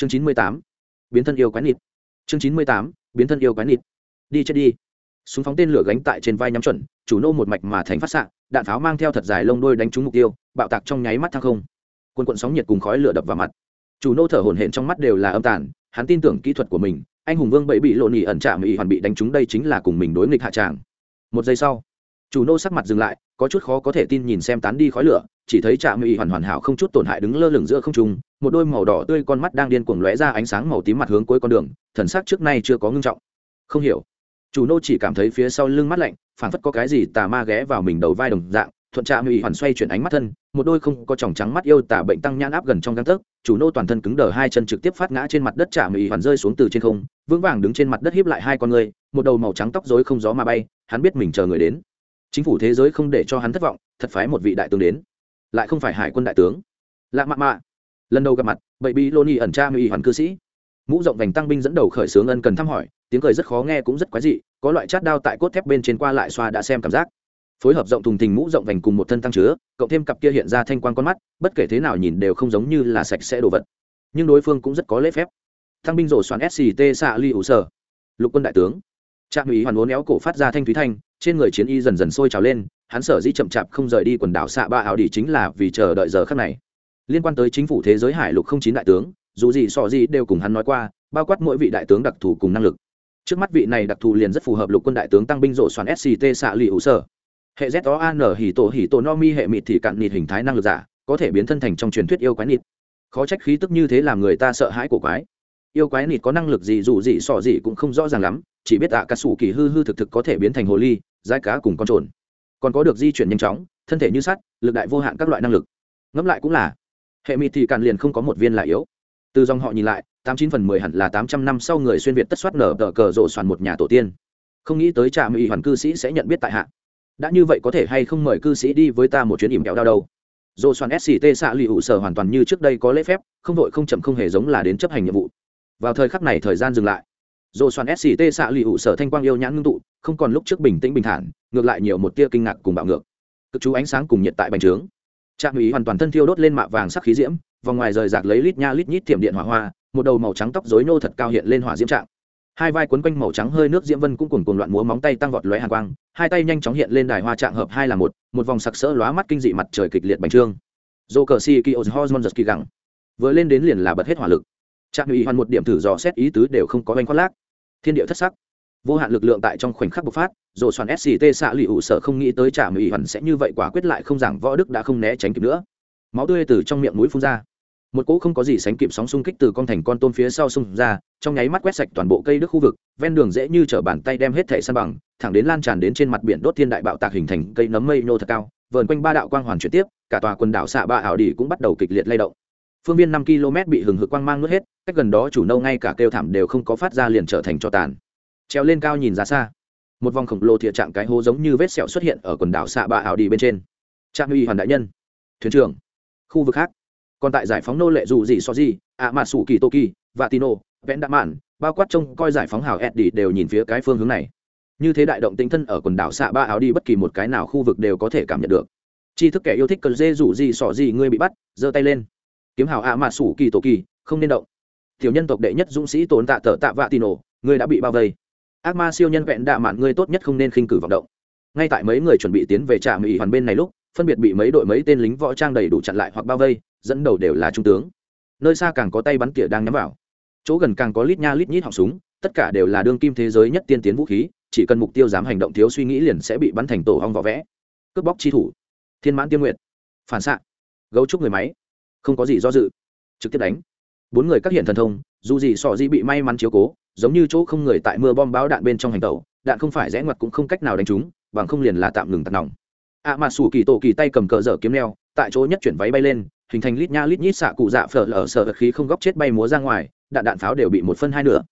chương chín mươi tám, biến thân yêu quái nịt. Chương chín mươi tám, biến thân yêu quái nịt. Đi chết đi. Súng phóng tên lửa gánh tại trên vai nhắm chuẩn, chủ nô một mạch mà thành phát xạ, đạn pháo mang theo thật dài lông đôi đánh trúng mục tiêu, bạo tạc trong nháy mắt thang không. Quân quận sóng nhiệt cùng khói lửa đập vào mặt. Chủ nô thở hổn hển trong mắt đều là âm tàn, hắn tin tưởng kỹ thuật của mình, anh hùng vương bậy bị lộn nỉ ẩn chạm bị hoàn bị đánh trúng đây chính là cùng mình đối nghịch hạ tràng. Một giây sau, chủ nô sắc mặt dừng lại, có chút khó có thể tin nhìn xem tán đi khói lửa chỉ thấy trạm mỹ hoàn hoàn hảo không chút tổn hại đứng lơ lửng giữa không trung, một đôi màu đỏ tươi con mắt đang điên cuồng lóe ra ánh sáng màu tím mặt hướng cuối con đường, thần sắc trước nay chưa có ngưng trọng. Không hiểu. Chủ nô chỉ cảm thấy phía sau lưng mắt lạnh, phảng phất có cái gì tà ma ghé vào mình đầu vai đồng dạng, thuận trạm mỹ hoàn xoay chuyển ánh mắt thân, một đôi không có tròng trắng mắt yêu tả bệnh tăng nhãn áp gần trong găng tấc, chủ nô toàn thân cứng đờ hai chân trực tiếp phát ngã trên mặt đất trạm mỹ hoàn rơi xuống từ trên không, vững vàng đứng trên mặt đất hiếp lại hai con người, một đầu màu trắng tóc rối không gió mà bay, hắn biết mình chờ người đến. Chính phủ thế giới không để cho hắn thất vọng, thật phái một vị đại tướng đến lại không phải hải quân đại tướng. Lạ mạ mạ. Lần đầu gặp mặt, bậy bị lô ni ẩn tra mỹ hoàn cư sĩ. Mũ rộng vành tăng binh dẫn đầu khởi xướng ân cần thăm hỏi, tiếng cười rất khó nghe cũng rất quái dị, có loại chát đao tại cốt thép bên trên qua lại xoa đã xem cảm giác. Phối hợp rộng thùng thình mũ rộng vành cùng một thân tăng chứa, cộng thêm cặp kia hiện ra thanh quan con mắt, bất kể thế nào nhìn đều không giống như là sạch sẽ đồ vật. Nhưng đối phương cũng rất có lễ phép. Thăng binh rổ xoắn sct xạ ly ủ sở. Lục quân đại tướng. Trạm ủy hoàn uốn éo cổ phát ra thanh thúy thanh trên người chiến y dần dần sôi trào lên, hắn sở dĩ chậm chạp không rời đi quần đảo xạ ba áo đi chính là vì chờ đợi giờ khắc này. Liên quan tới chính phủ thế giới hải lục không chín đại tướng, dù gì so gì đều cùng hắn nói qua, bao quát mỗi vị đại tướng đặc thù cùng năng lực. Trước mắt vị này đặc thù liền rất phù hợp lục quân đại tướng tăng binh rộ xoắn sct xạ lì ủ sở. Hệ z o an hỉ tổ hỉ tổ no mi hệ mịt thì cạn nịt hình thái năng lực giả, có thể biến thân thành trong truyền thuyết yêu quái nịt. Khó trách khí tức như thế làm người ta sợ hãi của quái. Yêu quái nịt có năng lực gì dù gì sọ gì cũng không rõ ràng lắm chỉ biết ạ à, sủ kỳ hư hư thực thực có thể biến thành hồ ly dai cá cùng con trồn. Còn có được di chuyển nhanh chóng thân thể như sắt lực đại vô hạn các loại năng lực. Ngẫm lại cũng là hệ mịt thì càn liền không có một viên là yếu. Từ dòng họ nhìn lại tám chín phần mười hẳn là tám trăm năm sau người xuyên việt tất soát nở tờ cờ rộ soàn một nhà tổ tiên. Không nghĩ tới trạm ủy hoàn cư sĩ sẽ nhận biết tại hạ. Đã như vậy có thể hay không mời cư sĩ đi với ta một chuyến ỉm kẹo đau đâu? Dồ soàn sct xạ lì ụ sở hoàn toàn như trước đây có lễ phép không đội không chậm không hề giống là đến chấp hành nhiệm vụ. Vào thời khắc này thời gian dừng lại dồ xoắn sct xạ lì ụ sở thanh quang yêu nhãn ngưng tụ, không còn lúc trước bình tĩnh bình thản, ngược lại nhiều một tia kinh ngạc cùng bạo ngược. Cực chú ánh sáng cùng nhiệt tại bành trướng. Trạm ý hoàn toàn thân thiêu đốt lên mạ vàng sắc khí diễm, vòng ngoài rời rạc lấy lít nha lít nhít thiểm điện hỏa hoa, một đầu màu trắng tóc rối nô thật cao hiện lên hỏa diễm trạng. Hai vai quấn quanh màu trắng hơi nước diễm vân cũng cuồn cuộn loạn múa móng tay tăng vọt lóe hàn quang, hai tay nhanh chóng hiện lên đài hoa trạng hợp hai là một một vòng sặc sỡ lóa mắt kinh dị mặt trời kịch liệt bành trương dô cờ si ki osmond giật kỳ gẳng. Vừa lên đến liền là bật hết hỏa lực. Trạm ủy hoàn một điểm thử dò xét ý tứ đều không có oanh khoác lác thiên địa thất sắc. Vô hạn lực lượng tại trong khoảnh khắc bộc phát rồi soàn sct xạ lụy ủ sở không nghĩ tới trả mỹ hoàn sẽ như vậy quả quyết lại không giảng võ đức đã không né tránh kịp nữa. Máu tươi từ trong miệng mũi phun ra. Một cỗ không có gì sánh kịp sóng xung kích từ con thành con tôm phía sau xung ra, trong nháy mắt quét sạch toàn bộ cây đức khu vực, ven đường dễ như chở bàn tay đem hết thẻ san bằng, thẳng đến lan tràn đến trên mặt biển đốt thiên đại bạo tạc hình thành cây nấm mây nô thật cao, vờn quanh ba đạo quang hoàn chuyển tiếp, cả tòa quần đảo xạ ba ảo đỉ cũng bắt đầu kịch liệt lay động phương viên năm km bị hừng hực quang mang nuốt hết, cách gần đó chủ nâu ngay cả kêu thảm đều không có phát ra liền trở thành cho tàn. Treo lên cao nhìn ra xa. Một vòng khổng lồ thiệt trạng cái hố giống như vết sẹo xuất hiện ở quần đảo xạ bạ ảo đi bên trên. Trạm uy hoàn đại nhân. Thuyền trưởng. Khu vực khác. Còn tại giải phóng nô lệ dù gì so gì, ạ mà sủ kỳ toki và tino vẽn đạ mạn bao quát trông coi giải phóng hào eddie đều nhìn phía cái phương hướng này. Như thế đại động tinh thân ở quần đảo xạ ba áo đi bất kỳ một cái nào khu vực đều có thể cảm nhận được. Chi thức kẻ yêu thích cần dê rủ gì sọ gì, ngươi bị bắt, giơ tay lên kiếm hào ạ mà sủ kỳ tổ kỳ, không nên động. Tiểu nhân tộc đệ nhất dũng sĩ tồn tạ tờ tạ vạ tì nổ, ngươi đã bị bao vây. Ác ma siêu nhân vẹn đạ mạn ngươi tốt nhất không nên khinh cử vọng động. Ngay tại mấy người chuẩn bị tiến về trạm ủy hoàn bên này lúc, phân biệt bị mấy đội mấy tên lính võ trang đầy đủ chặn lại hoặc bao vây, dẫn đầu đều là trung tướng. Nơi xa càng có tay bắn tỉa đang nhắm vào. Chỗ gần càng có lít nha lít nhít họng súng, tất cả đều là đương kim thế giới nhất tiên tiến vũ khí, chỉ cần mục tiêu dám hành động thiếu suy nghĩ liền sẽ bị bắn thành tổ hong vỏ vẽ. Cướp bóc chi thủ. Thiên mãn tiêm nguyện phản xạ. Gấu trúc người máy không có gì do dự. Trực tiếp đánh. Bốn người các hiện thần thông, dù gì sọ gì bị may mắn chiếu cố, giống như chỗ không người tại mưa bom báo đạn bên trong hành tàu đạn không phải rẽ ngoặt cũng không cách nào đánh chúng, bằng không liền là tạm ngừng tạt nòng. Ạ mà sủ kỳ tổ kỳ tay cầm cờ dở kiếm neo, tại chỗ nhất chuyển váy bay lên, hình thành lít nha lít nhít xạ cụ dạ phở lở sợ khí không góc chết bay múa ra ngoài, đạn đạn pháo đều bị một phân hai nửa.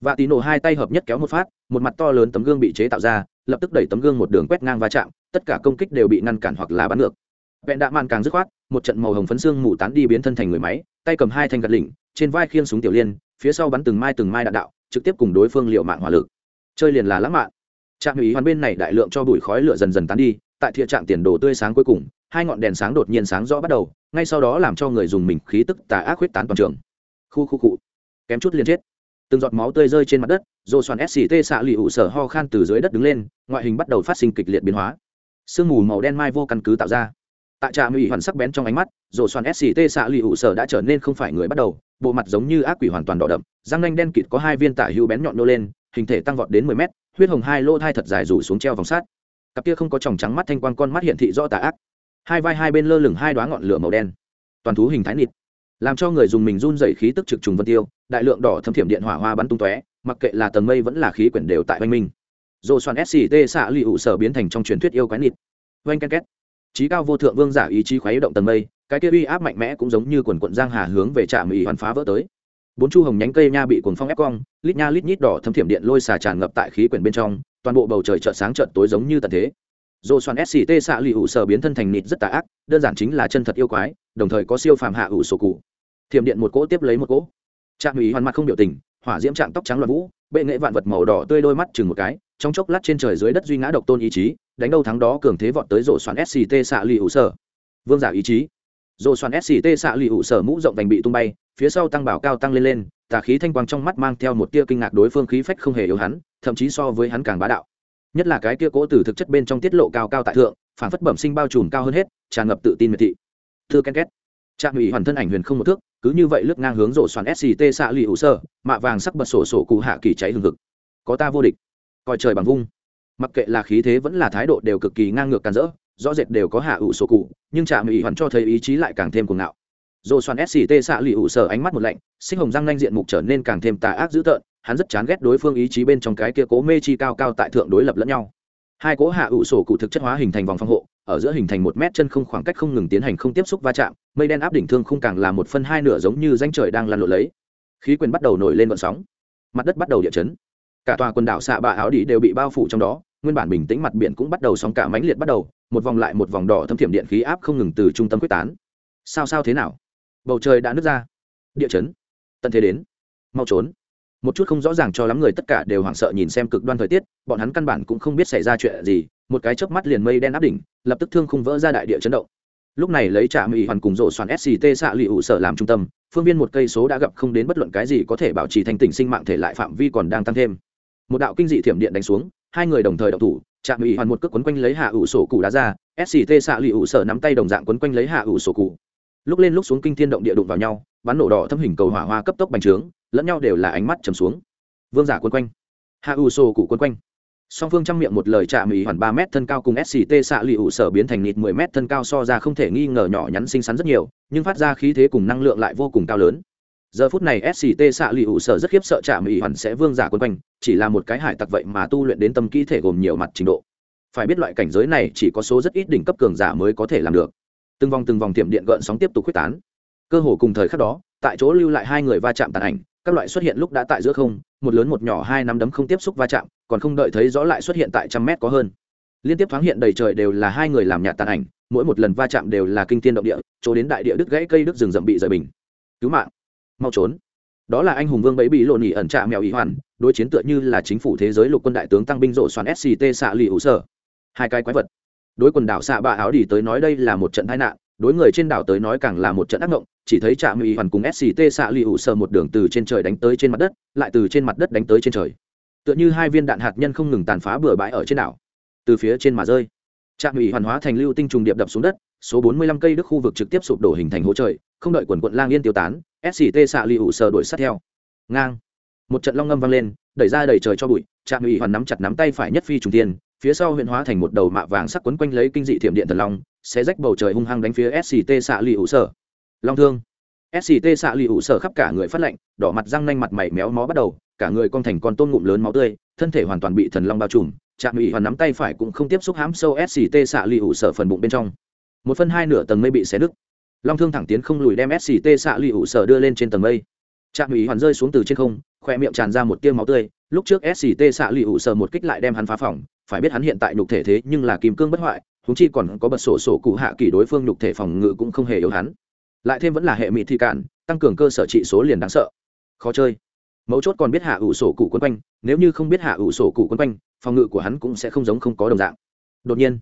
Và tí nổ hai tay hợp nhất kéo một phát, một mặt to lớn tấm gương bị chế tạo ra, lập tức đẩy tấm gương một đường quét ngang va chạm, tất cả công kích đều bị ngăn cản hoặc là bắn ngược vẹn đạ màn càng dứt khoát, một trận màu hồng phấn xương mù tán đi biến thân thành người máy, tay cầm hai thanh gạt lỉnh, trên vai khiêng súng tiểu liên, phía sau bắn từng mai từng mai đạn đạo, trực tiếp cùng đối phương liệu mạng hỏa lực. Chơi liền là lãng mạn. Trạm ủy hoàn bên này đại lượng cho bụi khói lửa dần dần tán đi, tại thiện trạm tiền đồ tươi sáng cuối cùng, hai ngọn đèn sáng đột nhiên sáng rõ bắt đầu, ngay sau đó làm cho người dùng mình khí tức tà ác huyết tán toàn trường. Khu khu cụ kém chút liền chết. Từng giọt máu tươi rơi trên mặt đất dồ xoàn sct xạ lì ủ sở ho khan từ dưới đất đứng lên, ngoại hình bắt đầu phát sinh kịch liệt biến hóa. Sương mù màu đen mai vô căn cứ tạo ra tại trạm ủy hoàn sắc bén trong ánh mắt rổ xoắn sct xạ lì ủ sở đã trở nên không phải người bắt đầu, bộ mặt giống như ác quỷ hoàn toàn đỏ đậm, răng nanh đen kịt có hai viên tả hữu bén nhọn nô lên, hình thể tăng vọt đến mười mét, huyết hồng hai lô thai thật dài rủ xuống treo vòng sát. Cặp kia không có tròng trắng mắt thanh quan con mắt hiện thị rõ tà ác. Hai vai hai bên lơ lửng hai đoá ngọn lửa màu đen. Toàn thú hình thái nịt, làm cho người dùng mình run dày khí tức trực trùng vân tiêu, đại lượng đỏ thâm thiểm điện hỏa hoa bắn tung tóe, mặc kệ là tầng mây vẫn là khí quyển đều tại oanh minh. Dồ xoắn sct xạ lì ụ sở biến thành trong truyền thuyết yêu quái nịt. Oanh ken két trí cao vô thượng vương giả ý chí khuấy động tầng mây, cái kia uy áp mạnh mẽ cũng giống như quần quận giang hà hướng về trạm ủy hoàn phá vỡ tới. Bốn chu hồng nhánh cây nha bị cuồng phong ép cong, lít nha lít nhít đỏ thâm thiểm điện lôi xà tràn ngập tại khí quyển bên trong, toàn bộ bầu trời chợt sáng chợt tối giống như tận thế. Dồ xoắn sct xạ lì ủ sở biến thân thành nịt rất tà ác, đơn giản chính là chân thật yêu quái, đồng thời có siêu phàm hạ ủ sổ cụ. Thiểm điện một cỗ tiếp lấy một cỗ. Trạm ủy hoàn mặt không biểu tình, hỏa diễm trạng tóc trắng loạn vũ bệ nghệ vạn vật màu đỏ tươi đôi mắt chừng một cái, trong chốc lát trên trời dưới đất duy ngã độc tôn ý chí, đánh đâu thắng đó cường thế vọt tới rổ xoắn sct xạ lì ủ sở. Vương giả ý chí. Rổ xoắn sct xạ lì ủ sở mũ rộng vành bị tung bay, phía sau tăng bảo cao tăng lên lên, tà khí thanh quang trong mắt mang theo một tia kinh ngạc đối phương khí phách không hề yếu hắn, thậm chí so với hắn càng bá đạo. Nhất là cái kia cố từ thực chất bên trong tiết lộ cao cao tại thượng, phản phất bẩm sinh bao trùm cao hơn hết, tràn ngập tự tin miệt thị. Thư ken két. Trạm ủy hoàn thân ảnh huyền không một thước cứ như vậy lướt ngang hướng rổ xoắn sct xạ lì ủ sơ, mạ vàng sắc bật sổ sổ cụ hạ kỳ cháy hừng hực. Có ta vô địch. Coi trời bằng vung. Mặc kệ là khí thế vẫn là thái độ đều cực kỳ ngang ngược càn rỡ, rõ rệt đều có hạ ủ sổ cụ, nhưng trạm ủy hoàn cho thấy ý chí lại càng thêm cuồng ngạo. Rộ xoắn sct xạ lì ủ sơ ánh mắt một lạnh, sinh hồng răng nanh diện mục trở nên càng thêm tà ác dữ tợn, hắn rất chán ghét đối phương ý chí bên trong cái kia cố mê chi cao cao tại thượng đối lập lẫn nhau. Hai cố hạ ủ sổ cụ thực chất hóa hình thành vòng phòng hộ ở giữa hình thành một mét chân không khoảng cách không ngừng tiến hành không tiếp xúc va chạm, mây đen áp đỉnh thương không càng là một phân hai nửa giống như danh trời đang lăn lộn lấy. Khí quyền bắt đầu nổi lên vận sóng. Mặt đất bắt đầu địa chấn. Cả tòa quần đảo xạ bạ áo đi đều bị bao phủ trong đó, nguyên bản bình tĩnh mặt biển cũng bắt đầu sóng cả mãnh liệt bắt đầu, một vòng lại một vòng đỏ thâm thiểm điện khí áp không ngừng từ trung tâm quyết tán. Sao sao thế nào? Bầu trời đã nứt ra. Địa chấn. Tận thế đến. Mau trốn. Một chút không rõ ràng cho lắm người tất cả đều hoảng sợ nhìn xem cực đoan thời tiết, bọn hắn căn bản cũng không biết xảy ra chuyện gì, một cái chớp mắt liền mây đen áp đỉnh lập tức thương khung vỡ ra đại địa chấn động. Lúc này lấy trạm mỹ hoàn cùng rộ xoắn sct xạ lụy ủ sở làm trung tâm, phương viên một cây số đã gặp không đến bất luận cái gì có thể bảo trì thành tỉnh sinh mạng thể lại phạm vi còn đang tăng thêm. Một đạo kinh dị thiểm điện đánh xuống, hai người đồng thời đậu thủ trạm mỹ hoàn một cước quấn quanh lấy hạ ủ sổ cụ đá ra sct xạ lụy ủ sở nắm tay đồng dạng quấn quanh lấy hạ ủ sổ cụ. Lúc lên lúc xuống kinh thiên động địa đụng vào nhau, bắn nổ đỏ thâm hình cầu hỏa hoa cấp tốc bành trướng, lẫn nhau đều là ánh mắt trầm xuống. Vương giả quấn quanh. Hạ ủ sổ cụ quấn quanh song phương trong miệng một lời chạm ý hoàn ba m thân cao cùng sct xạ lì ủ sở biến thành nịt mười m thân cao so ra không thể nghi ngờ nhỏ nhắn xinh xắn rất nhiều, nhưng phát ra khí thế cùng năng lượng lại vô cùng cao lớn. Giờ phút này sct xạ lì ủ sở rất khiếp sợ chạm ý hoàn sẽ vương giả quân quanh, chỉ là một cái hải tặc vậy mà tu luyện đến tâm kỹ thể gồm nhiều mặt trình độ. Phải biết loại cảnh giới này chỉ có số rất ít đỉnh cấp cường giả mới có thể làm được. Từng vòng từng vòng tiệm điện gợn sóng tiếp tục quyết tán. Cơ hồ cùng thời khắc đó, tại chỗ lưu lại hai người va chạm tàn ảnh, các loại xuất hiện lúc đã tại giữa không, một lớn một nhỏ hai nắm đấm không tiếp xúc va chạm còn không đợi thấy rõ lại xuất hiện tại trăm mét có hơn. Liên tiếp thoáng hiện đầy trời đều là hai người làm nhạt tàn ảnh, mỗi một lần va chạm đều là kinh tiên động địa, chỗ đến đại địa đứt gãy cây đứt rừng rậm bị rời bình. Cứu mạng. Mau trốn. Đó là anh hùng vương bấy bị lộ nhị ẩn trạ mèo ý hoàn, đối chiến tựa như là chính phủ thế giới lục quân đại tướng tăng binh rộ xoắn sct xạ lì ủ sở. Hai cái quái vật. Đối quần đảo xạ bạ áo đi tới nói đây là một trận tai nạn, đối người trên đảo tới nói càng là một trận ác mộng, chỉ thấy trạm mỹ hoàn cùng sct xạ lì ủ sờ một đường từ trên trời đánh tới trên mặt đất, lại từ trên mặt đất đánh tới trên trời tựa như hai viên đạn hạt nhân không ngừng tàn phá bừa bãi ở trên đảo. Từ phía trên mà rơi, trạm ủy hoàn hóa thành lưu tinh trùng điệp đập xuống đất, số 45 cây đức khu vực trực tiếp sụp đổ hình thành hố trời, không đợi quần quận lang yên tiêu tán sct xạ lì ủ sờ đuổi sát theo. Ngang. Một trận long ngâm vang lên, đẩy ra đẩy trời cho bụi, trạm ủy hoàn nắm chặt nắm tay phải nhất phi trùng tiên, phía sau huyện hóa thành một đầu mạ vàng sắc quấn quanh lấy kinh dị thiểm điện thần long sẽ rách bầu trời hung hăng đánh phía sct xạ lì ủ sở long thương. Sct xạ lì ủ sở khắp cả người phát lạnh, đỏ mặt răng nanh mặt mày méo mó bắt đầu cả người con thành con tôn ngụm lớn máu tươi thân thể hoàn toàn bị thần long bao trùm Trạm ủy hoàn nắm tay phải cũng không tiếp xúc hám sâu sct xạ lì ủ sở phần bụng bên trong. Một phân hai nửa tầng mây bị xé nứt. Long thương thẳng tiến không lùi đem sct xạ lì ủ sở đưa lên trên tầng mây. Trạm ủy hoàn rơi xuống từ trên không khoe miệng tràn ra một tiêu máu tươi lúc trước sct xạ lì ủ sở một kích lại đem hắn phá phỏng phải biết hắn hiện tại nhục thể thế nhưng là kim cương bất hoại húng chi còn có bật sổ sổ cụ hạ kỳ đối phương nhục thể phòng ngự cũng không hề yếu hắn. Lại thêm vẫn là hệ mị thị cản, tăng cường cơ sở trị số liền đáng sợ. Khó chơi mấu chốt còn biết hạ ủ sổ cụ quân quanh, nếu như không biết hạ ủ sổ cụ quân quanh, phòng ngự của hắn cũng sẽ không giống không có đồng dạng. Đột nhiên,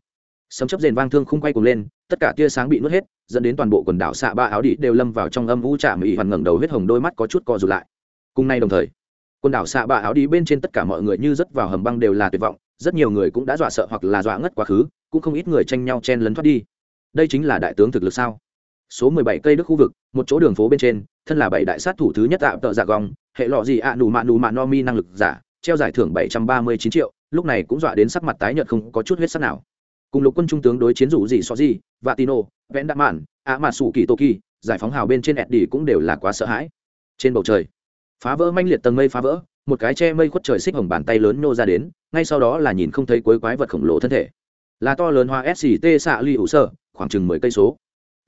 sấm chấp rền vang thương không quay cùng lên, tất cả tia sáng bị nuốt hết, dẫn đến toàn bộ quần đảo xạ ba áo đĩ đều lâm vào trong âm u chạm ỉ hoàn ngẩng đầu huyết hồng đôi mắt có chút co rụt lại. Cùng nay đồng thời, quần đảo xạ ba áo đi bên trên tất cả mọi người như rớt vào hầm băng đều là tuyệt vọng, rất nhiều người cũng đã dọa sợ hoặc là dọa ngất quá khứ, cũng không ít người tranh nhau chen lấn thoát đi. Đây chính là đại tướng thực lực sao? Số mười bảy cây đức khu vực một chỗ đường phố bên trên thân là bảy đại sát thủ thứ nhất tạo tợ giả gong hệ lọ gì ạ nù mạ nù mạ no mi năng lực giả treo giải thưởng bảy trăm ba mươi chín triệu lúc này cũng dọa đến sắc mặt tái nhợt không có chút huyết sắc nào. Cùng lục quân trung tướng đối chiến rủ gì so gì Vatino, vẽn Đạm mạn ạ mạ sủ kỳ tô kỳ giải phóng hào bên trên ẹt cũng đều là quá sợ hãi. Trên bầu trời phá vỡ manh liệt tầng mây phá vỡ một cái che mây khuất trời xích hồng bàn tay lớn nô ra đến ngay sau đó là nhìn không thấy cuối quái vật khổng lồ thân thể. Là to lớn hoa sct xạ ly hủ sơ khoảng chừng mười cây số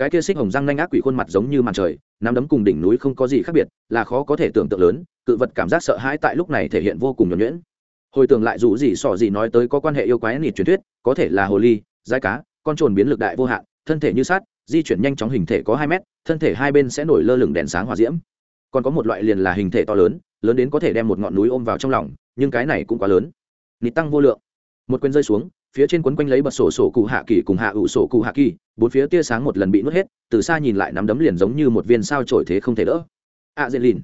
cái kia xích hồng răng nanh ác quỷ khuôn mặt giống như màn trời, nắm đấm cùng đỉnh núi không có gì khác biệt, là khó có thể tưởng tượng lớn, cự vật cảm giác sợ hãi tại lúc này thể hiện vô cùng nhuẩn nhuyễn. Hồi tưởng lại dù gì sỏ gì nói tới có quan hệ yêu quái nịt truyền thuyết, có thể là hồ ly dai cá, con trồn biến lực đại vô hạn, thân thể như sát di chuyển nhanh chóng hình thể có hai mét, thân thể hai bên sẽ nổi lơ lửng đèn sáng hòa diễm. Còn có một loại liền là hình thể to lớn lớn đến có thể đem một ngọn núi ôm vào trong lòng, nhưng cái này cũng quá lớn. Nịt tăng vô lượng. Một quyền rơi xuống phía trên quấn quanh lấy bật sổ sổ cụ hạ kỳ cùng hạ ủ sổ cụ hạ kỳ bốn phía tia sáng một lần bị nuốt hết từ xa nhìn lại nắm đấm liền giống như một viên sao trổi thế không thể đỡ. A à, dễ lìn.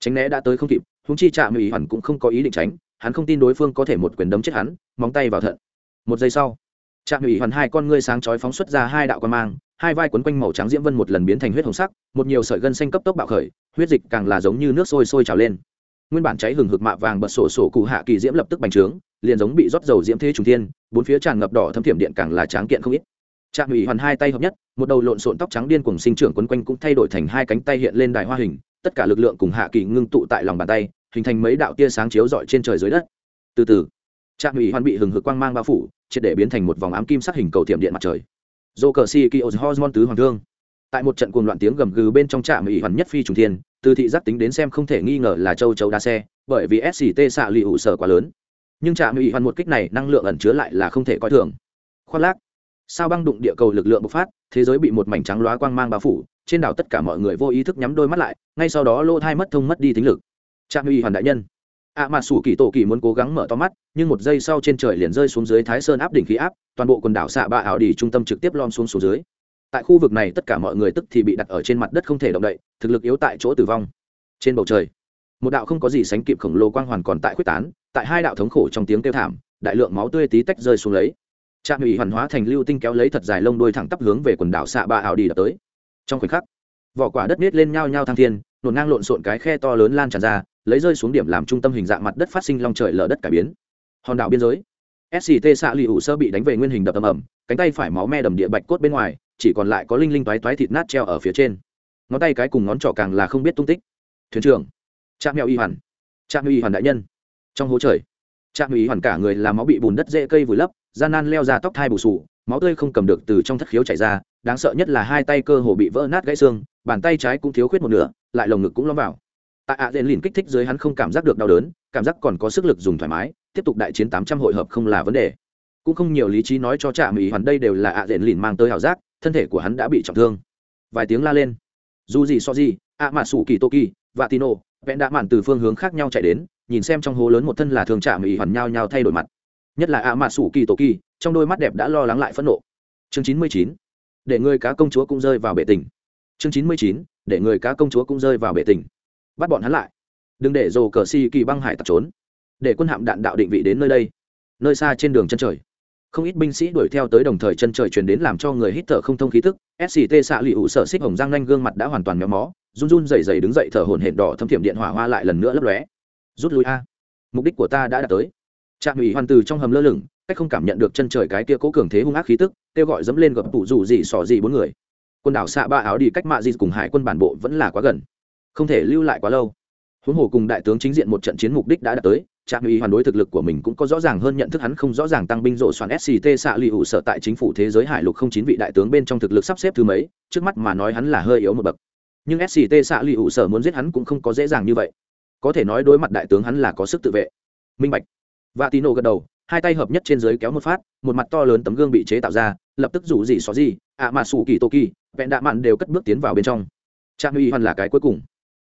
Tránh né đã tới không kịp húng chi chạm mỹ hoàn cũng không có ý định tránh hắn không tin đối phương có thể một quyền đấm chết hắn móng tay vào thận. Một giây sau trạm ủy hoàn hai con ngươi sáng chói phóng xuất ra hai đạo quan mang hai vai quấn quanh màu trắng diễm vân một lần biến thành huyết hồng sắc một nhiều sợi gân xanh cấp tốc bạo khởi huyết dịch càng là giống như nước sôi sôi trào lên. Nguyên bản cháy hừng hực mạ vàng bật sổ sổ cụ hạ kỳ diễm lập tức bành trướng liền giống bị rót dầu diễm thế trùng thiên, bốn phía tràn ngập đỏ thâm thiểm điện càng là tráng kiện không ít. Trạm ủy hoàn hai tay hợp nhất, một đầu lộn xộn tóc trắng điên cùng sinh trưởng quấn quanh cũng thay đổi thành hai cánh tay hiện lên đài hoa hình, tất cả lực lượng cùng hạ kỳ ngưng tụ tại lòng bàn tay, hình thành mấy đạo tia sáng chiếu rọi trên trời dưới đất. Từ từ, trạm ủy hoàn bị hừng hực quang mang bao phủ, triệt để biến thành một vòng ám kim sắc hình cầu tiệm điện mặt trời. Dô cờ si kỳ hormone tứ hoàng thương. Tại một trận cuồng loạn tiếng gầm gừ bên trong trạm ủy hoàn nhất phi trùng thiên, từ thị giác tính đến xem không thể nghi ngờ là châu châu đa xe, bởi vì sct xạ lì ủ sở quá lớn nhưng trạm ủy hoàn một kích này năng lượng ẩn chứa lại là không thể coi thường. Khoác lác, sao băng đụng địa cầu lực lượng bộc phát, thế giới bị một mảnh trắng loá quang mang bao phủ, trên đảo tất cả mọi người vô ý thức nhắm đôi mắt lại, ngay sau đó lô thai mất thông mất đi tính lực. Trạm ủy hoàn đại nhân, ạ à mà sủ kỳ tổ kỳ muốn cố gắng mở to mắt, nhưng một giây sau trên trời liền rơi xuống dưới thái sơn áp đỉnh khí áp, toàn bộ quần đảo xạ ba ảo đỉ trung tâm trực tiếp lom xuống xuống dưới. Tại khu vực này tất cả mọi người tức thì bị đặt ở trên mặt đất không thể động đậy, thực lực yếu tại chỗ tử vong. Trên bầu trời, một đạo không có gì sánh kịp khổng lồ quang hoàn còn tại quyết tán tại hai đạo thống khổ trong tiếng kêu thảm, đại lượng máu tươi tí tách rơi xuống lấy. Trạm ủy hoàn hóa thành lưu tinh kéo lấy thật dài lông đuôi thẳng tắp hướng về quần đảo xạ ba ảo đi đập tới. Trong khoảnh khắc, vỏ quả đất nết lên nhau nhau thang thiên nổn ngang lộn xộn cái khe to lớn lan tràn ra, lấy rơi xuống điểm làm trung tâm hình dạng mặt đất phát sinh long trời lở đất cải biến. Hòn đảo biên giới. Sct xạ lì ủ sơ bị đánh về nguyên hình đập ầm ầm, cánh tay phải máu me đầm địa bạch cốt bên ngoài, chỉ còn lại có linh linh toái toái thịt nát treo ở phía trên. Ngón tay cái cùng ngón trỏ càng là không biết tung tích. Thuyền trưởng. Trạm mèo y hoàn. Trạm mèo y hoàn đại nhân trong hố trời. Trạm mèo hoàn cả người làm máu bị bùn đất dễ cây vùi lấp gian nan leo ra tóc thai bù sù máu tươi không cầm được từ trong thất khiếu chảy ra, đáng sợ nhất là hai tay cơ hồ bị vỡ nát gãy xương, bàn tay trái cũng thiếu khuyết một nửa, lại lồng ngực cũng lõm vào. Tại ạ dện lìn kích thích dưới hắn không cảm giác được đau đớn, cảm giác còn có sức lực dùng thoải mái, tiếp tục đại chiến tám trăm hội hợp không là vấn đề. Cũng không nhiều lý trí nói cho trạm ý hoàn đây đều là ạ dện lìn mang tới ảo giác, thân thể của hắn đã bị trọng thương. Vài tiếng la lên. Dù gì so gì, ạ mạ sủ kỳ tô kỳ và tino vẹn đã mạn từ phương hướng khác nhau chạy đến nhìn xem trong hố lớn một thân là thường trạm ý hoàn nhau nhau thay đổi mặt. Nhất là ạ mạ sủ kỳ tổ kỳ, trong đôi mắt đẹp đã lo lắng lại phẫn nộ. Chương chín mươi chín, để người cá công chúa cũng rơi vào bệ tình. Chương chín mươi chín, để người cá công chúa cũng rơi vào bệ tình. Bắt bọn hắn lại. Đừng để dồ cờ si kỳ băng hải tặc trốn. Để quân hạm đạn đạo định vị đến nơi đây. Nơi xa trên đường chân trời. Không ít binh sĩ đuổi theo tới đồng thời chân trời truyền đến làm cho người hít thở không thông khí tức. Sct xạ lụy ủ sở xích hồng giang nanh gương mặt đã hoàn toàn méo mó, run run dày dày đứng dậy thở hồn hển đỏ thâm thiểm điện hỏa hoa lại lần nữa lấp lóe rút lui a. Mục đích của ta đã đạt tới. Trạm ủy hoàn từ trong hầm lơ lửng, cách không cảm nhận được chân trời cái kia cố cường thế hung ác khí tức, kêu gọi dẫm lên gập tủ rủ gì xỏ gì bốn người. Quần đảo xạ ba áo đi cách mạ gì cùng hải quân bản bộ vẫn là quá gần. Không thể lưu lại quá lâu. Huống hồ cùng đại tướng chính diện một trận chiến mục đích đã đạt tới, trạm ủy hoàn đối thực lực của mình cũng có rõ ràng hơn nhận thức hắn không rõ ràng tăng binh rộ soạn sct xạ lì ủ sở tại chính phủ thế giới hải lục không chín vị đại tướng bên trong thực lực sắp xếp thứ mấy, trước mắt mà nói hắn là hơi yếu một bậc. Nhưng sct xạ lì ủ sở muốn giết hắn cũng không có dễ dàng như vậy có thể nói đối mặt đại tướng hắn là có sức tự vệ. Minh bạch. Và tino gật đầu, hai tay hợp nhất trên dưới kéo một phát, một mặt to lớn tấm gương bị chế tạo ra, lập tức rủ gì xó gì, ạ mà sủ kỳ tô kỳ, vẹn đạ mạn đều cất bước tiến vào bên trong. Trang uy hoàn là cái cuối cùng.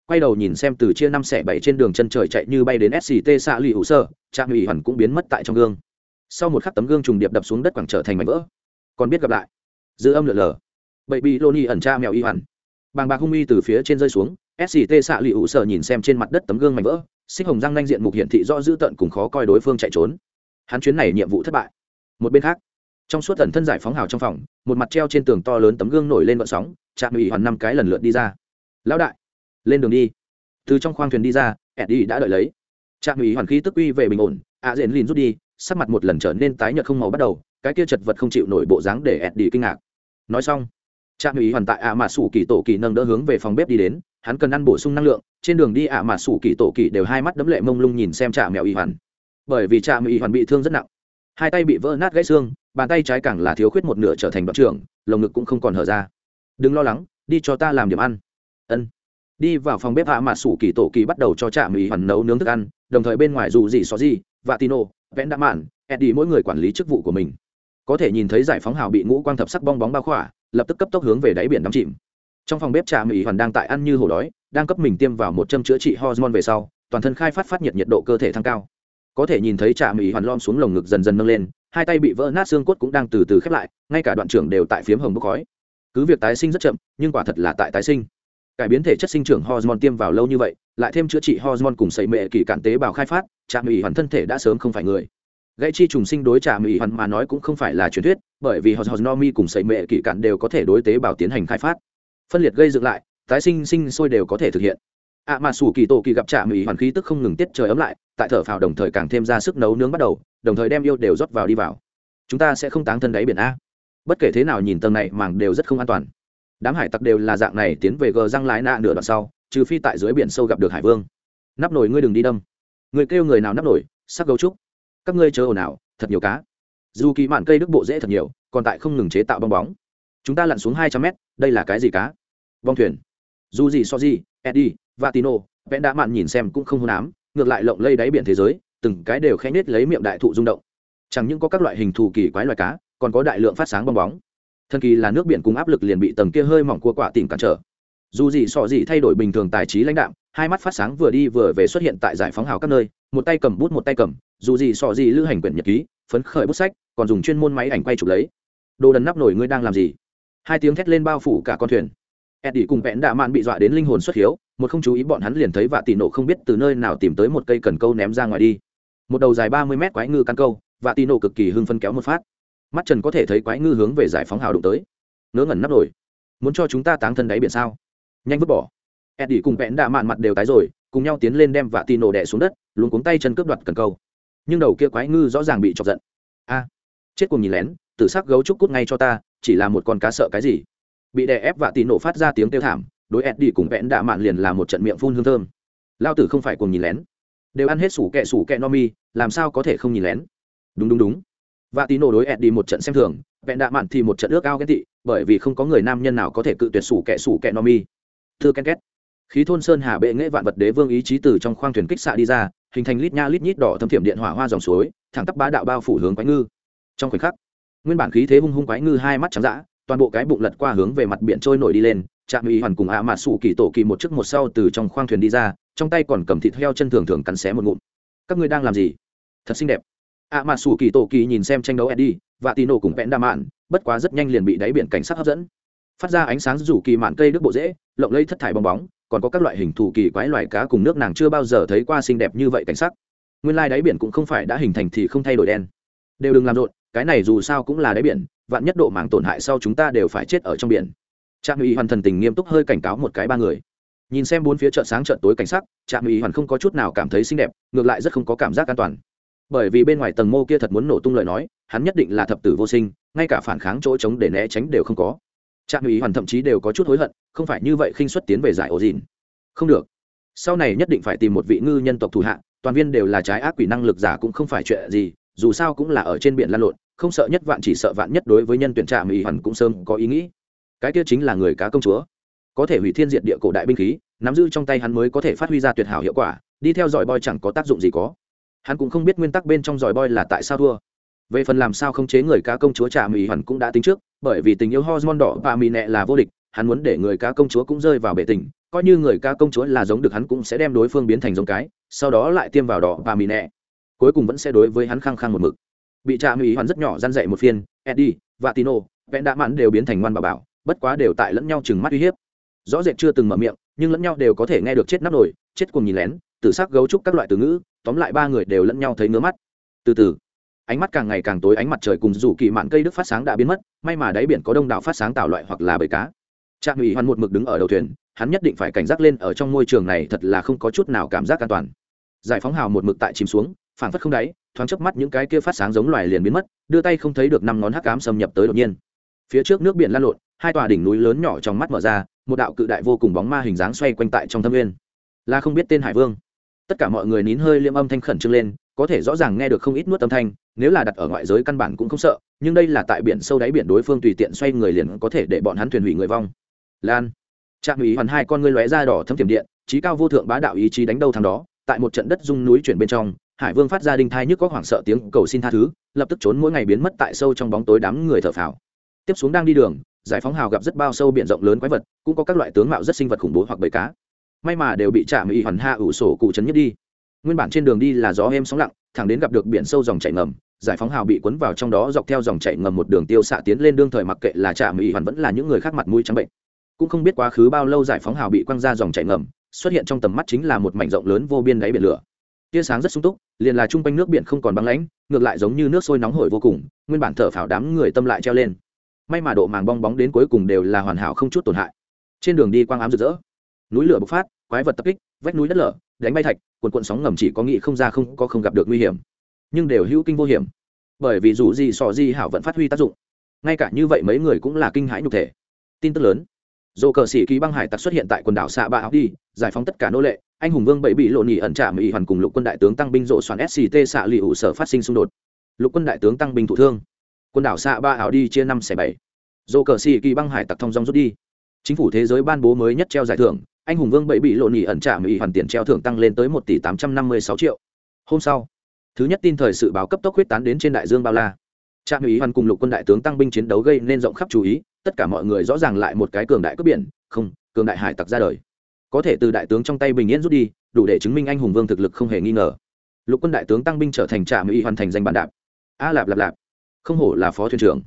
Quay đầu nhìn xem từ chia năm xẻ bảy trên đường chân trời chạy như bay đến sct xạ lì hữu sơ trang uy hoàn cũng biến mất tại trong gương. Sau một khắc tấm gương trùng điệp đập xuống đất quảng trở thành mảnh vỡ. Còn biết gặp lại. Dư âm lượn lờ. Bậy bị lô ni ẩn cha mèo y hoàn bàng bạc hung uy từ phía trên rơi xuống sct xạ lì ủ sợ nhìn xem trên mặt đất tấm gương mảnh vỡ xích hồng răng nanh diện mục hiển thị rõ dữ tợn cùng khó coi đối phương chạy trốn. Hắn chuyến này nhiệm vụ thất bại. Một bên khác trong suốt tần thân giải phóng hào trong phòng một mặt treo trên tường to lớn tấm gương nổi lên vận sóng chạm ủy hoàn năm cái lần lượt đi ra. Lão đại lên đường đi. Từ trong khoang thuyền đi ra eddie đã đợi lấy. Trạm ủy hoàn khí tức uy về bình ổn À, dện lìn rút đi sắc mặt một lần trở nên tái nhợt không màu bắt đầu cái kia chật vật không chịu nổi bộ dáng để eddie kinh ngạc. Nói xong trạm ủy hoàn tại ạ mà sủ kỳ tổ kỳ nâng đỡ hướng về phòng bếp đi đến hắn cần ăn bổ sung năng lượng, trên đường đi ạ mà sủ kỳ tổ kỳ đều hai mắt đấm lệ mông lung nhìn xem trà mèo y hoàn. Bởi vì trà mèo y hoàn bị thương rất nặng. Hai tay bị vỡ nát gãy xương, bàn tay trái càng là thiếu khuyết một nửa trở thành đoạn trưởng, lồng ngực cũng không còn hở ra. Đừng lo lắng, đi cho ta làm điểm ăn. Ân. Đi vào phòng bếp hạ mà sủ kỳ tổ kỳ bắt đầu cho trà mèo y hoàn nấu nướng thức ăn, đồng thời bên ngoài dù gì xó gì và tino vẽn đã mạn eddie mỗi người quản lý chức vụ của mình. Có thể nhìn thấy giải phóng hào bị ngũ quang thập sắc bong bóng bao khỏa, lập tức cấp tốc hướng về đáy biển đắm chìm trong phòng bếp trà mỹ hoàn đang tại ăn như hổ đói, đang cấp mình tiêm vào một châm chữa trị hormone về sau, toàn thân khai phát phát nhiệt nhiệt độ cơ thể tăng cao. Có thể nhìn thấy trà mỹ hoàn lom xuống lồng ngực dần dần nâng lên, hai tay bị vỡ nát xương cốt cũng đang từ từ khép lại, ngay cả đoạn trưởng đều tại phiếm hồng bốc khói. Cứ việc tái sinh rất chậm, nhưng quả thật là tại tái sinh. Cải biến thể chất sinh trưởng hormone tiêm vào lâu như vậy, lại thêm chữa trị hormone cùng sẩy mệ kỳ cản tế bào khai phát, trà mỹ hoàn thân thể đã sớm không phải người. Gãy chi trùng sinh đối trà mỹ hoàn mà nói cũng không phải là truyền thuyết, bởi vì hormone cùng sẩy mệ kỳ cản đều có thể đối tế bào tiến hành khai phát phân liệt gây dựng lại, tái sinh sinh sôi đều có thể thực hiện. Ạ à mà sủ kỳ tổ kỳ gặp trà mỹ hoàn khí tức không ngừng tiết trời ấm lại, tại thở phào đồng thời càng thêm ra sức nấu nướng bắt đầu, đồng thời đem yêu đều rót vào đi vào. Chúng ta sẽ không táng thân đáy biển a. Bất kể thế nào nhìn tầng này màng đều rất không an toàn. Đám hải tặc đều là dạng này tiến về gờ răng lái nạ nửa đoạn sau, trừ phi tại dưới biển sâu gặp được hải vương. Nắp nổi ngươi đừng đi đâm. Người kêu người nào nắp nổi sắc gấu trúc. Các ngươi chờ ồn ào, thật nhiều cá. Dù kỳ mạn cây đức bộ dễ thật nhiều, còn tại không ngừng chế tạo bong bóng. Chúng ta lặn xuống hai trăm mét, đây là cái gì cá? Bong thuyền. Dù gì so gì eddie, vatino, vẽ đã mạn nhìn xem cũng không hôn ám, ngược lại lộng lây đáy biển thế giới, từng cái đều khẽ nết lấy miệng đại thụ rung động. Chẳng những có các loại hình thù kỳ quái loài cá, còn có đại lượng phát sáng bong bóng. Thần kỳ là nước biển cùng áp lực liền bị tầng kia hơi mỏng cua quả tìm cản trở. Dù gì sọ gì thay đổi bình thường tài trí lãnh đạm, hai mắt phát sáng vừa đi vừa về xuất hiện tại giải phóng hào các nơi, một tay cầm bút một tay cầm dù gì sọ gì lưu hành quyển nhật ký, phấn khởi bút sách, còn dùng chuyên môn máy ảnh quay chụp lấy. Đồ đần nắp nổi ngươi đang làm gì? Hai tiếng thét lên bao phủ cả con thuyền eddie cùng vẽn đạ mạn bị dọa đến linh hồn xuất hiếu, một không chú ý bọn hắn liền thấy vạ tì nổ không biết từ nơi nào tìm tới một cây cần câu ném ra ngoài đi. Một đầu dài ba mươi mét quái ngư căn câu, vạ tì nổ cực kỳ hưng phân kéo một phát. Mắt trần có thể thấy quái ngư hướng về giải phóng hào đụng tới. Ngớ ngẩn nắp nổi muốn cho chúng ta táng thân đáy biển sao? Nhanh vứt bỏ. Eddie cùng vẽn đạ mạn mặt đều tái rồi, cùng nhau tiến lên đem vạ tì nổ đẻ xuống đất luôn cuống tay chân cướp đoạt cần câu. Nhưng đầu kia quái ngư rõ ràng bị chọc giận. A, chết cùng nhìn lén tự sắc gấu trúc cút ngay cho ta, chỉ là một con cá sợ cái gì? Bị đè ép vạ tì nổ phát ra tiếng kêu thảm, đối eddie cùng vẽn đạ mạn liền là một trận miệng phun hương thơm. Lao tử không phải cùng nhìn lén. Đều ăn hết sủ kẹ sủ kẹ no mi, làm sao có thể không nhìn lén? Đúng đúng đúng. Và tì nổ đối eddie một trận xem thường, vẹn đạ mạn thì một trận ước ao ghen tị, bởi vì không có người nam nhân nào có thể cự tuyệt sủ kẹ sủ kẹ no mi. Thưa ken két, khí thôn sơn hà bệ nghệ vạn vật đế vương ý chí từ trong khoang thuyền kích xạ đi ra, hình thành lít nha lít nhít đỏ thâm thiểm điện hỏa hoa dòng suối, thẳng tắp bá đạo bao phủ hướng quái ngư. Trong khoảnh khắc, nguyên bản khí thế hung hung quái ngư hai mắt trắng dã toàn bộ cái bụng lật qua hướng về mặt biển trôi nổi đi lên, trạm uy hoàn cùng ạ mạt sủ kỳ tổ kỳ một chiếc một sau từ trong khoang thuyền đi ra, trong tay còn cầm thịt heo chân thường thường cắn xé một ngụm. Các ngươi đang làm gì? Thật xinh đẹp. Ạ mạt sủ kỳ tổ kỳ nhìn xem tranh đấu eddie, và tino cùng vẽn đa mạn, bất quá rất nhanh liền bị đáy biển cảnh sát hấp dẫn. Phát ra ánh sáng rủ kỳ mạn cây đức bộ dễ lộng lây thất thải bong bóng, còn có các loại hình thù kỳ quái loài cá cùng nước nàng chưa bao giờ thấy qua xinh đẹp như vậy cảnh sắc. Nguyên lai đáy biển cũng không phải đã hình thành thì không thay đổi đen. Đều đừng làm rộn, cái này dù sao cũng là đáy biển vạn nhất độ mạng tổn hại sau chúng ta đều phải chết ở trong biển. Trạm ủy hoàn thần tình nghiêm túc hơi cảnh cáo một cái ba người. Nhìn xem bốn phía chợ sáng chợ tối cảnh sắc, trạm ủy hoàn không có chút nào cảm thấy xinh đẹp, ngược lại rất không có cảm giác an toàn. Bởi vì bên ngoài tầng mô kia thật muốn nổ tung lời nói, hắn nhất định là thập tử vô sinh, ngay cả phản kháng chỗ trống để né tránh đều không có. Trạm ủy hoàn thậm chí đều có chút hối hận, không phải như vậy khinh xuất tiến về giải ổ dìn không được. Sau này nhất định phải tìm một vị ngư nhân tộc thủ hạ, toàn viên đều là trái ác quỷ năng lực giả cũng không phải chuyện gì dù sao cũng là ở trên biển lan lộn, không sợ nhất vạn chỉ sợ vạn nhất đối với nhân tuyển trạm ủy hoàn cũng sớm có ý nghĩ. Cái kia chính là người cá công chúa. Có thể hủy thiên diệt địa cổ đại binh khí, nắm giữ trong tay hắn mới có thể phát huy ra tuyệt hảo hiệu quả, đi theo dòi boy chẳng có tác dụng gì có. Hắn cũng không biết nguyên tắc bên trong dòi boy là tại sao thua. Về phần làm sao không chế người cá công chúa trà mỹ hoàn cũng đã tính trước, bởi vì tình yêu hormone đỏ và mì nẹ là vô địch, hắn muốn để người cá công chúa cũng rơi vào bể tình, coi như người cá công chúa là giống được hắn cũng sẽ đem đối phương biến thành giống cái, sau đó lại tiêm vào đỏ và mì nẹ cuối cùng vẫn sẽ đối với hắn khăng khăng một mực. Bị Trạm mỹ hoàn rất nhỏ răn dậy một phiên, eddie và tino vẽn đã mãn đều biến thành ngoan bà bảo, bất quá đều tại lẫn nhau chừng mắt uy hiếp. Rõ rệt chưa từng mở miệng, nhưng lẫn nhau đều có thể nghe được chết nắp nổi chết cùng nhìn lén, tử sắc gấu trúc các loại từ ngữ, tóm lại ba người đều lẫn nhau thấy ngứa mắt. Từ từ, ánh mắt càng ngày càng tối, ánh mặt trời cùng rủ kỳ mạn cây đức phát sáng đã biến mất, may mà đáy biển có đông đảo phát sáng tạo loại hoặc là bầy cá. Trạm ủy hoàn một mực đứng ở đầu thuyền, hắn nhất định phải cảnh giác lên ở trong môi trường này thật là không có chút nào cảm giác an toàn. Giải phóng hào một mực tại chìm xuống phản phất không đáy, thoáng chớp mắt những cái kia phát sáng giống loài liền biến mất, đưa tay không thấy được năm ngón hắc cám xâm nhập tới đột nhiên. Phía trước nước biển lan lộn, hai tòa đỉnh núi lớn nhỏ trong mắt mở ra, một đạo cự đại vô cùng bóng ma hình dáng xoay quanh tại trong thâm nguyên. Là không biết tên hải vương. Tất cả mọi người nín hơi liêm âm thanh khẩn trương lên, có thể rõ ràng nghe được không ít nuốt âm thanh, nếu là đặt ở ngoại giới căn bản cũng không sợ, nhưng đây là tại biển sâu đáy biển đối phương tùy tiện xoay người liền có thể để bọn hắn thuyền hủy người vong. Lan. Trạm ủy hoàn hai con ngươi lóe ra đỏ thâm tiềm điện, trí cao vô thượng bá đạo ý chí đánh đâu thằng đó, tại một trận đất rung núi chuyển bên trong hải vương phát ra đinh thai nhức có hoảng sợ tiếng cầu xin tha thứ, lập tức trốn mỗi ngày biến mất tại sâu trong bóng tối đám người thở phào. Tiếp xuống đang đi đường, giải phóng hào gặp rất bao sâu biển rộng lớn quái vật, cũng có các loại tướng mạo rất sinh vật khủng bố hoặc bầy cá. May mà đều bị trạm ủy hoàn hạ ủ sổ cụ trấn nhất đi. Nguyên bản trên đường đi là gió êm sóng lặng, thẳng đến gặp được biển sâu dòng chảy ngầm, giải phóng hào bị cuốn vào trong đó dọc theo dòng chảy ngầm một đường tiêu xạ tiến lên đương thời mặc kệ là trạm ủy hoàn vẫn là những người khác mặt mũi trắng bệnh. Cũng không biết quá khứ bao lâu giải phóng hào bị quăng ra dòng chảy ngầm, xuất hiện trong tầm mắt chính là một mảnh rộng lớn vô biên đáy biển lửa tia sáng rất sung túc, liền là chung quanh nước biển không còn băng lãnh, ngược lại giống như nước sôi nóng hổi vô cùng, nguyên bản thở phào đám người tâm lại treo lên. May mà độ màng bong bóng đến cuối cùng đều là hoàn hảo không chút tổn hại. Trên đường đi quang ám rực rỡ, núi lửa bộc phát, quái vật tập kích, vách núi đất lở, đánh bay thạch, cuộn cuộn sóng ngầm chỉ có nghĩ không ra không, có không gặp được nguy hiểm. Nhưng đều hữu kinh vô hiểm, bởi vì dù gì sò gì hảo vẫn phát huy tác dụng. Ngay cả như vậy mấy người cũng là kinh hãi nhục thể. Tin tức lớn. Dồ cờ sĩ ký băng hải tặc xuất hiện tại quần đảo xạ ba áo đi, giải phóng tất cả nô lệ anh hùng vương bảy bị lộ nhị ẩn trả mỹ hoàn cùng lục quân đại tướng tăng binh rộ soạn sct xạ lì ủ sở phát sinh xung đột. Lục quân đại tướng tăng binh thụ thương. Quần đảo xạ ba ảo đi chia năm xẻ bảy. Dô cờ xì kỳ băng hải tặc thông dong rút đi. Chính phủ thế giới ban bố mới nhất treo giải thưởng, anh hùng vương bảy bị lộ nhị ẩn trả mỹ hoàn tiền treo thưởng tăng lên tới một tỷ tám trăm năm mươi sáu triệu. Hôm sau, thứ nhất tin thời sự báo cấp tốc huyết tán đến trên đại dương bao la. Trạm mỹ hoàn cùng lục quân đại tướng tăng binh chiến đấu gây nên rộng khắp chú ý, tất cả mọi người rõ ràng lại một cái cường đại cướp biển, không, cường đại hải tặc ra đời có thể từ đại tướng trong tay bình yên rút đi, đủ để chứng minh anh hùng vương thực lực không hề nghi ngờ. Lục quân đại tướng tăng binh trở thành trạm y hoàn thành danh bản đạp. A lạp lạp lạp. Không hổ là phó thuyền trưởng.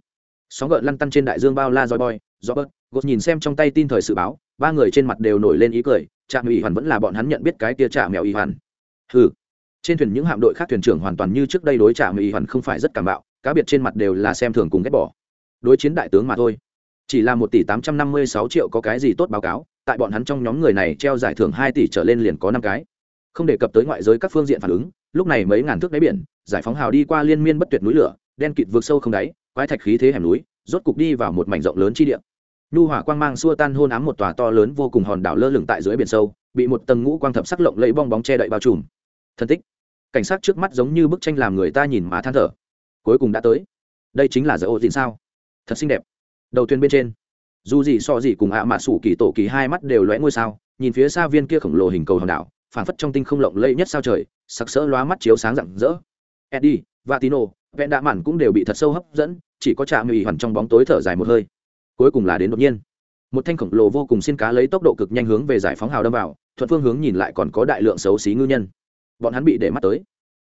Sóng gợn lăn tăn trên đại dương bao la roi boy do bớt, gột nhìn xem trong tay tin thời sự báo, ba người trên mặt đều nổi lên ý cười, trạm ủy hoàn vẫn là bọn hắn nhận biết cái tia trạm mèo ủy hoàn. Ừ trên thuyền những hạm đội khác thuyền trưởng hoàn toàn như trước đây đối trạm ủy hoàn không phải rất cảm bạo, cá biệt trên mặt đều là xem thường cùng ghét bỏ. Đối chiến đại tướng mà thôi. Chỉ là một tỷ tám trăm năm mươi sáu triệu có cái gì tốt báo cáo tại bọn hắn trong nhóm người này treo giải thưởng hai tỷ trở lên liền có năm cái. Không đề cập tới ngoại giới các phương diện phản ứng, lúc này mấy ngàn thước đáy biển, giải phóng hào đi qua liên miên bất tuyệt núi lửa, đen kịt vượt sâu không đáy, quái thạch khí thế hẻm núi, rốt cục đi vào một mảnh rộng lớn chi địa. Nhu hỏa quang mang xua tan hôn ám một tòa to lớn vô cùng hòn đảo lơ lửng tại dưới biển sâu, bị một tầng ngũ quang thập sắc lộng lẫy bong bóng che đậy bao trùm. Thân tích. Cảnh sát trước mắt giống như bức tranh làm người ta nhìn má than thở. Cuối cùng đã tới. Đây chính là giờ ô dịn sao? Thật xinh đẹp. Đầu thuyền bên trên dù gì so gì cùng ạ à mạ sủ kỳ tổ kỳ hai mắt đều lóe ngôi sao nhìn phía xa viên kia khổng lồ hình cầu hòn đảo phản phất trong tinh không lộng lẫy nhất sao trời sặc sỡ lóa mắt chiếu sáng rạng rỡ. Eddie Vatino, vẹn đạ mản cũng đều bị thật sâu hấp dẫn chỉ có trạm ủy hoàn trong bóng tối thở dài một hơi. Cuối cùng là đến đột nhiên. Một thanh khổng lồ vô cùng xin cá lấy tốc độ cực nhanh hướng về giải phóng hào đâm vào thuận phương hướng nhìn lại còn có đại lượng xấu xí ngư nhân. Bọn hắn bị để mắt tới.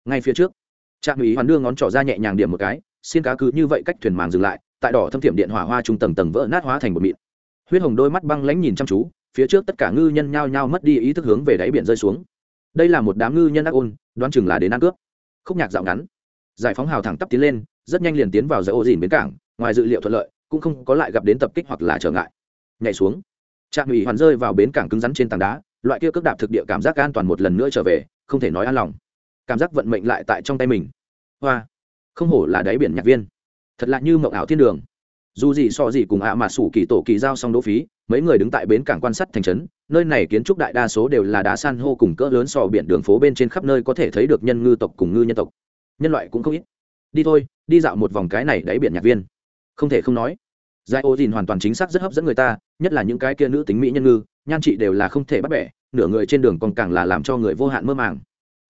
Ngay phía trước trạm ủy hoàn đưa ngón trỏ ra nhẹ nhàng điểm một cái xin cá cứ như vậy cách thuyền màng dừng lại tại đỏ thâm thiểm điện hỏa hoa trung tầng tầng vỡ nát hóa thành một mịn. Huyết hồng đôi mắt băng lãnh nhìn chăm chú, phía trước tất cả ngư nhân nhao nhao mất đi ý thức hướng về đáy biển rơi xuống. Đây là một đám ngư nhân ác ôn, đoán chừng là đến ăn cướp. Khúc nhạc dạo ngắn, giải phóng hào thẳng tắp tiến lên, rất nhanh liền tiến vào giải ô dìn bến cảng, ngoài dự liệu thuận lợi, cũng không có lại gặp đến tập kích hoặc là trở ngại. Nhảy xuống, trạm ủy hoàn rơi vào bến cảng cứng rắn trên tảng đá, loại kia cước đạp thực địa cảm giác an toàn một lần nữa trở về, không thể nói an lòng. Cảm giác vận mệnh lại tại trong tay mình. Hoa, không hổ là đáy biển nhạc viên thật là như mộng ảo thiên đường. Dù gì so gì cùng ạ mà sủ kỳ tổ kỳ giao xong đỗ phí, mấy người đứng tại bến cảng quan sát thành trấn, nơi này kiến trúc đại đa số đều là đá san hô cùng cỡ lớn sò biển đường phố bên trên khắp nơi có thể thấy được nhân ngư tộc cùng ngư nhân tộc. Nhân loại cũng không ít. Đi thôi, đi dạo một vòng cái này đáy biển nhạc viên. Không thể không nói giải ô dìn hoàn toàn chính xác rất hấp dẫn người ta, nhất là những cái kia nữ tính mỹ nhân ngư, nhan trị đều là không thể bắt bẻ, nửa người trên đường còn càng là làm cho người vô hạn mơ màng.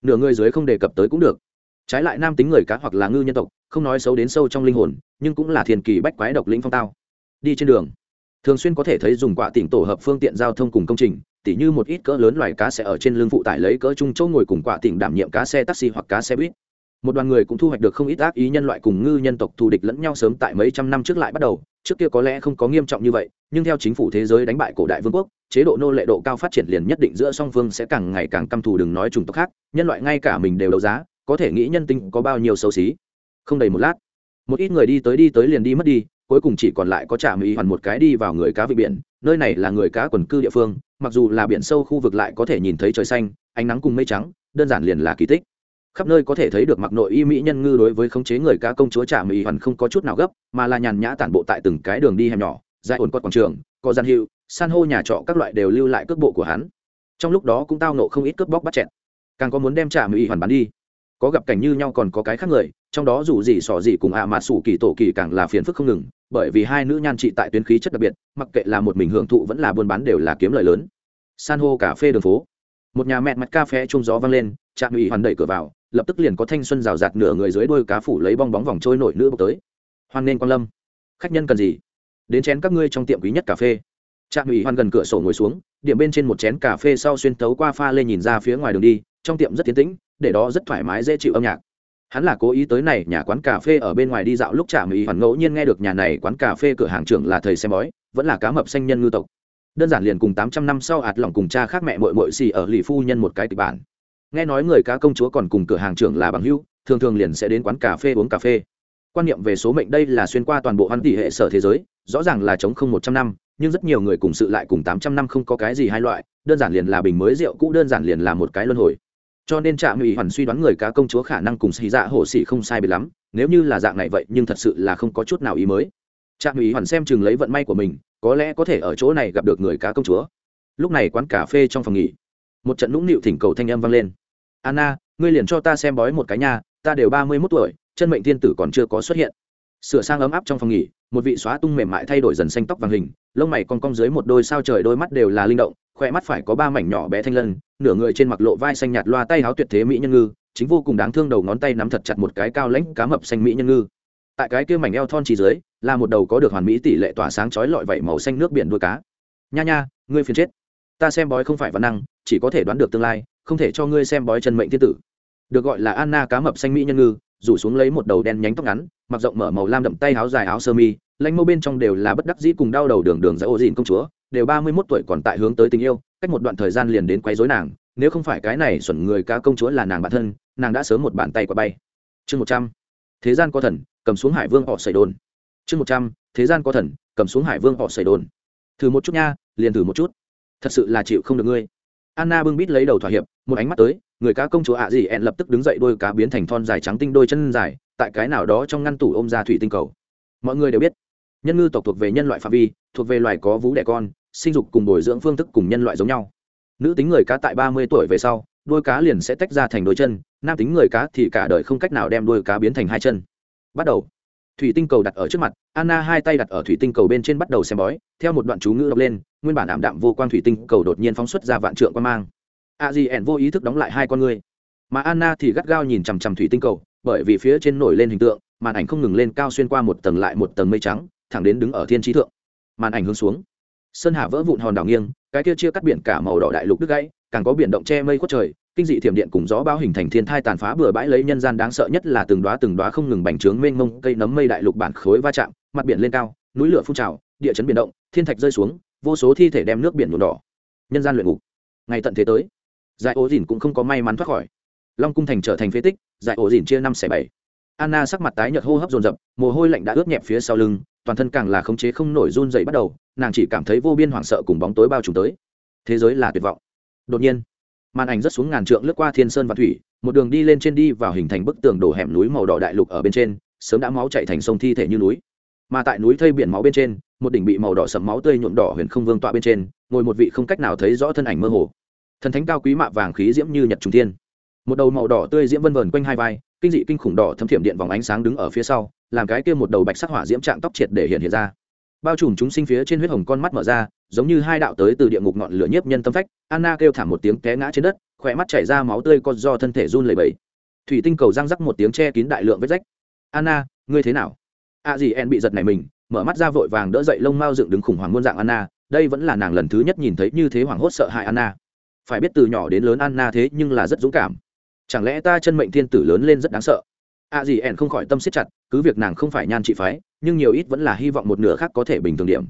Nửa người dưới không đề cập tới cũng được. Trái lại nam tính người cá hoặc là ngư nhân tộc không nói xấu đến sâu trong linh hồn, nhưng cũng là thiền kỳ bách quái độc lĩnh phong tao. Đi trên đường, thường xuyên có thể thấy dùng quả tỉnh tổ hợp phương tiện giao thông cùng công trình, tỉ như một ít cỡ lớn loài cá sẽ ở trên lưng phụ tải lấy cỡ trung châu ngồi cùng quả tỉnh đảm nhiệm cá xe taxi hoặc cá xe buýt. Một đoàn người cũng thu hoạch được không ít ác ý nhân loại cùng ngư nhân tộc thù địch lẫn nhau sớm tại mấy trăm năm trước lại bắt đầu, trước kia có lẽ không có nghiêm trọng như vậy, nhưng theo chính phủ thế giới đánh bại cổ đại vương quốc, chế độ nô lệ độ cao phát triển liền nhất định giữa song phương sẽ càng ngày càng căm thù đừng nói chủng tộc khác, nhân loại ngay cả mình đều đấu giá, có thể nghĩ nhân tính có bao nhiêu xấu xí không đầy một lát. Một ít người đi tới đi tới liền đi mất đi, cuối cùng chỉ còn lại có trạm Mỹ hoàn một cái đi vào người cá vị biển, nơi này là người cá quần cư địa phương, mặc dù là biển sâu khu vực lại có thể nhìn thấy trời xanh, ánh nắng cùng mây trắng, đơn giản liền là kỳ tích. Khắp nơi có thể thấy được mặc nội y mỹ nhân ngư đối với khống chế người cá công chúa trạm Mỹ hoàn không có chút nào gấp, mà là nhàn nhã tản bộ tại từng cái đường đi hẻm nhỏ, dài ổn quật quảng trường, có gian hiệu, san hô nhà trọ các loại đều lưu lại cước bộ của hắn. Trong lúc đó cũng tao nộ không ít cướp bóc bắt chẹn càng có muốn đem trạm Mỹ hoàn bán đi có gặp cảnh như nhau còn có cái khác người, trong đó dù gì sỏ gì cùng ạ à mà sủ kỳ tổ kỳ càng là phiền phức không ngừng, bởi vì hai nữ nhan trị tại tuyến khí chất đặc biệt, mặc kệ là một mình hưởng thụ vẫn là buôn bán đều là kiếm lời lớn. San hô cà phê đường phố. Một nhà mẹ mặt cà phê chung gió vang lên, trạm ủy hoàn đẩy cửa vào, lập tức liền có thanh xuân rào rạt nửa người dưới đôi cá phủ lấy bong bóng vòng trôi nổi nữ bốc tới. Hoan nên quan lâm. Khách nhân cần gì? Đến chén các ngươi trong tiệm quý nhất cà phê. Trạm ủy hoàn gần cửa sổ ngồi xuống, điểm bên trên một chén cà phê sau xuyên tấu qua pha lên nhìn ra phía ngoài đường đi, trong tiệm rất tiến tĩnh để đó rất thoải mái dễ chịu âm nhạc. Hắn là cố ý tới này nhà quán cà phê ở bên ngoài đi dạo lúc trả mỹ hoàn ngẫu nhiên nghe được nhà này quán cà phê cửa hàng trưởng là thầy xem bói, vẫn là cá mập xanh nhân ngư tộc. Đơn giản liền cùng tám trăm năm sau ạt lòng cùng cha khác mẹ mội mội xì ở lì phu nhân một cái kịch bản. Nghe nói người cá công chúa còn cùng cửa hàng trưởng là bằng hữu, thường thường liền sẽ đến quán cà phê uống cà phê. Quan niệm về số mệnh đây là xuyên qua toàn bộ hoan tỷ hệ sở thế giới, rõ ràng là chống không một trăm năm, nhưng rất nhiều người cùng sự lại cùng tám trăm năm không có cái gì hai loại, đơn giản liền là bình mới rượu cũ, đơn giản liền là một cái luân hồi cho nên trạm ủy hoàn suy đoán người cá công chúa khả năng cùng xì dạ hổ xỉ không sai biệt lắm, nếu như là dạng này vậy, nhưng thật sự là không có chút nào ý mới. Trạm ủy hoàn xem chừng lấy vận may của mình, có lẽ có thể ở chỗ này gặp được người cá công chúa. Lúc này quán cà phê trong phòng nghỉ, một trận nũng nịu thỉnh cầu thanh âm vang lên. Anna, ngươi liền cho ta xem bói một cái nhà ta đều ba mươi mốt tuổi, chân mệnh thiên tử còn chưa có xuất hiện sửa sang ấm áp trong phòng nghỉ, một vị xóa tung mềm mại thay đổi dần xanh tóc vàng hình, lông mày con cong dưới một đôi sao trời đôi mắt đều là linh động, khoe mắt phải có ba mảnh nhỏ bé thanh lân, nửa người trên mặc lộ vai xanh nhạt loa tay háo tuyệt thế mỹ nhân ngư, chính vô cùng đáng thương đầu ngón tay nắm thật chặt một cái cao lãnh cá mập xanh mỹ nhân ngư. Tại cái kia mảnh eo thon chỉ dưới, là một đầu có được hoàn mỹ tỷ lệ tỏa sáng chói lọi vảy màu xanh nước biển đuôi cá. Nha nha, ngươi phiền chết. Ta xem bói không phải văn năng, chỉ có thể đoán được tương lai, không thể cho ngươi xem bói chân mệnh thiên tử. Được gọi là anna cá mập xanh mỹ nhân ngư rủ xuống lấy một đầu đen nhánh tóc ngắn, mặc rộng mở màu lam đậm tay áo dài áo sơ mi lãnh mâu bên trong đều là bất đắc dĩ cùng đau đầu đường đường giữa ô dìn công chúa, đều ba mươi mốt tuổi còn tại hướng tới tình yêu, cách một đoạn thời gian liền đến quấy rối nàng, nếu không phải cái này xuẩn người ca công chúa là nàng bản thân, nàng đã sớm một bàn tay qua bay. Chương một trăm, thế gian có thần, cầm xuống hải vương họ xảy đồn. Chương một trăm, thế gian có thần, cầm xuống hải vương họ xảy đồn. Thử một chút nha, liền thử một chút. Thật sự là chịu không được ngươi anna bưng bít lấy đầu thỏa hiệp, một ánh mắt tới, người cá công chúa ạ gì ẹn lập tức đứng dậy đôi cá biến thành thon dài trắng tinh đôi chân dài, tại cái nào đó trong ngăn tủ ôm ra thủy tinh cầu. Mọi người đều biết, nhân ngư tộc thuộc về nhân loại phạm vi, thuộc về loài có vú đẻ con, sinh dục cùng bồi dưỡng phương thức cùng nhân loại giống nhau. Nữ tính người cá tại ba mươi tuổi về sau, đôi cá liền sẽ tách ra thành đôi chân, nam tính người cá thì cả đời không cách nào đem đôi cá biến thành hai chân. Bắt đầu. Thủy tinh cầu đặt ở trước mặt, anna hai tay đặt ở thủy tinh cầu bên trên bắt đầu xem bói, theo một đoạn chú ngữ đọc lên nguyên bản ảm đạm vô quang thủy tinh cầu đột nhiên phóng xuất ra vạn trượng quan mang. A di ẻn vô ý thức đóng lại hai con ngươi mà anna thì gắt gao nhìn chằm chằm thủy tinh cầu, bởi vì phía trên nổi lên hình tượng, màn ảnh không ngừng lên cao xuyên qua một tầng lại một tầng mây trắng, thẳng đến đứng ở thiên trí thượng. Màn ảnh hướng xuống. Sơn hà vỡ vụn hòn đảo nghiêng, cái kia chia cắt biển cả màu đỏ đại lục đứt gãy, càng có biển động che mây khuất trời, kinh dị thiểm điện cùng gió bão hình thành thiên thai tàn phá bừa bãi lấy nhân gian đáng sợ nhất là từng đóa từng đóa không ngừng bành trướng mênh mông cây nấm mây đại lục bản khối va chạm, mặt biển lên cao, núi lửa phun trào, địa chấn biển động, thiên thạch rơi xuống vô số thi thể đem nước biển nhuộm đỏ. Nhân gian luyện ngục. Ngày tận thế tới. Giải ố dìn cũng không có may mắn thoát khỏi. Long cung thành trở thành phế tích, giải ố dìn chia năm xẻ bảy. Anna sắc mặt tái nhợt hô hấp dồn dập, mồ hôi lạnh đã ướt nhẹp phía sau lưng, toàn thân càng là khống chế không nổi run dậy bắt đầu, nàng chỉ cảm thấy vô biên hoảng sợ cùng bóng tối bao trùm tới. Thế giới là tuyệt vọng. Đột nhiên, màn ảnh rất xuống ngàn trượng lướt qua thiên sơn và thủy, một đường đi lên trên đi vào hình thành bức tường đổ hẻm núi màu đỏ đại lục ở bên trên, sớm đã máu chạy thành sông thi thể như núi mà tại núi thây biển máu bên trên, một đỉnh bị màu đỏ sầm máu tươi nhuộm đỏ huyền không vương tọa bên trên, ngồi một vị không cách nào thấy rõ thân ảnh mơ hồ. Thần thánh cao quý mạ vàng khí diễm như nhật trung thiên. Một đầu màu đỏ tươi diễm vân vờn quanh hai vai, kinh dị kinh khủng đỏ thâm thiểm điện vòng ánh sáng đứng ở phía sau, làm cái kia một đầu bạch sắc hỏa diễm trạng tóc triệt để hiện hiện ra. Bao trùm chúng sinh phía trên huyết hồng con mắt mở ra, giống như hai đạo tới từ địa ngục ngọn lửa nhiếp nhân tâm phách, anna kêu thảm một tiếng té ngã trên đất, khỏe mắt chảy ra máu tươi con do thân thể run lẩy bẩy. Thủy tinh cầu răng rắc một tiếng che kín đại lượng vết rách. Anna, ngươi thế nào? A gì en bị giật này mình, mở mắt ra vội vàng đỡ dậy lông mao dựng đứng khủng hoảng muôn dạng anna, đây vẫn là nàng lần thứ nhất nhìn thấy như thế hoảng hốt sợ hãi anna. Phải biết từ nhỏ đến lớn anna thế nhưng là rất dũng cảm. Chẳng lẽ ta chân mệnh thiên tử lớn lên rất đáng sợ? A gì ẻn không khỏi tâm siết chặt, cứ việc nàng không phải nhan trị phái, nhưng nhiều ít vẫn là hy vọng một nửa khác có thể bình thường điểm.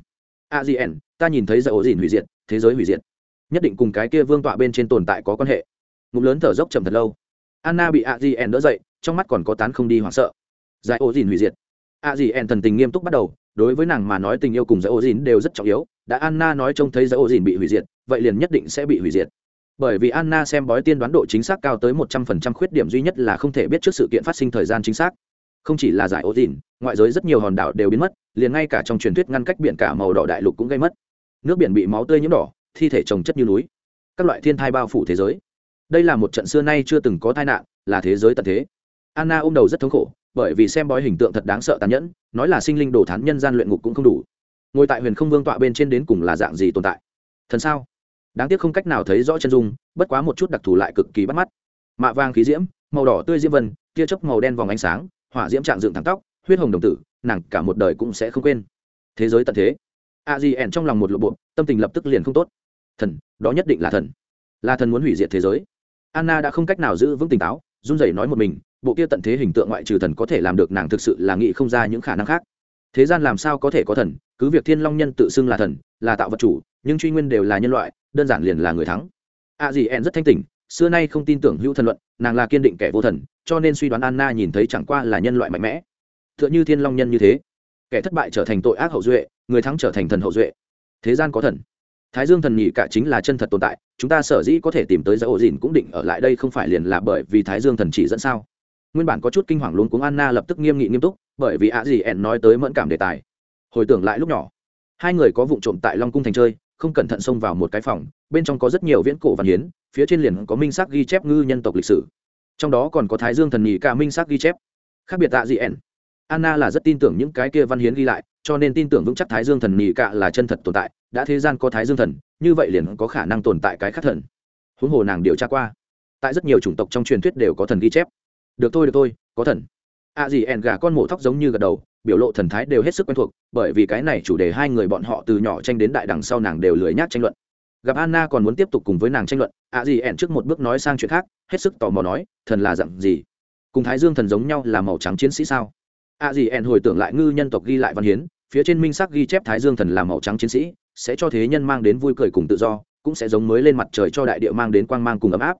Adn ta nhìn thấy giải ổ dìn hủy diệt, thế giới hủy diệt. Nhất định cùng cái kia vương tọa bên trên tồn tại có quan hệ. Ngụm lớn thở dốc chậm thật lâu. Anna bị adn đỡ dậy, trong mắt còn có tán không đi hoảng sợ. Giải ổ dìn hủy diệt adn thần tình nghiêm túc bắt đầu, đối với nàng mà nói tình yêu cùng giải ô dìn đều rất trọng yếu, đã anna nói trông thấy giải ô dìn bị hủy diệt, vậy liền nhất định sẽ bị hủy diệt. Bởi vì anna xem bói tiên đoán độ chính xác cao tới một trăm phần trăm khuyết điểm duy nhất là không thể biết trước sự kiện phát sinh thời gian chính xác. Không chỉ là giải ô dìn, ngoại giới rất nhiều hòn đảo đều biến mất, liền ngay cả trong truyền thuyết ngăn cách biển cả màu đỏ đại lục cũng gây mất. Nước biển bị máu tươi nhiễm đỏ, thi thể trồng chất như núi. Các loại thiên thai bao phủ thế giới. Đây là một trận xưa nay chưa từng có tai nạn, là thế giới tận thế. Anna ôm đầu rất thống khổ bởi vì xem bói hình tượng thật đáng sợ tàn nhẫn, nói là sinh linh đồ thán nhân gian luyện ngục cũng không đủ. Ngồi tại huyền không vương tọa bên trên đến cùng là dạng gì tồn tại? Thần sao? Đáng tiếc không cách nào thấy rõ chân dung, bất quá một chút đặc thù lại cực kỳ bắt mắt. Mạ vàng khí diễm, màu đỏ tươi diễm vân, tia chớp màu đen vòng ánh sáng, hỏa diễm trạng dựng thẳng tóc, huyết hồng đồng tử, nàng cả một đời cũng sẽ không quên. Thế giới tận thế. A di ẻn trong lòng một lộ bộ, tâm tình lập tức liền không tốt. Thần, đó nhất định là thần. Là thần muốn hủy diệt thế giới. Anna đã không cách nào giữ vững tỉnh táo, run rẩy nói một mình bộ kia tận thế hình tượng ngoại trừ thần có thể làm được nàng thực sự là nghĩ không ra những khả năng khác. Thế gian làm sao có thể có thần, cứ việc thiên long nhân tự xưng là thần, là tạo vật chủ, nhưng truy nguyên đều là nhân loại, đơn giản liền là người thắng. A dì en rất thanh tỉnh, xưa nay không tin tưởng hữu thần luận, nàng là kiên định kẻ vô thần, cho nên suy đoán anna nhìn thấy chẳng qua là nhân loại mạnh mẽ. T h ư ợ n h ư thiên long nhân như thế, kẻ thất bại trở thành tội ác hậu duệ, người thắng trở thành thần hậu duệ. Thế gian có thần. Thái dương thần nhị cả chính là chân thật tồn tại, chúng ta sở dĩ có thể tìm tới giải ổ dìn cũng định ở lại đây không phải liền là bởi vì thái dương thần chỉ dẫn sao? Nguyên bản có chút kinh hoàng luôn cuống anna lập tức nghiêm nghị nghiêm túc, bởi vì ạ gì ẹn nói tới mẫn cảm đề tài. Hồi tưởng lại lúc nhỏ, hai người có vụ trộm tại long cung thành chơi, không cẩn thận xông vào một cái phòng, bên trong có rất nhiều viễn cổ văn hiến, phía trên liền có minh xác ghi chép ngư nhân tộc lịch sử. Trong đó còn có thái dương thần nhì ca minh xác ghi chép. Khác biệt tạ dị ẻn anna là rất tin tưởng những cái kia văn hiến ghi lại, cho nên tin tưởng vững chắc thái dương thần nhì ca là chân thật tồn tại, đã thế gian có thái dương thần, như vậy liền có khả năng tồn tại cái khác thần. Huống hồ nàng điều tra qua, tại rất nhiều chủng tộc trong truyền thuyết đều có thần ghi chép được thôi được thôi, có thần. Ạ gì ẻn gà con mổ thóc giống như gật đầu, biểu lộ thần thái đều hết sức quen thuộc, bởi vì cái này chủ đề hai người bọn họ từ nhỏ tranh đến đại đằng sau nàng đều lười nhác tranh luận. Gặp anna còn muốn tiếp tục cùng với nàng tranh luận ạ gì ẻn trước một bước nói sang chuyện khác, hết sức tò mò nói, thần là dặn gì? Cùng thái dương thần giống nhau là màu trắng chiến sĩ sao? Ạ gì ẻn hồi tưởng lại ngư nhân tộc ghi lại văn hiến, phía trên minh sắc ghi chép thái dương thần là màu trắng chiến sĩ, sẽ cho thế nhân mang đến vui cười cùng tự do, cũng sẽ giống mới lên mặt trời cho đại địa mang đến quang mang cùng ấm áp.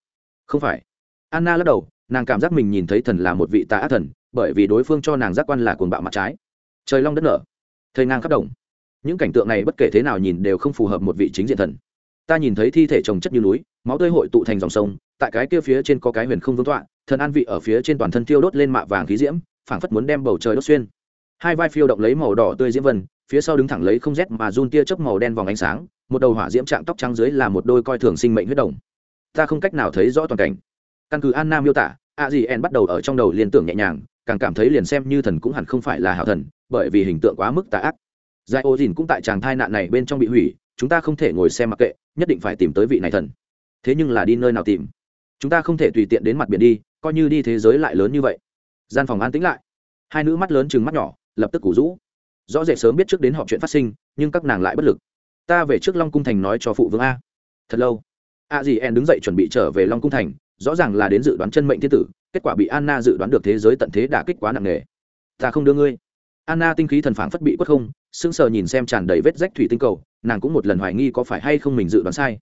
Không phải. Anna lắc đầu nàng cảm giác mình nhìn thấy thần là một vị tà ác thần, bởi vì đối phương cho nàng giác quan là cuồng bạo mặt trái. Trời long đất nở thầy ngang khắp đồng. Những cảnh tượng này bất kể thế nào nhìn đều không phù hợp một vị chính diện thần. Ta nhìn thấy thi thể trồng chất như núi, máu tươi hội tụ thành dòng sông, tại cái kia phía trên có cái huyền không vương tọa, thần an vị ở phía trên toàn thân tiêu đốt lên mạ vàng khí diễm, phảng phất muốn đem bầu trời đốt xuyên. Hai vai phiêu động lấy màu đỏ tươi diễm vân, phía sau đứng thẳng lấy không rét mà run tia chớp màu đen vòng ánh sáng, một đầu hỏa diễm trạng tóc trắng dưới là một đôi coi thường sinh mệnh huyết đồng. Ta không cách nào thấy rõ toàn cảnh căn cứ an nam miêu tả, a gì en bắt đầu ở trong đầu liên tưởng nhẹ nhàng, càng cảm thấy liền xem như thần cũng hẳn không phải là hảo thần, bởi vì hình tượng quá mức tà ác. Giải ô dìn cũng tại chàng thai nạn này bên trong bị hủy, chúng ta không thể ngồi xem mặc kệ, nhất định phải tìm tới vị này thần. Thế nhưng là đi nơi nào tìm? Chúng ta không thể tùy tiện đến mặt biển đi, coi như đi thế giới lại lớn như vậy. Gian phòng an tĩnh lại. Hai nữ mắt lớn chừng mắt nhỏ, lập tức củ rũ. Rõ rệt sớm biết trước đến họp chuyện phát sinh, nhưng các nàng lại bất lực. Ta về trước long cung thành nói cho phụ vương a. Thật lâu, a dì en đứng dậy chuẩn bị trở về long cung thành rõ ràng là đến dự đoán chân mệnh thiên tử, kết quả bị anna dự đoán được thế giới tận thế đã kích quá nặng nề. Ta không đưa ngươi. Anna tinh khí thần phảng phất bị quất không, sững sờ nhìn xem tràn đầy vết rách thủy tinh cầu, nàng cũng một lần hoài nghi có phải hay không mình dự đoán sai.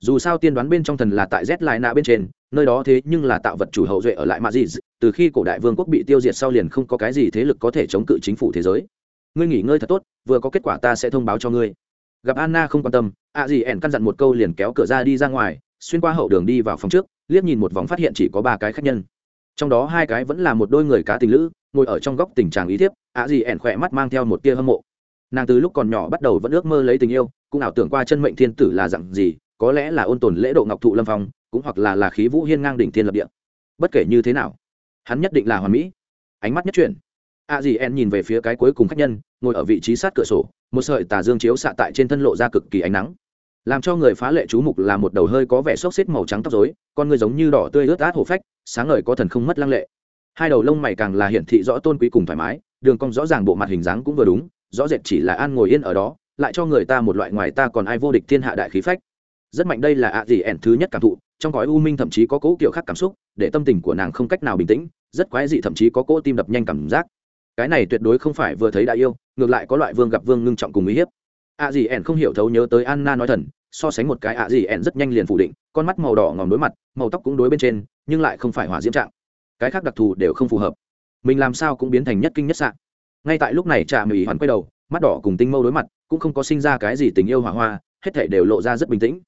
Dù sao tiên đoán bên trong thần là tại z lại nạ bên trên, nơi đó thế nhưng là tạo vật chủ hậu duệ ở lại mà gì từ khi cổ đại vương quốc bị tiêu diệt sau liền không có cái gì thế lực có thể chống cự chính phủ thế giới. Ngươi nghỉ ngơi thật tốt, vừa có kết quả ta sẽ thông báo cho ngươi. Gặp anna không quan tâm ạ gì ẻn căn dặn một câu liền kéo cửa ra đi ra ngoài xuyên qua hậu đường đi vào phòng trước, liếc nhìn một vòng phát hiện chỉ có ba cái khách nhân. Trong đó hai cái vẫn là một đôi người cá tình lữ, ngồi ở trong góc tình trạng ý thiếp, ạ gì ẻn khỏe mắt mang theo một tia hâm mộ. Nàng từ lúc còn nhỏ bắt đầu vẫn ước mơ lấy tình yêu, cũng ảo tưởng qua chân mệnh thiên tử là dặn gì, có lẽ là ôn tồn lễ độ ngọc thụ lâm phong, cũng hoặc là là khí vũ hiên ngang đỉnh thiên lập địa. Bất kể như thế nào, hắn nhất định là hoàn mỹ. Ánh mắt nhất chuyển a dì en nhìn về phía cái cuối cùng khách nhân, ngồi ở vị trí sát cửa sổ, một sợi tà dương chiếu xạ tại trên thân lộ ra cực kỳ ánh nắng làm cho người phá lệ chú mục là một đầu hơi có vẻ xốc xếp màu trắng tóc dối con người giống như đỏ tươi ướt át hổ phách, sáng ngời có thần không mất lăng lệ. Hai đầu lông mày càng là hiển thị rõ tôn quý cùng thoải mái, đường cong rõ ràng bộ mặt hình dáng cũng vừa đúng, rõ rệt chỉ là an ngồi yên ở đó, lại cho người ta một loại ngoài ta còn ai vô địch thiên hạ đại khí phách. Rất mạnh đây là ạ gì ẻn thứ nhất cảm thụ, trong gói u minh thậm chí có cỗ kiểu khác cảm xúc, để tâm tình của nàng không cách nào bình tĩnh, rất quái dị thậm chí có cỗ tim đập nhanh cảm giác. Cái này tuyệt đối không phải vừa thấy đã yêu, ngược lại có loại vương gặp vương ngưng trọng cùng uy hiếp. ạ gì ẻn không hiểu thấu nhớ tới anna nói thần so sánh một cái ạ gì ẹn rất nhanh liền phủ định, con mắt màu đỏ ngòm đối mặt, màu tóc cũng đối bên trên, nhưng lại không phải hỏa diễm trạng. Cái khác đặc thù đều không phù hợp. Mình làm sao cũng biến thành nhất kinh nhất sạn ngay tại lúc này trà mỹ hoàn quay đầu, mắt đỏ cùng tinh mâu đối mặt, cũng không có sinh ra cái gì tình yêu hỏa hoa, hết thể đều lộ ra rất bình tĩnh.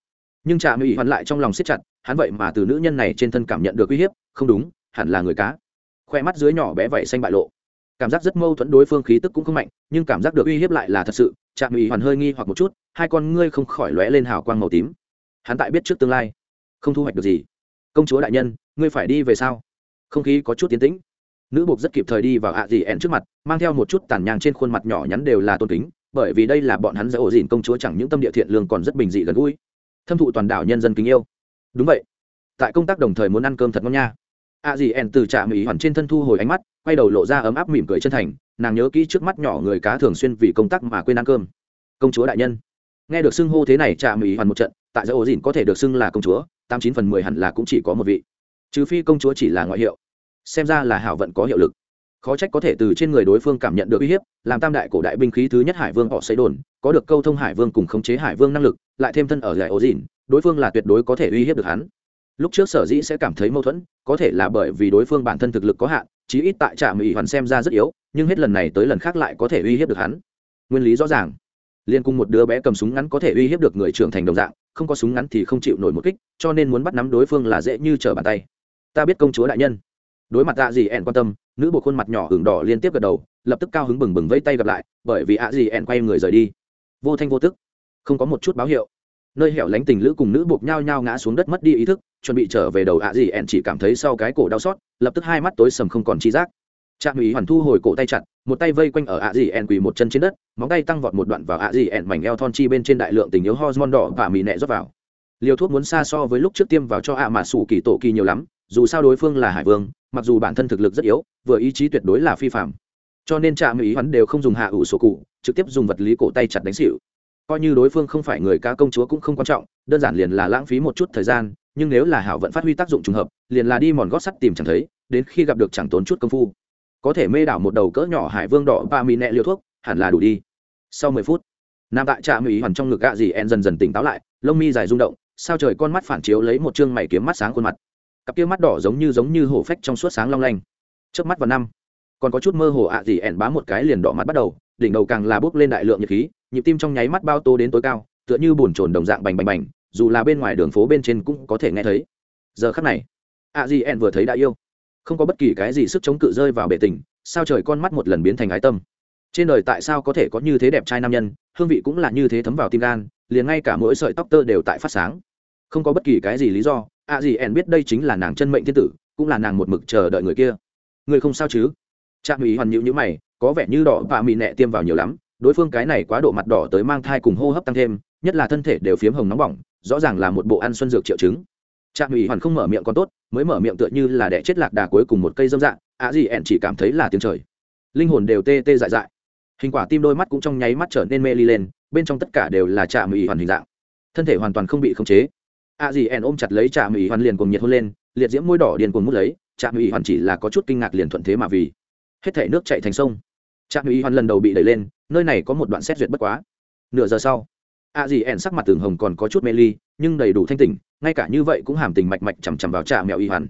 Nhưng trà mỹ hoàn lại trong lòng siết chặt, hắn vậy mà từ nữ nhân này trên thân cảm nhận được uy hiếp, không đúng, hẳn là người cá. Khoe mắt dưới nhỏ bé vẩy xanh bại lộ. Cảm giác rất mâu thuẫn đối phương khí tức cũng không mạnh, nhưng cảm giác được uy hiếp lại là thật sự trạm ủy hoàn hơi nghi hoặc một chút, hai con ngươi không khỏi lóe lên hào quang màu tím. Hắn tại biết trước tương lai, không thu hoạch được gì. Công chúa đại nhân, ngươi phải đi về sao? Không khí có chút tiến tĩnh. Nữ buộc rất kịp thời đi vào ạ dì ẹn trước mặt, mang theo một chút tàn nhang trên khuôn mặt nhỏ nhắn đều là tôn kính, bởi vì đây là bọn hắn dỡ ổ dìn công chúa chẳng những tâm địa thiện lương còn rất bình dị gần gũi. Thâm thụ toàn đảo nhân dân kính yêu. Đúng vậy. Tại công tác đồng thời muốn ăn cơm thật ngon nha a dì ẻn từ trạm mỹ hoàn trên thân thu hồi ánh mắt, quay đầu lộ ra ấm áp mỉm cười chân thành, nàng nhớ kỹ trước mắt nhỏ người cá thường xuyên vì công tác mà quên ăn cơm. Công chúa đại nhân. Nghe được xưng hô thế này, trạm mỹ hoàn một trận, tại dỡ ổ dìn có thể được xưng là công chúa, tám chín phần mười hẳn là cũng chỉ có một vị. Trừ phi công chúa chỉ là ngoại hiệu. Xem ra là hảo vận có hiệu lực. Khó trách có thể từ trên người đối phương cảm nhận được uy hiếp, làm tam đại cổ đại binh khí thứ nhất hải vương họ xây đồn, có được câu thông hải vương cùng khống chế hải vương năng lực, lại thêm thân ở giải ổ dìn đối phương là tuyệt đối có thể uy hiếp được hắn lúc trước sở dĩ sẽ cảm thấy mâu thuẫn, có thể là bởi vì đối phương bản thân thực lực có hạn, chí ít tại trạm ủy hoàn xem ra rất yếu, nhưng hết lần này tới lần khác lại có thể uy hiếp được hắn. Nguyên lý rõ ràng. Liên cùng một đứa bé cầm súng ngắn có thể uy hiếp được người trưởng thành đồng dạng, không có súng ngắn thì không chịu nổi một kích, cho nên muốn bắt nắm đối phương là dễ như trở bàn tay. Ta biết công chúa đại nhân. Đối mặt ạ gì ẻn quan tâm, nữ bộ khuôn mặt nhỏ hưởng đỏ liên tiếp gật đầu, lập tức cao hứng bừng bừng vây tay gặp lại, bởi vì ạ gì ẻn quay người rời đi. Vô thanh vô tức. Không có một chút báo hiệu nơi hẻo lánh tình lữ cùng nữ buộc nhau nhau ngã xuống đất mất đi ý thức, chuẩn bị trở về đầu ạ gì ẹn chỉ cảm thấy sau cái cổ đau xót, lập tức hai mắt tối sầm không còn chi giác. Trạm Ý hoàn thu hồi cổ tay chặt, một tay vây quanh ở ạ gì ẹn quỳ một chân trên đất, móng tay tăng vọt một đoạn vào ạ gì ẹn mảnh eo thon chi bên trên đại lượng tình yếu hormone đỏ và mì nẹ rót vào. Liều thuốc muốn xa so với lúc trước tiêm vào cho ạ mà sủ kỳ tổ kỳ nhiều lắm, dù sao đối phương là hải vương, mặc dù bản thân thực lực rất yếu, vừa ý chí tuyệt đối là phi phạm. Cho nên trạm ý hắn đều không dùng hạ ủ sổ cụ, trực tiếp dùng vật lý cổ tay chặt đánh xịu coi như đối phương không phải người ca công chúa cũng không quan trọng, đơn giản liền là lãng phí một chút thời gian, nhưng nếu là hảo vận phát huy tác dụng trùng hợp, liền là đi mòn gót sắt tìm chẳng thấy, đến khi gặp được chẳng tốn chút công phu. Có thể mê đảo một đầu cỡ nhỏ hải vương đỏ ba mì nẹ liều thuốc, hẳn là đủ đi. Sau mười phút, nam tại trạm ý hoàn trong ngực gạ gì en dần dần tỉnh táo lại, lông mi dài rung động, sao trời con mắt phản chiếu lấy một chương mày kiếm mắt sáng khuôn mặt. Cặp kia mắt đỏ giống như giống như hổ phách trong suốt sáng long lanh. Trước mắt vào năm, còn có chút mơ hồ ạ à gì ẻn bá một cái liền đỏ mắt bắt đầu đỉnh đầu càng là bốc lên đại lượng nhiệt khí, nhịp tim trong nháy mắt bao tô đến tối cao, tựa như bùn trồn đồng dạng bành bành bành, dù là bên ngoài đường phố bên trên cũng có thể nghe thấy. Giờ khắc này ạ gì vừa thấy đã yêu. Không có bất kỳ cái gì sức chống cự rơi vào bệ tình, sao trời con mắt một lần biến thành ái tâm. Trên đời tại sao có thể có như thế đẹp trai nam nhân, hương vị cũng là như thế thấm vào tim gan, liền ngay cả mỗi sợi tóc tơ đều tại phát sáng. Không có bất kỳ cái gì lý do ạ gì ẻn biết đây chính là nàng chân mệnh thiên tử, cũng là nàng một mực chờ đợi người kia. Người không sao chứ? Trạm ý hoàn nhịu nhữ mày có vẻ như đỏ và mị nẹ tiêm vào nhiều lắm, đối phương cái này quá độ mặt đỏ tới mang thai cùng hô hấp tăng thêm, nhất là thân thể đều phiếm hồng nóng bỏng, rõ ràng là một bộ ăn xuân dược triệu chứng. Trạm ủy hoàn không mở miệng còn tốt, mới mở miệng tựa như là đẻ chết lạc đà cuối cùng một cây dâm dạng ạ gì ẹn chỉ cảm thấy là tiếng trời. Linh hồn đều tê tê dại dại. Hình quả tim đôi mắt cũng trong nháy mắt trở nên mê ly lên, bên trong tất cả đều là trạm ủy hoàn hình dạng. Thân thể hoàn toàn không bị khống chế. ạ gì ẹn ôm chặt lấy trà ủy hoàn liền cùng nhiệt hôn lên, liệt diễm môi đỏ điền cùng mút lấy trà ủy hoàn chỉ là có chút kinh ngạc liền thuận thế mà vì. Hết thể nước chạy thành sông. Trạng mỹ hoàn lần đầu bị đẩy lên, nơi này có một đoạn xét duyệt bất quá. Nửa giờ sau, a dì ẻn sắc mặt tường hồng còn có chút mê ly, nhưng đầy đủ thanh tỉnh, ngay cả như vậy cũng hàm tình mạch mạch chằm chằm vào trà mèo y hoàn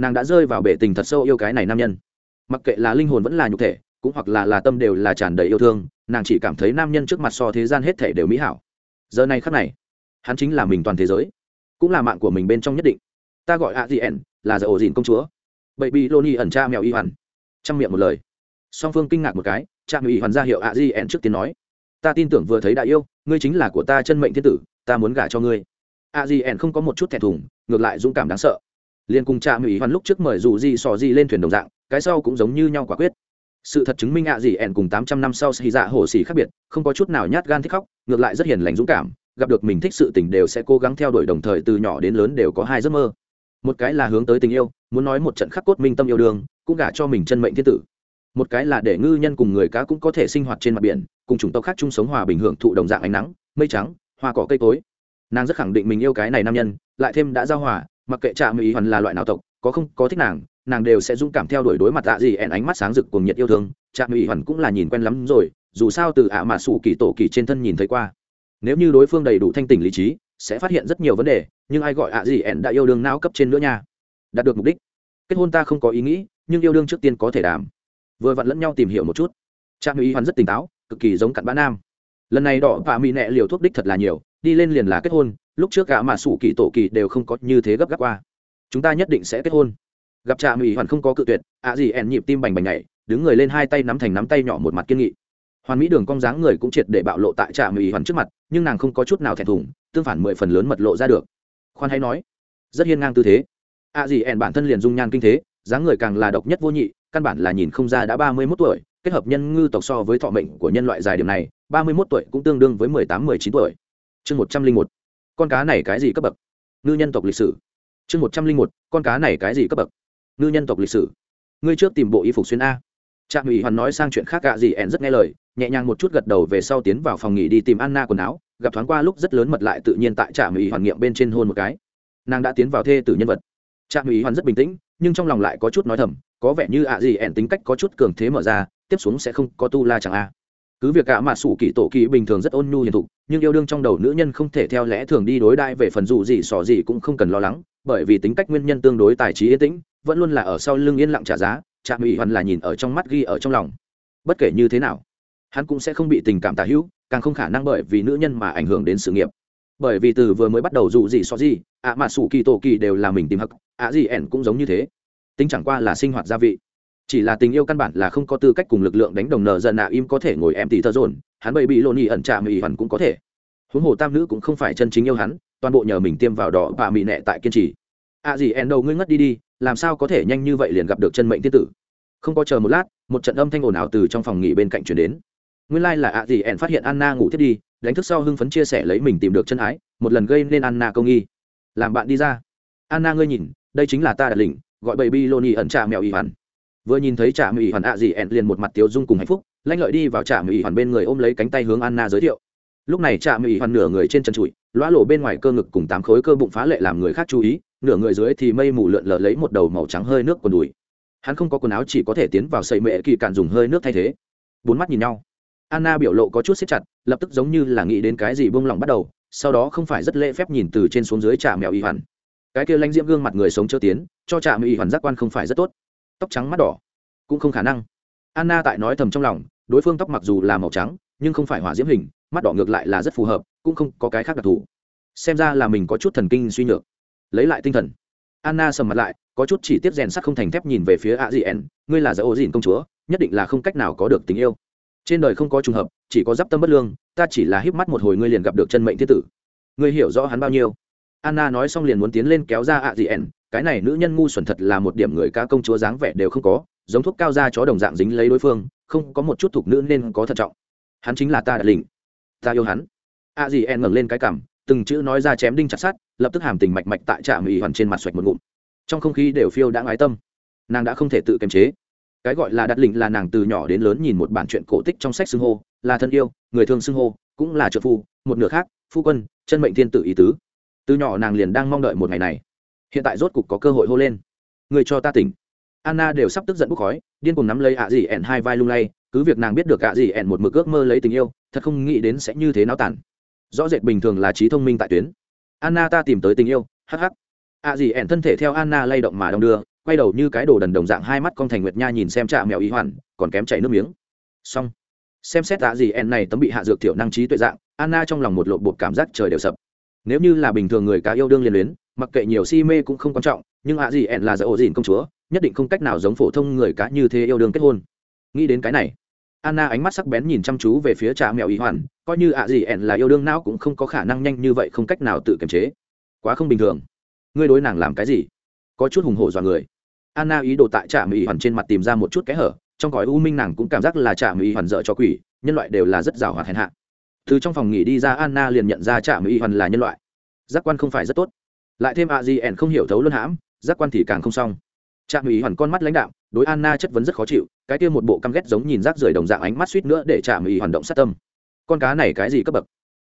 nàng đã rơi vào bể tình thật sâu yêu cái này nam nhân. Mặc kệ là linh hồn vẫn là nhục thể, cũng hoặc là là tâm đều là tràn đầy yêu thương, nàng chỉ cảm thấy nam nhân trước mặt so thế gian hết thể đều mỹ hảo. Giờ này khắc này, hắn chính là mình toàn thế giới, cũng là mạng của mình bên trong nhất định. Ta gọi a dn là giờ ổ dìn công chúa. Bậy bị lô ni ẩn cha mèo y hoàn trong miệng một lời song phương kinh ngạc một cái, trạm ủy hoàn ra hiệu a ẹn trước tiên nói, ta tin tưởng vừa thấy đại yêu, ngươi chính là của ta chân mệnh thiên tử, ta muốn gả cho ngươi. A dn không có một chút thẹn thùng, ngược lại dũng cảm đáng sợ. Liên cùng trạm ủy hoàn lúc trước mời dù Di sò Di lên thuyền đồng dạng, cái sau cũng giống như nhau quả quyết. Sự thật chứng minh ạ gì ẻn cùng tám trăm năm sau xì dạ hồ xì khác biệt, không có chút nào nhát gan thích khóc, ngược lại rất hiền lành dũng cảm, gặp được mình thích sự tình đều sẽ cố gắng theo đuổi đồng thời từ nhỏ đến lớn đều có hai giấc mơ. Một cái là hướng tới tình yêu, muốn nói một trận khắc cốt minh tâm yêu đương, cũng gả cho mình chân mệnh thiên tử một cái là để ngư nhân cùng người cá cũng có thể sinh hoạt trên mặt biển, cùng chủng tộc khác chung sống hòa bình hưởng thụ đồng dạng ánh nắng, mây trắng, hoa cỏ cây cối. Nàng rất khẳng định mình yêu cái này nam nhân, lại thêm đã giao hòa, mặc kệ trạm ý hoàn là loại nào tộc, có không có thích nàng nàng đều sẽ dũng cảm theo đuổi đối mặt tạ gì ẹn ánh mắt sáng rực cùng nhiệt yêu thương. Trạm ý hoàn cũng là nhìn quen lắm rồi, dù sao từ ạ mà sủ kỳ tổ kỳ trên thân nhìn thấy qua. Nếu như đối phương đầy đủ thanh tỉnh lý trí, sẽ phát hiện rất nhiều vấn đề, nhưng ai gọi ạ gì ẻn đã yêu đương não cấp trên nữa nha. Đạt được mục đích. Kết hôn ta không có ý nghĩ, nhưng yêu đương trước tiên có thể đảm vừa vặn lẫn nhau tìm hiểu một chút trang mỹ hoàn rất tỉnh táo cực kỳ giống cặn bã nam lần này đỏ và mỹ nẹ liều thuốc đích thật là nhiều đi lên liền là kết hôn lúc trước cả mà sủ kỳ tổ kỳ đều không có như thế gấp gáp qua chúng ta nhất định sẽ kết hôn gặp trạm mỹ hoàn không có cự tuyệt ạ gì ẻn nhịp tim bành bành nhảy đứng người lên hai tay nắm thành nắm tay nhỏ một mặt kiên nghị hoàn mỹ đường cong dáng người cũng triệt để bạo lộ tại trạm mỹ hoàn trước mặt nhưng nàng không có chút nào thẹn thùng tương phản mười phần lớn mật lộ ra được khoan hay nói rất hiên ngang tư thế ạ gì ẻn bản thân liền dung nhan kinh thế dáng người càng là độc nhất vô nhị căn bản là nhìn không ra đã ba mươi mốt tuổi, kết hợp nhân ngư tộc so với thọ mệnh của nhân loại dài điểm này, ba mươi mốt tuổi cũng tương đương với mười tám, mười chín tuổi. Chương một trăm linh một, con cá này cái gì cấp bậc? Ngư nhân tộc lịch sử. Chương một trăm linh một, con cá này cái gì cấp bậc? Ngư nhân tộc lịch sử. Ngươi trước tìm bộ y phục xuyên a. Trạm ủy hoàn nói sang chuyện khác gạ gì ẻn rất nghe lời, nhẹ nhàng một chút gật đầu về sau tiến vào phòng nghỉ đi tìm anna quần áo, gặp thoáng qua lúc rất lớn mật lại tự nhiên tại trạm ủy hoàn nghiệm bên trên hôn một cái. Nàng đã tiến vào thê tử nhân vật trạm ủy hoàn rất bình tĩnh, nhưng trong lòng lại có chút nói thầm, có vẻ như ạ gì ẻn tính cách có chút cường thế mở ra, tiếp xuống sẽ không có tu la chẳng a. Cứ việc ạ mà sủ kỳ tổ kỳ bình thường rất ôn nhu hiền thục, nhưng yêu đương trong đầu nữ nhân không thể theo lẽ thường đi đối đại về phần dù gì xỏ gì cũng không cần lo lắng, bởi vì tính cách nguyên nhân tương đối tài trí yên tĩnh, vẫn luôn là ở sau lưng yên lặng trả giá, trạm ủy hoàn là nhìn ở trong mắt ghi ở trong lòng. Bất kể như thế nào, hắn cũng sẽ không bị tình cảm tả hữu, càng không khả năng bởi vì nữ nhân mà ảnh hưởng đến sự nghiệp. Bởi vì từ vừa mới bắt đầu dù gì so gì, ạ mà sủ kỳ tổ kỳ đều là mình tìm hắc ạ gì ẻn cũng giống như thế. Tính chẳng qua là sinh hoạt gia vị. Chỉ là tình yêu căn bản là không có tư cách cùng lực lượng đánh đồng nợ dần nạ im có thể ngồi em tỷ thơ dồn, hắn bậy bị lộn ỉ ẩn trạm ủy hoàn cũng có thể. Huống hồ tam nữ cũng không phải chân chính yêu hắn, toàn bộ nhờ mình tiêm vào đỏ và mị nẹ tại kiên trì. Ạ gì ẻn đầu ngươi ngất đi đi, làm sao có thể nhanh như vậy liền gặp được chân mệnh thiên tử? Không có chờ một lát, một trận âm thanh ồn ào từ trong phòng nghỉ bên cạnh chuyển đến. Nguyên lai、like、là ạ gì ẻn phát hiện anna ngủ thiết đi, đánh thức sau hưng phấn chia sẻ lấy mình tìm được chân ái, một lần gây nên anna công nghi. Làm bạn đi ra. Anna ngươi nhìn đây chính là ta đặt lỉnh gọi bầy bi lô ni ẩn trà mèo y hoàn. Vừa nhìn thấy trà mèo y hoàn ạ gì ẹn liền một mặt tiếu dung cùng hạnh phúc, lanh lợi đi vào trà mèo y hoàn bên người ôm lấy cánh tay hướng anna giới thiệu. Lúc này trà mèo y hoàn nửa người trên chân trụi lõa lộ bên ngoài cơ ngực cùng tám khối cơ bụng phá lệ làm người khác chú ý, nửa người dưới thì mây mù lượn lờ lấy một đầu màu trắng hơi nước quần đùi. Hắn không có quần áo chỉ có thể tiến vào sậy mệ kỳ cạn dùng hơi nước thay thế. Bốn mắt nhìn nhau. Anna biểu lộ có chút xếp chặt, lập tức giống như là nghĩ đến cái gì buông lỏng bắt đầu, sau đó không phải rất lễ phép nhìn từ trên xuống dưới trà mèo y hoàn cái kia lãnh diễm gương mặt người sống chưa tiến, cho trà mèo y hoàn giác quan không phải rất tốt. Tóc trắng mắt đỏ, cũng không khả năng. Anna tại nói thầm trong lòng, đối phương tóc mặc dù là màu trắng, nhưng không phải hỏa diễm hình, mắt đỏ ngược lại là rất phù hợp, cũng không có cái khác đặc thù. Xem ra là mình có chút thần kinh suy nhược. Lấy lại tinh thần. Anna sầm mặt lại, có chút chỉ tiếp rèn sắt không thành thép nhìn về phía a di n ngươi là dỡ ô dìn công chúa, nhất định là không cách nào có được tình yêu. Trên đời không có trùng hợp, chỉ có d i p tâm bất lương, ta chỉ là híp mắt một hồi ngươi liền gặp được chân mệnh thiết tử. Ngươi hiểu rõ hắn bao nhiêu? Anna nói xong liền muốn tiến lên kéo ra ạ di ẻn. Cái này nữ nhân ngu xuẩn thật là một điểm người ca công chúa dáng vẻ đều không có, giống thuốc cao da chó đồng dạng dính lấy đối phương, không có một chút thuộc nữ nên có thận trọng. Hắn chính là ta đã lình ta yêu hắn. Ạ di ẻn ngẩng lên cái cằm, từng chữ nói ra chém đinh chặt sát lập tức hàm tình mạch mạch tại trạm ủy hoàn trên mặt xoạch một ngụm. Trong không khí đều phiêu đã ái tâm. Nàng đã không thể tự kiềm chế. Cái gọi là đặt lĩnh là nàng từ nhỏ đến lớn nhìn một bản chuyện cổ tích trong sách xưng hô, là thân yêu, người thương xưng hô, cũng là trợ phu, một nửa khác, phu quân, chân mệnh thiên tử ý tứ từ nhỏ nàng liền đang mong đợi một ngày này. Hiện tại rốt cục có cơ hội hô lên. Người cho ta tỉnh. Anna đều sắp tức giận bốc khói, điên cùng nắm lấy ạ gì ẻn hai vai lung lay, cứ việc nàng biết được ạ gì ẻn một mực ước mơ lấy tình yêu, thật không nghĩ đến sẽ như thế náo tản. Rõ rệt bình thường là trí thông minh tại tuyến. Anna ta tìm tới tình yêu hh ạ dì ẻn thân thể theo anna lay động mà đong đưa, quay đầu như cái đồ đần đồng dạng hai mắt con thành nguyệt nha nhìn xem trạ mèo ý hoàn, còn kém chảy nước miếng. Xong. Xem xét ạ dì ẻn này tấm bị hạ dược thiểu năng trí tuệ dạng, anna trong lòng một lộ bột cảm giác trời đều sập nếu như là bình thường người cá yêu đương liên luyến, mặc kệ nhiều si mê cũng không quan trọng, nhưng ạ dì ẹn là dạy ổ dìn công chúa, nhất định không cách nào giống phổ thông người cá như thế yêu đương kết hôn. Nghĩ đến cái này, anna ánh mắt sắc bén nhìn chăm chú về phía trà mèo ý hoàn, coi như ạ gì ẹn là yêu đương não cũng không có khả năng nhanh như vậy không cách nào tự kiềm chế. Quá không bình thường. Ngươi đối nàng làm cái gì? Có chút hùng hổ dọa người. Anna ý đồ tại trà mèo ý hoàn trên mặt tìm ra một chút kẽ hở, trong gói u minh nàng cũng cảm giác là trà mèo ý hoàn dợ cho quỷ, nhân loại đều là rất rào hoạt hèn hạ từ trong phòng nghỉ đi ra, anna liền nhận ra trà Mỹ hoàn là nhân loại. Giác quan không phải rất tốt. Lại thêm a di ẻn không hiểu thấu luân hãm, giác quan thì càng không xong. Trạm Mỹ hoàn con mắt lãnh đạo đối anna chất vấn rất khó chịu, cái kia một bộ căm ghét giống nhìn rác rưởi đồng dạng ánh mắt suýt nữa để trạm Mỹ hoàn động sát tâm. Con cá này cái gì cấp bậc?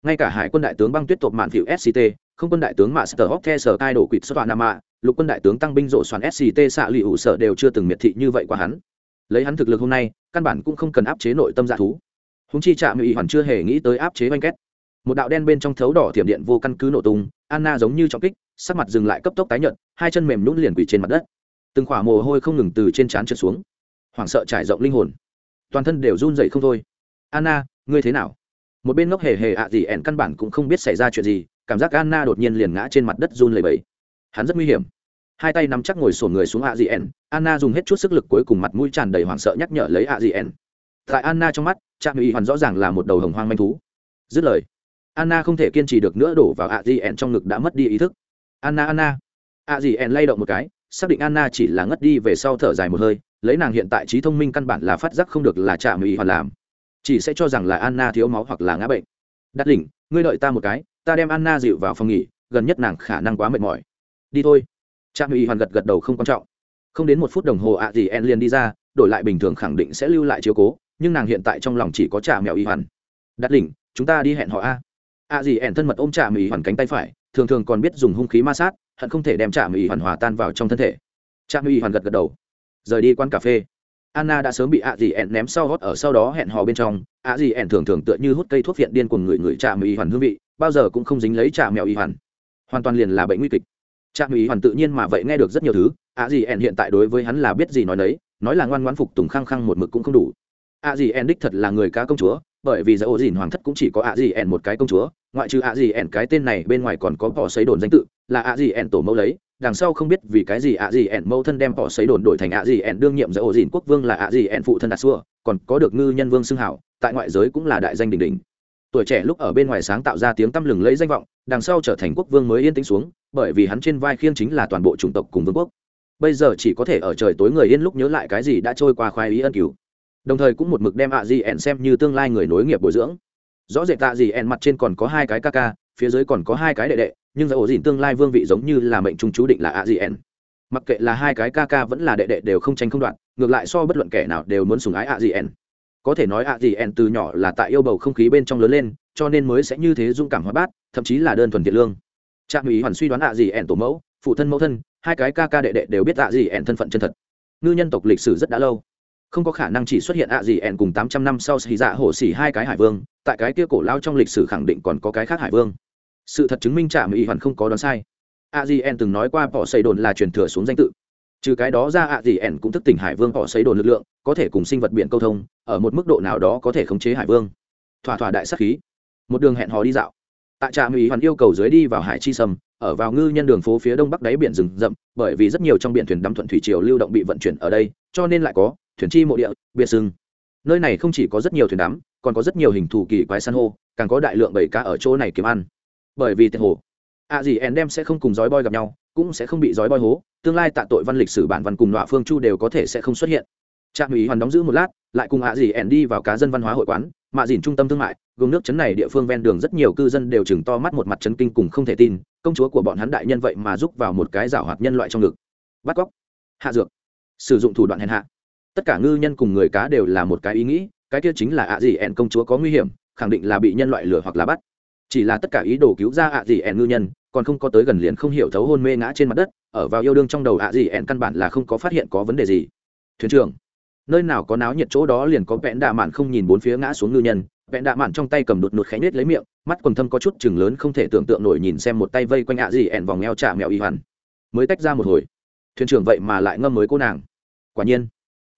Ngay cả hải quân đại tướng băng tuyết tộc mạn phiệu sct không quân đại tướng mạ sở hóc the sở cai đổ quỵt xuất nam mạ, lục quân đại tướng tăng binh rộ xoắn sct xạ lụy ủ sở đều chưa từng miệt thị như vậy qua hắn. Lấy hắn thực lực hôm nay, căn bản cũng không cần áp chế nội tâm dạ thú húng chi trạm ủy hoàn chưa hề nghĩ tới áp chế oanh két một đạo đen bên trong thấu đỏ thiểm điện vô căn cứ nổ tung, anna giống như trọng kích, sắc mặt dừng lại cấp tốc tái nhợt, hai chân mềm nhún liền quỳ trên mặt đất. Từng khỏa mồ hôi không ngừng từ trên trán trượt xuống. Hoảng sợ trải rộng linh hồn. Toàn thân đều run dậy không thôi. Anna, ngươi thế nào? Một bên ngốc hề hề ạ gì ẻn căn bản cũng không biết xảy ra chuyện gì, cảm giác anna đột nhiên liền ngã trên mặt đất run lầy bẫy hắn rất nguy hiểm. Hai tay nắm chắc ngồi sổn người xuống ạ gì ẻn anna dùng hết chút sức lực cuối cùng mặt mũi tràn đầy hoảng sợ nhắc nhở lấy ạ gì ẻn tại anna trong mắt trạm Y hoàn rõ ràng là một đầu hồng hoang manh thú. Dứt lời, anna không thể kiên trì được nữa đổ vào ạ di ẻn trong ngực đã mất đi ý thức. Anna anna. Ạ di ẻn lay động một cái, xác định anna chỉ là ngất đi về sau thở dài một hơi, lấy nàng hiện tại trí thông minh căn bản là phát giác không được là trạm Y hoàn làm. Chỉ sẽ cho rằng là anna thiếu máu hoặc là ngã bệnh. Đắt đỉnh, ngươi đợi ta một cái, ta đem anna dịu vào phòng nghỉ, gần nhất nàng khả năng quá mệt mỏi. Đi thôi. Trạm Y hoàn gật gật đầu không quan trọng. Không đến một phút đồng hồ ạ gì en liền đi ra, đổi lại bình thường khẳng định sẽ lưu lại chiếu cố nhưng nàng hiện tại trong lòng chỉ có trà mèo y hoàn. Đặt đỉnh chúng ta đi hẹn họ a. A gì ẻn thân mật ôm trà mèo hoàn cánh tay phải, thường thường còn biết dùng hung khí ma sát, hận không thể đem trà mèo hoàn hòa tan vào trong thân thể. Trà mèo hoàn gật gật đầu. Rời đi quán cà phê. Anna đã sớm bị a gì ẻn ném sau hót ở sau đó hẹn hò bên trong. A gì ẻn thường thường tựa như hút cây thuốc viện điên cùng người người trà mèo hoàn hương vị, bao giờ cũng không dính lấy trà mèo y hoàn. Hoàn toàn liền là bệnh nguy kịch. Trạm ý hoàn tự nhiên mà vậy nghe được rất nhiều thứ. Ạ gì ẻn hiện tại đối với hắn là biết gì nói đấy nói là ngoan ngoan phục tùng khăng khăng một mực cũng không đủ ạ gì en đích thật là người cá công chúa, bởi vì giải ổ dìn hoàng thất cũng chỉ có ạ gì en một cái công chúa, ngoại trừ ạ gì en cái tên này, bên ngoài còn có bỏ xấy đồn danh tự, là ạ gì en tổ mẫu lấy. Đằng sau không biết vì cái gì ạ gì ẻn mẫu thân đem bỏ xấy đồn đổi thành ạ gì ẻn đương nhiệm giải ổ dìn quốc vương là ạ gì ẻn phụ thân đạt xua, còn có được ngư nhân vương xưng hảo, tại ngoại giới cũng là đại danh đình đình tuổi trẻ lúc ở bên ngoài sáng tạo ra tiếng tăm lừng lấy danh vọng, đằng sau trở thành quốc vương mới yên tĩnh xuống, bởi vì hắn trên vai khiêng chính là toàn bộ chủng tộc cùng vương quốc. Bây giờ chỉ có thể ở trời tối người yên lúc nhớ lại cái gì đã trôi qua khoái ý ân cứu đồng thời cũng một mực đem ạ gì ẹn xem như tương lai người nối nghiệp bồi dưỡng. Rõ rệt tạ gì ẹn mặt trên còn có hai cái ca ca, phía dưới còn có hai cái đệ đệ, nhưng giải ổ dìn tương lai vương vị giống như là mệnh trung chú định là ạ gì ẹn. Mặc kệ là hai cái ca ca vẫn là đệ đệ đều không tranh không đoạn ngược lại so bất luận kẻ nào đều muốn sùng ái ạ gì ẹn. Có thể nói ạ gì ẹn từ nhỏ là tại yêu bầu không khí bên trong lớn lên, cho nên mới sẽ như thế dung cảm hóa bát, thậm chí là đơn thuần thiện lương. Trạm ủy hoàn suy đoán ạ gì ẹn tổ mẫu, phụ thân mẫu thân, hai cái ca ca đệ đệ đều biết ạ gì ẹn thân phận chân thật. Ngư nhân tộc lịch sử rất đã lâu không có khả năng chỉ xuất hiện ạ gì ẻn cùng tám trăm năm sau xì dạ hổ xỉ hai cái hải vương, tại cái kia cổ lao trong lịch sử khẳng định còn có cái khác hải vương. Sự thật chứng minh trạm mỹ hoàn không có đoán sai. Ạ gì ẻn từng nói qua bỏ xây đồn là truyền thừa xuống danh tự. Trừ cái đó ra ạ gì ẻn cũng thức tỉnh hải vương bỏ xây đồn lực lượng, có thể cùng sinh vật biển câu thông, ở một mức độ nào đó có thể khống chế hải vương. Thỏa thỏa đại sắc khí. Một đường hẹn hò đi dạo. Tại trạm ủy hoàn yêu cầu dưới đi vào hải chi sầm, ở vào ngư nhân đường phố phía đông bắc đáy biển rừng rậm, bởi vì rất nhiều trong biển thuyền đắm thuận thủy triều lưu động bị vận chuyển ở đây, cho nên lại có thuyền chi mộ địa biệt sưng nơi này không chỉ có rất nhiều thuyền đắm, còn có rất nhiều hình thù kỳ quái san hô, càng có đại lượng bầy cá ở chỗ này kiếm ăn. Bởi vì tên hồ a à gì en đem sẽ không cùng dói boy gặp nhau, cũng sẽ không bị dói boy hố, tương lai tạ tội văn lịch sử bản văn cùng nọa phương chu đều có thể sẽ không xuất hiện. Trạm ủy hoàn đóng giữ một lát, lại cùng ạ à gì ẻn đi vào cá dân văn hóa hội quán, mạ dìn trung tâm thương mại, gồm nước chấn này địa phương ven đường rất nhiều cư dân đều chừng to mắt một mặt chấn kinh cùng không thể tin, công chúa của bọn hắn đại nhân vậy mà giúp vào một cái rào hoạt nhân loại trong ngực. Bắt cóc, hạ dược, sử dụng thủ đoạn hèn hạ tất cả ngư nhân cùng người cá đều là một cái ý nghĩ, cái kia chính là ạ à gì ẻn công chúa có nguy hiểm, khẳng định là bị nhân loại lừa hoặc là bắt. Chỉ là tất cả ý đồ cứu ra ạ à gì ẻn ngư nhân, còn không có tới gần liền không hiểu thấu hôn mê ngã trên mặt đất, ở vào yêu đương trong đầu ạ gì ẻn căn bản là không có phát hiện có vấn đề gì. Thuyền trưởng, nơi nào có náo nhiệt chỗ đó liền có vẽn đạ mạn không nhìn bốn phía ngã xuống ngư nhân. Vẽn đạ mạn trong tay cầm đột nụt khẽ nết lấy miệng, mắt quần thâm có chút chừng lớn không thể tưởng tượng nổi nhìn xem một tay vây quanh ạ gì ẻn vòng eo trả mèo y hoàn. Mới tách ra một hồi. Thuyền trưởng vậy mà lại ngâm mới cô nàng. Quả nhiên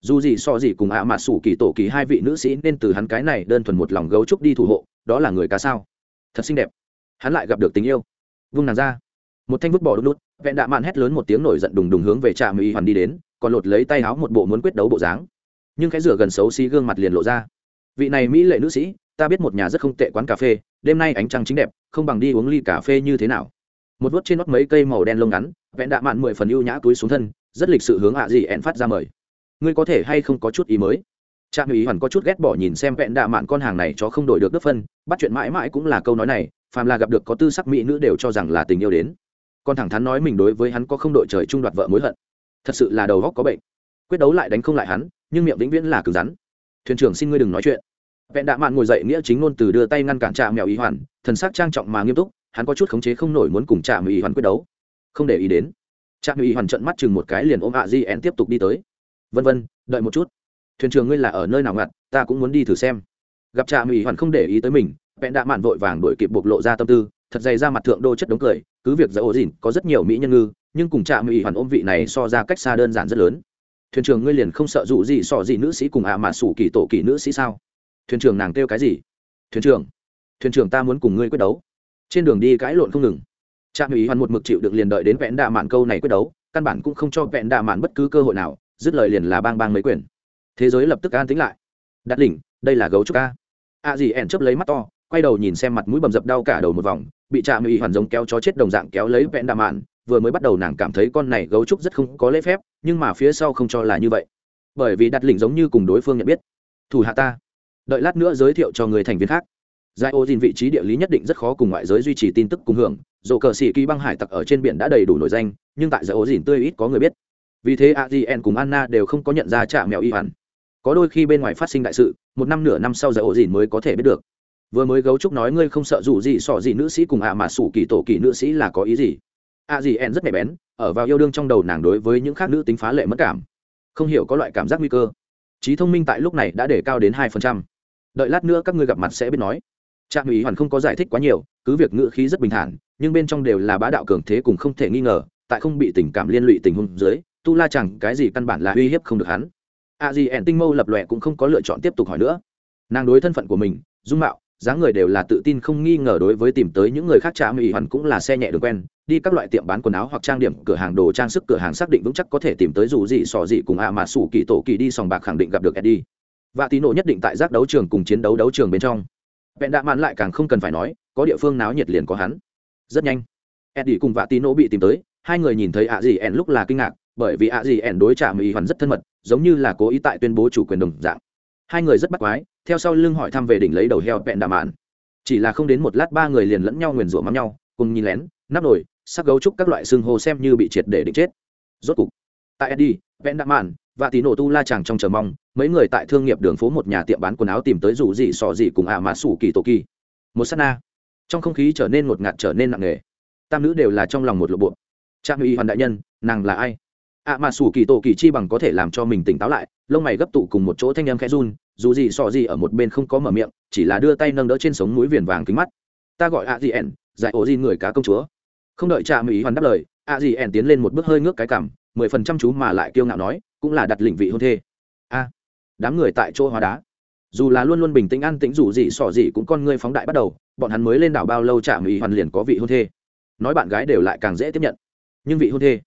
dù gì so gì cùng ạ à mà sủ kỳ tổ kỳ hai vị nữ sĩ nên từ hắn cái này đơn thuần một lòng gấu trúc đi thủ hộ, đó là người cá sao? Thật xinh đẹp. Hắn lại gặp được tình yêu. Vung nàng ra. Một thanh vứt bỏ đốt đút. vẹn đạ mạn hét lớn một tiếng nổi giận đùng đùng hướng về trạm mỹ hoàn đi đến, còn lột lấy tay áo một bộ muốn quyết đấu bộ dáng. Nhưng cái rửa gần xấu xí gương mặt liền lộ ra. Vị này mỹ lệ nữ sĩ, ta biết một nhà rất không tệ quán cà phê, đêm nay ánh trăng chính đẹp, không bằng đi uống ly cà phê như thế nào? Một vớt trên nót mấy cây màu đen lông ngắn, vẹn đạ mạn mười phần ưu nhã túi xuống thân, rất lịch sự hướng ạ gì ẹn phát ra mời ngươi có thể hay không có chút ý mới? Trạm ý hoàn có chút ghét bỏ nhìn xem vẹn đạ mạn con hàng này cho không đổi được nước phân, bắt chuyện mãi mãi cũng là câu nói này, phàm là gặp được có tư sắc mỹ nữ đều cho rằng là tình yêu đến. Con thẳng thắn nói mình đối với hắn có không đội trời trung đoạt vợ mối hận. Thật sự là đầu góc có bệnh. Quyết đấu lại đánh không lại hắn, nhưng miệng vĩnh viễn là cứng rắn. Thuyền trưởng xin ngươi đừng nói chuyện. Vẹn đạ mạn ngồi dậy nghĩa chính ngôn từ đưa tay ngăn cản trạm mèo ý hoàn, thần sắc trang trọng mà nghiêm túc, hắn có chút khống chế không nổi muốn cùng trạm ý hoàn quyết đấu. Không để ý đến. Trạm ý hoàn trận mắt chừng một cái liền ôm ạ di en tiếp tục đi tới vân vân, đợi một chút. Thuyền trưởng ngươi là ở nơi nào ngặt, ta cũng muốn đi thử xem. Gặp trà mỹ hoàn không để ý tới mình vẹn đạ mạn vội vàng đổi kịp bộc lộ ra tâm tư, thật dày ra mặt thượng đô chất đống cười, cứ việc giải ổ dỉn, có rất nhiều mỹ nhân ngư, nhưng cùng trà mỹ hoàn ôm vị này so ra cách xa đơn giản rất lớn. Thuyền trưởng ngươi liền không sợ dụ gì sọ gì nữ sĩ cùng ạ mà sủ kỳ tổ kỳ nữ sĩ sao? Thuyền trưởng nàng kêu cái gì? Thuyền trưởng thuyền trưởng ta muốn cùng ngươi quyết đấu. Trên đường đi cãi lộn không ngừng. Trạm ủy hoàn một mực chịu được liền đợi đến vẹn đạ mạn câu này quyết đấu, căn bản cũng không cho vẹn đạ mạn bất cứ cơ hội nào dứt lời liền là bang bang mấy quyền. Thế giới lập tức an tính lại. Đặt đỉnh, đây là gấu trúc ca. A gì ẻn chấp lấy mắt to, quay đầu nhìn xem mặt mũi bầm dập đau cả đầu một vòng, bị trạm ủy hoàn giống kéo chó chết đồng dạng kéo lấy vẹn đà mạn, vừa mới bắt đầu nàng cảm thấy con này gấu trúc rất không có lễ phép, nhưng mà phía sau không cho là như vậy. Bởi vì đặt lỉnh giống như cùng đối phương nhận biết. Thủ hạ ta. Đợi lát nữa giới thiệu cho người thành viên khác. Giải ô dìn vị trí địa lý nhất định rất khó cùng ngoại giới duy trì tin tức cùng hưởng. Dù cờ xỉ kỳ băng hải tặc ở trên biển đã đầy đủ nổi danh, nhưng tại giải ô dìn tươi ít có người biết vì thế adn cùng anna đều không có nhận ra trả mèo y hẳn. Có đôi khi bên ngoài phát sinh đại sự, một năm nửa năm sau giờ ổ dìn mới có thể biết được. Vừa mới gấu trúc nói ngươi không sợ dù gì sọ gì nữ sĩ cùng ạ mà sủ kỳ tổ kỳ nữ sĩ là có ý gì? A en rất nhạy bén, ở vào yêu đương trong đầu nàng đối với những khác nữ tính phá lệ mất cảm. Không hiểu có loại cảm giác nguy cơ. Trí thông minh tại lúc này đã để cao đến hai phần trăm. Đợi lát nữa các ngươi gặp mặt sẽ biết nói. Trạm ủy hoàn không có giải thích quá nhiều, cứ việc ngữ khí rất bình thản, nhưng bên trong đều là bá đạo cường thế cùng không thể nghi ngờ, tại không bị tình cảm liên lụy tình huống dưới tu la chẳng cái gì căn bản là uy hiếp không được hắn. A di ẻn tinh mâu lập lòe cũng không có lựa chọn tiếp tục hỏi nữa. Nàng đối thân phận của mình, dung mạo, dáng người đều là tự tin không nghi ngờ đối với tìm tới những người khác trả mỹ hoàn cũng là xe nhẹ đường quen, đi các loại tiệm bán quần áo hoặc trang điểm, cửa hàng đồ trang sức, cửa hàng xác định vững chắc có thể tìm tới dù gì sò gì cùng ạ mà sủ kỳ tổ kỳ đi, sòng bạc khẳng định gặp được eddie. Và tín nộ nhất định tại giác đấu trường cùng chiến đấu đấu trường bên trong. Vẹn đạ mạn lại càng không cần phải nói, có địa phương náo nhiệt liền có hắn. Rất nhanh, eddie cùng vạ tín nộ bị tìm tới, hai người nhìn thấy ạ gì ẻn lúc là kinh ngạc bởi vì ạ gì ẻn đối trả mỹ hoàn rất thân mật, giống như là cố ý tại tuyên bố chủ quyền đồng dạng. Hai người rất bắt quái, theo sau lưng hỏi thăm về đỉnh lấy đầu heo vẹn đạ mạn. Chỉ là không đến một lát ba người liền lẫn nhau nguyền rủa mắm nhau, cùng nhìn lén, nắp nồi, sắc gấu trúc các loại xương hồ xem như bị triệt để định chết. Rốt cục, tại eddie, vẹn đạm mạn và tí nổ tu la chàng trong chờ mong, mấy người tại thương nghiệp đường phố một nhà tiệm bán quần áo tìm tới rủ gì sò gì cùng ạ mã sủ kỳ tổ kỳ. Một s á t na trong không khí trở nên ngột ngạt trở nên nặng nề. Tam nữ đều là trong lòng một lộ bộ. Trang uy hoàn đại nhân, nàng là ai? Ạ à mã sủ kỳ tổ kỳ chi bằng có thể làm cho mình tỉnh táo lại, lông mày gấp tụ cùng một chỗ thanh em khẽ run, dù gì sò gì ở một bên không có mở miệng, chỉ là đưa tay nâng đỡ trên sống mũi viền vàng kính mắt. Ta gọi ạ gì ẻn giải ổ gì người cá công chúa. Không đợi cha mỹ hoàn đáp lời, ạ gì ẻn tiến lên một bước hơi ngước cái cảm mười phần trăm chú mà lại kiêu ngạo nói, cũng là đặt lĩnh vị hôn thê. A, đám người tại chỗ hóa đá. Dù là luôn luôn bình tĩnh ăn tĩnh dù gì sỏ gì cũng con ngươi phóng đại bắt đầu, bọn hắn mới lên đảo bao lâu trà mỹ hoàn liền có vị hôn thê. Nói bạn gái đều lại càng dễ tiếp nhận. Nhưng vị hôn thê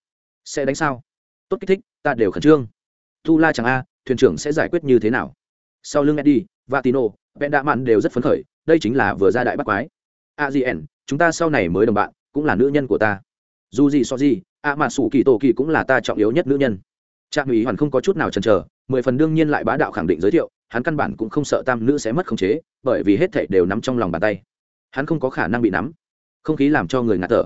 sẽ đánh sao? Tốt kích thích ta đều khẩn trương. Tu la chẳng a thuyền trưởng sẽ giải quyết như thế nào? Sau lưng eddie Vatino, vẹn đạ mạn đều rất phấn khởi đây chính là vừa ra đại bắc quái. Adn chúng ta sau này mới đồng bạn cũng là nữ nhân của ta. Dù gì so gì a mà sủ kỳ tổ kỳ cũng là ta trọng yếu nhất nữ nhân. Trạm ủy hoàn không có chút nào chần chờ mười phần đương nhiên lại bá đạo khẳng định giới thiệu hắn căn bản cũng không sợ tam nữ sẽ mất khống chế bởi vì hết thảy đều nắm trong lòng bàn tay. Hắn không có khả năng bị nắm. Không khí làm cho người ngạt thở.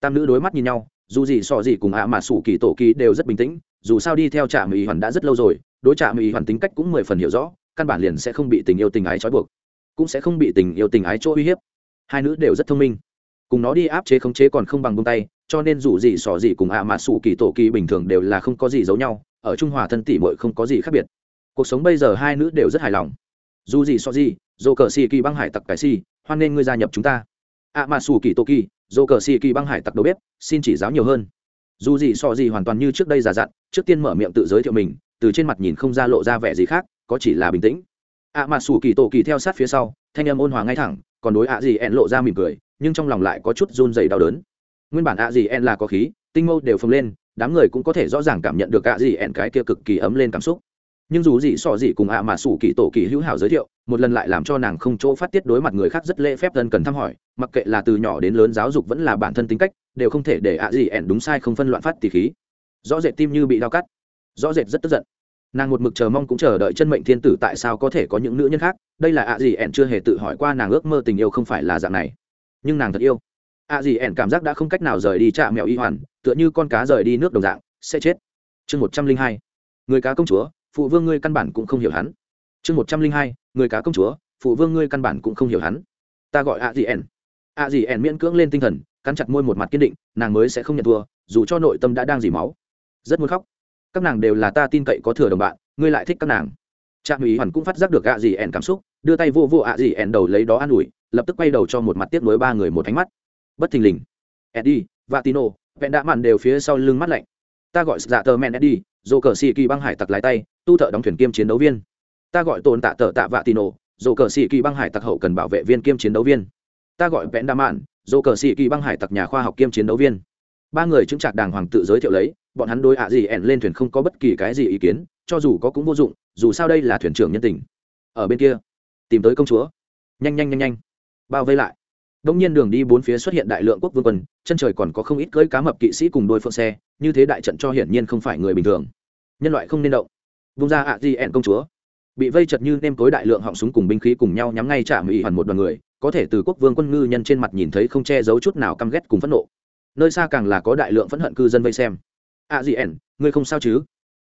Tam nữ đối mắt nhìn nhau dù gì so gì cùng ạ mà sủ kỳ tổ kỳ đều rất bình tĩnh, dù sao đi theo trạm ý hoàn đã rất lâu rồi, đối trạm ý hoàn tính cách cũng mười phần hiểu rõ, căn bản liền sẽ không bị tình yêu tình ái trói buộc, cũng sẽ không bị tình yêu tình ái chỗ uy hiếp. Hai nữ đều rất thông minh. Cùng nó đi áp chế khống chế còn không bằng bông tay, cho nên dù gì sỏ gì cùng ạ à mà sủ kỳ tổ kỳ bình thường đều là không có gì giấu nhau, ở trung hòa thân tỷ muội không có gì khác biệt. Cuộc sống bây giờ hai nữ đều rất hài lòng. Dù gì sọ gì dồ cờ xì kỳ băng hải tặc cải xì, hoan nên ngươi gia nhập chúng ta. ạ à mà sủ kỳ tổ kỳ dồ cờ xì kỳ băng hải tặc đầu bếp, xin chỉ giáo nhiều hơn. Dù gì so gì hoàn toàn như trước đây già dặn, trước tiên mở miệng tự giới thiệu mình, từ trên mặt nhìn không ra lộ ra vẻ gì khác, có chỉ là bình tĩnh. Ạ mà sủ kỳ tổ kỳ theo sát phía sau, thanh âm ôn hòa ngay thẳng, còn đối ạ gì ẹn lộ ra mỉm cười, nhưng trong lòng lại có chút run dày đau đớn. Nguyên bản ạ gì en là có khí, tinh mâu đều phồng lên, đám người cũng có thể rõ ràng cảm nhận được ạ gì en cái kia cực kỳ ấm lên cảm xúc nhưng dù gì sọ gì cùng ạ mà sủ kỳ tổ kỳ hữu hảo giới thiệu, một lần lại làm cho nàng không chỗ phát tiết đối mặt người khác rất lễ phép dân cần thăm hỏi, mặc kệ là từ nhỏ đến lớn giáo dục vẫn là bản thân tính cách, đều không thể để ạ gì ẻn đúng sai không phân loạn phát tỉ khí. Rõ rệt tim như bị đau cắt. Rõ rệt rất tức giận. Nàng một mực chờ mong cũng chờ đợi chân mệnh thiên tử tại sao có thể có những nữ nhân khác, đây là ạ gì ẻn chưa hề tự hỏi qua nàng ước mơ tình yêu không phải là dạng này. Nhưng nàng thật yêu. Ạ gì ẻn cảm giác đã không cách nào rời đi trạ mèo y hoàn, tựa như con cá rời đi nước đồng dạng, sẽ chết. Chương một trăm linh hai. Người cá công chúa phụ vương ngươi căn bản cũng không hiểu hắn. Chương một trăm linh hai, người cá công chúa, phụ vương ngươi căn bản cũng không hiểu hắn. Ta gọi ạ gì ẻn ạ gì ẻn miễn cưỡng lên tinh thần, cắn chặt môi một mặt kiên định, nàng mới sẽ không nhận thua, dù cho nội tâm đã đang dỉ máu. Rất muốn khóc. Các nàng đều là ta tin cậy có thừa đồng bạn, ngươi lại thích các nàng. Trạm ủy hoàn cũng phát giác được ạ gì ẻn cảm xúc, đưa tay vô vô ạ gì ẻn đầu lấy đó an ủi, lập tức quay đầu cho một mặt tiếp nối ba người một ánh mắt. Bất thình lình. Eddie, vatino, vẹn đã mặn đều phía sau lưng mắt lạnh. Ta gọi dạ tờ men eddie dồ cờ xì kỳ băng hải tặc lái tay tu thợ đóng thuyền kiêm chiến đấu viên. Ta gọi tồn tạ tờ tạ Vạ Tì Nổ, dồ cờ Sĩ kỳ băng hải tặc hậu cần bảo vệ viên kiêm chiến đấu viên. Ta gọi vẽn đa mạn dồ cờ Sĩ kỳ băng hải tặc nhà khoa học kiêm chiến đấu viên. Ba người chứng trạc đàng hoàng tự giới thiệu lấy bọn hắn đối ạ gì ẻn lên thuyền không có bất kỳ cái gì ý kiến cho dù có cũng vô dụng dù sao đây là thuyền trưởng nhân tình. Ở bên kia tìm tới công chúa. Nhanh nhanh nhanh nhanh. Bao vây lại. Đông nhiên đường đi bốn phía xuất hiện đại lượng quốc vương quân chân trời còn có không ít cưỡi cá mập kỵ sĩ cùng đôi phượng xe như thế đại trận cho hiển nhiên không phải người bình thường. Nhân loại không nên động vung ra ạ di ẻn công chúa. Bị vây chật như nêm tối đại lượng họng súng cùng binh khí cùng nhau nhắm ngay trả mỹ hoàn một đoàn người, có thể từ quốc vương quân ngư nhân trên mặt nhìn thấy không che giấu chút nào căm ghét cùng phẫn nộ. Nơi xa càng là có đại lượng phẫn hận cư dân vây xem. A gì ẻn ngươi không sao chứ?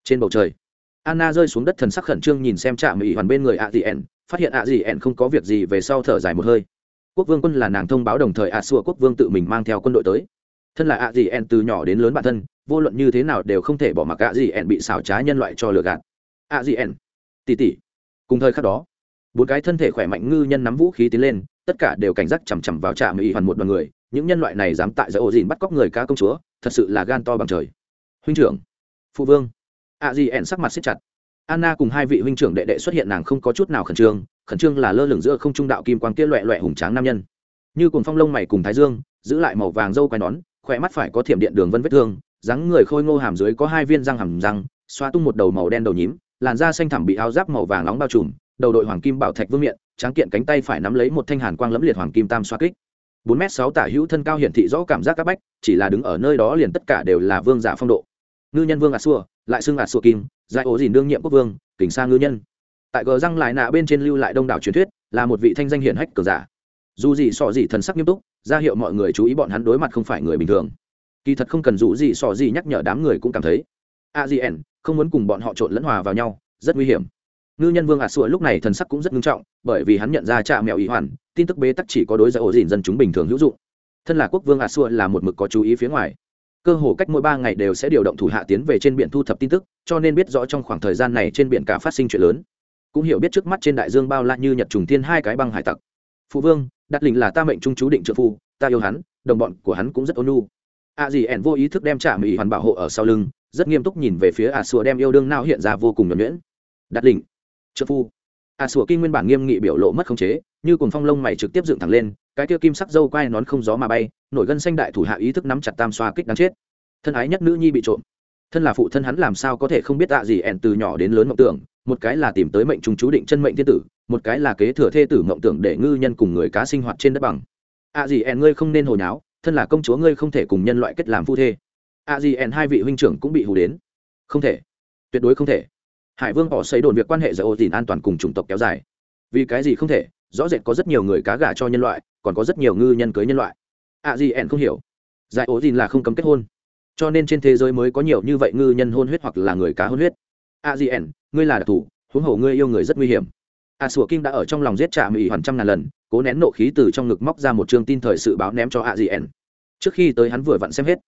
Trên bầu trời, anna rơi xuống đất thần sắc khẩn trương nhìn xem trạm mỹ hoàn bên người a gì ẻn phát hiện a gì ẻn không có việc gì về sau thở dài một hơi. Quốc vương quân là nàng thông báo đồng thời a xua quốc vương tự mình mang theo quân đội tới. Thân là a gì ẻn từ nhỏ đến lớn bản thân, vô luận như thế nào đều không thể bỏ mặc a gì ẻn bị xảo trá nhân loại cho lừa gạt a gì ẻn tỉ tỉ. Cùng thời khắc đó, bốn cái thân thể khỏe mạnh ngư nhân nắm vũ khí tiến lên, tất cả đều cảnh giác chằm chằm vào trạm mỹ hoàn một đoàn người, những nhân loại này dám tại giữa ổ dìn bắt cóc người ca công chúa, thật sự là gan to bằng trời. Huynh trưởng. Phụ vương. A di ẻn sắc mặt xếp chặt. Anna cùng hai vị huynh trưởng đệ đệ xuất hiện nàng không có chút nào khẩn trương khẩn trương là lơ lửng giữa không trung đạo kim quang kia loẹ loẹ hùng tráng nam nhân. Như cùng phong lông mày cùng thái dương, giữ lại màu vàng râu quai nón, khỏe mắt phải có thiểm điện đường vân vết thương, dáng người khôi ngô hàm dưới có hai viên răng hàm răng, xoa tung một đầu màu đen đầu nhím làn da xanh thẳm bị áo giáp màu vàng nóng bao trùm, đầu đội hoàng kim bảo thạch vương miện, tráng kiện cánh tay phải nắm lấy một thanh hàn quang lẫm liệt hoàng kim tam xoa kích. Bốn m sáu tả hữu thân cao hiển thị rõ cảm giác các bách, chỉ là đứng ở nơi đó liền tất cả đều là vương giả phong độ. Ngư nhân vương ạt xua lại xưng ạt xua kim giải ố dìn đương nhiệm quốc vương kỉnh sa ngư nhân. Tại gờ răng lại nạ bên trên lưu lại đông đảo truyền thuyết, là một vị thanh danh hiển hách cờ giả. Dù gì sọ gì thần sắc nghiêm túc, ra hiệu mọi người chú ý bọn hắn đối mặt không phải người bình thường. Kỳ thật không cần dù gì sọ gì nhắc nhở đám người cũng cảm thấy. A Diển không muốn cùng bọn họ trộn lẫn hòa vào nhau, rất nguy hiểm. Ngư nhân vương À xua lúc này thần sắc cũng rất nghiêm trọng, bởi vì hắn nhận ra cha mèo ý hoàn, tin tức bế tắc chỉ có đối với ổ dìn dân chúng bình thường hữu dụng. Thân là quốc vương À xua là một mực có chú ý phía ngoài. Cơ hồ cách mỗi ba ngày đều sẽ điều động thủ hạ tiến về trên biển thu thập tin tức, cho nên biết rõ trong khoảng thời gian này trên biển cả phát sinh chuyện lớn. Cũng hiểu biết trước mắt trên đại dương bao la như nhật trùng thiên hai cái băng hải tặc. Phụ vương, đặt lình là ta mệnh trung chú định trợ phu, ta yêu hắn, đồng bọn của hắn cũng rất ôn nhu. A gì ẻn vô ý thức đem trả mỹ hoàn bảo hộ ở sau lưng rất nghiêm túc nhìn về phía a sùa đem yêu đương nao hiện ra vô cùng nhuẩn nhuyễn. Đặt đỉnh. Trợ phu. A sùa kinh nguyên bản nghiêm nghị biểu lộ mất khống chế, như cùng phong lông mày trực tiếp dựng thẳng lên, cái kia kim sắc dâu quai nón không gió mà bay, nổi gân xanh đại thủ hạ ý thức nắm chặt tam xoa kích đáng chết. Thân ái nhất nữ nhi bị trộm. Thân là phụ thân hắn làm sao có thể không biết tạ gì ẻn từ nhỏ đến lớn mộng tưởng, một cái là tìm tới mệnh trùng chú định chân mệnh thiên tử, một cái là kế thừa thê tử mộng tưởng để ngư nhân cùng người cá sinh hoạt trên đất bằng. ạ gì ẻn ngươi không nên hồi nháo, thân là công chúa ngươi không thể cùng nhân loại kết làm phu thê a di n hai vị huynh trưởng cũng bị hù đến. Không thể. Tuyệt đối không thể. Hải vương họ xây đồn việc quan hệ giữa ô tìm an toàn cùng chủng tộc kéo dài. Vì cái gì không thể? Rõ rệt có rất nhiều người cá gà cho nhân loại, còn có rất nhiều ngư nhân cưới nhân loại. A di n không hiểu. Giải ô dìn là không cấm kết hôn. Cho nên trên thế giới mới có nhiều như vậy ngư nhân hôn huyết hoặc là người cá hôn huyết. A di n ngươi là đặc thù huống hồ ngươi yêu người rất nguy hiểm. A sủa Kim đã ở trong lòng giết trả mỹ hoàn trăm ngàn lần, cố nén nộ khí từ trong ngực móc ra một chương tin thời sự báo ném cho a di n trước khi tới hắn vừa vặn xem hết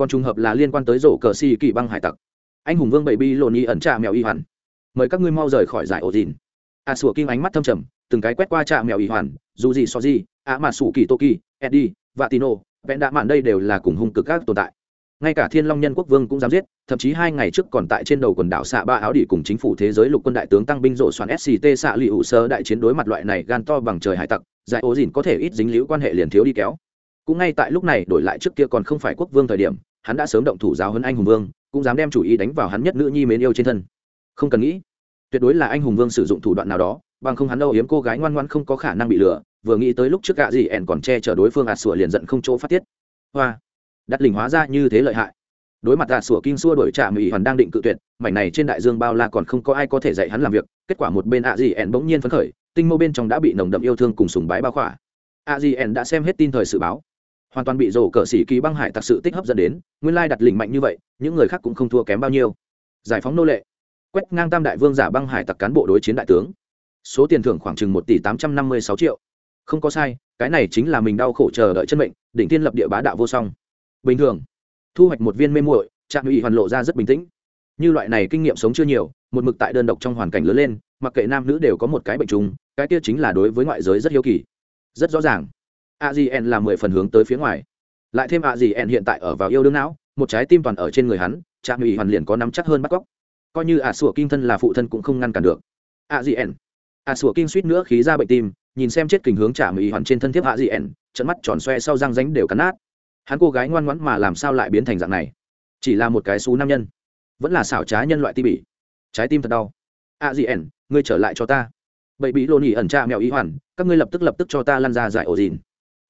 còn trùng hợp là liên quan tới rổ cờ xì kỳ băng hải tặc. Anh hùng vương bảy bi lộn y ẩn trà mèo y hoàn. Mời các ngươi mau rời khỏi giải ổ dìn. A sủa kim ánh mắt thâm trầm, từng cái quét qua trà mèo y hoàn, dù gì so gì a mà sủ kỳ toki, eddie và tino vẹn đạ mạn đây đều là cùng hung cực các tồn tại. Ngay cả thiên long nhân quốc vương cũng dám giết, thậm chí hai ngày trước còn tại trên đầu quần đảo xạ ba áo đỉ cùng chính phủ thế giới lục quân đại tướng tăng binh rộ xoắn sct xạ lụy ủ sơ đại chiến đối mặt loại này gan to bằng trời hải tặc, giải ố dìn có thể ít dính liễu quan hệ liền thiếu đi kéo. Cũng ngay tại lúc này đổi lại trước kia còn không phải quốc vương thời điểm hắn đã sớm động thủ giáo hơn anh hùng vương, cũng dám đem chủ ý đánh vào hắn nhất nữ nhi mến yêu trên thân. Không cần nghĩ, tuyệt đối là anh hùng vương sử dụng thủ đoạn nào đó, bằng không hắn đâu hiếm cô gái ngoan ngoan không có khả năng bị lừa, vừa nghĩ tới lúc trước gạ gì ẻn còn che chở đối phương ạt sủa liền giận không chỗ phát tiết. Hoa đặt lình hóa ra như thế lợi hại. Đối mặt ạt sủa kinh xua đổi trả mỹ hoàn đang định cự tuyệt, mảnh này trên đại dương bao la còn không có ai có thể dạy hắn làm việc, kết quả một bên ạ gì ẻn bỗng nhiên phấn khởi, tinh mô bên trong đã bị nồng đậm yêu thương cùng sùng bái bao khỏa. ạ gì ẻn đã xem hết tin thời sự báo hoàn toàn bị rổ cờ xỉ kỳ băng hải tặc sự tích hấp dẫn đến, nguyên lai đặt lình mạnh như vậy, những người khác cũng không thua kém bao nhiêu. Giải phóng nô lệ. Quét ngang tam đại vương giả băng hải tặc cán bộ đối chiến đại tướng. Số tiền thưởng khoảng chừng một tỷ tám trăm năm mươi sáu triệu. Không có sai, cái này chính là mình đau khổ chờ đợi chân mệnh, đỉnh thiên lập địa bá đạo vô song. Bình thường, thu hoạch một viên mê muội, trạm ủy hoàn lộ ra rất bình tĩnh. Như loại này kinh nghiệm sống chưa nhiều, một mực tại đơn độc trong hoàn cảnh lớn lên, mặc kệ nam nữ đều có một cái bệnh trùng, cái kia chính là đối với ngoại giới rất hiếu kỳ. Rất rõ ràng a di en là mười phần hướng tới phía ngoài. Lại thêm a di en hiện tại ở vào yêu đương não, một trái tim toàn ở trên người hắn trạm ủy hoàn liền có nắm chắc hơn bắt cóc coi như a sủa Kim thân là phụ thân cũng không ngăn cản được. A di en a sủa Kim suýt nữa khí ra bệnh tim, nhìn xem chết kình hướng trạm ủy hoàn trên thân thiếp a di en trận mắt tròn xoe sau răng ránh đều cắn nát. Hắn cô gái ngoan ngoãn mà làm sao lại biến thành dạng này? Chỉ là một cái xú nam nhân. Vẫn là xảo trá nhân loại ti bỉ. Trái tim thật đau. A di ẩn ngươi trở lại cho ta. Bậy bị lô nhỉ ẩn cha mèo ý hoàn, các ngươi lập tức lập tức cho ta lăn ra giải ổ dìn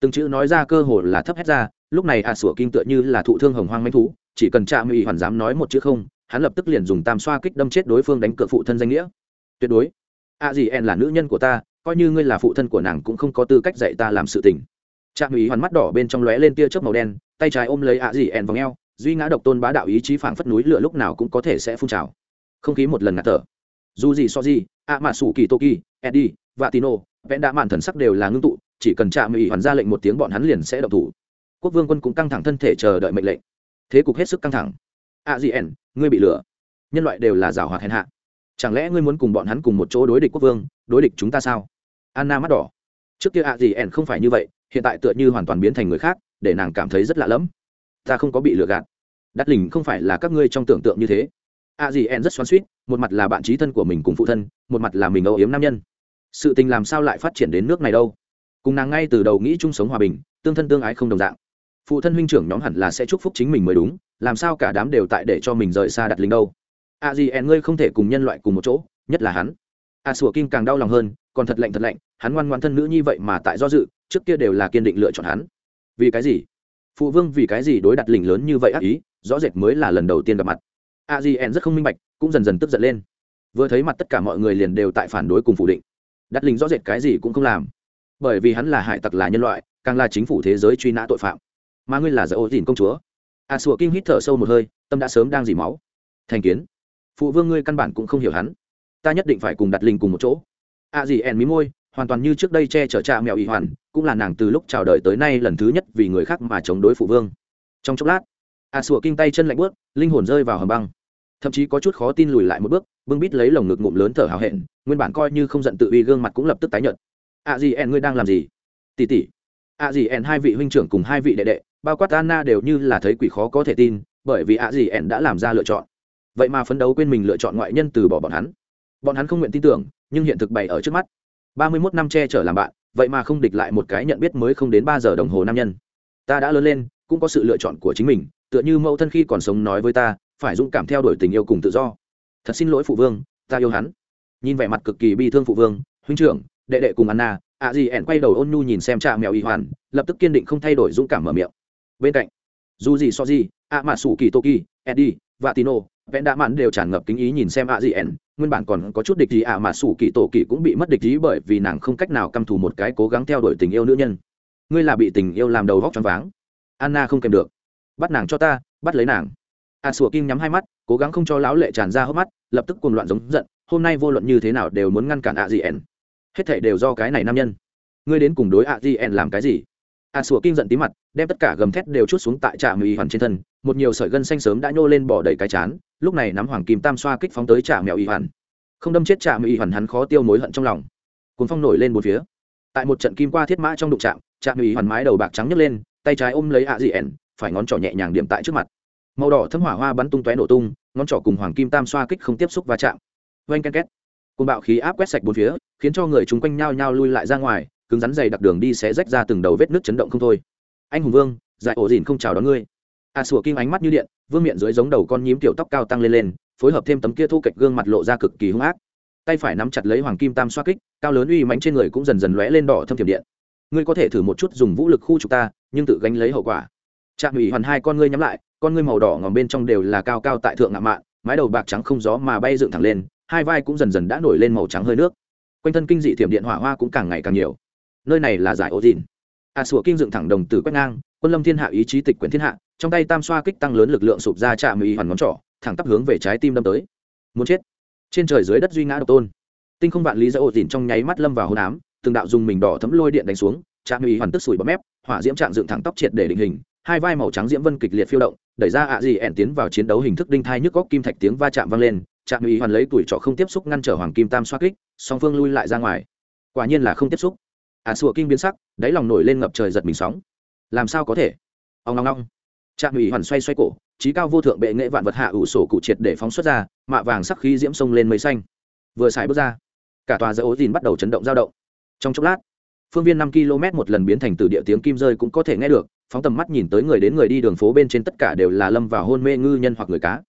từng chữ nói ra cơ hồ là thấp hết ra, lúc này a sủa kinh tựa như là thụ thương hồng hoang manh thú, chỉ cần trạm ủy hoàn dám nói một chữ không, hắn lập tức liền dùng tam xoa kích đâm chết đối phương đánh cược phụ thân danh nghĩa. Tuyệt đối. A gì en là nữ nhân của ta, coi như ngươi là phụ thân của nàng cũng không có tư cách dạy ta làm sự tình. Trạm ủy hoàn mắt đỏ bên trong lóe lên tia chớp màu đen, tay trái ôm lấy a gì en vòng eo, duy ngã độc tôn bá đạo ý chí phảng phất núi lửa lúc nào cũng có thể sẽ phun trào. Không khí một lần ngạt thở. Dù gì so gì, a mà sủ kỳ toki eddie và tino vẽn đã mạn thần sắc đều là ngưng tụ chỉ cần chạm ủy hoàn ra lệnh một tiếng bọn hắn liền sẽ động thủ. Quốc vương quân cũng căng thẳng thân thể chờ đợi mệnh lệnh. Thế cục hết sức căng thẳng. A ẻn ngươi bị lừa. Nhân loại đều là giảo hoạt hèn hạ. Chẳng lẽ ngươi muốn cùng bọn hắn cùng một chỗ đối địch quốc vương, đối địch chúng ta sao? Anna mắt đỏ. Trước kia a ẻn không phải như vậy, hiện tại tựa như hoàn toàn biến thành người khác, để nàng cảm thấy rất lạ lẫm. Ta không có bị lừa gạt. Đắt lình không phải là các ngươi trong tưởng tượng như thế. A dì en rất xoắn suýt một mặt là bạn trí thân của mình cùng phụ thân, một mặt là mình âu yếm nam nhân. Sự tình làm sao lại phát triển đến nước này đâu? Cùng nàng ngay từ đầu nghĩ chung sống hòa bình, tương thân tương ái không đồng dạng. Phụ thân huynh trưởng nhóm hẳn là sẽ chúc phúc chính mình mới đúng, làm sao cả đám đều tại để cho mình rời xa đặt lính đâu. A gì en, ngươi không thể cùng nhân loại cùng một chỗ, nhất là hắn. A sủa kim càng đau lòng hơn, còn thật lạnh thật lạnh, hắn ngoan ngoan thân nữ như vậy mà tại do dự, trước kia đều là kiên định lựa chọn hắn. Vì cái gì? Phụ vương vì cái gì đối đặt lình lớn như vậy ác ý, rõ rệt mới là lần đầu tiên gặp mặt. A di rất không minh bạch, cũng dần dần tức giận lên. Vừa thấy mặt tất cả mọi người liền đều tại phản đối cùng phủ định. Đặt lình rõ rệt cái gì cũng không làm bởi vì hắn là hải tặc là nhân loại càng là chính phủ thế giới truy nã tội phạm. Mà ngươi là giải ô dìn công chúa. A sủa kinh hít thở sâu một hơi tâm đã sớm đang dỉ máu. Thành kiến. Phụ vương ngươi căn bản cũng không hiểu hắn. Ta nhất định phải cùng đặt linh cùng một chỗ. A dì ẻn mí môi hoàn toàn như trước đây che chở cha mèo y hoàn cũng là nàng từ lúc chào đời tới nay lần thứ nhất vì người khác mà chống đối phụ vương. Trong chốc lát a sủa kinh tay chân lạnh bước, linh hồn rơi vào hầm băng. Thậm chí có chút khó tin lùi lại một bước bưng bít lấy lồng ngực ngụm lớn thở hào hẹn nguyên bản coi như không giận tự uy gương mặt cũng lập tức tái nhợt ạ gì ẹn, ngươi đang làm gì? Tỉ tỉ. Ạ gì ẹn, hai vị huynh trưởng cùng hai vị đệ đệ, bao quát anna đều như là thấy quỷ khó có thể tin, bởi vì ạ gì ẹn đã làm ra lựa chọn. Vậy mà phấn đấu quên mình lựa chọn ngoại nhân từ bỏ bọn hắn. Bọn hắn không nguyện tin tưởng, nhưng hiện thực bày ở trước mắt. Ba mươi mốt năm che chở làm bạn, vậy mà không địch lại một cái nhận biết mới không đến ba giờ đồng hồ nam nhân. Ta đã lớn lên, cũng có sự lựa chọn của chính mình, tựa như mẫu thân khi còn sống nói với ta, phải dũng cảm theo đuổi tình yêu cùng tự do. Thật xin lỗi phụ vương, ta yêu hắn. Nhìn vẻ mặt cực kỳ bi thương phụ vương, huynh trưởng đệ đệ cùng anna, ạ gì ẻn quay đầu ôn nhu nhìn xem cha mèo y hoàn, lập tức kiên định không thay đổi dũng cảm mở miệng. Bên cạnh, dù gì so gì, ạ mà sủ kỳ toki eddie và tino vẽn đã mặn đều tràn ngập kính ý nhìn xem ạ gì ẻn, nguyên bản còn có chút địch gì ạ mà sủ kỳ tổ kỳ cũng bị mất địch ý bởi vì nàng không cách nào căm thù một cái cố gắng theo đuổi tình yêu nữ nhân. Ngươi là bị tình yêu làm đầu vóc choáng váng. Anna không kèm được. Bắt nàng cho ta, bắt lấy nàng. A sủa kim nhắm hai mắt, cố gắng không cho lão lệ tràn ra hốc mắt, lập tức cuồng loạn giống giận, hôm nay vô luận như thế nào đều muốn ngăn cản ạ gì ẻn hết thảy đều do cái này nam nhân. Ngươi đến cùng đối ạ gì làm cái gì? A sủa kinh giận tí mặt, đem tất cả gầm thét đều chút xuống tại trạm mì hoàn trên thân, một nhiều sợi gân xanh sớm đã nhô lên bỏ đầy cái chán, lúc này nắm hoàng kim tam xoa kích phóng tới trạm mèo y hoàn. Không đâm chết trạm mèo y hoàn, hắn khó tiêu mối hận trong lòng. Cuốn phong nổi lên một phía. Tại một trận kim qua thiết mã trong đụng trạm trạm mèo y hoàn mái đầu bạc trắng nhấc lên, tay trái ôm lấy ạ gì phải ngón trỏ nhẹ nhàng điểm tại trước mặt. Màu đỏ thấm hỏa hoa bắn tung tóe nổ tung, ngón trỏ cùng hoàng kim tam xoa kích không tiếp xúc va chạm. Oanh ken két côn bạo khí áp quét sạch bốn phía khiến cho người chúng quanh nhao nhao lui lại ra ngoài cứng rắn dày đặc đường đi sẽ rách ra từng đầu vết nước chấn động không thôi. Anh hùng vương giải ổ dìn không chào đón ngươi. A à, sủa kim ánh mắt như điện vương miệng dưới giống đầu con nhím tiểu tóc cao tăng lên lên phối hợp thêm tấm kia thu kệch gương mặt lộ ra cực kỳ hung ác. Tay phải nắm chặt lấy hoàng kim tam xoa kích cao lớn uy mánh trên người cũng dần dần lóe lên đỏ thâm thiểm điện. Ngươi có thể thử một chút dùng vũ lực khu trục ta nhưng tự gánh lấy hậu quả. Trạm ủy hoàn hai con ngươi nhắm lại con ngươi màu đỏ ngòm bên trong đều là cao cao tại thượng ngạo mạn mái đầu bạc trắng không gió mà bay dựng thẳng lên hai vai cũng dần dần đã nổi lên màu trắng hơi nước. Quanh thân kinh dị thiểm điện hỏa hoa cũng càng ngày càng nhiều. Nơi này là giải ô dìn a à, sủa kinh dựng thẳng đồng tử quét ngang, quân lâm thiên hạ ý chí tịch quyển thiên hạ, trong tay tam xoa kích tăng lớn lực lượng sụp ra chạm ủy hoàn ngón trỏ, thẳng tắp hướng về trái tim đâm tới. Muốn chết. Trên trời dưới đất duy ngã độc tôn. Tinh không vạn lý giải ô dìn trong nháy mắt lâm vào hôn ám, từng đạo dùng mình đỏ thấm lôi điện đánh xuống chạm ủy hoàn tức sủi bọt mép, hỏa diễm trạng dựng thẳng tóc triệt để định hình, hai vai màu trắng diễm vân kịch liệt phiêu động, đẩy ra ạ gì ẻn tiến vào chiến đấu hình thức đinh thai nhức góc kim thạch tiếng va chạm vang lên trạm ủy hoàn lấy tuổi trọ không tiếp xúc ngăn trở hoàng kim tam xoa kích, song phương lui lại ra ngoài. Quả nhiên là không tiếp xúc. À sủa kinh biến sắc, đáy lòng nổi lên ngập trời giật mình sóng. Làm sao có thể? Ông ngong ngong trạm ủy hoàn xoay xoay cổ trí cao vô thượng bệ nghệ vạn vật hạ ủ sổ cụ triệt để phóng xuất ra, mạ vàng sắc khí diễm sông lên mây xanh. Vừa xài bước ra, cả tòa dỡ ố dìn bắt đầu chấn động dao động. Trong chốc lát, phương viên năm km một lần biến thành từ địa tiếng kim rơi cũng có thể nghe được, phóng tầm mắt nhìn tới người đến người đi đường phố bên trên tất cả đều là lâm vào hôn mê ngư nhân hoặc người cá.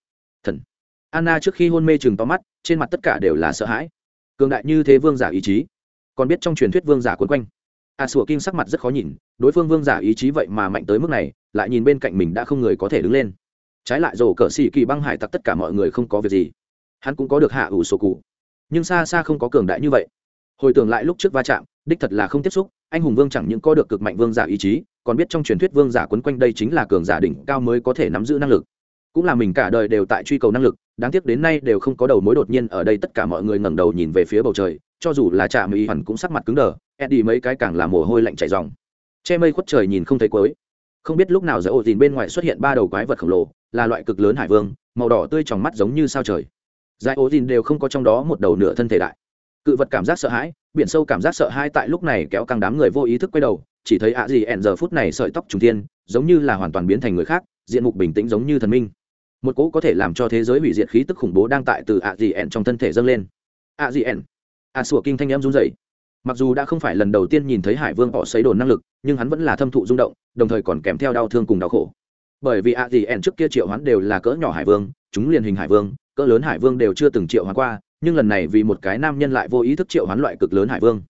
Thần anna trước khi hôn mê chừng to mắt, trên mặt tất cả đều là sợ hãi. Cường đại như thế vương giả ý chí. Còn biết trong truyền thuyết vương giả quấn quanh. A sủa kim sắc mặt rất khó nhìn, đối phương vương giả ý chí vậy mà mạnh tới mức này, lại nhìn bên cạnh mình đã không người có thể đứng lên. Trái lại rổ cờ xì kỳ băng hải tặc tất cả mọi người không có việc gì. Hắn cũng có được hạ ủ sổ cụ. Nhưng xa xa không có cường đại như vậy. Hồi tưởng lại lúc trước va chạm, đích thật là không tiếp xúc, anh hùng vương chẳng những có được cực mạnh vương giả ý chí, còn biết trong truyền thuyết vương giả quấn quanh đây chính là cường giả đỉnh cao mới có thể nắm giữ năng lực cũng là mình cả đời đều tại truy cầu năng lực đáng tiếc đến nay đều không có đầu mối đột nhiên ở đây tất cả mọi người ngẩng đầu nhìn về phía bầu trời cho dù là trạm y hẳn cũng sắc mặt cứng đờ eddie mấy cái càng là mồ hôi lạnh chảy dòng che mây khuất trời nhìn không thấy cuối. Không biết lúc nào giữa ổ dìn bên ngoài xuất hiện ba đầu quái vật khổng lồ là loại cực lớn hải vương màu đỏ tươi trong mắt giống như sao trời. Giải ổ dìn đều không có trong đó một đầu nửa thân thể đại. Cự vật cảm giác sợ hãi biển sâu cảm giác sợ hãi tại lúc này kéo càng đám người vô ý thức quay đầu chỉ thấy ạ gì ẹn giờ phút này sợi tóc trùng thiên, giống như là hoàn toàn biến thành người khác diện mục bình tĩnh giống như thần minh một cỗ có thể làm cho thế giới hủy diệt khí tức khủng bố đang tại từ ạ gì ẹn trong thân thể dâng lên. ạ gì ẹn ạ sủa kinh thanh em run dậy mặc dù đã không phải lần đầu tiên nhìn thấy hải vương họ xấy đồn năng lực, nhưng hắn vẫn là thâm thụ rung động, đồng thời còn kèm theo đau thương cùng đau khổ. Bởi vì ạ gì ẹn trước kia triệu hắn đều là cỡ nhỏ hải vương, chúng liền hình hải vương, cỡ lớn hải vương đều chưa từng triệu hắn qua, nhưng lần này vì một cái nam nhân lại vô ý thức triệu hắn loại cực lớn hải vương.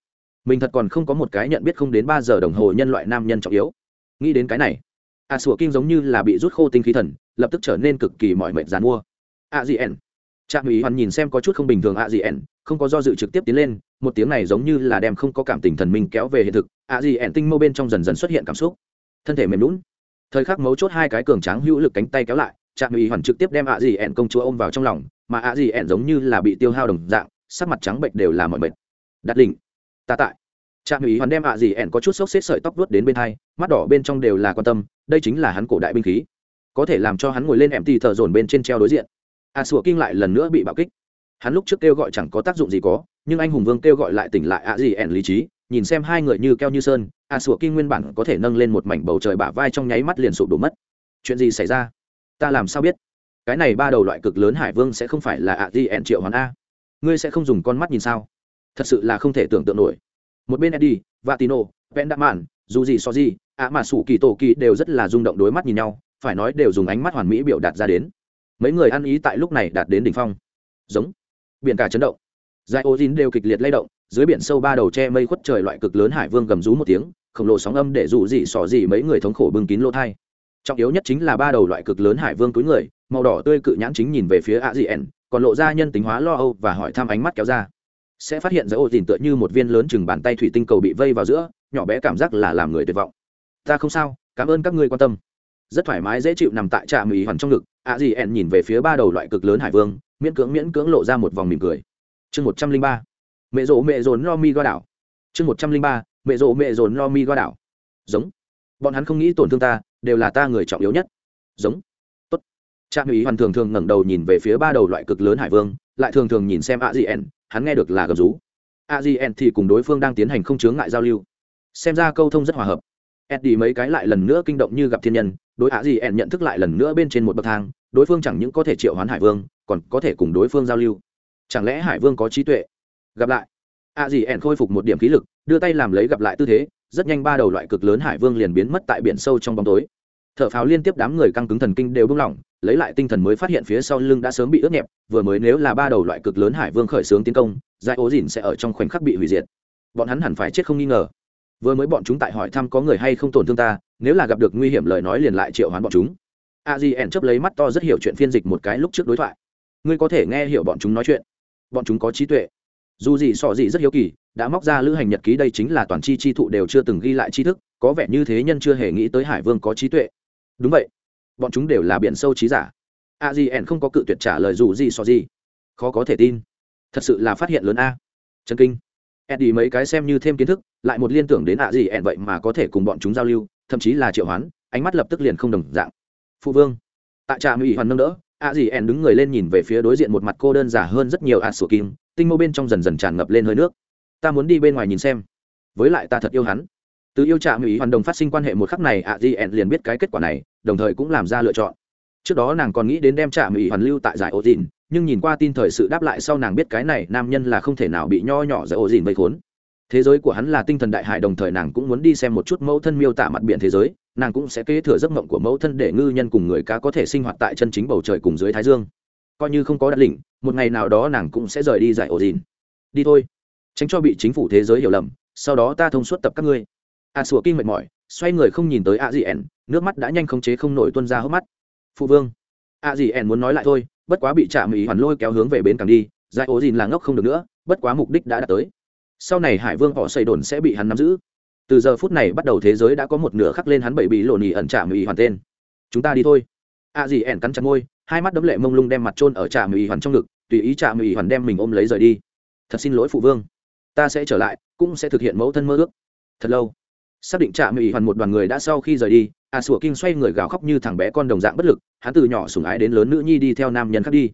Mình thật còn không có một cái nhận biết không đến ba giờ đồng hồ nhân loại nam nhân trọng yếu. Nghĩ đến cái này a sủa kinh giống như là bị rút khô tinh khí thần, lập tức trở nên cực kỳ mọi mệt dàn mua. A gì ẻn trạm ủy hoàn nhìn xem có chút không bình thường a gì ẻn không có do dự trực tiếp tiến lên, một tiếng này giống như là đem không có cảm tình thần minh kéo về hiện thực. A gì ẻn tinh mô bên trong dần dần xuất hiện cảm xúc. Thân thể mềm lún thời khắc mấu chốt hai cái cường tráng hữu lực cánh tay kéo lại, trạm ủy hoàn trực tiếp đem a gì ẻn công chúa ôm vào trong lòng, mà a gì ẻn giống như là bị tiêu hao đồng dạng, sắc mặt trắng bệnh đều là mọi mệt. đặt đỉnh ta tại trạm ý hoàn đem ạ gì ẻn có chút xốc xếp sợi tóc vớt đến bên hai, mắt đỏ bên trong đều là quan tâm, đây chính là hắn cổ đại binh khí. Có thể làm cho hắn ngồi lên em tì thợ dồn bên trên treo đối diện. A sủa kinh lại lần nữa bị bạo kích. Hắn lúc trước kêu gọi chẳng có tác dụng gì có, nhưng anh hùng vương kêu gọi lại tỉnh lại ạ gì ẻn lý trí, nhìn xem hai người như keo như sơn, a sủa kinh nguyên bản có thể nâng lên một mảnh bầu trời bả vai trong nháy mắt liền sụp đổ mất. Chuyện gì xảy ra? Ta làm sao biết? Cái này ba đầu loại cực lớn hải vương sẽ không phải là ạ gì ẻn triệu hoàn a. Ngươi sẽ không dùng con mắt nhìn sao? Thật sự là không thể tưởng tượng nổi một bên eddie, vatino, pendaman dù gì so gì ạ mà sủ kỳ tổ kỳ đều rất là rung động đối mắt nhìn nhau, phải nói đều dùng ánh mắt hoàn mỹ biểu đạt ra đến. Mấy người ăn ý tại lúc này đạt đến đỉnh phong. Giống. Biển cả chấn động. Dài ô dín đều kịch liệt lay động, dưới biển sâu ba đầu che mây khuất trời loại cực lớn hải vương gầm rú một tiếng, khổng lồ sóng âm để dù gì sỏ gì mấy người thống khổ bưng kín lỗ thai. Trọng yếu nhất chính là ba đầu loại cực lớn hải vương túi người, màu đỏ tươi cự nhãn chính nhìn về phía ạ dị ẻn còn lộ ra nhân tính hóa lo âu và hỏi thăm ánh mắt kéo ra sẽ phát hiện giới ô dìn tựa như một viên lớn chừng bàn tay thủy tinh cầu bị vây vào giữa, nhỏ bé cảm giác là làm người tuyệt vọng. Ta không sao, cảm ơn các ngươi quan tâm. Rất thoải mái, dễ chịu nằm tại trạm mỹ hoàn trong ngực, ạ gì ẹn nhìn về phía ba đầu loại cực lớn hải vương, miễn cưỡng miễn cưỡng lộ ra một vòng mỉm cười. Chương một trăm linh ba, mẹ rỗ mẹ dồn lo mi go đảo. Chương một trăm linh ba, mẹ rỗ mẹ dồn lo mi go đảo. Giống. Bọn hắn không nghĩ tổn thương ta, đều là ta người trọng yếu nhất. Giống. Tốt. Trạm mỹ hoàn thường thường ngẩng đầu nhìn về phía ba đầu loại cực lớn hải vương, lại thường thường nhìn xem ạ gì ẹn hắn nghe được là gầm rú. Adn thì cùng đối phương đang tiến hành không chướng ngại giao lưu. Xem ra câu thông rất hòa hợp. Eddie mấy cái lại lần nữa kinh động như gặp thiên nhân, đối adn nhận thức lại lần nữa bên trên một bậc thang, đối phương chẳng những có thể triệu hoán hải vương, còn có thể cùng đối phương giao lưu. Chẳng lẽ hải vương có trí tuệ? Gặp lại. Adn khôi phục một điểm khí lực, đưa tay làm lấy gặp lại tư thế, rất nhanh ba đầu loại cực lớn hải vương liền biến mất tại biển sâu trong bóng tối. Thở pháo liên tiếp đám người căng cứng thần kinh đều buông lỏng lấy lại tinh thần mới phát hiện phía sau lưng đã sớm bị ướt nhẹp, vừa mới nếu là ba đầu loại cực lớn hải vương khởi xướng tiến công giải ố dìn sẽ ở trong khoảnh khắc bị hủy diệt. Bọn hắn hẳn phải chết không nghi ngờ. Vừa mới bọn chúng tại hỏi thăm có người hay không tổn thương ta, nếu là gặp được nguy hiểm lời nói liền lại triệu hoán bọn chúng. A di ẻn chấp lấy mắt to rất hiểu chuyện phiên dịch một cái lúc trước đối thoại. Ngươi có thể nghe hiểu bọn chúng nói chuyện. Bọn chúng có trí tuệ. Dù gì sọ gì rất hiếu kỳ, đã móc ra lữ hành nhật ký đây chính là toàn chi chi thụ đều chưa từng ghi lại tri thức, có vẻ như thế nhân chưa hề nghĩ tới hải vương có trí tuệ. Đúng vậy bọn chúng đều là biển sâu trí giả. A di ẻn không có cự tuyệt trả lời dù gì so gì. Khó có thể tin. Thật sự là phát hiện lớn a. Chân kinh. Eddie mấy cái xem như thêm kiến thức, lại một liên tưởng đến a di ẻn vậy mà có thể cùng bọn chúng giao lưu, thậm chí là triệu hoán, ánh mắt lập tức liền không đồng dạng. Phụ vương. Tại trạm ủy hoàn nâng đỡ, a di ẻn đứng người lên nhìn về phía đối diện một mặt cô đơn giả hơn rất nhiều a sủa kim, tinh mô bên trong dần dần tràn ngập lên hơi nước. Ta muốn đi bên ngoài nhìn xem. Với lại ta thật yêu hắn từ yêu trạm ý hoàn đồng phát sinh quan hệ một khắc này a di liền biết cái kết quả này, đồng thời cũng làm ra lựa chọn. Trước đó nàng còn nghĩ đến đem trạm ý hoàn lưu tại giải ô dìn nhưng nhìn qua tin thời sự đáp lại sau nàng biết cái này nam nhân là không thể nào bị nho nhỏ giải ô dìn vây khốn. Thế giới của hắn là tinh thần đại hải, đồng thời nàng cũng muốn đi xem một chút mẫu thân miêu tả mặt biển thế giới, nàng cũng sẽ kế thừa giấc mộng của mẫu thân để ngư nhân cùng người cá có thể sinh hoạt tại chân chính bầu trời cùng dưới thái dương. Coi như không có đặt lĩnh, một ngày nào đó nàng cũng sẽ rời đi giải ổ dìn đi thôi, tránh cho bị chính phủ thế giới hiểu lầm, sau đó ta thông suốt tập các ngươi a sủa kinh mệt mỏi, xoay người không nhìn tới a dị ẻn, nước mắt đã nhanh khống chế không nổi tuân ra hốc mắt. Phụ vương a dị ẻn muốn nói lại thôi, bất quá bị trạm ý hoàn lôi kéo hướng về bến cảng đi, giải ố dìn là ngốc không được nữa, bất quá mục đích đã đạt tới. Sau này hải vương họ xây đồn sẽ bị hắn nắm giữ. Từ giờ phút này bắt đầu thế giới đã có một nửa khắc lên hắn bảy bị lộ nhì ẩn trạm ý hoàn tên. Chúng ta đi thôi. A dì ẻn cắn chặt môi, hai mắt đấm lệ mông lung đem mặt trôn ở trạm ý hoàn trong ngực, tùy ý trạm ý hoàn đem mình ôm lấy rời đi. Thật xin lỗi phụ vương. Ta sẽ trở lại, cũng sẽ thực hiện mẫu thân mơ ước. Thật lâu xác định trạm ủy hoàn một đoàn người đã sau khi rời đi, a sủa kinh xoay người gào khóc như thằng bé con đồng dạng bất lực, hắn từ nhỏ sùng ái đến lớn nữ nhi đi theo nam nhân khác đi.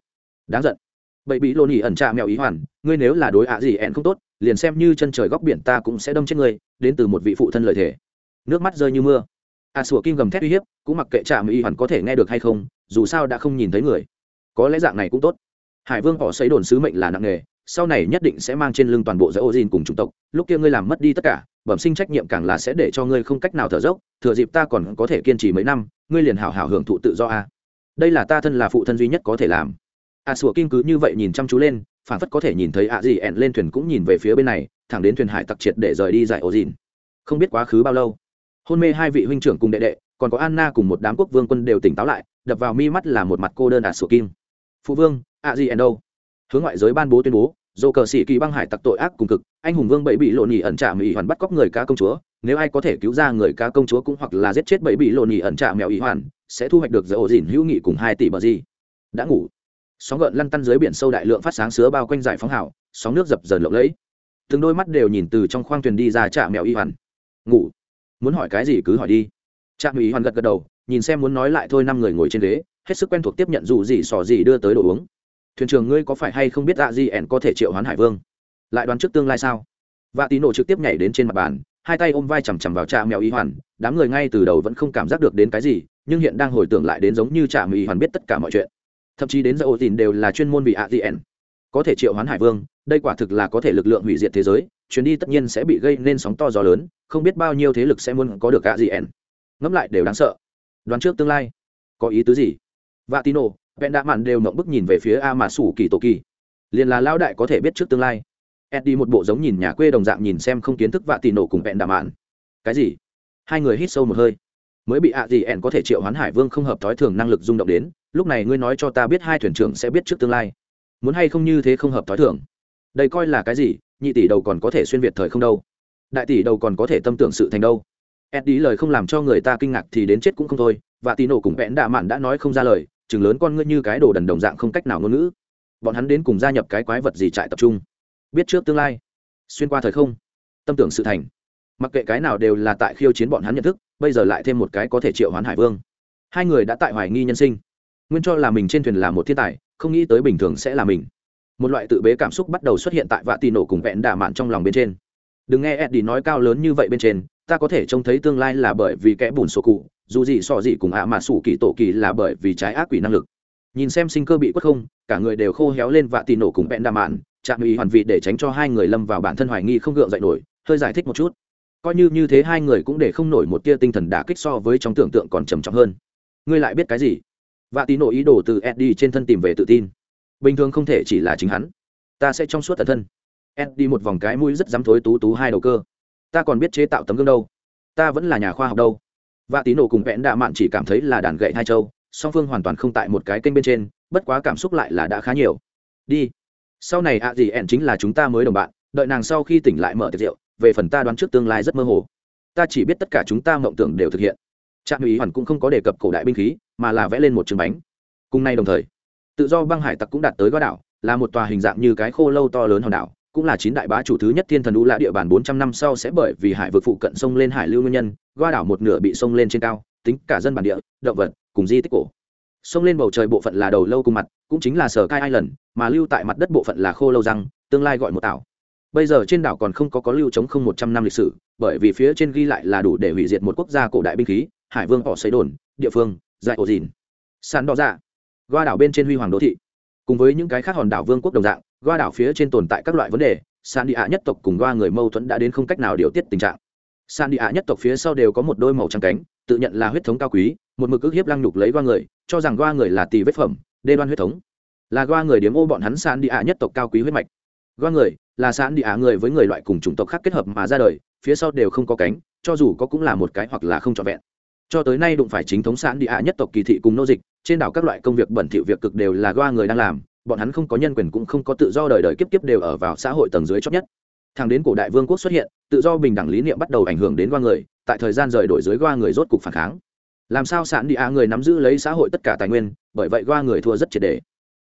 Đáng giận. Bậy bị lô nhì ẩn trạ mèo ý hoàn, ngươi nếu là đối ạ gì ẹn không tốt, liền xem như chân trời góc biển ta cũng sẽ đâm chết ngươi, đến từ một vị phụ thân lợi thể nước mắt rơi như mưa. A sủa kim gầm thét uy hiếp, cũng mặc kệ trạ mèo hoàn có thể nghe được hay không, dù sao đã không nhìn thấy người. Có lẽ dạng này cũng tốt. Hải vương họ xấy đồn sứ mệnh là nặng nghề sau này nhất định sẽ mang trên lưng toàn bộ giới ô dìn cùng chủng tộc, lúc kia ngươi làm mất đi tất cả bẩm sinh trách nhiệm càng là sẽ để cho ngươi không cách nào thở dốc, thừa dịp ta còn có thể kiên trì mấy năm, ngươi liền hảo hảo hưởng thụ tự do a. Đây là ta thân là phụ thân duy nhất có thể làm. A sủa kinh cứ như vậy nhìn chăm chú lên, phản phất có thể nhìn thấy ạ gì ẹn lên thuyền cũng nhìn về phía bên này, thẳng đến thuyền hải tặc triệt để rời đi giải ổ dìn. Không biết quá khứ bao lâu, hôn mê hai vị huynh trưởng cùng đệ đệ, còn có anna cùng một đám quốc vương quân đều tỉnh táo lại, đập vào mi mắt là một mặt cô đơn ạ sủa kim. Phụ vương ạ gì ẹn đâu? Hướng ngoại giới ban bố tuyên bố dồ cờ sĩ kỳ băng hải tặc tội ác cùng cực, anh hùng vương bẫy bị lộ nhì ẩn trả mỹ hoàn bắt cóc người cá công chúa, nếu ai có thể cứu ra người cá công chúa cũng hoặc là giết chết bẫy bị lộ nhì ẩn trả mèo ý hoàn, sẽ thu hoạch được giải ổ dìn hữu nghị cùng hai tỷ bờ gì đã ngủ. Sóng gợn lăn tăn dưới biển sâu đại lượng phát sáng sứa bao quanh giải phóng hảo sóng nước dập dờn lộng lẫy. Từng đôi mắt đều nhìn từ trong khoang thuyền đi ra trả mèo y hoàn. Ngủ. Muốn hỏi cái gì cứ hỏi đi. Trạm y hoàn gật gật đầu, nhìn xem muốn nói lại thôi năm người ngồi trên ghế, hết sức quen thuộc tiếp nhận dù gì sò gì đưa tới đồ uống thuyền trưởng ngươi có phải hay không biết ạ gì ẻn có thể triệu hoán hải vương? Lại đoán trước tương lai sao? Vạ tí nổ trực tiếp nhảy đến trên mặt bàn, hai tay ôm vai chằm chằm vào trạm mèo y hoàn, đám người ngay từ đầu vẫn không cảm giác được đến cái gì, nhưng hiện đang hồi tưởng lại đến giống như trạm y hoàn biết tất cả mọi chuyện. Thậm chí đến giờ ổ tìm đều là chuyên môn bị ẻn có thể triệu hoán hải vương, đây quả thực là có thể lực lượng hủy diệt thế giới, chuyến đi tất nhiên sẽ bị gây nên sóng to gió lớn, không biết bao nhiêu thế lực sẽ muốn có được adn ngẫm lại đều đáng sợ. Đoán trước tương lai. Có ý tứ gì? Vạ tín nổ vẹn đạ mạn đều mộng bức nhìn về phía a mà sủ kỳ tổ kỳ liền là lao đại có thể biết trước tương lai. Eddie một bộ giống nhìn nhà quê đồng dạng nhìn xem không kiến thức vạ tì nổ cùng vẹn đạ mạn. Cái gì? Hai người hít sâu một hơi. Mới bị ạ gì ẻn có thể triệu hoán hải vương không hợp thói thường năng lực rung động đến, lúc này ngươi nói cho ta biết hai thuyền trưởng sẽ biết trước tương lai. Muốn hay không như thế không hợp thói thường? Đây coi là cái gì? Nhị tỷ đầu còn có thể xuyên việt thời không đâu. Đại tỷ đầu còn có thể tâm tưởng sự thành đâu. Eddie lời không làm cho người ta kinh ngạc thì đến chết cũng không thôi. Và tì nổ cùng vẽn đạ mạn đã nói không ra lời chừng lớn con ngươi như cái đồ đần đồng dạng không cách nào ngôn ngữ. Bọn hắn đến cùng gia nhập cái quái vật gì trại tập trung? Biết trước tương lai, xuyên qua thời không, tâm tưởng sự thành. Mặc kệ cái nào đều là tại khiêu chiến bọn hắn nhận thức, bây giờ lại thêm một cái có thể triệu hoán hải vương. Hai người đã tại hoài nghi nhân sinh. Nguyên cho là mình trên thuyền là một thiên tài, không nghĩ tới bình thường sẽ là mình. Một loại tự bế cảm xúc bắt đầu xuất hiện tại vạ tì nổ cùng vẹn đà mạn trong lòng bên trên. Đừng nghe eddie nói cao lớn như vậy bên trên ta có thể trông thấy tương lai là bởi vì kẽ bùn sổ cụ, dù gì sọ gì cùng ạ mà sủ kỳ tổ kỳ là bởi vì trái ác quỷ năng lực. Nhìn xem sinh cơ bị quất không, cả người đều khô héo lên và tì nổ cùng bẹn đà mạn chạm ý hoàn vị để tránh cho hai người lâm vào bản thân hoài nghi không gượng dậy nổi, hơi giải thích một chút. Coi như như thế hai người cũng để không nổi một tia tinh thần đả kích so với trong tưởng tượng còn trầm trọng hơn. Ngươi lại biết cái gì? Và tì nổ ý đồ từ eddie trên thân tìm về tự tin. Bình thường không thể chỉ là chính hắn. Ta sẽ trong suốt tận thân. Eddie một vòng cái mũi rất dám thối tú tú hai đầu cơ ta còn biết chế tạo tấm gương đâu. Ta vẫn là nhà khoa học đâu. Và tí nổ cùng vẽn đạ mạn chỉ cảm thấy là đàn gậy hai châu, song phương hoàn toàn không tại một cái kênh bên trên, bất quá cảm xúc lại là đã khá nhiều. Đi. Sau này ạ gì ẹn chính là chúng ta mới đồng bạn, đợi nàng sau khi tỉnh lại mở tiệc rượu, về phần ta đoán trước tương lai rất mơ hồ. Ta chỉ biết tất cả chúng ta mộng tưởng đều thực hiện. Trạm ủy hoàn cũng không có đề cập cổ đại binh khí, mà là vẽ lên một trường bánh. Cùng nay đồng thời, tự do băng hải tặc cũng đạt tới góa đảo, là một tòa hình dạng như cái khô lâu to lớn hòn đảo cũng là chín đại bá chủ thứ nhất thiên thần u lạ địa bàn bốn trăm năm sau sẽ bởi vì hải vực phụ cận sông lên hải lưu nguyên nhân, goa đảo một nửa bị sông lên trên cao, tính cả dân bản địa, động vật, cùng di tích cổ. Sông lên bầu trời bộ phận là đầu lâu cùng mặt, cũng chính là sở cai ai lần, mà lưu tại mặt đất bộ phận là khô lâu răng, tương lai gọi một tảo. Bây giờ trên đảo còn không có có lưu chống không một trăm năm lịch sử, bởi vì phía trên ghi lại là đủ để hủy diệt một quốc gia cổ đại binh khí, hải vương họ xây đồn, địa phương dạy ổ dìn. Sàn đỏ dạ. Goa đảo bên trên huy hoàng đô thị. Cùng với những cái khác hòn đảo vương quốc đồng dạng goa đảo phía trên tồn tại các loại vấn đề San địa nhất tộc cùng goa người mâu thuẫn đã đến không cách nào điều tiết tình trạng. San địa nhất tộc phía sau đều có một đôi màu trắng cánh, tự nhận là huyết thống cao quý, một mực ức hiếp lăng nhục lấy goa người, cho rằng goa người là tỳ vết phẩm, đê đoan huyết thống. Là goa người điếm ô bọn hắn San địa nhất tộc cao quý huyết mạch. Goa người, là San địa người với người loại cùng chủng tộc khác kết hợp mà ra đời, phía sau đều không có cánh, cho dù có cũng là một cái hoặc là không trọn vẹn. Cho tới nay đụng phải chính thống San địa nhất tộc kỳ thị cùng nô dịch, trên đảo các loại công việc bẩn thỉu việc cực đều là goa người đang làm bọn hắn không có nhân quyền cũng không có tự do đời đời kiếp kiếp đều ở vào xã hội tầng dưới chót nhất. Thằng đến cổ đại vương quốc xuất hiện, tự do bình đẳng lý niệm bắt đầu ảnh hưởng đến qua người, tại thời gian rời đổi dưới qua người rốt cục phản kháng. Làm sao sản địa hạ người nắm giữ lấy xã hội tất cả tài nguyên, bởi vậy qua người thua rất triệt đề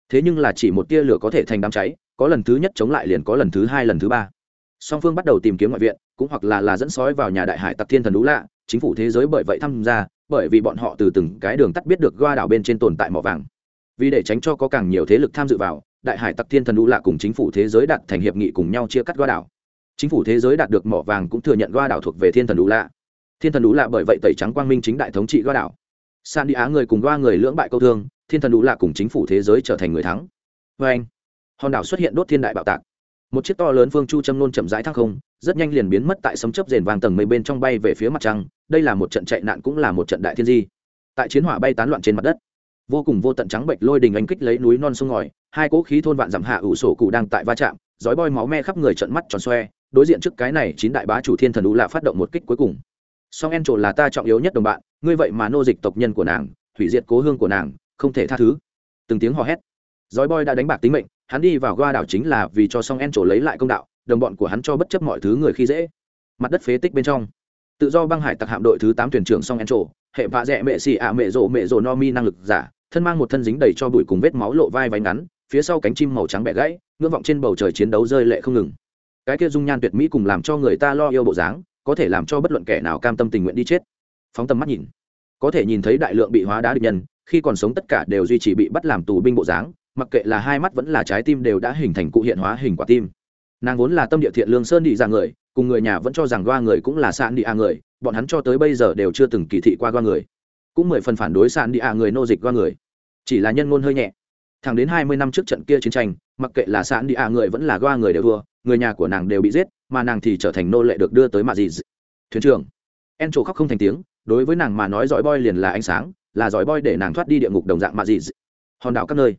thế nhưng là chỉ một tia lửa có thể thành đám cháy, có lần thứ nhất chống lại liền có lần thứ hai, lần thứ ba. Song phương bắt đầu tìm kiếm ngoại viện, cũng hoặc là là dẫn sói vào nhà đại hải tặc thiên thần đú lạ, chính phủ thế giới bởi vậy tham gia, bởi vì bọn họ từ từng cái đường tắt biết được qua đảo bên trên tồn tại mỏ vàng vì để tránh cho có càng nhiều thế lực tham dự vào, đại hải tặc thiên thần đũ lạ cùng chính phủ thế giới đạt thành hiệp nghị cùng nhau chia cắt goa đảo. Chính phủ thế giới đạt được mỏ vàng cũng thừa nhận goa đảo thuộc về thiên thần đũ lạ. Thiên thần đũ lạ bởi vậy tẩy trắng quang minh chính đại thống trị goa đảo. San đi á người cùng goa người lưỡng bại câu thương, thiên thần đũ lạ cùng chính phủ thế giới trở thành người thắng. Vê anh, hòn đảo xuất hiện đốt thiên đại bạo tạc. Một chiếc to lớn phương chu châm nôn chậm rãi thăng không, rất nhanh liền biến mất tại sấm chấp rền vàng tầng mây bên trong bay về phía mặt trăng. Đây là một trận chạy nạn cũng là một trận đại thiên di. Tại chiến hỏa bay tán loạn trên mặt đất vô cùng vô tận trắng bệnh lôi đình anh kích lấy núi non sông ngòi, hai cỗ khí thôn vạn dặm hạ ủ sổ cụ đang tại va chạm dói boi máu me khắp người trận mắt tròn xoe, đối diện trước cái này chín đại bá chủ thiên thần đủ lạ phát động một kích cuối cùng. Song en trổ là ta trọng yếu nhất đồng bạn, ngươi vậy mà nô dịch tộc nhân của nàng thủy diệt cố hương của nàng, không thể tha thứ. Từng tiếng hò hét. Dói boi đã đánh bạc tính mệnh, hắn đi vào goa đảo chính là vì cho song en trổ lấy lại công đạo, đồng bọn của hắn cho bất chấp mọi thứ người khi dễ. Mặt đất phế tích bên trong. Tự do băng hải tặc hạm đội thứ tám thuyền trưởng song en trổ hệ vạ dẹ mệ xì ạ mệ rộ mệ rộ no mi năng lực giả thân mang một thân dính đầy cho bụi cùng vết máu lộ vai váy ngắn, phía sau cánh chim màu trắng bẻ gãy, ngưỡng vọng trên bầu trời chiến đấu rơi lệ không ngừng. Cái kia dung nhan tuyệt mỹ cùng làm cho người ta lo yêu bộ dáng, có thể làm cho bất luận kẻ nào cam tâm tình nguyện đi chết. Phóng tầm mắt nhìn, có thể nhìn thấy đại lượng bị hóa đá địch nhân, khi còn sống tất cả đều duy trì bị bắt làm tù binh bộ dáng, mặc kệ là hai mắt vẫn là trái tim đều đã hình thành cụ hiện hóa hình quả tim. Nàng vốn là tâm địa thiện lương sơn đi ra người, cùng người nhà vẫn cho rằng đoa người cũng là sạn đi a người, bọn hắn cho tới bây giờ đều chưa từng kỳ thị qua đoa người. Cũng mười phần phản đối sạn đi a người nô dịch đoa người chỉ là nhân ngôn hơi nhẹ. Thẳng đến hai mươi năm trước trận kia chiến tranh, mặc kệ là sạn đi a người vẫn là goa người đều thua, người nhà của nàng đều bị giết, mà nàng thì trở thành nô lệ được đưa tới mạ gì? thuyền trưởng. En trổ khóc không thành tiếng, đối với nàng mà nói giỏi boy liền là ánh sáng, là giỏi boy để nàng thoát đi địa ngục đồng dạng mạ gì? hòn đảo các nơi.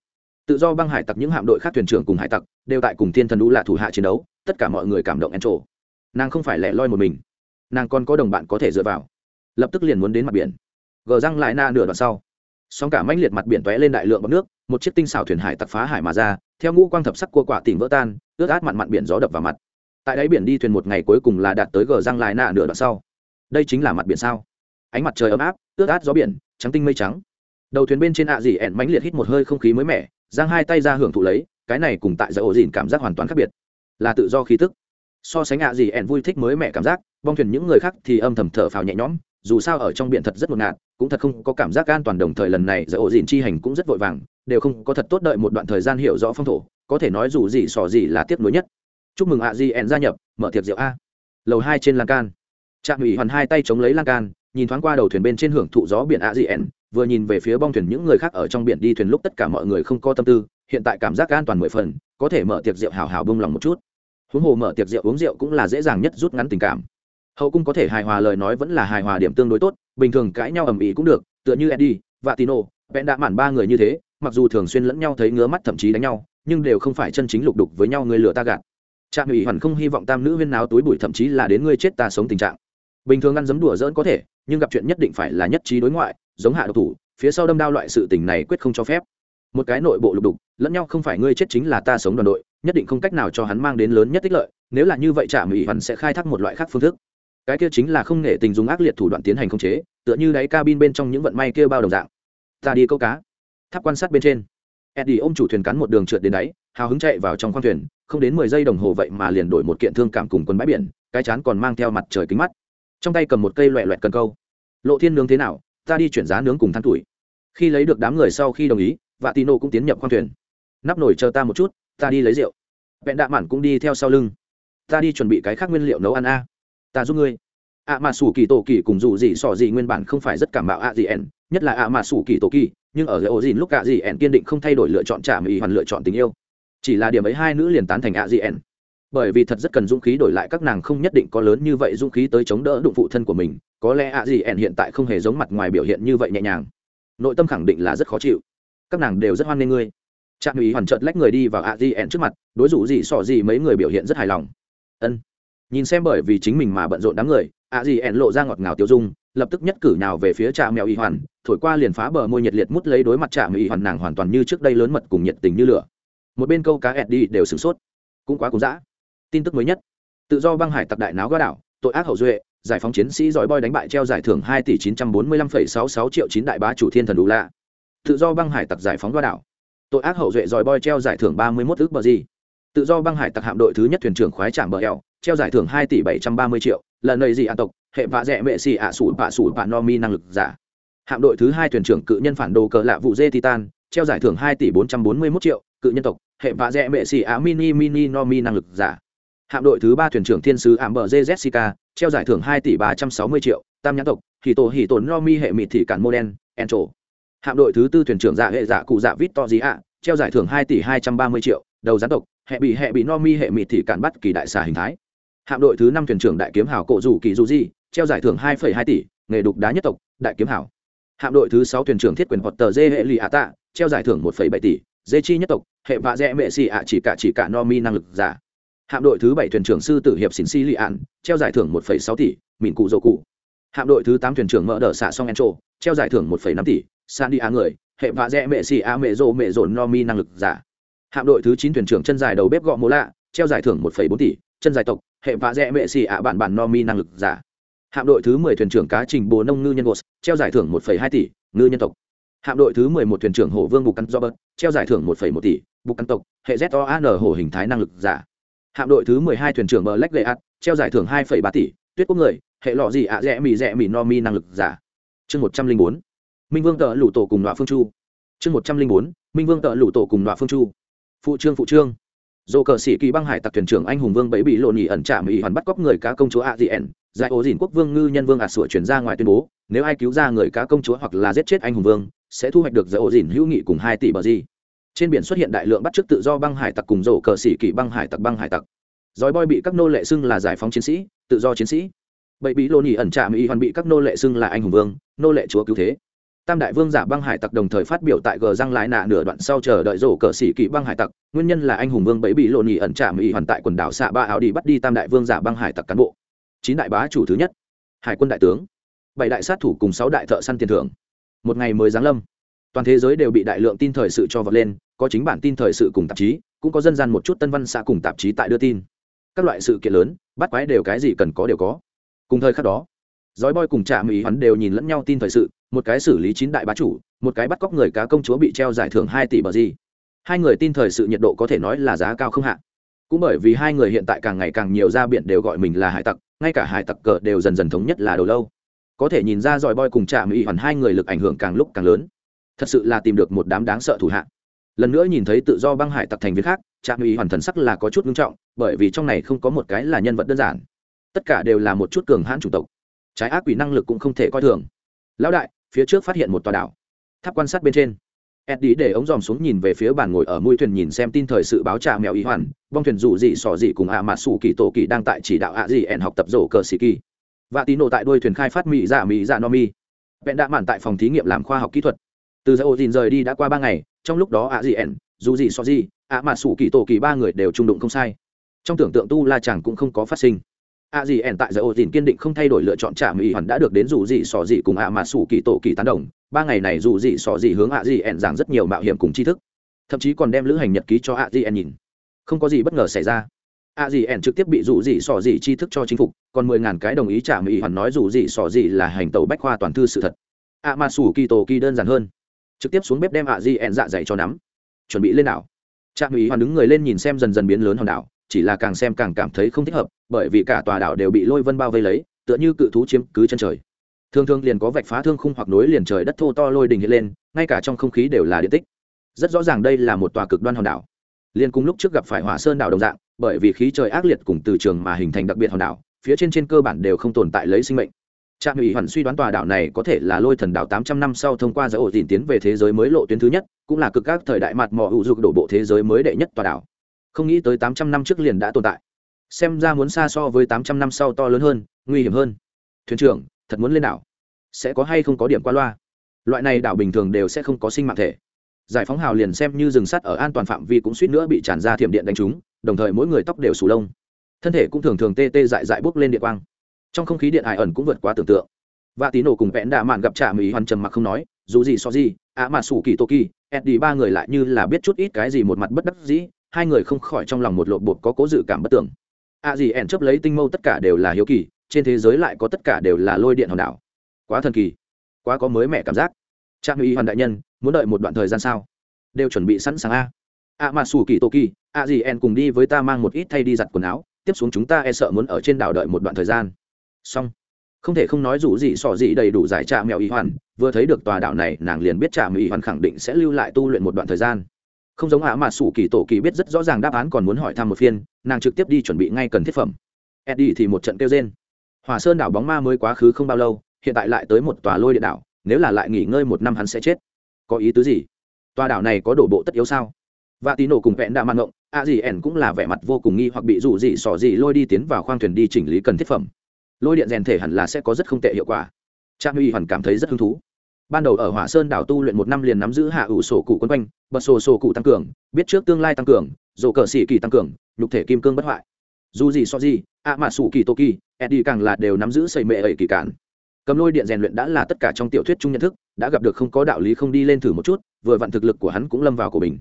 Tự do băng hải tặc những hạm đội khác thuyền trưởng cùng hải tặc, đều tại cùng thiên thần đũ là thủ hạ chiến đấu, tất cả mọi người cảm động en trổ nàng không phải lẻ loi một mình. Nàng còn có đồng bạn có thể dựa vào. Lập tức liền muốn đến mặt biển. Gờ răng lại na nửa đoạn sau sóng cả mãnh liệt mặt biển tóe lên đại lượng bọc nước, một chiếc tinh xảo thuyền hải tặc phá hải mà ra, theo ngũ quang thập sắc cua quả tỉnh vỡ tan, ướt át mặn mặn biển gió đập vào mặt. Tại đáy biển đi thuyền một ngày cuối cùng là đạt tới gờ răng lại nạ nửa đoạn sau. Đây chính là mặt biển sao? Ánh mặt trời ấm áp, ướt át gió biển, trắng tinh mây trắng. Đầu thuyền bên trên ạ à dỉ ẹn mãnh liệt hít một hơi không khí mới mẻ, giang hai tay ra hưởng thụ lấy, cái này cùng tại giải ổ dìn cảm giác hoàn toàn khác biệt. Là tự do khí tức. So sánh ạ à gì ẹn vui thích mới mẻ cảm giác, bong thuyền những người khác thì âm thầm thở phào nhẹ nhõm dù sao ở trong biển thật rất ngột ngạt, cũng thật không có cảm giác an toàn đồng thời lần này giữa ổ dìn chi hành cũng rất vội vàng, đều không có thật tốt đợi một đoạn thời gian hiểu rõ phong thổ, có thể nói dù gì sò gì là tiếc nối nhất. Chúc mừng ạ di ẹn gia nhập, mở tiệc rượu a. Lầu hai trên lan can. Trạm ủy hoàn hai tay chống lấy lan can, nhìn thoáng qua đầu thuyền bên trên hưởng thụ gió biển ạ di ẹn vừa nhìn về phía bong thuyền những người khác ở trong biển đi thuyền lúc tất cả mọi người không có tâm tư, hiện tại cảm giác an toàn mười phần, có thể mở tiệc rượu hào hào bông lòng một chút. Huống hồ mở tiệc rượu uống rượu cũng là dễ dàng nhất rút ngắn tình cảm hậu cung có thể hài hòa lời nói vẫn là hài hòa điểm tương đối tốt, bình thường cãi nhau ầm ĩ cũng được, tựa như eddie và tino vẹn đã mản ba người như thế, mặc dù thường xuyên lẫn nhau thấy ngứa mắt thậm chí đánh nhau, nhưng đều không phải chân chính lục đục với nhau người lừa ta gạt. Trạm ủy hoàn không hy vọng tam nữ viên nào túi bụi thậm chí là đến ngươi chết ta sống tình trạng. Bình thường ăn giấm đùa dỡn có thể, nhưng gặp chuyện nhất định phải là nhất trí đối ngoại, giống hạ độc thủ, phía sau đâm đao loại sự tình này quyết không cho phép. Một cái nội bộ lục đục, lẫn nhau không phải ngươi chết chính là ta sống đoàn đội, nhất định không cách nào cho hắn mang đến lớn nhất tích lợi, nếu là như vậy trạm ủy hoàn sẽ khai thác một loại khác phương thức cái kia chính là không nghệ tình dùng ác liệt thủ đoạn tiến hành khống chế, tựa như đáy cabin bên trong những vận may kia bao đồng dạng. Ta đi câu cá. Tháp quan sát bên trên. Eddie ôm chủ thuyền cắn một đường trượt đến đáy, hào hứng chạy vào trong khoang thuyền, không đến mười giây đồng hồ vậy mà liền đổi một kiện thương cảm cùng quân bãi biển, cái chán còn mang theo mặt trời kính mắt. Trong tay cầm một cây loẹ loẹt cần câu. Lộ thiên nướng thế nào? Ta đi chuyển giá nướng cùng than tuổi. Khi lấy được đám người sau khi đồng ý, vạ tino cũng tiến nhập khoang thuyền. Nắp nổi chờ ta một chút, ta đi lấy rượu. Vẹn đạ mạn cũng đi theo sau lưng. Ta đi chuẩn bị cái khác nguyên liệu nấu ăn a ta giúp ngươi. Ạ mà sủ kỳ tổ kỳ cùng dù gì sò gì nguyên bản không phải rất cảm bạo ạ gì ẻn nhất là ạ mà sủ kỳ tổ kỳ, nhưng ở ổ dìn lúc ạ gì ẻn kiên định không thay đổi lựa chọn trả mỹ hoàn lựa chọn tình yêu. Chỉ là điểm ấy hai nữ liền tán thành ạ gì ẻn bởi vì thật rất cần dũng khí đổi lại các nàng không nhất định có lớn như vậy dũng khí tới chống đỡ đụng phụ thân của mình, có lẽ ạ gì ẻn hiện tại không hề giống mặt ngoài biểu hiện như vậy nhẹ nhàng. Nội tâm khẳng định là rất khó chịu. Các nàng đều rất hoan nghênh ngươi. Trạm ủy hoàn trợt lách người đi vào ạ gì ẻn trước mặt, đối dụ gì sò gì mấy người biểu hiện rất hài lòng. Ân nhìn xem bởi vì chính mình mà bận rộn đám người, ạ gì ẻn lộ ra ngọt ngào tiêu dung, lập tức nhất cử nào về phía trà mèo y hoàn, thổi qua liền phá bờ môi nhiệt liệt mút lấy đối mặt trà mèo y hoàn nàng hoàn toàn như trước đây lớn mật cùng nhiệt tình như lửa. Một bên câu cá ẹt đi đều sửng sốt. Cũng quá cúng dã. Tin tức mới nhất. Tự do băng hải tặc đại náo gá đảo, tội ác hậu duệ, giải phóng chiến sĩ giỏi boy đánh bại treo giải thưởng hai tỷ chín trăm bốn mươi lăm phẩy sáu sáu triệu chín đại bá chủ thiên thần đủ lạ. Tự do băng hải tặc giải phóng gá đảo. Tội ác hậu duệ giỏi boy treo giải thưởng ba mươi mốt ước bờ gì. Tự do băng hải tặc hạm đội thứ nhất thuyền trưởng khoái trạm bờ eo treo giải thưởng hai tỷ bảy trăm ba mươi triệu lần này gì an tộc? Hệ vạ dẹ mẹ xì ạ, sủ vạ sủ vạ no mi năng lực giả. Hạm đội thứ hai thuyền trưởng cự nhân phản đồ cờ lạ vụ dê titan, treo giải thưởng hai tỷ bốn trăm bốn mươi mốt triệu, cự nhân tộc. Hệ vạ dẹ mẹ xì ạ, mini mini no mi năng lực giả. Hạm đội thứ ba thuyền trưởng thiên sứ ảm bờ dê jessica, treo giải thưởng hai tỷ ba trăm sáu mươi triệu, tam nhãn tộc. Hì tổ hì tổn no mi hệ mịt thị cản mô đen, encho. Hạm đội thứ tư thuyền trưởng dạ hệ dạ cụ dạ vít to gì ạ, treo giải thưởng hai tỷ hai trăm ba mươi triệu, đầu gián tộc. Hệ bị hệ bị no mi hệ mịt thị cản bắt kỳ đại xà hình thái hạm đội thứ năm thuyền trưởng đại kiếm hảo cổ rủ kỳ dù di, treo giải thưởng hai hai tỷ, nghề đục đá nhất tộc, đại kiếm hảo hạm đội thứ sáu thuyền trưởng thiết quyền hoặc tờ dê hệ lì ạ tạ, treo giải thưởng một bảy tỷ dê chi nhất tộc, hệ vạ dẹ mệ xì ạ chỉ cả chỉ cả no mi năng lực giả. Hạm đội thứ bảy thuyền trưởng sư tử hiệp xỉn si lì ạn, treo giải thưởng một sáu tỷ mìn cụ dầu cụ. Hạm đội thứ tám thuyền trưởng mỡ đỡ xạ song encho, treo giải thưởng một năm tỷ, san đi á người, hệ vạ dẹ mệ xì ạ mệ rộ mệ dồn no mi năng lực giả. Hạm đội thứ chín thuyền trưởng chân dài đầu bếp gọ mô lạ, treo giải thưởng một bốn tỷ chân dài tộc, hệ vạ dẹ mệ xì ạ bản bản no mi năng lực giả. Hạm đội thứ mười thuyền trưởng cá trình bồ nông ngư nhân gos treo giải thưởng một phẩy hai tỷ, ngư nhân tộc. Hạm đội thứ mười một thuyền trưởng hổ vương bục căn robert, treo giải thưởng một phẩy một tỷ bục căn tộc, hệ z o an hổ hình thái năng lực giả. Hạm đội thứ mười hai thuyền trưởng bờ lách lệ ạt treo giải thưởng hai phẩy ba tỷ, tuyết quốc người, hệ lọ gì ạ rẽ mì rẽ mì no mi năng lực giả. Chương một trăm linh bốn, minh vương tợ lụ tổ cùng nọa phương chu. Chương một trăm linh bốn, minh vương tợ lụ tổ cùng nọa phương chu. Phụ trương phụ trương dồ cờ sĩ kỳ băng hải tặc thuyền trưởng anh hùng vương bẫy bị lộ nhị ẩn trả mỹ hoàn bắt cóc người cá công chúa a dn giải ố dìn quốc vương ngư nhân vương ạt sủa chuyển ra ngoài tuyên bố, nếu ai cứu ra người cá công chúa hoặc là giết chết anh hùng vương, sẽ thu hoạch được giải ố dìn hữu nghị cùng hai tỷ bờ di trên biển xuất hiện đại lượng bắt chước tự do băng hải tặc cùng dồ cờ sĩ kỳ băng hải tặc băng hải tặc. Dòi boy bị các nô lệ xưng là giải phóng chiến sĩ, tự do chiến sĩ. Bậy bị lô nhị ẩn trả mỹ hoàn bị các nô lệ xưng là anh hùng vương, nô lệ chúa cứu thế tam đại vương giả băng hải tặc đồng thời phát biểu tại gờ răng lại nạ nửa đoạn sau chờ đợi rổ cờ sĩ kỵ băng hải tặc. Nguyên nhân là anh hùng vương bẫy bị lộ nhị ẩn trả mỹ hoàn tại quần đảo xạ ba áo đi bắt đi tam đại vương giả băng hải tặc cán bộ. Chín đại bá chủ thứ nhất, hải quân đại tướng. Bảy đại sát thủ cùng sáu đại thợ săn tiền thưởng. Một ngày mới giáng lâm. Toàn thế giới đều bị đại lượng tin thời sự cho vật lên, có chính bản tin thời sự cùng tạp chí, cũng có dân gian một chút tân văn xã cùng tạp chí tại đưa tin. Các loại sự kiện lớn, bắt quái đều cái gì cần có đều có. Cùng thời khắc đó dói boy cùng trạm ý hắn đều nhìn lẫn nhau tin thời sự, một cái xử lý chín đại bá chủ, một cái bắt cóc người cá công chúa bị treo giải thưởng hai tỷ bờ gì. Hai người tin thời sự nhiệt độ có thể nói là giá cao không hạn cũng bởi vì hai người hiện tại càng ngày càng nhiều ra biển đều gọi mình là hải tặc, ngay cả hải tặc cờ đều dần dần thống nhất là đầu lâu. Có thể nhìn ra giỏi boy cùng trạm ý hoàn hai người lực ảnh hưởng càng lúc càng lớn. Thật sự là tìm được một đám đáng sợ thủ hạ. Lần nữa nhìn thấy tự do băng hải tặc thành viên khác trạm ý hoàn thần sắc là có chút nghiêm trọng, bởi vì trong này không có một cái là nhân vật đơn giản. Tất cả đều là một chút cường hãn chủng tộc trái ác quỷ năng lực cũng không thể coi thường. Lão đại, phía trước phát hiện một tòa đảo. Tháp quan sát bên trên. Eddie để ống dòm xuống nhìn về phía bàn ngồi ở mũi thuyền nhìn xem tin thời sự báo trà mèo ý hoàn, bong thuyền rủ dị sỏ dị cùng ạ mà sủ kỳ tổ kỳ đang tại chỉ đạo ạ dị ẻn học tập rổ cờ sĩ kỳ. Và tín nổ tại đuôi thuyền khai phát mỹ dạ mỹ dạ no mi. Vẹn đã mạn tại phòng thí nghiệm làm khoa học kỹ thuật. Từ dầu dìn rời đi đã qua ba ngày, trong lúc đó ạ dị ẻn, dù dị sò dị, ạ mà sủ kỳ tổ kỳ ba người đều trung đụng không sai. Trong tưởng tượng tu la chàng cũng không có phát sinh a dì ẻn tại giới ô dìn kiên định không thay đổi lựa chọn trả mỹ hoàn đã được đến dù gì sò gì cùng ạ mà sủ kỳ tổ kỳ tán đồng. Ba ngày này dù gì sò gì hướng a dì ẻn giảng rất nhiều mạo hiểm cùng tri thức. Thậm chí còn đem lữ hành nhật ký cho a dì ẻn nhìn. Không có gì bất ngờ xảy ra. A dì ẻn trực tiếp bị dù gì sò gì tri thức cho chính phục, còn mười ngàn cái đồng ý trả mỹ hoàn nói dù gì sò gì là hành tàu bách khoa toàn thư sự thật. Ạ mà sủ kỳ tổ kỳ đơn giản hơn. Trực tiếp xuống bếp đem a dì ẻn dạ dày cho nắm. Chuẩn bị lên đảo. Trạm mỹ hoàn đứng người lên nhìn xem dần dần biến lớn hòn đảo chỉ là càng xem càng cảm thấy không thích hợp, bởi vì cả tòa đảo đều bị lôi vân bao vây lấy, tựa như cự thú chiếm cứ chân trời. Thường thường liền có vạch phá thương khung hoặc nối liền trời đất thô to lôi đình hiện lên, ngay cả trong không khí đều là điện tích. Rất rõ ràng đây là một tòa cực đoan hòn đảo. Liền cùng lúc trước gặp phải hỏa sơn đảo đồng dạng, bởi vì khí trời ác liệt cùng từ trường mà hình thành đặc biệt hòn đảo, phía trên trên cơ bản đều không tồn tại lấy sinh mệnh. Trạm ủy hoàn suy đoán tòa đảo này có thể là lôi thần đảo tám trăm năm sau thông qua giải ổ tìm tiến về thế giới mới lộ tuyến thứ nhất, cũng là cực các thời đại mặt mò hữu dục đổ bộ thế giới mới đệ nhất tòa đảo không nghĩ tới tám trăm năm trước liền đã tồn tại. Xem ra muốn xa so với tám trăm năm sau to lớn hơn, nguy hiểm hơn. Thuyền trưởng, thật muốn lên đảo. Sẽ có hay không có điểm qua loa? Loại này đảo bình thường đều sẽ không có sinh mạng thể. Giải phóng hào liền xem như rừng sắt ở an toàn phạm vi cũng suýt nữa bị tràn ra thiểm điện đánh trúng, đồng thời mỗi người tóc đều sù lông. Thân thể cũng thường thường tê tê dại dại bốc lên địa quang. Trong không khí điện ải ẩn cũng vượt quá tưởng tượng. Và tí nổ cùng vẽn đạ mạn gặp trả mỹ hoàn trầm mặc không nói, dù gì so gì, ạ mà sủ kỳ tô kỳ đi ba người lại như là biết chút ít cái gì một mặt bất đắc dĩ hai người không khỏi trong lòng một lộp bột có cố dự cảm bất tưởng a gì ẻn chấp lấy tinh mâu tất cả đều là hiếu kỳ, trên thế giới lại có tất cả đều là lôi điện hòn đảo. Quá thần kỳ, quá có mới mẻ cảm giác. Trang uy hoàn đại nhân, muốn đợi một đoạn thời gian sao? Đều chuẩn bị sẵn sàng a. A mà xù kỳ tô kỳ, a gì ẻn cùng đi với ta mang một ít thay đi giặt quần áo, tiếp xuống chúng ta e sợ muốn ở trên đảo đợi một đoạn thời gian. Xong. Không thể không nói dù gì sỏ gì đầy đủ giải trạm mèo y hoàn, vừa thấy được tòa đảo này, nàng liền biết trạm y hoàn khẳng định sẽ lưu lại tu luyện một đoạn thời gian không giống ạ mà sủ kỳ tổ kỳ biết rất rõ ràng đáp án còn muốn hỏi thăm một phiên, nàng trực tiếp đi chuẩn bị ngay cần thiết phẩm. Eddie thì một trận kêu trên hòa sơn đảo bóng ma mới quá khứ không bao lâu, hiện tại lại tới một tòa lôi địa đảo, nếu là lại nghỉ ngơi một năm hắn sẽ chết. Có ý tứ gì? Tòa đảo này có đổ bộ tất yếu sao? Và tí nổ cùng vẹn đạ mang ngộng, a gì ẻn cũng là vẻ mặt vô cùng nghi hoặc bị rủ gì xỏ gì lôi đi tiến vào khoang thuyền đi chỉnh lý cần thiết phẩm. Lôi điện rèn thể hẳn là sẽ có rất không tệ hiệu quả. Trang huy hoàn cảm thấy rất hứng thú ban đầu ở hỏa sơn đảo tu luyện một năm liền nắm giữ hạ ủ sổ cụ quân quanh, bật sổ sổ cụ tăng cường, biết trước tương lai tăng cường dồ cờ xỉ kỳ tăng cường, nhục thể kim cương bất hoại. Dù gì so gì a mà sủ kỳ tô kỳ, eddie càng là đều nắm giữ xây mệ ẩy kỳ cản. Cầm lôi điện rèn luyện đã là tất cả trong tiểu thuyết chung nhận thức, đã gặp được không có đạo lý không đi lên thử một chút, vừa vặn thực lực của hắn cũng lâm vào của mình.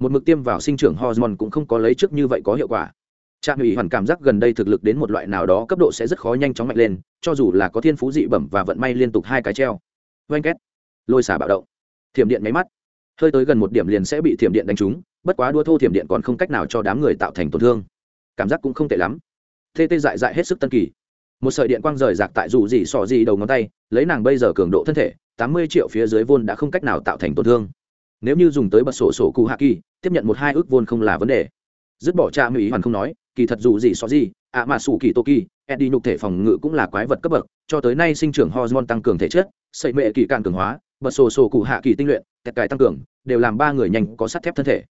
Một mực tiêm vào sinh trưởng hormone cũng không có lấy trước như vậy có hiệu quả. Trạm ủy hoàn cảm giác gần đây thực lực đến một loại nào đó cấp độ sẽ rất khó nhanh chóng mạnh lên, cho dù là có thiên phú dị bẩm và vận may liên tục hai cái treo oanh két. Lôi xả bạo động. Thiểm điện máy mắt. Hơi tới gần một điểm liền sẽ bị thiểm điện đánh trúng, bất quá đua thô thiểm điện còn không cách nào cho đám người tạo thành tổn thương. Cảm giác cũng không tệ lắm. Tê tê dại dại hết sức tân kỳ. Một sợi điện quang rời rạc tại dù gì sò gì đầu ngón tay, lấy nàng bây giờ cường độ thân thể, tám mươi triệu phía dưới vôn đã không cách nào tạo thành tổn thương. Nếu như dùng tới bật sổ sổ cụ hạ kỳ, tiếp nhận một hai ước vôn không là vấn đề. Dứt bỏ cha mỹ hoàn không nói, kỳ thật dù gì so gì, ạ mà sủ kỳ tô kỳ eddie nhục thể phòng ngự cũng là quái vật cấp bậc cho tới nay sinh trưởng hormone tăng cường thể chất sợi mẹ kỳ cạn cường hóa bật sổ sổ cụ hạ kỳ tinh luyện tất cài tăng cường đều làm ba người nhanh có sắt thép thân thể.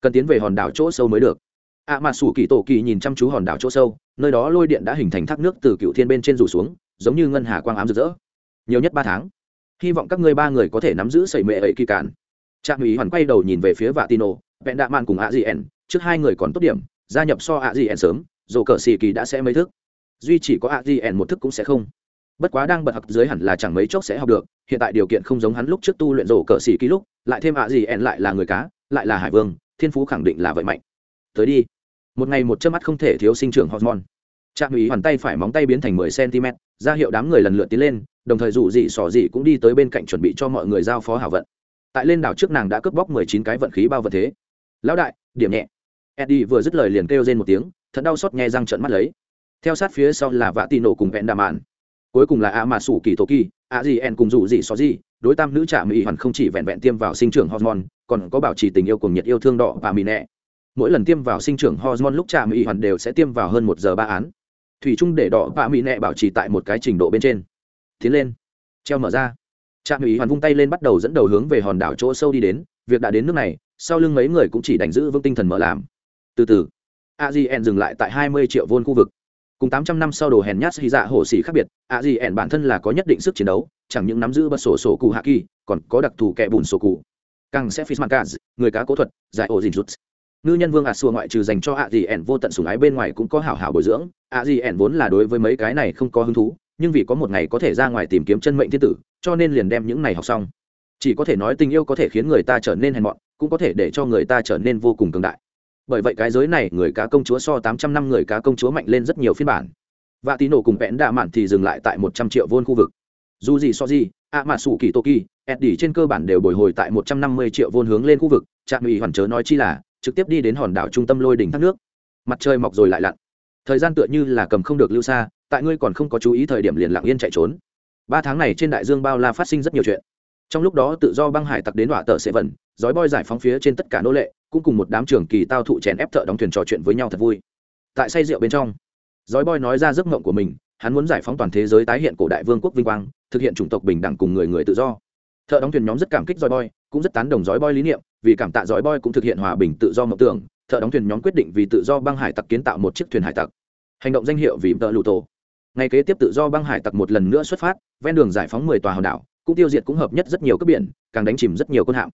Cần tiến về hòn đảo chỗ sâu mới được. Ạ mà sủ kỳ tổ kỳ nhìn chăm chú hòn đảo chỗ sâu nơi đó lôi điện đã hình thành thác nước từ cựu thiên bên trên rủ xuống giống như ngân hà quang ám rực rỡ. Nhiều nhất ba tháng hy vọng các ngươi ba người có thể nắm giữ sẩy mẹ ấy kỳ cạn. trạm ủy hoàn quay đầu nhìn về phía vạ tino vẹn đạ mạn cùng Azien, trước hai người còn tốt điểm gia nhập so Azien sớm dù cờ xì kỳ đã sẽ mấy thức duy chỉ có adn một thức cũng sẽ không. Bất quá đang bật học dưới hẳn là chẳng mấy chốc sẽ học được, hiện tại điều kiện không giống hắn lúc trước tu luyện rổ cờ xì ký lúc, lại thêm adn lại là người cá, lại là hải vương, thiên phú khẳng định là vậy mạnh. Tới đi. Một ngày một chớp mắt không thể thiếu sinh trưởng hormone. Trạm ý hoàn tay phải móng tay biến thành mười cm ra hiệu đám người lần lượt tiến lên, đồng thời dù dị sỏ dị cũng đi tới bên cạnh chuẩn bị cho mọi người giao phó hảo vận. Tại lên đảo trước nàng đã cướp bóc mười chín cái vận khí bao vật thế. Lão đại, điểm nhẹ. Eddie vừa dứt lời liền kêu lên một tiếng, thật đau xót nghe răng trợn mắt lấy theo sát phía sau là vạ tì nổ cùng vẹn đà mạn. Cuối cùng là a mà sủ kỳ tổ kỳ, a gì en cùng rủ gì xó gì đối tam nữ trả mỹ hoàn không chỉ vẹn vẹn tiêm vào sinh trưởng hormone, còn có bảo trì tình yêu cùng nhiệt yêu thương đỏ và mì nẹ. Mỗi lần tiêm vào sinh trưởng hormone lúc trả mỹ hoàn đều sẽ tiêm vào hơn một giờ ba án. Thủy chung để đỏ và mỹ nẹ bảo trì tại một cái trình độ bên trên. Tiến lên, treo mở ra. Trả mỹ hoàn vung tay lên bắt đầu dẫn đầu hướng về hòn đảo chỗ sâu đi đến. Việc đã đến nước này, sau lưng mấy người cũng chỉ đánh giữ vững tinh thần mở làm. Từ từ, a dừng lại tại hai mươi triệu vôn khu vực cùng tám trăm năm sau đồ hèn nhát hy dạ hổ xỉ khác biệt, ạ gì ẻn bản thân là có nhất định sức chiến đấu, chẳng những nắm giữ bật sổ sổ cụ hạ kỳ, còn có đặc thù kẻ bùn sổ cụ. Càng sẽ fismankaz người cá cố thuật, giải ổ dình rút. Ngư nhân vương ạt xua ngoại trừ dành cho ạ gì ẻn vô tận sủng ái bên ngoài cũng có hảo hảo bồi dưỡng. Ạ gì ẻn vốn là đối với mấy cái này không có hứng thú, nhưng vì có một ngày có thể ra ngoài tìm kiếm chân mệnh thiên tử, cho nên liền đem những này học xong. Chỉ có thể nói tình yêu có thể khiến người ta trở nên hèn mọn, cũng có thể để cho người ta trở nên vô cùng cường đại bởi vậy cái giới này người cá công chúa so tám trăm năm người cá công chúa mạnh lên rất nhiều phiên bản. Và tí nổ cùng vẽn đạ mạn thì dừng lại tại một trăm triệu vôn khu vực. Dù gì so gì, ạ mà sủ kỳ toki kỳ, eddie trên cơ bản đều bồi hồi tại một trăm năm mươi triệu vôn hướng lên khu vực, trạm ủy hoàn chớ nói chi là, trực tiếp đi đến hòn đảo trung tâm lôi đỉnh thác nước. Mặt trời mọc rồi lại lặn. Thời gian tựa như là cầm không được lưu xa, tại ngươi còn không có chú ý thời điểm liền lặng yên chạy trốn. Ba tháng này trên đại dương bao la phát sinh rất nhiều chuyện. Trong lúc đó tự do băng hải tặc đến đọa tờ sẽ vẩn dói boi giải phóng phía trên tất cả nô lệ, cũng cùng một đám trường kỳ tao thụ chèn ép thợ đóng thuyền trò chuyện với nhau thật vui. Tại say rượu bên trong dói boi nói ra giấc mộng của mình, hắn muốn giải phóng toàn thế giới tái hiện cổ đại vương quốc vinh quang, thực hiện chủng tộc bình đẳng cùng người người tự do. Thợ đóng thuyền nhóm rất cảm kích dói boy cũng rất tán đồng dói boy lý niệm, vì cảm tạ dói boy cũng thực hiện hòa bình tự do mộng tưởng, thợ đóng thuyền nhóm quyết định vì tự do băng hải tặc kiến tạo một chiếc thuyền hải tặc. Hành động danh hiệu vì tợ lụ tổ. Ngày kế tiếp tự do băng hải tặc một lần nữa xuất phát, ven đường giải phóng mười tòa hòn đảo, cũng tiêu diệt cũng hợp nhất rất nhiều cướp biển, càng đánh chìm rất nhiều quân hạm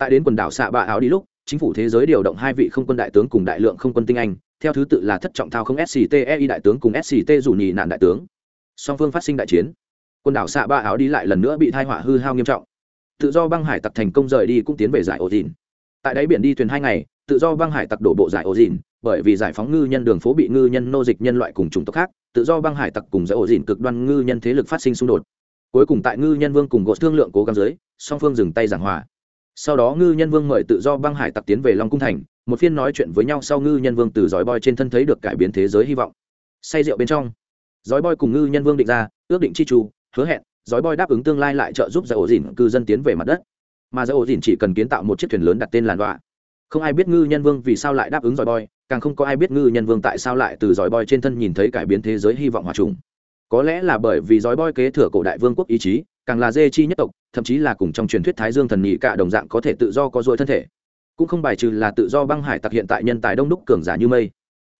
tại đến quần đảo xạ bạ áo đi lúc, chính phủ thế giới điều động hai vị không quân đại tướng cùng đại lượng không quân tinh anh, theo thứ tự là thất trọng thao không sctei đại tướng cùng sct rủ nhì nạn đại tướng. Song phương phát sinh đại chiến, quần đảo xạ ba áo đi lại lần nữa bị thai họa hư hao nghiêm trọng. Tự do băng hải tặc thành công rời đi cũng tiến về giải ổ dìn tại đáy biển đi thuyền hai ngày, tự do băng hải tặc đổ bộ giải ổ dìn bởi vì giải phóng ngư nhân đường phố bị ngư nhân nô dịch nhân loại cùng chủng tộc khác, tự do băng hải tặc cùng giải ổ dìn cực đoan ngư nhân thế lực phát sinh xung đột. Cuối cùng tại ngư nhân vương cùng gột thương lượng cố gắng dưới, song phương dừng tay giảng hòa sau đó ngư nhân vương mời tự do băng hải tặc tiến về long cung thành, một phiên nói chuyện với nhau sau ngư nhân vương từ dòi boy trên thân thấy được cải biến thế giới hy vọng. Say rượu bên trong dòi boy cùng ngư nhân vương định ra, ước định chi trù hứa hẹn dói boy đáp ứng tương lai lại trợ giúp giải ổ dìn cư dân tiến về mặt đất. Mà giải ổ dìn chỉ cần kiến tạo một chiếc thuyền lớn đặt tên làn đọa. Không ai biết ngư nhân vương vì sao lại đáp ứng dòi boy càng không có ai biết ngư nhân vương tại sao lại từ dòi boy trên thân nhìn thấy cải biến thế giới hy vọng hòa trùng. Có lẽ là bởi vì dòi boy kế thừa cổ đại vương quốc ý chí càng là dê chi nhất tộc, thậm chí là cùng trong truyền thuyết thái dương thần nhị cả đồng dạng có thể tự do có dối thân thể. Cũng không bài trừ là tự do băng hải tặc hiện tại nhân tài đông đúc cường giả như mây.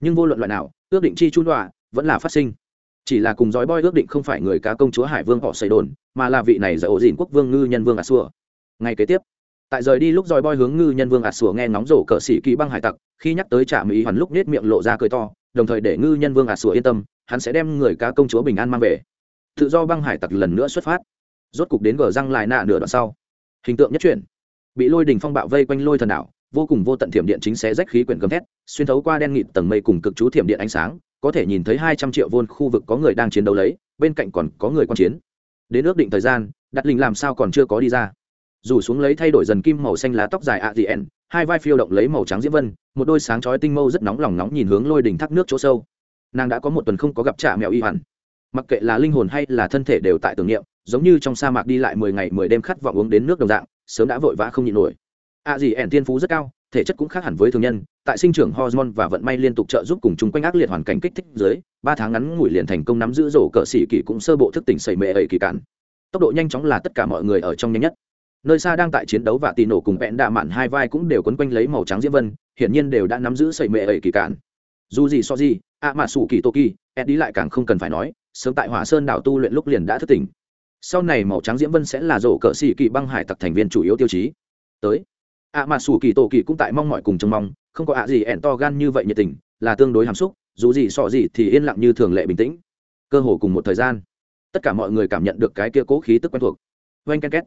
Nhưng vô luận loại nào, ước định chi trung đọa vẫn là phát sinh. Chỉ là cùng dõi boy ước định không phải người cá công chúa hải vương họ xây đồn, mà là vị này giải ổ dìn quốc vương ngư nhân vương ạt xua ngay kế tiếp, tại rời đi lúc dòi boy hướng ngư nhân vương ạt xua nghe ngóng rổ cờ sĩ kỳ băng hải tặc, khi nhắc tới trả mỹ hoàn lúc nết miệng lộ ra cười to, đồng thời để ngư nhân vương ạt xua yên tâm, hắn sẽ đem người cá công chúa bình an mang về. Tự do băng hải tặc lần nữa xuất phát rốt cục đến gờ răng lại nạ nửa đoạn sau. Hình tượng nhất chuyển. Bị lôi đình phong bạo vây quanh lôi thần đảo, vô cùng vô tận thiểm điện chính xé rách khí quyển gầm thét, xuyên thấu qua đen nghịt tầng mây cùng cực chú thiểm điện ánh sáng, có thể nhìn thấy hai trăm triệu vôn khu vực có người đang chiến đấu lấy, bên cạnh còn có người quan chiến. Đến ước định thời gian, đặt linh làm sao còn chưa có đi ra. Dù xuống lấy thay đổi dần kim màu xanh lá tóc dài ạ dị ẻn hai vai phiêu động lấy màu trắng diễm vân, một đôi sáng chói tinh mâu rất nóng lòng nóng nhìn hướng lôi đỉnh thác nước chỗ sâu. Nàng đã có một tuần không có gặp trả mèo y hoàn. Mặc kệ là linh hồn hay là thân thể đều tại tưởng niệm giống như trong sa mạc đi lại mười ngày mười đêm khát vọng uống đến nước đồng dạng, sớm đã vội vã không nhịn nổi. À gì ẻn tiên phú rất cao, thể chất cũng khác hẳn với thường nhân, tại sinh trưởng hormone và vận may liên tục trợ giúp cùng chung quanh ác liệt hoàn cảnh kích thích dưới, ba tháng ngắn ngủi liền thành công nắm giữ rổ cờ xỉ kỳ cũng sơ bộ thức tỉnh sẩy mệ ẩy kỳ cản tốc độ nhanh chóng là tất cả mọi người ở trong nhanh nhất. Nơi xa đang tại chiến đấu và tì nổ cùng vẹn đạ mạn hai vai cũng đều quấn quanh lấy màu trắng diễm vân, hiển nhiên đều đã nắm giữ sẩy mệ ẩy kỳ cản dù gì so gì, ạ mà sủ kỳ tô kỳ ed lại càng không cần phải nói, sớm tại hỏa sơn đảo tu luyện lúc liền đã thức tỉnh sau này màu trắng diễm vân sẽ là rổ cờ xì kỳ băng hải tặc thành viên chủ yếu tiêu chí. Tới. Ạ mà xù kỳ tổ kỳ cũng tại mong mọi cùng trông mong, không có ạ gì ẹn to gan như vậy nhiệt tình, là tương đối hàm xúc, dù gì sọ gì thì yên lặng như thường lệ bình tĩnh. Cơ hồ cùng một thời gian, tất cả mọi người cảm nhận được cái kia cố khí tức quen thuộc. Oanh ken két.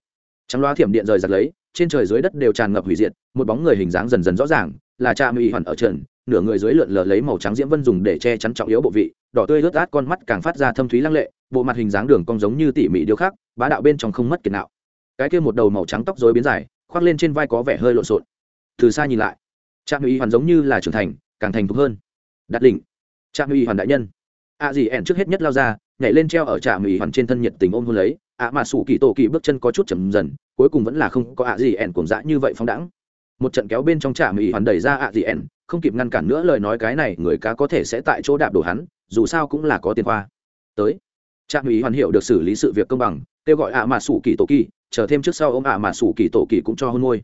Trắng loa thiểm điện rời giặt lấy, trên trời dưới đất đều tràn ngập hủy diệt, một bóng người hình dáng dần dần rõ ràng, là cha mỹ hoàn ở trần nửa người dưới lượn lờ lấy màu trắng diễm vân dùng để che chắn trọng yếu bộ vị, đỏ tươi ướt át con mắt càng phát ra thâm thúy lăng lệ, bộ mặt hình dáng đường cong giống như tỉ mỉ điêu khắc, bá đạo bên trong không mất kiệt nạo. Cái kia một đầu màu trắng tóc rối biến dài, khoác lên trên vai có vẻ hơi lộn xộn. Từ xa nhìn lại trạm ủy hoàn giống như là trưởng thành, càng thành thục hơn. Đặt đỉnh trạm ủy hoàn đại nhân. A à gì ẻn trước hết nhất lao ra, nhảy lên treo ở trạm ủy hoàn trên thân nhiệt tình ôm hôn lấy, ạ mà sủ kỳ tổ kỳ bước chân có chút chậm dần, cuối cùng vẫn là không có ạ gì ẻn cuồng dã như vậy phóng đẳng một trận kéo bên trong trạm ủy hoàn đẩy ra ạ gì ẻn không kịp ngăn cản nữa lời nói cái này, người cá có thể sẽ tại chỗ đạp đổ hắn, dù sao cũng là có tiền khoa tới. Trạm ủy hoàn hiệu được xử lý sự việc công bằng, kêu gọi ạ mà sủ kỳ tổ kỳ chờ thêm trước sau ôm ạ mà sủ kỳ tổ kỳ cũng cho hôn môi.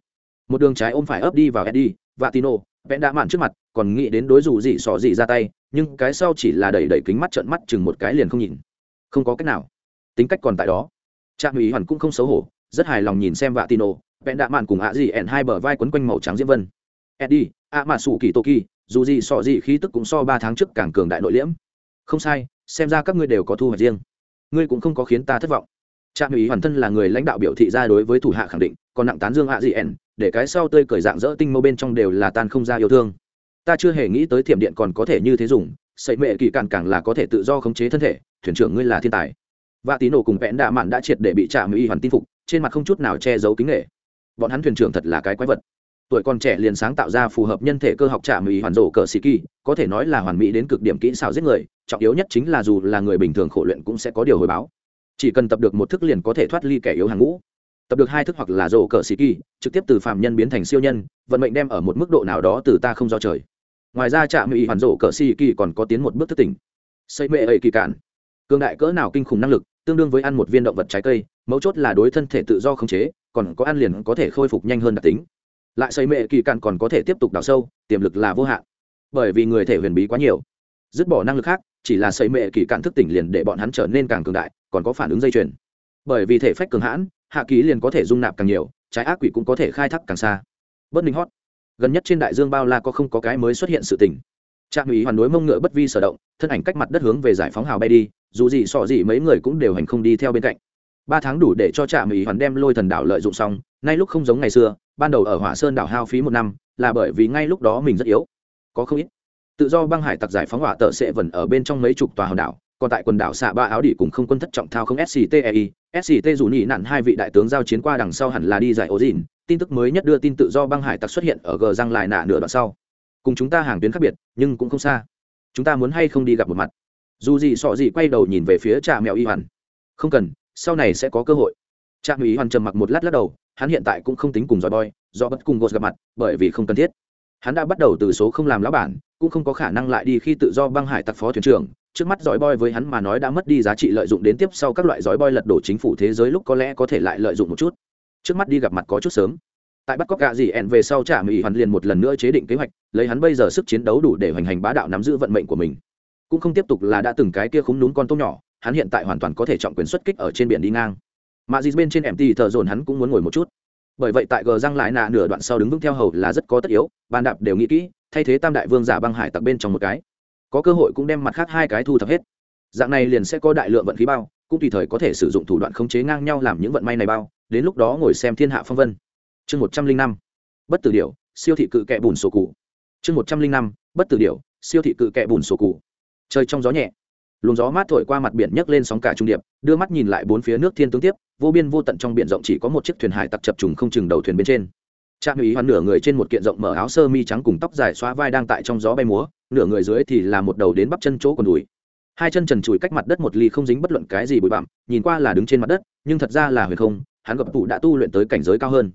Một đường trái ôm phải ấp đi vào eddie và tino vẽn đã mạn trước mặt, còn nghĩ đến đối dù gì xỏ gì ra tay, nhưng cái sau chỉ là đẩy đẩy kính mắt trợn mắt chừng một cái liền không nhìn. Không có cách nào. Tính cách còn tại đó. Trạm ủy hoàn cũng không xấu hổ, rất hài lòng nhìn xem vạ tino vẽn đã mạn cùng ạ gì ẹn hai bờ vai quấn quanh màu trắng diễm vân. Eddie ạ mà sủ kỳ tô kỳ, dù gì sọ gì khí tức cũng so ba tháng trước càng cường đại nội liễm. Không sai, xem ra các ngươi đều có thu hoạch riêng. Ngươi cũng không có khiến ta thất vọng. Trạm ủy hoàn thân là người lãnh đạo biểu thị ra đối với thủ hạ khẳng định, còn nặng tán dương ạ gì ẻn, để cái sau tươi cười dạng dỡ tinh mâu bên trong đều là tan không ra yêu thương. Ta chưa hề nghĩ tới thiểm điện còn có thể như thế dùng, sậy mệ kỳ càng càng là có thể tự do khống chế thân thể, thuyền trưởng ngươi là thiên tài. Và tín nổ cùng vẽn đạ mạn đã triệt để bị trạm y hoàn tin phục, trên mặt không chút nào che giấu kính nghệ bọn hắn thuyền trưởng thật là cái quái vật tuổi còn trẻ liền sáng tạo ra phù hợp nhân thể cơ học trả mỹ hoàn rổ cờ sĩ kỳ, có thể nói là hoàn mỹ đến cực điểm kỹ xảo giết người, trọng yếu nhất chính là dù là người bình thường khổ luyện cũng sẽ có điều hồi báo. Chỉ cần tập được một thức liền có thể thoát ly kẻ yếu hàng ngũ. Tập được hai thức hoặc là rổ cờ sĩ kỳ, trực tiếp từ phạm nhân biến thành siêu nhân, vận mệnh đem ở một mức độ nào đó từ ta không do trời. Ngoài ra trạm mỹ hoàn rổ cờ sĩ kỳ còn có tiến một bước thức tỉnh. Xây mệ ấy kỳ cản cương đại cỡ nào kinh khủng năng lực, tương đương với ăn một viên động vật trái cây, mấu chốt là đối thân thể tự do khống chế, còn có ăn liền có thể khôi phục nhanh hơn đặc tính lại xây mệ kỳ cạn còn có thể tiếp tục đào sâu, tiềm lực là vô hạn. Bởi vì người thể huyền bí quá nhiều. Dứt bỏ năng lực khác, chỉ là xây mệ kỳ cạn thức tỉnh liền để bọn hắn trở nên càng cường đại, còn có phản ứng dây chuyền. Bởi vì thể phách cường hãn, hạ ký liền có thể dung nạp càng nhiều, trái ác quỷ cũng có thể khai thác càng xa. Bất ninh hót. Gần nhất trên đại dương bao la có không có cái mới xuất hiện sự tình. Trạm ủy hoàn đối mông ngựa bất vi sở động, thân ảnh cách mặt đất hướng về giải phóng hào bay đi, dù gì sọ gì mấy người cũng đều hành không đi theo bên cạnh ba tháng đủ để cho trạm ý hoàn đem lôi thần đảo lợi dụng xong, nay lúc không giống ngày xưa, ban đầu ở hỏa sơn đảo hao phí một năm, là bởi vì ngay lúc đó mình rất yếu. Có không ít. Tự do băng hải tặc giải phóng hỏa tợ sẽ vẩn ở bên trong mấy chục tòa hòn đảo, còn tại quần đảo xạ ba áo đỉ cùng không quân thất trọng thao không sctei sct dù nhị nạn hai vị đại tướng giao chiến qua đằng sau hẳn là đi giải ố dìn tin tức mới nhất đưa tin tự do băng hải tặc xuất hiện ở gờ răng lại nạ nửa đoạn sau. Cùng chúng ta hàng tuyến khác biệt, nhưng cũng không xa. Chúng ta muốn hay không đi gặp một mặt. Dù gì sọ gì quay đầu nhìn về phía trà mèo y hoàn. Không cần sau này sẽ có cơ hội. Trạm mèo hoàn trầm mặc một lát lắc đầu, hắn hiện tại cũng không tính cùng dòi boy, do bất cùng gột gặp mặt, bởi vì không cần thiết. Hắn đã bắt đầu từ số không làm lão bản, cũng không có khả năng lại đi khi tự do băng hải tặc phó thuyền trưởng. Trước mắt giỏi boy với hắn mà nói đã mất đi giá trị lợi dụng đến tiếp sau các loại giỏi boy lật đổ chính phủ thế giới lúc có lẽ có thể lại lợi dụng một chút. Trước mắt đi gặp mặt có chút sớm. Tại bắt cóc gạ gì ẹn về sau trả mỹ hoàn liền một lần nữa chế định kế hoạch, lấy hắn bây giờ sức chiến đấu đủ để hoành hành bá đạo nắm giữ vận mệnh của mình. Cũng không tiếp tục là đã từng cái kia khúng núm con tôm nhỏ hắn hiện tại hoàn toàn có thể trọng quyền xuất kích ở trên biển đi ngang. Mà dì bên trên mt thợ dồn hắn cũng muốn ngồi một chút. Bởi vậy tại gờ răng lại nạ nửa đoạn sau đứng vững theo hầu là rất có tất yếu bàn đạp đều nghĩ kỹ, thay thế tam đại vương giả băng hải tặc bên trong một cái. Có cơ hội cũng đem mặt khác hai cái thu thập hết. Dạng này liền sẽ có đại lượng vận khí bao, cũng tùy thời có thể sử dụng thủ đoạn khống chế ngang nhau làm những vận may này bao, đến lúc đó ngồi xem thiên hạ phong vân. Chương một trăm linh năm, bất tử điểu, siêu thị cự kẹ bùn sổ cụ. Chương một trăm linh năm, bất tử điểu, siêu thị cự kẹ bùn sổ cụ. Trời trong gió nhẹ luồng gió mát thổi qua mặt biển nhấc lên sóng cả trung điệp, đưa mắt nhìn lại bốn phía nước thiên tướng tiếp, vô biên vô tận trong biển rộng chỉ có một chiếc thuyền hải tặc chập trùng không chừng đầu thuyền bên trên. Trạm ý hoàn nửa người trên một kiện rộng mở áo sơ mi trắng cùng tóc dài xóa vai đang tại trong gió bay múa, nửa người dưới thì là một đầu đến bắp chân chỗ còn đùi. Hai chân trần trụi cách mặt đất một ly không dính bất luận cái gì bụi bặm, nhìn qua là đứng trên mặt đất, nhưng thật ra là huyền không, hắn gặp tụ đã tu luyện tới cảnh giới cao hơn.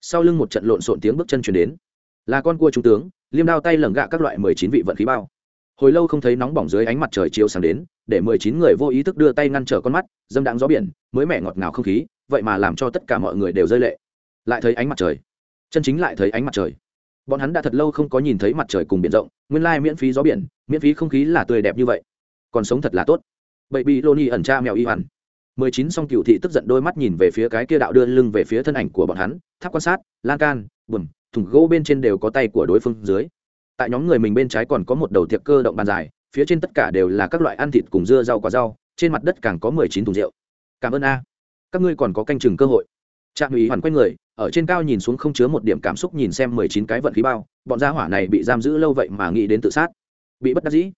Sau lưng một trận lộn xộn tiếng bước chân chuyển đến. Là con cua trung tướng, liêm đao tay lẩng gạ các loại mười chín vị vận khí bao hồi lâu không thấy nóng bỏng dưới ánh mặt trời chiếu sáng đến, để mười chín người vô ý thức đưa tay ngăn trở con mắt, dâm đãng gió biển, mới mẻ ngọt ngào không khí, vậy mà làm cho tất cả mọi người đều rơi lệ. Lại thấy ánh mặt trời. Chân chính lại thấy ánh mặt trời. Bọn hắn đã thật lâu không có nhìn thấy mặt trời cùng biển rộng, nguyên lai miễn phí gió biển, miễn phí không khí là tươi đẹp như vậy. Còn sống thật là tốt. Bậy bị lô ni ẩn cha mèo y hoàn. Mười chín song cựu thị tức giận đôi mắt nhìn về phía cái kia đạo đưa lưng về phía thân ảnh của bọn hắn, tháp quan sát, lan can, bùm, thùng gỗ bên trên đều có tay của đối phương dưới tại nhóm người mình bên trái còn có một đầu tiệc cơ động bàn dài, phía trên tất cả đều là các loại ăn thịt cùng dưa rau quả rau, trên mặt đất càng có mười chín thùng rượu. Cảm ơn a. Các ngươi còn có canh chừng cơ hội. Trạm ủy hoàn quanh người, ở trên cao nhìn xuống không chứa một điểm cảm xúc nhìn xem mười chín cái vận khí bao, bọn gia hỏa này bị giam giữ lâu vậy mà nghĩ đến tự sát. Bị bất đắc dĩ.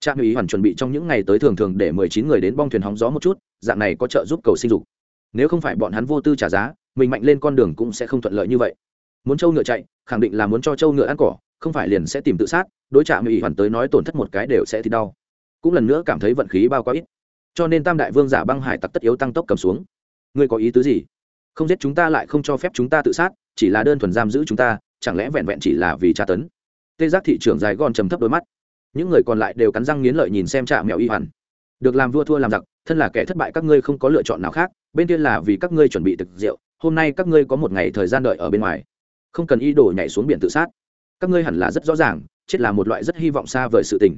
Trạm ủy hoàn chuẩn bị trong những ngày tới thường thường để mười chín người đến bong thuyền hóng gió một chút, dạng này có trợ giúp cầu sinh dục. Nếu không phải bọn hắn vô tư trả giá, mình mạnh lên con đường cũng sẽ không thuận lợi như vậy. Muốn trâu ngựa chạy, khẳng định là muốn cho trâu ngựa ăn cỏ không phải liền sẽ tìm tự sát, đối trạm ủy hoàn tới nói tổn thất một cái đều sẽ thì đau. Cũng lần nữa cảm thấy vận khí bao quá ít. Cho nên tam đại vương giả băng hải tặc tất yếu tăng tốc cầm xuống. Ngươi có ý tứ gì? Không giết chúng ta lại không cho phép chúng ta tự sát, chỉ là đơn thuần giam giữ chúng ta, chẳng lẽ vẹn vẹn chỉ là vì tra tấn? Tê giác thị trưởng dài gòn trầm thấp đôi mắt. Những người còn lại đều cắn răng nghiến lợi nhìn xem trạm mèo y hoàn. Được làm vua thua làm giặc, thân là kẻ thất bại các ngươi không có lựa chọn nào khác, bên kia là vì các ngươi chuẩn bị thực rượu, hôm nay các ngươi có một ngày thời gian đợi ở bên ngoài. Không cần ý đồ nhảy xuống biển tự sát các ngươi hẳn là rất rõ ràng, chết là một loại rất hy vọng xa vời sự tình.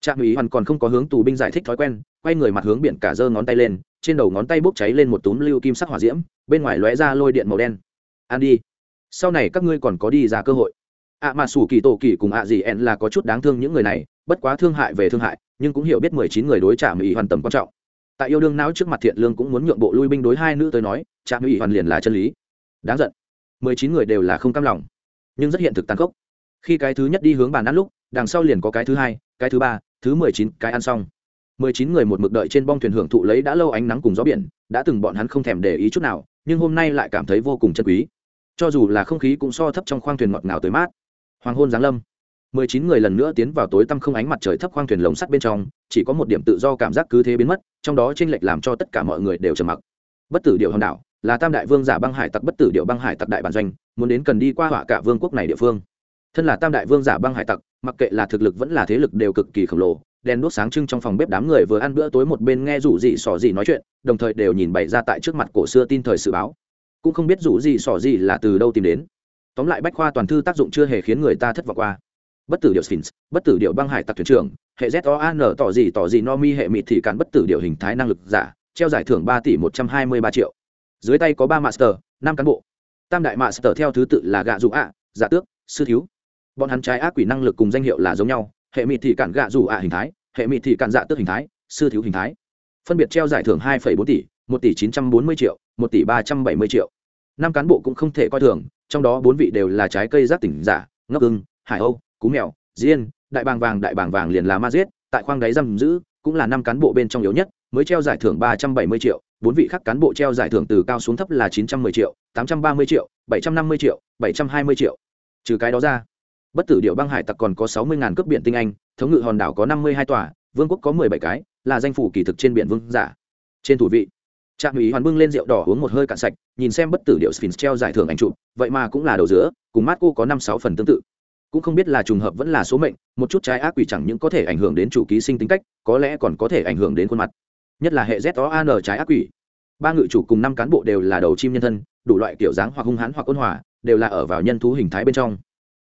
Trạm ủy hoàn còn không có hướng tù binh giải thích thói quen, quay người mặt hướng biển cả giơ ngón tay lên, trên đầu ngón tay bốc cháy lên một túm lưu kim sắc hỏa diễm, bên ngoài lóe ra lôi điện màu đen. An đi. Sau này các ngươi còn có đi ra cơ hội. Ạ mà sủ kỳ tổ kỳ cùng ạ gì ẹn là có chút đáng thương những người này, bất quá thương hại về thương hại, nhưng cũng hiểu biết mười chín người đối trả mỹ hoàn tầm quan trọng. Tại yêu đương não trước mặt thiện lương cũng muốn nhượng bộ lui binh đối hai nữ tới nói trả mỹ hoàn liền là chân lý. Đáng giận. mười chín người đều là không cam lòng, nhưng rất hiện thực tàn khốc khi cái thứ nhất đi hướng bàn ăn lúc, đằng sau liền có cái thứ hai, cái thứ ba, thứ mười chín, cái ăn xong. mười chín người một mực đợi trên bong thuyền hưởng thụ lấy đã lâu ánh nắng cùng gió biển, đã từng bọn hắn không thèm để ý chút nào, nhưng hôm nay lại cảm thấy vô cùng chân quý. Cho dù là không khí cũng so thấp trong khoang thuyền ngọt ngào tới mát. Hoàng hôn giáng lâm. mười chín người lần nữa tiến vào tối tăm không ánh mặt trời thấp khoang thuyền lồng sắt bên trong, chỉ có một điểm tự do cảm giác cứ thế biến mất, trong đó chênh lệch làm cho tất cả mọi người đều trầm mặc. Bất tử điệu hòn đảo là tam đại vương giả băng hải tặc, bất tử điệu băng hải tặc đại bản doanh, muốn đến cần đi qua họa cả vương quốc này địa phương thân là tam đại vương giả băng hải tặc, mặc kệ là thực lực vẫn là thế lực đều cực kỳ khổng lồ, đèn đốt sáng trưng trong phòng bếp đám người vừa ăn bữa tối một bên nghe rủ gì sỏ gì nói chuyện, đồng thời đều nhìn bày ra tại trước mặt cổ xưa tin thời sự báo. Cũng không biết rủ gì sỏ gì là từ đâu tìm đến. Tóm lại bách khoa toàn thư tác dụng chưa hề khiến người ta thất vọng qua. Bất tử điệu sphinx, bất tử điệu băng hải tặc thuyền trưởng, hệ z o an tỏ gì tỏ gì no mi hệ mịt thì cản bất tử điệu hình thái năng lực giả, treo giải thưởng ba tỷ một trăm hai mươi ba triệu. Dưới tay có ba master, năm cán bộ. Tam đại master theo thứ tự là gạ dụ ạ giả tước, sư thiếu bọn hắn trái ác quỷ năng lực cùng danh hiệu là giống nhau, hệ mị thì cản gạ dù ạ hình thái, hệ mị thì cản dạ tước hình thái, sư thiếu hình thái. Phân biệt treo giải thưởng hai bốn tỷ, một tỷ chín trăm bốn mươi triệu, một tỷ ba trăm bảy mươi triệu. Năm cán bộ cũng không thể coi thường, trong đó bốn vị đều là trái cây giác tỉnh giả, ngốc ưng, hải âu, cú mèo, diên, đại bàng vàng, đại bàng vàng liền là ma giết, tại khoang đáy giam giữ, cũng là năm cán bộ bên trong yếu nhất, mới treo giải thưởng ba trăm bảy mươi triệu, bốn vị khác cán bộ treo giải thưởng từ cao xuống thấp là chín trăm mười triệu, tám trăm ba mươi triệu, bảy trăm năm mươi triệu, bảy trăm hai mươi triệu. Trừ cái đó ra bất tử điệu băng hải tặc còn có sáu mươi ngàn cướp biển tinh anh, thống ngự hòn đảo có năm mươi hai tòa, vương quốc có mười bảy cái, là danh phủ kỳ thực trên biển vương giả. Trên thủ vị, trạm ủy hoàn bưng lên rượu đỏ uống một hơi cạn sạch, nhìn xem bất tử điệu sphinx treo giải thưởng ảnh chụp, vậy mà cũng là đầu giữa cùng mát cô có năm sáu phần tương tự. Cũng không biết là trùng hợp vẫn là số mệnh, một chút trái ác quỷ chẳng những có thể ảnh hưởng đến chủ ký sinh tính cách, có lẽ còn có thể ảnh hưởng đến khuôn mặt. Nhất là hệ z o an trái ác quỷ. Ba ngự chủ cùng năm cán bộ đều là đầu chim nhân thân, đủ loại kiểu dáng hoặc hung hãn hoặc ôn hòa, đều là ở vào nhân thú hình thái bên trong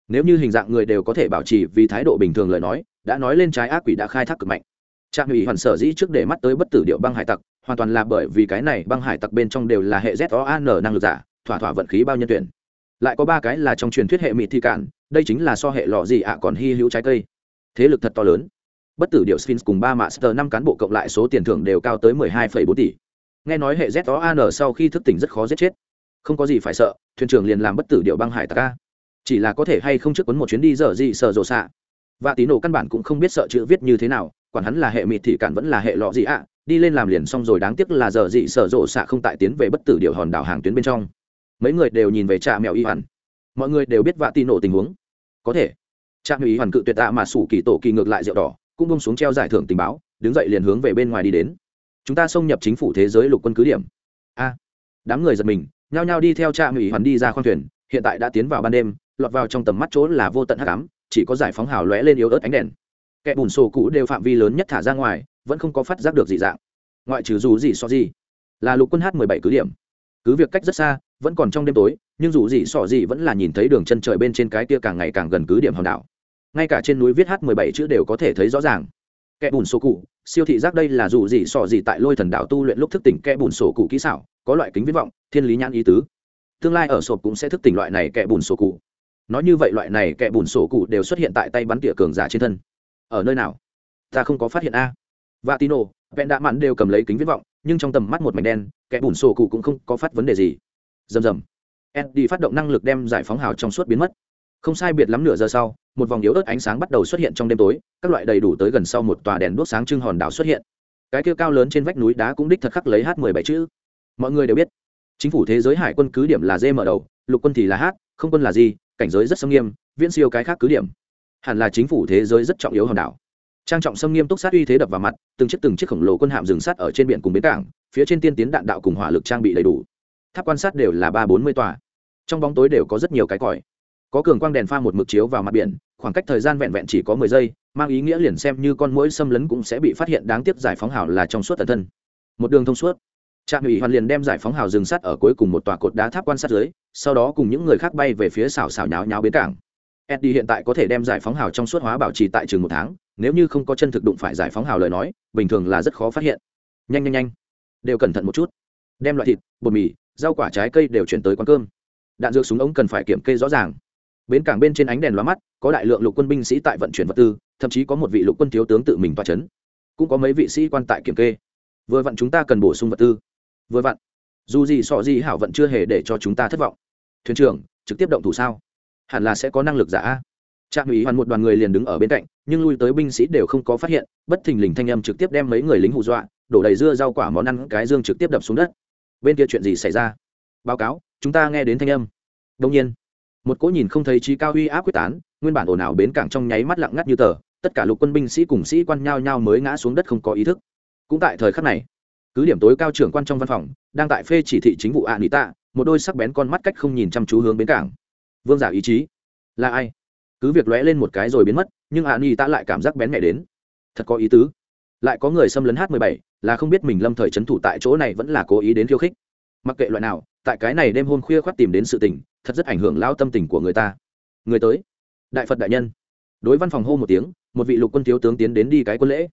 nếu như hình dạng người đều có thể bảo trì vì thái độ bình thường lời nói, đã nói lên trái ác quỷ đã khai thác cực mạnh. Trạm ủy hoàn sở dĩ trước để mắt tới bất tử điệu băng hải tặc, hoàn toàn là bởi vì cái này băng hải tặc bên trong đều là hệ z o an năng lực giả, thỏa thỏa vận khí bao nhân tuyển. Lại có ba cái là trong truyền thuyết hệ mịt thi cản đây chính là so hệ lọ gì ạ còn hy hữu trái cây. Thế lực thật to lớn. Bất tử điệu sphinx cùng ba master năm cán bộ cộng lại số tiền thưởng đều cao tới mười hai phẩy bốn tỷ. Nghe nói hệ z o an sau khi thức tỉnh rất khó giết chết. Không có gì phải sợ, thuyền trưởng liền làm bất tử điệu băng hải tặc a chỉ là có thể hay không trước quấn một chuyến đi dở gì sợ rộ xạ. Và tín đồ căn bản cũng không biết sợ chữ viết như thế nào, quản hắn là hệ mịt thì cản vẫn là hệ lọ gì ạ. Đi lên làm liền xong rồi, đáng tiếc là giờ dị sợ rộ xạ không tại tiến về bất tử điều hòn đảo hàng tuyến bên trong. Mấy người đều nhìn về trà mèo y hoàn mọi người đều biết vạ tin nổ tình huống. Có thể. Trà mèo y hoàn cự tuyệt tạ mà sủ kỳ tổ kỳ ngược lại rượu đỏ, cũng bông xuống treo giải thưởng tình báo, đứng dậy liền hướng về bên ngoài đi đến. Chúng ta xông nhập chính phủ thế giới lục quân cứ điểm. A. Đám người giật mình, nhao nhao đi theo trà mèo y hoàn đi ra khoang thuyền, hiện tại đã tiến vào ban đêm lọt vào trong tầm mắt chỗ là vô tận hắc ám, chỉ có giải phóng hào lóe lên yếu ớt ánh đèn. Kẻ bùn sổ cũ đều phạm vi lớn nhất thả ra ngoài, vẫn không có phát giác được dị dạng. Ngoại trừ dù gì so gì, là lục quân h 17 cứ điểm. Cứ việc cách rất xa, vẫn còn trong đêm tối, nhưng dù gì sọ gì vẫn là nhìn thấy đường chân trời bên trên cái kia càng ngày càng gần cứ điểm hòn đảo. Ngay cả trên núi viết h 17 chữ đều có thể thấy rõ ràng. Kẻ bùn sổ cụ siêu thị giác đây là dù gì sọ gì tại lôi thần đảo tu luyện lúc thức tỉnh kẻ bùn sổ cụ kỹ xảo, có loại kính viết vọng, thiên lý nhãn ý tứ. Tương lai ở sộp cũng sẽ thức tỉnh loại này kẻ bùn sổ cụ nói như vậy loại này kẻ bùn sổ cụ đều xuất hiện tại tay bắn tỉa cường giả trên thân. Ở nơi nào? Ta không có phát hiện a. Và tino vẹn đạ mặn đều cầm lấy kính viết vọng, nhưng trong tầm mắt một mảnh đen, kẻ bùn sổ cụ cũng không có phát vấn đề gì. Rầm rầm. Eddie phát động năng lực đem giải phóng hào trong suốt biến mất. Không sai biệt lắm nửa giờ sau, một vòng yếu ớt ánh sáng bắt đầu xuất hiện trong đêm tối, các loại đầy đủ tới gần sau một tòa đèn đuốc sáng trưng hòn đảo xuất hiện. Cái kia cao lớn trên vách núi đá cũng đích thật khắc lấy h 17 chữ. Mọi người đều biết, chính phủ thế giới hải quân cứ điểm là dê mở đầu, lục quân thì là h không quân là gì cảnh giới rất xâm nghiêm, viễn siêu cái khác cứ điểm. Hẳn là chính phủ thế giới rất trọng yếu hòn đảo. Trang trọng xâm nghiêm túc sát uy thế đập vào mặt, từng chiếc từng chiếc khổng lồ quân hạm dừng sát ở trên biển cùng bến cảng, phía trên tiên tiến đạn đạo cùng hỏa lực trang bị đầy đủ. Tháp quan sát đều là ba bốn mươi tòa. Trong bóng tối đều có rất nhiều cái còi. Có cường quang đèn pha một mực chiếu vào mặt biển, khoảng cách thời gian vẹn vẹn chỉ có mười giây, mang ý nghĩa liền xem như con mũi xâm lấn cũng sẽ bị phát hiện, đáng tiếc giải phóng hảo là trong suốt tần thân. Một đường thông suốt trạm ủy hoàn liền đem giải phóng hào dừng sát ở cuối cùng một tòa cột đá tháp quan sát dưới, sau đó cùng những người khác bay về phía xào xào nháo nháo bến cảng. Eddie hiện tại có thể đem giải phóng hào trong suốt hóa bảo trì tại trường một tháng, nếu như không có chân thực đụng phải giải phóng hào lời nói, bình thường là rất khó phát hiện. Nhanh nhanh nhanh. Đều cẩn thận một chút. Đem loại thịt, bột mì, rau quả trái cây đều chuyển tới quán cơm. Đạn dược súng ống cần phải kiểm kê rõ ràng. Bến cảng bên trên ánh đèn loa mắt, có đại lượng lục quân binh sĩ tại vận chuyển vật tư, thậm chí có một vị lục quân thiếu tướng tự mình toa c h ấ n cũng có mấy vị sĩ quan tại kiểm kê. Vừa vặn chúng ta cần bổ sung vật tư vừa vặn. Dù gì sọ gì hảo vận chưa hề để cho chúng ta thất vọng. Thuyền trưởng, trực tiếp động thủ sao? Hẳn là sẽ có năng lực giả. Trạm ủy hoàn một đoàn người liền đứng ở bên cạnh, nhưng lui tới binh sĩ đều không có phát hiện, bất thình lình thanh âm trực tiếp đem mấy người lính hù dọa, đổ đầy dưa rau quả món ăn cái dương trực tiếp đập xuống đất. Bên kia chuyện gì xảy ra? Báo cáo, chúng ta nghe đến thanh âm. Đông nhiên, một cỗ nhìn không thấy trí cao uy áp quyết tán, nguyên bản ồn ào bến cảng trong nháy mắt lặng ngắt như tờ, tất cả lục quân binh sĩ cùng sĩ quan nhao nhao mới ngã xuống đất không có ý thức. Cũng tại thời khắc này cứ điểm tối cao trưởng quan trong văn phòng, đang tại phê chỉ thị chính vụ ạ nị tạ, một đôi sắc bén con mắt cách không nhìn chăm chú hướng bến cảng. Vương giả ý chí. Là ai? Cứ việc lóe lên một cái rồi biến mất, nhưng ạ nị tạ lại cảm giác bén mẹ đến. Thật có ý tứ. Lại có người xâm lấn h 17 là không biết mình lâm thời trấn thủ tại chỗ này vẫn là cố ý đến khiêu khích. Mặc kệ loại nào, tại cái này đêm hôm khuya khoắt tìm đến sự tình, thật rất ảnh hưởng lao tâm tình của người ta. Người tới. Đại phật đại nhân. Đối văn phòng hô một tiếng, một vị lục quân thiếu tướng tiến đến đi cái quân lễ.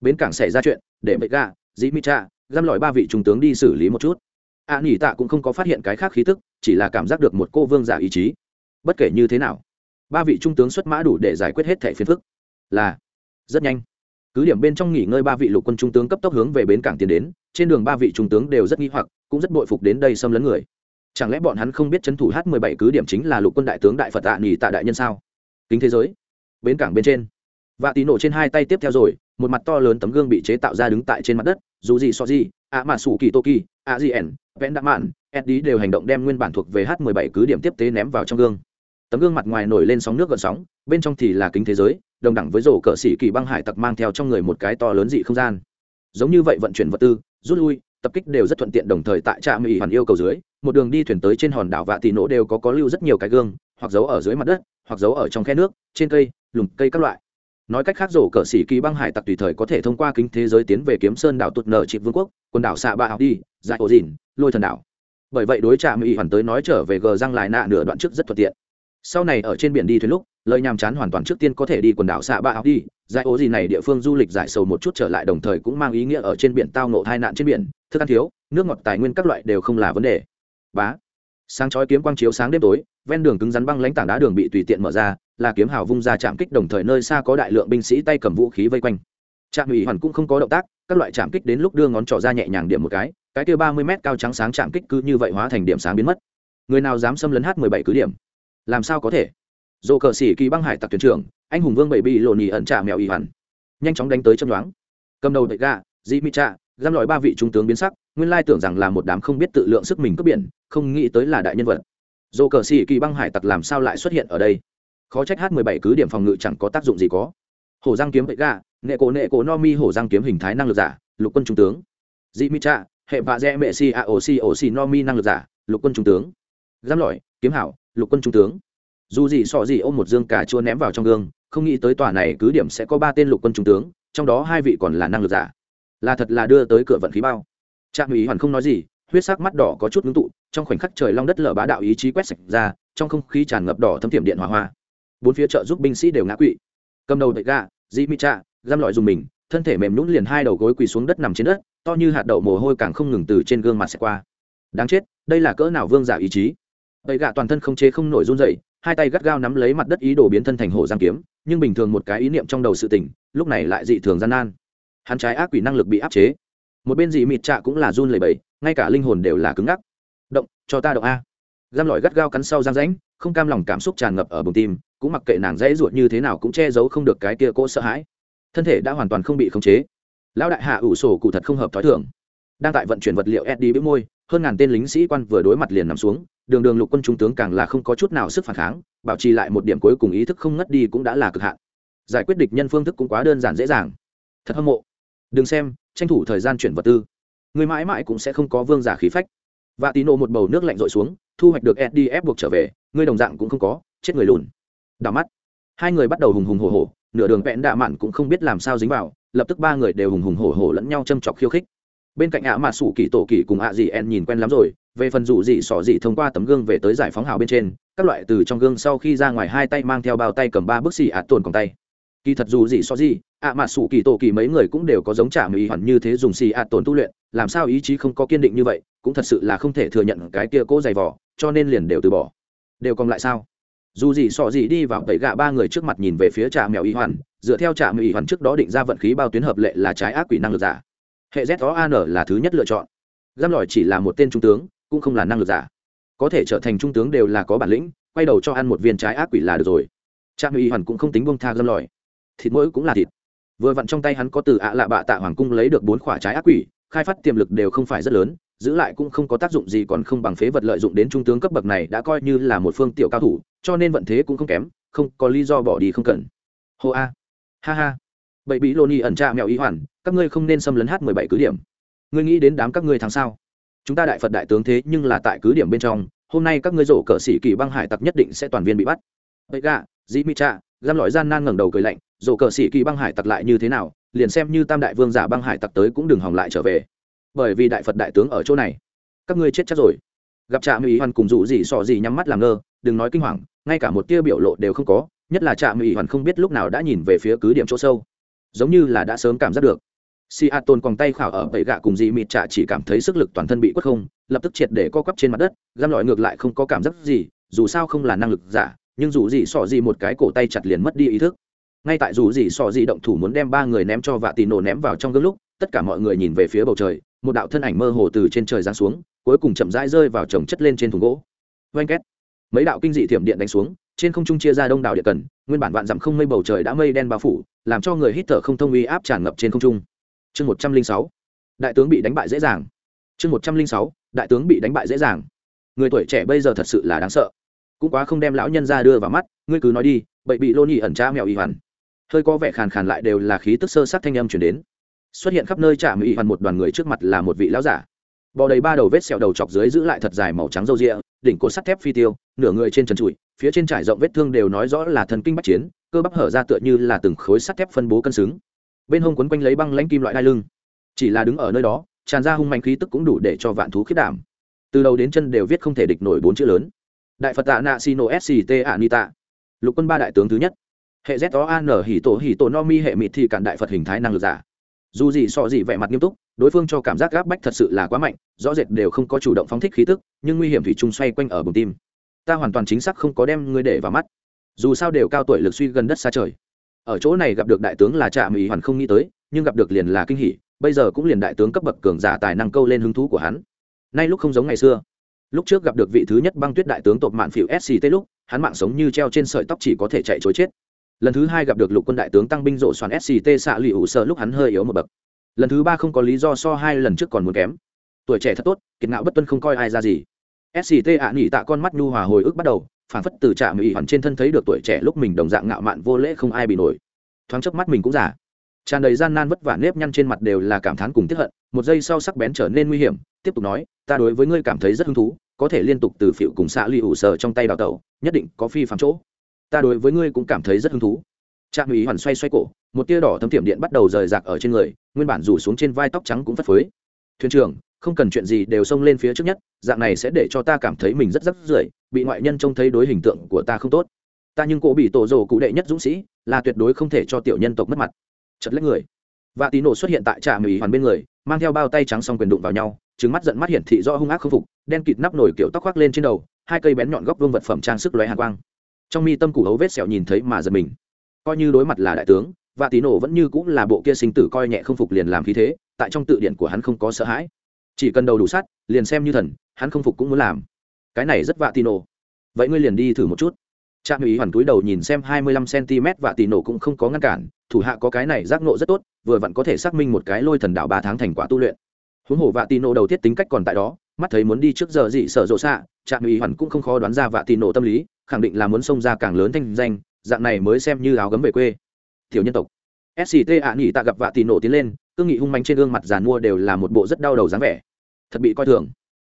Bến cảng xảy ra chuyện, để bệ gạ dĩ mỹ trạ giam lọi ba vị trung tướng đi xử lý một chút. A à, nghỉ tạ cũng không có phát hiện cái khác khí tức chỉ là cảm giác được một cô vương giả ý chí. Bất kể như thế nào ba vị trung tướng xuất mã đủ để giải quyết hết thẻ phiền phức. Là rất nhanh. Cứ điểm bên trong nghỉ ngơi ba vị lục quân trung tướng cấp tốc hướng về bến cảng tiến đến trên đường ba vị trung tướng đều rất nghi hoặc cũng rất bội phục đến đây xâm lấn người. Chẳng lẽ bọn hắn không biết c thủ h 17 cứ điểm chính là lục quân đại tướng đại phật tạ nghỉ tạ đại nhân sao? Kính thế giới bến cảng bên trên. Và tí nổ trên hai tay tiếp theo rồi một mặt to lớn tấm gương bị chế tạo ra đứng tại trên mặt đất dù gì so gì, ạ mà sủ kỳ tô kỳ ạ gì ẻn vẽn đạ mạn, eddie đều hành động đem nguyên bản thuộc về h 17 cứ điểm tiếp tế ném vào trong gương. Tấm gương mặt ngoài nổi lên sóng nước gợn sóng, bên trong thì là kính thế giới, đồng đẳng với rổ cờ sĩ kỳ băng hải tặc mang theo trong người một cái to lớn dị không gian. Giống như vậy vận chuyển vật tư, rút lui, tập kích đều rất thuận tiện đồng thời tại trạm mỹ hoàn yêu cầu dưới, một đường đi thuyền tới trên hòn đảo vạ tì nổ đều có có lưu rất nhiều cái gương, hoặc giấu ở dưới mặt đất, hoặc giấu ở trong khe nước, trên cây, lùm cây các loại nói cách khác, rổ cỡ sĩ kỳ băng hải tặc tùy thời có thể thông qua kính thế giới tiến về kiếm sơn đảo tụt nở trị vương quốc, quần đảo xạ ba học đi dạy ổ dìn, lôi thần đảo. Bởi vậy đối trạm mỹ hoàn tới nói trở về gờ răng lại nạ nửa đoạn trước rất thuận tiện. Sau này ở trên biển đi thuyền lúc lợi nhàm chán hoàn toàn trước tiên có thể đi quần đảo xạ ba học đi, giải ố gì này địa phương du lịch giải sầu một chút trở lại đồng thời cũng mang ý nghĩa ở trên biển tao nộ tai nạn trên biển, thức ăn thiếu, nước ngọt tài nguyên các loại đều không là vấn đề. Bá sáng chói kiếm quang chiếu sáng đêm tối ven đường cứng rắn băng lãnh tảng đá đường bị tùy tiện mở ra là kiếm hào vung ra chạm kích đồng thời nơi xa có đại lượng binh sĩ tay cầm vũ khí vây quanh. Trạm ủy hoàn cũng không có động tác các loại chạm kích đến lúc đưa ngón trỏ ra nhẹ nhàng điểm một cái cái kia ba mươi mét cao trắng sáng chạm kích cứ như vậy hóa thành điểm sáng biến mất. Người nào dám xâm lấn h mười bảy cứ điểm? Làm sao có thể? Dồ cờ xỉ kỳ băng hải tặc thuyền trưởng anh hùng vương bảy bị lộn nhì ẩn trả mèo ủy hoàn, nhanh chóng đánh tới châm đoán cầm đầu bệ gà dĩ mỹ trạ giam lòi ba vị trung tướng biến sắc nguyên lai tưởng rằng là một đám không biết tự lượng sức mình cướp biển không nghĩ tới là đại nhân vật. Dồ cờ xì kỳ băng hải tặc làm sao lại xuất hiện ở đây? Khó trách h 17 cứ điểm phòng ngự chẳng có tác dụng gì có. Hổ giang kiếm bậy gà, nệ cổ nệ cổ no mi hổ giang kiếm hình thái năng lực giả, lục quân trung tướng. Dị mi cha, hệ vạ dẹ mệ si a o si o si no mi năng lực giả, lục quân trung tướng. Giam lỏi kiếm hảo, lục quân trung tướng. Dù gì sọ gì ôm một dương cà chua ném vào trong gương, không nghĩ tới tòa này cứ điểm sẽ có ba tên lục quân trung tướng, trong đó hai vị còn là năng lực giả. Là thật là đưa tới cửa vận khí bao. Trạm ủy hoàn không nói gì huyết sắc mắt đỏ có chút ngưng tụ trong khoảnh khắc trời long đất lở bá đạo ý chí quét sạch ra trong không khí tràn ngập đỏ thấm tiệm điện hỏa hoa bốn phía trợ giúp binh sĩ đều ngã quỵ cầm đầu đậy gà dị mi cha giam lọi dùng mình thân thể mềm nhũn liền hai đầu gối quỳ xuống đất nằm trên đất to như hạt đậu mồ hôi càng không ngừng từ trên gương mặt xẹt qua đáng chết đây là cỡ nào vương giả ý chí Bầy gạ toàn thân không chế không nổi run dậy, hai tay gắt gao nắm lấy mặt đất ý đồ biến thân thành hổ giang kiếm, nhưng bình thường một cái ý niệm trong đầu sự tỉnh, lúc này lại dị thường gian nan. Hắn trái ác quỷ năng lực bị áp chế. Một bên dị mịt trạ cũng là run lẩy bẩy, ngay cả linh hồn đều là cứng ngắc. Động, cho ta động a. Giam lọi gắt gao cắn sau giang rãnh, không cam lòng cảm xúc tràn ngập ở bụng tim, cũng mặc kệ nàng dễ ruột như thế nào cũng che giấu không được cái kia cỗ sợ hãi. Thân thể đã hoàn toàn không bị khống chế. Lão đại hạ ủ sổ cụ thật không hợp thói thường. Đang tại vận chuyển vật liệu Eddie bĩu môi, hơn ngàn tên lính sĩ quan vừa đối mặt liền nằm xuống, đường đường lục quân trung tướng càng là không có chút nào sức phản kháng bảo trì lại một điểm cuối cùng ý thức không ngất đi cũng đã là cực hạn giải quyết địch nhân phương thức cũng quá đơn giản dễ dàng thật hâm mộ đừng xem tranh thủ thời gian chuyển vật tư. Người mãi mãi cũng sẽ không có vương giả khí phách. Và tí nộ một bầu nước lạnh rội xuống, thu hoạch được sdf ép buộc trở về, người đồng dạng cũng không có, chết người lùn. Đào mắt. Hai người bắt đầu hùng hùng hổ hổ, nửa đường vẹn đạ mạn cũng không biết làm sao dính vào, lập tức ba người đều hùng hùng hổ hổ lẫn nhau châm chọc khiêu khích. Bên cạnh ạ mà sủ kỳ tổ kỳ cùng ạ gì en nhìn quen lắm rồi, về phần dụ dị sỏ dị thông qua tấm gương về tới giải phóng hào bên trên, các loại từ trong gương sau khi ra ngoài hai tay mang theo bao tay cầm ba bức xì ạt tồn còng tay. Kỳ thật dù dị sỏ dị ạ mà sủ kỳ tổ kỳ mấy người cũng đều có giống trả mỹ hẳn như thế dùng xì à tồn tu luyện, làm sao ý chí không có kiên định như vậy, cũng thật sự là không thể thừa nhận cái kia cố dày vỏ cho nên liền đều từ bỏ. Đều còn lại sao? Dù gì sọ gì đi vào tẩy gạ ba người trước mặt nhìn về phía trà mèo y hoàn, dựa theo trà mèo y hoàn trước đó định ra vận khí bao tuyến hợp lệ là trái ác quỷ năng lực giả. Hệ z o an là thứ nhất lựa chọn. Giam lỏi chỉ là một tên trung tướng, cũng không là năng lực giả. Có thể trở thành trung tướng đều là có bản lĩnh, quay đầu cho ăn một viên trái ác quỷ là được rồi. Trà mèo y hoàn cũng không tính bông tha giam lỏi thịt mỗi cũng là thịt vừa vặn trong tay hắn có từ ạ lạ bạ tạ hoàng cung lấy được bốn quả trái ác quỷ, khai phát tiềm lực đều không phải rất lớn, giữ lại cũng không có tác dụng gì còn không bằng phế vật lợi dụng đến trung tướng cấp bậc này đã coi như là một phương tiểu cao thủ, cho nên vận thế cũng không kém, không có lý do bỏ đi không cần. Hô a. Ha ha. Bậy bí lô ni ẩn tra mèo ý hoàn, các ngươi không nên xâm lấn h mười bảy cứ điểm. Ngươi nghĩ đến đám các ngươi tháng sau chúng ta đại phật đại tướng thế nhưng là tại cứ điểm bên trong, hôm nay các ngươi rổ cờ sĩ kỳ băng hải tặc nhất định sẽ toàn viên bị bắt. Vậy gà dĩ mỹ trạ giam lõi gian nan ngẩng đầu cười lạnh rổ cờ sĩ kỳ băng hải tặc lại như thế nào, liền xem như tam đại vương giả băng hải tặc tới cũng đừng hòng lại trở về. Bởi vì đại phật đại tướng ở chỗ này, các ngươi chết chắc rồi. Gặp trạm mỹ hoàn cùng rủ gì sọ gì nhắm mắt làm ngơ, đừng nói kinh hoàng, ngay cả một tia biểu lộ đều không có, nhất là trạm mỹ hoàn không biết lúc nào đã nhìn về phía cứ điểm chỗ sâu. Giống như là đã sớm cảm giác được. Si a tôn còn tay khảo ở bẫy gạ cùng dị mịt trạ chỉ cảm thấy sức lực toàn thân bị quất không, lập tức triệt để co quắp trên mặt đất, găm lọi ngược lại không có cảm giác gì, dù sao không là năng lực giả, nhưng dù gì sọ gì một cái cổ tay chặt liền mất đi ý thức ngay tại dù gì sọ gì động thủ muốn đem ba người ném cho vạ tì nổ ném vào trong gương lúc, tất cả mọi người nhìn về phía bầu trời, một đạo thân ảnh mơ hồ từ trên trời giáng xuống, cuối cùng chậm rãi rơi vào chồng chất lên trên thùng gỗ. Oanh két. Mấy đạo kinh dị thiểm điện đánh xuống, trên không trung chia ra đông đảo địa cần, nguyên bản vạn dặm không mây bầu trời đã mây đen bao phủ, làm cho người hít thở không thông uy áp tràn ngập trên không trung. Chương một trăm linh sáu. Đại tướng bị đánh bại dễ dàng. Chương một trăm linh sáu. Đại tướng bị đánh bại dễ dàng. Người tuổi trẻ bây giờ thật sự là đáng sợ. Cũng quá không đem lão nhân ra đưa vào mắt, ngươi cứ nói đi, bậy bị lô nhị ẩn tra mèo y hoàn hơi có vẻ khàn khàn lại đều là khí tức sơ sát thanh âm chuyển đến. Xuất hiện khắp nơi trả mỹ hoàn một đoàn người trước mặt là một vị lão giả. Bò đầy ba đầu vết sẹo đầu chọc dưới giữ lại thật dài màu trắng râu rịa đỉnh cột sắt thép phi tiêu, nửa người trên trần trụi, phía trên trải rộng vết thương đều nói rõ là thần kinh bắc chiến, cơ bắp hở ra tựa như là từng khối sắt thép phân bố cân xứng. Bên hông quấn quanh lấy băng lãnh kim loại đai lưng. Chỉ là đứng ở nơi đó, tràn ra hung mạnh khí tức cũng đủ để cho vạn thú khiết đảm. Từ đầu đến chân đều viết không thể địch nổi bốn chữ lớn. Đại phật tạ nạ sino sct anita lục quân ba đại tướng thứ nhất hệ z o an hỉ tổ hỉ tổ no mi hệ mịt thì cản đại phật hình thái năng lực giả. Dù gì so gì vẻ mặt nghiêm túc, đối phương cho cảm giác gáp bách thật sự là quá mạnh, rõ rệt đều không có chủ động phóng thích khí tức, nhưng nguy hiểm thủy chung xoay quanh ở bụng tim. Ta hoàn toàn chính xác không có đem ngươi để vào mắt. Dù sao đều cao tuổi lực suy gần đất xa trời. Ở chỗ này gặp được đại tướng là trạm ý hoàn không nghĩ tới, nhưng gặp được liền là kinh hỉ, bây giờ cũng liền đại tướng cấp bậc cường giả tài năng câu lên hứng thú của hắn. Nay lúc không giống ngày xưa. Lúc trước gặp được vị thứ nhất băng tuyết đại tướng tộc mạn phịu sct lúc, hắn mạng sống như treo trên sợi tóc chỉ có thể chạy chối chết lần thứ hai gặp được lục quân đại tướng tăng binh rộ xoắn sct xạ lụy ủ sợ lúc hắn hơi yếu một bậc. Lần thứ ba không có lý do so hai lần trước còn muốn kém. Tuổi trẻ thật tốt, kiệt ngạo bất tuân không coi ai ra gì. Sct ạ nghỉ tạ con mắt nhu hòa hồi ức bắt đầu phản phất từ trạm ủy hoàn trên thân thấy được tuổi trẻ lúc mình đồng dạng ngạo mạn vô lễ không ai bị nổi. Thoáng chớp mắt mình cũng giả tràn đầy gian nan vất vả nếp nhăn trên mặt đều là cảm thán cùng tiếp hận, một giây sau sắc bén trở nên nguy hiểm, tiếp tục nói, ta đối với ngươi cảm thấy rất hứng thú, có thể liên tục từ phịu cùng xạ lụy ủ sờ trong tay đào tẩu, nhất định có phi phạm chỗ ta đối với ngươi cũng cảm thấy rất hứng thú. Trạm ủy hoàn xoay xoay cổ, một tia đỏ thấm tiệm điện bắt đầu rời rạc ở trên người, nguyên bản rủ xuống trên vai tóc trắng cũng phất phới. Thuyền trưởng, không cần chuyện gì đều xông lên phía trước nhất, dạng này sẽ để cho ta cảm thấy mình rất rất rưởi, bị ngoại nhân trông thấy đối hình tượng của ta không tốt. Ta nhưng cổ bị tổ rồ cụ đệ nhất dũng sĩ, là tuyệt đối không thể cho tiểu nhân tộc mất mặt. Chật lấy người. Và tí nổ xuất hiện tại trạm ủy hoàn bên người, mang theo bao tay trắng xong quyền đụng vào nhau trứng mắt giận mắt hiển thị do hung ác không phục, đen kịt nắp nổi kiểu tóc khoác lên trên đầu, hai cây bén nhọn góc vương vật phẩm trang sức lóe hàn quang trong mi tâm củ hấu vết sẹo nhìn thấy mà giật mình. Coi như đối mặt là đại tướng, và tí nổ vẫn như cũng là bộ kia sinh tử coi nhẹ không phục liền làm khí thế, tại trong tự điện của hắn không có sợ hãi. Chỉ cần đầu đủ sát liền xem như thần, hắn không phục cũng muốn làm. Cái này rất vạ tì nổ. Vậy ngươi liền đi thử một chút. Trạm ủy hoàn túi đầu nhìn xem hai mươi lăm cm vạ tì nổ cũng không có ngăn cản, thủ hạ có cái này giác nộ rất tốt, vừa vặn có thể xác minh một cái lôi thần đạo ba tháng thành quả tu luyện. Huống hồ vạ tì nổ đầu tiết tính cách còn tại đó, mắt thấy muốn đi trước giờ dị sở rộ xạ, trạm ủy hoàn cũng không khó đoán ra vạ tì nổ tâm lý khẳng định là muốn xông ra càng lớn thanh danh, dạng này mới xem như áo gấm về quê. Tiểu nhân tộc. Sct ạ nghỉ tạ gặp vạ tì nổ tiến lên cương nghị hung mạnh trên gương mặt giàn mua đều là một bộ rất đau đầu dáng vẻ. Thật bị coi thường.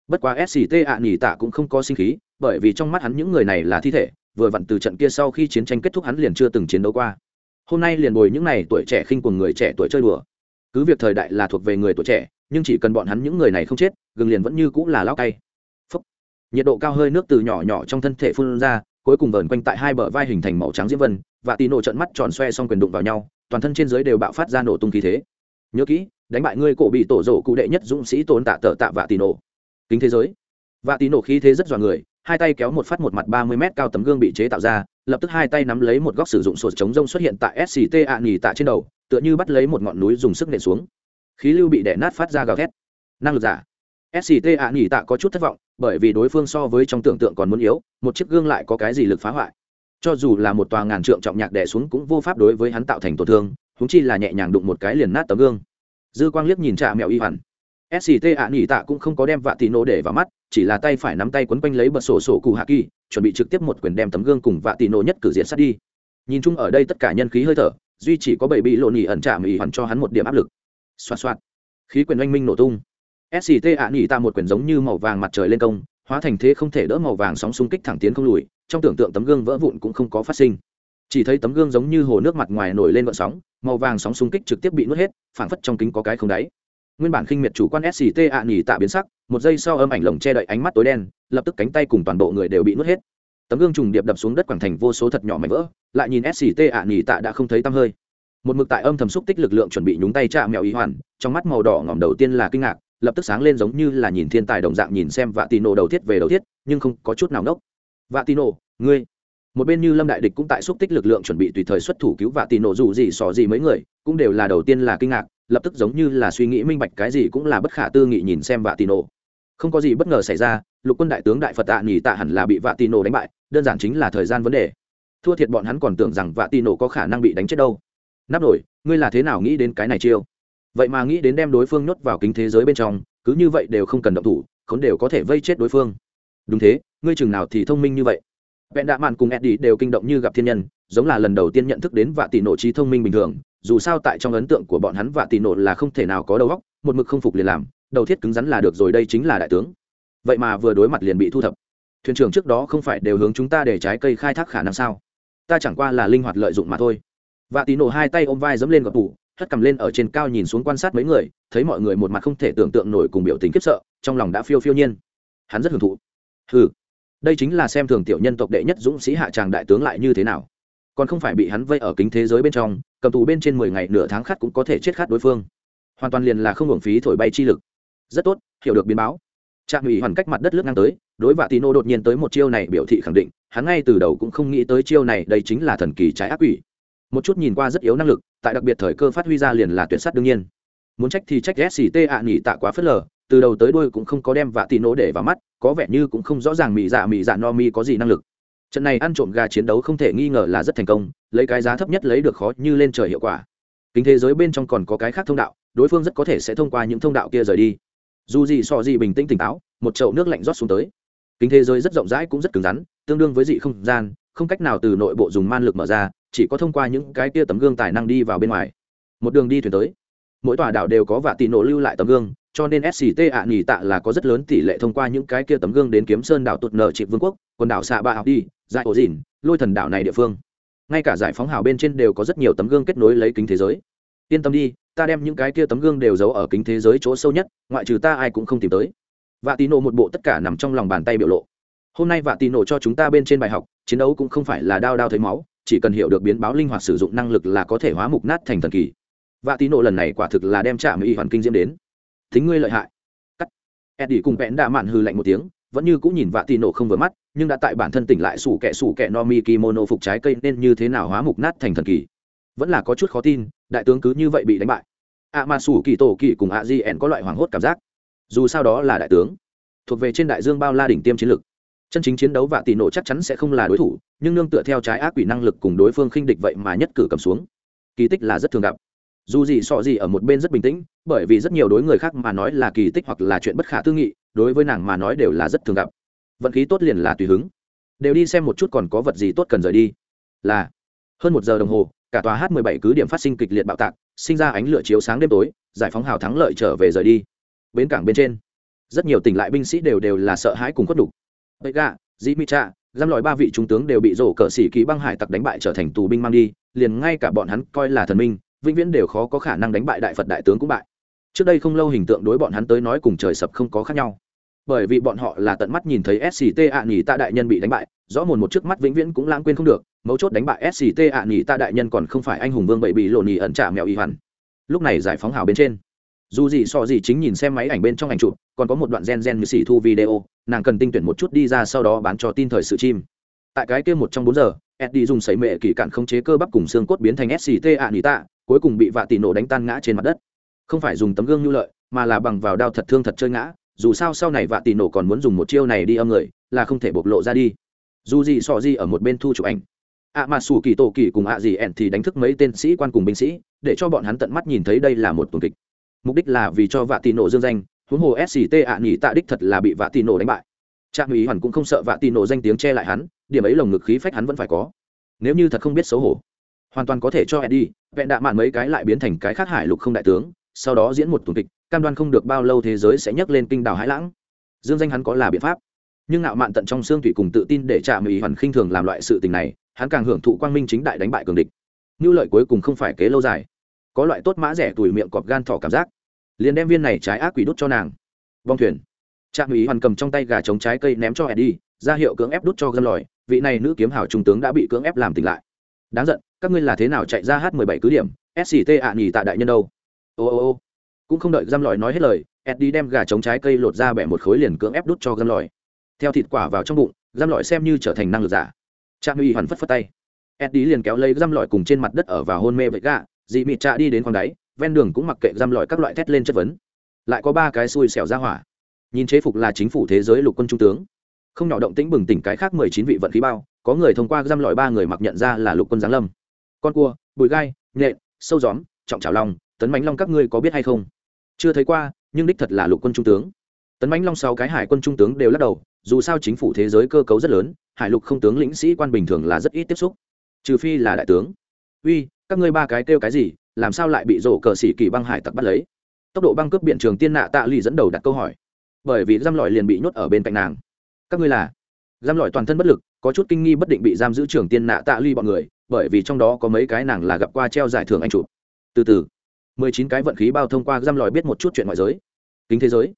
Bất quá sct ạ nghỉ tạ cũng không có sinh khí, bởi vì trong mắt hắn những người này là thi thể, vừa vặn từ trận kia sau khi chiến tranh kết thúc hắn liền chưa từng chiến đấu qua. Hôm nay liền bồi những n à y tuổi trẻ khinh cùng người trẻ tuổi chơi đùa. Cứ việc thời đại là thuộc về người tuổi trẻ, nhưng chỉ cần bọn hắn những người này không chết, gừng liền vẫn như cũng là lao cay nhiệt độ cao hơi nước từ nhỏ nhỏ trong thân thể phun ra, cuối cùng vờn quanh tại hai bờ vai hình thành màu trắng diễm vân, và tì nổ trận mắt tròn xoe xong quyền đụng vào nhau, toàn thân trên dưới đều bạo phát ra nổ tung khí thế. Nhớ kỹ, đánh bại ngươi cổ bị tổ rổ cụ đệ nhất dũng sĩ tốn tạ tờ tạ vạ tì nổ kính thế giới. Vạ tì nổ khí thế rất dọa người, hai tay kéo một phát một mặt ba mươi mét cao tấm gương bị chế tạo ra, lập tức hai tay nắm lấy một góc sử dụng sột chống rông xuất hiện tại sct ạ nghỉ tạ trên đầu, tựa như bắt lấy một ngọn núi dùng sức nện xuống. Khí lưu bị đẻ nát phát ra gào thét. Năng lực giả. Sct ạ nghỉ tạ có chút thất vọng bởi vì đối phương so với trong tưởng tượng còn muốn yếu, một chiếc gương lại có cái gì lực phá hoại. Cho dù là một tòa ngàn trượng trọng nhạc đẻ xuống cũng vô pháp đối với hắn tạo thành tổn thương húng chi là nhẹ nhàng đụng một cái liền nát tấm gương. Dư quang liếc nhìn trạ mèo y hoàn. Sct ạ nghỉ tạ cũng không có đem vạ tì nổ để vào mắt, chỉ là tay phải nắm tay quấn quanh lấy bật sổ sổ cụ hạ kỳ, chuẩn bị trực tiếp một quyền đem tấm gương cùng vạ tì nổ nhất cử diện sát đi. Nhìn chung ở đây tất cả nhân khí hơi thở, duy chỉ có bảy bị lộ nỉ ẩn chạm ỉ hoàn cho hắn một điểm áp lực. Xoa xoa khí quyền oanh minh nổ tung sct ạ nghỉ ta một quyển giống như màu vàng mặt trời lên công, hóa thành thế không thể đỡ màu vàng sóng xung kích thẳng tiến không lùi, trong tưởng tượng tấm gương vỡ vụn cũng không có phát sinh. Chỉ thấy tấm gương giống như hồ nước mặt ngoài nổi lên vận sóng, màu vàng sóng xung kích trực tiếp bị nuốt hết, phảng phất trong kính có cái không đáy. Nguyên bản khinh miệt chủ quan sct ạ nghỉ tạ biến sắc, một giây sau âm ảnh lồng che đậy ánh mắt tối đen, lập tức cánh tay cùng toàn bộ người đều bị nuốt hết. Tấm gương trùng điệp đập xuống đất quảng thành vô số thật nhỏ mảnh vỡ, lại nhìn sct ạ nghỉ tạ đã không thấy tăm hơi. Một mực tại âm thầm xúc tích lực lượng chuẩn bị nhúng tay chạm mèo ý hoàn, trong mắt màu đỏ ngỏm đầu tiên là kinh ngạc lập tức sáng lên giống như là nhìn thiên tài đồng dạng nhìn xem vạ tì nổ đầu thiết về đầu thiết, nhưng không có chút nào nốc vạ tì nổ, ngươi. Một bên như lâm đại địch cũng tại xúc tích lực lượng chuẩn bị tùy thời xuất thủ cứu vạ tì nổ dù gì xò gì mấy người, cũng đều là đầu tiên là kinh ngạc, lập tức giống như là suy nghĩ minh bạch cái gì cũng là bất khả tư nghị nhìn xem vạ tì nổ. Không có gì bất ngờ xảy ra, lục quân đại tướng đại phật tạ nghỉ tạ hẳn là bị vạ tì nổ đánh bại, đơn giản chính là thời gian vấn đề. Thua thiệt bọn hắn còn tưởng rằng vạ tì nổ có khả năng bị đánh chết đâu. Nắp nổi, ngươi là thế nào nghĩ đến cái này chiêu? Vậy mà nghĩ đến đem đối phương nhốt vào kính thế giới bên trong, cứ như vậy đều không cần động thủ, khốn đều có thể vây chết đối phương. Đúng thế, ngươi chừng nào thì thông minh như vậy. Vẹn đạ mạn cùng eddie đều kinh động như gặp thiên nhân, giống là lần đầu tiên nhận thức đến vạ tỷ nộ trí thông minh bình thường, dù sao tại trong ấn tượng của bọn hắn vạ tỷ nộ là không thể nào có đầu óc, một mực không phục liền làm, đầu thiết cứng rắn là được rồi, đây chính là đại tướng. Vậy mà vừa đối mặt liền bị thu thập. Thuyền trưởng trước đó không phải đều hướng chúng ta để trái cây khai thác khả năng sao? Ta chẳng qua là linh hoạt lợi dụng mà thôi. Vạ tỷ nộ hai tay ôm vai dẫm lên gọc tủ hất cầm lên ở trên cao nhìn xuống quan sát mấy người, thấy mọi người một mặt không thể tưởng tượng nổi cùng biểu tình khiếp sợ, trong lòng đã phiêu phiêu nhiên. Hắn rất hưởng thụ. Ừ đây chính là xem thường tiểu nhân tộc đệ nhất dũng sĩ hạ tràng đại tướng lại như thế nào. Còn không phải bị hắn vây ở kính thế giới bên trong, cầm tù bên trên mười ngày nửa tháng khát cũng có thể chết khát đối phương. Hoàn toàn liền là không hưởng phí thổi bay chi lực. Rất tốt, hiểu được biến báo. Trạm ủy hoàn cách mặt đất lướt ngang tới, đối vạ tino đột nhiên tới một chiêu này biểu thị khẳng định, hắn ngay từ đầu cũng không nghĩ tới chiêu này, đây chính là thần kỳ trái ác quỷ một chút nhìn qua rất yếu năng lực, tại đặc biệt thời cơ phát huy ra liền là tuyệt s đương nhiên. Muốn trách thì trách sct ạ à nghỉ tạ quá phớt lờ, từ đầu tới đuôi cũng không có đem vạ tì nổ để vào mắt, có vẻ như cũng không rõ ràng mỹ dạ mỹ dạ no mi có gì năng lực. Trận này ăn trộm gà chiến đấu không thể nghi ngờ là rất thành công, lấy cái giá thấp nhất lấy được khó như lên trời hiệu quả. Kính thế giới bên trong còn có cái khác thông đạo, đối phương rất có thể sẽ thông qua những thông đạo kia rời đi. Dù gì so gì bình tĩnh tỉnh táo, một chậu nước lạnh rót xuống tới. Kính thế giới rất rộng rãi cũng rất cứng rắn, tương đương với dị không gian không cách nào từ nội bộ dùng man lực mở ra, chỉ có thông qua những cái kia tấm gương tài năng đi vào bên ngoài. Một đường đi thuyền tới, mỗi tòa đảo đều có vạ tì nổ lưu lại tấm gương, cho nên sct ạ nghỉ tạ là có rất lớn tỷ lệ thông qua những cái kia tấm gương đến kiếm sơn đảo tụt nợ trị vương quốc, quần đảo xạ ba học đi dại ổ dìn, lôi thần đảo này địa phương. Ngay cả giải phóng hào bên trên đều có rất nhiều tấm gương kết nối lấy kính thế giới. Yên tâm đi, ta đem những cái kia tấm gương đều giấu ở kính thế giới chỗ sâu nhất, ngoại trừ ta ai cũng không tìm tới. Vạ tì nổ một bộ tất cả nằm trong lòng bàn tay biểu lộ. Hôm nay vạ tì nổ cho chúng ta bên trên bài học chiến đấu cũng không phải là đao đao thấy máu, chỉ cần hiểu được biến báo linh hoạt sử dụng năng lực là có thể hóa mục nát thành thần kỳ. Vạ tì nổ lần này quả thực là đem trả mỹ hoàn kinh diễm đến. Thính ngươi lợi hại. Cắt. Eddie cùng vẽn đạ mạn hư lạnh một tiếng, vẫn như cũng nhìn vạ tì nổ không vừa mắt, nhưng đã tại bản thân tỉnh lại sủ kẹ sủ kẹ no mi kimono phục trái cây nên như thế nào hóa mục nát thành thần kỳ. Vẫn là có chút khó tin, đại tướng cứ như vậy bị đánh bại. Ạ mà sủ kỳ tổ kỳ cùng ạ di ẻn có loại hoảng hốt cảm giác. Dù sao đó là đại tướng. Thuộc về trên đại dương bao la đỉnh tiêm chiến lực chân chính chiến đấu vạ tỷ nổ chắc chắn sẽ không là đối thủ, nhưng nương tựa theo trái ác quỷ năng lực cùng đối phương khinh địch vậy mà nhất cử cầm xuống. Kỳ tích là rất thường gặp. Dù gì sọ gì ở một bên rất bình tĩnh, bởi vì rất nhiều đối người khác mà nói là kỳ tích hoặc là chuyện bất khả tư nghị, đối với nàng mà nói đều là rất thường gặp. Vận khí tốt liền là tùy hứng. Đều đi xem một chút còn có vật gì tốt cần rời đi. Là, hơn một giờ đồng hồ, cả tòa h 17 cứ điểm phát sinh kịch liệt bạo tạc, sinh ra ánh lửa chiếu sáng đêm tối, giải phóng hào thắng lợi trở về rời đi. Bến cảng bên trên, rất nhiều tỉnh lại binh sĩ đều đều là sợ hãi cùng khuất đục vậy gạ dĩ mỹ trạ, giam lòi ba vị trung tướng đều bị rổ cờ xỉ ký băng hải tặc đánh bại trở thành tù binh mang đi, liền ngay cả bọn hắn coi là thần minh, vĩnh viễn đều khó có khả năng đánh bại đại phật đại tướng cũng bại. Trước đây không lâu hình tượng đối bọn hắn tới nói cùng trời sập không có khác nhau. Bởi vì bọn họ là tận mắt nhìn thấy sct ạ nghỉ tạ đại nhân bị đánh bại, rõ mồn một trước mắt vĩnh viễn cũng lãng quên không được, mấu chốt đánh bại sct ạ nghỉ tạ đại nhân còn không phải anh hùng vương bậy bị lộ nhì ẩn trả mèo y hoàn. Lúc này giải phóng hào bên trên dù gì so gì chính nhìn xem máy ảnh bên trong ảnh chụp, còn có một đoạn gen gen như xỉ thu video, nàng cần tinh tuyển một chút đi ra sau đó bán cho tin thời sự chim. Tại cái kia một trong bốn giờ, eddie dùng sấy mệ kỳ cạn khống chế cơ bắp cùng xương cốt biến thành sct ạ nỉ tạ, cuối cùng bị vạ tỷ nổ đánh tan ngã trên mặt đất. Không phải dùng tấm gương nhu lợi, mà là bằng vào đao thật thương thật chơi ngã, dù sao sau này vạ tỷ nổ còn muốn dùng một chiêu này đi âm người, là không thể bộc lộ ra đi. Dù gì so gì ở một bên thu chụp ảnh. Ạ mà xù kỳ tổ kỳ cùng à ạ gì ẻn thì đánh thức mấy tên sĩ quan cùng binh sĩ, để cho bọn hắn tận mắt nhìn thấy đây là một tuần kịch mục đích là vì cho vạ tỷ nổ dương danh, huống hồ sct ạ nghỉ tạ đích thật là bị vạ tì nổ đánh bại. Trạm ủy hoàn cũng không sợ vạ tì nổ danh tiếng che lại hắn, điểm ấy lồng ngực khí phách hắn vẫn phải có. Nếu như thật không biết xấu hổ, hoàn toàn có thể cho eddie, vẹn đạ mạn mấy cái lại biến thành cái khác hải lục không đại tướng, sau đó diễn một tuần kịch, cam đoan không được bao lâu thế giới sẽ nhấc lên kinh đảo hải lãng. Dương danh hắn có là biện pháp. Nhưng nạo mạn tận trong xương thủy cùng tự tin để trạm ủy hoàn khinh thường làm loại sự tình này, hắn càng hưởng thụ quang minh chính đại đánh bại cường địch. Như lợi cuối cùng không phải kế lâu dài có loại tốt mã rẻ tuổi miệng cọp gan thỏ cảm giác. Liền đem viên này trái ác quỷ đút cho nàng. Vong thuyền. Trạm ủy hoàn cầm trong tay gà chống trái cây ném cho eddie, ra hiệu cưỡng ép đút cho gân lòi, vị này nữ kiếm hảo trung tướng đã bị cưỡng ép làm tỉnh lại. Đáng giận, các ngươi là thế nào chạy ra h 17 cứ điểm sct ạ à nhì tạ đại nhân đâu? Ô ô ô. Cũng không đợi găm lòi nói hết lời, eddie đem gà chống trái cây lột ra bẻ một khối liền cưỡng ép đút cho găm lòi. Theo thịt quả vào trong bụng găm lòi xem như trở thành năng lực giả. Trạm ủy hoàn phất phất tay. Eddie liền kéo lấy găm lòi cùng trên mặt đất ở vào hôn mê với gà dị mịt trạ đi đến khoang đáy, ven đường cũng mặc kệ giam lọi các loại thét lên chất vấn. Lại có ba cái xui xẻo ra hỏa. Nhìn chế phục là chính phủ thế giới lục quân trung tướng. Không nhỏ động tĩnh bừng tỉnh cái khác mười chín vị vận khí bao, có người thông qua giam lọi ba người mặc nhận ra là lục quân giáng lâm. Con cua, bụi gai, nhện, sâu gióm, trọng trào long, tấn mánh long các ngươi có biết hay không? Chưa thấy qua, nhưng đích thật là lục quân trung tướng. Tấn mánh long sáu cái hải quân trung tướng đều lắc đầu, dù sao chính phủ thế giới cơ cấu rất lớn, hải lục không tướng lĩnh sĩ quan bình thường là rất ít tiếp xúc. Trừ phi là đại tướng. Uy các ngươi ba cái kêu cái gì, làm sao lại bị rổ cờ xỉ kỳ băng hải tặc bắt lấy? Tốc độ băng cướp biện trường tiên nạ tạ lì dẫn đầu đặt câu hỏi. Bởi vì giam lọi liền bị nhốt ở bên cạnh nàng. Các ngươi là? Giam lọi toàn thân bất lực, có chút kinh nghi bất định bị giam giữ trường tiên nạ tạ lì bọn người, bởi vì trong đó có mấy cái nàng là gặp qua treo giải thưởng anh chụp. Từ từ. Mười chín cái vận khí bao thông qua giam lọi biết một chút chuyện ngoại giới. Kính thế giới.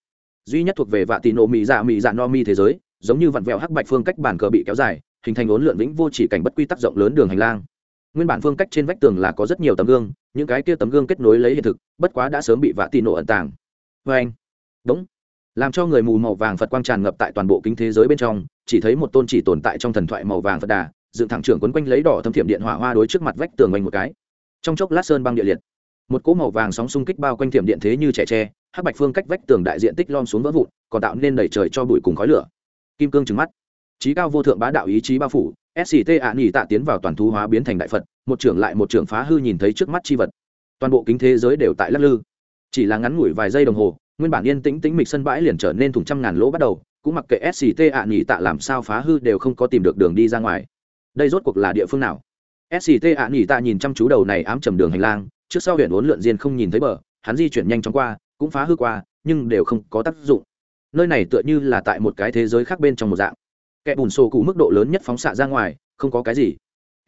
Duy nhất thuộc về vạ tị nộ mỹ dạ mỹ dạ no mi thế giới, giống như vặn vẹo hắc bạch phương cách bản cờ bị kéo dài, hình thành ốn lượn vĩnh vô chỉ cảnh bất quy tắc rộng lớn đường hành lang nguyên bản phương cách trên vách tường là có rất nhiều tấm gương, những cái kia tấm gương kết nối lấy hiện thực, bất quá đã sớm bị vạ tì nổ ẩn tàng. Vê anh đúng làm cho người mù màu vàng phật quang tràn ngập tại toàn bộ kính thế giới bên trong, chỉ thấy một tôn chỉ tồn tại trong thần thoại màu vàng phật đà, dựng thẳng trưởng quấn quanh lấy đỏ thâm thiểm điện hỏa hoa đối trước mặt vách tường quanh một cái. Trong chốc lát sơn băng địa liệt, một cỗ màu vàng sóng xung kích bao quanh thiểm điện thế như trẻ tre, hắc bạch phương cách vách tường đại diện tích lom xuống vỡ vụn, còn tạo nên đẩy trời cho bụi cùng khói lửa. Kim cương trừng mắt trí cao vô thượng bá đạo ý chí bao phủ sct ạ nghỉ tạ tiến vào toàn thú hóa biến thành đại phật, một trưởng lại một trưởng phá hư nhìn thấy trước mắt chi vật. Toàn bộ kính thế giới đều tại lắc lư. Chỉ là ngắn ngủi vài giây đồng hồ, nguyên bản yên tĩnh tĩnh mịch sân bãi liền trở nên thùng trăm ngàn lỗ bắt đầu, cũng mặc kệ sct ạ nghỉ tạ làm sao phá hư đều không có tìm được đường đi ra ngoài. Đây rốt cuộc là địa phương nào? Sct ạ nghỉ tạ nhìn chăm chú đầu này ám trầm đường hành lang, trước sau huyện uốn lượn diên không nhìn thấy bờ, hắn di chuyển nhanh chóng qua, cũng phá hư qua, nhưng đều không có tác dụng. Nơi này tựa như là tại một cái thế giới khác bên trong một dạng kẻ bùn sổ cụ mức độ lớn nhất phóng xạ ra ngoài, không có cái gì.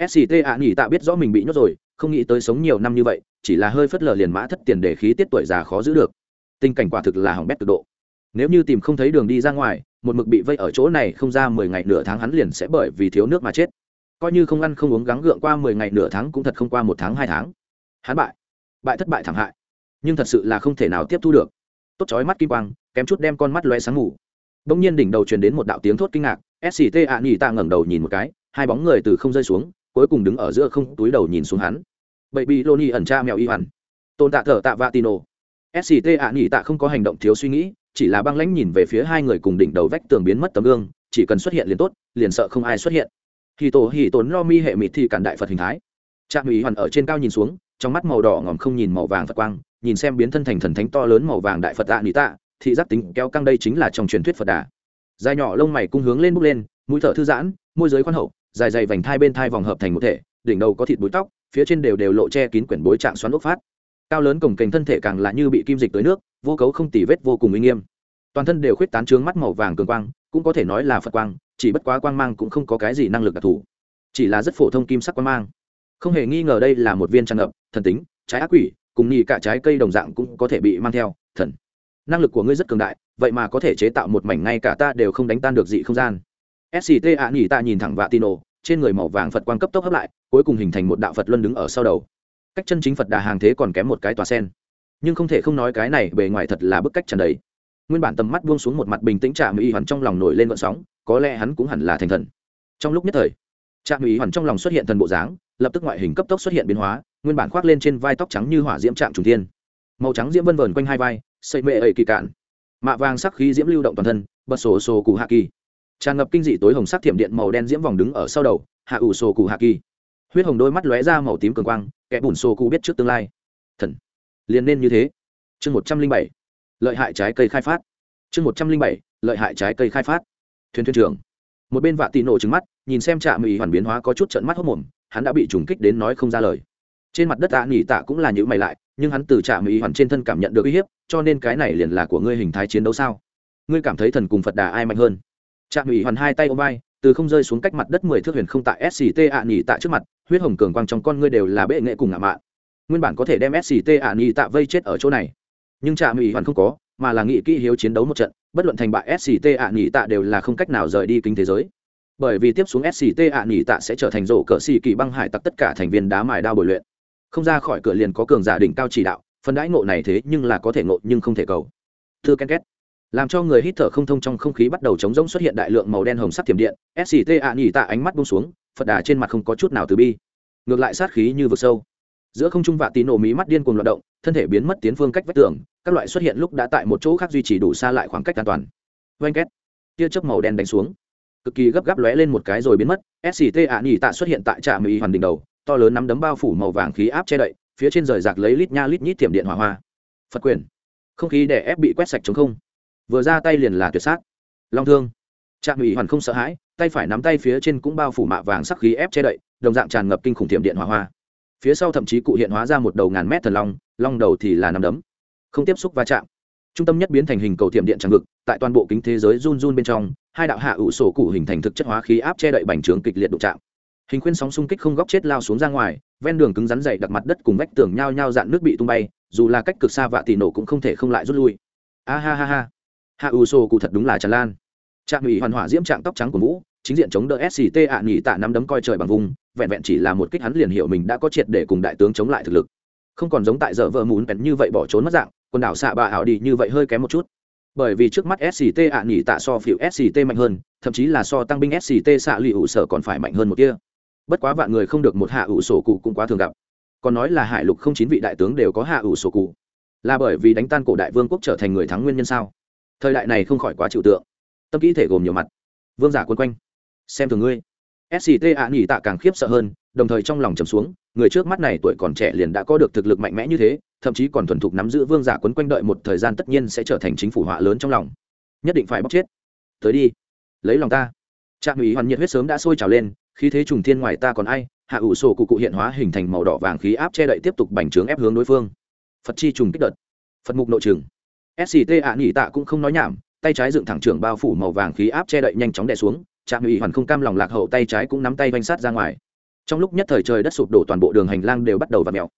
Sct ạ nghỉ tạ biết rõ mình bị nhốt rồi, không nghĩ tới sống nhiều năm như vậy, chỉ là hơi phất lờ liền mã thất tiền để khí tiết tuổi già khó giữ được. Tình cảnh quả thực là hỏng bét cực độ. Nếu như tìm không thấy đường đi ra ngoài, một mực bị vây ở chỗ này không ra mười ngày nửa tháng hắn liền sẽ bởi vì thiếu nước mà chết. Coi như không ăn không uống gắng gượng qua mười ngày nửa tháng cũng thật không qua một tháng hai tháng. Hắn bại. Bại thất bại thảm hại. Nhưng thật sự là không thể nào tiếp thu được. Tốt chói mắt kim quang, kém chút đem con mắt loe sáng ngủ bỗng nhiên đỉnh đầu truyền đến một đạo tiếng thốt kinh ngạc sct ạ nghỉ tạ ngẩng đầu nhìn một cái, hai bóng người từ không rơi xuống, cuối cùng đứng ở giữa không, túi đầu nhìn xuống hắn. Bậy bị loni ẩn cha mèo y hoàn. Tôn tạ thở tạ vatino sct ạ nghỉ tạ không có hành động thiếu suy nghĩ, chỉ là băng lãnh nhìn về phía hai người cùng đỉnh đầu vách tường biến mất tấm gương, chỉ cần xuất hiện liền tốt, liền sợ không ai xuất hiện. Hì tổ hì tốn lo mi hệ mịt thì cản đại phật hình thái. Trạm Ý hoàn ở trên cao nhìn xuống, trong mắt màu đỏ ngòm không nhìn màu vàng phật quang, nhìn xem biến thân thành thần thánh to lớn màu vàng đại phật tạ nị tạ, thị giác tính kéo căng đây chính là trong truyền thuyết phật đà dài nhỏ lông mày cung hướng lên bước lên, mũi thở thư giãn, môi giới khoan hậu, dài dày vành thai bên thai vòng hợp thành một thể, đỉnh đầu có thịt búi tóc, phía trên đều đều lộ che kín quyển bối trạng xoắn ốc phát. Cao lớn cổng kềnh thân thể càng là như bị kim dịch tới nước, vô cấu không tì vết vô cùng uy nghiêm. Toàn thân đều khuyết tán trướng mắt màu vàng cường quang, cũng có thể nói là phật quang, chỉ bất quá quang mang cũng không có cái gì năng lực đặc thù. Chỉ là rất phổ thông kim sắc quang mang. Không hề nghi ngờ đây là một viên tràn ngập, thần tính, trái ác quỷ, cùng nhì cả trái cây đồng dạng cũng có thể bị mang theo, thần. Năng lực của ngươi rất cường đại vậy mà có thể chế tạo một mảnh ngay cả ta đều không đánh tan được dị không gian. Sct ạ nhì ta nhìn thẳng vạ tino trên người màu vàng phật quang cấp tốc hấp lại, cuối cùng hình thành một đạo phật luân đứng ở sau đầu. Cách chân chính phật đà hàng thế còn kém một cái tòa sen. Nhưng không thể không nói cái này bề ngoài thật là bức cách trần đấy nguyên bản tầm mắt buông xuống một mặt bình tĩnh trạm y hoàn trong lòng nổi lên vận sóng, có lẽ hắn cũng hẳn là thành thần. Trong lúc nhất thời, trạm y hoàn trong lòng xuất hiện thần bộ dáng, lập tức ngoại hình cấp tốc xuất hiện biến hóa, nguyên bản khoác lên trên vai tóc trắng như hỏa diễm trạm trùng thiên. Màu trắng diễm vân vờn quanh hai vai xây mệ ẩy kỳ cạn mạ vàng sắc khí diễm lưu động toàn thân, bật sổ sổ cụ hạ kỳ. Tràn ngập kinh dị tối hồng sắc thiểm điện màu đen diễm vòng đứng ở sau đầu, hạ ủ sổ cụ hạ kỳ. Huyết hồng đôi mắt lóe ra màu tím cường quang, kẻ bùn sổ cụ biết trước tương lai. Thần. Liền nên như thế. Chương một trăm linh bảy. Lợi hại trái cây khai phát. Chương một trăm linh bảy. Lợi hại trái cây khai phát. Thuyền thuyền trưởng. Một bên vạ tị nổ trứng mắt, nhìn xem trạm ủy hoàn biến hóa có chút trận mắt hốc mồm, hắn đã bị trùng kích đến nói không ra lời trên mặt đất tạ nghỉ tạ cũng là những mày lại, nhưng hắn từ trạm mỹ hoàn trên thân cảm nhận được uy hiếp, cho nên cái này liền là của ngươi hình thái chiến đấu sao? Ngươi cảm thấy thần cùng phật đà ai mạnh hơn? Trạm ủy hoàn hai tay ôm vai, từ không rơi xuống cách mặt đất mười thước huyền không tại sct ạ nghỉ tạ trước mặt, huyết hồng cường quang trong con ngươi đều là bệ nghệ cùng ngạo mạn. Nguyên bản có thể đem sct ạ nghỉ tạ vây chết ở chỗ này, nhưng trạm ủy hoàn không có, mà là nghị kỹ hiếu chiến đấu một trận, bất luận thành bại sct ạ nghỉ tạ đều là không cách nào rời đi kinh thế giới. Bởi vì tiếp xuống sct ạ nghỉ tạ sẽ trở thành rổ cỡ xì kỳ băng hải tặc tất cả thành viên đá mài đao bồi luyện không ra khỏi cửa liền có cường giả đỉnh cao chỉ đạo, phần đãi ngộ này thế nhưng là có thể ngộ nhưng không thể cầu. Thư ken két. Làm cho người hít thở không thông trong không khí bắt đầu chống rỗng xuất hiện đại lượng màu đen hồng sắc thiểm điện sct ạ nhỉ tạ ánh mắt bông xuống, phật đà trên mặt không có chút nào từ bi. Ngược lại sát khí như vực sâu. Giữa không trung vạ tín nổ mí mắt điên cuồng loạt động, thân thể biến mất tiến phương cách vách tường, các loại xuất hiện lúc đã tại một chỗ khác duy trì đủ xa lại khoảng cách an toàn. Oanh két. Tia chớp màu đen đánh xuống. Cực kỳ gấp gáp lóe lên một cái rồi biến mất sct ạ nhỉ tạ xuất hiện tại trạm mỹ hoàn đỉnh đầu to lớn nắm đấm bao phủ màu vàng khí áp che đậy, phía trên rời rạc lấy lít nha lít nhít tiệm điện hỏa hoa. Phật quyền. Không khí đè ép bị quét sạch chống không. Vừa ra tay liền là tuyệt sát. Long thương. Trạm ủy hoàn không sợ hãi, tay phải nắm tay phía trên cũng bao phủ mạ vàng sắc khí ép che đậy, đồng dạng tràn ngập kinh khủng tiệm điện hỏa hoa. Phía sau thậm chí cụ hiện hóa ra một đầu ngàn mét thần long long đầu thì là nắm đấm. Không tiếp xúc va chạm. Trung tâm nhất biến thành hình cầu tiệm điện tràn ngực, tại toàn bộ kính thế giới run run bên trong, hai đạo hạ ủ sổ cụ hình thành thực chất hóa khí áp che đậy bành trướng kịch liệt đụng chạm hình khuyên sóng xung kích không góc chết lao xuống ra ngoài, ven đường cứng rắn dậy đặt mặt đất cùng vách tường nhao nhao dạn nước bị tung bay, dù là cách cực xa vạ tỷ nổ cũng không thể không lại rút lui. A ha ha ha. Hạ ủ sổ cụ thật đúng là tràn lan. Trạm ủy hoàn hỏa diễm trạng tóc trắng của vũ, chính diện chống đỡ sct ạ nghỉ tạ nắm đấm coi trời bằng vùng, vẹn vẹn chỉ là một kích hắn liền hiểu mình đã có triệt để cùng đại tướng chống lại thực lực. Không còn giống tại giờ vợ mún bèn như vậy bỏ trốn mất dạng, quần đảo xạ bà ảo đi như vậy hơi kém một chút. Bởi vì trước mắt sct ạ nghỉ tạ so phiểu sct mạnh hơn, thậm chí là so tăng binh sct xạ lụy ủ sở còn phải mạnh hơn một kia bất quá vạn người không được một hạ ủ sổ cụ cũng quá thường gặp. Còn nói là hải lục không chín vị đại tướng đều có hạ ủ sổ cụ. Là bởi vì đánh tan cổ đại vương quốc trở thành người thắng nguyên nhân sao? Thời đại này không khỏi quá chịu tượng. Tâm kỹ thể gồm nhiều mặt. Vương giả quân quanh. Xem thường ngươi. Sct ạ nghỉ tạ càng khiếp sợ hơn, đồng thời trong lòng trầm xuống, người trước mắt này tuổi còn trẻ liền đã có được thực lực mạnh mẽ như thế, thậm chí còn thuần thục nắm giữ vương giả quấn quanh đợi một thời gian tất nhiên sẽ trở thành chính phủ họa lớn trong lòng. Nhất định phải bóc chết. Tới đi. Lấy lòng ta. Trạm ủy hoàn nhiệt huyết sớm đã sôi trào lên khí thế trùng thiên ngoài ta còn ai, hạ ủ sổ cụ cụ hiện hóa hình thành màu đỏ vàng khí áp che đậy tiếp tục bành trướng ép hướng đối phương. Phật chi trùng kích đợt. Phật mục nội trường sct ạ nghỉ tạ cũng không nói nhảm, tay trái dựng thẳng trưởng bao phủ màu vàng khí áp che đậy nhanh chóng đè xuống, trạm ủy hoàn không cam lòng lạc hậu tay trái cũng nắm tay vanh sát ra ngoài. Trong lúc nhất thời trời đất sụp đổ toàn bộ đường hành lang đều bắt đầu v ặ mẹo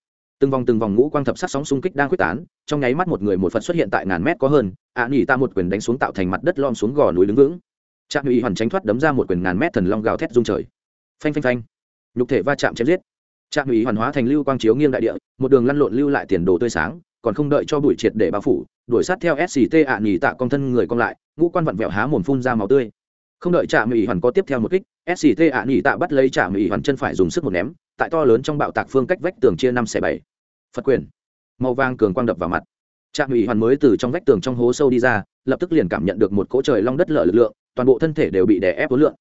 từng vòng từng vòng ngũ quang thập sắc sóng xung kích đang quyết tán, trong nháy mắt một người một phật xuất hiện tại ngàn mét có hơn, ạ nghỉ ta một quyền đánh xuống tạo thành mặt đất lom xuống gò núi đứng vững. Trạm ủy hoàn tránh thoát đấm ra một quyền ngàn mét thần long gào thét rung trời phanh phanh phanh. Nhục thể va chạm chém giết. Trạm ủy hoàn hóa thành lưu quang chiếu nghiêng đại địa một đường lăn lộn lưu lại tiền đồ tươi sáng còn không đợi cho bụi triệt để bao phủ đuổi sát theo sct ạ à, nghỉ tạ con thân người con lại ngũ quan vặn vẹo há mồm phun ra máu tươi. Không đợi trạm ủy hoàn có tiếp theo một kích sct ạ nghỉ tạ bắt lấy trạm ủy hoàn chân phải dùng sức một ném tại to lớn trong bạo tạc phương cách vách tường chia năm xẻ bảy. Phật quyền. Màu vàng cường quang đập vào mặt. Trạm ủy hoàn mới từ trong vách tường trong hố sâu đi ra lập tức liền cảm nhận được một cỗ trời long đất lở lực lượng toàn bộ thân thể đều bị đè ép hối lượng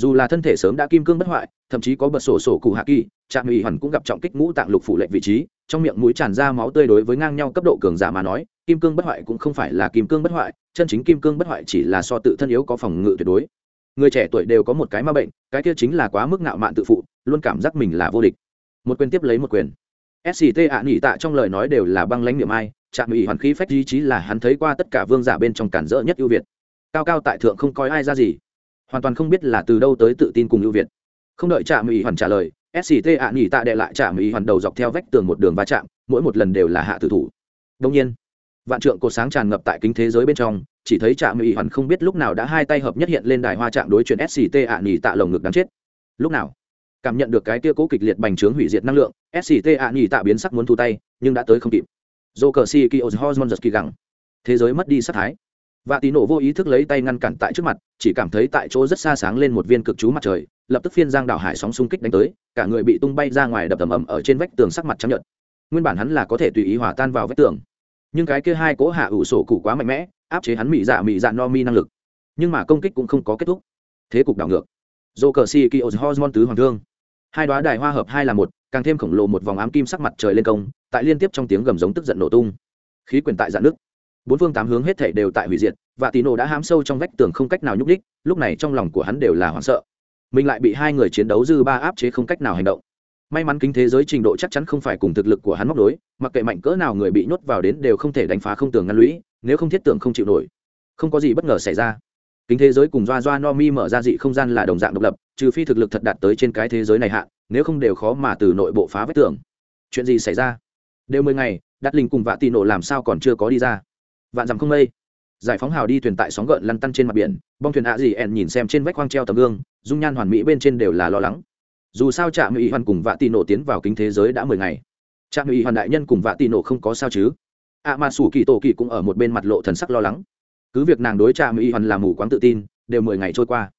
dù là thân thể sớm đã kim cương bất hoại, thậm chí có bật sổ sổ cụ hạ kỳ, trạm ủy hoàn cũng gặp trọng kích ngũ tạng lục phủ lệnh vị trí, trong miệng mũi tràn ra máu tươi đối với ngang nhau cấp độ cường giả mà nói, kim cương bất hoại cũng không phải là kim cương bất hoại, chân chính kim cương bất hoại chỉ là so tự thân yếu có phòng ngự tuyệt đối. Người trẻ tuổi đều có một cái ma bệnh, cái kia chính là quá mức ngạo mạn tự phụ, luôn cảm giác mình là vô địch. Một quyền tiếp lấy một quyền. Sct ạ nghỉ tạ trong lời nói đều là băng lãnh niệm ai, trạm ủy hoàn khí phách ý chí là hắn thấy qua tất cả vương giả bên trong cản rỡ nhất ưu việt. Cao cao tại thượng không coi ai ra gì hoàn toàn không biết là từ đâu tới tự tin cùng ưu việt. Không đợi trạm ủy hoàn trả lời sct ạ nghỉ tạ đệ lại trạm ủy hoàn đầu dọc theo vách tường một đường va chạm mỗi một lần đều là hạ tử thủ. Đông nhiên vạn trượng cột sáng tràn ngập tại kính thế giới bên trong chỉ thấy trạm ủy hoàn không biết lúc nào đã hai tay hợp nhất hiện lên đài hoa trạm đối chuyển sct ạ nghỉ tạ lồng ngực đáng chết. Lúc nào cảm nhận được cái tia cố kịch liệt bành trướng hủy diệt năng lượng sct ạ nghỉ tạ biến sắc muốn thu tay nhưng đã tới không kịp. Dô cờ si kỳ giật kỳ gẳng, thế giới mất đi sắc thái và tí nổ vô ý thức lấy tay ngăn cản tại trước mặt, chỉ cảm thấy tại chỗ rất xa sáng lên một viên cực chú mặt trời, lập tức phiên giang đảo hải sóng xung kích đánh tới, cả người bị tung bay ra ngoài đập tầm ầm ở trên vách tường sắc mặt trắng nhợt. Nguyên bản hắn là có thể tùy ý hòa tan vào vách tường. Nhưng cái kia hai cố hạ ủ sổ cụ quá mạnh mẽ, áp chế hắn mị dạ mị dạ no mi năng lực. Nhưng mà công kích cũng không có kết thúc. Thế cục đảo ngược. Dô cờ si kỳ hormon tứ hoàng thương. Hai đoá đài hoa hợp hai là một, càng thêm khổng lồ một vòng ám kim sắc mặt trời lên công, tại liên tiếp trong tiếng gầm giống tức giận nổ tung. Khí quyển tại dạng nước bốn phương tám hướng hết thảy đều tại hủy diệt, và tì nổ đã hám sâu trong vách tường không cách nào nhúc đích lúc này trong lòng của hắn đều là hoảng sợ. Mình lại bị hai người chiến đấu dư ba áp chế không cách nào hành động. May mắn kính thế giới trình độ chắc chắn không phải cùng thực lực của hắn móc đối mặc kệ mạnh cỡ nào người bị nhốt vào đến đều không thể đánh phá không tường ngăn lũy, nếu không thiết tưởng không chịu nổi. Không có gì bất ngờ xảy ra. Kính thế giới cùng doa doa no mi mở ra dị không gian là đồng dạng độc lập, trừ phi thực lực thật đạt tới trên cái thế giới này hạ nếu không đều khó mà từ nội bộ phá vết tường. Chuyện gì xảy ra? Đều mười ngày đặt linh cùng vạ tì nổ làm sao còn chưa có đi ra? Vạn dặm không mây. Giải phóng hào đi thuyền tại sóng gợn lăn tăn trên mặt biển, bong thuyền ạ gì ẻn nhìn xem trên vách khoang treo tấm gương, dung nhan hoàn mỹ bên trên đều là lo lắng. Dù sao trạm mỹ hoàn cùng vạ tị nổ tiến vào kính thế giới đã mười ngày. Trạm mỹ hoàn đại nhân cùng vạ tị nổ không có sao chứ? Ạ mà sủ kỳ tổ kỳ cũng ở một bên mặt lộ thần sắc lo lắng. Cứ việc nàng đối trạm mỹ hoàn làm mù quáng tự tin, đều mười ngày trôi qua.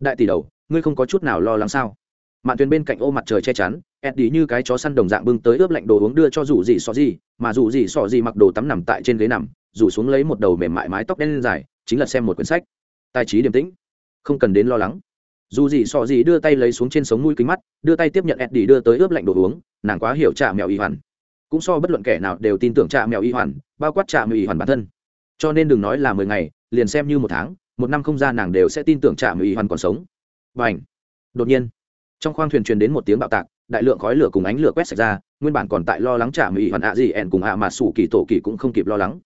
Đại tỷ đầu, ngươi không có chút nào lo lắng sao? Mạn thuyền bên cạnh ô mặt trời che chắn, eddie như cái chó săn đồng dạng bưng tới ướp lạnh đồ uống đưa cho dù gì xò gì, mà dù gì xò gì mặc đồ tắm nằm tại trên ghế nằm rủ xuống lấy một đầu mềm mại mái tóc đen lên dài, chính là xem một quyển sách. Tài trí điềm tĩnh, không cần đến lo lắng. Dù gì sọ gì đưa tay lấy xuống trên sống mũi kính mắt, đưa tay tiếp nhận eddie đưa tới ướp lạnh đồ uống, nàng quá hiểu trà mèo y hoàn. Cũng so bất luận kẻ nào đều tin tưởng trà mèo y hoàn, bao quát trà mèo y hoàn bản thân. Cho nên đừng nói là mười ngày, liền xem như một tháng, một năm không ra nàng đều sẽ tin tưởng trà mèo y hoàn còn sống. Và ảnh đột nhiên, trong khoang thuyền truyền đến một tiếng bạo tạc, đại lượng khói lửa cùng ánh lửa quét sạch ra, nguyên bản còn tại lo lắng trảm mèo y hoàn ạ gì ẹn cùng ạ mà sủ kỳ tổ kỳ cũng không kịp lo lắng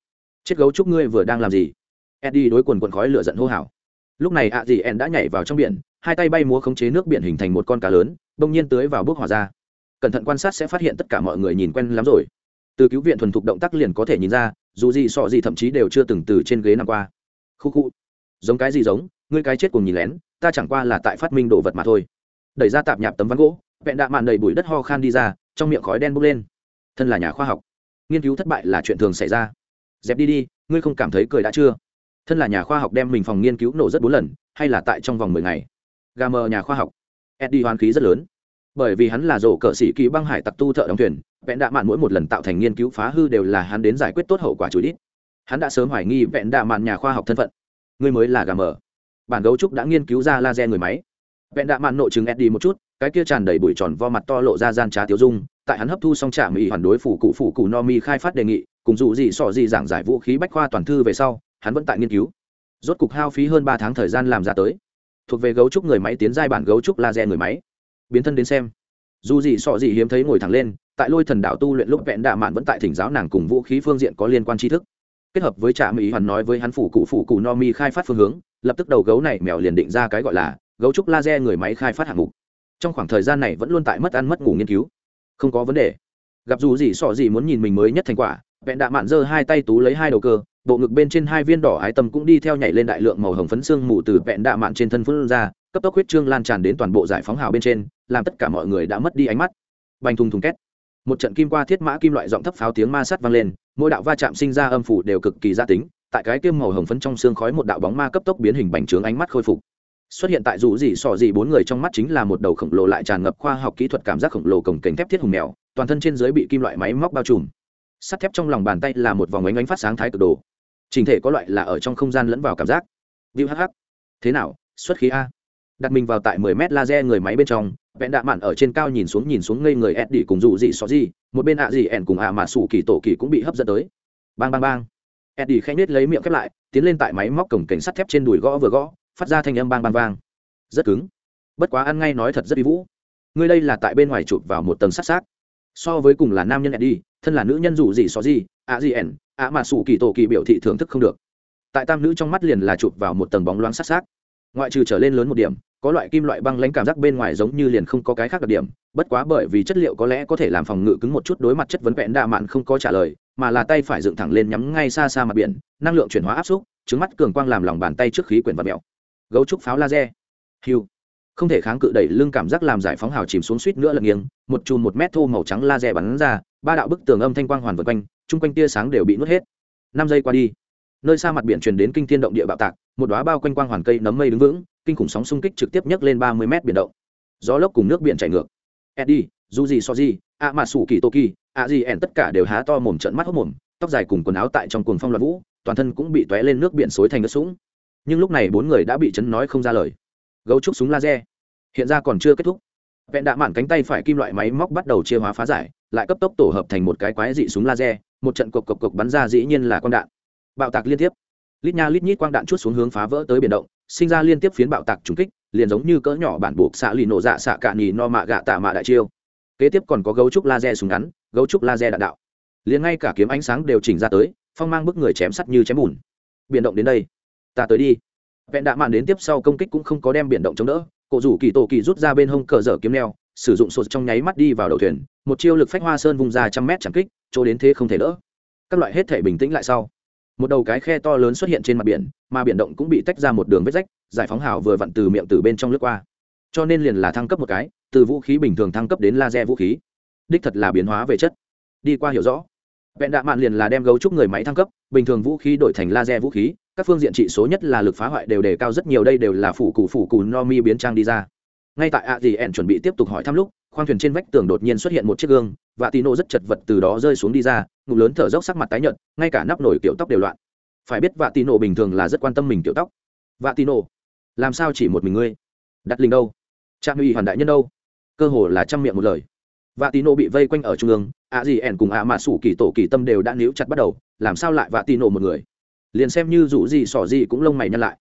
chết gấu trúc ngươi vừa đang làm gì? Eddie đối quần quần khói lửa giận hô hào. Lúc này ạ gì ẻn đã nhảy vào trong biển, hai tay bay múa khống chế nước biển hình thành một con cá lớn, bỗng nhiên tưới vào bước hỏa ra. Cẩn thận quan sát sẽ phát hiện tất cả mọi người nhìn quen lắm rồi. Từ cứu viện thuần thục động tác liền có thể nhìn ra, dù gì sọ gì thậm chí đều chưa từng từ trên ghế nằm qua. Khu khu. Giống cái gì giống, ngươi cái chết cùng nhìn lén, ta chẳng qua là tại phát minh đồ vật mà thôi. Đẩy ra tạp nhạp tấm ván gỗ, vẹn đạ mạn đầy bụi đất ho khan đi ra, trong miệng khói đen bốc lên. Thân là nhà khoa học. Nghiên cứu thất bại là chuyện thường xảy ra dẹp đi đi, ngươi không cảm thấy cười đã chưa? Thân là nhà khoa học đem mình phòng nghiên cứu nổ rất bốn lần, hay là tại trong vòng mười ngày? Gà mờ nhà khoa học. Eddie hoàn khí rất lớn. Bởi vì hắn là rổ cờ sĩ kỳ băng hải tặc tu thợ đóng thuyền, vẹn đạ mạn mỗi một lần tạo thành nghiên cứu phá hư đều là hắn đến giải quyết tốt hậu quả chủ đít hắn đã sớm hoài nghi vẹn đạ mạn nhà khoa học thân phận. Ngươi mới là gà mờ. Bản gấu trúc đã nghiên cứu ra laser người máy. Vẹn đạ mạn nội chứng eddie một chút, cái kia tràn đầy bụi tròn vo mặt to lộ ra gian trá tiêu dung tại hắn hấp thu xong trả mỹ hoàn đối phủ cụ phủ cụ no mi khai phát đề nghị, cùng dù gì sọ gì giảng giải vũ khí bách khoa toàn thư về sau, hắn vẫn tại nghiên cứu. Rốt cục hao phí hơn ba tháng thời gian làm ra tới. Thuộc về gấu trúc người máy tiến giai bản gấu trúc laser người máy. Biến thân đến xem. Dù gì sọ gì hiếm thấy ngồi thẳng lên, tại lôi thần đạo tu luyện lúc vẹn đạ mạn vẫn tại thỉnh giáo nàng cùng vũ khí phương diện có liên quan tri thức. Kết hợp với trạm mỹ hoàn nói với hắn phủ cụ phủ cụ no mi khai phát phương hướng, lập tức đầu gấu này mèo liền định ra cái gọi là gấu trúc laser người máy khai phát hạng mục. Trong khoảng thời gian này vẫn luôn tại mất ăn mất ngủ nghiên cứu không có vấn đề. Gặp dù gì sọ gì muốn nhìn mình mới nhất thành quả, vẹn đạ mạn giơ hai tay tú lấy hai đầu cơ, bộ ngực bên trên hai viên đỏ ái tâm cũng đi theo nhảy lên đại lượng màu hồng phấn xương mù từ vẹn đạ mạn trên thân phun ra, cấp tốc huyết trương lan tràn đến toàn bộ giải phóng hào bên trên, làm tất cả mọi người đã mất đi ánh mắt. Bành thùng thùng két. Một trận kim qua thiết mã kim loại giọng thấp pháo tiếng ma sát vang lên, mỗi đạo va chạm sinh ra âm phủ đều cực kỳ gia tính, tại cái tiêm màu hồng phấn trong xương khói một đạo bóng ma cấp tốc biến hình bành trướng ánh mắt khôi phục xuất hiện tại dù gì sọ gì bốn người trong mắt chính là một đầu khổng lồ lại tràn ngập khoa học kỹ thuật cảm giác khổng lồ cổng cảnh thép thiết hùng mèo, toàn thân trên dưới bị kim loại máy móc bao trùm. Sắt thép trong lòng bàn tay là một vòng ánh ánh phát sáng thái cực đồ. Trình thể có loại là ở trong không gian lẫn vào cảm giác. Viu hh thế nào, xuất khí a? Đặt mình vào tại 10 mét laser người máy bên trong, vẹn đạ mạn ở trên cao nhìn xuống nhìn xuống ngây người ed đi cùng dù gì xó gì, một bên ạ gì ẻn cùng ạ mà sủ kỳ tổ kỳ cũng bị hấp dẫn tới. Bang bang bang. Ed đi khẽ nết lấy miệng khép lại, tiến lên tại máy móc cổng cảnh sắt thép trên đùi gõ vừa gõ phát ra thanh âm bang bang vang. Rất cứng. Bất quá ăn ngay nói thật rất đi vũ. Ngươi đây là tại bên ngoài chụp vào một tầng sát sát. so với cùng là nam nhân đi thân là nữ nhân dù gì xó gì, ạ gì ẻn, ạ mà sủ kỳ tổ kỳ biểu thị thưởng thức không được. Tại tam nữ trong mắt liền là chụp vào một tầng bóng loáng sát sát. ngoại trừ trở lên lớn một điểm, có loại kim loại băng lãnh cảm giác bên ngoài giống như liền không có cái khác đặc điểm, bất quá bởi vì chất liệu có lẽ có thể làm phòng ngự cứng một chút đối mặt chất vấn vẹn đạ mạn không có trả lời, mà là tay phải dựng thẳng lên nhắm ngay xa xa mặt biển, năng lượng chuyển hóa áp xúc, trứng mắt cường quang làm lòng bàn tay trước khí quyển và mẹo gấu trúc pháo laser. Hiu. Không thể kháng cự đẩy lưng cảm giác làm giải phóng hào chìm xuống suýt nữa lật nghiêng, một chùm một mét thô màu trắng laser bắn ra, ba đạo bức tường âm thanh quang hoàn vượt quanh, chung quanh tia sáng đều bị nuốt hết. Năm giây qua đi, nơi xa mặt biển truyền đến kinh thiên động địa bạo tạc, một đóa bao quanh quang hoàn cây nấm mây đứng vững, kinh khủng sóng xung kích trực tiếp nhấc lên ba mươi mét biển động. Gió lốc cùng nước biển chảy ngược. Eddie dù gì so gì a mà sủ kỳ toki, a gì ẻn tất cả đều há to mồm trận mắt hốc mồm, tóc dài cùng quần áo tại trong cuồng phong loạn vũ, toàn thân cũng bị tóe lên nước biển xối thành nước sũng nhưng lúc này bốn người đã bị chấn nói không ra lời. Gấu trúc súng laser. Hiện ra còn chưa kết thúc. Vẹn đạ mạn cánh tay phải kim loại máy móc bắt đầu chia hóa phá giải, lại cấp tốc tổ hợp thành một cái quái dị súng laser, một trận cộc cộc cộc bắn ra dĩ nhiên là con đạn. Bạo tạc liên tiếp. Lít nha lít nhít quang đạn chút xuống hướng phá vỡ tới biển động, sinh ra liên tiếp phiến bạo tạc trùng kích, liền giống như cỡ nhỏ bản buộc xạ lì nổ dạ xạ cạn nhì no mạ gạ tạ mạ đại chiêu. Kế tiếp còn có gấu trúc laser súng ngắn, gấu trúc laser đạn đạo. Liền ngay cả kiếm ánh sáng đều chỉnh ra tới, phong mang bức người chém sắt như chém bùn. Biển động đến đây ta tới đi. Vẹn đạ mạn đến tiếp sau công kích cũng không có đem biển động chống đỡ, cổ rủ kỳ tổ kỳ rút ra bên hông cờ dở kiếm neo, sử dụng sột trong nháy mắt đi vào đầu thuyền, một chiêu lực phách hoa sơn vùng ra trăm mét chẳng kích, chỗ đến thế không thể đỡ. Các loại hết thể bình tĩnh lại sau, một đầu cái khe to lớn xuất hiện trên mặt biển, mà biển động cũng bị tách ra một đường vết rách, giải phóng hào vừa vặn từ miệng từ bên trong lướt qua. Cho nên liền là thăng cấp một cái, từ vũ khí bình thường thăng cấp đến laser vũ khí. Đích thật là biến hóa về chất. Đi qua hiểu rõ. Vẹn đạ mạn liền là đem gấu trúc người máy thăng cấp, bình thường vũ khí đổi thành laser vũ khí các phương diện trị số nhất là lực phá hoại đều đề cao rất nhiều, đây đều là phủ cụ phủ cụ no mi biến trang đi ra. Ngay tại ạ gì ẻn chuẩn bị tiếp tục hỏi thăm lúc, khoang thuyền trên vách tường đột nhiên xuất hiện một chiếc gương, và tì nổ rất chật vật từ đó rơi xuống đi ra, ngụm lớn thở dốc sắc mặt tái nhợt, ngay cả nắp nổi kiểu tóc đều loạn. Phải biết vạ tì nổ bình thường là rất quan tâm mình kiểu tóc. Vạ tì nổ làm sao chỉ một mình ngươi? Đặt linh đâu? Trang uy hoàn đại nhân đâu? Cơ hồ là trăm miệng một lời. Vạ tì nổ bị vây quanh ở trung ương, ạ gì ẻn cùng ạ mà sủ kỳ tổ kỳ tâm đều đã níu chặt bắt đầu, làm sao lại vạ tì nổ một người? Liền xem như rủ gì xỏ gì cũng lông mày nhăn lại.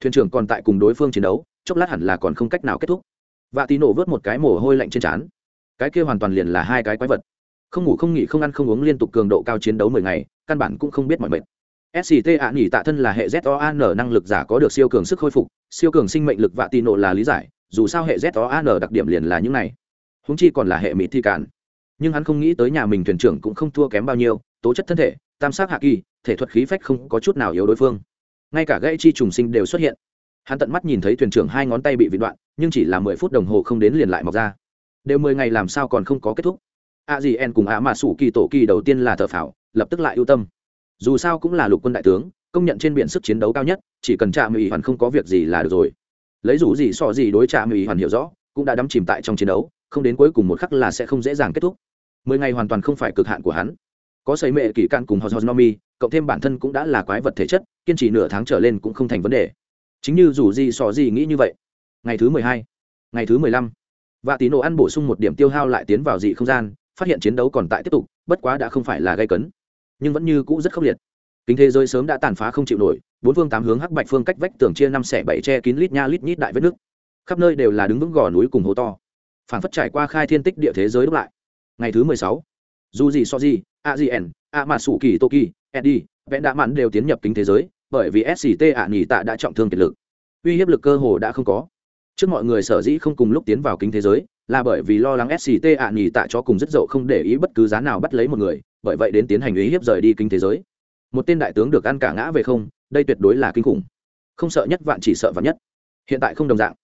Thuyền trưởng còn tại cùng đối phương chiến đấu, chốc lát hẳn là còn không cách nào kết thúc. Vạ tí nổ vớt một cái mồ hôi lạnh trên trán. Cái kia hoàn toàn liền là hai cái quái vật. Không ngủ không nghỉ không ăn không uống liên tục cường độ cao chiến đấu mười ngày, căn bản cũng không biết mọi mệt. Sct ạ nghỉ tạ thân là hệ zon năng lực giả có được siêu cường sức khôi phục, siêu cường sinh mệnh lực vạ tì nổ là lý giải, dù sao hệ zon đặc điểm liền là những này. Húng chi còn là hệ mỹ thi cản. Nhưng hắn không nghĩ tới nhà mình thuyền trưởng cũng không thua kém bao nhiêu, tố chất thân thể tam sát hạ kỳ, thể thuật khí phách không có chút nào yếu đối phương. Ngay cả gãy chi trùng sinh đều xuất hiện. Hắn tận mắt nhìn thấy thuyền trưởng hai ngón tay bị vị đoạn, nhưng chỉ là mười phút đồng hồ không đến liền lại mọc ra. Đều mười ngày làm sao còn không có kết thúc? A dì en cùng á mà sủ kỳ tổ kỳ đầu tiên là thợ phảo lập tức lại ưu tâm. Dù sao cũng là lục quân đại tướng, công nhận trên biển sức chiến đấu cao nhất, chỉ cần trạm ủy hoàn không có việc gì là được rồi. Lấy rủ gì so gì đối trạm ủy hoàn hiểu rõ, cũng đã đắm chìm tại trong chiến đấu, không đến cuối cùng một khắc là sẽ không dễ dàng kết thúc. Mười ngày hoàn toàn không phải cực hạn của hắn có xây mệ kỳ can cùng hosnomi cộng thêm bản thân cũng đã là quái vật thể chất, kiên trì nửa tháng trở lên cũng không thành vấn đề. Chính như dù gì sò gì nghĩ như vậy. Ngày thứ mười hai, ngày thứ mười lăm và tín đồ ăn bổ sung một điểm tiêu hao lại tiến vào dị không gian, phát hiện chiến đấu còn tại tiếp tục, bất quá đã không phải là gây cấn, nhưng vẫn như cũ rất khốc liệt. Kính thế giới sớm đã tàn phá không chịu nổi, bốn phương tám hướng hắc bạch phương cách vách tường chia năm xẻ bảy che kín lít nha lít nhít đại vết nước. Khắp nơi đều là đứng vững gò núi cùng hố to. Phản phất trải qua khai thiên tích địa thế giới đúc lại. Ngày thứ mười sáu dù gì so gì, a gì n a mà sủ kỳ toki, eddie, vẽ đã mặn đều tiến nhập kính thế giới, bởi vì sct ạ nghỉ tạ đã trọng thương kiệt lực. Uy hiếp lực cơ hồ đã không có. Trước mọi người sở dĩ không cùng lúc tiến vào kính thế giới, là bởi vì lo lắng sct ạ nghỉ tạ cho cùng rất dậu không để ý bất cứ giá nào bắt lấy một người, bởi vậy đến tiến hành uy hiếp rời đi kính thế giới. Một tên đại tướng được ăn cả ngã về không, đây tuyệt đối là kinh khủng. Không sợ nhất vạn chỉ sợ vạn nhất. Hiện tại không đồng dạng.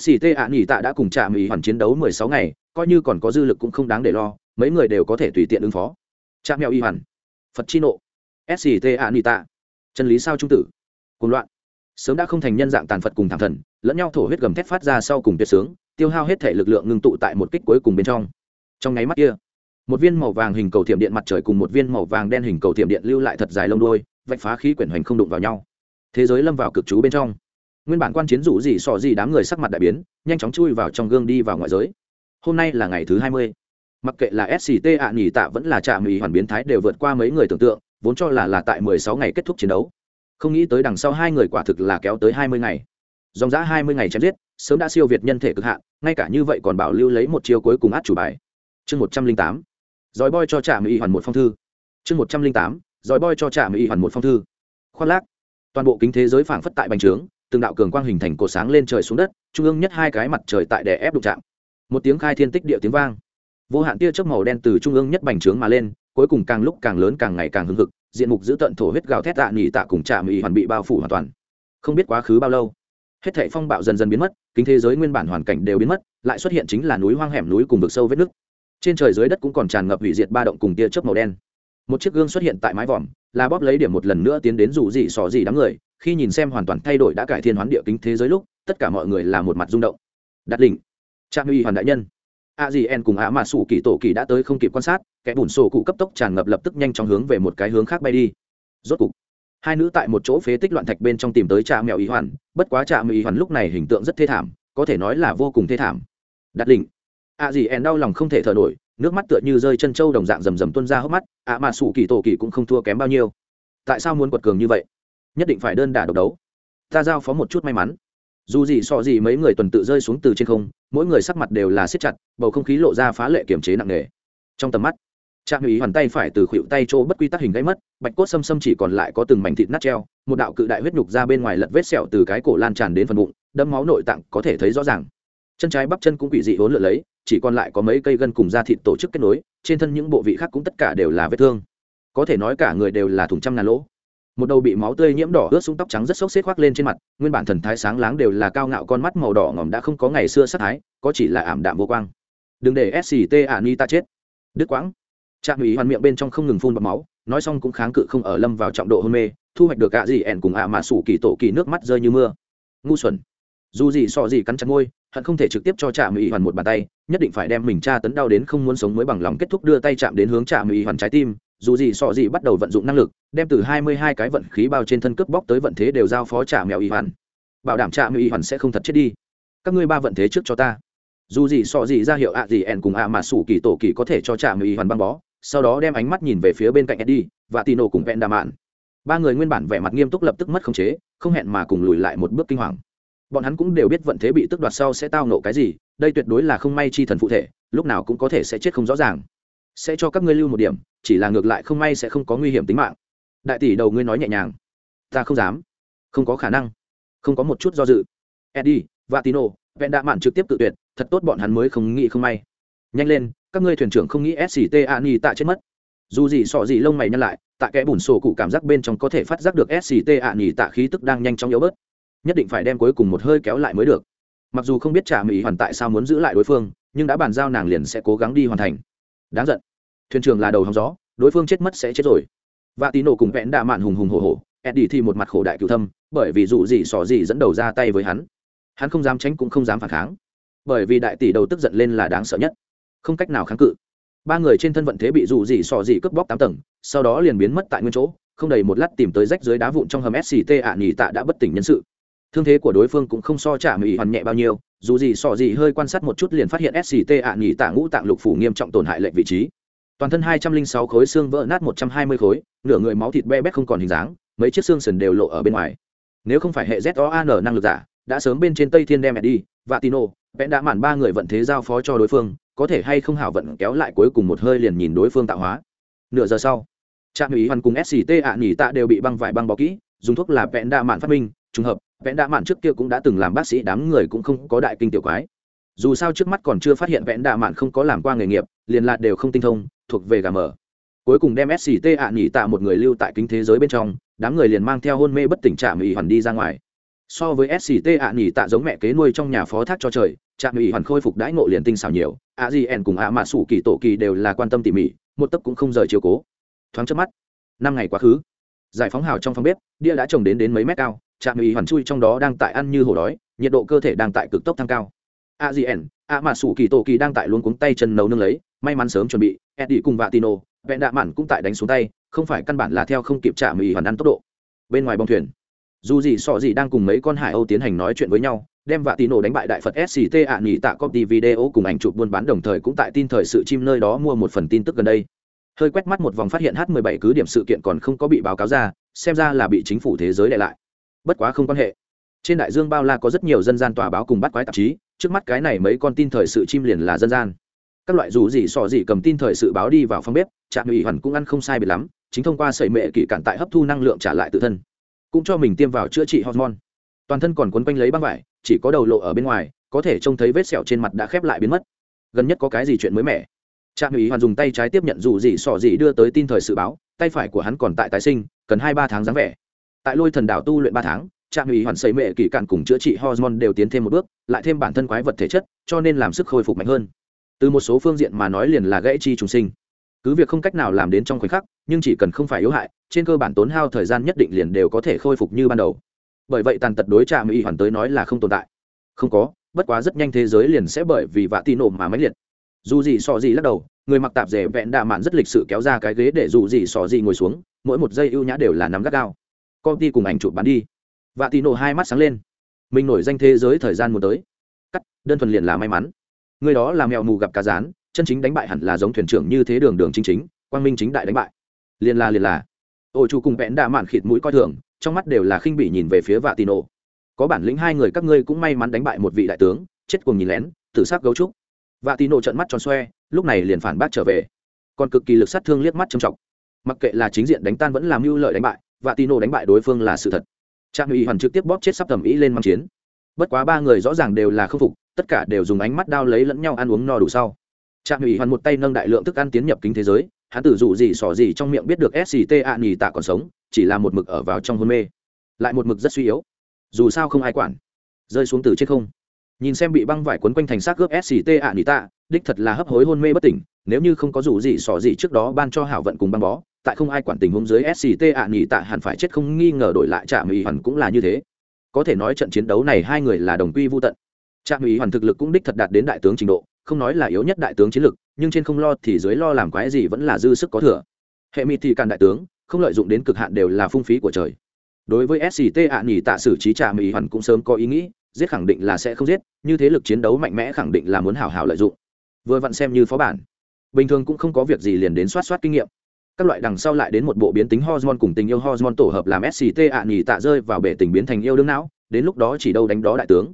Sct ạ nghỉ tạ đã cùng trạm ý hoàn chiến đấu mười sáu ngày, coi như còn có dư lực cũng không đáng để lo mấy người đều có thể tùy tiện ứng phó. Trạm mèo y hoàn. Phật chi nộ. Sct anita tạ chân lý sao trung tử. Cùng loạn. Sớm đã không thành nhân dạng tàn phật cùng thảm thần, lẫn nhau thổ huyết gầm thét phát ra sau cùng tuyệt sướng, tiêu hao hết thể lực lượng ngưng tụ tại một kích cuối cùng bên trong. Trong nháy mắt kia, một viên màu vàng hình cầu thiểm điện mặt trời cùng một viên màu vàng đen hình cầu thiểm điện lưu lại thật dài lông đôi vạch phá khí quyển hoành không đụng vào nhau. Thế giới lâm vào cực chú bên trong. Nguyên bản quan chiến rủ gì sò gì đám người sắc mặt đại biến, nhanh chóng chui vào trong gương đi vào ngoại giới. Hôm nay là ngày thứ hai mươi mặc kệ là sct ạ à tạ vẫn là trạm ý hoàn biến thái đều vượt qua mấy người tưởng tượng, vốn cho là là tại mười sáu ngày kết thúc chiến đấu. Không nghĩ tới đằng sau hai người quả thực là kéo tới hai mươi ngày. Dòng dã hai mươi ngày chém giết, sớm đã siêu việt nhân thể cực hạn, ngay cả như vậy còn bảo lưu lấy một chiêu cuối cùng át chủ bài. Chương một trăm linh tám. Dòi boy cho trạm mỹ hoàn một phong thư. Chương một trăm linh tám. Dòi boy cho trạm mỹ hoàn một phong thư. Khoan lác. Toàn bộ kính thế giới phảng phất tại bành trướng, từng đạo cường quang hình thành cột sáng lên trời xuống đất, trung ương nhất hai cái mặt trời tại đè ép đụng chạm. Một tiếng khai thiên tích địa tiếng vang vô hạn tia chớp màu đen từ trung ương nhất bành trướng mà lên, cuối cùng càng lúc càng lớn càng ngày càng hưng hực, diện mục giữ tận thổ huyết gào thét tạ nghỉ tạ cùng trạm mỹ hoàn bị bao phủ hoàn toàn. Không biết quá khứ bao lâu, hết thảy phong bạo dần dần biến mất, kính thế giới nguyên bản hoàn cảnh đều biến mất, lại xuất hiện chính là núi hoang hẻm núi cùng vực sâu vết nước trên trời dưới đất cũng còn tràn ngập hủy diệt ba động cùng tia chớp màu đen. Một chiếc gương xuất hiện tại mái vòm, là bóp lấy điểm một lần nữa tiến đến rủ gì xò gì đám người, khi nhìn xem hoàn toàn thay đổi đã cải thiên hoán địa kính thế giới lúc, tất cả mọi người là một mặt rung động. Đặt đỉnh. Trạm uy hoàn đại nhân a dì en cùng ạ mà sủ kỳ tổ kỳ đã tới không kịp quan sát, kẻ bùn sổ cụ cấp tốc tràn ngập lập tức nhanh chóng hướng về một cái hướng khác bay đi. Rốt cục, hai nữ tại một chỗ phế tích loạn thạch bên trong tìm tới trà mèo ý hoàn, bất quá trà mèo ý hoàn lúc này hình tượng rất thê thảm, có thể nói là vô cùng thê thảm. Đặt đỉnh a dì en đau lòng không thể thở nổi, nước mắt tựa như rơi chân trâu đồng dạng rầm rầm tuôn ra hốc mắt ạ mà sủ kỳ tổ kỳ cũng không thua kém bao nhiêu. Tại sao muốn quật cường như vậy? Nhất định phải đơn đả độc đấu. Ta giao phó một chút may mắn dù gì so gì mấy người tuần tự rơi xuống từ trên không, mỗi người sắc mặt đều là siết chặt, bầu không khí lộ ra phá lệ kiềm chế nặng nề. Trong tầm mắt, trạm ý hoàn tay phải từ khuỵu tay chỗ bất quy tắc hình gãy mất, bạch cốt xâm xâm chỉ còn lại có từng mảnh thịt nát treo, một đạo cự đại huyết nhục ra bên ngoài lật vết sẹo từ cái cổ lan tràn đến phần bụng đâm máu nội tạng có thể thấy rõ ràng. Chân trái bắp chân cũng bị dị hỗn lượn lấy, chỉ còn lại có mấy cây gân cùng da thịt tổ chức kết nối, trên thân những bộ vị khác cũng tất cả đều là vết thương. Có thể nói cả người đều là thùng trăm ngàn lỗ một đầu bị máu tươi nhiễm đỏ ướt xuống tóc trắng rất sốc xếp khoác lên trên mặt, nguyên bản thần thái sáng láng đều là cao ngạo con mắt màu đỏ ngỏm đã không có ngày xưa sắc thái, có chỉ là ảm đạm vô quang. Đừng để sct ả ni ta chết. Đứt quãng. Trạm ủy hoàn miệng bên trong không ngừng phun bọc máu, nói xong cũng kháng cự không ở lâm vào trọng độ hôn mê, thu hoạch được ạ gì ẻn cùng ạ mà sủ kỳ tổ kỳ nước mắt rơi như mưa. Ngu xuẩn. Dù gì sọ gì cắn chặt môi, hận không thể trực tiếp cho trạm ủy hoàn một bàn tay, nhất định phải đem mình tra tấn đau đến không muốn sống mới bằng lòng kết thúc đưa tay chạm đến hướng trạm ủy hoàn trái tim dù gì sọ gì bắt đầu vận dụng năng lực, đem từ hai mươi hai cái vận khí bao trên thân cướp bóc tới vận thế đều giao phó trả mèo y hoàn. Bảo đảm trả mèo y hoàn sẽ không thật chết đi. Các ngươi ba vận thế trước cho ta. Dù gì sọ gì ra hiệu ạ gì ẻn cùng ạ mà sủ kỳ tổ kỳ có thể cho trả mèo y hoàn băng bó, sau đó đem ánh mắt nhìn về phía bên cạnh eddie và tino cùng vẹn đà mạn. Ba người nguyên bản vẻ mặt nghiêm túc lập tức mất khống chế, không hẹn mà cùng lùi lại một bước kinh hoàng. Bọn hắn cũng đều biết vận thế bị tước đoạt sau sẽ tao nộ cái gì, đây tuyệt đối là không may chi thần phụ thể, lúc nào cũng có thể sẽ chết không rõ ràng sẽ cho các ngươi lưu một điểm chỉ là ngược lại không may sẽ không có nguy hiểm tính mạng. Đại tỷ đầu ngươi nói nhẹ nhàng. Ta không dám. Không có khả năng. Không có một chút do dự. Eddie Vatino, vẹn đạ mạn trực tiếp tự tuyệt thật tốt bọn hắn mới không nghĩ không may. Nhanh lên các ngươi thuyền trưởng không nghĩ sct ani tạ chết mất. Dù gì sọ gì lông mày nhăn lại tạ kẽ bùn sổ cụ cảm giác bên trong có thể phát giác được sct ani tạ khí tức đang nhanh chóng yếu bớt. Nhất định phải đem cuối cùng một hơi kéo lại mới được. Mặc dù không biết trả mỹ hoàn tại sao muốn giữ lại đối phương nhưng đã bàn giao nàng liền sẽ cố gắng đi hoàn thành. Đáng giận thuyền trưởng là đầu hóng gió, đối phương chết mất sẽ chết rồi. Và tín nổ cùng vẽn đạ mạn hùng hùng hồ hồ eddie thì một mặt khổ đại cựu thâm, bởi vì dù gì sỏ gì dẫn đầu ra tay với hắn hắn không dám tránh cũng không dám phản kháng. Bởi vì đại tỷ đầu tức giận lên là đáng sợ nhất. Không cách nào kháng cự. Ba người trên thân vận thế bị dù gì sỏ gì cướp bóc tám tầng, sau đó liền biến mất tại nguyên chỗ, không đầy một lát tìm tới rách dưới đá vụn trong hầm sct ạ nhì tạ đã bất tỉnh nhân sự. Thương thế của đối phương cũng không so trả mỹ hoàn nhẹ bao nhiêu, dù gì sỏ gì hơi quan sát một chút liền phát hiện sct ạ nhì tạ ngũ tạng lục phủ nghiêm trọng tổn hại lệnh vị trí toàn thân hai trăm linh sáu khối, xương vỡ nát một trăm hai mươi khối, nửa người máu thịt be bét không còn hình dáng, mấy chiếc xương sần đều lộ ở bên ngoài. Nếu không phải hệ z o năng lực giả, đã sớm bên trên tây thiên đem đi và tino đã mạn ba người vận thế giao phó cho đối phương, có thể hay không hảo vận kéo lại cuối cùng một hơi liền nhìn đối phương tạo hóa. Nửa giờ sau, trạm ủy hoàn cùng sct ạ nghỉ tạ đều bị băng vải băng bó kỹ, dùng thuốc là vẹn đa mạn phát minh, trùng hợp vẽn đã mạn trước kia cũng đã từng làm bác sĩ, đám người cũng không có đại kinh tiểu quái. Dù sao trước mắt còn chưa phát hiện vẽn đã mạn không có làm qua nghề nghiệp, liền lạc đều không tinh thông thuộc về gà mở cuối cùng đem sct ạ nghỉ tạ một người lưu tại kính thế giới bên trong, đám người liền mang theo hôn mê bất tỉnh trạm ủy hoàn đi ra ngoài. So với sct ạ nghỉ tạ giống mẹ kế nuôi trong nhà phó thác cho trời, trạm ủy hoàn khôi phục đãi ngộ liền tinh xảo nhiều, a di ẻn cùng ạ mạ sủ kỳ tổ kỳ đều là quan tâm tỉ mỉ, một tấc cũng không rời chiều cố. Thoáng trước mắt, năm ngày quá khứ, giải phóng hào trong phòng bếp, đĩa đã trồng đến đến mấy mét cao, trạm ủy hoàn chui trong đó đang tại ăn như hổ đói, nhiệt độ cơ thể đang tại cực tốc tăng cao. A gn ạ mạ sủ kỳ tổ kỳ đang tại luôn cuống tay chân nấu nương lấy may mắn sớm chuẩn bị eddie cùng Vatino, vẹn đạ mạn cũng tại đánh xuống tay không phải căn bản là theo không kịp trả mì hoàn ăn tốc độ. Bên ngoài bong thuyền dù gì sọ gì đang cùng mấy con hải âu tiến hành nói chuyện với nhau đem Vatino đánh bại đại phật sct ạ nghỉ tạ copy video cùng ảnh chụp buôn bán đồng thời cũng tại tin thời sự chim nơi đó mua một phần tin tức gần đây. Hơi quét mắt một vòng phát hiện h 17 cứ điểm sự kiện còn không có bị báo cáo ra xem ra là bị chính phủ thế giới để lại. Bất quá không quan hệ. Trên đại dương bao la có rất nhiều dân gian tòa báo cùng bắt quái tạp chí trước mắt cái này mấy con tin thời sự chim liền là dân gian các loại dù gì sò gì cầm tin thời sự báo đi vào phòng bếp, trạm ủy hoàn cũng ăn không sai bị lắm, chính thông qua sợi mệ kỷ cản tại hấp thu năng lượng trả lại tự thân, cũng cho mình tiêm vào chữa trị hormone. Toàn thân còn quấn quanh lấy băng vải, chỉ có đầu lộ ở bên ngoài, có thể trông thấy vết sẹo trên mặt đã khép lại biến mất. Gần nhất có cái gì chuyện mới mẻ? Trạm ủy hoàn dùng tay trái tiếp nhận dù gì sò gì đưa tới tin thời sự báo, tay phải của hắn còn tại tái sinh, cần hai ba tháng dáng vẻ. Tại lôi thần đảo tu luyện ba tháng, trạm ủy hoàn xây mệ kỳ cạn cùng chữa trị hormone đều tiến thêm một bước, lại thêm bản thân quái vật thể chất, cho nên làm sức khôi phục mạnh hơn từ một số phương diện mà nói liền là gãy chi trùng sinh. Cứ việc không cách nào làm đến trong khoảnh khắc, nhưng chỉ cần không phải yếu hại, trên cơ bản tốn hao thời gian nhất định liền đều có thể khôi phục như ban đầu. Bởi vậy tàn tật đối trạm y hoàn tới nói là không tồn tại. Không có, bất quá rất nhanh thế giới liền sẽ bởi vì vạ tin nổ mà máy liệt. Dù gì sò gì lắc đầu, người mặc tạp rẻ vẹn đạ mạn rất lịch sự kéo ra cái ghế để dù gì sò gì ngồi xuống, mỗi một giây ưu nhã đều là nắm gắt gao. Công ty cùng ảnh chụp bán đi. Vạ tì nổ hai mắt sáng lên. Mình nổi danh thế giới thời gian muốn tới. Cắt, đơn thuần liền là may mắn người đó là mèo mù gặp cá rán, chân chính đánh bại hẳn là giống thuyền trưởng như thế đường đường chính chính, quang minh chính đại đánh bại. Liền là liền là ổ chủ cùng vẽn đã mạn khịt mũi coi thường, trong mắt đều là khinh bỉ nhìn về phía vạ tì nổ. Có bản lĩnh hai người các ngươi cũng may mắn đánh bại một vị đại tướng, chết cùng nhìn lén, tự sát gấu trúc. Vạ tì nổ trận mắt tròn xoe, lúc này liền phản bác trở về. Còn cực kỳ lực sát thương liếc mắt trầm trọng. Mặc kệ là chính diện đánh tan vẫn làm mưu lợi đánh bại, vạ tì nổ đánh bại đối phương là sự thật. Trang ủy hoàn trực tiếp bóp chết sắp tầm ý lên mang chiến bất quá ba người rõ ràng đều là khâm phục, tất cả đều dùng ánh mắt đao lấy lẫn nhau ăn uống no đủ sau. Trạm ủy hoàn một tay nâng đại lượng thức ăn tiến nhập kính thế giới, hắn tử dụ gì xỏ gì trong miệng biết được sct ạ nhì tạ còn sống, chỉ là một mực ở vào trong hôn mê. Lại một mực rất suy yếu. Dù sao không ai quản. Rơi xuống từ chết không. Nhìn xem bị băng vải quấn quanh thành xác cướp sct ạ nhì tạ, đích thật là hấp hối hôn mê bất tỉnh, nếu như không có dù gì xỏ gì trước đó ban cho hảo vận cùng băng bó, tại không ai quản tình huống dưới sct ạ nhì tạ hẳn phải chết không nghi ngờ đổi lại trạm ủy hoàn cũng là như thế có thể nói trận chiến đấu này hai người là đồng quy vô tận. Trạm Ý hoàn thực lực cũng đích thật đạt đến đại tướng trình độ, không nói là yếu nhất đại tướng chiến lực, nhưng trên không lo thì dưới lo làm quái gì vẫn là dư sức có thừa. Hệ mịt thì càn đại tướng, không lợi dụng đến cực hạn đều là phung phí của trời. Đối với sct ạ nghỉ tạ xử trí Trạm Ý hoàn cũng sớm có ý nghĩ, giết khẳng định là sẽ không giết, như thế lực chiến đấu mạnh mẽ khẳng định là muốn hảo hảo lợi dụng. Vừa vặn xem như phó bản. Bình thường cũng không có việc gì liền đến soát soát kinh nghiệm các loại đằng sau lại đến một bộ biến tính hormone cùng tình yêu hormone tổ hợp làm sct ạ nghỉ tạ rơi vào bể tình biến thành yêu đương não, đến lúc đó chỉ đâu đánh đó đại tướng.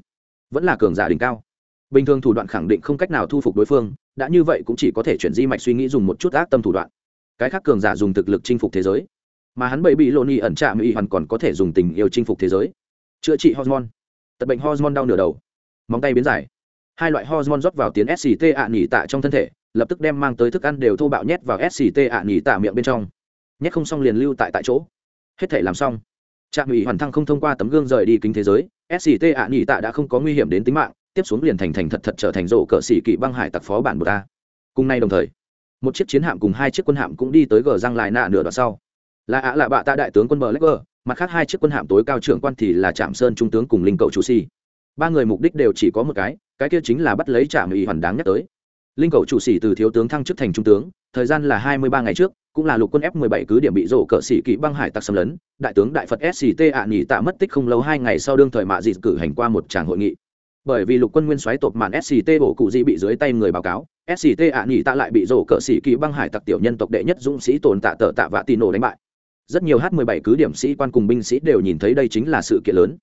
Vẫn là cường giả đỉnh cao. Bình thường thủ đoạn khẳng định không cách nào thu phục đối phương, đã như vậy cũng chỉ có thể chuyển di mạch suy nghĩ dùng một chút ác tâm thủ đoạn. Cái khác cường giả dùng thực lực chinh phục thế giới. Mà hắn bậy bị lộn y ẩn trạm y hoàn còn có thể dùng tình yêu chinh phục thế giới. Chữa trị hormone. Tật bệnh hormone đau nửa đầu. Móng tay biến giải hai loại hormone rót vào tiến sct ạ nghỉ tạ trong thân thể lập tức đem mang tới thức ăn đều thô bạo nhét vào sct ạ nghỉ tạ miệng bên trong. Nhét không xong liền lưu tại tại chỗ. Hết thể làm xong. Trạm ủy hoàn thăng không thông qua tấm gương rời đi kính thế giới sct ạ nghỉ tạ đã không có nguy hiểm đến tính mạng, tiếp xuống liền thành thành thật thật trở thành rổ cờ xỉ kỵ băng hải tặc phó bản bờ ta cùng nay đồng thời, một chiếc chiến hạm cùng hai chiếc quân hạm cũng đi tới gờ răng lại nạ nửa đoạn sau. Là ạ lạ bạ tạ đại tướng quân bờ lách gờ mặt khác hai chiếc quân hạm tối cao trưởng quan thì là trạm sơn trung tướng cùng linh cậu chủ si. Ba người mục đích đều chỉ có một cái cái kia chính là bắt lấy trạm ủy hoàn đáng nhắc tới linh cầu chủ sĩ từ thiếu tướng thăng chức thành trung tướng, thời gian là hai mươi ba ngày trước, cũng là lục quân f 17 cứ điểm bị rổ cờ sĩ kỵ băng hải tặc xâm lấn, đại tướng đại phật sct ạ nghỉ tạ mất tích không lâu hai ngày sau đương thời mạ dị cử hành qua một tràng hội nghị. Bởi vì lục quân nguyên soái tột màn sct bổ cụ di bị dưới tay người báo cáo sct ạ nghỉ tạ lại bị rổ cờ sĩ kỵ băng hải tặc tiểu nhân tộc đệ nhất dũng sĩ tồn tạ tờ tạ vạ tì nổ đánh bại. Rất nhiều h 17 cứ điểm sĩ quan cùng binh sĩ đều nhìn thấy đây chính là sự kiện lớn.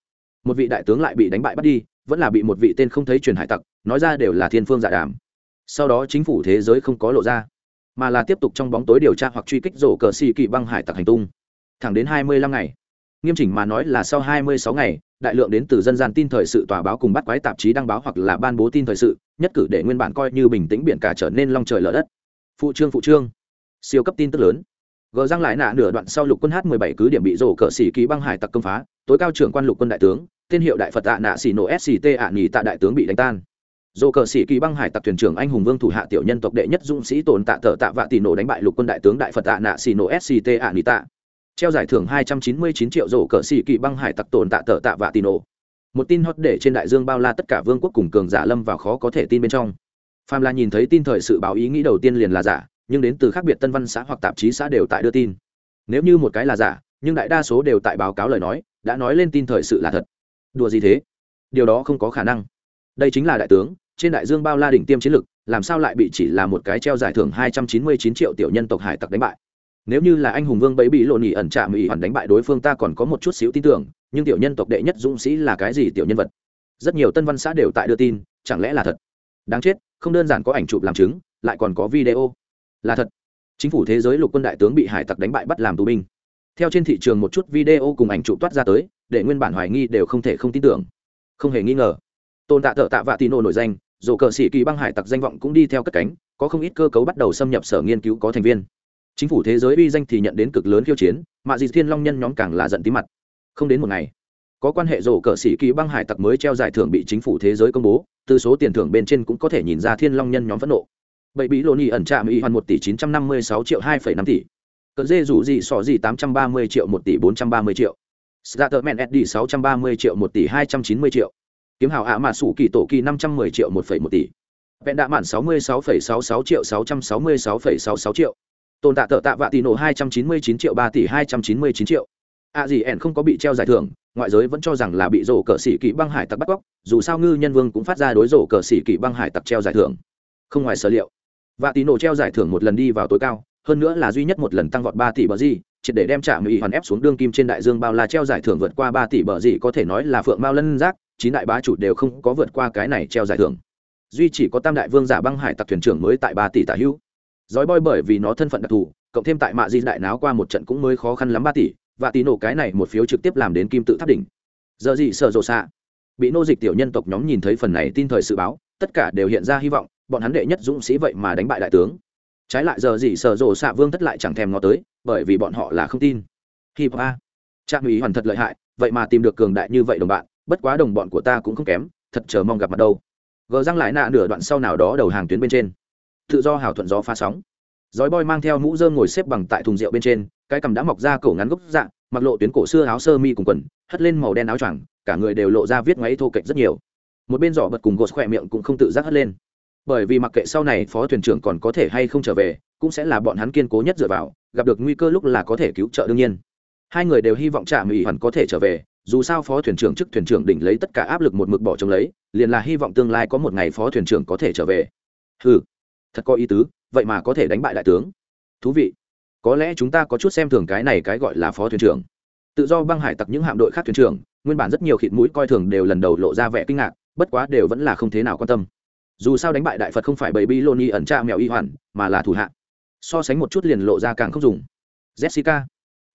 Một vị đại tướng lại bị đánh bại bắt đi, vẫn là bị một vị tên không thấy truyền hải tặc, nói ra đều là thiên phương giả đàm sau đó chính phủ thế giới không có lộ ra, mà là tiếp tục trong bóng tối điều tra hoặc truy kích rổ cờ xì kỳ băng hải tặc hành tung. Thẳng đến hai mươi lăm ngày, nghiêm chỉnh mà nói là sau hai mươi sáu ngày, đại lượng đến từ dân gian tin thời sự tòa báo cùng bắt quái tạp chí đăng báo hoặc là ban bố tin thời sự, nhất cử để nguyên bản coi như bình tĩnh biển cả trở nên long trời lở đất. Phụ trương phụ trương. Siêu cấp tin tức lớn. Gờ răng lại nạ nửa đoạn sau lục quân h 17 cứ điểm bị rổ cờ xỉ ký băng hải tặc công phá, tối cao trưởng quan lục quân đại tướng, tên hiệu đại phật tạ nạ xỉ nổ sct ạ nhì tạ đại tướng bị đánh tan dồ cờ sĩ kỳ băng hải tặc thuyền trưởng anh hùng vương thủ hạ tiểu nhân tộc đệ nhất dũng sĩ tồn tạ thờ tạ vạ tỷ nổ đánh bại lục quân đại tướng đại phật tạ nạ xì nổ sct ạ nị tạ. Treo giải thưởng hai trăm chín mươi chín triệu dồ cờ sĩ kỳ băng hải tặc tồn tạ thờ tạ vạ tì nổ. Một tin hot để trên đại dương bao la tất cả vương quốc cùng cường giả lâm vào khó có thể tin bên trong. Phàm là nhìn thấy tin thời sự báo ý nghĩ đầu tiên liền là giả, nhưng đến từ khác biệt tân văn xã hoặc tạp chí xã đều tại đưa tin. Nếu như một cái là giả, nhưng đại đa số đều tại báo cáo lời nói, đã nói lên tin thời sự là thật. Đùa gì thế? Điều đó không có khả năng. Đây chính là đại tướng trên đại dương bao la đỉnh tiêm chiến lực, làm sao lại bị chỉ là một cái treo giải thưởng hai trăm chín mươi chín triệu tiểu nhân tộc hải tặc đánh bại? Nếu như là anh hùng vương bấy bị lộ nhị ẩn trạm ủy hoàn đánh bại đối phương, ta còn có một chút xíu tin tưởng, nhưng tiểu nhân tộc đệ nhất dũng sĩ là cái gì tiểu nhân vật? Rất nhiều tân văn xã đều tại đưa tin, chẳng lẽ là thật? Đáng chết, không đơn giản có ảnh chụp làm chứng, lại còn có video. Là thật. Chính phủ thế giới lục quân đại tướng bị hải tặc đánh bại bắt làm tù binh. Theo trên thị trường một chút video cùng ảnh chụp toát ra tới, để nguyên bản hoài nghi đều không thể không tin tưởng. Không hề nghi ngờ. Tôn tạ thợ tạ vạ tino nổi danh dù cờ sĩ kỳ băng hải tặc danh vọng cũng đi theo cất cánh, có không ít cơ cấu bắt đầu xâm nhập sở nghiên cứu có thành viên. Chính phủ thế giới uy danh thì nhận đến cực lớn khiêu chiến, mà dị thiên long nhân nhóm càng là giận tí mặt. Không đến một ngày, có quan hệ rổ cờ sĩ kỳ băng hải tặc mới treo giải thưởng bị chính phủ thế giới công bố, từ số tiền thưởng bên trên cũng có thể nhìn ra thiên long nhân nhóm phẫn nộ. Bậy bí lô ni ẩn trạm y hoàn một tỷ chín trăm năm mươi sáu triệu hai phẩy năm tỷ. Cờ dê rủ gì sỏ gì tám trăm ba mươi triệu một tỷ bốn trăm ba mươi triệu. Dạ Scatterman SD sáu trăm ba mươi triệu một tỷ hai trăm chín mươi triệu kiếm hào ạ mà sủ kỳ tổ kỳ năm trăm mười triệu một phẩy một tỷ. Vẹn đạ mạn sáu mươi sáu phẩy sáu sáu triệu sáu trăm sáu mươi sáu phẩy sáu sáu triệu. Tồn tạ tợ tạ vạ tỷ nổ hai trăm chín mươi chín triệu ba tỷ hai trăm chín mươi chín triệu. A gì ẻn không có bị treo giải thưởng, ngoại giới vẫn cho rằng là bị rổ cờ sĩ kỵ băng hải tặc bắt cóc, dù sao ngư nhân vương cũng phát ra đối rổ cờ sĩ kỵ băng hải tặc treo giải thưởng. Không ngoài sở liệu, vạ tỷ nổ treo giải thưởng một lần đi vào tối cao, hơn nữa là duy nhất một lần tăng vọt ba tỷ bờ gì, triệt để đem trả mỹ hoàn ép xuống đương kim trên đại dương bao la treo giải thưởng vượt qua ba tỷ bờ gì có thể nói là phượng mao lân giác chín đại bá chủ đều không có vượt qua cái này treo giải thưởng. Duy chỉ có tam đại vương giả băng hải tặc thuyền trưởng mới tại ba tỷ tả hữu. Dói boy bởi vì nó thân phận đặc thù, cộng thêm tại mạ di đại náo qua một trận cũng mới khó khăn lắm ba tỷ, và tỷ nổ cái này một phiếu trực tiếp làm đến kim tự tháp đỉnh. Giờ gì sợ rộ xạ? Bị nô dịch tiểu nhân tộc nhóm nhìn thấy phần này tin thời sự báo, tất cả đều hiện ra hy vọng, bọn hắn đệ nhất dũng sĩ vậy mà đánh bại đại tướng. Trái lại giờ gì sợ rộ xạ vương thất lại chẳng thèm ngó tới, bởi vì bọn họ là không tin. Hi a trạm ủy hoàn thật lợi hại, vậy mà tìm được cường đại như vậy đồng bạn bất quá đồng bọn của ta cũng không kém, thật chờ mong gặp mặt đâu. Gờ răng lại nạ nửa đoạn sau nào đó đầu hàng tuyến bên trên. Tự do hào thuận gió phá sóng. Giói boy mang theo mũ dơm ngồi xếp bằng tại thùng rượu bên trên, cái cằm đã mọc ra cổ ngắn gốc dạng mặc lộ tuyến cổ xưa áo sơ mi cùng quần, hất lên màu đen áo choàng, cả người đều lộ ra viết ngoáy thô kệch rất nhiều. Một bên giỏ bật cùng gột khỏe miệng cũng không tự giác hất lên. Bởi vì mặc kệ sau này phó thuyền trưởng còn có thể hay không trở về, cũng sẽ là bọn hắn kiên cố nhất dựa vào, gặp được nguy cơ lúc là có thể cứu trợ đương nhiên. Hai người đều hy vọng trả mỹ hoàn có thể trở về dù sao phó thuyền trưởng chức thuyền trưởng đỉnh lấy tất cả áp lực một mực bỏ trống lấy, liền là hy vọng tương lai có một ngày phó thuyền trưởng có thể trở về. Ừ thật có ý tứ, vậy mà có thể đánh bại đại tướng. Thú vị. Có lẽ chúng ta có chút xem thường cái này cái gọi là phó thuyền trưởng. Tự do băng hải tặc những hạm đội khác thuyền trưởng, nguyên bản rất nhiều khịt mũi coi thường đều lần đầu lộ ra vẻ kinh ngạc, bất quá đều vẫn là không thế nào quan tâm. Dù sao đánh bại đại phật không phải bầy bi lô ni ẩn tra mèo y hoàn, mà là thủ hạ. So sánh một chút liền lộ ra càng không dùng. Jessica.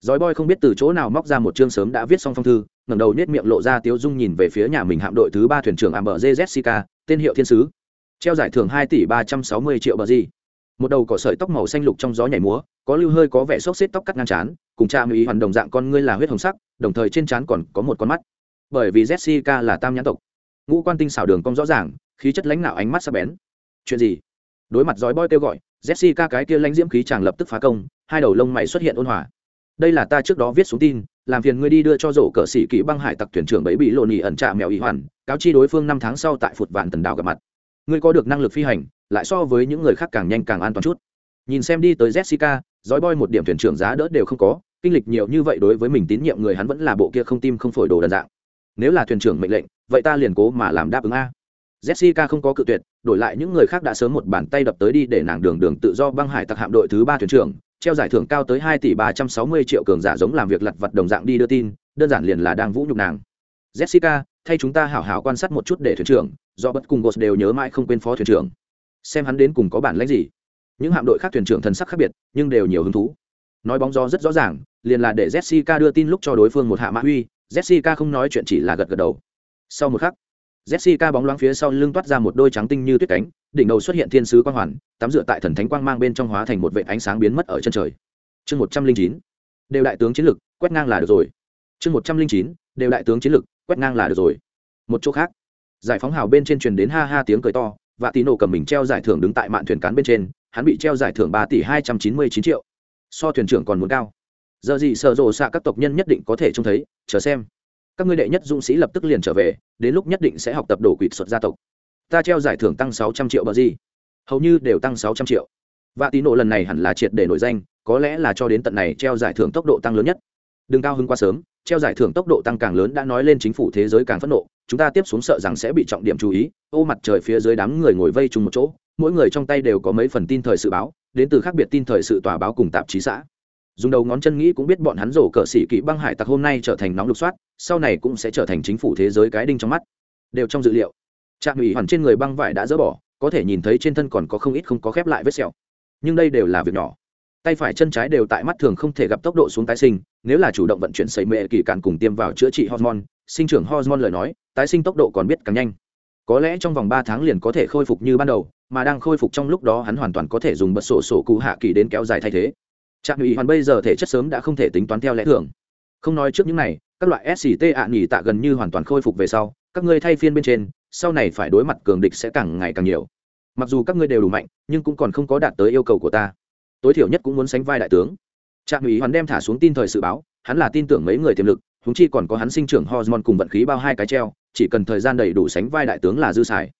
Giói boy không biết từ chỗ nào móc ra một chương sớm đã viết xong phong thư, ngẩng đầu nhếch miệng lộ ra tiếu dung nhìn về phía nhà mình hạm đội thứ ba thuyền trưởng Amber Jessica, tên hiệu thiên sứ. Treo giải thưởng hai tỷ ba trăm sáu mươi triệu bờ gì. Một đầu cỏ sợi tóc màu xanh lục trong gió nhảy múa, có lưu hơi có vẻ xốc xếp tóc cắt ngang trán, cùng cha mỹ hoàn đồng dạng con ngươi là huyết hồng sắc, đồng thời trên trán còn có một con mắt. Bởi vì Jessica là tam nhãn tộc, ngũ quan tinh xảo đường cong rõ ràng, khí chất lãnh nạo ánh mắt sắc bén. Chuyện gì? Đối mặt giói boy kêu gọi, Jessica cái kia lãnh diễm khí chàng lập tức phá công, hai đầu lông mày xuất hiện ôn hòa đây là ta trước đó viết xuống tin, làm phiền ngươi đi đưa cho rổ cờ sĩ kỹ băng hải tặc thuyền trưởng bấy bị lộ nỉ ẩn trạ mèo ý hoàn, cáo chi đối phương năm tháng sau tại phụt vạn tần đảo gặp mặt. Ngươi có được năng lực phi hành, lại so với những người khác càng nhanh càng an toàn chút. Nhìn xem đi tới jessica dói boy một điểm thuyền trưởng giá đỡ đều không có, kinh lịch nhiều như vậy đối với mình tín nhiệm người hắn vẫn là bộ kia không tim không phổi đồ đần dạng. Nếu là thuyền trưởng mệnh lệnh, vậy ta liền cố mà làm đáp ứng a. Jessica không có cự tuyệt, đổi lại những người khác đã sớm một bàn tay đập tới đi để nàng đường đường tự do băng hải tặc hạm đội thứ ba thuyền trưởng treo giải thưởng cao tới hai tỷ ba trăm sáu mươi triệu cường giả giống làm việc lặt vặt đồng dạng đi đưa tin, đơn giản liền là đang vũ nhục nàng. Jessica, thay chúng ta hảo hảo quan sát một chút để thuyền trưởng, do bất cùng gos đều nhớ mãi không quên phó thuyền trưởng. Xem hắn đến cùng có bản lãnh gì. Những hạm đội khác thuyền trưởng thần sắc khác biệt, nhưng đều nhiều hứng thú. Nói bóng gió rất rõ ràng, liền là để jessica đưa tin lúc cho đối phương một hạ mã huy jessica không nói chuyện chỉ là gật gật đầu. Sau một khắc, jessica bóng loáng phía sau lưng toát ra một đôi trắng tinh như tuyết cánh đỉnh đầu xuất hiện thiên sứ quang hoàn, tắm dựa tại thần thánh quang mang bên trong hóa thành một vệ ánh sáng biến mất ở chân trời. Chương một trăm linh chín, đều đại tướng chiến lực, quét ngang là được rồi. Chương một trăm linh chín, đều đại tướng chiến lực, quét ngang là được rồi. Một chỗ khác, giải phóng hào bên trên truyền đến ha ha tiếng cười to, và tín nổ cầm mình treo giải thưởng đứng tại mạn thuyền cán bên trên, hắn bị treo giải thưởng ba tỷ hai trăm chín mươi chín triệu. So thuyền trưởng còn muốn cao. Giờ gì sợ rộ xạ các tộc nhân nhất định có thể trông thấy, chờ xem. Các ngươi đệ nhất dũng sĩ lập tức liền trở về, đến lúc nhất định sẽ học tập đổ quỵt xuất gia tộc ta treo giải thưởng tăng sáu trăm triệu bờ gì. Hầu như đều tăng sáu trăm triệu. Và tín nộ lần này hẳn là triệt để nổi danh, có lẽ là cho đến tận này treo giải thưởng tốc độ tăng lớn nhất. Đừng cao hơn quá sớm, treo giải thưởng tốc độ tăng càng lớn đã nói lên chính phủ thế giới càng phẫn nộ, chúng ta tiếp xuống sợ rằng sẽ bị trọng điểm chú ý, ô mặt trời phía dưới đám người ngồi vây chung một chỗ, mỗi người trong tay đều có mấy phần tin thời sự báo, đến từ khác biệt tin thời sự tòa báo cùng tạp chí xã. Dùng đầu ngón chân nghĩ cũng biết bọn hắn rổ cờ sĩ kỵ băng hải tặc hôm nay trở thành nóng lục soát, sau này cũng sẽ trở thành chính phủ thế giới cái đinh trong mắt. Đều trong dự liệu trạm ủy hoàn trên người băng vải đã dỡ bỏ, có thể nhìn thấy trên thân còn có không ít không có khép lại vết sẹo. Nhưng đây đều là việc nhỏ. Tay phải chân trái đều tại mắt thường không thể gặp tốc độ xuống tái sinh, nếu là chủ động vận chuyển sấy mệ kỳ cạn cùng tiêm vào chữa trị hormone, sinh trưởng hormone lời nói, tái sinh tốc độ còn biết càng nhanh. Có lẽ trong vòng ba tháng liền có thể khôi phục như ban đầu, mà đang khôi phục trong lúc đó hắn hoàn toàn có thể dùng bật sổ sổ cụ hạ kỳ đến kéo dài thay thế. Trạm ủy hoàn bây giờ thể chất sớm đã không thể tính toán theo lẽ thường. Không nói trước những này, các loại sct ạ nghỉ tạ gần như hoàn toàn khôi phục về sau, các ngươi thay phiên bên trên sau này phải đối mặt cường địch sẽ càng ngày càng nhiều. Mặc dù các ngươi đều đủ mạnh, nhưng cũng còn không có đạt tới yêu cầu của ta. Tối thiểu nhất cũng muốn sánh vai đại tướng. Trạm ủy hoàn đem thả xuống tin thời sự báo, hắn là tin tưởng mấy người tiềm lực húng chi còn có hắn sinh trưởng hormone cùng vận khí bao hai cái treo, chỉ cần thời gian đầy đủ sánh vai đại tướng là dư xài.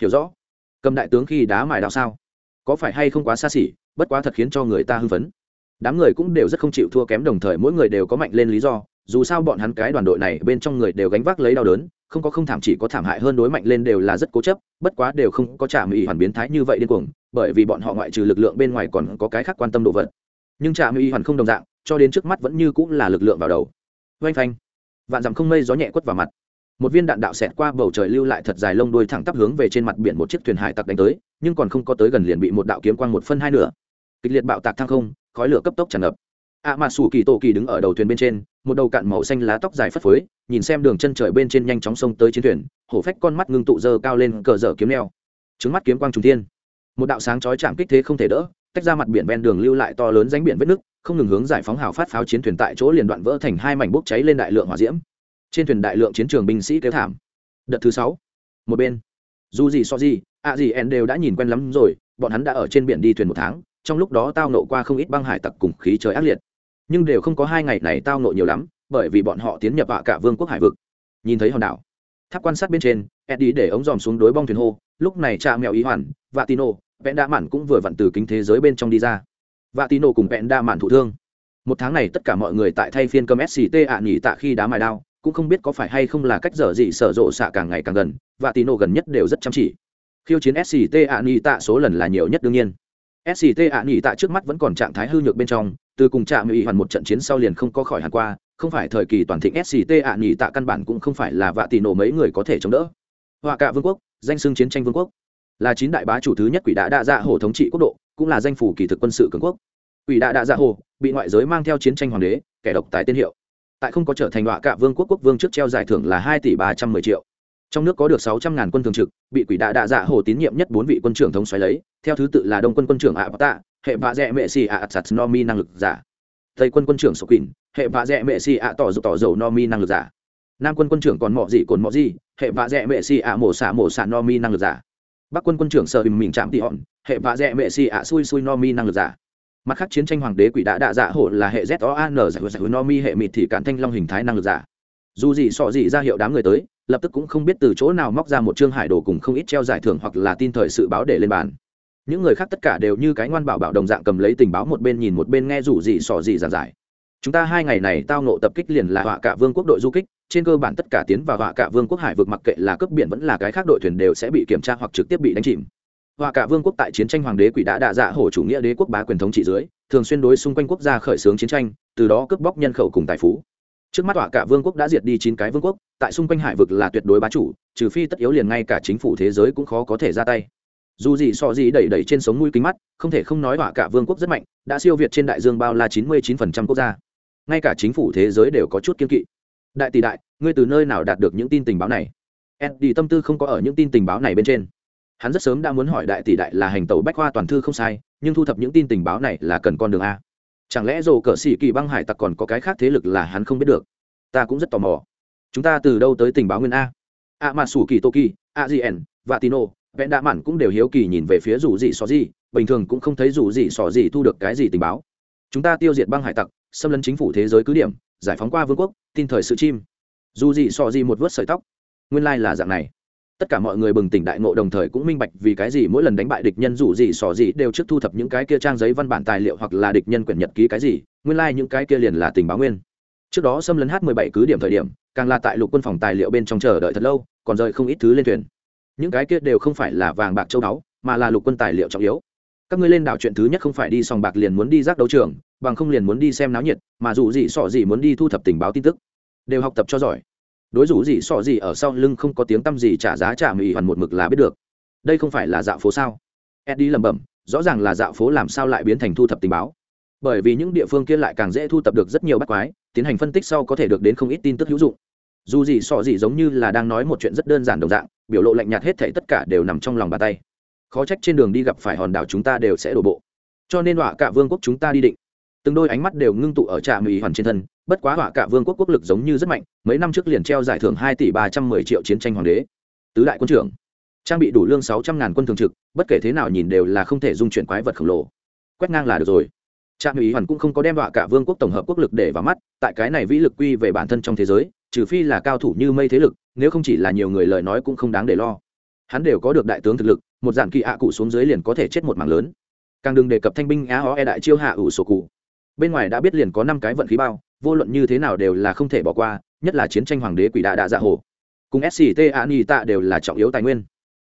Hiểu rõ. Cầm đại tướng khi đá mài đạo sao? Có phải hay không quá xa xỉ, bất quá thật khiến cho người ta hưng phấn. Đám người cũng đều rất không chịu thua kém, đồng thời mỗi người đều có mạnh lên lý do dù sao bọn hắn cái đoàn đội này bên trong người đều gánh vác lấy đau đớn, không có không thảm chỉ có thảm hại hơn đối mạnh lên đều là rất cố chấp, bất quá đều không có trả mỹ hoàn biến thái như vậy điên cuồng, bởi vì bọn họ ngoại trừ lực lượng bên ngoài còn có cái khác quan tâm đồ vật. Nhưng trả mỹ hoàn không đồng dạng, cho đến trước mắt vẫn như cũng là lực lượng vào đầu. Oanh phanh. Vạn dặm không mây gió nhẹ quất vào mặt. Một viên đạn đạo xẹt qua bầu trời lưu lại thật dài lông đuôi thẳng tắp hướng về trên mặt biển một chiếc thuyền hải tặc đánh tới, nhưng còn không có tới gần liền bị một đạo kiếm quang một phân hai nửa. Kịch liệt bạo tạc thăng không, khói lửa cấp tốc tràn ngập ạ mà sủ kỳ tổ kỳ đứng ở đầu thuyền bên trên, một đầu cạn màu xanh lá tóc dài phất phới, nhìn xem đường chân trời bên trên nhanh chóng xông tới chiến thuyền, hổ phách con mắt ngưng tụ dơ cao lên cờ dở kiếm neo. Trứng mắt kiếm quang trùng thiên. Một đạo sáng chói chạm kích thế không thể đỡ, tách ra mặt biển ven đường lưu lại to lớn ránh biển vết nước không ngừng hướng giải phóng hào phát pháo chiến thuyền tại chỗ liền đoạn vỡ thành hai mảnh bốc cháy lên đại lượng hỏa diễm. Trên thuyền đại lượng chiến trường binh sĩ kéo thảm. Đợt thứ sáu, một bên, dù gì so gì, ạ gì en đều đã nhìn quen lắm rồi, bọn hắn đã ở trên biển đi thuyền một tháng, trong lúc đó tao nộ qua không ít băng hải tặc cùng khí trời ác liệt nhưng đều không có hai ngày này tao nộ nhiều lắm, bởi vì bọn họ tiến nhập vạ cả vương quốc hải vực. Nhìn thấy hòn đảo, tháp quan sát bên trên, eddie để ống dòm xuống đối bong thuyền hô, lúc này cha mèo ý hoàn và tino vẹn đa mạn cũng vừa vặn từ kính thế giới bên trong đi ra. Và tino cùng vẹn đa mạn thụ thương. Một tháng này tất cả mọi người tại thay phiên cơm sct ạ nghỉ tạ khi đá mài đao, cũng không biết có phải hay không là cách dở dị sở rộ xạ càng ngày càng gần và tino gần nhất đều rất chăm chỉ. Khiêu chiến sct ạ nghỉ tạ số lần là nhiều nhất đương nhiên. Sct ạ nghỉ tạ trước mắt vẫn còn trạng thái hư nhược bên trong từ cùng trạm ủy hoàn một trận chiến sau liền không có khỏi hẳn qua, không phải thời kỳ toàn thịnh sct ạ nghỉ tạ căn bản cũng không phải là vạ tỷ nổ mấy người có thể chống đỡ. Họa cả vương quốc, danh xưng chiến tranh vương quốc, là chín đại bá chủ thứ nhất quỷ đã đa dạ hồ thống trị quốc độ, cũng là danh phủ kỳ thực quân sự cường quốc. Quỷ đã đa dạ hồ bị ngoại giới mang theo chiến tranh hoàng đế, kẻ độc tài tên hiệu. Tại không có trở thành họa cả vương quốc quốc vương trước treo giải thưởng là hai tỷ ba trăm mười triệu. Trong nước có được sáu trăm ngàn quân thường trực, bị quỷ đạ đạ dạ hồ tín nhiệm nhất bốn vị quân trưởng thống xoáy lấy, theo thứ tự là đông quân quân trưởng ạ tạ hệ vạ dẹ mệ xì ạ, sạt no mi năng lực giả. Tây quân quân trưởng sổ quỳnh, hệ vạ dẹ mệ xì ạ, tỏ dầu tỏ dầu no mi năng lực giả. Nam quân quân trưởng còn mọ gì còn mọ gì, hệ vạ dẹ mệ xì ạ, mổ xạ mổ xạ no mi năng lực giả. Bắc quân quân trưởng sợ bình mình chạm tị hòn hệ vạ dẹ mệ xì ạ, xui xui no mi năng lực giả. Mặt khác chiến tranh hoàng đế quỷ đã đạ dạ hổ là hệ z o an giải giải no mi hệ mịt thì cản thanh long hình thái năng lực giả. Dù gì sọ gì ra hiệu đám người tới, lập tức cũng không biết từ chỗ nào móc ra một chương hải đồ cùng không ít treo giải thưởng hoặc là tin thời sự báo để lên bàn những người khác tất cả đều như cái ngoan bảo bảo đồng dạng cầm lấy tình báo một bên nhìn một bên nghe rủ gì sò gì giản giải. Chúng ta hai ngày này tao nộ tập kích liền là họa cả vương quốc đội du kích, trên cơ bản tất cả tiến vào họa cả vương quốc hải vực mặc kệ là cướp biển vẫn là cái khác đội thuyền đều sẽ bị kiểm tra hoặc trực tiếp bị đánh chìm. Họa cả vương quốc tại chiến tranh hoàng đế quỷ đã đạ dạ hổ chủ nghĩa đế quốc bá quyền thống trị dưới, thường xuyên đối xung quanh quốc gia khởi xướng chiến tranh, từ đó cướp bóc nhân khẩu cùng tài phú. Trước mắt họa cả vương quốc đã diệt đi chín cái vương quốc, tại xung quanh hải vực là tuyệt đối bá chủ, trừ phi tất yếu liền ngay cả chính phủ thế giới cũng khó có thể ra tay dù gì so gì đẩy đẩy trên sống mũi kính mắt, không thể không nói họa cả vương quốc rất mạnh, đã siêu việt trên đại dương bao la chín mươi chín phần trăm quốc gia. Ngay cả chính phủ thế giới đều có chút kiên kỵ. Đại tỷ đại, ngươi từ nơi nào đạt được những tin tình báo này? Eddie tâm tư không có ở những tin tình báo này bên trên. Hắn rất sớm đã muốn hỏi đại tỷ đại là hành tẩu bách khoa toàn thư không sai, nhưng thu thập những tin tình báo này là cần con đường a. Chẳng lẽ rồ cờ xỉ kỳ băng hải tặc còn có cái khác thế lực là hắn không biết được? Ta cũng rất tò mò. Chúng ta từ đâu tới tình báo nguyên a? A mà sủ kỳ toki, a gn và tino vẹn đạ mặn cũng đều hiếu kỳ nhìn về phía rủ gì xò gì, bình thường cũng không thấy rủ gì xò gì thu được cái gì tình báo. Chúng ta tiêu diệt băng hải tặc, xâm lấn chính phủ thế giới cứ điểm, giải phóng qua vương quốc, tin thời sự chim. Dù gì xò gì một vớt sợi tóc. Nguyên lai là dạng này. Tất cả mọi người bừng tỉnh đại ngộ đồng thời cũng minh bạch vì cái gì mỗi lần đánh bại địch nhân rủ gì xò gì đều trước thu thập những cái kia trang giấy văn bản tài liệu hoặc là địch nhân quyển nhật ký cái gì, nguyên lai những cái kia liền là tình báo nguyên. Trước đó xâm lấn h 17 cứ điểm thời điểm, càng là tại lục quân phòng tài liệu bên trong chờ đợi thật lâu, còn rời không ít thứ lên thuyền những cái kia đều không phải là vàng bạc châu báu, mà là lục quân tài liệu trọng yếu. Các ngươi lên đảo chuyện thứ nhất không phải đi sòng bạc liền muốn đi rác đấu trường, bằng không liền muốn đi xem náo nhiệt, mà dù gì sọ gì muốn đi thu thập tình báo tin tức, đều học tập cho giỏi. Đối rủ gì sọ gì ở sau lưng không có tiếng tăm gì trả giá trả mỹ hoàn một mực là biết được. Đây không phải là dạo phố sao? Eddie lẩm bẩm, rõ ràng là dạo phố làm sao lại biến thành thu thập tình báo. Bởi vì những địa phương kia lại càng dễ thu thập được rất nhiều bắt quái, tiến hành phân tích sau có thể được đến không ít tin tức hữu dụng. Dù gì sọ gì giống như là đang nói một chuyện rất đơn giản đồng dạng biểu lộ lạnh nhạt hết thảy tất cả đều nằm trong lòng bàn tay. Khó trách trên đường đi gặp phải hòn đảo chúng ta đều sẽ đổ bộ. Cho nên họa cả vương quốc chúng ta đi định. Từng đôi ánh mắt đều ngưng tụ ở trạm mỹ hoàn trên thân, bất quá họa cả vương quốc quốc lực giống như rất mạnh, mấy năm trước liền treo giải thưởng hai tỷ ba trăm mười triệu chiến tranh hoàng đế. Tứ đại quân trưởng, trang bị đủ lương sáu trăm ngàn quân thường trực, bất kể thế nào nhìn đều là không thể dung chuyển quái vật khổng lồ. Quét ngang là được rồi. Trạm mỹ hoàn cũng không có đem họa cả vương quốc tổng hợp quốc lực để vào mắt, tại cái này vĩ lực quy về bản thân trong thế giới trừ phi là cao thủ như mây thế lực, nếu không chỉ là nhiều người lời nói cũng không đáng để lo. Hắn đều có được đại tướng thực lực, một dạng kỳ ạ cụ xuống dưới liền có thể chết một mảng lớn. Càng đừng đề cập thanh binh á ho e đại chiêu hạ ủ sổ cụ. Bên ngoài đã biết liền có năm cái vận khí bao, vô luận như thế nào đều là không thể bỏ qua, nhất là chiến tranh hoàng đế quỷ đạ đạ dạ hồ. Cùng sct ani tạ đều là trọng yếu tài nguyên.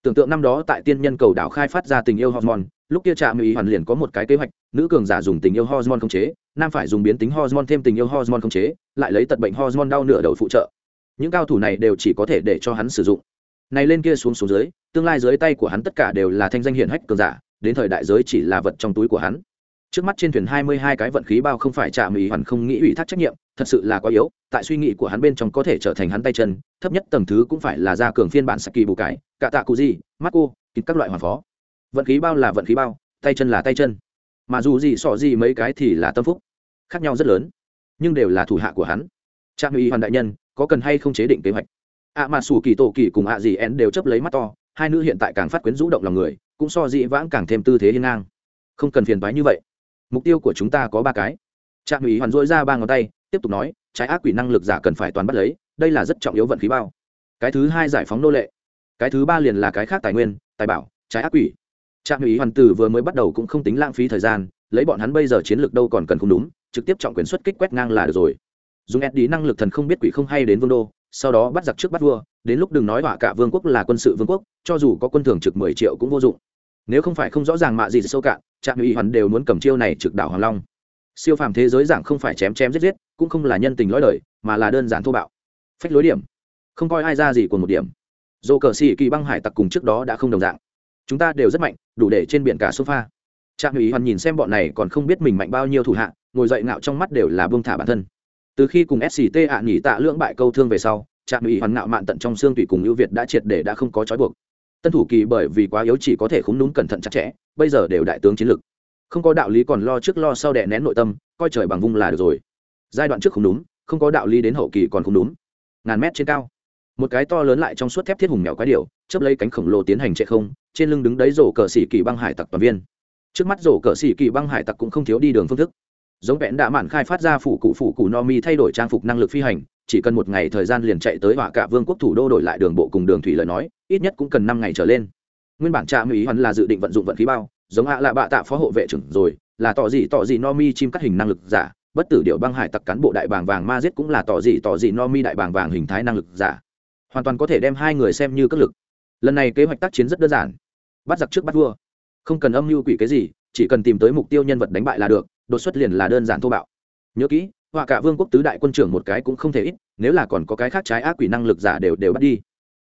Tưởng tượng năm đó tại tiên nhân cầu đảo khai phát ra tình yêu hormone lúc kia trạm ý hoàn liền có một cái kế hoạch, nữ cường giả dùng tình yêu hormone khống chế, nam phải dùng biến tính hormone thêm tình yêu hormone khống chế, lại lấy tật bệnh hormone đau nửa đầu phụ trợ. Những cao thủ này đều chỉ có thể để cho hắn sử dụng. Này lên kia xuống xuống dưới, tương lai dưới tay của hắn tất cả đều là thanh danh hiển hách cường giả, đến thời đại giới chỉ là vật trong túi của hắn. Trước mắt trên thuyền hai mươi hai cái vận khí bao không phải chạm ý hoàn không nghĩ ủy thác trách nhiệm, thật sự là quá yếu, tại suy nghĩ của hắn bên trong có thể trở thành hắn tay chân, thấp nhất tầng thứ cũng phải là gia cường phiên bản saki bù cái cả tạ cụ gì mắt cô các loại hoàn phó vận khí bao là vận khí bao, tay chân là tay chân. Mà dù gì sỏ gì mấy cái thì là tâm phúc, khác nhau rất lớn, nhưng đều là thủ hạ của hắn. Trạm ý hoàn đại nhân, có cần hay không chế định kế hoạch? Ạ mà sủ kỳ tổ kỳ cùng ạ gì én đều chấp lấy mắt to, hai nữ hiện tại càng phát quyến rũ động lòng người, cũng so dị vãng càng thêm tư thế hiên ngang. Không cần phiền toái như vậy. Mục tiêu của chúng ta có ba cái. Trạm ủy hoàn dỗi ra ba ngón tay, tiếp tục nói, trái ác quỷ năng lực giả cần phải toàn bắt lấy, đây là rất trọng yếu vận khí bao. Cái thứ hai giải phóng nô lệ. Cái thứ ba liền là cái khác tài nguyên, tài bảo, trái ác quỷ trạm ủy hoàn tử vừa mới bắt đầu cũng không tính lãng phí thời gian, lấy bọn hắn bây giờ chiến lược đâu còn cần không đúng, trực tiếp trọng quyền xuất kích quét ngang là được rồi. Dùng ed năng lực thần không biết quỷ không hay đến vương đô, sau đó bắt giặc trước bắt vua, đến lúc đừng nói họa cả vương quốc là quân sự vương quốc, cho dù có quân thường trực mười triệu cũng vô dụng. Nếu không phải không rõ ràng mạ gì sâu cạn, trạm ủy hoàn đều muốn cầm chiêu này trực đảo hoàng long. Siêu phàm thế giới giảng không phải chém chém giết giết, cũng không là nhân tình lõi đời, mà là đơn giản thô bạo. Phách lối điểm. Không coi ai ra gì của một điểm. Dồ cờ xì kỳ băng hải tặc cùng trước đó đã không đồng dạng chúng ta đều rất mạnh, đủ để trên biển cả sofa. Trạm ủy hoàn nhìn xem bọn này còn không biết mình mạnh bao nhiêu thủ hạ, ngồi dậy ngạo trong mắt đều là bông thả bản thân. Từ khi cùng sct ạ nghỉ tạ lưỡng bại câu thương về sau, trạm ủy hoàn ngạo mạn tận trong xương tùy cùng ưu việt đã triệt để đã không có trói buộc. Tân thủ kỳ bởi vì quá yếu chỉ có thể khúng đúng cẩn thận chặt chẽ, bây giờ đều đại tướng chiến lực. Không có đạo lý còn lo trước lo sau đè nén nội tâm, coi trời bằng vung là được rồi. Giai đoạn trước không đúng không có đạo lý đến hậu kỳ còn không đúng ngàn mét trên cao. Một cái to lớn lại trong suốt thép thiết hùng mèo quái điệu chấp lấy cánh khổng lồ tiến hành chạy không trên lưng đứng đấy rổ cờ xỉ kỳ băng hải tặc toàn viên. Trước mắt rổ cờ xỉ kỳ băng hải tặc cũng không thiếu đi đường phương thức. Giống vẹn đã mạn khai phát ra phủ cụ phủ cụ no mi thay đổi trang phục năng lực phi hành, chỉ cần một ngày thời gian liền chạy tới họa cả vương quốc thủ đô đổi lại đường bộ cùng đường thủy lời nói, ít nhất cũng cần năm ngày trở lên. Nguyên bản trạm ý hoàn là dự định vận dụng vận khí bao, giống hạ là bạ tạ phó hộ vệ trưởng rồi, là tỏ gì tỏ gì no mi chim cắt hình năng lực giả, bất tử điệu băng hải tặc cán bộ đại bàng vàng ma giết cũng là tỏ gì tỏ gì no mi đại bàng vàng hình thái năng lực giả. Hoàn toàn có thể đem hai người xem như các lực. Lần này kế hoạch tác chiến rất đơn giản bắt giặc trước bắt vua. Không cần âm mưu quỷ cái gì, chỉ cần tìm tới mục tiêu nhân vật đánh bại là được, đột xuất liền là đơn giản thô bạo. Nhớ kỹ, họa cả vương quốc tứ đại quân trưởng một cái cũng không thể ít, nếu là còn có cái khác trái ác quỷ năng lực giả đều đều bắt đi.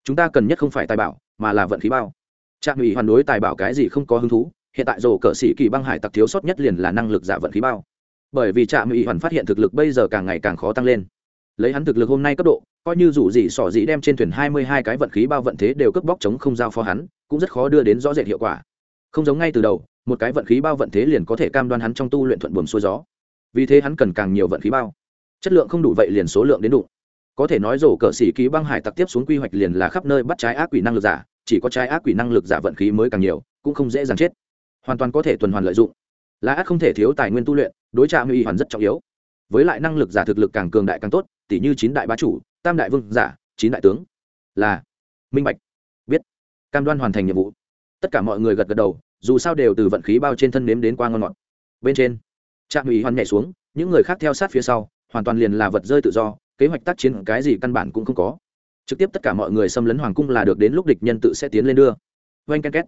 Chúng ta cần nhất không phải tài bảo, mà là vận khí bao. Trạm ủy hoàn đối tài bảo cái gì không có hứng thú, hiện tại rổ cờ sĩ kỳ băng hải tặc thiếu sót nhất liền là năng lực giả vận khí bao. Bởi vì trạm ủy hoàn phát hiện thực lực bây giờ càng ngày càng khó tăng lên lấy hắn thực lực hôm nay cấp độ, coi như dù gì sỏ dĩ đem trên thuyền hai mươi hai cái vận khí bao vận thế đều cướp bóc chống không giao phó hắn, cũng rất khó đưa đến rõ rệt hiệu quả. Không giống ngay từ đầu, một cái vận khí bao vận thế liền có thể cam đoan hắn trong tu luyện thuận buồm xuôi gió. Vì thế hắn cần càng nhiều vận khí bao. Chất lượng không đủ vậy liền số lượng đến đủ. Có thể nói rổ cờ xỉ ký băng hải tặc tiếp xuống quy hoạch liền là khắp nơi bắt trái ác quỷ năng lực giả, chỉ có trái ác quỷ năng lực giả vận khí mới càng nhiều, cũng không dễ dàng chết. Hoàn toàn có thể tuần hoàn lợi dụng. Là ác không thể thiếu tài nguyên tu luyện, đối trạm y hoàn rất trọng yếu với lại năng lực giả thực lực càng cường đại càng tốt tỷ như chín đại bá chủ, tam đại vương giả, chín đại tướng. Là minh bạch. Biết. Cam đoan hoàn thành nhiệm vụ. Tất cả mọi người gật gật đầu, dù sao đều từ vận khí bao trên thân nếm đến qua ngon ngọt. Bên trên, trạm ủy hoàn nhảy xuống, những người khác theo sát phía sau, hoàn toàn liền là vật rơi tự do, kế hoạch tác chiến cái gì căn bản cũng không có. Trực tiếp tất cả mọi người xâm lấn hoàng cung là được đến lúc địch nhân tự sẽ tiến lên đưa. Oanh ken két.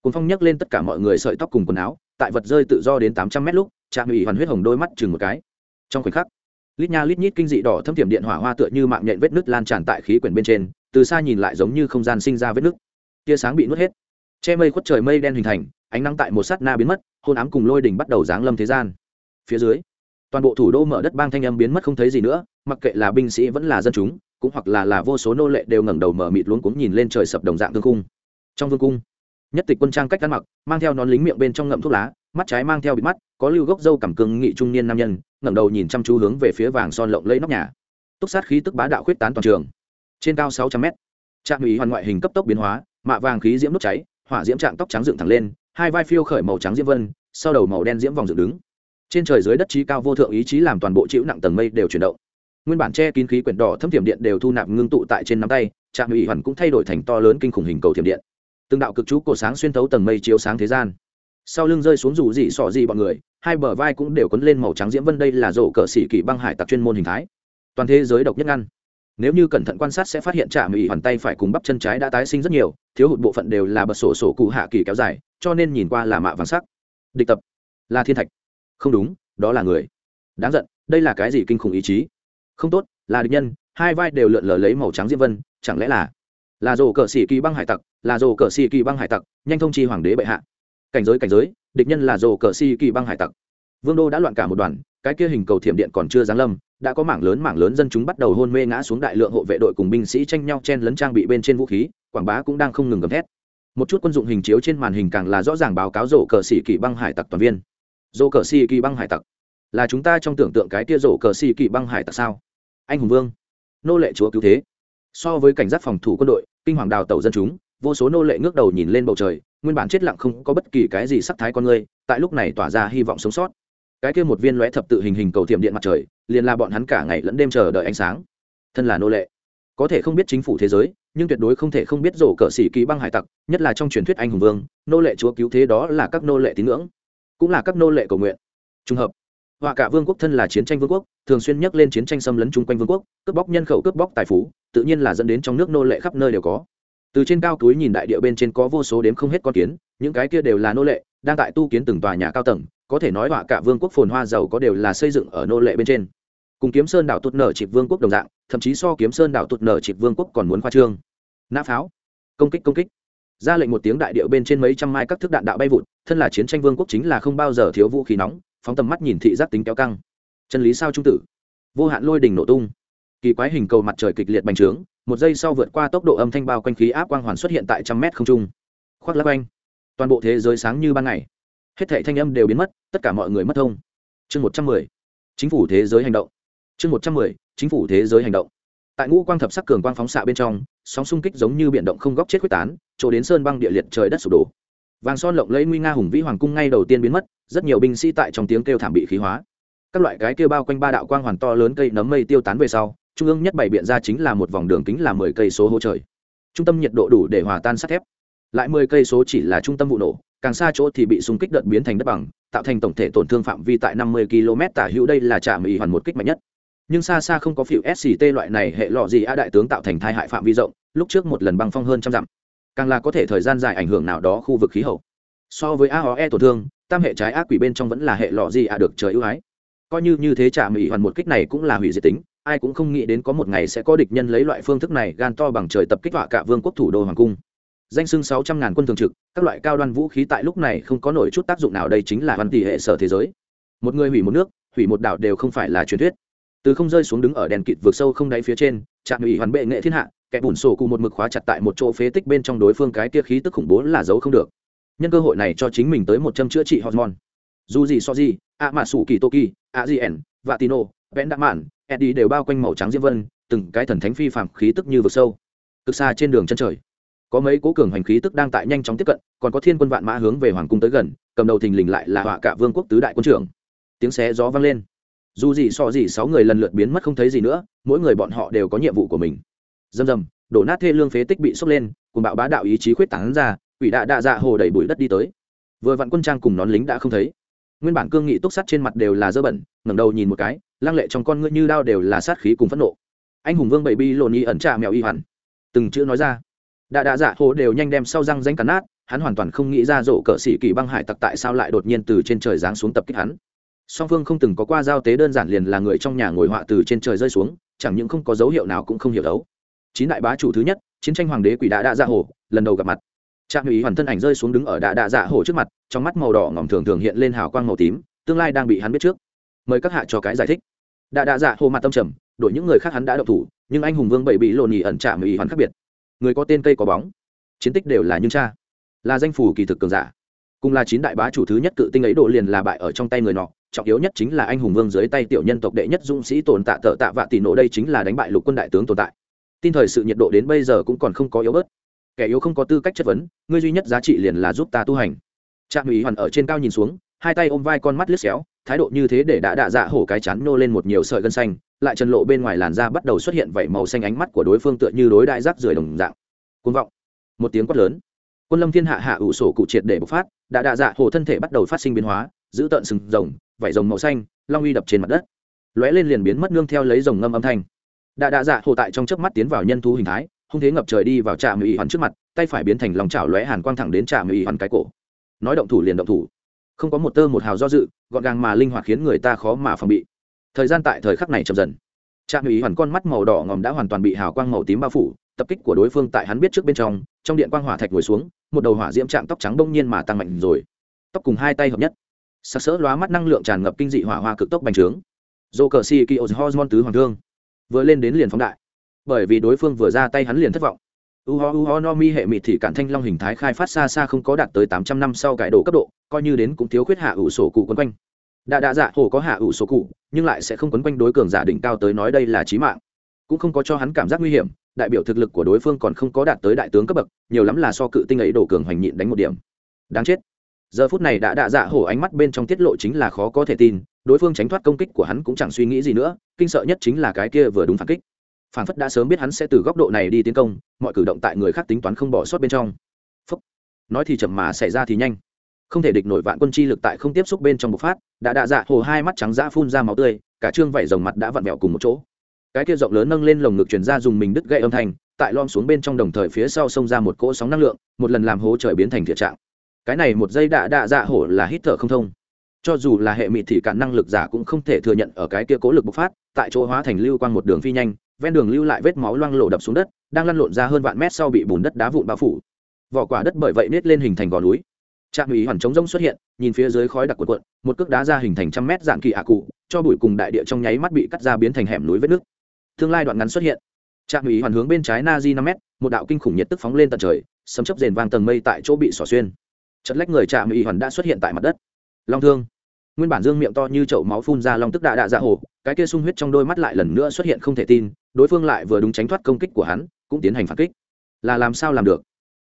Cuốn phong nhấc lên tất cả mọi người sợi tóc cùng quần áo, tại vật rơi tự do đến tám trăm mét lúc, trạm ủy hoàn huyết hồng đôi mắt chừng một cái trong khoảnh khắc, lít nha lít nhít kinh dị đỏ thâm tiềm điện hỏa hoa tựa như mạng nhện vết nứt lan tràn tại khí quyển bên trên, từ xa nhìn lại giống như không gian sinh ra vết nứt. Tia sáng bị nuốt hết. Che mây khuất trời mây đen hình thành, ánh nắng tại một sát na biến mất, hôn ám cùng lôi đỉnh bắt đầu giáng lâm thế gian. Phía dưới, toàn bộ thủ đô mở đất bang thanh âm biến mất không thấy gì nữa, mặc kệ là binh sĩ vẫn là dân chúng, cũng hoặc là là vô số nô lệ đều ngẩng đầu mở mịt luống cuống nhìn lên trời sập đồng dạng thương cung trong vương cung, nhất tịch quân trang cách ăn mặc, mang theo nón lính miệng bên trong ngậm thuốc lá, mắt trái mang theo bịt mắt, có lưu gốc dâu cảm cường nghị trung niên nam nhân ngẩng đầu nhìn chăm chú hướng về phía vàng son lộng lẫy nóc nhà. Túc sát khí tức bá đạo khuyết tán toàn trường. Trên cao sáu trăm mét trạm ủy hoàn ngoại hình cấp tốc biến hóa, mạ vàng khí diễm đốt cháy, hỏa diễm trạng tóc trắng dựng thẳng lên, hai vai phiêu khởi màu trắng diễm vân, sau đầu màu đen diễm vòng dựng đứng. Trên trời dưới đất trí cao vô thượng ý chí làm toàn bộ chịu nặng tầng mây đều chuyển động. Nguyên bản che kín khí quyển đỏ thâm thiểm điện đều thu nạp ngưng tụ tại trên nắm tay trạm ủy hoàn cũng thay đổi thành to lớn kinh khủng hình cầu thiểm điện. Từng đạo cực chú cổ sáng xuyên thấu tầng mây chiếu sáng thế gian. Sau lưng rơi xuống rủ dị sọ dị bọn người hai bờ vai cũng đều quấn lên màu trắng diễm vân, đây là rổ cờ xỉ kỳ băng hải tặc chuyên môn hình thái. Toàn thế giới độc nhất ngăn. Nếu như cẩn thận quan sát sẽ phát hiện trạm ủy hoàn tay phải cùng bắp chân trái đã tái sinh rất nhiều, thiếu hụt bộ phận đều là bật sổ sổ cụ hạ kỳ kéo dài, cho nên nhìn qua là mạ vàng sắc. Địch tập. Là thiên thạch. Không đúng, đó là người. Đáng giận, đây là cái gì kinh khủng ý chí? Không tốt, là địch nhân, hai vai đều lượn lờ lấy màu trắng diễm vân, chẳng lẽ là là rổ cờ xỉ kỳ băng hải tặc, là rổ cờ xỉ kỳ băng hải tặc, nhanh thông chi hoàng đế bệ hạ cảnh giới cảnh giới, địch nhân là rồ cờ si kỳ băng hải tặc. Vương đô đã loạn cả một đoàn, cái kia hình cầu thiểm điện còn chưa giáng lâm, đã có mảng lớn mảng lớn dân chúng bắt đầu hôn mê ngã xuống đại lượng hộ vệ đội cùng binh sĩ tranh nhau chen lấn trang bị bên trên vũ khí, quảng bá cũng đang không ngừng gầm thét. Một chút quân dụng hình chiếu trên màn hình càng là rõ ràng báo cáo rổ cờ xỉ kỳ băng hải tặc toàn viên. Rổ cờ xỉ kỳ băng hải tặc? Là chúng ta trong tưởng tượng cái kia rổ cờ xỉ kỳ băng hải tặc sao? Anh hùng vương, nô lệ chúa cứu thế. So với cảnh giác phòng thủ quân đội, kinh hoàng đào tàu dân chúng, vô số nô lệ ngước đầu nhìn lên bầu trời nguyên bản chết lặng không có bất kỳ cái gì sắc thái con người, tại lúc này tỏa ra hy vọng sống sót. Cái kia một viên lóe thập tự hình hình cầu thiểm điện mặt trời, liền là bọn hắn cả ngày lẫn đêm chờ đợi ánh sáng. Thân là nô lệ, có thể không biết chính phủ thế giới, nhưng tuyệt đối không thể không biết rổ cờ xỉ kỳ băng hải tặc, nhất là trong truyền thuyết anh hùng vương, nô lệ chúa cứu thế đó là các nô lệ tín ngưỡng, cũng là các nô lệ cầu nguyện. Trùng hợp, họa cả vương quốc thân là chiến tranh vương quốc, thường xuyên nhắc lên chiến tranh xâm lấn chung quanh vương quốc, cướp bóc nhân khẩu cướp bóc tài phú, tự nhiên là dẫn đến trong nước nô lệ khắp nơi đều có từ trên cao túi nhìn đại địa bên trên có vô số đếm không hết con kiến, những cái kia đều là nô lệ, đang tại tu kiến từng tòa nhà cao tầng, có thể nói họa cả vương quốc phồn hoa giàu có đều là xây dựng ở nô lệ bên trên. Cùng kiếm sơn đảo tụt nở trịp vương quốc đồng dạng, thậm chí so kiếm sơn đảo tụt nở trịp vương quốc còn muốn khoa trương. Nã pháo. Công kích công kích. Ra lệnh một tiếng đại điệu bên trên mấy trăm mai các thước đạn đạo bay vụt, thân là chiến tranh vương quốc chính là không bao giờ thiếu vũ khí nóng, phóng tầm mắt nhìn thị giác tính kéo căng. Chân lý sao trung tử. Vô hạn lôi đỉnh nổ tung. Kỳ quái hình cầu mặt trời kịch liệt bành trướng một giây sau vượt qua tốc độ âm thanh bao quanh khí áp quang hoàn xuất hiện tại trăm mét không trung. Khoác lắc anh toàn bộ thế giới sáng như ban ngày. Hết thảy thanh âm đều biến mất, tất cả mọi người mất thông. Chương một trăm mười. Chính phủ thế giới hành động. Chương một trăm mười, chính phủ thế giới hành động. Tại ngũ quang thập sắc cường quang phóng xạ bên trong, sóng xung kích giống như biển động không góc chết quyết tán, chỗ đến sơn băng địa liệt trời đất sụp đổ. Vàng son lộng lẫy nguy nga hùng vĩ hoàng cung ngay đầu tiên biến mất, rất nhiều binh sĩ tại trong tiếng kêu thảm bị khí hóa. Các loại cái kêu bao quanh ba đạo quang hoàn to lớn cây nấm mây tiêu tán về sau trung ương nhất bày biện ra chính là một vòng đường kính là mười cây số hỗ trời. Trung tâm nhiệt độ đủ để hòa tan sắt thép. Lại mười cây số chỉ là trung tâm vụ nổ, càng xa chỗ thì bị xung kích đợt biến thành đất bằng, tạo thành tổng thể tổn thương phạm vi tại năm mươi km tả hữu. Đây là trạm ý hoàn một kích mạnh nhất. Nhưng xa xa không có phiệu sct loại này hệ lọ gì a đại tướng tạo thành thai hại phạm vi rộng, lúc trước một lần băng phong hơn trăm dặm. Càng là có thể thời gian dài ảnh hưởng nào đó khu vực khí hậu. So với aoe tổn thương, tam hệ trái ác quỷ bên trong vẫn là hệ lọ gì a được trời ưu ái. Coi như như thế trả mỹ hoàn một kích này cũng là hủy diệt tính ai cũng không nghĩ đến có một ngày sẽ có địch nhân lấy loại phương thức này gan to bằng trời tập kích họa cả vương quốc thủ đô hoàng cung. Danh sưng sáu trăm ngàn quân thường trực, các loại cao đoan vũ khí tại lúc này không có nổi chút tác dụng nào đây chính là văn tỷ hệ sở thế giới. Một người hủy một nước, hủy một đảo đều không phải là truyền thuyết. Từ không rơi xuống đứng ở đèn kịt vượt sâu không đáy phía trên, trạm ủy hoàn bệ nghệ thiên hạ, kẻ bùn sổ cụ một mực khóa chặt tại một chỗ phế tích bên trong đối phương cái tia khí tức khủng bố là giấu không được. Nhân cơ hội này cho chính mình tới một châm chữa trị hormone. Dù gì so gì a mà sủ kỳ toki a gn và tino vẽn đạ mạn eddie đều bao quanh màu trắng diễm vân, từng cái thần thánh phi phàm khí tức như vực sâu. Cực xa trên đường chân trời, có mấy cố cường hành khí tức đang tại nhanh chóng tiếp cận, còn có thiên quân vạn mã hướng về hoàng cung tới gần, cầm đầu thình lình lại là họa cả vương quốc tứ đại quân trưởng. Tiếng xé gió vang lên. Dù gì so gì, sáu người lần lượt biến mất không thấy gì nữa, mỗi người bọn họ đều có nhiệm vụ của mình. Dầm dầm đổ nát thê lương phế tích bị sốc lên, cùng bạo bá đạo ý chí khuyết tán ra, quỷ đạ đạ dạ hồ đẩy bụi đất đi tới. Vừa vặn quân trang cùng nón lính đã không thấy. Nguyên bản cương nghị túc sắt trên mặt đều là dơ bẩn, ngẩng đầu nhìn một cái lăng lệ trong con ngươi như đao đều là sát khí cùng phẫn nộ. Anh hùng vương bảy bi lộn y ẩn trà mèo y hoàn, từng chữ nói ra. Đạ đạ dạ hồ đều nhanh đem sau răng danh cắn nát hắn hoàn toàn không nghĩ ra rộ cỡ sĩ kỳ băng hải tặc tại sao lại đột nhiên từ trên trời giáng xuống tập kích hắn. Song phương không từng có qua giao tế đơn giản liền là người trong nhà ngồi họa từ trên trời rơi xuống chẳng những không có dấu hiệu nào cũng không hiểu đấu. Chín đại bá chủ thứ nhất chiến tranh hoàng đế quỷ đạ đạ dạ hồ lần đầu gặp mặt. Trạm ủy hoàn thân ảnh rơi xuống đứng ở đạ đạ dạ hồ trước mặt trong mắt màu đỏ ngỏm thường thường hiện lên hào quang màu tím tương lai đang bị hắn biết trước. Mời các hạ cho cái giải thích đã đạ dạ hồ mặt tâm trầm, đổi những người khác hắn đã độc thủ, nhưng anh hùng vương bảy bị lộn nhì ẩn trạm ủy hoàn khác biệt. Người có tên cây có bóng. Chiến tích đều là nhưng cha. Là danh phủ kỳ thực cường giả. Cùng là chín đại bá chủ thứ nhất cự tinh ấy độ liền là bại ở trong tay người nọ, trọng yếu nhất chính là anh hùng vương dưới tay tiểu nhân tộc đệ nhất dũng sĩ tồn tạ thợ tạ vạ tỷ nổ đây chính là đánh bại lục quân đại tướng tồn tại. Tin thời sự nhiệt độ đến bây giờ cũng còn không có yếu bớt. Kẻ yếu không có tư cách chất vấn, ngươi duy nhất giá trị liền là giúp ta tu hành. Trạm ủy hoàn ở trên cao nhìn xuống, hai tay ôm vai con mắt liếc xéo thái độ như thế để đã đạ dạ hổ cái chắn nô lên một nhiều sợi gân xanh, lại trần lộ bên ngoài làn da bắt đầu xuất hiện vảy màu xanh ánh mắt của đối phương tựa như đối đại rác rưởi đồng dạng. Côn vọng. Một tiếng quát lớn. Quân lâm thiên hạ hạ ủ sổ cụ triệt để bộc phát, đã đạ dạ hổ thân thể bắt đầu phát sinh biến hóa, giữ tợn sừng rồng, vảy rồng màu xanh, long uy đập trên mặt đất. Lóe lên liền biến mất nương theo lấy rồng ngâm âm thanh. Đã đạ dạ hổ tại trong chớp mắt tiến vào nhân thú hình thái, hung thế ngập trời đi vào trạm ủy hoàn trước mặt, tay phải biến thành lòng chảo lóe hàn quang thẳng đến trạm ủy hoàn cái cổ. Nói động thủ liền động thủ không có một tơ một hào do dự, gọn gàng mà linh hoạt khiến người ta khó mà phòng bị. Thời gian tại thời khắc này chậm dần. Trạm ý hoàn con mắt màu đỏ ngòm đã hoàn toàn bị hào quang màu tím bao phủ, tập kích của đối phương tại hắn biết trước bên trong trong điện quang hỏa thạch ngồi xuống, một đầu hỏa diễm chạm tóc trắng bỗng nhiên mà tăng mạnh rồi. Tóc cùng hai tay hợp nhất. Sặc sỡ lóa mắt năng lượng tràn ngập kinh dị hỏa hoa cực tốc bành trướng. Dô cờ si kỳ ô hormone tứ hoàng thương. Vừa lên đến liền phóng đại. Bởi vì đối phương vừa ra tay hắn liền thất vọng. U ho u ho no mi hệ mịt thì cản thanh long hình thái khai phát xa xa không có đạt tới tám trăm năm sau cải đồ cấp độ coi như đến cũng thiếu khuyết hạ ủ sổ cụ quấn quanh. Đạ đạ dạ hồ có hạ ủ sổ cụ, nhưng lại sẽ không quấn quanh đối cường giả đỉnh cao tới nói đây là trí mạng. Cũng không có cho hắn cảm giác nguy hiểm, đại biểu thực lực của đối phương còn không có đạt tới đại tướng cấp bậc, nhiều lắm là so cự tinh ấy đổ cường hoành nhịn đánh một điểm. Đáng chết. Giờ phút này đã đạ dạ hổ ánh mắt bên trong tiết lộ chính là khó có thể tin, đối phương tránh thoát công kích của hắn cũng chẳng suy nghĩ gì nữa, kinh sợ nhất chính là cái kia vừa đúng phản kích. Phản phất đã sớm biết hắn sẽ từ góc độ này đi tiến công, mọi cử động tại người khác tính toán không bỏ sót bên trong. Phúc. nói thì chậm mà xảy ra thì nhanh không thể địch nổi vạn quân chi lực tại không tiếp xúc bên trong bộc phát, đã đạ dạ hồ hai mắt trắng dã phun ra máu tươi, cả trương vảy rồng mặt đã vặn vẹo cùng một chỗ. Cái kia rộng lớn nâng lên lồng ngực truyền ra dùng mình đứt gãy âm thanh, tại lom xuống bên trong đồng thời phía sau xông ra một cỗ sóng năng lượng, một lần làm hố trời biến thành thiệt trạng. Cái này một giây đạ đạ dạ hổ là hít thở không thông. Cho dù là hệ mị thì cả năng lực giả cũng không thể thừa nhận ở cái kia cố lực bộc phát, tại chỗ hóa thành lưu quang một đường phi nhanh, ven đường lưu lại vết máu loang lộ đập xuống đất, đang lăn lộn ra hơn vạn mét sau bị bùn đất đá vụn bao phủ. Vỏ quả đất bởi vậy nết lên hình thành gò núi trạm ủy hoàn trống rông xuất hiện, nhìn phía dưới khói đặc cuộn quận một cước đá ra hình thành trăm mét dạng kỳ ạ cụ, cho bụi cùng đại địa trong nháy mắt bị cắt ra biến thành hẻm núi vết nước. Tương lai đoạn ngắn xuất hiện. Trạm ủy hoàn hướng bên trái na di năm mét, một đạo kinh khủng nhiệt tức phóng lên tận trời, sấm chấp rền vang tầng mây tại chỗ bị xỏ xuyên. Chất lách người trạm ủy hoàn đã xuất hiện tại mặt đất. Long thương. Nguyên bản dương miệng to như chậu máu phun ra long tức đạ đạ dạ hồ, cái kia sung huyết trong đôi mắt lại lần nữa xuất hiện không thể tin, đối phương lại vừa đúng tránh thoát công kích của hắn, cũng tiến hành phản kích. Là làm sao làm được?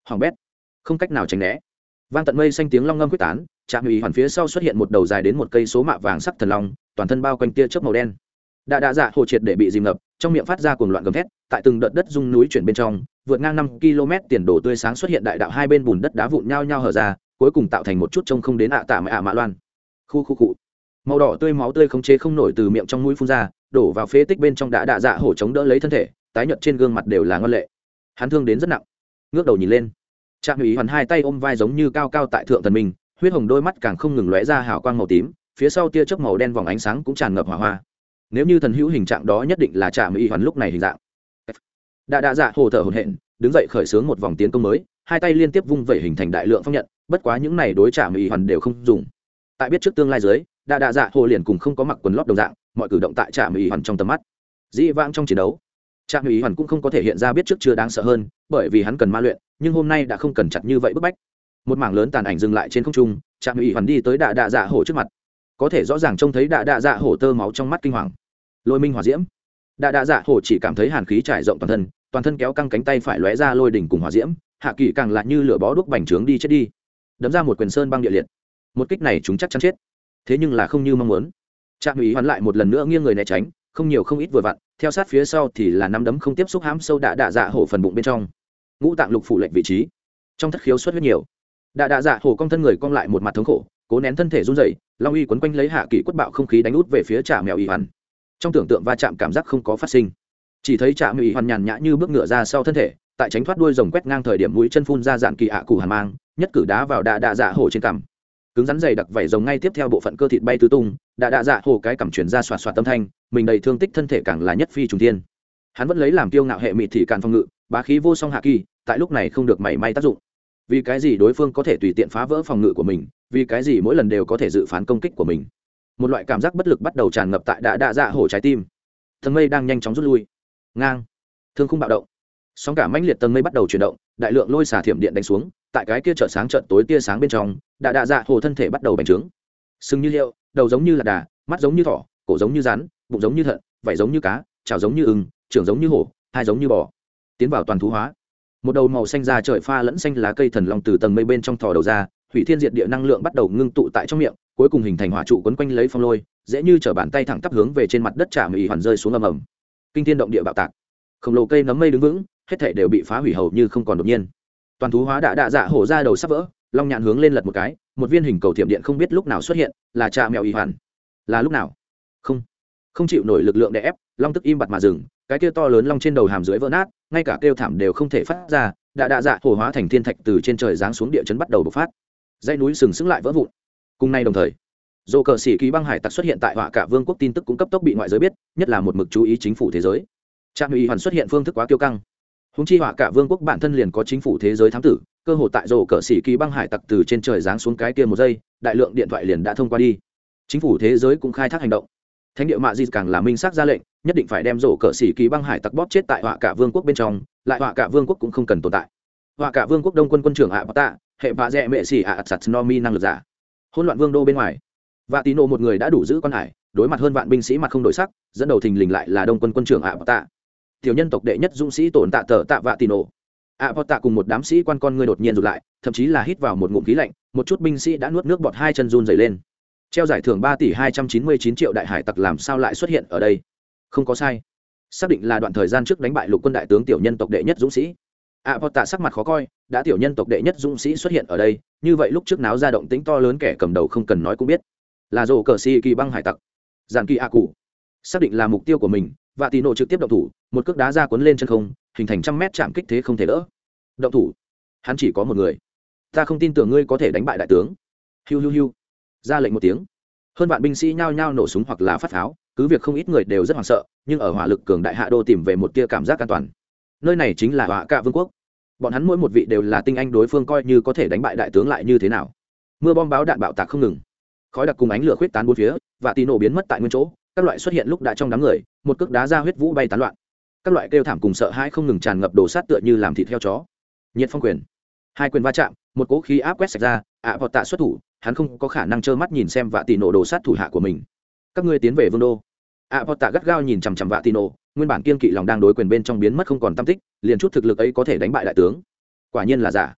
Hoàng bét. Không cách nào tránh né vang tận mây xanh tiếng long ngâm quyết tán, trạm ủy hoàn phía sau xuất hiện một đầu dài đến một cây số mạ vàng sắc thần long, toàn thân bao quanh tia chớp màu đen. Đã đạ dạ hồ triệt để bị dìm ngập, trong miệng phát ra cuồng loạn gầm thét, tại từng đợt đất rung núi chuyển bên trong, vượt ngang năm km tiền đổ tươi sáng xuất hiện đại đạo hai bên bùn đất đá vụn nhau nhau hở ra, cuối cùng tạo thành một chút trông không đến ạ tạ mà ạ mã loan. Khu khu cụ màu đỏ tươi máu tươi không chế không nổi từ miệng trong mũi phun ra, đổ vào phế tích bên trong đã đạ dạ hổ chống đỡ lấy thân thể, tái nhợt trên gương mặt đều là ngân lệ. Hắn thương đến rất nặng. Ngước đầu nhìn lên trạm ủy hoàn hai tay ôm vai giống như cao cao tại thượng thần mình, huyết hồng đôi mắt càng không ngừng lóe ra hào quang màu tím phía sau tia chớp màu đen vòng ánh sáng cũng tràn ngập hỏa hoa. Nếu như thần hữu hình trạng đó nhất định là trạm ủy hoàn lúc này hình dạng. Đã đa dạ hồ thở hồn hện đứng dậy khởi xướng một vòng tiến công mới hai tay liên tiếp vung vẩy hình thành đại lượng phong nhận bất quá những này đối trạm ủy hoàn đều không dùng. Tại biết trước tương lai dưới đã đa dạ hồ liền cùng không có mặc quần lót đồng dạng mọi cử động tại trạm ủy hoàn trong tầm mắt. Dĩ vãng trong chiến đấu trạm ủy hoàn cũng không có thể hiện ra biết trước chưa đáng sợ hơn bởi vì hắn cần ma luyện nhưng hôm nay đã không cần chặt như vậy bức bách. Một mảng lớn tàn ảnh dừng lại trên không trung, trạm ủy hoàn đi tới đạ đạ dạ hổ trước mặt. Có thể rõ ràng trông thấy đạ đạ dạ hổ tơ máu trong mắt kinh hoàng. Lôi minh hỏa diễm. Đạ đạ dạ hổ chỉ cảm thấy hàn khí trải rộng toàn thân toàn thân kéo căng cánh tay phải lóe ra lôi đỉnh cùng hỏa diễm, hạ kỳ càng lại như lửa bó đuốc bành trướng đi chết đi. Đấm ra một quyền sơn băng địa liệt. Một kích này chúng chắc chắn chết. Thế nhưng là không như mong muốn. Trạm ủy hoàn lại một lần nữa nghiêng người né tránh, không nhiều không ít vừa vặn, theo sát phía sau thì là năm đấm không tiếp xúc hãm sâu đạ đạ dạ hổ phần bụng bên trong ngũ tạng lục phủ lệnh vị trí. Trong thất khiếu xuất huyết nhiều. Đạ đạ dạ hổ cong thân người cong lại một mặt thống khổ, cố nén thân thể run rẩy, long uy quấn quanh lấy hạ kỳ quất bạo không khí đánh út về phía trả mèo y hoàn. Trong tưởng tượng va chạm cảm giác không có phát sinh. Chỉ thấy trả mèo y hoàn nhàn nhã như bước ngựa ra sau thân thể, tại tránh thoát đuôi rồng quét ngang thời điểm mũi chân phun ra dạn kỳ ạ cụ hàn mang, nhất cử đá vào đạ đạ dạ hổ trên cằm. Cứng rắn dày đặc vảy rồng ngay tiếp theo bộ phận cơ thịt bay tứ tung, đạ đạ dạ hổ cái cằm chuyển ra xoạt xoạt tâm thanh, mình đầy thương tích thân thể càng là nhất phi trùng thiên. Hắn vẫn lấy làm tiêu ngạo hệ mị thị càn phòng ngự bá khí vô song hạ kỳ, tại lúc này không được mảy may tác dụng. Vì cái gì đối phương có thể tùy tiện phá vỡ phòng ngự của mình, vì cái gì mỗi lần đều có thể dự phán công kích của mình? Một loại cảm giác bất lực bắt đầu tràn ngập tại đạ đạ dạ hổ trái tim. Tầng mây đang nhanh chóng rút lui. Ngang. Thương không bạo động. Sóng cả mãnh liệt tầng mây bắt đầu chuyển động, đại lượng lôi xả thiểm điện đánh xuống, tại cái kia chợ sáng trận tối tia sáng bên trong, đạ đạ dạ hồ thân thể bắt đầu bành trướng. Sừng như liệu, đầu giống như là đà, mắt giống như thỏ, cổ giống như rắn, bụng giống như thận, vảy giống như cá trào giống như ưng, trưởng giống như hổ, hai giống như bò tiến vào toàn thú hóa. Một đầu màu xanh ra trời pha lẫn xanh lá cây thần long từ tầng mây bên trong thò đầu ra, hủy thiên diệt địa năng lượng bắt đầu ngưng tụ tại trong miệng, cuối cùng hình thành hỏa trụ quấn quanh lấy phong lôi, dễ như chở bàn tay thẳng tắp hướng về trên mặt đất trả mỹ hoàn rơi xuống ầm ầm. Kinh thiên động địa bạo tạc. Khổng lồ cây nấm mây đứng vững, hết thể đều bị phá hủy hầu như không còn đột nhiên. Toàn thú hóa đã đạ dạ hổ ra đầu sắp vỡ, long nhạn hướng lên lật một cái, một viên hình cầu thiểm điện không biết lúc nào xuất hiện, là trà mèo y hoàn. Là lúc nào? Không. Không chịu nổi lực lượng đè ép, long tức im bặt mà dừng cái kia to lớn long trên đầu hàm dưới vỡ nát, ngay cả kêu thảm đều không thể phát ra đã đạ dạ hồ hóa thành thiên thạch từ trên trời giáng xuống địa chấn bắt đầu bộc phát. Dãy núi sừng sững lại vỡ vụn. Cùng nay đồng thời dồ cờ xỉ kỳ băng hải tặc xuất hiện tại họa cả vương quốc tin tức cũng cấp tốc bị ngoại giới biết, nhất là một mực chú ý chính phủ thế giới. Trạm ủy hoàn xuất hiện phương thức quá kiêu căng. Húng chi họa cả vương quốc bản thân liền có chính phủ thế giới thám tử, cơ hội tại rổ cờ xỉ kỳ băng hải tặc từ trên trời giáng xuống cái kia một giây, đại lượng điện thoại liền đã thông qua đi. Chính phủ thế giới cũng khai thác hành động. Thánh địa mạ di càng là minh xác ra lệnh nhất định phải đem rổ cờ xỉ kỳ băng hải tặc bóp chết tại họa cả vương quốc bên trong, lại họa cả vương quốc cũng không cần tồn tại. Họa cả vương quốc đông quân quân trưởng ạ bát tạ, hệ vạ dẹ mệ xỉ ạ sạt no mi năng lực giả. Hỗn loạn vương đô bên ngoài và tín một người đã đủ giữ con hải, đối mặt hơn vạn binh sĩ mặt không đổi sắc, dẫn đầu thình lình lại là đông quân quân trưởng ạ bát tạ. Tiểu nhân tộc đệ nhất dũng sĩ tổn tạ tờ tạ vạ tín nộ. ạ bát tạ cùng một đám sĩ quan con người đột nhiên rụt lại, thậm chí là hít vào một ngụm khí lạnh, một chút binh sĩ đã nuốt nước bọt hai chân run dày lên. Treo giải thưởng ba tỷ hai trăm chín mươi chín triệu đại hải tặc làm sao lại xuất hiện ở đây? Không có sai. Xác định là đoạn thời gian trước đánh bại lục quân đại tướng tiểu nhân tộc đệ nhất dũng sĩ. Ạ bọt tạ sắc mặt khó coi, đã tiểu nhân tộc đệ nhất dũng sĩ xuất hiện ở đây, như vậy lúc trước náo ra động tính to lớn kẻ cầm đầu không cần nói cũng biết. Là rổ cờ si kỳ băng hải tặc. Giàn kỳ a cụ. Xác định là mục tiêu của mình, và tì nổ trực tiếp động thủ, một cước đá ra cuốn lên chân không, hình thành trăm mét chạm kích thế không thể đỡ. Động thủ. Hắn chỉ có một người. Ta không tin tưởng ngươi có thể đánh bại đại tướng. Hiu hiu hiu. Ra lệnh một tiếng. Hơn vạn binh sĩ nhao nhao nổ súng hoặc là phát pháo cứ việc không ít người đều rất hoảng sợ nhưng ở hỏa lực cường đại hạ đô tìm về một tia cảm giác an toàn. Nơi này chính là hỏa cạ vương quốc. Bọn hắn mỗi một vị đều là tinh anh đối phương coi như có thể đánh bại đại tướng lại như thế nào. Mưa bom báo đạn bạo tạc không ngừng. Khói đặc cùng ánh lửa khuyết tán bốn phía và tì nổ biến mất tại nguyên chỗ các loại xuất hiện lúc đã trong đám người một cước đá ra huyết vũ bay tán loạn. Các loại kêu thảm cùng sợ hãi không ngừng tràn ngập đồ sát tựa như làm thịt theo chó. Nhiệt phong quyền. Hai quyền va chạm một cỗ khí áp quét sạch ra ạ à, vọt tạ xuất thủ hắn không có khả năng trơ mắt nhìn xem vạ tì nổ đồ sát thủ hạ của mình. Các ngươi tiến về vương đô ạ à, vọt tạ gắt gao nhìn chằm chằm vạ Tino, nguyên bản kiên kỵ lòng đang đối quyền bên trong biến mất không còn tam tích liền chút thực lực ấy có thể đánh bại đại tướng. Quả nhiên là giả.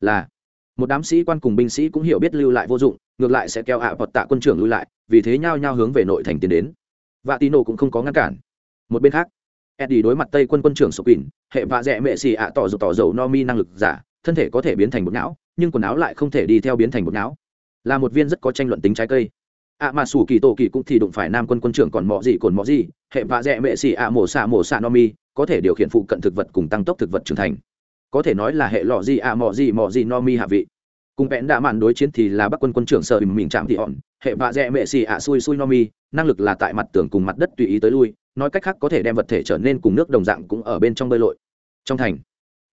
Là một đám sĩ quan cùng binh sĩ cũng hiểu biết lưu lại vô dụng ngược lại sẽ kéo ạ vọt tạ quân trưởng lưu lại vì thế nhao nhao hướng về nội thành tiến đến. Vạ Tino cũng không có ngăn cản. Một bên khác eddie đối mặt tây quân quân trưởng sô quỳnh hệ vạ dẹ mệ xì ạ tỏ dầu tỏ dầu no mi năng lực giả thân thể có thể biến thành một não nhưng quần áo lại không thể đi theo biến thành một não. Là một viên rất có tranh luận tính trái cây ạ mà sủ kỳ tổ kỳ cũng thì đụng phải nam quân quân trưởng còn mọ gì, còn mọ gì, hệ vạ dẹ mệ xì ạ mổ xạ mổ xạ no mi, có thể điều khiển phụ cận thực vật cùng tăng tốc thực vật trưởng thành. Có thể nói là hệ lọ gì ạ mọ gì mọ gì no mi hạ vị. Cùng vẽn đã mạn đối chiến thì là bắc quân quân trưởng sợ mình chạm thị hòn. Hệ vạ dẹ mệ xì ạ xui xui no mi, năng lực là tại mặt tường cùng mặt đất tùy ý tới lui, nói cách khác có thể đem vật thể trở nên cùng nước đồng dạng cũng ở bên trong bơi lội. Trong thành,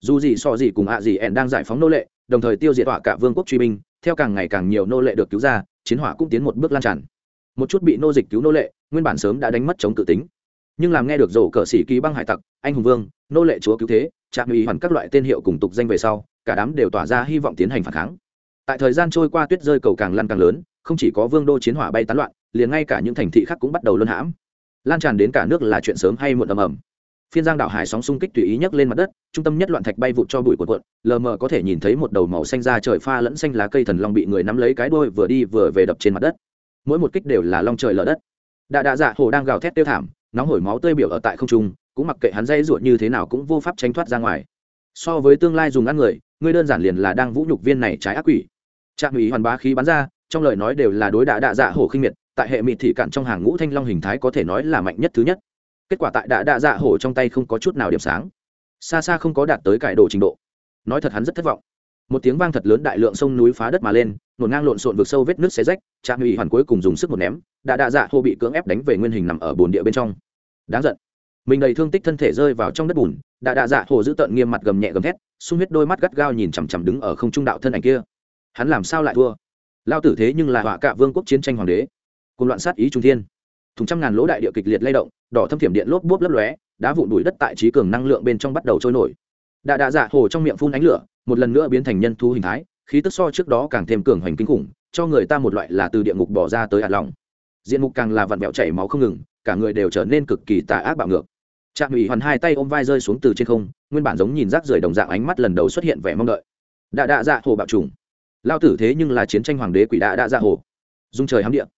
dù gì so gì cùng ạ gì ẻn đang giải phóng nô lệ, đồng thời tiêu diệt họa cả vương quốc truy binh, theo càng ngày càng nhiều nô lệ được cứu ra chiến hỏa cũng tiến một bước lan tràn. Một chút bị nô dịch cứu nô lệ, nguyên bản sớm đã đánh mất chống tự tính. Nhưng làm nghe được rổ cờ sĩ ký băng hải tặc, anh hùng vương, nô lệ chúa cứu thế, trạm ủy hoàn các loại tên hiệu cùng tục danh về sau, cả đám đều tỏa ra hy vọng tiến hành phản kháng. Tại thời gian trôi qua tuyết rơi cầu càng lăn càng lớn, không chỉ có vương đô chiến hỏa bay tán loạn, liền ngay cả những thành thị khác cũng bắt đầu luân hãm. Lan tràn đến cả nước là chuyện sớm hay muộn ầm ầm phiên giang đảo hải sóng xung kích tùy ý nhấc lên mặt đất, trung tâm nhất loạn thạch bay vụt cho bụi cuộn cuộn, lờ mờ có thể nhìn thấy một đầu màu xanh ra trời pha lẫn xanh lá cây thần long bị người nắm lấy cái đuôi vừa đi vừa về đập trên mặt đất. Mỗi một kích đều là long trời lở đất. Đạ đạ dạ hồ đang gào thét tiêu thảm, nóng hổi máu tươi biểu ở tại không trung, cũng mặc kệ hắn dây ruột như thế nào cũng vô pháp tránh thoát ra ngoài. So với tương lai dùng ăn người, ngươi đơn giản liền là đang vũ nhục viên này trái ác quỷ. Trạm ủy hoàn bá khí bắn ra, trong lời nói đều là đối đạ đạ dạ hồ khinh miệt, tại hệ mịt thị cạn trong hàng ngũ thanh long hình thái có thể nói là mạnh nhất thứ nhất kết quả tại đã đạ dạ hổ trong tay không có chút nào điểm sáng. Xa xa không có đạt tới cải đồ trình độ. Nói thật hắn rất thất vọng. Một tiếng vang thật lớn đại lượng sông núi phá đất mà lên nổn ngang lộn xộn vượt sâu vết nước xé rách trạm ủy hoàn cuối cùng dùng sức một ném đã đạ dạ hô bị cưỡng ép đánh về nguyên hình nằm ở bồn địa bên trong. Đáng giận. Mình đầy thương tích thân thể rơi vào trong đất bùn đã đạ dạ hồ giữ tợn nghiêm mặt gầm nhẹ gầm thét, sung huyết đôi mắt gắt gao nhìn chằm chằm đứng ở không trung đạo thân ảnh kia. Hắn làm sao lại thua? Lao tử thế nhưng là họa cả vương quốc chiến tranh hoàng đế. Cùng loạn sát ý trung thiên thùng trăm ngàn lỗ đại địa kịch liệt lay động, đỏ thâm thiểm điện lốp bốp lấp lóe, đá vụn đùi đất tại trí cường năng lượng bên trong bắt đầu trôi nổi. Đạ đạ dạ hồ trong miệng phun ánh lửa, một lần nữa biến thành nhân thu hình thái, khí tức so trước đó càng thêm cường hoành kinh khủng, cho người ta một loại là từ địa ngục bỏ ra tới hạt lòng. Diện mục càng là vặn vẹo chảy máu không ngừng, cả người đều trở nên cực kỳ tà ác bạo ngược. Trạm ủy hoàn hai tay ôm vai rơi xuống từ trên không, nguyên bản giống nhìn rác rưởi đồng dạng ánh mắt lần đầu xuất hiện vẻ mong đợi. Đạ đạ dạ hồ bạo trùng lao tử thế nhưng là chiến tranh hoàng đế quỷ đạ đạ dạ hồ. Dung trời hám điện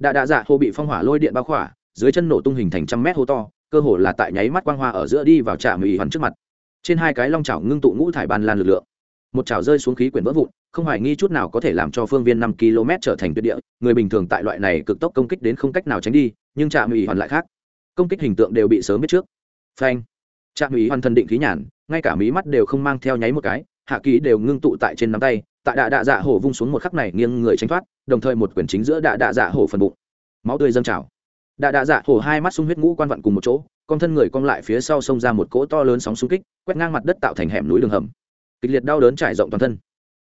đạ đạ dạ hồ bị phong hỏa lôi điện bao khỏa, dưới chân nổ tung hình thành trăm mét hô to, cơ hồ là tại nháy mắt quang hoa ở giữa đi vào trạm ủy hoàn trước mặt. Trên hai cái long chảo ngưng tụ ngũ thải ban lan lực lượng. Một chảo rơi xuống khí quyển vỡ vụn, không hoài nghi chút nào có thể làm cho phương viên năm km trở thành tuyệt địa, người bình thường tại loại này cực tốc công kích đến không cách nào tránh đi, nhưng trạm ủy hoàn lại khác. Công kích hình tượng đều bị sớm biết trước. Phanh. Trạm ủy hoàn thần định khí nhàn, ngay cả mí mắt đều không mang theo nháy một cái, hạ ký đều ngưng tụ tại trên nắm tay tại đạ đạ dạ hổ vung xuống một khắc này nghiêng người tránh thoát, đồng thời một quyển chính giữa đạ đạ dạ hổ phần bụng. Máu tươi dâng trào. Đạ đạ dạ hổ hai mắt sung huyết ngũ quan vặn cùng một chỗ, con thân người cong lại phía sau xông ra một cỗ to lớn sóng xung kích, quét ngang mặt đất tạo thành hẻm núi đường hầm. Kịch liệt đau đớn trải rộng toàn thân.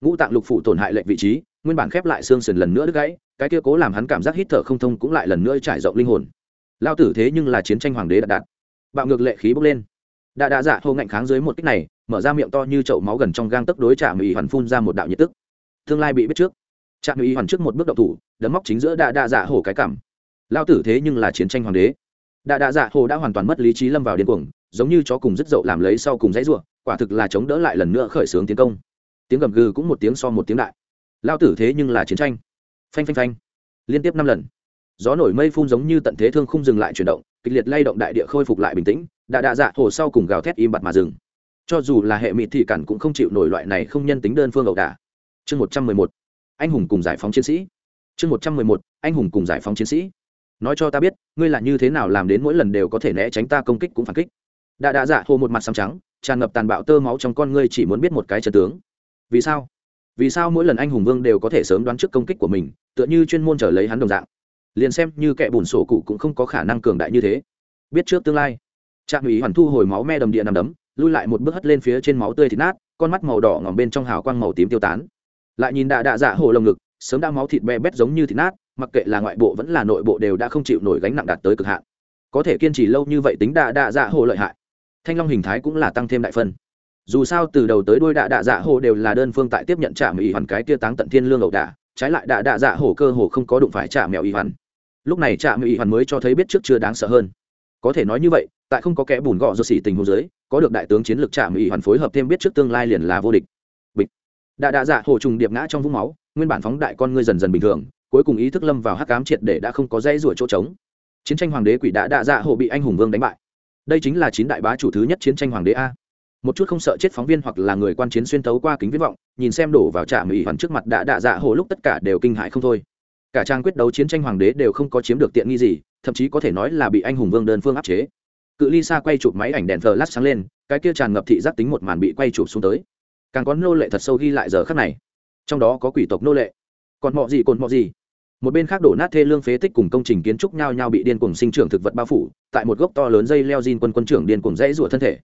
Ngũ tạng lục phủ tổn hại lệnh vị trí, nguyên bản khép lại xương sườn lần nữa đứt gãy, cái kia cố làm hắn cảm giác hít thở không thông cũng lại lần nữa trải rộng linh hồn. Lao tử thế nhưng là chiến tranh hoàng đế đạt đạt bạo ngược lệ khí bốc lên. Đạ đạ dạ hô ngạnh kháng dưới một kích này mở ra miệng to như chậu máu gần trong gang tấc đối trạm ủy hoàn phun ra một đạo nhiệt tức. Tương lai bị biết trước. Trạm ủy hoàn trước một bước đậu thủ, đấm móc chính giữa đa đa dạ hổ cái cảm lao tử thế nhưng là chiến tranh hoàng đế. Đa đa dạ hồ đã hoàn toàn mất lý trí lâm vào điên cuồng, giống như chó cùng dứt dậu làm lấy sau cùng dãy ruộng quả thực là chống đỡ lại lần nữa khởi xướng tiến công. Tiếng gầm gừ cũng một tiếng so một tiếng đại. Lao tử thế nhưng là chiến tranh. Phanh phanh phanh. Liên tiếp năm lần. Gió nổi mây phun giống như tận thế thương không dừng lại chuyển động, kịch liệt lay động đại địa khôi phục lại bình tĩnh đạ đạ dạ hồ sau cùng gào thét im bặt mà dừng cho dù là hệ mịt thị cản cũng không chịu nổi loại này không nhân tính đơn phương ẩu đả. Chương một trăm mười một, anh hùng cùng giải phóng chiến sĩ. Chương một trăm mười một, anh hùng cùng giải phóng chiến sĩ. Nói cho ta biết, ngươi là như thế nào làm đến mỗi lần đều có thể né tránh ta công kích cũng phản kích. Đã đã dạ hồ một mặt xăm trắng, tràn ngập tàn bạo tơ máu trong con ngươi chỉ muốn biết một cái trận tướng. Vì sao? Vì sao mỗi lần anh hùng vương đều có thể sớm đoán trước công kích của mình, tựa như chuyên môn trở lấy hắn đồng dạng? Liền xem như kẻ bùn sổ cụ cũng không có khả năng cường đại như thế. Biết trước tương lai. Trạm ủy hoàn thu hồi máu me đầm địa nằm đấm lui lại một bước hất lên phía trên máu tươi thịt nát, con mắt màu đỏ ngỏm bên trong hào quang màu tím tiêu tán. Lại nhìn đạ đạ dạ hồ lồng ngực, sớm đã máu thịt be bét giống như thịt nát, mặc kệ là ngoại bộ vẫn là nội bộ đều đã không chịu nổi gánh nặng đạt tới cực hạn. Có thể kiên trì lâu như vậy tính đạ đạ dạ hồ lợi hại. Thanh long hình thái cũng là tăng thêm đại phân. Dù sao từ đầu tới đuôi đạ đạ dạ hồ đều là đơn phương tại tiếp nhận trả mỹ hoàn cái tia táng tận thiên lương ẩu đả, trái lại đạ đạ dạ hồ cơ hồ không có đụng phải trả mèo y hoàn. Lúc này trả mỹ hoàn mới cho thấy biết trước chưa đáng sợ hơn. Có thể nói như vậy tại không có kẻ bùn gọ do xỉ tình hồ dưới, có được đại tướng chiến lược trả mỹ hoàn phối hợp thêm biết trước tương lai liền là vô địch. Bịch. Đạ đạ dạ hồ trùng điệp ngã trong vũng máu, nguyên bản phóng đại con ngươi dần dần bình thường, cuối cùng ý thức lâm vào hắc cám triệt để đã không có dây rủa chỗ trống. Chiến tranh hoàng đế quỷ đã đạ dạ hồ bị anh hùng vương đánh bại. Đây chính là chín đại bá chủ thứ nhất chiến tranh hoàng đế a. Một chút không sợ chết phóng viên hoặc là người quan chiến xuyên tấu qua kính viễn vọng, nhìn xem đổ vào trạm ủy hoàn trước mặt đã đạ dạ hồ lúc tất cả đều kinh hại không thôi. Cả trang quyết đấu chiến tranh hoàng đế đều không có chiếm được tiện nghi gì, thậm chí có thể nói là bị anh hùng vương đơn phương áp chế cự ly xa quay chụp máy ảnh đèn flash sáng lên, cái kia tràn ngập thị giác tính một màn bị quay chụp xuống tới. Càng có nô lệ thật sâu ghi lại giờ khắc này. Trong đó có quỷ tộc nô lệ. Còn mọ gì, còn mọ gì. Một bên khác đổ nát thê lương phế tích cùng công trình kiến trúc nhau nhau bị điên cuồng sinh trưởng thực vật bao phủ, tại một gốc to lớn dây leo diên quân quân trưởng điên cuồng dãy rủa thân thể.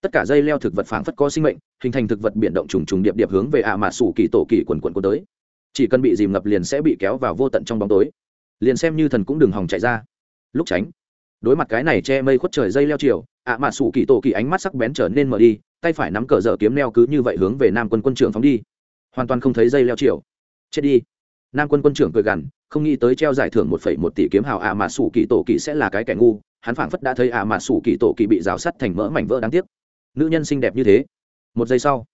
Tất cả dây leo thực vật phảng phất có sinh mệnh, hình thành thực vật biển động trùng trùng điệp điệp hướng về ạ à mà sủ kỳ tổ kỳ quần quần của tới. Chỉ cần bị dìm ngập liền sẽ bị kéo vào vô tận trong bóng tối. Liền xem như thần cũng đừng hòng chạy ra. Lúc tránh đối mặt cái này che mây khuất trời dây leo chiều, ạ à mà sủ kỳ tổ kỳ ánh mắt sắc bén trở nên mở đi, tay phải nắm cờ dở kiếm neo cứ như vậy hướng về nam quân quân trưởng phóng đi. Hoàn toàn không thấy dây leo chiều. Chết đi. Nam quân quân trưởng cười gằn, không nghĩ tới treo giải thưởng một phẩy một tỷ kiếm hào ạ à mà sủ kỳ tổ kỳ sẽ là cái kẻ ngu, hắn phảng phất đã thấy ạ à mà sủ kỳ tổ kỳ bị rào sắt thành mỡ mảnh vỡ đáng tiếc. Nữ nhân xinh đẹp như thế. Một giây sau,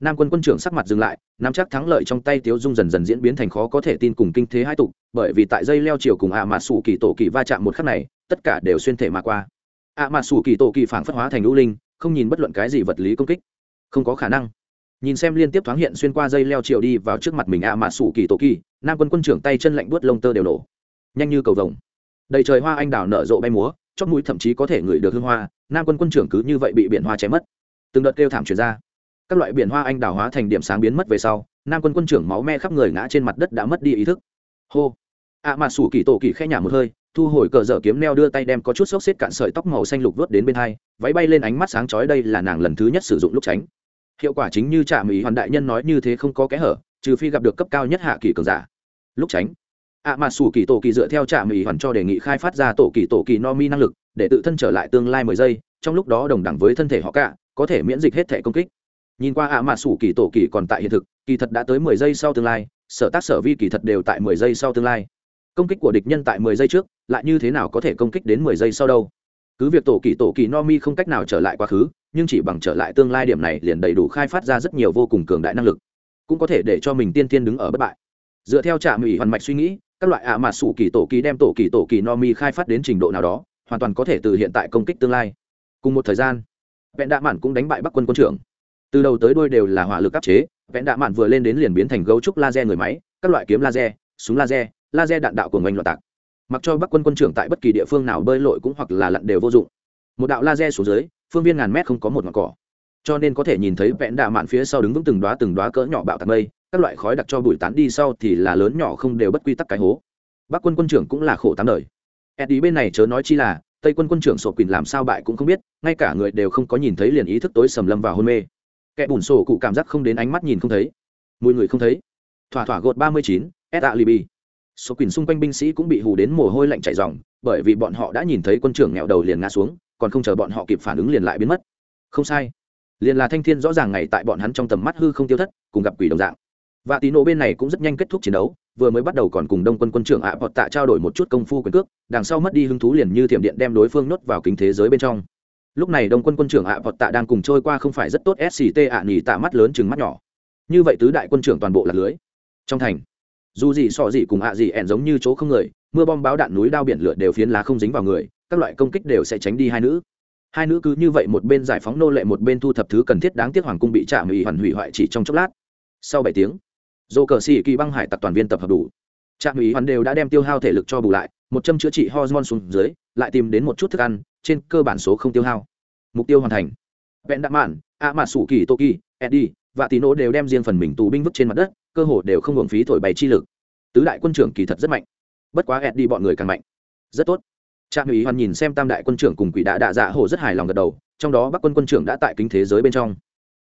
nam quân quân trưởng sắc mặt dừng lại, nắm chắc thắng lợi trong tay tiếu dung dần dần diễn biến thành khó có thể tin cùng kinh thế hai tục, bởi vì tại dây leo chiều cùng ạ à mà sủ kỳ tổ kỳ va chạm một khắc này tất cả đều xuyên thể mà qua. Ạ à mà sủ kỳ tổ kỳ phảng phất hóa thành lũ linh, không nhìn bất luận cái gì vật lý công kích. Không có khả năng. Nhìn xem liên tiếp thoáng hiện xuyên qua dây leo chiều đi vào trước mặt mình ạ à mà sủ kỳ tổ kỳ, nam quân quân trưởng tay chân lạnh buốt lông tơ đều nổ. Nhanh như cầu vồng. Đầy trời hoa anh đào nở rộ bay múa chót mũi thậm chí có thể ngửi được hương hoa, nam quân quân trưởng cứ như vậy bị biển hoa chém mất. Từng đợt kêu thảm chuyển ra. Các loại biển hoa anh đào hóa thành điểm sáng biến mất về sau, nam quân quân trưởng máu me khắp người ngã trên mặt đất đã mất đi ý thức. Hô. Ạ à mà sủ kỳ tổ kỳ khẽ nhả một hơi thu hồi cờ dở kiếm neo đưa tay đem có chút xốc xếp cạn sợi tóc màu xanh lục vớt đến bên hai, váy bay lên ánh mắt sáng chói đây là nàng lần thứ nhất sử dụng lúc tránh. Hiệu quả chính như trạm ý hoàn đại nhân nói như thế không có kẽ hở, trừ phi gặp được cấp cao nhất hạ kỳ cường giả. Lúc tránh, ạ à mà sủ kỳ tổ kỳ dựa theo trạm ý hoàn cho đề nghị khai phát ra tổ kỳ tổ kỳ no mi năng lực, để tự thân trở lại tương lai mười giây, trong lúc đó đồng đẳng với thân thể họ cả, có thể miễn dịch hết thể công kích. Nhìn qua ạ à mà sủ kỳ tổ kỳ còn tại hiện thực, kỳ thật đã tới mười giây sau tương lai, sở tác sở vi kỳ thật đều tại mười giây sau tương lai. Công kích của địch nhân tại mười giây trước lại như thế nào có thể công kích đến mười giây sau đâu? Cứ việc tổ kỳ tổ kỳ no mi không cách nào trở lại quá khứ, nhưng chỉ bằng trở lại tương lai điểm này liền đầy đủ khai phát ra rất nhiều vô cùng cường đại năng lực. Cũng có thể để cho mình tiên tiên đứng ở bất bại. Dựa theo trạm ủy hoàn mạch suy nghĩ, các loại ạ à mà sủ kỳ tổ kỳ đem tổ kỳ tổ kỳ no mi khai phát đến trình độ nào đó, hoàn toàn có thể từ hiện tại công kích tương lai. Cùng một thời gian, vẹn đạ mạn cũng đánh bại bắc quân quân trưởng. Từ đầu tới đuôi đều là hỏa lực áp chế, vẹn đạ mạn vừa lên đến liền biến thành gấu trúc laser người máy, các loại kiếm laser, súng laser laser đạn đạo của ngành loạt tạc mặc cho bắc quân quân trưởng tại bất kỳ địa phương nào bơi lội cũng hoặc là lặn đều vô dụng. Một đạo laser xuống dưới, phương viên ngàn mét không có một ngọn cỏ. Cho nên có thể nhìn thấy vẹn đạ mạn phía sau đứng vững từng đoá từng đoá cỡ nhỏ bạo tạt mây, các loại khói đặc cho bụi tán đi sau thì là lớn nhỏ không đều bất quy tắc cái hố. Bắc quân quân trưởng cũng là khổ tám đời. Eddie bên này chớ nói chi là, tây quân quân trưởng sổ quỳnh làm sao bại cũng không biết, ngay cả người đều không có nhìn thấy liền ý thức tối sầm lâm vào hôn mê. Kẻ bùn sổ cụ cảm giác không đến ánh mắt nhìn không thấy. Mùi người không thấy. Thỏa thỏa gột ba mươi chín s a liby số quỳnh xung quanh binh sĩ cũng bị hù đến mồ hôi lạnh chảy dòng bởi vì bọn họ đã nhìn thấy quân trưởng nghèo đầu liền ngã xuống, còn không chờ bọn họ kịp phản ứng liền lại biến mất. Không sai. Liền là thanh thiên rõ ràng ngày tại bọn hắn trong tầm mắt hư không tiêu thất, cùng gặp quỷ đồng dạng. Và tín nộ bên này cũng rất nhanh kết thúc chiến đấu, vừa mới bắt đầu còn cùng đông quân quân trưởng ạ bọt tạ trao đổi một chút công phu quyền cước, đằng sau mất đi hứng thú liền như thiểm điện đem đối phương nhốt vào kính thế giới bên trong. Lúc này đông quân quân trưởng ạ bọt tạ đang cùng trôi qua không phải rất tốt sct ạ nỉ tạ mắt lớn chừng mắt nhỏ. Như vậy tứ đại quân trưởng toàn bộ là lưới. Trong thành dù gì sọ gì cùng ạ gì ẻn giống như chỗ không người, mưa bom báo đạn núi đao biển lửa đều phiến lá không dính vào người, các loại công kích đều sẽ tránh đi hai nữ. Hai nữ cứ như vậy một bên giải phóng nô lệ một bên thu thập thứ cần thiết đáng tiếc hoàng cung bị chạm ủy hoàn hủy hoại chỉ trong chốc lát. Sau bảy tiếng, dô cờ xì kỳ băng hải tặc toàn viên tập hợp đủ. Trạm ủy hoàn đều đã đem tiêu hao thể lực cho bù lại, một châm chữa trị hormone xuống dưới, lại tìm đến một chút thức ăn, trên cơ bản số không tiêu hao. Mục tiêu hoàn thành. Vẹn đạm mạn a mạ sủ kỳ toki, eddie và tí nỗ đều đem riêng phần mình tù binh vứt trên mặt đất cơ hồ đều không hưởng phí thổi bày chi lực. Tứ đại quân trưởng kỳ thật rất mạnh. Bất quá eddie bọn người càng mạnh. Rất tốt. Trạm ủy hoàn nhìn xem tam đại quân trưởng cùng quỷ đạ đạ dạ hồ rất hài lòng gật đầu trong đó bắc quân quân trưởng đã tại kính thế giới bên trong.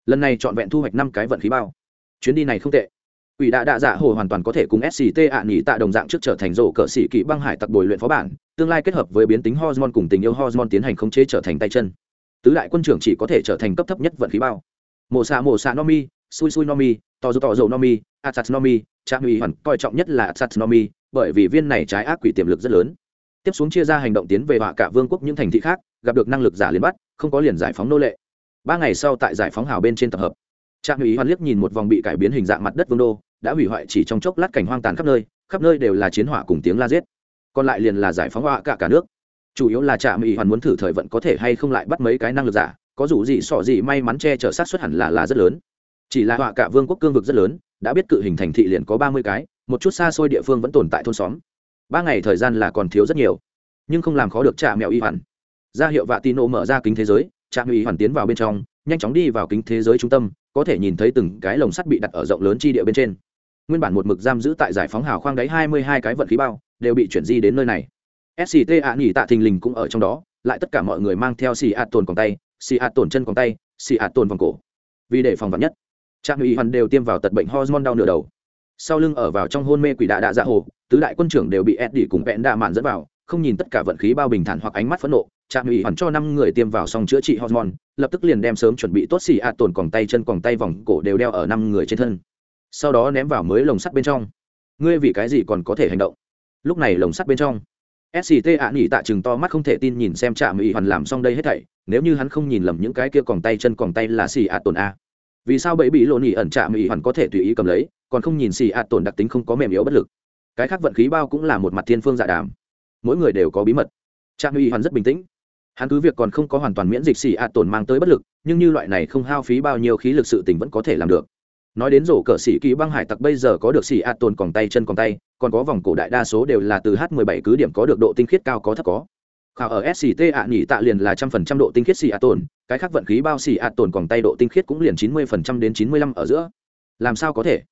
Lần này trọn vẹn thu hoạch năm cái vận khí bao. Chuyến đi này không tệ. Quỷ đạ đạ dạ hồ hoàn toàn có thể cùng SCT ạ nghỉ tạ đồng dạng trước trở thành rổ cỡ sĩ kỵ băng hải tặc bồi luyện phó bản, tương lai kết hợp với biến tính hormone cùng tình yêu hormone tiến hành khống chế trở thành tay chân. Tứ đại quân trưởng chỉ có thể trở thành cấp thấp nhất vận khí bao. Mộ xạ mộ xạ Nomi, Sui Sui Nomi, to dầu tỏ dầu Nomi, Atsat Nomi, Trạm ủy hoàn coi trọng nhất là Atsat Nomi, bởi vì viên này trái ác quỷ tiềm lực rất lớn. Tiếp xuống chia ra hành động tiến về họa cả vương quốc những thành thị khác, gặp được năng lực giả liền bắt, không có liền giải phóng nô lệ. Ba ngày sau tại giải phóng hào bên trên tập hợp. Trạm ủy hoàn liếc nhìn một vòng bị cải biến hình dạng mặt đất vương đô, đã hủy hoại chỉ trong chốc lát cảnh hoang tàn khắp nơi khắp nơi đều là chiến hỏa cùng tiếng la giết còn lại liền là giải phóng họa cả cả nước chủ yếu là trạm ủy hoàn muốn thử thời vận có thể hay không lại bắt mấy cái năng lực giả có dù gì sọ gì may mắn che chở sát xuất hẳn là là rất lớn. Chỉ là họa cả vương quốc cương vực rất lớn, đã biết cự hình thành thị liền có ba mươi cái, một chút xa xôi địa phương vẫn tồn tại thôn xóm. Ba ngày thời gian là còn thiếu rất nhiều, nhưng không làm khó được trạm mèo y hoàn. Ra hiệu vạ tino mở ra kính thế giới trạm y hoàn tiến vào bên trong, nhanh chóng đi vào kính thế giới trung tâm, có thể nhìn thấy từng cái lồng sắt bị đặt ở rộng lớn chi địa bên trên. Nguyên bản một mực giam giữ tại giải phóng hào khoang đáy hai mươi hai cái vận khí bao, đều bị chuyển di đến nơi này. Sct ạ nghỉ tạ thình lình cũng ở trong đó, lại tất cả mọi người mang theo xì ạ tồn còn tay xì ạt tổn chân còn tay, xì ạt tổn vòng cổ. Vì để phòng vật nhất, trạm ủy hoàn đều tiêm vào tật bệnh hormone đau nửa đầu. Sau lưng ở vào trong hôn mê quỷ đạ đạ dạ hồ, tứ đại quân trưởng đều bị ed cùng vẹn đạ mạn dẫn vào, không nhìn tất cả vận khí bao bình thản hoặc ánh mắt phẫn nộ, trạm ủy hoàn cho năm người tiêm vào xong chữa trị hormone, lập tức liền đem sớm chuẩn bị tốt xì ạt tổn còn tay chân còn tay vòng cổ đều đeo ở năm người trên thân. Sau đó ném vào mới lồng sắt bên trong. Ngươi vì cái gì còn có thể hành động? Lúc này lồng sắt bên trong sct ạ nghỉ tạ chừng to mắt không thể tin nhìn xem trạm ủy hoàn làm xong đây hết thảy, nếu như hắn không nhìn lầm những cái kia còn tay chân còn tay là xì ạ tồn a. Vì sao bẫy bị lộ nỉ ẩn trạm ủy hoàn có thể tùy ý cầm lấy, còn không nhìn xì ạ tồn đặc tính không có mềm yếu bất lực. Cái khác vận khí bao cũng là một mặt thiên phương dạ đàm. Mỗi người đều có bí mật. Trạm ủy hoàn rất bình tĩnh. Hắn cứ việc còn không có hoàn toàn miễn dịch xì ạ tồn mang tới bất lực, nhưng như loại này không hao phí bao nhiêu khí lực sự tình vẫn có thể làm được nói đến rổ cờ sĩ kỳ băng hải tặc bây giờ có được sĩ a tồn còn tay chân còn tay, còn có vòng cổ đại đa số đều là từ h 17 cứ điểm có được độ tinh khiết cao có thấp có. Khảo ở sct ạ nhỉ tạ liền là trăm phần trăm độ tinh khiết sĩ a tồn cái khác vận khí bao sĩ a tồn còn tay độ tinh khiết cũng liền chín mươi phần trăm đến chín mươi lăm ở giữa. Làm sao có thể?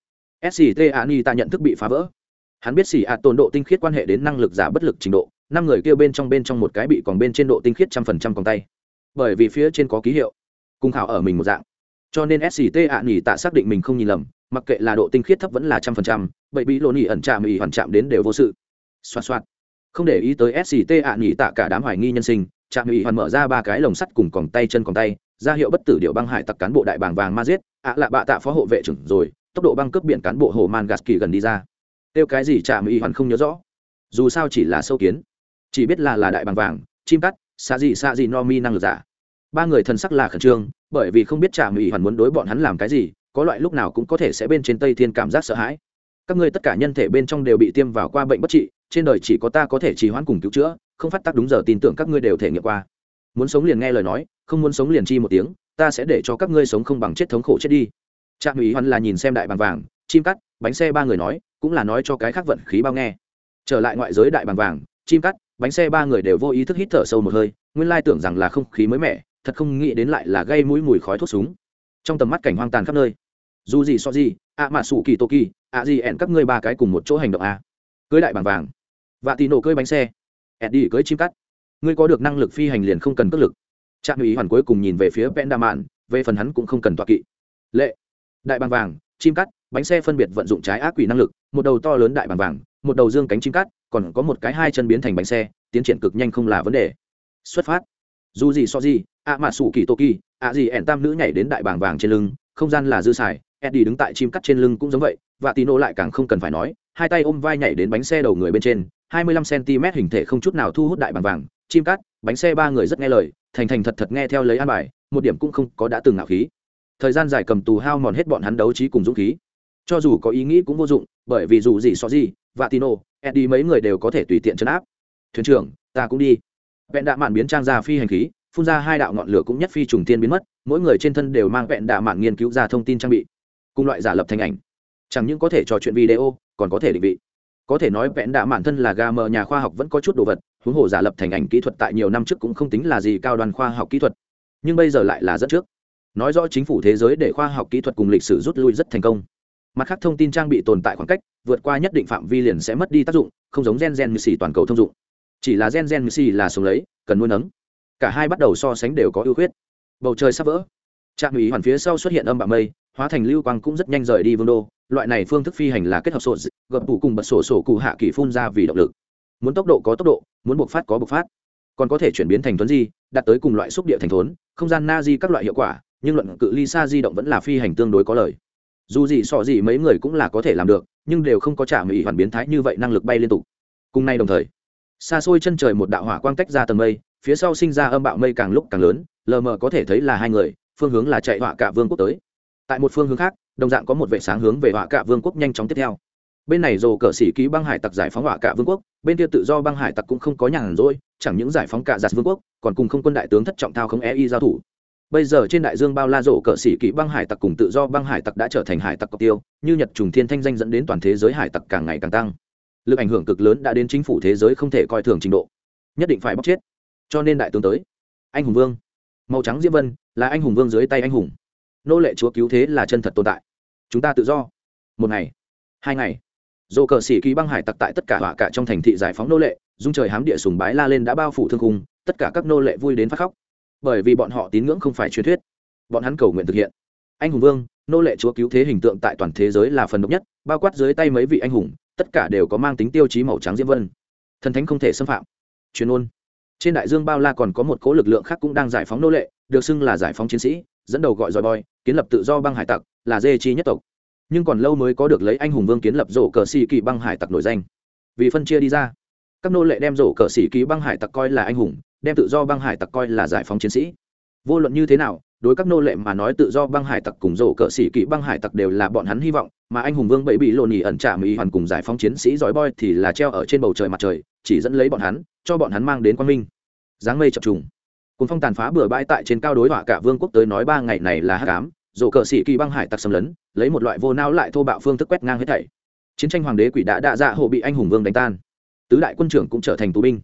Sct ạ nhỉ tạ nhận thức bị phá vỡ. Hắn biết sĩ a tồn độ tinh khiết quan hệ đến năng lực giả bất lực trình độ, năm người kêu bên trong bên trong một cái bị còn bên trên độ tinh khiết trăm phần trăm còn tay. Bởi vì phía trên có ký hiệu. Cùng khảo ở mình một dạng cho nên sct ạ nghỉ tạ xác định mình không nhìn lầm, mặc kệ là độ tinh khiết thấp vẫn là trăm phần trăm bậy bị lộ nỉ ẩn chạm ỉ hoàn chạm đến đều vô sự. Xoa xoa không để ý tới sct ạ nghỉ tạ cả đám hoài nghi nhân sinh trạm ỉ hoàn mở ra ba cái lồng sắt cùng còng tay chân còng tay, ra hiệu bất tử điệu băng hải tặc cán bộ đại bàng vàng ma giết, ạ lạ bạ tạ phó hộ vệ trưởng rồi, tốc độ băng cướp biển cán bộ hồ man gạt kỳ gần đi ra. Tiêu cái gì trạm ỉ hoàn không nhớ rõ. Dù sao chỉ là sâu kiến. Chỉ biết là là đại bàng vàng, chim cắt xa gì xa gì no mi năng lực giả ba người thân sắc là khẩn trương, bởi vì không biết trà mỹ hoàn muốn đối bọn hắn làm cái gì, có loại lúc nào cũng có thể sẽ bên trên tây thiên cảm giác sợ hãi. Các ngươi tất cả nhân thể bên trong đều bị tiêm vào qua bệnh bất trị, trên đời chỉ có ta có thể trì hoãn cùng cứu chữa, không phát tác đúng giờ tin tưởng các ngươi đều thể nghiệm qua. Muốn sống liền nghe lời nói, không muốn sống liền chi một tiếng, ta sẽ để cho các ngươi sống không bằng chết thống khổ chết đi. Trạm ủy hoàn là nhìn xem đại Bàng vàng, chim cắt, bánh xe ba người nói, cũng là nói cho cái khác vận khí bao nghe. Trở lại ngoại giới đại Bàng vàng, chim cắt, bánh xe ba người đều vô ý thức hít thở sâu một hơi, nguyên lai tưởng rằng là không khí mới mẻ thật không nghĩ đến lại là gây mũi mùi khói thuốc súng. Trong tầm mắt cảnh hoang tàn khắp nơi, dù gì so gì, ạ mà sủ kỳ tô kỳ, ạ gì ẹn các ngươi ba cái cùng một chỗ hành động à cưới đại bảng vàng. Và tì nổ cưới bánh xe. Ẹn đi cưới chim cắt. Ngươi có được năng lực phi hành liền không cần cất lực. Trạm ý hoàn cuối cùng nhìn về phía pen đa mạn về phần hắn cũng không cần tọa kỵ. Lệ. Đại bảng vàng, chim cắt, bánh xe phân biệt vận dụng trái ác quỷ năng lực, một đầu to lớn đại bảng vàng, một đầu dương cánh chim cắt, còn có một cái hai chân biến thành bánh xe, tiến triển cực nhanh không là vấn đề. Xuất phát. Dù gì so gì ạ mà sủ kỳ tô kỳ ạ gì ẹn tam nữ nhảy đến đại bàng vàng trên lưng, không gian là dư xài, eddie đứng tại chim cắt trên lưng cũng giống vậy, và tino lại càng không cần phải nói, hai tay ôm vai nhảy đến bánh xe đầu người bên trên 25 cm hình thể không chút nào thu hút đại bàng vàng, chim cắt, bánh xe ba người rất nghe lời, thành thành thật thật nghe theo lấy an bài, một điểm cũng không có đã từng ngạo khí. Thời gian dài cầm tù hao mòn hết bọn hắn đấu trí cùng dũng khí. Cho dù có ý nghĩ cũng vô dụng, bởi vì dù gì so gì, và tino, eddie mấy người đều có thể tùy tiện chấn áp. Thuyền trưởng, ta cũng đi. Vẹn đạ mạn biến trang ra phi hành khí phun ra hai đạo ngọn lửa cũng nhất phi trùng tiên biến mất, mỗi người trên thân đều mang vẹn đạ mạng nghiên cứu ra thông tin trang bị, cùng loại giả lập thành ảnh. Chẳng những có thể trò chuyện video, còn có thể định vị. Có thể nói vẹn đạ mạn thân là ga mờ nhà khoa học vẫn có chút đồ vật, huống hồ giả lập thành ảnh kỹ thuật tại nhiều năm trước cũng không tính là gì cao đoàn khoa học kỹ thuật. Nhưng bây giờ lại là rất trước. Nói rõ chính phủ thế giới để khoa học kỹ thuật cùng lịch sử rút lui rất thành công. Mặt khác thông tin trang bị tồn tại khoảng cách, vượt qua nhất định phạm vi liền sẽ mất đi tác dụng, không giống gen gen như xì toàn cầu thông dụng. Chỉ là gen gen như xì là sống lấy, cần nuôi nấng cả hai bắt đầu so sánh đều có ưu khuyết. Bầu trời sắp vỡ. Trạm ủy hoàn phía sau xuất hiện âm bạc mây, hóa thành lưu quang cũng rất nhanh rời đi vương đô. Loại này phương thức phi hành là kết hợp sổ gập tủ cùng bật sổ sổ cụ hạ kỳ phun ra vì động lực. Muốn tốc độ có tốc độ, muốn bộc phát có bộc phát. Còn có thể chuyển biến thành tuấn di, đạt tới cùng loại xúc địa thành thốn, không gian na di các loại hiệu quả, nhưng luận cự ly xa di động vẫn là phi hành tương đối có lời dù gì sọ gì mấy người cũng là có thể làm được, nhưng đều không có trả mỹ hoàn biến thái như vậy năng lực bay liên tục. Cùng nay đồng thời, xa xôi chân trời một đạo hỏa quang tách ra tầng mây phía sau sinh ra âm bạo mây càng lúc càng lớn, lờ mờ có thể thấy là hai người, phương hướng là chạy họa cả vương quốc tới. Tại một phương hướng khác, đồng dạng có một vệ sáng hướng về họa cả vương quốc nhanh chóng tiếp theo. Bên này dồ cờ sĩ ký băng hải tặc giải phóng họa cả vương quốc, bên kia tự do băng hải tặc cũng không có nhàn rỗi, chẳng những giải phóng cả giặt vương quốc, còn cùng không quân đại tướng thất trọng thao không e y giao thủ. Bây giờ trên đại dương bao la rổ cờ sĩ kỵ băng hải tặc cùng tự do băng hải tặc đã trở thành hải tặc cọc tiêu, như nhật trùng thiên thanh danh dẫn đến toàn thế giới hải tặc càng ngày càng tăng. Lực ảnh hưởng cực lớn đã đến chính phủ thế giới không thể coi thường trình độ. Nhất định phải bóc chết cho nên đại tướng tới. Anh hùng vương. Màu trắng diễm vân là anh hùng vương dưới tay anh hùng. Nô lệ chúa cứu thế là chân thật tồn tại. Chúng ta tự do. Một ngày hai ngày dồ cờ sĩ ký băng hải tặc tại tất cả họa cả trong thành thị giải phóng nô lệ dung trời hám địa sùng bái la lên đã bao phủ thương khung, tất cả các nô lệ vui đến phát khóc. Bởi vì bọn họ tín ngưỡng không phải truyền thuyết. Bọn hắn cầu nguyện thực hiện. Anh hùng vương nô lệ chúa cứu thế hình tượng tại toàn thế giới là phần độc nhất bao quát dưới tay mấy vị anh hùng tất cả đều có mang tính tiêu chí màu trắng diễm vân. Thần thánh không thể xâm phạm. Chuyên ôn trên đại dương bao la còn có một cố lực lượng khác cũng đang giải phóng nô lệ, được xưng là giải phóng chiến sĩ, dẫn đầu gọi dòi boy, kiến lập tự do băng hải tặc, là dê chi nhất tộc. Nhưng còn lâu mới có được lấy anh hùng vương kiến lập rổ cờ xì kỳ băng hải tặc nổi danh. Vì phân chia đi ra, các nô lệ đem rổ cờ xì kỳ băng hải tặc coi là anh hùng, đem tự do băng hải tặc coi là giải phóng chiến sĩ. Vô luận như thế nào đối các nô lệ mà nói tự do băng hải tặc cùng rổ cờ sĩ kỵ băng hải tặc đều là bọn hắn hy vọng, mà anh hùng vương bậy bị lộn nhì ẩn trả mỹ hoàn cùng giải phóng chiến sĩ giỏi boy thì là treo ở trên bầu trời mặt trời, chỉ dẫn lấy bọn hắn, cho bọn hắn mang đến quang minh. Dáng mây chập trùng. Cùng phong tàn phá bừa bãi tại trên cao đối họa cả vương quốc tới nói ba ngày này là hát cám rổ cờ sĩ kỳ băng hải tặc xâm lấn, lấy một loại vô não lại thô bạo phương thức quét ngang hết thảy. Chiến tranh hoàng đế quỷ đã đạ dạ hộ bị anh hùng vương đánh tan. Tứ đại quân trưởng cũng trở thành tù binh.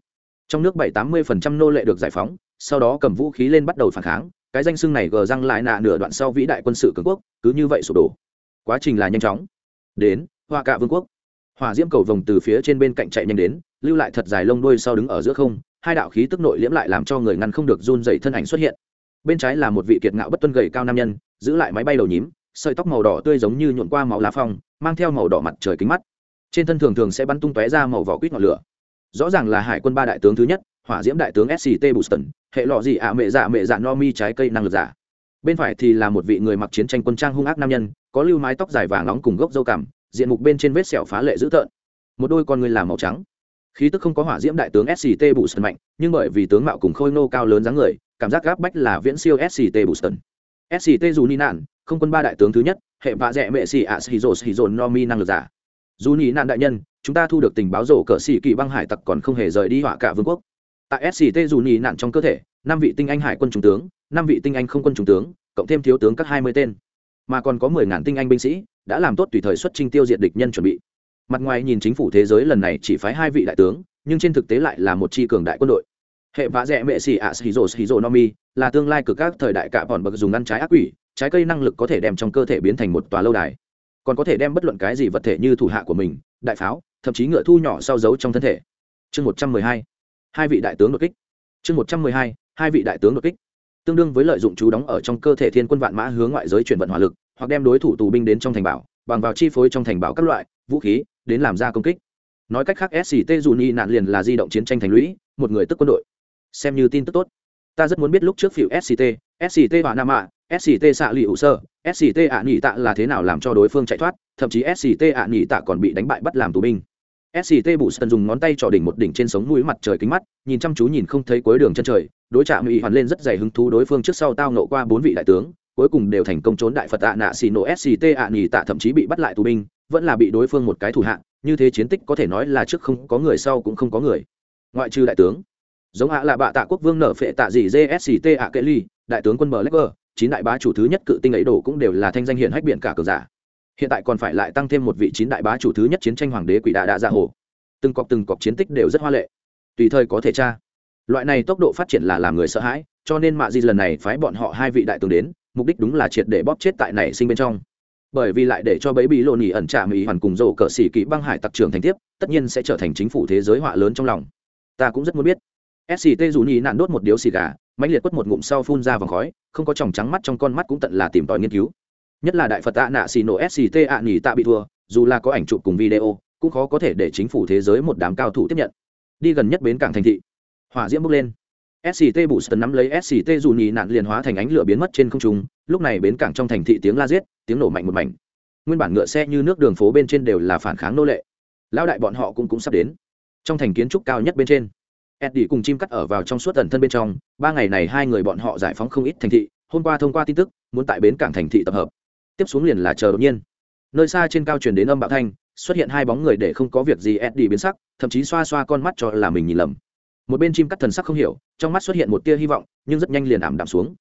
Trong nước bảy tám mươi phần trăm nô lệ được giải phóng, sau đó cầm vũ khí lên bắt đầu phản kháng cái danh xưng này gờ răng lại nạ nửa đoạn sau vĩ đại quân sự cường quốc, cứ như vậy sụp đổ. Quá trình là nhanh chóng. Đến, hoa cạ vương quốc. Hòa diễm cầu vồng từ phía trên bên cạnh chạy nhanh đến, lưu lại thật dài lông đuôi sau đứng ở giữa không, hai đạo khí tức nội liễm lại làm cho người ngăn không được run dày thân ảnh xuất hiện. Bên trái là một vị kiệt ngạo bất tuân gầy cao nam nhân, giữ lại máy bay đầu nhím, sợi tóc màu đỏ tươi giống như nhuộn qua máu lá phong, mang theo màu đỏ mặt trời kính mắt. Trên thân thường thường sẽ bắn tung tóe ra màu vỏ quýt ngọn lửa. Rõ ràng là hải quân ba đại tướng thứ nhất hỏa diễm đại tướng sct boston, hệ lọ gì ạ à mẹ dạ mẹ dạ no mi, trái cây năng lực giả. Bên phải thì là một vị người mặc chiến tranh quân trang hung ác nam nhân, có lưu mái tóc dài vàng nóng cùng gốc dâu cằm, diện mục bên trên vết sẹo phá lệ dữ tợn. Một đôi con người làm màu trắng. Khí tức không có hỏa diễm đại tướng sct boston mạnh, nhưng bởi vì tướng mạo cùng khôi nô cao lớn dáng người, cảm giác gáp bách là viễn siêu sct boston. Sct dù ni nạn, không quân ba đại tướng thứ nhất, hệ vạ dẹ mẹ xì ạ, xì rồ xì rồ, no mi năng lực giả. Dù ni nạn đại nhân, chúng ta thu được tình báo rổ cờ xì kỳ băng hải tặc còn không hề rời đi họa cả vương quốc tại sct dù nhì nạn trong cơ thể, năm vị tinh anh hải quân trung tướng, năm vị tinh anh không quân trung tướng, cộng thêm thiếu tướng các hai mươi tên. Mà còn có mười ngàn tinh anh binh sĩ, đã làm tốt tùy thời xuất trình tiêu diệt địch nhân chuẩn bị. Mặt ngoài nhìn chính phủ thế giới lần này chỉ phái hai vị đại tướng, nhưng trên thực tế lại là một chi cường đại quân đội. Hệ vã rẽ mệ xì ạ xì rộ xì shizu nomi là tương lai cực các thời đại cả bọn bậc dùng ăn trái ác quỷ, trái cây năng lực có thể đem trong cơ thể biến thành một tòa lâu đài. Còn có thể đem bất luận cái gì vật thể như thủ hạ của mình, đại pháo, thậm chí ngựa thu nhỏ sau giấu trong thân thể. Chương một trăm mười hai hai vị đại tướng đột kích. Chương một trăm mười hai hai vị đại tướng đột kích. Tương đương với lợi dụng chú đóng ở trong cơ thể thiên quân vạn mã hướng ngoại giới chuyển vận hỏa lực, hoặc đem đối thủ tù binh đến trong thành bảo, bằng vào chi phối trong thành bảo các loại, vũ khí, đến làm ra công kích. Nói cách khác sct dù ni nạn liền là di động chiến tranh thành lũy, một người tức quân đội. Xem như tin tức tốt. Ta rất muốn biết lúc trước phiểu sct sct và nam ạ sct xạ lì ủ sơ sct ạ nghỉ tạ là thế nào làm cho đối phương chạy thoát, thậm chí sct ạ nghỉ tạ còn bị đánh bại bắt làm tù binh sct bù sân dùng ngón tay trò đỉnh một đỉnh trên sống mũi mặt trời kính mắt, nhìn chăm chú nhìn không thấy cuối đường chân trời, đối trạm mỹ hoàn lên rất dày hứng thú đối phương trước sau tao nộ qua bốn vị đại tướng, cuối cùng đều thành công trốn đại phật ạ nạ xì nổ sct ạ nhì tạ thậm chí bị bắt lại tù binh, vẫn là bị đối phương một cái thủ hạ, như thế chiến tích có thể nói là trước không có người sau cũng không có người. Ngoại trừ đại tướng, giống ạ là bạ tạ quốc vương nở phệ tạ gì jsct ạ kệ ly, đại tướng quân bờ lách chín đại bá chủ thứ nhất cự tinh ấy đồ cũng đều là thanh danh hiển hách biện cả cờ giả hiện tại còn phải lại tăng thêm một vị chín đại bá chủ thứ nhất chiến tranh hoàng đế quỷ đạ đạ ra hồ. Từng cọc từng cọc chiến tích đều rất hoa lệ. Tùy thời có thể tra. Loại này tốc độ phát triển là làm người sợ hãi, cho nên mạ di lần này phái bọn họ hai vị đại tướng đến, mục đích đúng là triệt để bóp chết tại này sinh bên trong. Bởi vì lại để cho bấy bị lộ nỉ ẩn trả mỹ hoàn cùng rổ cờ xỉ kỹ băng hải tặc trưởng thành tiếp, tất nhiên sẽ trở thành chính phủ thế giới họa lớn trong lòng. Ta cũng rất muốn biết. Sct dù nhì nạn đốt một điếu xì gà, mãnh liệt quất một ngụm sau phun ra vòng khói, không có tròng trắng mắt trong con mắt cũng tận là tìm tòi nghiên cứu nhất là đại phật tạ nạ xì nổ sct ạ nghỉ tạ bị thua, dù là có ảnh chụp cùng video, cũng khó có thể để chính phủ thế giới một đám cao thủ tiếp nhận. Đi gần nhất bến cảng thành thị, hỏa diễm bước lên. Sct booster nắm lấy sct dù nhì nạn liền hóa thành ánh lửa biến mất trên không trung, lúc này bến cảng trong thành thị tiếng la giết, tiếng nổ mạnh một mảnh. Nguyên bản ngựa xe như nước đường phố bên trên đều là phản kháng nô lệ. Lão đại bọn họ cũng cũng sắp đến. Trong thành kiến trúc cao nhất bên trên, eddie cùng chim cắt ở vào trong suốt tần thân bên trong, ba ngày này hai người bọn họ giải phóng không ít thành thị, hôm qua thông qua tin tức, muốn tại bến cảng thành thị tập hợp tiếp xuống liền là chờ đột nhiên. Nơi xa trên cao truyền đến âm bạo thanh, xuất hiện hai bóng người để không có việc gì eddie biến sắc, thậm chí xoa xoa con mắt cho là mình nhìn lầm. Một bên chim cắt thần sắc không hiểu, trong mắt xuất hiện một tia hy vọng, nhưng rất nhanh liền ảm đạm xuống.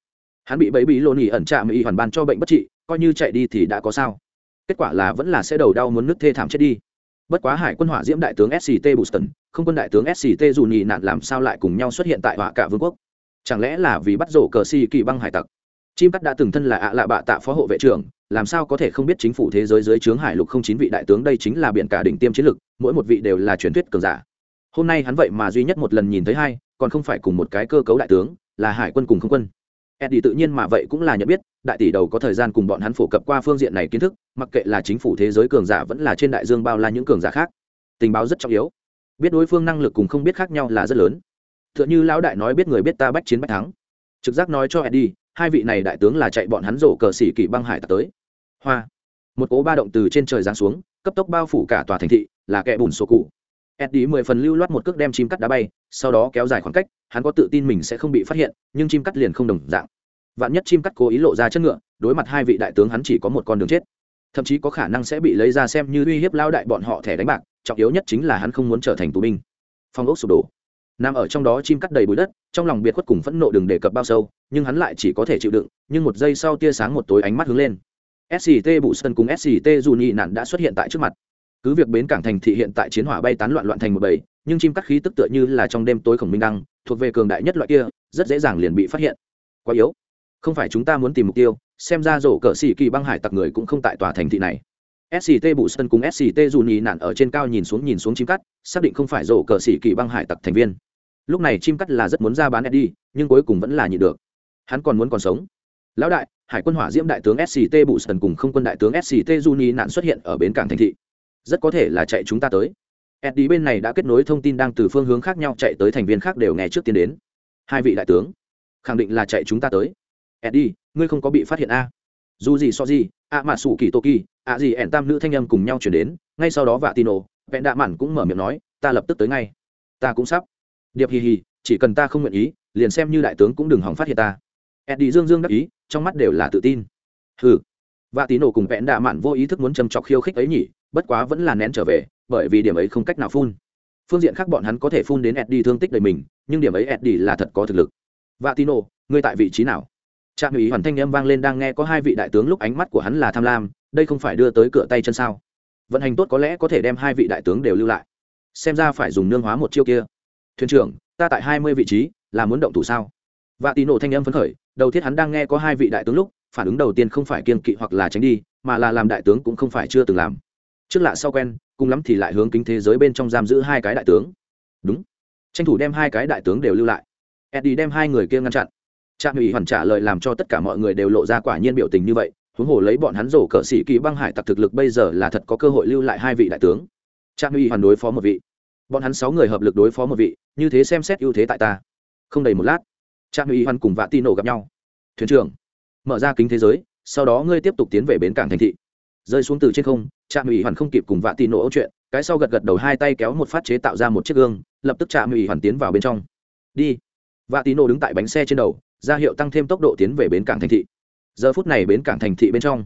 Hắn bị bẫy bí lô nỉ ẩn trạm y hoàn ban cho bệnh bất trị, coi như chạy đi thì đã có sao. Kết quả là vẫn là sẽ đầu đau muốn nước thê thảm chết đi. Bất quá hải quân hỏa diễm đại tướng sct boston, không quân đại tướng sct dù nhị nạn làm sao lại cùng nhau xuất hiện tại họa cả vương quốc? Chẳng lẽ là vì bắt rổ cờ si kỳ băng hải tặc? Chim cắt đã từng thân là ạ lạ bạ tạ phó hộ vệ trưởng, làm sao có thể không biết chính phủ thế giới dưới trướng hải lục không chín vị đại tướng đây chính là biển cả đỉnh tiêm chiến lực, mỗi một vị đều là truyền thuyết cường giả. Hôm nay hắn vậy mà duy nhất một lần nhìn thấy hai, còn không phải cùng một cái cơ cấu đại tướng, là hải quân cùng không quân. Eddie tự nhiên mà vậy cũng là nhận biết, đại tỷ đầu có thời gian cùng bọn hắn phổ cập qua phương diện này kiến thức, mặc kệ là chính phủ thế giới cường giả vẫn là trên đại dương bao la những cường giả khác. Tình báo rất trọng yếu. Biết đối phương năng lực cùng không biết khác nhau là rất lớn. T h ư ợ n h ư lão đại nói biết người biết ta bách chiến bách thắng. Trực giác nói cho eddie hai vị này đại tướng là chạy bọn hắn rổ cờ xỉ kỳ băng hải tặc tới. Hoa. Một cố ba động từ trên trời giáng xuống, cấp tốc bao phủ cả tòa thành thị, là kẻ bùn sổ cụ. Eddie mười phần lưu loát một cước đem chim cắt đá bay, sau đó kéo dài khoảng cách, hắn có tự tin mình sẽ không bị phát hiện, nhưng chim cắt liền không đồng dạng. Vạn nhất chim cắt cố ý lộ ra chất ngựa, đối mặt hai vị đại tướng hắn chỉ có một con đường chết. Thậm chí có khả năng sẽ bị lấy ra xem như uy hiếp lao đại bọn họ thẻ đánh bạc, trọng yếu nhất chính là hắn không muốn trở thành tù binh. Phong ốc sụp đổ nằm ở trong đó chim cắt đầy bụi đất, trong lòng biệt khuất cùng phẫn nộ đừng đề cập bao sâu, nhưng hắn lại chỉ có thể chịu đựng, nhưng một giây sau tia sáng một tối ánh mắt hướng lên. Sct bụ sơn cùng sct dù nhị nạn đã xuất hiện tại trước mặt. Cứ việc bến cảng thành thị hiện tại chiến hỏa bay tán loạn loạn thành một bầy, nhưng chim cắt khí tức tựa như là trong đêm tối khổng minh đăng, thuộc về cường đại nhất loại kia, rất dễ dàng liền bị phát hiện. Quá yếu. Không phải chúng ta muốn tìm mục tiêu, xem ra rổ cờ xỉ kỳ băng hải tặc người cũng không tại tòa thành thị này. Sct bụ sân cùng sct dù nhị nạn ở trên cao nhìn xuống nhìn xuống chim cắt, xác định không phải rổ cờ xỉ kỳ băng hải tặc thành viên lúc này chim cắt là rất muốn ra bán eddie, nhưng cuối cùng vẫn là nhịn được. Hắn còn muốn còn sống. Lão đại, hải quân hỏa diễm đại tướng sct bù sần cùng không quân đại tướng sct juni nạn xuất hiện ở bến cảng thành thị. Rất có thể là chạy chúng ta tới. Eddie bên này đã kết nối thông tin đang từ phương hướng khác nhau chạy tới thành viên khác đều nghe trước tiên đến. Hai vị đại tướng, khẳng định là chạy chúng ta tới. Eddie, ngươi không có bị phát hiện a dù gì so gì a mà sủ kỳ tô kỳ a gì ẻn tam nữ thanh âm cùng nhau chuyển đến, ngay sau đó vạ tino vẹn đạ mản cũng mở miệng nói, ta lập tức tới ngay. Ta cũng sắp điệp hì hì, chỉ cần ta không nguyện ý, liền xem như đại tướng cũng đừng hỏng phát hiện ta. Eddie dương dương đắc ý, trong mắt đều là tự tin. Hừ. Vạ tín nổ cùng vẽn đạ mạn vô ý thức muốn châm chọc khiêu khích ấy nhỉ, bất quá vẫn là nén trở về, bởi vì điểm ấy không cách nào phun. Phương diện khác bọn hắn có thể phun đến eddie thương tích đầy mình, nhưng điểm ấy eddie là thật có thực lực. Vạ tín nổ, ngươi tại vị trí nào? Trạm ủy hoàn thanh âm vang lên đang nghe có hai vị đại tướng lúc ánh mắt của hắn là tham lam, đây không phải đưa tới cửa tay chân sao? Vận hành tốt có lẽ có thể đem hai vị đại tướng đều lưu lại. Xem ra phải dùng nương hóa một chiêu kia thuyền trưởng, ta tại hai mươi vị trí, là muốn động thủ sao? Và tì nổ thanh âm phấn khởi, đầu thiết hắn đang nghe có hai vị đại tướng lúc, phản ứng đầu tiên không phải kiên kỵ hoặc là tránh đi, mà là làm đại tướng cũng không phải chưa từng làm. Trước lạ sau quen, cùng lắm thì lại hướng kính thế giới bên trong giam giữ hai cái đại tướng. Đúng. Tranh thủ đem hai cái đại tướng đều lưu lại. Eddie đem hai người kia ngăn chặn. Trạm ủy hoàn trả lời làm cho tất cả mọi người đều lộ ra quả nhiên biểu tình như vậy, huống hồ lấy bọn hắn rổ cờ sĩ kỳ băng hải tặc thực lực bây giờ là thật có cơ hội lưu lại hai vị đại tướng. Trạm ủy hoàn đối phó một vị bọn hắn sáu người hợp lực đối phó một vị, như thế xem xét ưu thế tại ta. Không đầy một lát trạm ủy Hoan cùng vạ tin nổ gặp nhau. Thuyền trưởng, mở ra kính thế giới, sau đó ngươi tiếp tục tiến về bến cảng thành thị. Rơi xuống từ trên không trạm ủy hoàn không kịp cùng vạ tin nổ ấu chuyện, cái sau gật gật đầu hai tay kéo một phát chế tạo ra một chiếc gương, lập tức trạm ủy hoàn tiến vào bên trong. Đi. Vạ tín nổ đứng tại bánh xe trên đầu, ra hiệu tăng thêm tốc độ tiến về bến cảng thành thị. Giờ phút này bến cảng thành thị bên trong,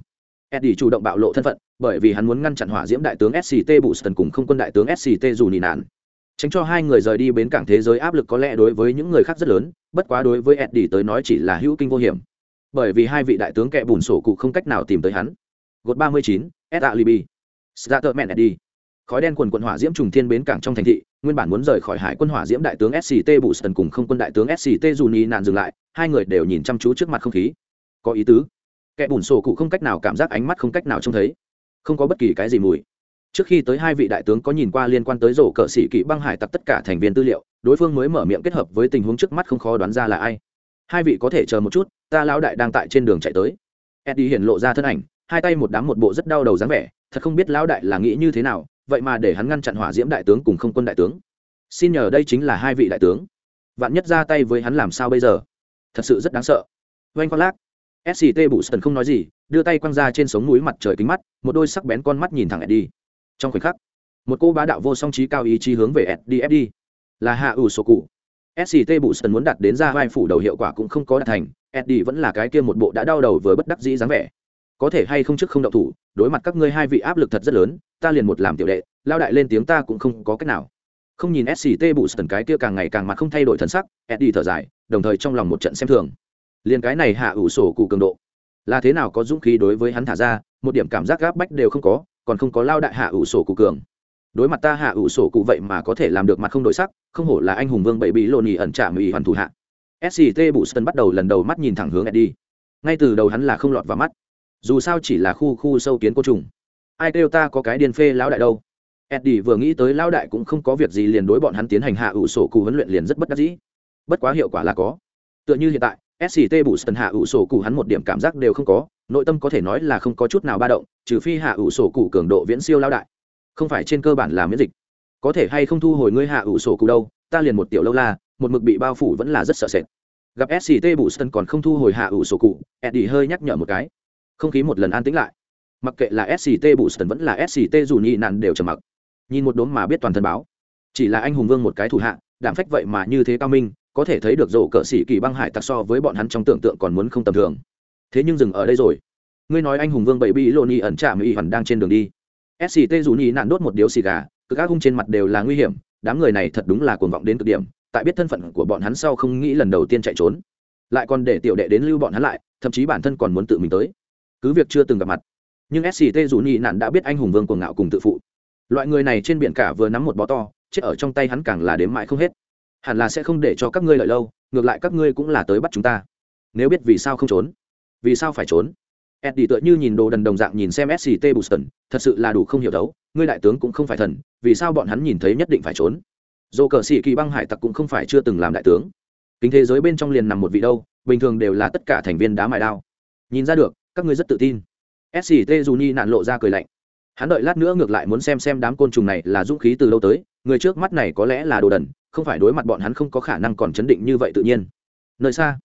eddie chủ động bạo lộ thân phận, bởi vì hắn muốn ngăn chặn hỏa diễm đại tướng sct bùston cùng không quân đại tướng sct dù nị nạn tránh cho hai người rời đi bến cảng thế giới áp lực có lẽ đối với những người khác rất lớn, bất quá đối với eddie tới nói chỉ là hữu kinh vô hiểm. Bởi vì hai vị đại tướng kẻ bùn sổ cụ không cách nào tìm tới hắn. Gột ba mươi chín s a libi Starterman Eddie. Khói đen quần quận hỏa diễm trùng thiên bến cảng trong thành thị, nguyên bản muốn rời khỏi hải quân hỏa diễm đại tướng sct bùston cùng không quân đại tướng sct dù ni nạn dừng lại, hai người đều nhìn chăm chú trước mặt không khí. Có ý tứ. Kẻ bùn sổ cụ không cách nào cảm giác ánh mắt không cách nào trông thấy. Không có bất kỳ cái gì mùi trước khi tới hai vị đại tướng có nhìn qua liên quan tới rổ cờ sĩ kỵ băng hải tặc tất cả thành viên tư liệu, đối phương mới mở miệng kết hợp với tình huống trước mắt không khó đoán ra là ai. Hai vị có thể chờ một chút, ta lão đại đang tại trên đường chạy tới. Eddie hiện lộ ra thân ảnh, hai tay một đám một bộ rất đau đầu dáng vẻ, thật không biết lão đại là nghĩ như thế nào, vậy mà để hắn ngăn chặn hỏa diễm đại tướng cùng không quân đại tướng. Xin nhờ đây chính là hai vị đại tướng. Vạn nhất ra tay với hắn làm sao bây giờ? Thật sự rất đáng sợ. Oanh khoác lác. Sct bụ sơn không nói gì, đưa tay quăng ra trên sống núi mặt trời kính mắt, một đôi sắc bén con mắt nhìn thẳng eddie trong khoảnh khắc, một cô bá đạo vô song trí cao ý chí hướng về eddie là hạ ủ sổ cụ. Sct bụ sơn muốn đặt đến ra vai phủ đầu hiệu quả cũng không có đạt thành eddie vẫn là cái kia một bộ đã đau đầu với bất đắc dĩ dáng vẻ. Có thể hay không trước không đậu thủ, đối mặt các ngươi hai vị áp lực thật rất lớn, ta liền một làm tiểu đệ, lao đại lên tiếng ta cũng không có cách nào. Không nhìn sct bụ sơn cái kia càng ngày càng mặt không thay đổi thần sắc eddie thở dài, đồng thời trong lòng một trận xem thường. Liền cái này hạ ủ sổ cụ cường độ, là thế nào có dũng khí đối với hắn thả ra, một điểm cảm giác gáp bách đều không có còn không có lao đại hạ ủ sổ cụ cường. Đối mặt ta hạ ủ sổ cụ vậy mà có thể làm được mặt không đổi sắc, không hổ là anh hùng vương bảy bị lộn nhì ẩn trả mỹ hoàn thủ hạ. Sct bù sơn bắt đầu lần đầu mắt nhìn thẳng hướng eddie. Ngay từ đầu hắn là không lọt vào mắt. Dù sao chỉ là khu khu sâu kiến cô trùng. Ai kêu ta có cái điên phê lão đại đâu? Eddie vừa nghĩ tới lão đại cũng không có việc gì liền đối bọn hắn tiến hành hạ ủ sổ cụ huấn luyện liền rất bất đắc dĩ. Bất quá hiệu quả là có. Tựa như hiện tại sct bù sơn hạ ủ sổ cụ hắn một điểm cảm giác đều không có nội tâm có thể nói là không có chút nào ba động, trừ phi hạ ủ sổ cụ cường độ viễn siêu lao đại. Không phải trên cơ bản là miễn dịch. Có thể hay không thu hồi ngươi hạ ủ sổ cụ đâu, ta liền một tiểu lâu la, một mực bị bao phủ vẫn là rất sợ sệt. Gặp sct bù sân còn không thu hồi hạ ủ sổ cụ, eddie hơi nhắc nhở một cái. Không khí một lần an tĩnh lại. Mặc kệ là sct booster vẫn là sct dù nhị nạn đều trầm mặc. Nhìn một đốm mà biết toàn thân báo. Chỉ là anh hùng vương một cái thủ hạ đảm phách vậy mà như thế cao minh, có thể thấy được rổ cỡ sĩ kỳ băng hải tặc so với bọn hắn trong tưởng tượng còn muốn không tầm thường thế nhưng dừng ở đây rồi. Ngươi nói anh hùng vương bảy bi lô ni ẩn chạm y hoàn đang trên đường đi. Sct dù nhị nạn đốt một điếu xì gà, cực ác hung trên mặt đều là nguy hiểm, đám người này thật đúng là cuồng vọng đến cực điểm, tại biết thân phận của bọn hắn sau không nghĩ lần đầu tiên chạy trốn. Lại còn để tiểu đệ đến lưu bọn hắn lại, thậm chí bản thân còn muốn tự mình tới. Cứ việc chưa từng gặp mặt, nhưng sct dù nhị nạn đã biết anh hùng vương cuồng ngạo cùng tự phụ. Loại người này trên biển cả vừa nắm một bó to, chết ở trong tay hắn càng là đếm mãi không hết. Hẳn là sẽ không để cho các ngươi lợi lâu, ngược lại các ngươi cũng là tới bắt chúng ta. Nếu biết vì sao không trốn vì sao phải trốn? Eddie tựa như nhìn đồ đần đồng dạng nhìn xem sct boston, thật sự là đủ không hiểu đấu, ngươi đại tướng cũng không phải thần, vì sao bọn hắn nhìn thấy nhất định phải trốn? Dồ cờ sĩ kỳ băng hải tặc cũng không phải chưa từng làm đại tướng. Kính thế giới bên trong liền nằm một vị đâu, bình thường đều là tất cả thành viên đá mài đao. Nhìn ra được, các ngươi rất tự tin. Sct juni nạn lộ ra cười lạnh. Hắn đợi lát nữa ngược lại muốn xem xem đám côn trùng này là dũng khí từ lâu tới, người trước mắt này có lẽ là đồ đần, không phải đối mặt bọn hắn không có khả năng còn chấn định như vậy tự nhiên. Nơi xa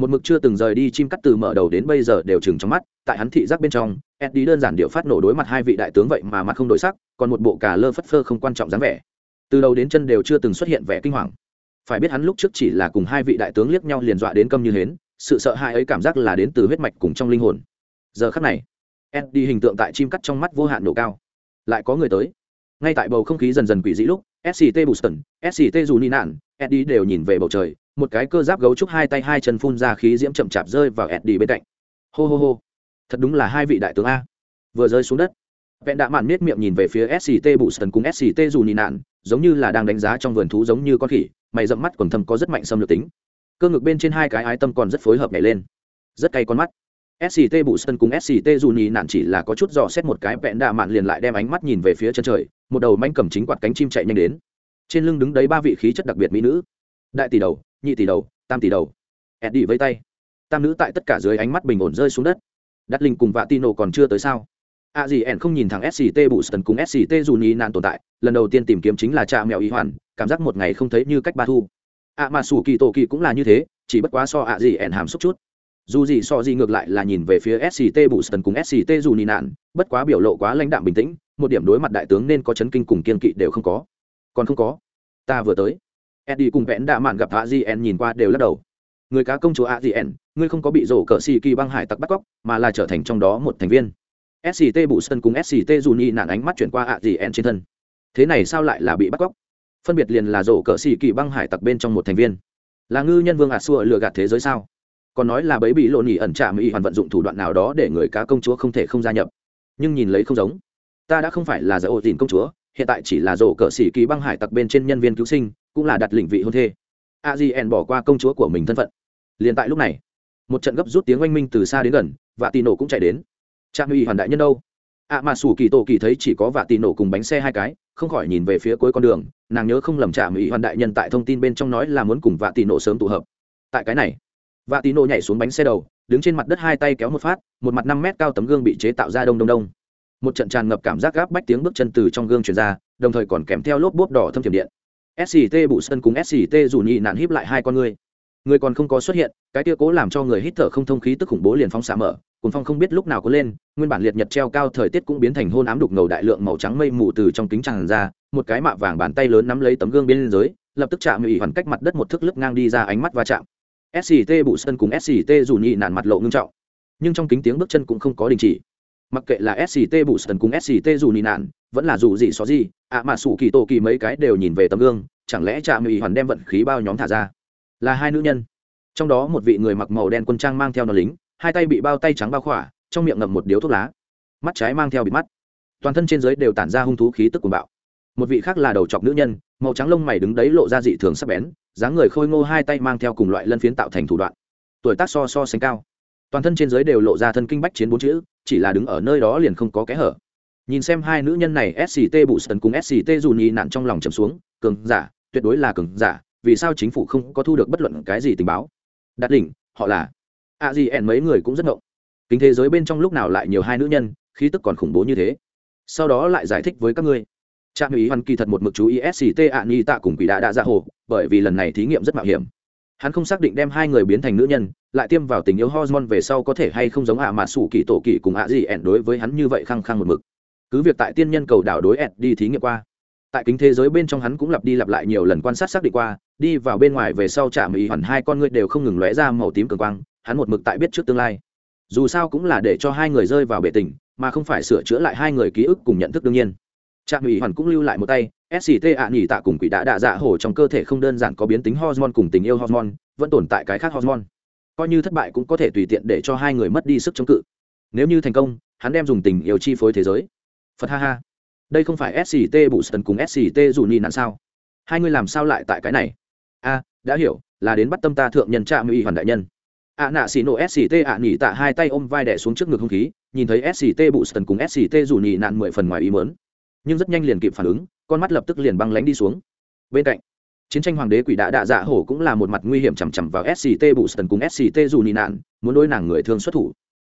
một mực chưa từng rời đi chim cắt từ mở đầu đến bây giờ đều chừng trong mắt, tại hắn thị giác bên trong, eddie đơn giản điệu phát nổ đối mặt hai vị đại tướng vậy mà mặt không đổi sắc, còn một bộ cà lơ phất phơ không quan trọng dáng vẻ. Từ đầu đến chân đều chưa từng xuất hiện vẻ kinh hoàng. Phải biết hắn lúc trước chỉ là cùng hai vị đại tướng liếc nhau liền dọa đến câm như hến, sự sợ hãi ấy cảm giác là đến từ huyết mạch cùng trong linh hồn. Giờ khắc này, eddie hình tượng tại chim cắt trong mắt vô hạn độ cao. Lại có người tới. Ngay tại bầu không khí dần dần quỷ dĩ lúc sct boston sct dù ni nạn eddie đều nhìn về bầu trời một cái cơ giáp gấu trúc hai tay hai chân phun ra khí diễm chậm chạp rơi vào eddie bên cạnh. Hô hô hô. Thật đúng là hai vị đại tướng a. Vừa rơi xuống đất, vẹn đạ mạn miết miệng nhìn về phía sct boston cùng sct dù ni nạn, giống như là đang đánh giá trong vườn thú giống như con khỉ, mày dậm mắt quần thâm có rất mạnh xâm lược tính. Cơ ngực bên trên hai cái ái tâm còn rất phối hợp nhảy lên. Rất cay con mắt. Sct bụ Sơn cùng sct dù nhì nạn chỉ là có chút dò xét một cái, vẹn đạ mạn liền lại đem ánh mắt nhìn về phía chân trời, một đầu manh cầm chính quạt cánh chim chạy nhanh đến. Trên lưng đứng đấy ba vị khí chất đặc biệt mỹ nữ. Đại tỷ đầu nhị tỷ đầu, tam tỷ đầu. Eddie với tay. Tam nữ tại tất cả dưới ánh mắt bình ổn rơi xuống đất. Đắt linh cùng vạ tino còn chưa tới sao? A gì ẻn không nhìn thẳng sct bù sân cùng sct dù ni nạn tồn tại, lần đầu tiên tìm kiếm chính là cha mèo y hoàn, cảm giác một ngày không thấy như cách ba thu. A mà sủ kỳ tổ kỳ cũng là như thế, chỉ bất quá so a gì ẻn hàm xúc chút. Dù gì so gì ngược lại là nhìn về phía sct bùston cùng sct dù ni nạn, bất quá biểu lộ quá lãnh đạm bình tĩnh, một điểm đối mặt đại tướng nên có chấn kinh cùng kiên kỵ đều không có. Còn không có. Ta vừa tới eddie cùng vẽn đạ mạn gặp a gn nhìn qua đều lắc đầu. Người cá công chúa a gn ngươi không có bị rổ cờ xì kỳ băng hải tặc bắt cóc, mà là trở thành trong đó một thành viên. Sct bùston cùng sct dù nị nạn ánh mắt chuyển qua a gn trên thân. Thế này sao lại là bị bắt cóc? Phân biệt liền là rổ cờ xì kỳ băng hải tặc bên trong một thành viên. Là ngư nhân vương ạt xua lừa gạt thế giới sao? Còn nói là bấy bị lộ nhị ẩn trả mỹ hoàn vận dụng thủ đoạn nào đó để người cá công chúa không thể không gia nhập. Nhưng nhìn lấy không giống. Ta đã không phải là giải ổ công chúa, hiện tại chỉ là rổ cờ xỉ kỳ băng hải tặc bên trên nhân viên cứu sinh cũng là đặt lĩnh vị hôn thê. A di bỏ qua công chúa của mình thân phận. Liền tại lúc này, một trận gấp rút tiếng oanh minh từ xa đến gần và tì nổ cũng chạy đến. Trạm uy hoàn đại nhân đâu? Ạ mà sủ kỳ tổ kỳ thấy chỉ có và tì nổ cùng bánh xe hai cái, không khỏi nhìn về phía cuối con đường, nàng nhớ không lầm trạm ủy hoàn đại nhân tại thông tin bên trong nói là muốn cùng vạ tì nổ sớm tụ hợp. Tại cái này, vạ tì nổ nhảy xuống bánh xe đầu, đứng trên mặt đất hai tay kéo một phát, một mặt năm mét cao tấm gương bị chế tạo ra đông đông đông. Một trận tràn ngập cảm giác gáp bách tiếng bước chân từ trong gương truyền ra, đồng thời còn kèm theo lốp bốp đỏ thâm thiểm điện sct bụ sân cùng sct dù nhị nạn híp lại hai con người. Người còn không có xuất hiện, cái tia cố làm cho người hít thở không thông khí tức khủng bố liền phong xạ mở. Cùng phong không biết lúc nào có lên, nguyên bản liệt nhật treo cao thời tiết cũng biến thành hôn ám đục ngầu đại lượng màu trắng mây mù từ trong kính tràn ra, một cái mạ vàng bàn tay lớn nắm lấy tấm gương bên dưới, lập tức chạm ủy hoàn cách mặt đất một thước lướt ngang đi ra ánh mắt va chạm. Sct bụ sân cùng sct dù nhị nạn mặt lộ ngưng trọng, nhưng trong kính tiếng bước chân cũng không có đình chỉ mặc kệ là sct bù sơn cùng sct dù nị nạn, vẫn là dù gì xó gì, ạ mà sủ kỳ tổ kỳ mấy cái đều nhìn về tấm gương, chẳng lẽ trạm ủy hoàn đem vận khí bao nhóm thả ra? Là hai nữ nhân. Trong đó một vị người mặc màu đen quân trang mang theo nó lính, hai tay bị bao tay trắng bao khỏa, trong miệng ngậm một điếu thuốc lá. Mắt trái mang theo bị mắt. Toàn thân trên giới đều tản ra hung thú khí tức cuồng bạo. Một vị khác là đầu chọc nữ nhân, màu trắng lông mày đứng đấy lộ ra dị thường sắc bén, dáng người khôi ngô hai tay mang theo cùng loại lân phiến tạo thành thủ đoạn. Tuổi tác so so sánh cao. Toàn thân trên giới đều lộ ra thân kinh bách chiến bốn chữ chỉ là đứng ở nơi đó liền không có kẽ hở. Nhìn xem hai nữ nhân này sct bụ sân cùng sct dù nhì nạn trong lòng trầm xuống, cường giả, tuyệt đối là cường giả, vì sao chính phủ không có thu được bất luận cái gì tình báo? Đạt đỉnh, họ là a gì ẻn mấy người cũng rất ngộng. Kính thế giới bên trong lúc nào lại nhiều hai nữ nhân, khí tức còn khủng bố như thế? Sau đó lại giải thích với các ngươi. Trạm ý hoàn kỳ thật một mực chú ý sct ạ ni tạ cùng quỷ đã đã ra hồ, bởi vì lần này thí nghiệm rất mạo hiểm hắn không xác định đem hai người biến thành nữ nhân, lại tiêm vào tình yêu hormone về sau có thể hay không giống ạ mà sủ kỳ tổ kỳ cùng ạ gì ẹn đối với hắn như vậy khăng khăng một mực. Cứ việc tại tiên nhân cầu đảo đối ẹn đi thí nghiệm qua, tại kính thế giới bên trong hắn cũng lặp đi lặp lại nhiều lần quan sát xác định qua, đi vào bên ngoài về sau chạm mỹ hoàn hai con ngươi đều không ngừng lóe ra màu tím cường quang, hắn một mực tại biết trước tương lai. Dù sao cũng là để cho hai người rơi vào bể tình, mà không phải sửa chữa lại hai người ký ức cùng nhận thức đương nhiên. Trạm ủy hoàn cũng lưu lại một tay sct ạ nghỉ tạ cùng quỷ đã đạ dạ hổ trong cơ thể không đơn giản có biến tính hormone cùng tình yêu hormone, vẫn tồn tại cái khác hormone. Coi như thất bại cũng có thể tùy tiện để cho hai người mất đi sức chống cự. Nếu như thành công, hắn đem dùng tình yêu chi phối thế giới. Phật ha ha. Đây không phải sct bù sơn cùng sct dù ni nạn sao? Hai người làm sao lại tại cái này? A, đã hiểu, là đến bắt tâm ta thượng nhân trạm y hoàn đại nhân. Ạ nạ xì nổ sct ạ nghỉ tạ hai tay ôm vai đẻ xuống trước ngực không khí, nhìn thấy sct bù sơn cùng sct dù ni nạn mười phần ngoài ý mớn nhưng rất nhanh liền kịp phản ứng, con mắt lập tức liền băng lánh đi xuống. Bên cạnh, chiến tranh hoàng đế quỷ đã đạ dạ hổ cũng là một mặt nguy hiểm chằm chằm vào sct bù sần cùng sct dù nị nạn, muốn đôi nàng người thương xuất thủ.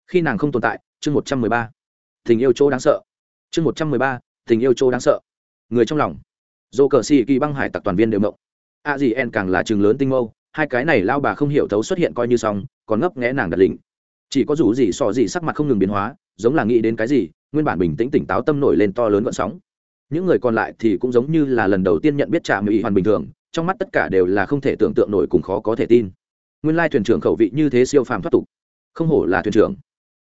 Khi nàng không tồn tại, chương một trăm mười ba, tình yêu chỗ đáng sợ. Chương một trăm mười ba, tình yêu chỗ đáng sợ. Người trong lòng. Dô cờ xì kỳ băng hải tặc toàn viên đều mộng. A gì en càng là chừng lớn tinh mâu, hai cái này lao bà không hiểu thấu xuất hiện coi như xong, còn ngấp nghẽ nàng đặt lĩnh chỉ có rủ gì sò gì sắc mặt không ngừng biến hóa, giống là nghĩ đến cái gì, nguyên bản bình tĩnh tỉnh táo tâm nổi lên to lớn gọn sóng. Những người còn lại thì cũng giống như là lần đầu tiên nhận biết trạm mỹ hoàn bình thường, trong mắt tất cả đều là không thể tưởng tượng nổi cùng khó có thể tin. Nguyên lai thuyền trưởng khẩu vị như thế siêu phàm thoát tục. Không hổ là thuyền trưởng.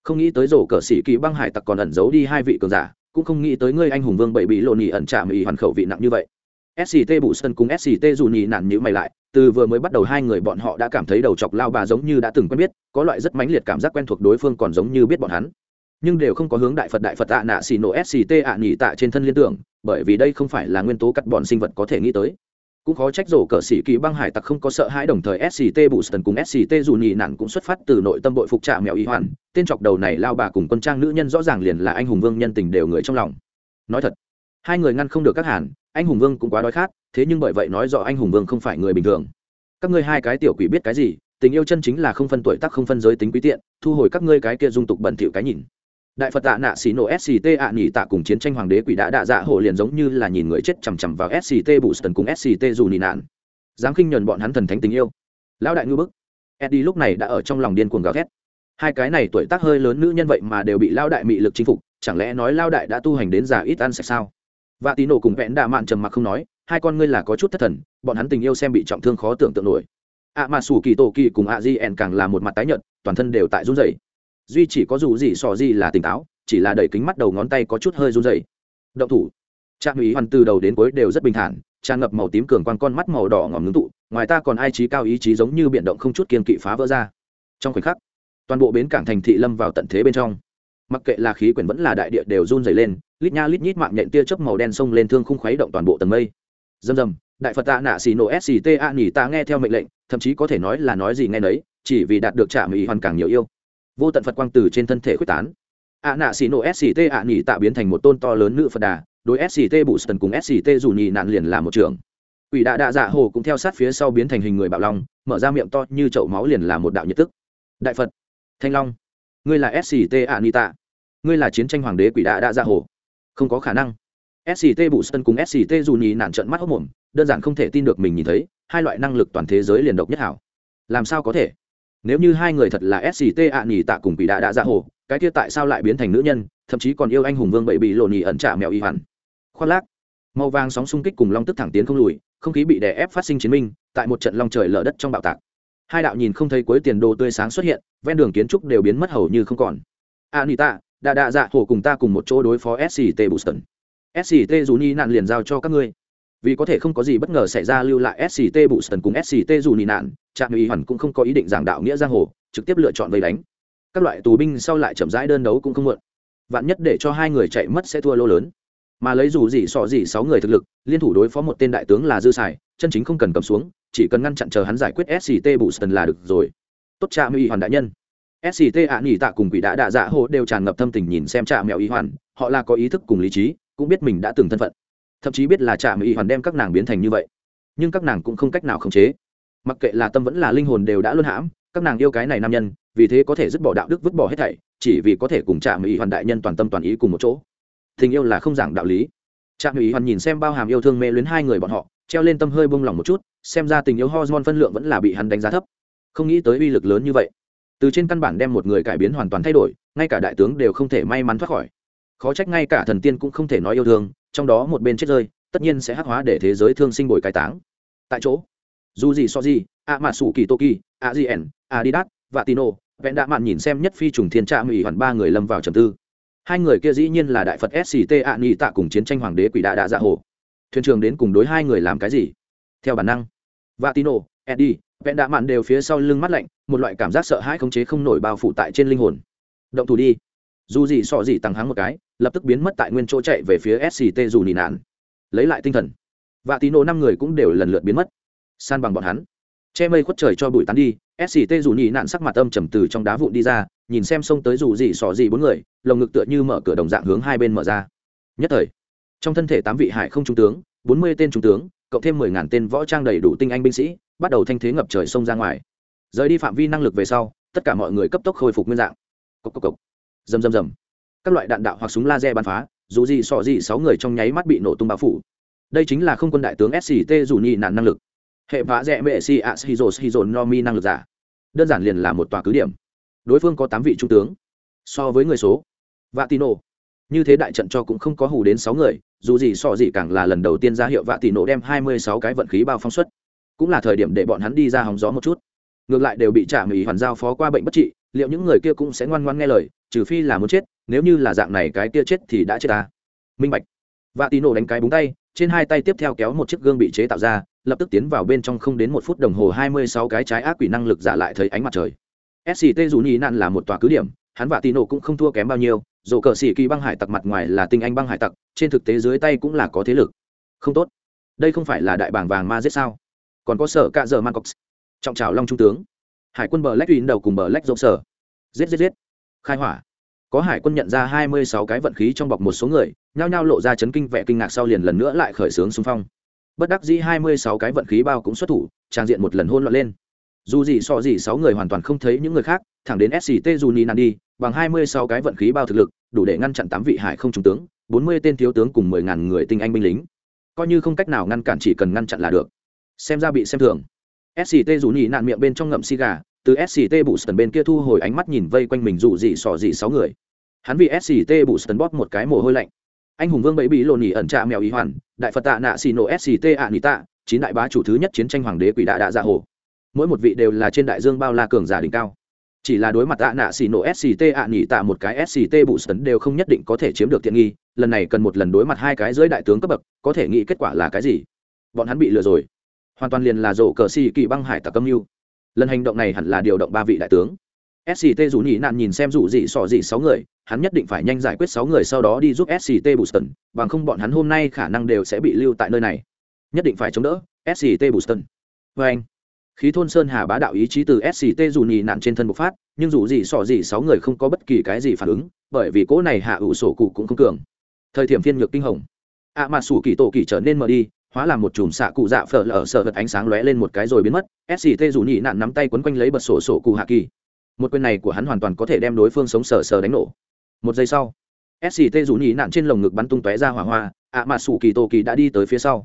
Không nghĩ tới rổ cờ sĩ kỳ băng hải tặc còn ẩn giấu đi hai vị cường giả, cũng không nghĩ tới ngươi anh hùng vương bảy bị lộ nhị ẩn trả mỹ hoàn khẩu vị nặng như vậy sct bụ sân cùng sct dù nhị nản nhữ mày lại, từ vừa mới bắt đầu hai người bọn họ đã cảm thấy đầu chọc lao bà giống như đã từng quen biết, có loại rất mãnh liệt cảm giác quen thuộc đối phương còn giống như biết bọn hắn. Nhưng đều không có hướng đại phật đại phật tạ nạ xì nổ sct ạ nhị tạ trên thân liên tưởng, bởi vì đây không phải là nguyên tố cắt bọn sinh vật có thể nghĩ tới. Cũng khó trách rổ cờ sĩ kỳ băng hải tặc không có sợ hãi đồng thời sct bùston cùng sct dù nhị nản cũng xuất phát từ nội tâm bội phục trạ mèo y hoàn, tên chọc đầu này lao bà cùng quân trang nữ nhân rõ ràng liền là anh hùng vương nhân tình đều người trong lòng. Nói thật, hai người ngăn không được các hàn anh hùng vương cũng quá đói khát, thế nhưng bởi vậy nói rõ anh hùng vương không phải người bình thường. Các ngươi hai cái tiểu quỷ biết cái gì, tình yêu chân chính là không phân tuổi tác, không phân giới tính quý tiện, thu hồi các ngươi cái kia dung tục bẩn thỉu cái nhìn. Đại phật tạ nạ xì nổ sct ạ nhỉ tạ cùng chiến tranh hoàng đế quỷ đã đạ dạ hộ liền giống như là nhìn người chết chằm chằm vào sct sơn cùng sct dù nị nạn. Dám khinh nhuần bọn hắn thần thánh tình yêu. Lão đại ngư bức. Eddie lúc này đã ở trong lòng điên cuồng gào thét. Hai cái này tuổi tác hơi lớn nữ nhân vậy mà đều bị lao đại mị lực chinh phục, chẳng lẽ nói lao đại đã tu hành đến già ít ăn sạch sao? Và tí nổ cùng vẽn đạ mạn trầm mặc không nói, hai con ngươi là có chút thất thần, bọn hắn tình yêu xem bị trọng thương khó tưởng tượng nổi. Ạ mà sủ kỳ tổ kỳ cùng ạ di ẻn càng là một mặt tái nhợt, toàn thân đều tại run rẩy. Duy chỉ có dù gì sò gì là tỉnh táo, chỉ là đẩy kính mắt đầu ngón tay có chút hơi run rẩy. Động thủ. Trạm ý hoàn từ đầu đến cuối đều rất bình thản, tràn ngập màu tím cường quan con mắt màu đỏ ngòm ngưng tụ, ngoài ta còn ai trí cao ý chí giống như biển động không chút kiên kỵ phá vỡ ra. Trong khoảnh khắc, toàn bộ bến cảng thành thị lâm vào tận thế bên trong. Mặc kệ là khí quyển vẫn là đại địa đều run dày lên lít nha lít nhít mạng nhện tia chớp màu đen xông lên thương khung khuấy động toàn bộ tầng mây. Dầm dầm đại phật tạ nạ xì nổ sct a nhỉ ta nghe theo mệnh lệnh, thậm chí có thể nói là nói gì nghe nấy, chỉ vì đạt được trả mỹ hoàn càng nhiều yêu. Vô tận phật quang từ trên thân thể quyết tán. A nạ xì nổ sct a nhỉ tạ biến thành một tôn to lớn nữ phật đà, đối sct bù sần cùng sct dù nhì nạn liền là một trường. Quỷ đạ đạ dạ hồ cũng theo sát phía sau biến thành hình người bạo long, mở ra miệng to như chậu máu liền là một đạo nhiệt tức. Đại phật, thanh long, ngươi là sct a nhỉ tạ. Ngươi là chiến tranh hoàng đế quỷ đạ đạ dạ hồ không có khả năng. Sct bù sân cùng sct dù nhì nạn trận mắt hốc mồm, đơn giản không thể tin được mình nhìn thấy, hai loại năng lực toàn thế giới liền độc nhất hảo. Làm sao có thể? Nếu như hai người thật là sct ạ nhì tạ cùng bị đạ đạ dạ hồ cái kia tại sao lại biến thành nữ nhân, thậm chí còn yêu anh hùng vương bậy bị lộ nhì ẩn trả mèo y hoàn? Khoác lác. Màu vàng sóng xung kích cùng long tức thẳng tiến không lùi, không khí bị đè ép phát sinh chiến minh, tại một trận long trời lở đất trong bạo tạc. Hai đạo nhìn không thấy cuối tiền đồ tươi sáng xuất hiện, ven đường kiến trúc đều biến mất hầu như không còn. Anita đã đạ dạ hồ cùng ta cùng một chỗ đối phó sct boston. Sct dù ni nạn liền giao cho các ngươi. Vì có thể không có gì bất ngờ xảy ra lưu lại sct boston cùng sct dù ni nạn, trạm ủy hoàn cũng không có ý định giảng đạo nghĩa giang hồ, trực tiếp lựa chọn vây đánh. Các loại tù binh sau lại chậm rãi đơn đấu cũng không muộn. Vạn nhất để cho hai người chạy mất sẽ thua lô lớn. Mà lấy dù gì sọ gì sáu người thực lực, liên thủ đối phó một tên đại tướng là dư xài, chân chính không cần cầm xuống, chỉ cần ngăn chặn chờ hắn giải quyết sct boston là được rồi. Tốt trạm ủy hoàn đại nhân sct ạ nghỉ tạ cùng quỷ đã đạ dạ hộ đều tràn ngập thâm tình nhìn xem trạ mèo y hoàn. Họ là có ý thức cùng lý trí, cũng biết mình đã từng thân phận. Thậm chí biết là trạ mèo y hoàn đem các nàng biến thành như vậy. Nhưng các nàng cũng không cách nào khống chế. Mặc kệ là tâm vẫn là linh hồn đều đã luân hãm, các nàng yêu cái này nam nhân, vì thế có thể dứt bỏ đạo đức, vứt bỏ hết thảy, chỉ vì có thể cùng Trạm mèo y hoàn đại nhân toàn tâm toàn ý cùng một chỗ. Tình yêu là không giảng đạo lý. Trạm mèo y hoàn nhìn xem bao hàm yêu thương mê luyến hai người bọn họ, treo lên tâm hơi bông lòng một chút, xem ra tình yêu hormone phân lượng vẫn là bị hắn đánh giá thấp. Không nghĩ tới uy lực lớn như vậy từ trên căn bản đem một người cải biến hoàn toàn thay đổi, ngay cả đại tướng đều không thể may mắn thoát khỏi. Khó trách ngay cả thần tiên cũng không thể nói yêu thương, trong đó một bên chết rơi, tất nhiên sẽ hắc hóa để thế giới thương sinh bồi cải táng. Tại chỗ dù gì so gì a mà sủ kỳ toki a gn adidas và tino vẹn đạ mạn nhìn xem nhất phi trùng thiên trạm ủy hoàn ba người lâm vào trầm tư. Hai người kia dĩ nhiên là đại phật sct a ni tạ cùng chiến tranh hoàng đế quỷ đạ đạ dạ hồ thuyền trường đến cùng đối hai người làm cái gì? Theo bản năng và tino eddie, vẹn đạ mạn đều phía sau lưng mắt lạnh, một loại cảm giác sợ hãi khống chế không nổi bao phủ tại trên linh hồn. Động thủ đi. Dù gì sọ gì tăng hắng một cái, lập tức biến mất tại nguyên chỗ chạy về phía sct dù nỉ nạn. Lấy lại tinh thần. Và năm người cũng đều lần lượt biến mất. San bằng bọn hắn. Che mây khuất trời cho bụi tán đi sct dù nỉ nạn sắc mặt âm trầm từ trong đá vụn đi ra, nhìn xem xông tới dù gì sọ gì bốn người, lồng ngực tựa như mở cửa đồng dạng hướng hai bên mở ra. Nhất thời, trong thân thể tám vị hải không trung tướng, bốn mươi tên trung tướng cộng thêm mười ngàn tên võ trang đầy đủ tinh anh binh sĩ, bắt đầu thanh thế ngập trời xông ra ngoài. Rời đi phạm vi năng lực về sau, tất cả mọi người cấp tốc khôi phục nguyên dạng. Cốc cốc cốc. rầm rầm rầm. Các loại đạn đạo hoặc súng laser bắn phá, dù gì sọ gì sáu người trong nháy mắt bị nổ tung bao phủ. Đây chính là không quân đại tướng sct dù nhị nạn năng lực. Hệ vã rẽ mệ si a shizo shizo nomi năng lực giả. Đơn giản liền là một tòa cứ điểm. Đối phương có tám vị trung tướng. So với người số vatino như thế đại trận cho cũng không có hù đến sáu người, dù gì so gì càng là lần đầu tiên ra hiệu vạ tino đem hai mươi sáu cái vận khí bao phong suất cũng là thời điểm để bọn hắn đi ra hóng gió một chút. Ngược lại đều bị trả mỹ hoàn giao phó qua bệnh bất trị, liệu những người kia cũng sẽ ngoan ngoan nghe lời, trừ phi là muốn chết, nếu như là dạng này cái kia chết thì đã chết ta. Minh bạch. Vạ tỷ nổ đánh cái búng tay, trên hai tay tiếp theo kéo một chiếc gương bị chế tạo ra, lập tức tiến vào bên trong không đến một phút đồng hồ hai mươi sáu cái trái ác quỷ năng lực giả lại thấy ánh mặt trời. Sct dù nhì nạn là một tòa cứ điểm, hắn vạ tỷ nổ cũng không thua kém bao nhiêu dồ cờ xỉ kỳ băng hải tặc mặt ngoài là tinh anh băng hải tặc, trên thực tế dưới tay cũng là có thế lực. Không tốt. Đây không phải là đại bảng vàng ma giết sao? Còn có sở cạ giờ man cox trọng trào long trung tướng. Hải quân bờ lách uyên đầu cùng bờ lách rộng sở. Giết giết giết. Khai hỏa. Có hải quân nhận ra hai mươi sáu cái vận khí trong bọc một số người, nhao nhao lộ ra chấn kinh vẻ kinh ngạc sau liền lần nữa lại khởi xướng xung phong. Bất đắc dĩ hai mươi sáu cái vận khí bao cũng xuất thủ, trang diện một lần hôn loạn lên dù gì so gì sáu người hoàn toàn không thấy những người khác, thẳng đến sct dù ni nan đi, bằng hai mươi sáu cái vận khí bao thực lực, đủ để ngăn chặn tám vị hải không trung tướng, bốn mươi tên thiếu tướng cùng mười ngàn người tinh anh binh lính. Coi như không cách nào ngăn cản chỉ cần ngăn chặn là được. Xem ra bị xem thường. Sct dù nhị miệng bên trong ngậm xì gà, từ sct bù sần bên kia thu hồi ánh mắt nhìn vây quanh mình dù gì sò gì sáu người. Hắn vì sct bù sần bóp một cái mồ hôi lạnh. Anh hùng vương bẫy bị lộn nhỉ ẩn trạ mèo ý hoàn, đại phật tạ nạ xì nổ sct ạ nỉ tạ, chín đại bá chủ thứ nhất chiến tranh hoàng đế quỷ đạ đạ dạ hồ mỗi một vị đều là trên đại dương bao la cường giả đỉnh cao. Chỉ là đối mặt tạ nạ xì nổ sct ạ nỉ tạ một cái sct bụ sần đều không nhất định có thể chiếm được tiện nghi, lần này cần một lần đối mặt hai cái dưới đại tướng cấp bậc, có thể nghĩ kết quả là cái gì? Bọn hắn bị lừa rồi. Hoàn toàn liền là rổ cờ xì kỳ băng hải tặc âm mưu. Lần hành động này hẳn là điều động ba vị đại tướng. Sct rủ nhị nạn nhìn xem rủ dị sỏ dị sáu người, hắn nhất định phải nhanh giải quyết sáu người sau đó đi giúp sct boston bằng không bọn hắn hôm nay khả năng đều sẽ bị lưu tại nơi này. Nhất định phải chống đỡ sct boston vê vâng. anh khí thôn sơn hà bá đạo ý chí từ sct dù nhì nạn trên thân bộc phát, nhưng dù gì sỏ gì sáu người không có bất kỳ cái gì phản ứng, bởi vì cỗ này hạ ủ sổ cụ cũng không cường. Thời điểm phiên nhược kinh hồng, ạ mà sủ kỳ tổ kỳ trở nên mờ đi, hóa làm một chùm xạ cụ dạ phở lở sợ vật ánh sáng lóe lên một cái rồi biến mất sct dù nhị nạn nắm tay quấn quanh lấy bật sổ sổ cụ hạ kỳ. Một quyền này của hắn hoàn toàn có thể đem đối phương sống sờ sờ đánh nổ. Một giây sau sct dù nhị nạn trên lồng ngực bắn tung tóe ra hỏa hoa, ạ mà sủ kỳ tổ kỳ đã đi tới phía sau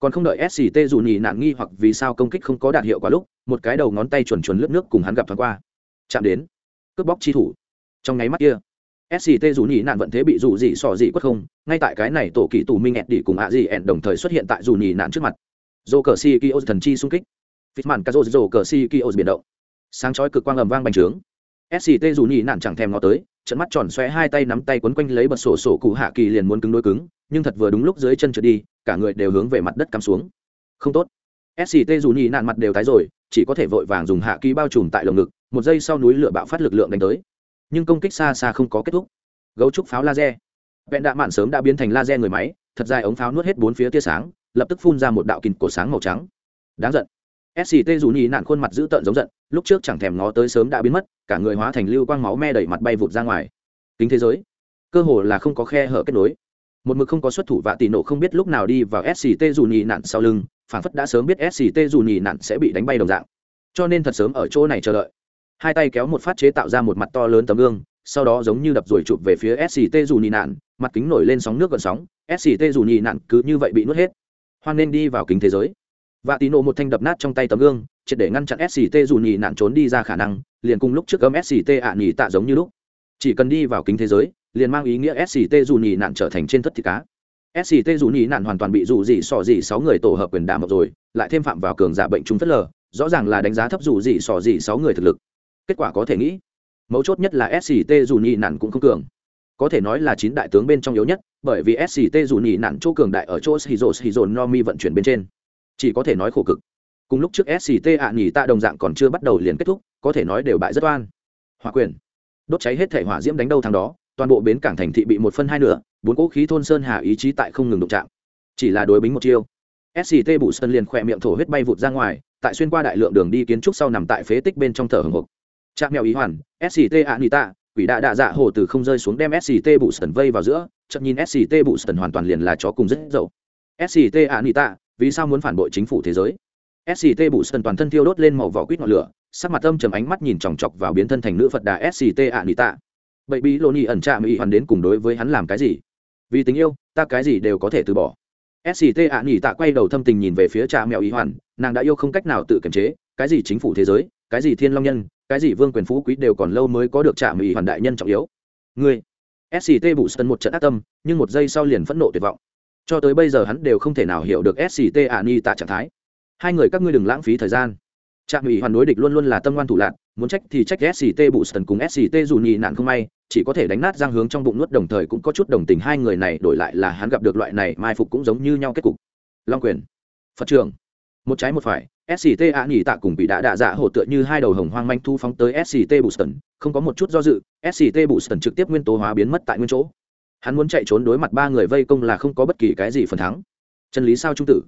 còn không đợi sct dù nhì nạn nghi hoặc vì sao công kích không có đạt hiệu quả lúc, một cái đầu ngón tay chuẩn chuẩn lướt nước cùng hắn gặp thoáng qua. Chạm đến. Cướp bóc chi thủ. Trong nháy mắt kia sct dù nhì nạn vận thế bị dù dị sò dị quất không, ngay tại cái này tổ kỳ tù minh ẹt đi cùng ạ dị ẹn đồng thời xuất hiện tại dù nhì nạn trước mặt. Dô cờ si kios thần chi xung kích. Phít màn ca dô dô cờ si kios biển động. Sáng chói cực quang ầm vang bành trướng. Sct dù nhì nạn chẳng thèm ngó tới trận mắt tròn xoe hai tay nắm tay quấn quanh lấy bật sổ sổ cụ hạ kỳ liền muốn cứng đối cứng nhưng thật vừa đúng lúc dưới chân trượt đi, cả người đều hướng về mặt đất cắm xuống. Không tốt. Sct dù nhị nạn mặt đều tái rồi, chỉ có thể vội vàng dùng hạ kỳ bao trùm tại lồng ngực, một giây sau núi lửa bạo phát lực lượng đánh tới. Nhưng công kích xa xa không có kết thúc. Gấu trúc pháo laser. Vẹn đạ mạn sớm đã biến thành laser người máy, thật dài ống pháo nuốt hết bốn phía tia sáng, lập tức phun ra một đạo kình cổ sáng màu trắng. Đáng giận. Sct dù nhì nạn khuôn mặt dữ tợn giống giận, lúc trước chẳng thèm ngó tới sớm đã biến mất, cả người hóa thành lưu quang máu me đẩy mặt bay vụt ra ngoài. Kính thế giới. Cơ hồ là không có khe hở kết nối một mực không có xuất thủ vạ tỷ nổ không biết lúc nào đi vào sct dù nhì nạn sau lưng, phản phất đã sớm biết sct dù nhì nạn sẽ bị đánh bay đồng dạng. Cho nên thật sớm ở chỗ này chờ đợi. Hai tay kéo một phát chế tạo ra một mặt to lớn tấm gương, sau đó giống như đập rồi chụp về phía sct dù nhì nạn mặt kính nổi lên sóng nước gần sóng sct dù nhì nạn cứ như vậy bị nuốt hết. Hoan nên đi vào kính thế giới. Và tỷ nổ một thanh đập nát trong tay tấm gương, triệt để ngăn chặn sct dù nhì nạn trốn đi ra khả năng, liền cùng lúc trước gấm sct ạ à nhì tạ giống như lúc chỉ cần đi vào kính thế giới, liền mang ý nghĩa sct dù nhì nạn trở thành trên thất thịt cá. Sct dù nhì nạn hoàn toàn bị dù gì sò dị sáu người tổ hợp quyền đạm rồi, lại thêm phạm vào cường giả bệnh chúng phất lờ, rõ ràng là đánh giá thấp dù gì sò dị sáu người thực lực. Kết quả có thể nghĩ, mấu chốt nhất là sct dù nhì nạn cũng không cường. Có thể nói là chín đại tướng bên trong yếu nhất, bởi vì sct dù nhì nạn chỗ cường đại ở chỗ shizu shizu nomi vận chuyển bên trên. Chỉ có thể nói khổ cực. Cùng lúc trước sct ạ à nhì tạ đồng dạng còn chưa bắt đầu liền kết thúc, có thể nói đều bại rất oan. Hòa quyền đốt cháy hết thể hỏa diễm đánh đâu thằng đó, toàn bộ bến cảng thành thị bị một phân hai nửa, bốn cỗ khí thôn sơn hà ý chí tại không ngừng đụng chạm. Chỉ là đối bính một chiêu. Sct bù sơn liền khỏe miệng thổ huyết bay vụt ra ngoài, tại xuyên qua đại lượng đường đi kiến trúc sau nằm tại phế tích bên trong thở hồng hộc. Trạm mèo ý hoàn sct ạ nhì tạ, quỷ đạ đạ dạ hồ từ không rơi xuống đem sct bù sơn vây vào giữa, chậm nhìn sct bù sơn hoàn toàn liền là chó cùng rất dậu. Sct ạ nhì tạ, vì sao muốn phản bội chính phủ thế giới? Sct bù sơn toàn thân thiêu đốt lên màu vỏ quýt ngọn lửa sắc mặt âm trầm ánh mắt nhìn chòng chọc vào biến thân thành nữ phật đà sct ạ nị tạ. Bậy bí lô ni ẩn trạm ý hoàn đến cùng đối với hắn làm cái gì? Vì tình yêu, ta cái gì đều có thể từ bỏ. Sct ạ nị tạ quay đầu thâm tình nhìn về phía trà mẹo ý hoàn, nàng đã yêu không cách nào tự kiềm chế, cái gì chính phủ thế giới, cái gì thiên long nhân, cái gì vương quyền phú quý đều còn lâu mới có được trạm ý hoàn đại nhân trọng yếu. Người sct bù sơn một trận ác tâm, nhưng một giây sau liền phẫn nộ tuyệt vọng. Cho tới bây giờ hắn đều không thể nào hiểu được sct ạ nị tạ trạng thái. Hai người các ngươi đừng lãng phí thời gian trạm ủy hoàn đối địch luôn luôn là tâm ngoan thủ lạc muốn trách thì trách sct bụ sần cùng sct dù nhị nạn không may, chỉ có thể đánh nát giang hướng trong bụng nuốt đồng thời cũng có chút đồng tình hai người này, đổi lại là hắn gặp được loại này mai phục cũng giống như nhau kết cục. Long quyền, phật trường, một trái một phải sct ạ nhị tạ cùng bị đã đạ dạ hổ tựa như hai đầu hồng hoang manh thu phóng tới sct bù không có một chút do dự sct bù trực tiếp nguyên tố hóa biến mất tại nguyên chỗ. Hắn muốn chạy trốn đối mặt ba người vây công là không có bất kỳ cái gì phần thắng. Chân lý sao trung tử?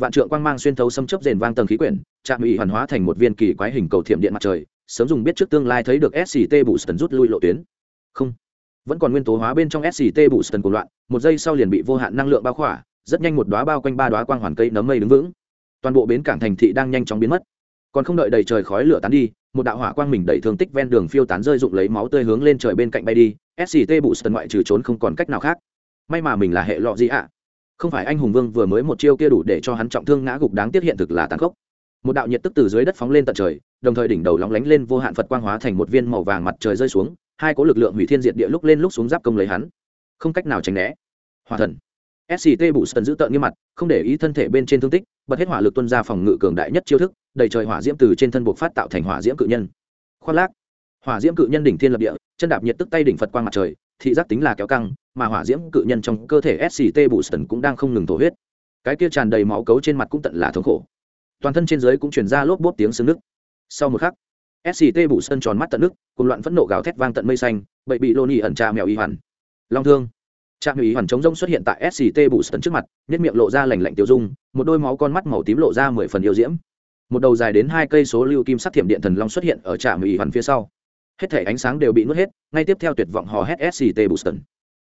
Vạn trượng quang mang xuyên thấu xâm chấp rền vang tầng khí quyển, trạm ủy hoàn hóa thành một viên kỳ quái hình cầu thiểm điện mặt trời, sớm dùng biết trước tương lai thấy được sct boost rút lui lộ tuyến. Không. Vẫn còn nguyên tố hóa bên trong sct bù sần cùng loạn, một giây sau liền bị vô hạn năng lượng bao khỏa, rất nhanh một đóa bao quanh ba đóa quang hoàn cây nấm mây đứng vững. Toàn bộ bến cảng thành thị đang nhanh chóng biến mất. Còn không đợi đầy trời khói lửa tán đi, một đạo hỏa quang mình đẩy thương tích ven đường phiêu tán rơi rụng lấy máu tươi hướng lên trời bên cạnh bay đi sct boost ngoại trừ trốn không còn cách nào khác. May mà mình là hệ lọ gì ạ? Không phải anh hùng vương vừa mới một chiêu kia đủ để cho hắn trọng thương ngã gục đáng tiếc hiện thực là tàn khốc. Một đạo nhiệt tức từ dưới đất phóng lên tận trời, đồng thời đỉnh đầu lóng lánh lên vô hạn phật quang hóa thành một viên màu vàng mặt trời rơi xuống, hai có lực lượng hủy thiên diệt địa lúc lên lúc xuống giáp công lấy hắn. Không cách nào tránh né. Hòa thần. Sct bù sơn giữ tợn nghiêm mặt, không để ý thân thể bên trên thương tích, bật hết hỏa lực tuân ra phòng ngự cường đại nhất chiêu thức, đầy trời hỏa diễm từ trên thân buộc phát tạo thành hỏa diễm cự nhân. Khoác lác. Hỏa diễm cự nhân đỉnh thiên lập địa, chân đạp nhiệt tức tay đỉnh phật quang mặt trời thị giác tính là kéo căng, mà hỏa diễm cự nhân trong cơ thể sct bù sơn cũng đang không ngừng thổ huyết. Cái kia tràn đầy máu cấu trên mặt cũng tận là thống khổ. Toàn thân trên dưới cũng truyền ra lốp bốt tiếng xương nước sau một khắc sct bù sơn tròn mắt tận nước cùng loạn phẫn nộ gào thét vang tận mây xanh, bậy bị lô nỉ ẩn trà mèo y hoàn. Long thương. Trạm ý hoàn chống rông xuất hiện tại sct bù sơn trước mặt nhất miệng lộ ra lành lạnh tiêu dung, một đôi máu con mắt màu tím lộ ra mười phần yêu diễm. Một đầu dài đến hai cây số lưu kim sắc thiểm điện thần long xuất hiện ở trạm ý hoàn phía sau hết thể ánh sáng đều bị nuốt hết, ngay tiếp theo tuyệt vọng hò hét sct Buston.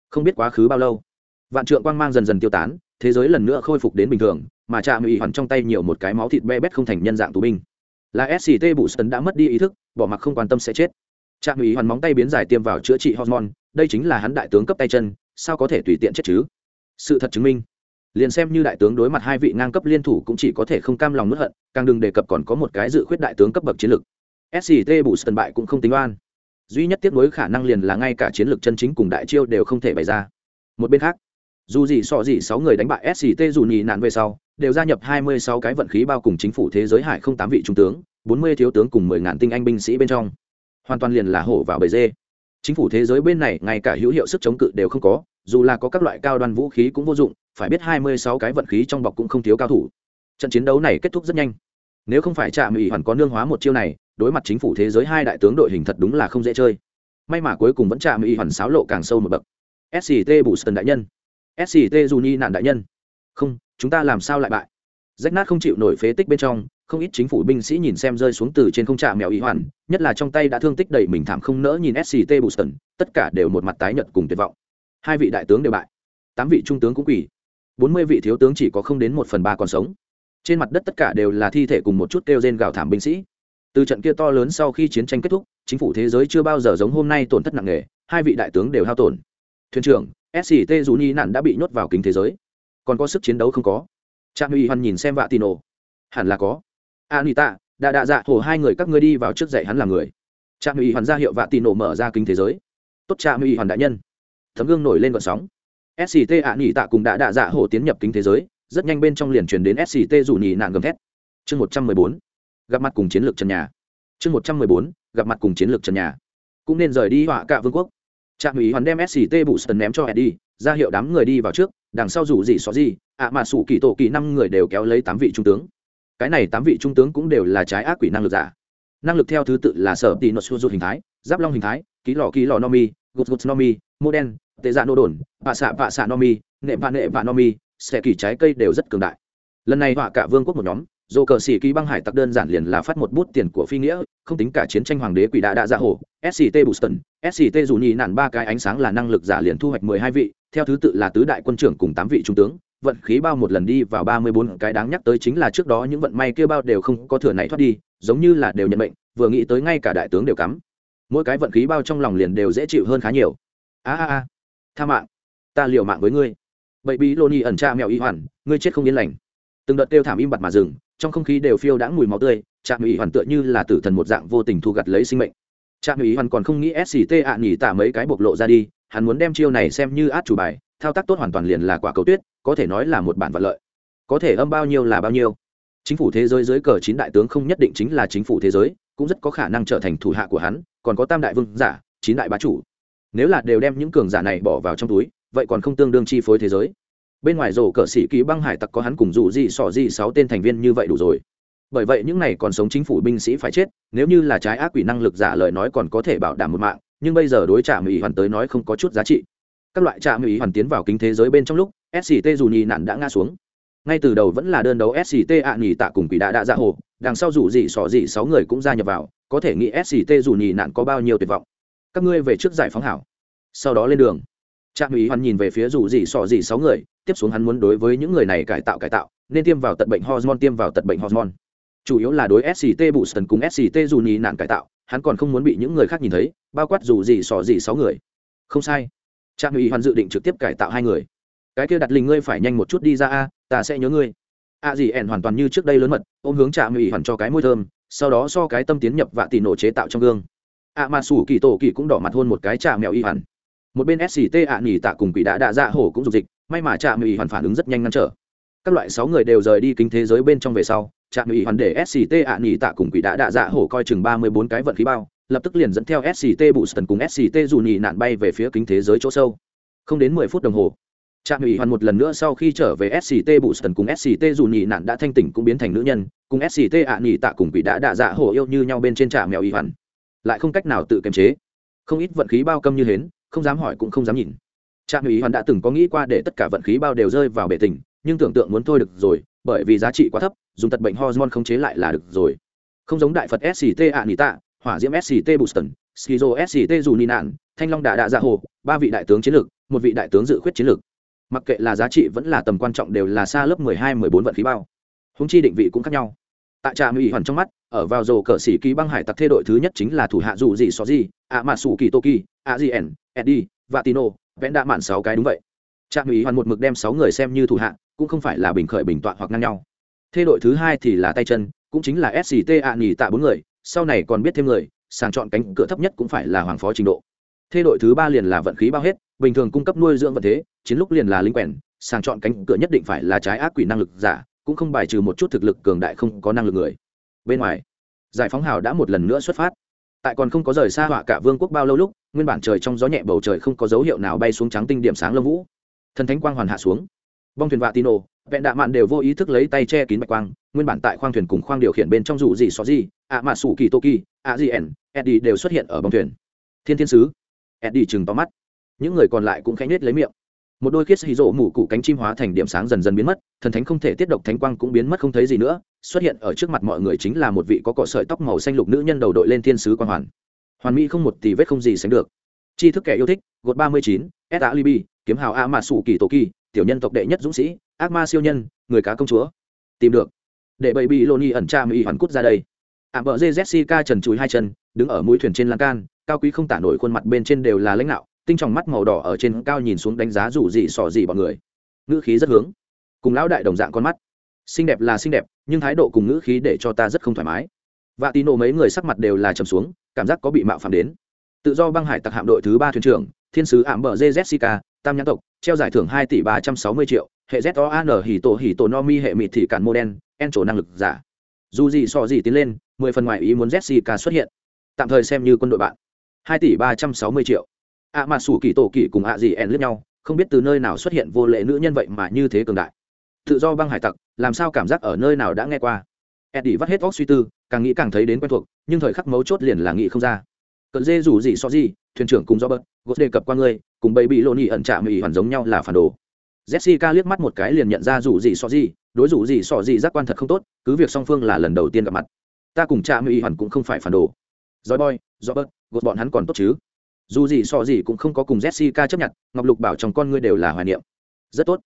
không biết quá khứ bao lâu, vạn trượng quang mang dần dần tiêu tán, thế giới lần nữa khôi phục đến bình thường, mà trạm ủy hoàn trong tay nhiều một cái máu thịt be bét không thành nhân dạng tù binh. Là sct Buston đã mất đi ý thức, bỏ mặc không quan tâm sẽ chết. Trạm ủy hoàn móng tay biến dài tiêm vào chữa trị hormone, đây chính là hắn đại tướng cấp tay chân, sao có thể tùy tiện chết chứ? Sự thật chứng minh, liền xem như đại tướng đối mặt hai vị ngang cấp liên thủ cũng chỉ có thể không cam lòng nuốt hận, càng đừng đề cập còn có một cái dự khuyết đại tướng cấp bậc chiến lược. Sct bù sân bại cũng không tính oan duy nhất tiếp nối khả năng liền là ngay cả chiến lược chân chính cùng đại chiêu đều không thể bày ra. Một bên khác, dù gì sọ gì sáu người đánh bại sct dù nhì nạn về sau, đều gia nhập hai mươi sáu cái vận khí bao cùng chính phủ thế giới hải không tám vị trung tướng, bốn mươi thiếu tướng cùng mười ngàn tinh anh binh sĩ bên trong. Hoàn toàn liền là hổ vào bầy dê. Chính phủ thế giới bên này ngay cả hữu hiệu sức chống cự đều không có, dù là có các loại cao đoan vũ khí cũng vô dụng, phải biết hai mươi sáu cái vận khí trong bọc cũng không thiếu cao thủ. Trận chiến đấu này kết thúc rất nhanh nếu không phải trạm ủy hoàn có nương hóa một chiêu này, đối mặt chính phủ thế giới hai đại tướng đội hình thật đúng là không dễ chơi. May mà cuối cùng vẫn trạm ủy hoàn sáo lộ càng sâu một bậc. Sct bù sơn đại nhân. Sct dù nhi nạn đại nhân. Không, chúng ta làm sao lại bại? Rách nát không chịu nổi phế tích bên trong, không ít chính phủ binh sĩ nhìn xem rơi xuống từ trên không trạm mèo ý hoàn, nhất là trong tay đã thương tích đầy mình thảm không nỡ nhìn sct bù sơn tất cả đều một mặt tái nhợt cùng tuyệt vọng. Hai vị đại tướng đều bại, tám vị trung tướng cũng quỷ bốn mươi vị thiếu tướng chỉ có không đến một phần ba còn sống trên mặt đất tất cả đều là thi thể cùng một chút kêu rên gào thảm binh sĩ. Từ trận kia to lớn sau khi chiến tranh kết thúc, chính phủ thế giới chưa bao giờ giống hôm nay tổn thất nặng nề, hai vị đại tướng đều hao tổn. Thuyền trưởng sct dù nhi nạn đã bị nhốt vào kính thế giới. Còn có sức chiến đấu không có. Trạm uy hoan nhìn xem vạ tino hẳn là có. Anita đã đạ dạ hồ hai người các ngươi đi vào trước dạy hắn làm người. Trạm uy hoàn ra hiệu vạ tino mở ra kính thế giới. Tốt trạm uy hoàn đại nhân. Tấm gương nổi lên vận sóng. Sct ạ nhị tạ cùng đã đạ dạ hồ tiến nhập kính thế giới rất nhanh bên trong liền truyền đến sct dù nhị nạn gầm thét. Chương một trăm mười bốn, gặp mặt cùng chiến lược trần nhà. Chương một trăm mười bốn, gặp mặt cùng chiến lược trần nhà. Cũng nên rời đi họa cả vương quốc. Trạm ủy hoàn đem sct bụ sơn ném cho eddie, ra hiệu đám người đi vào trước, đằng sau rủ gì xó gì, ạ mà sủ kỳ tổ kỳ năm người đều kéo lấy tám vị trung tướng. Cái này tám vị trung tướng cũng đều là trái ác quỷ năng lực giả. Năng lực theo thứ tự là sở tì nội xua hình thái, giáp long hình thái, ký lò ký lò nomi gút gút nomi mô đen tệ dạ nô đồn, vạ xạ vạ xạ nomi nệ vạ nệ vạ nomi sẽ kỳ trái cây đều rất cường đại. Lần này họa cả vương quốc một nhóm dồ cờ xỉ ký băng hải tặc đơn giản liền là phát một bút tiền của phi nghĩa, không tính cả chiến tranh hoàng đế quỷ đã đã ra dạ hồ sct boston sct dù nhì nản ba cái ánh sáng là năng lực giả liền thu hoạch mười hai vị, theo thứ tự là tứ đại quân trưởng cùng tám vị trung tướng, vận khí bao một lần đi vào ba mươi bốn, cái đáng nhắc tới chính là trước đó những vận may kia bao đều không có thừa này thoát đi, giống như là đều nhận mệnh, vừa nghĩ tới ngay cả đại tướng đều cắm. Mỗi cái vận khí bao trong lòng liền đều dễ chịu hơn khá nhiều. A a a, tha mạng, ta liều mạng với ngươi bậy bí lô ni ẩn tra mèo y hoàn, ngươi chết không yên lành. Từng đợt kêu thảm im bặt mà dừng, trong không khí đều phiêu đãng mùi máu tươi trạm Y hoàn tựa như là tử thần một dạng vô tình thu gặt lấy sinh mệnh. Trạm Y hoàn còn không nghĩ sct ạ à nghỉ tả mấy cái bộc lộ ra đi, hắn muốn đem chiêu này xem như át chủ bài, thao tác tốt hoàn toàn liền là quả cầu tuyết, có thể nói là một bản vật lợi. Có thể âm bao nhiêu là bao nhiêu. Chính phủ thế giới dưới cờ chín đại tướng không nhất định chính là chính phủ thế giới, cũng rất có khả năng trở thành thủ hạ của hắn, còn có tam đại vương giả, chín đại bá chủ. Nếu là đều đem những cường giả này bỏ vào trong túi vậy còn không tương đương chi phối thế giới. Bên ngoài rổ cờ sĩ ký băng hải tặc có hắn cùng dù gì sỏ gì sáu tên thành viên như vậy đủ rồi. Bởi vậy những này còn sống chính phủ binh sĩ phải chết, nếu như là trái ác quỷ năng lực giả lời nói còn có thể bảo đảm một mạng, nhưng bây giờ đối trả mỹ hoàn tới nói không có chút giá trị. Các loại trạm mỹ hoàn tiến vào kính thế giới bên trong lúc sct dù nhì nạn đã ngã xuống. Ngay từ đầu vẫn là đơn đấu sct ạ à tạ cùng quỷ đạ đã ra dạ hồ, đằng sau dù gì sỏ gì sáu người cũng gia nhập vào, có thể nghĩ sct dù nhì nạn có bao nhiêu tuyệt vọng. Các ngươi về trước giải phóng hảo. Sau đó lên đường trạm ủy hoàn nhìn về phía dù gì sọ gì sáu người, tiếp xuống hắn muốn đối với những người này cải tạo cải tạo, nên tiêm vào tận bệnh hormone, tiêm vào tận bệnh hormone. Chủ yếu là đối sct booster cùng sct dù nhì nạn cải tạo, hắn còn không muốn bị những người khác nhìn thấy, bao quát dù gì sọ gì sáu người. Không sai. Trạm ủy hoàn dự định trực tiếp cải tạo hai người. Cái kia đặt linh ngươi phải nhanh một chút đi ra a, ta sẽ nhớ ngươi. A gì ẻn hoàn toàn như trước đây lớn mật, ôm hướng trạm ủy hoàn cho cái môi thơm, sau đó so cái tâm tiến nhập vạ tỷ nổ chế tạo trong gương. A mà sủ kỳ tổ kỳ cũng đỏ mặt hôn một cái trà mèo y hoàn một bên sct ạ nghỉ tạ cùng quỷ đã đạ dạ hổ cũng dục dịch, may mà trạm ủy hoàn phản ứng rất nhanh ngăn trở. Các loại sáu người đều rời đi kính thế giới bên trong về sau, trạm ủy hoàn để sct ạ nghỉ tạ cùng quỷ đã đạ dạ hổ coi chừng ba mươi bốn cái vận khí bao, lập tức liền dẫn theo sct booster cùng sct dù nhị nạn bay về phía kính thế giới chỗ sâu. Không đến mười phút đồng hồ, trạm ủy hoàn một lần nữa sau khi trở về sct booster cùng sct dù nhị nạn đã thanh tỉnh cũng biến thành nữ nhân, cùng sct ạ nghỉ tạ cùng quỷ đã đạ dạ hổ yêu như nhau bên trên trạm mèo ủy hoàn. Lại không cách nào tự kiềm chế. Không ít vận khí bao câm như hến không dám hỏi cũng không dám nhìn. Trạm ý hoàn đã từng có nghĩ qua để tất cả vận khí bao đều rơi vào bể tình, nhưng tưởng tượng muốn thôi được rồi, bởi vì giá trị quá thấp, dùng tật bệnh hormone không chế lại là được rồi. Không giống đại phật sct ạ nỉ tạ, hỏa diễm sct booster skizo sct dù ni nạn, thanh long đà đạ dạ gia hồ, ba vị đại tướng chiến lược, một vị đại tướng dự khuyết chiến lược. Mặc kệ là giá trị vẫn là tầm quan trọng đều là xa lớp mười hai, mười bốn vận khí bao. Húng chi định vị cũng khác nhau. Tại trạm ủy hoàn trong mắt, ở vào rổ cờ sĩ ký băng hải tặc thê đội thứ nhất chính là thủ hạ dù gì xó gì, ạ mà sủ kỳ tô kỳ, ạ gì ẻn eddie Vatino, vẽ vẽn đã mạn sáu cái đúng vậy. Trạm Mỹ hoàn một mực đem sáu người xem như thủ hạ cũng không phải là bình khởi bình tọa hoặc ngang nhau. Thế đội thứ hai thì là tay chân cũng chính là sct ạ nghỉ tạ bốn người sau này còn biết thêm người sàng chọn cánh cửa thấp nhất cũng phải là hoàng phó trình độ. Thế đội thứ ba liền là vận khí bao hết bình thường cung cấp nuôi dưỡng vật thế chiến lúc liền là linh quèn sàng chọn cánh cửa nhất định phải là trái ác quỷ năng lực giả cũng không bài trừ một chút thực lực cường đại không có năng lực người. Bên ngoài giải phóng hào đã một lần nữa xuất phát. Tại còn không có rời xa họa cả vương quốc bao lâu lúc nguyên bản trời trong gió nhẹ bầu trời không có dấu hiệu nào bay xuống trắng tinh điểm sáng lâm vũ. Thần thánh quang hoàn hạ xuống. Bong thuyền vạ tino vẹn đạ mạn đều vô ý thức lấy tay che kín bạch quang, nguyên bản tại khoang thuyền cùng khoang điều khiển bên trong dù gì xó gì, ạ mạ sủ kỳ toki, ạ gì ẻn, eddie đều xuất hiện ở bong thuyền. Thiên thiên sứ. Eddie chừng to mắt. Những người còn lại cũng khẽ nhếch lấy miệng. Một đôi kiết hì rộ mủ cụ cánh chim hóa thành điểm sáng dần dần biến mất, thần thánh không thể tiết độc thánh quang cũng biến mất không thấy gì nữa, xuất hiện ở trước mặt mọi người chính là một vị có cọ sợi tóc màu xanh lục nữ nhân đầu đội lên thiên sứ quang hoàn hoàn mỹ không một tỷ vết không gì sánh được. Tri thức kẻ yêu thích, gột ba mươi chín, s a libi kiếm hào a mạ sủ kỳ tổ kỳ, tiểu nhân tộc đệ nhất dũng sĩ, ác ma siêu nhân, người cá công chúa. Tìm được. Để bậy bị loni ẩn tra mỹ hoàn cút ra đây. Ảm vợ dê jessica trần chùi hai chân, đứng ở mũi thuyền trên lan can, cao quý không tả nổi khuôn mặt bên trên đều là lãnh đạo, tinh tròng mắt màu đỏ ở trên cao nhìn xuống đánh giá rủ gì sò gì bọn người. Ngữ khí rất hướng. Cùng lão đại đồng dạng con mắt. Xinh đẹp là xinh đẹp, nhưng thái độ cùng ngữ khí để cho ta rất không thoải mái. Và tín đồ mấy người sắc mặt đều là trầm xuống cảm giác có bị mạo phạm đến. Tự do băng hải tặc hạm đội thứ ba thuyền trưởng, thiên sứ ảm bờ jessica, tam nhãn tộc, treo giải thưởng hai tỷ ba trăm sáu mươi triệu, hệ zoan hỉ tổ hỉ tổ no mi hệ mịt thị cản mô đen, en trổ năng lực giả. Dù gì so gì tiến lên, mười phần ngoài ý muốn jessica xuất hiện. Tạm thời xem như quân đội bạn. Hai tỷ ba trăm sáu mươi triệu. Ạ mà sủ kỳ tổ kỳ cùng ạ gì en lướt nhau, không biết từ nơi nào xuất hiện vô lệ nữ nhân vậy mà như thế cường đại. Tự do băng hải tặc, làm sao cảm giác ở nơi nào đã nghe qua? Eddie vắt hết óc suy tư càng nghĩ càng thấy đến quen thuộc, nhưng thời khắc mấu chốt liền là nghĩ không ra. Cận dê dù gì so gì, thuyền trưởng cùng do bớt gót đề cập qua ngươi, cùng bầy bị lộ nhị ẩn trạm ỉ hoàn giống nhau là phản đồ. Jessica liếc mắt một cái liền nhận ra dù gì so gì, đối dù gì so gì giác quan thật không tốt, cứ việc song phương là lần đầu tiên gặp mặt. Ta cùng trạm ỉ hoàn cũng không phải phản đồ. Doi boy do bớt gót bọn hắn còn tốt chứ? Dù gì so gì cũng không có cùng jessica chấp nhận, ngọc lục bảo trong con ngươi đều là hoài niệm. Rất tốt.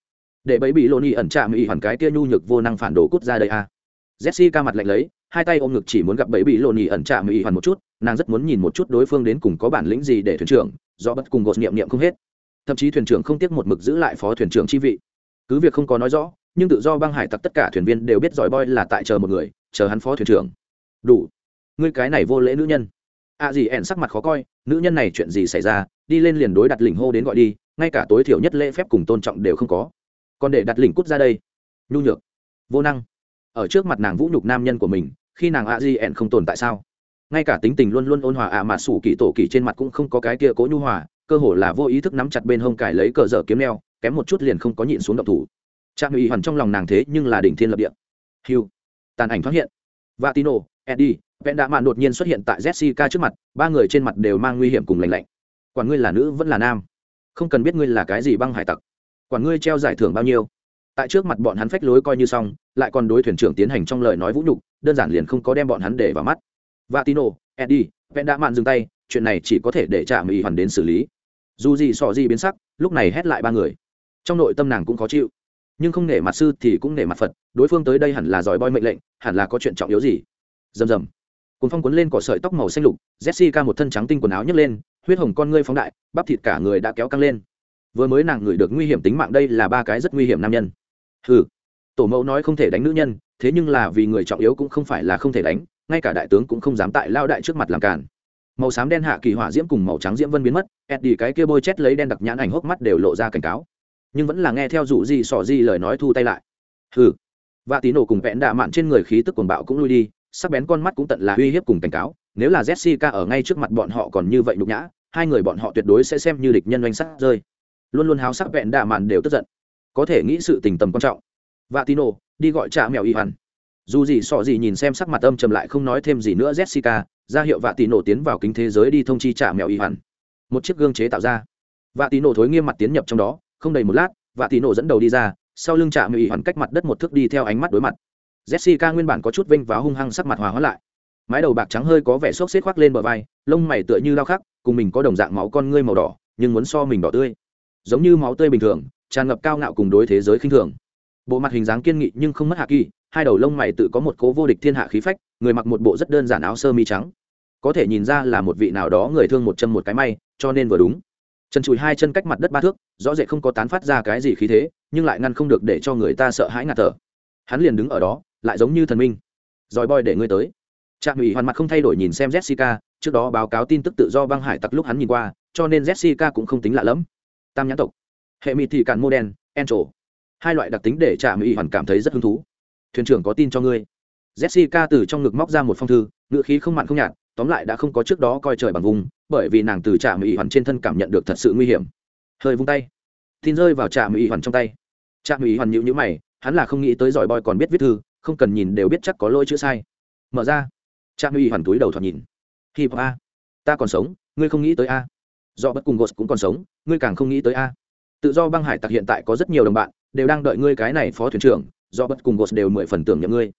Để bấy bị lộ nhị ẩn trạm ỉ hoàn cái tia nhu nhược vô năng phản đồ cút ra đây à. jessica mặt lạnh lấy hai tay ôm ngực chỉ muốn gặp bẫy bị lộn ỉ ẩn chạm ỉ hoàn một chút, nàng rất muốn nhìn một chút đối phương đến cùng có bản lĩnh gì để thuyền trưởng, do bất cùng gột niệm niệm không hết. Thậm chí thuyền trưởng không tiếc một mực giữ lại phó thuyền trưởng chi vị. Cứ việc không có nói rõ, nhưng tự do băng hải tặc tất cả thuyền viên đều biết giỏi boy là tại chờ một người, chờ hắn phó thuyền trưởng. Đủ. Ngươi cái này vô lễ nữ nhân. À gì ẻn sắc mặt khó coi, nữ nhân này chuyện gì xảy ra, đi lên liền đối đặt lỉnh hô đến gọi đi, ngay cả tối thiểu nhất lễ phép cùng tôn trọng đều không có. Còn để đặt lỉnh cút ra đây. Nhu nhược. Vô năng. Ở trước mặt nàng vũ nhục nam nhân của mình khi nàng a di ẻn không tồn tại sao? Ngay cả tính tình luôn luôn ôn hòa ạ mà sủ kỳ tổ kỳ trên mặt cũng không có cái kia cố nhu hòa, cơ hồ là vô ý thức nắm chặt bên hông cải lấy cờ dở kiếm neo, kém một chút liền không có nhịn xuống động thủ. Trạm ủy hoàn trong lòng nàng thế nhưng là đỉnh thiên lập địa. Hiu tàn ảnh thoát hiện. Vatino, eddie vẹn đạ mạn đột nhiên xuất hiện tại jessica trước mặt, ba người trên mặt đều mang nguy hiểm cùng lành lạnh. Quản ngươi là nữ vẫn là nam? Không cần biết ngươi là cái gì băng hải tặc. Quản ngươi treo giải thưởng bao nhiêu? Tại trước mặt bọn hắn phách lối coi như xong, lại còn đối thuyền trưởng tiến hành trong lời nói vũ nhục, đơn giản liền không có đem bọn hắn để vào mắt. Vatino, eddie, vẹn đã mạn dừng tay, chuyện này chỉ có thể để trả mỹ hoàn đến xử lý. Dù gì sọ gì biến sắc, lúc này hét lại ba người. Trong nội tâm nàng cũng khó chịu. Nhưng không nể mặt sư thì cũng nể mặt phật, đối phương tới đây hẳn là giỏi boi mệnh lệnh, hẳn là có chuyện trọng yếu gì? Rầm rầm. Cuốn phong cuốn lên cỏ sợi tóc màu xanh lục, jessica một thân trắng tinh quần áo nhấc lên, huyết hồng con ngươi phóng đại, bắp thịt cả người đã kéo căng lên. Vừa mới nàng ngửi được nguy hiểm tính mạng đây là ba cái rất nguy hiểm nam nhân ừ tổ mẫu nói không thể đánh nữ nhân, thế nhưng là vì người trọng yếu cũng không phải là không thể đánh, ngay cả đại tướng cũng không dám tại lao đại trước mặt làm cản màu xám đen hạ kỳ hỏa diễm cùng màu trắng diễm vân biến mất, eddie cái kia bôi chét lấy đen đặc nhãn ảnh hốc mắt đều lộ ra cảnh cáo. Nhưng vẫn là nghe theo dụ gì sỏ gì lời nói thu tay lại. Hừ. Và tí nổ cùng vẽn đạ mạn trên người khí tức cuồng bạo cũng lui đi, sắc bén con mắt cũng tận là uy hiếp cùng cảnh cáo, nếu là jessica ở ngay trước mặt bọn họ còn như vậy nhục nhã, hai người bọn họ tuyệt đối sẽ xem như địch nhân oanh sắt. rơi. Luôn luôn háo sắc vẹn đạ mạn đều tức giận có thể nghĩ sự tình tầm quan trọng. Vạ tí nổ đi gọi trả mèo y hoàn dù gì sọ gì nhìn xem sắc mặt âm trầm lại không nói thêm gì nữa, jessica, ra hiệu vạ tí nổ tiến vào kính thế giới đi thông chi trả mèo y hoàn một chiếc gương chế tạo ra. Vạ tí nổ thối nghiêm mặt tiến nhập trong đó, không đầy một lát vạ tí nổ dẫn đầu đi ra, sau lưng trả mèo y hoàn cách mặt đất một thước đi theo ánh mắt đối mặt. Jessica nguyên bản có chút vinh và hung hăng sắc mặt hòa hóa lại. Mái đầu bạc trắng hơi có vẻ xốc xếp khoác lên bờ vai, lông mày tựa như lao khắc, cùng mình có đồng dạng máu con ngươi màu đỏ, nhưng muốn so mình đỏ tươi. Giống như máu tươi bình thường tràn ngập cao ngạo cùng đối thế giới khinh thường. Bộ mặt hình dáng kiên nghị nhưng không mất hạ kỳ, hai đầu lông mày tự có một cố vô địch thiên hạ khí phách, người mặc một bộ rất đơn giản áo sơ mi trắng. Có thể nhìn ra là một vị nào đó người thương một chân một cái may, cho nên vừa đúng. Chân chùi hai chân cách mặt đất ba thước, rõ rệt không có tán phát ra cái gì khí thế, nhưng lại ngăn không được để cho người ta sợ hãi ngạt thở. Hắn liền đứng ở đó, lại giống như thần minh. Giỏi boy để ngươi tới. Trạm ủy hoàn mặt không thay đổi nhìn xem jessica, trước đó báo cáo tin tức tự do băng hải tặc lúc hắn nhìn qua, cho nên jessica cũng không tính lạ lẫm. Tam nhãn tộc hệ mịt thì cạn mô đen en trổ hai loại đặc tính để trạm mỹ hoàn cảm thấy rất hứng thú. Thuyền trưởng có tin cho ngươi. Jessica từ trong ngực móc ra một phong thư, ngữ khí không mặn không nhạt, tóm lại đã không có trước đó coi trời bằng vùng, bởi vì nàng từ trạm mỹ hoàn trên thân cảm nhận được thật sự nguy hiểm. Hơi vung tay. Tin rơi vào trạm ủy hoàn trong tay. Trạm ủy hoàn nhịu nhữ mày, hắn là không nghĩ tới giỏi boy còn biết viết thư, không cần nhìn đều biết chắc có lỗi chữ sai. Mở ra. Trạm ủy hoàn túi đầu thoạt nhìn. Hip a. Ta còn sống, ngươi không nghĩ tới a. Do bất cùng gos cũng còn sống, ngươi càng không nghĩ tới a tự do băng hải tặc hiện tại có rất nhiều đồng bạn, đều đang đợi ngươi cái này phó thuyền trưởng, do bất cùng gos đều mười phần tưởng nhậm ngươi.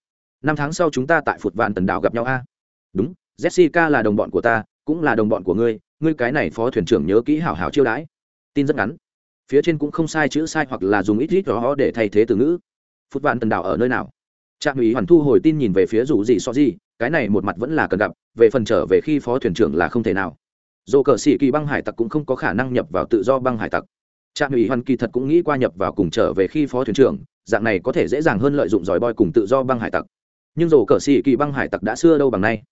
Năm tháng sau chúng ta tại phụt vạn tần đảo gặp nhau a. Đúng, jessica là đồng bọn của ta, cũng là đồng bọn của ngươi ngươi cái này phó thuyền trưởng nhớ kỹ hảo hảo chiêu đãi. Tin rất ngắn. Phía trên cũng không sai chữ sai hoặc là dùng ít ít đó để thay thế từ ngữ. Phút vạn tần đảo ở nơi nào? Trạm ủy hoàn thu hồi tin nhìn về phía rủ gì so gì, cái này một mặt vẫn là cần gặp, về phần trở về khi phó thuyền trưởng là không thể nào. Dù cờ sĩ kỳ băng hải tặc cũng không có khả năng nhập vào tự do băng hải tặc trạm ủy hoàn kỳ thật cũng nghĩ qua nhập vào cùng trở về khi phó thuyền trưởng, dạng này có thể dễ dàng hơn lợi dụng giỏi boy cùng tự do băng hải tặc. Nhưng rổ cờ xì kỳ băng hải tặc đã xưa đâu bằng nay.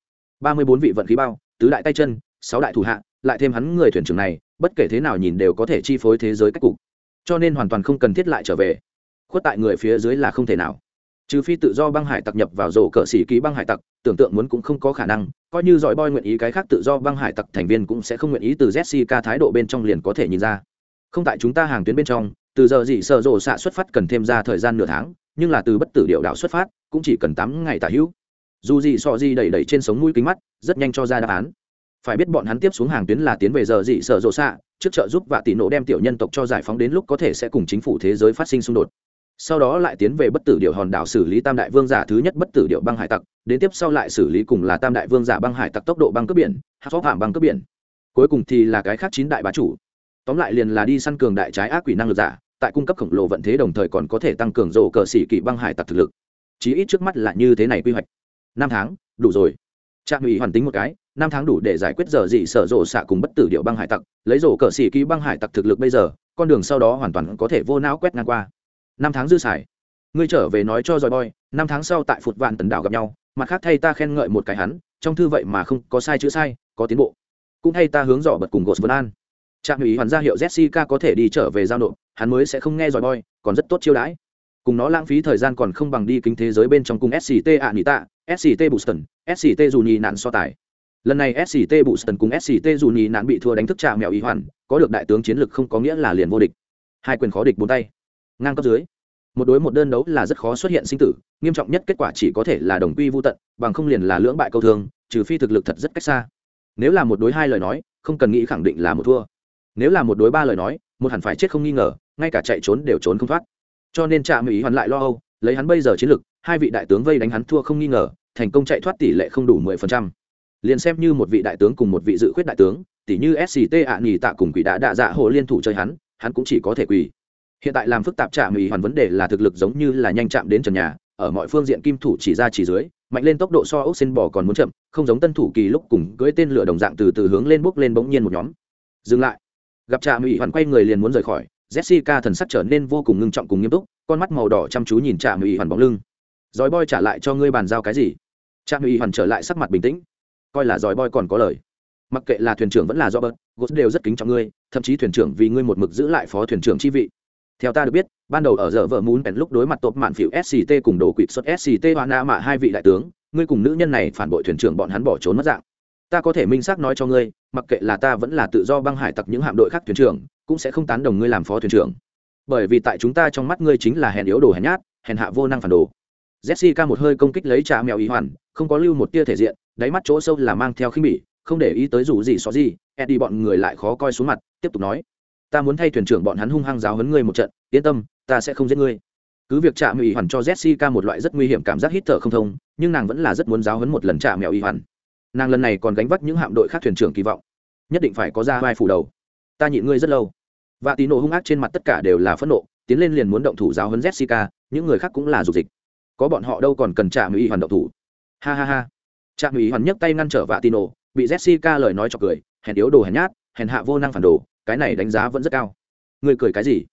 Ba mươi bốn vị vận khí bao, tứ đại tay chân, sáu đại thủ hạ, lại thêm hắn người thuyền trưởng này, bất kể thế nào nhìn đều có thể chi phối thế giới cách cục. Cho nên hoàn toàn không cần thiết lại trở về. Khuất tại người phía dưới là không thể nào. Trừ phi tự do băng hải tặc nhập vào rổ cờ xỉ ký băng hải tặc, tưởng tượng muốn cũng không có khả năng, coi như giỏi boy nguyện ý cái khác tự do băng hải tặc thành viên cũng sẽ không nguyện ý từ jessica thái độ bên trong liền có thể nhìn ra không tại chúng ta hàng tuyến bên trong, từ giờ gì sợ rổ xạ xuất phát cần thêm ra thời gian nửa tháng, nhưng là từ bất tử điệu đạo xuất phát, cũng chỉ cần tám ngày tả hữu. Dù gì sọ gì đẩy đẩy trên sống mũi kính mắt, rất nhanh cho ra đáp án. Phải biết bọn hắn tiếp xuống hàng tuyến là tiến về giờ dị sợ rộ xạ, trước trợ giúp và tỷ nổ đem tiểu nhân tộc cho giải phóng đến lúc có thể sẽ cùng chính phủ thế giới phát sinh xung đột. Sau đó lại tiến về bất tử điệu hòn đảo xử lý tam đại vương giả thứ nhất bất tử điệu băng hải tặc, đến tiếp sau lại xử lý cùng là tam đại vương giả băng hải tặc tốc độ băng cướp biển hát phó hàm băng cướp biển. Cuối cùng thì là cái khác chín đại bá chủ tóm lại liền là đi săn cường đại trái ác quỷ năng lực giả, tại cung cấp khổng lồ vận thế đồng thời còn có thể tăng cường rổ cờ xỉ kỵ băng hải tặc thực lực. Chí ít trước mắt là như thế này quy hoạch. Năm tháng, đủ rồi. Trạm ủy hoàn tính một cái, năm tháng đủ để giải quyết giờ gì sở rộ xạ cùng bất tử điệu băng hải tặc. Lấy rổ cờ xỉ ký băng hải tặc thực lực bây giờ, con đường sau đó hoàn toàn có thể vô não quét ngang qua. Năm tháng dư xài. Ngươi trở về nói cho dòi boy, năm tháng sau tại phụt vạn tần đảo gặp nhau, mặt khác thay ta khen ngợi một cái hắn, trong thư vậy mà không có sai chữ sai, có tiến bộ. Cũng thay ta hướng dò bật cùng gột vân an trạm ủy hoàn ra hiệu jessica có thể đi trở về giao nộp, hắn mới sẽ không nghe dòi boy, còn rất tốt chiêu đãi. Cùng nó lãng phí thời gian còn không bằng đi kính thế giới bên trong cung sct ạ nỉ tạ sct boston sct dù nhì nạn so tài. Lần này sct boston cùng sct dù nhì nạn bị thua đánh thức Trạm mèo ý hoàn, có được đại tướng chiến lực không có nghĩa là liền vô địch. Hai quyền khó địch bốn tay. Ngang cấp dưới. Một đối một đơn đấu là rất khó xuất hiện sinh tử, nghiêm trọng nhất kết quả chỉ có thể là đồng quy vô tận, bằng không liền là lưỡng bại câu thương, trừ phi thực lực thật rất cách xa. Nếu là một đối hai lời nói, không cần nghĩ khẳng định là một thua nếu là một đối ba lời nói, một hẳn phải chết không nghi ngờ, ngay cả chạy trốn đều trốn không thoát. Cho nên trạm ý hoàn lại lo âu, lấy hắn bây giờ chiến lực, hai vị đại tướng vây đánh hắn thua không nghi ngờ, thành công chạy thoát tỷ lệ không đủ mười phần trăm. Liền xem như một vị đại tướng cùng một vị dự khuyết đại tướng, tỷ như sct ạ nghỉ tạ cùng quỷ đã đạ dạ hồ liên thủ chơi hắn hắn cũng chỉ có thể quỳ. Hiện tại làm phức tạp chạm ý hoàn vấn đề là thực lực giống như là nhanh chạm đến trần nhà, ở mọi phương diện kim thủ chỉ ra chỉ dưới, mạnh lên tốc độ so ốc xin bò còn muốn chậm, không giống tân thủ kỳ lúc cùng cưỡi tên lửa đồng dạng từ từ hướng lên bốc lên bỗng nhiên một nhóm. Dừng lại gặp trạm ủy hoàn quay người liền muốn rời khỏi, jessica thần sắc trở nên vô cùng ngưng trọng cùng nghiêm túc, con mắt màu đỏ chăm chú nhìn trạm ủy hoàn bóng lưng. Giói boy trả lại cho ngươi bàn giao cái gì? Trạm ủy hoàn trở lại sắc mặt bình tĩnh. Coi là giói boy còn có lời. Mặc kệ là thuyền trưởng vẫn là do bớt gos đều rất kính trọng ngươi, thậm chí thuyền trưởng vì ngươi một mực giữ lại phó thuyền trưởng chi vị. Theo ta được biết, ban đầu ở giờ vợ muốn bèn lúc đối mặt tộp mạn phiểu sct cùng đồ quỵt xuất sct hoa na mạ hai vị đại tướng, ngươi cùng nữ nhân này phản bội thuyền trưởng bọn hắn bỏ trốn mất dạng ta có thể minh xác nói cho ngươi, mặc kệ là ta vẫn là tự do băng hải tặc những hạm đội khác thuyền trưởng, cũng sẽ không tán đồng ngươi làm phó thuyền trưởng. Bởi vì tại chúng ta trong mắt ngươi chính là hèn yếu đồ hèn nhát, hèn hạ vô năng phản đồ. Jessica một hơi công kích lấy trà mèo ý hoàn, không có lưu một tia thể diện, đáy mắt chỗ sâu là mang theo khinh bỉ, không để ý tới dù gì xó gì, eddie bọn người lại khó coi xuống mặt, tiếp tục nói. Ta muốn thay thuyền trưởng bọn hắn hung hăng giáo hấn ngươi một trận, yên tâm, ta sẽ không giết ngươi. Cứ việc trả mèo ý hoàn cho jessica một loại rất nguy hiểm cảm giác hít thở không thông, nhưng nàng vẫn là rất muốn giáo hấn một lần trả mèo ý hoàn nàng lần này còn gánh vác những hạm đội khác thuyền trưởng kỳ vọng, nhất định phải có ra vai phủ đầu. Ta nhịn ngươi rất lâu. Và tí nổ hung ác trên mặt tất cả đều là phẫn nộ, tiến lên liền muốn động thủ giáo hấn jessica, những người khác cũng là dục dịch. Có bọn họ đâu còn cần chạm ủy hoàn động thủ. Ha ha ha. Chạm ủy hoàn nhấc tay ngăn trở vạ nổ, bị jessica lời nói cho cười, hèn yếu đồ hèn nhát, hèn hạ vô năng phản đồ, cái này đánh giá vẫn rất cao. Người cười cái gì?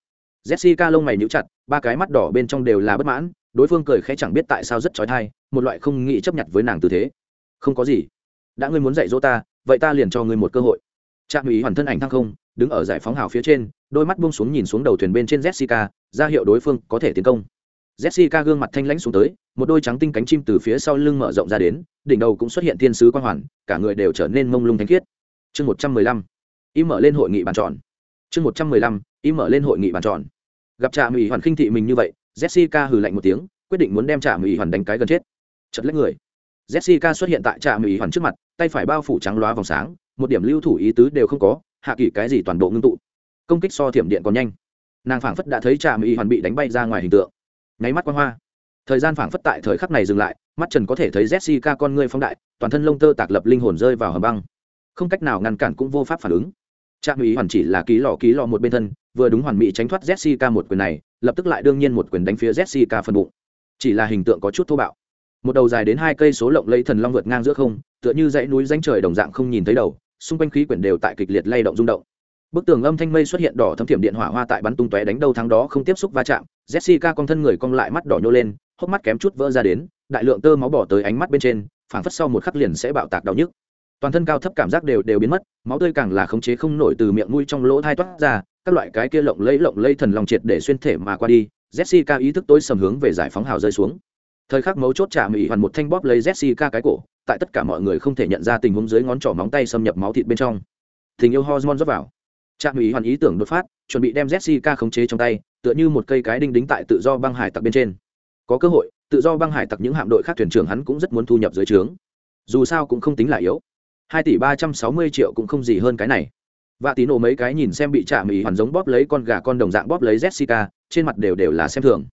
Jessica lông mày nhíu chặt, ba cái mắt đỏ bên trong đều là bất mãn, đối phương cười khẽ chẳng biết tại sao rất trói thai một loại không nghĩ chấp nhận với nàng tư thế. Không có gì đã ngươi muốn dạy dỗ ta, vậy ta liền cho ngươi một cơ hội. Trạm ủy hoàn thân ảnh thăng không, đứng ở giải phóng hào phía trên, đôi mắt buông xuống nhìn xuống đầu thuyền bên trên jessica, ra hiệu đối phương có thể tiến công. Jessica gương mặt thanh lãnh xuống tới, một đôi trắng tinh cánh chim từ phía sau lưng mở rộng ra đến, đỉnh đầu cũng xuất hiện thiên sứ quang hoàn, cả người đều trở nên mông lung thanh khiết. Chương một trăm mười lăm im mở lên hội nghị bàn tròn. Chương một trăm mười lăm im mở lên hội nghị bàn tròn. Gặp trạm ủy hoàn khinh thị mình như vậy, jessica hừ lạnh một tiếng, quyết định muốn đem trạm ủy hoàn đánh cái gần chết. Chật lấy người jessica xuất hiện tại trạm ủy hoàn trước mặt, tay phải bao phủ trắng loá vòng sáng, một điểm lưu thủ ý tứ đều không có, hạ kỳ cái gì toàn bộ ngưng tụ. Công kích so thiểm điện còn nhanh. Nàng phảng phất đã thấy trạm ủy hoàn bị đánh bay ra ngoài hình tượng. Nháy mắt quan hoa. Thời gian phảng phất tại thời khắc này dừng lại, mắt trần có thể thấy jessica con ngươi phong đại, toàn thân lông tơ tạc lập linh hồn rơi vào hầm băng. Không cách nào ngăn cản cũng vô pháp phản ứng. Trạm ủy hoàn chỉ là ký lò ký lò một bên thân, vừa đúng hoàn mỹ tránh thoát jessica một quyền này, lập tức lại đương nhiên một quyền đánh phía jessica phần bụng. Chỉ là hình tượng có chút thô bạo một đầu dài đến hai cây số lộng lấy thần long vượt ngang giữa không, tựa như dãy núi danh trời đồng dạng không nhìn thấy đầu, xung quanh khí quyển đều tại kịch liệt lay động rung động. Bức tường âm thanh mây xuất hiện đỏ thấm thiểm điện hỏa hoa tại bắn tung tóe đánh đâu thắng đó không tiếp xúc va chạm, jessica con thân người cong lại mắt đỏ nhô lên, hốc mắt kém chút vỡ ra đến, đại lượng tơ máu bỏ tới ánh mắt bên trên, phảng phất sau một khắc liền sẽ bạo tạc đau nhức. Toàn thân cao thấp cảm giác đều đều biến mất, máu tươi càng là khống chế không nổi từ miệng mũi trong lỗ thai toát ra, các loại cái kia lộng lẫy lộng lẫy thần lòng triệt để xuyên thể mà qua đi, jessica ý thức tối sầm hướng về giải phóng hào rơi xuống thời khắc mấu chốt trả mỹ hoàn một thanh bóp lấy jessica cái cổ, tại tất cả mọi người không thể nhận ra tình huống dưới ngón trỏ móng tay xâm nhập máu thịt bên trong. Tình yêu hormone rót vào. Trạm mỹ hoàn ý tưởng đột phát, chuẩn bị đem jessica khống chế trong tay, tựa như một cây cái đinh đính tại tự do băng hải tặc bên trên. Có cơ hội, tự do băng hải tặc những hạm đội khác thuyền trưởng hắn cũng rất muốn thu nhập dưới trướng. Dù sao cũng không tính là yếu. Hai tỷ ba trăm sáu mươi triệu cũng không gì hơn cái này. Và tí nổ mấy cái nhìn xem bị trả mỹ hoàn giống bóp lấy con gà con đồng dạng bóp lấy jessica, trên mặt đều đều là xem thường.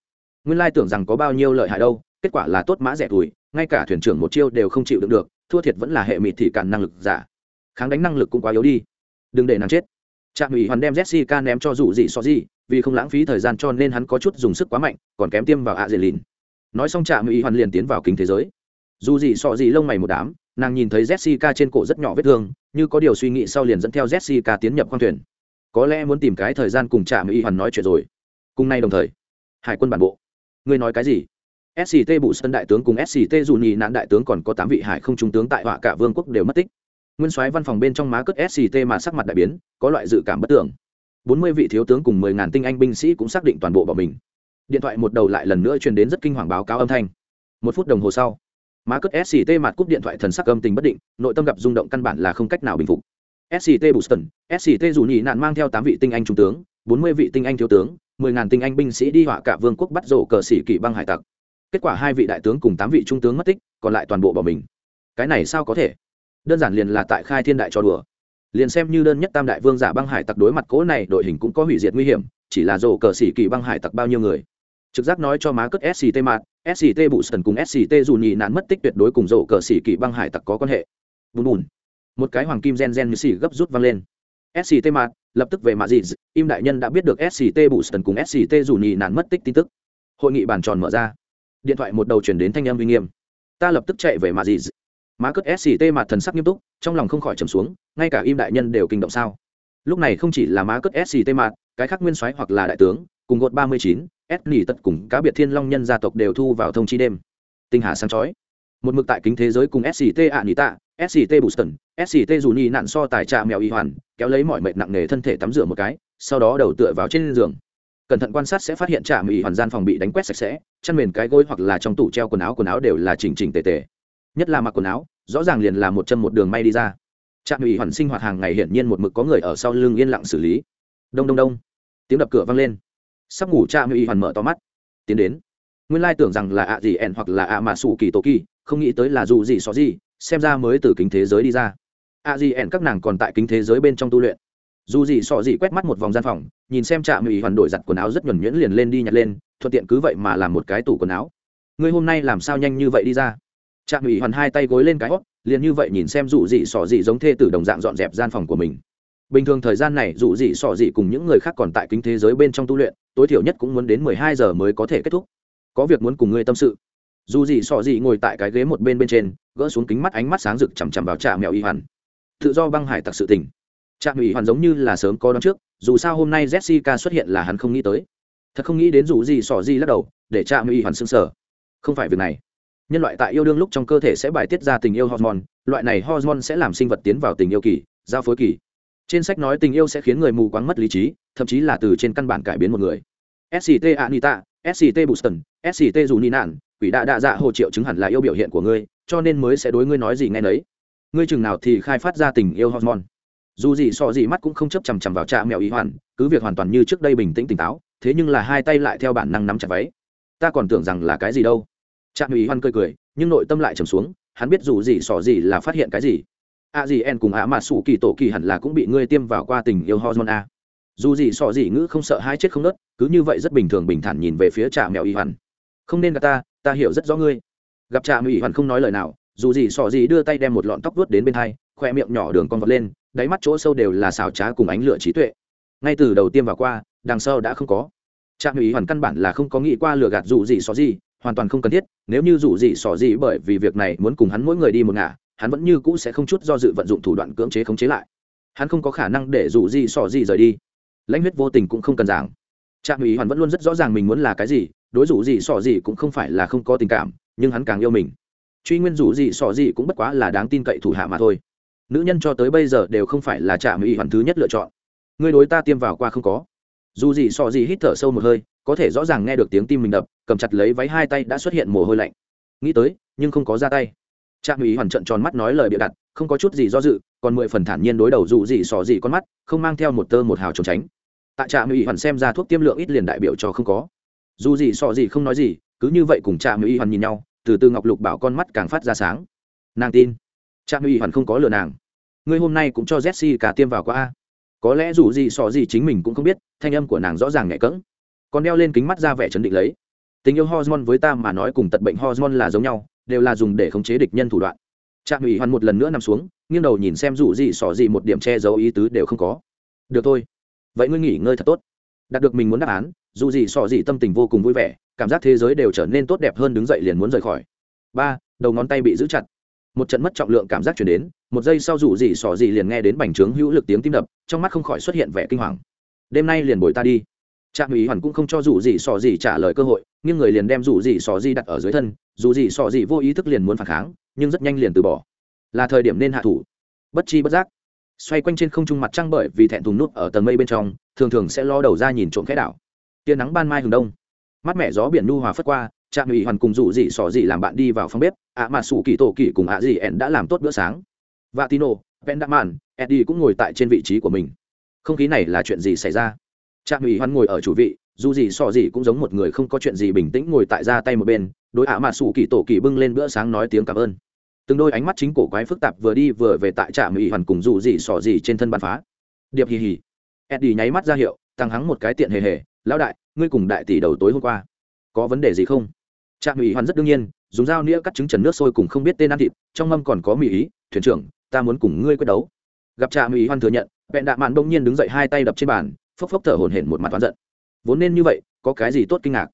Nguyên lai tưởng rằng có bao nhiêu lợi hại đâu kết quả là tốt mã rẻ tuổi, ngay cả thuyền trưởng một chiêu đều không chịu đựng được, thua thiệt vẫn là hệ mịt thì cản năng lực giả. Kháng đánh năng lực cũng quá yếu đi. Đừng để nàng chết. Trạm ủy hoàn đem jessica ném cho dù gì so gì vì không lãng phí thời gian cho nên hắn có chút dùng sức quá mạnh, còn kém tiêm vào ạ dệt lìn nói xong trạm ủy hoàn liền tiến vào kính thế giới. Dù gì so gì lông mày một đám, nàng nhìn thấy jessica trên cổ rất nhỏ vết thương, như có điều suy nghĩ sau liền dẫn theo jessica tiến nhập khoang thuyền. Có lẽ muốn tìm cái thời gian cùng trạm y hoàn nói chuyện rồi. Cùng nay đồng thời, hải quân bản bộ. Ngươi nói cái gì? Sct bụ sân đại tướng cùng sct dù nhì nạn đại tướng còn có tám vị hải không trung tướng tại họa cả vương quốc đều mất tích. Nguyên soái văn phòng bên trong má cất sct mà sắc mặt đại biến, có loại dự cảm bất tưởng bốn mươi vị thiếu tướng cùng mười ngàn tinh anh binh sĩ cũng xác định toàn bộ bỏ mình. Điện thoại một đầu lại lần nữa truyền đến rất kinh hoàng báo cáo âm thanh. Một phút đồng hồ sau, má cất sct mặt cúp điện thoại thần sắc âm tình bất định, nội tâm gặp rung động căn bản là không cách nào bình phục. Sct boston sct dù nhị nạn mang theo tám vị tinh anh trung tướng, bốn mươi vị tinh anh thiếu tướng, mười ngàn tinh anh binh sĩ đi họa cả vương quốc bắt rổ cờ sĩ kỵ băng hải tặc kết quả hai vị đại tướng cùng tám vị trung tướng mất tích, còn lại toàn bộ bỏ mình. Cái này sao có thể? Đơn giản liền là tại khai thiên đại cho đùa. Liền xem như đơn nhất tam đại vương giả băng hải tặc đối mặt cố này, đội hình cũng có hủy diệt nguy hiểm, chỉ là rổ cờ xỉ kỳ băng hải tặc bao nhiêu người. Trực giác nói cho má cất sct mạt sct bụ sần cùng sct dù nhị nạn mất tích tuyệt đối cùng rổ cờ xỉ kỳ băng hải tặc có quan hệ. Bùn bùn. Một cái hoàng kim gen gen như xỉ gấp rút vang lên. Sct mạt, lập tức về mạ dị im đại nhân đã biết được sct bụ sần cùng sct dù nhị nạn mất tích tin tức. Hội nghị bàn tròn mở ra điện thoại một đầu chuyển đến thanh âm uy nghiêm. Ta lập tức chạy về mà gì má cất sct mặt thần sắc nghiêm túc, trong lòng không khỏi trầm xuống, ngay cả im đại nhân đều kinh động sao? Lúc này không chỉ là má cất sct mặt, cái khác nguyên soái hoặc là đại tướng, cùng gột ba mươi chín s nỉ tật cùng cá biệt thiên long nhân gia tộc đều thu vào thông chi đêm. Tinh hà sáng chói. Một mực tại kính thế giới cùng sct ạ nỉ tạ sct boston sct dù nhì nạn so tài trạ mèo y hoàn, kéo lấy mọi mệt nặng nề thân thể tắm rửa một cái, sau đó đầu tựa vào trên giường cẩn thận quan sát sẽ phát hiện trà mỹ hoàn gian phòng bị đánh quét sạch sẽ chăn mền cái gối hoặc là trong tủ treo quần áo quần áo đều là chỉnh chỉnh tề tề. Nhất là mặc quần áo, rõ ràng liền là một chân một đường may đi ra. Trạm ủy hoàn sinh hoạt hàng ngày hiển nhiên một mực có người ở sau lưng yên lặng xử lý. Đông đông đông. Tiếng đập cửa vang lên. Sắp ngủ trạm ủy hoàn mở to mắt. Tiến đến. Nguyên lai tưởng rằng là ạ gì ẻn hoặc là ạ mà sủ kỳ tổ kỳ, không nghĩ tới là dù gì xó gì, xem ra mới từ kính thế giới đi ra. ạ gì ẻn các nàng còn tại kính thế giới bên trong tu luyện. Dù gì xỏ gì quét mắt một vòng gian phòng nhìn xem trạm ủy hoàn đổi giặt quần áo rất nhuẩn nhuyễn liền lên đi nhặt lên, thuận tiện cứ vậy mà làm một cái tủ quần áo. Ngươi hôm nay làm sao nhanh như vậy đi ra? Trạm ủy hoàn hai tay gối lên cái hót liền như vậy nhìn xem dù dị sỏ dị giống thê tử đồng dạng dọn dẹp gian phòng của mình. Bình thường thời gian này dù dị sỏ dị cùng những người khác còn tại kính thế giới bên trong tu luyện, tối thiểu nhất cũng muốn đến mười hai giờ mới có thể kết thúc. Có việc muốn cùng ngươi tâm sự. Dù dị sọ dị ngồi tại cái ghế một bên bên trên, gỡ xuống kính mắt ánh mắt sáng rực chằm chằm vào trạm mèo y hoàn. Tự do băng hải tặc sự tình trạm ủy hoàn giống như là sớm có đón trước, dù sao hôm nay jessica xuất hiện là hắn không nghĩ tới. Thật không nghĩ đến dù gì sỏ gì lắc đầu, để trạm ủy hoàn sưng sở không phải việc này. Nhân loại tại yêu đương lúc trong cơ thể sẽ bài tiết ra tình yêu hormone, loại này hormone sẽ làm sinh vật tiến vào tình yêu kỳ, giao phối kỳ. Trên sách nói tình yêu sẽ khiến người mù quáng mất lý trí, thậm chí là từ trên căn bản cải biến một người. Sct anita sct boston sct dù ni nạn, quỷ đạ đạ dạ hồ triệu chứng hẳn là yêu biểu hiện của ngươi, cho nên mới sẽ đối ngươi nói gì nghe nấy. Ngươi chừng nào thì khai phát ra tình yêu hormone dù gì so gì mắt cũng không chấp chằm chằm vào cha mèo ý hoàn, cứ việc hoàn toàn như trước đây bình tĩnh tỉnh táo, thế nhưng là hai tay lại theo bản năng nắm chặt váy. Ta còn tưởng rằng là cái gì đâu. Trạm ý hoàn cười cười, nhưng nội tâm lại trầm xuống, hắn biết dù gì sọ gì là phát hiện cái gì. A gì en cùng ạ mà sủ kỳ tổ kỳ hẳn là cũng bị ngươi tiêm vào qua tình yêu hormone a. Dù gì sọ gì ngữ không sợ hai chết không nớt, cứ như vậy rất bình thường bình thản nhìn về phía trạm mèo y hoàn. Không nên gặp ta ta hiểu rất rõ ngươi. Gặp trạm ý hoàn không nói lời nào, dù gì sọ gì đưa tay đem một lọn tóc vuốt đến bên hai khoe miệng nhỏ đường con vọt lên đáy mắt chỗ sâu đều là xảo trá cùng ánh lửa trí tuệ. Ngay từ đầu tiêm vào qua, đằng sau đã không có. Trạm ý hoàn căn bản là không có nghĩ qua lừa gạt dù gì xỏ gì, hoàn toàn không cần thiết, nếu như dù gì xỏ gì bởi vì việc này muốn cùng hắn mỗi người đi một ngả, hắn vẫn như cũ sẽ không chút do dự vận dụng thủ đoạn cưỡng chế khống chế lại. Hắn không có khả năng để dù gì xỏ gì rời đi. Lãnh huyết vô tình cũng không cần giảng. Trạm ý hoàn vẫn luôn rất rõ ràng mình muốn là cái gì, đối dù gì xỏ gì cũng không phải là không có tình cảm, nhưng hắn càng yêu mình. Truy nguyên dù gì xỏ gì cũng bất quá là đáng tin cậy thủ hạ mà thôi nữ nhân cho tới bây giờ đều không phải là trạm mỹ hoàn thứ nhất lựa chọn. Ngươi đối ta tiêm vào qua không có. Dù gì so gì hít thở sâu một hơi, có thể rõ ràng nghe được tiếng tim mình đập, cầm chặt lấy váy hai tay đã xuất hiện mồ hôi lạnh. Nghĩ tới, nhưng không có ra tay. Trạm ủy hoàn trận tròn mắt nói lời bịa đặt, không có chút gì do dự, còn mười phần thản nhiên đối đầu dù gì xỏ gì con mắt, không mang theo một tơ một hào trốn tránh. Tại trạm ủy hoàn xem ra thuốc tiêm lượng ít liền đại biểu cho không có. Dù gì xỏ gì không nói gì, cứ như vậy cùng trạm ủy hoàn nhìn nhau, từ từ ngọc lục bảo con mắt càng phát ra sáng. Nàng tin trạm uy hoàn không có lừa nàng. Ngươi hôm nay cũng cho jesse cả tiêm vào qua a. Có lẽ dù gì xỏ gì chính mình cũng không biết, thanh âm của nàng rõ ràng nhẹ cỡng còn đeo lên kính mắt ra vẻ chấn định lấy. Tình yêu hormone với ta mà nói cùng tật bệnh hormone là giống nhau, đều là dùng để khống chế địch nhân thủ đoạn. Trạm ủy hoàn một lần nữa nằm xuống, nghiêng đầu nhìn xem dù gì xỏ gì một điểm che giấu ý tứ đều không có. Được thôi. Vậy ngươi nghỉ ngơi thật tốt. Đạt được mình muốn đáp án, dù gì xỏ gì tâm tình vô cùng vui vẻ, cảm giác thế giới đều trở nên tốt đẹp hơn đứng dậy liền muốn rời khỏi. Ba, đầu ngón tay bị giữ chặt một trận mất trọng lượng cảm giác chuyển đến, một giây sau dù gì sò gì liền nghe đến bành trướng hữu lực tiếng tim đập, trong mắt không khỏi xuất hiện vẻ kinh hoàng. Đêm nay liền bồi ta đi. Trạm ý hoàn cũng không cho dù gì sò gì trả lời cơ hội nhưng người liền đem dù gì sò gì đặt ở dưới thân, dù gì sò gì vô ý thức liền muốn phản kháng, nhưng rất nhanh liền từ bỏ. Là thời điểm nên hạ thủ. Bất chi bất giác, xoay quanh trên không trung mặt trăng bởi vì thẹn thùng nút ở tầng mây bên trong, thường thường sẽ lo đầu ra nhìn trộm khẽ đảo. Tia nắng ban mai hừng đông. Mắt mẹ gió biển nu hòa phất qua trạm ủy hoàn cùng dù gì xỏ gì làm bạn đi vào phòng bếp, ạ mà sủ kỳ tổ kỳ cùng ạ gì ẻn đã làm tốt bữa sáng. Và tino pendaman eddie cũng ngồi tại trên vị trí của mình. Không khí này là chuyện gì xảy ra? Trạm ủy hoàn ngồi ở chủ vị, dù gì xỏ gì cũng giống một người không có chuyện gì bình tĩnh ngồi tại ra tay một bên, đối ạ mà sủ kỳ tổ kỳ bưng lên bữa sáng nói tiếng cảm ơn. Từng đôi ánh mắt chính cổ quái phức tạp vừa đi vừa về tại trạm ủy hoàn cùng dù gì xỏ gì trên thân bàn phá. Điệp hì hì. Eddie nháy mắt ra hiệu, tăng hắng một cái tiện hề hề, lão đại, ngươi cùng đại tỷ đầu tối hôm qua, có vấn đề gì không? Trạm ủy hoàn rất đương nhiên, dùng dao nĩa cắt trứng trần nước sôi cùng không biết tên ăn thịt, trong mâm còn có mỹ ý, thuyền trưởng, ta muốn cùng ngươi quyết đấu. Gặp trạm ủy hoàn thừa nhận, vẹn đạ mạn đông nhiên đứng dậy hai tay đập trên bàn, phốc phốc thở hổn hển một mặt oán giận. Vốn nên như vậy, có cái gì tốt kinh ngạc?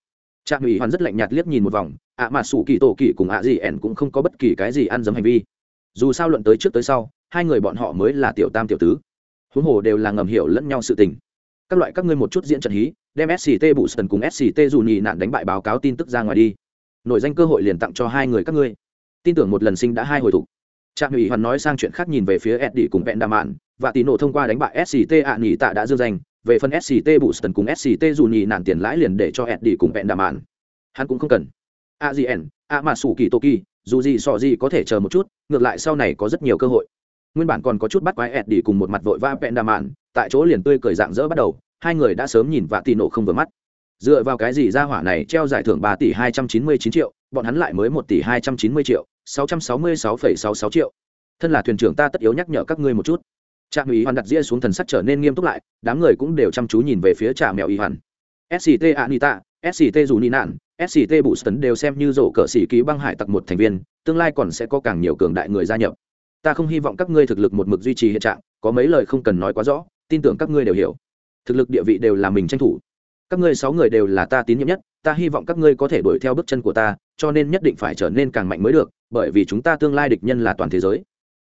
Trạm ủy hoàn rất lạnh nhạt liếc nhìn một vòng, ạ à mà sủ kỳ tổ kỳ cùng ạ gì ẻn cũng không có bất kỳ cái gì ăn dấm hành vi. Dù sao luận tới trước tới sau, hai người bọn họ mới là tiểu tam tiểu tứ. Huống hồ đều là ngầm hiểu lẫn nhau sự tình. Các loại các ngươi một chút diễn trận hí, đem sct bù sần cùng sct dù nhì nạn đánh bại báo cáo tin tức ra ngoài đi nội danh cơ hội liền tặng cho hai người các ngươi. Tin tưởng một lần sinh đã hai hồi thục. Trạm ủy hoàn nói sang chuyện khác nhìn về phía eddie cùng vẹn đà mạn, và tỷ nổ thông qua đánh bại sct ạ nghỉ tạ đã dương danh. Về phần sct bù sần cùng sct dù nhì nạn tiền lãi liền để cho eddie cùng vẹn đà mạn. Hắn cũng không cần. A gì ẻn a mà sủ kỳ toki, dù gì sọ gì có thể chờ một chút, ngược lại sau này có rất nhiều cơ hội. Nguyên bản còn có chút bắt quái eddie cùng một mặt vội va vẹn đà mạn, tại chỗ liền tươi cười dạng dỡ bắt đầu. Hai người đã sớm nhìn vạ tì nổ không vừa mắt dựa vào cái gì ra hỏa này treo giải thưởng ba tỷ hai trăm chín mươi chín triệu, bọn hắn lại mới một tỷ hai trăm chín mươi triệu, sáu trăm sáu mươi sáu phẩy sáu sáu triệu. Thân là thuyền trưởng ta tất yếu nhắc nhở các ngươi một chút. Trạm ủy hoàn đặt ria xuống thần sắc trở nên nghiêm túc lại, đám người cũng đều chăm chú nhìn về phía trà mèo y hoàn sct anita sct dù ni nạn sct bụ tấn đều xem như rổ cờ sĩ ký băng hải tặc một thành viên, tương lai còn sẽ có càng nhiều cường đại người gia nhập. Ta không hy vọng các ngươi thực lực một mực duy trì hiện trạng, có mấy lời không cần nói quá rõ, tin tưởng các ngươi đều hiểu. Thực lực địa vị đều là mình tranh thủ các ngươi sáu người đều là ta tín nhiệm nhất ta hy vọng các ngươi có thể đuổi theo bước chân của ta cho nên nhất định phải trở nên càng mạnh mới được bởi vì chúng ta tương lai địch nhân là toàn thế giới.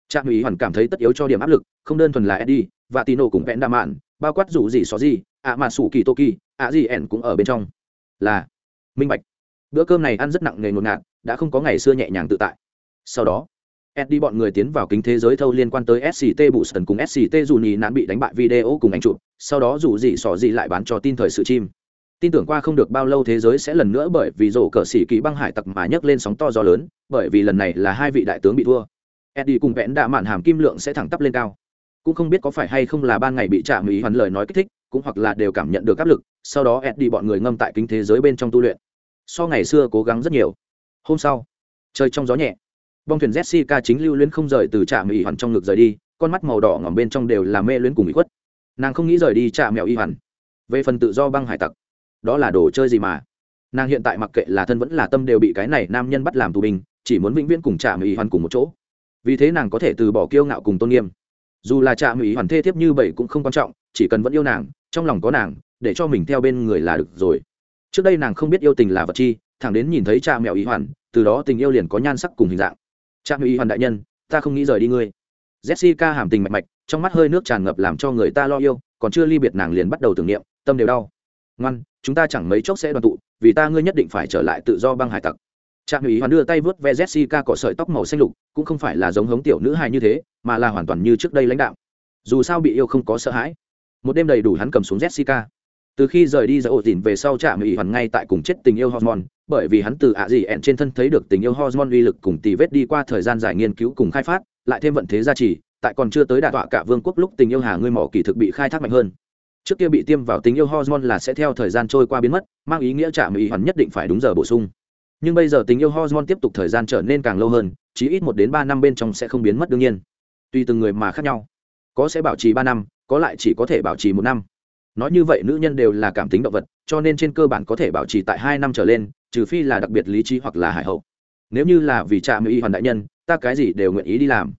Trạm ủy hoàn cảm thấy tất yếu cho điểm áp lực không đơn thuần là eddie và tino cùng vẽn đa mạn bao quát dù gì xó gì ạ mà sủ kỳ tô kỳ ạ gì ẻn cũng ở bên trong. Là minh bạch. Bữa cơm này ăn rất nặng nề ngột ngạt đã không có ngày xưa nhẹ nhàng tự tại. Sau đó Eddie bọn người tiến vào kính thế giới thâu liên quan tới SCT Boston cùng SCT dù nhì nạn bị đánh bại video cùng ảnh chụp, sau đó dù gì sỏ gì lại bán cho tin thời sự chim. Tin tưởng qua không được bao lâu thế giới sẽ lần nữa bởi vì rổ cờ xỉ kỳ băng hải tặc mà nhấc lên sóng to gió lớn, bởi vì lần này là hai vị đại tướng bị thua. Eddie cùng vẽn đã mạn hàm kim lượng sẽ thẳng tắp lên cao. Cũng không biết có phải hay không là ban ngày bị chạm mỹ hoàn lời nói kích thích, cũng hoặc là đều cảm nhận được áp lực, sau đó Eddie bọn người ngâm tại kính thế giới bên trong tu luyện. So ngày xưa cố gắng rất nhiều. Hôm sau, trời trong gió nhẹ, bong thuyền jessica chính lưu luyến không rời từ trả mỹ hoàn trong ngực rời đi con mắt màu đỏ ngỏm bên trong đều là mê luyến cùng bị khuất nàng không nghĩ rời đi trạm mèo y hoàn. Về phần tự do băng hải tặc, đó là đồ chơi gì mà? Nàng hiện tại mặc kệ là thân vẫn là tâm đều bị cái này nam nhân bắt làm tù binh, chỉ muốn vĩnh viễn cùng trạm y hoàn cùng một chỗ. Vì thế nàng có thể từ bỏ kiêu ngạo cùng tôn nghiêm. Dù là trạm y hoàn thê thiếp như vậy cũng không quan trọng, chỉ cần vẫn yêu nàng, trong lòng có nàng, để cho mình theo bên người là được rồi. Trước đây nàng không biết yêu tình là vật chi, thẳng đến nhìn thấy cha mẹo ý hoàn, từ đó tình yêu liền có nhan sắc cùng hình dạng. Cha mẹo ý hoàn đại nhân, ta không nghĩ rời đi ngươi. Jessica hàm tình mạch mạch trong mắt hơi nước tràn ngập làm cho người ta lo yêu, còn chưa ly biệt nàng liền bắt đầu tưởng niệm, tâm đều đau. Ngoan, chúng ta chẳng mấy chốc sẽ đoàn tụ, vì ta ngươi nhất định phải trở lại tự do băng hải tặc. Trạm ủy hoàn đưa tay vớt ve jessica cỏ sợi tóc màu xanh lục, cũng không phải là giống hống tiểu nữ hài như thế, mà là hoàn toàn như trước đây lãnh đạo. Dù sao bị yêu không có sợ hãi. Một đêm đầy đủ hắn cầm xuống jessica. Từ khi rời đi ra ổ dìn về sau trạm ủy hoàn ngay tại cùng chết tình yêu hormone, bởi vì hắn từ ạ gì ẹn trên thân thấy được tình yêu hormone uy lực cùng tì vết đi qua thời gian dài nghiên cứu cùng khai phát, lại thêm vận thế gia trì tại còn chưa tới đạt tọa cả vương quốc lúc tình yêu hà ngươi mỏ kỳ thực bị khai thác mạnh hơn. Trước kia bị tiêm vào tình yêu hormone là sẽ theo thời gian trôi qua biến mất, mang ý nghĩa trạm mỹ hoàn nhất định phải đúng giờ bổ sung. Nhưng bây giờ tình yêu hormone tiếp tục thời gian trở nên càng lâu hơn chỉ ít một đến ba năm bên trong sẽ không biến mất đương nhiên. Tùy từng người mà khác nhau, có sẽ bảo trì ba năm, có lại chỉ có thể bảo trì một năm. Nói như vậy, nữ nhân đều là cảm tính động vật, cho nên trên cơ bản có thể bảo trì tại hai năm trở lên, trừ phi là đặc biệt lý trí hoặc là hải hậu. Nếu như là vì trạm mỹ hoàn đại nhân, ta cái gì đều nguyện ý đi làm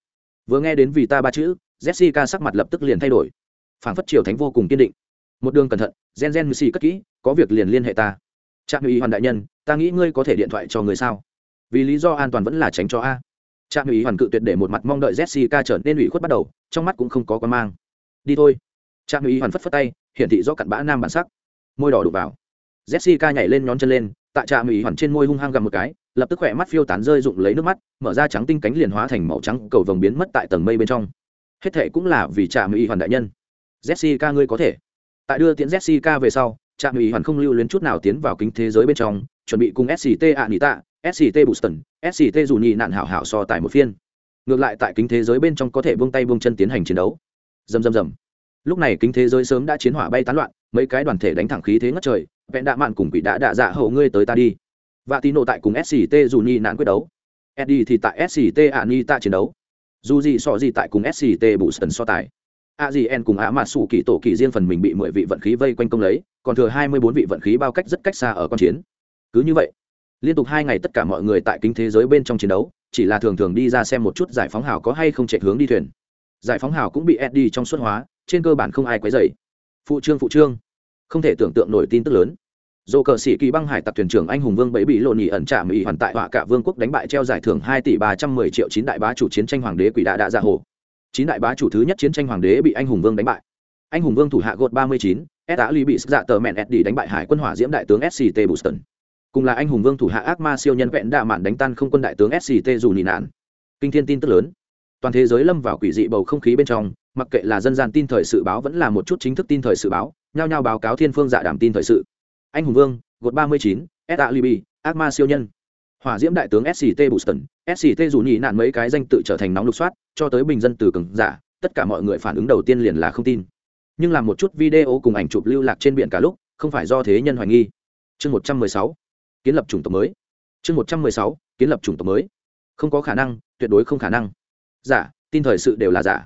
vừa nghe đến vì ta ba chữ, jessica sắc mặt lập tức liền thay đổi. Phảng phất triều thánh vô cùng kiên định. Một đường cẩn thận, gen gen missy cất kỹ, có việc liền liên hệ ta. Trạm ủy hoàn đại nhân, ta nghĩ ngươi có thể điện thoại cho người sao? Vì lý do an toàn vẫn là tránh cho a. Trạm ủy hoàn cự tuyệt để một mặt mong đợi jessica trở nên ủy khuất bắt đầu, trong mắt cũng không có con mang. Đi thôi. Trạm ủy hoàn phất phất tay, hiển thị do cặn bã nam bản sắc. Môi đỏ đục vào. Jessica nhảy lên nhón chân lên, tại trạm ủy hoàn trên môi hung hăng gầm một cái lập tức khỏe mắt phiêu tán rơi rụng lấy nước mắt, mở ra trắng tinh cánh liền hóa thành màu trắng, cầu vồng biến mất tại tầng mây bên trong. Hết thệ cũng là vì trạm ủy hoàn đại nhân. Jessica, ngươi có thể. Tại đưa tiễn jessica về sau, trạm ủy hoàn không lưu luyến chút nào tiến vào kính thế giới bên trong, chuẩn bị cùng sct ạ nỉ tạ sct boston sct dù nhị nạn hảo hảo so tại một phiên. Ngược lại tại kính thế giới bên trong có thể buông tay buông chân tiến hành chiến đấu. Dầm dầm dầm lúc này kính thế giới sớm đã chiến hỏa bay tán loạn, mấy cái đoàn thể đánh thẳng khí thế ngất trời, vẹn đạ mạn cùng quỷ đã đạ dạ hậu ngươi tới ta đi và tín nộ tại cùng sct dù ni nạn quyết đấu. Eddie thì tại sct ạ Nhi tạ chiến đấu. Dù gì so gì tại cùng sct bù sần so tài. A gì en cùng á mà sủ kỳ tổ kỳ riêng phần mình bị mười vị vận khí vây quanh công lấy, còn thừa hai mươi bốn vị vận khí bao cách rất cách xa ở con chiến. Cứ như vậy, liên tục hai ngày tất cả mọi người tại kính thế giới bên trong chiến đấu, chỉ là thường thường đi ra xem một chút giải phóng hào có hay không chạy hướng đi thuyền. Giải phóng hào cũng bị eddie trong suốt hóa, trên cơ bản không ai quấy dày phụ trương phụ trương. Không thể tưởng tượng nổi tin tức lớn dồ cờ sĩ kỳ băng hải tặc thuyền trưởng anh hùng vương bấy bị lộn nhị ẩn trả mỹ hoàn tại họa cả vương quốc đánh bại treo giải thưởng hai tỷ ba trăm mười triệu chín đại bá chủ chiến tranh hoàng đế quỷ đạ đạ ra hồ. Chín đại bá chủ thứ nhất chiến tranh hoàng đế bị anh hùng vương đánh bại. Anh hùng vương thủ hạ gột ba mươi chín, s đã ly bị dạ tờ mẹn eddie đánh bại hải quân hỏa diễm đại tướng sct boston. Cùng là anh hùng vương thủ hạ ác ma siêu nhân vẹn đạ mạn đánh tan không quân đại tướng sct dù nị nạn. Kinh thiên tin tức lớn. Toàn thế giới lâm vào quỷ dị bầu không khí bên trong, mặc kệ là dân gian tin thời sự báo vẫn là một chút chính thức tin thời sự báo, nhao nhao báo cáo thiên phương dạ đảm tin thời sự anh hùng vương, gột ba mươi chín, s a liby ác ma siêu nhân. Hỏa diễm đại tướng sct boston sct dù nhị nạn mấy cái danh tự trở thành nóng lục soát, cho tới bình dân từ cường giả, tất cả mọi người phản ứng đầu tiên liền là không tin. Nhưng làm một chút video cùng ảnh chụp lưu lạc trên biển cả lúc, không phải do thế nhân hoài nghi. Chương một trăm mười sáu, kiến lập chủng tộc mới. Chương một trăm mười sáu, kiến lập chủng tộc mới. Không có khả năng, tuyệt đối không khả năng. Giả, tin thời sự đều là giả.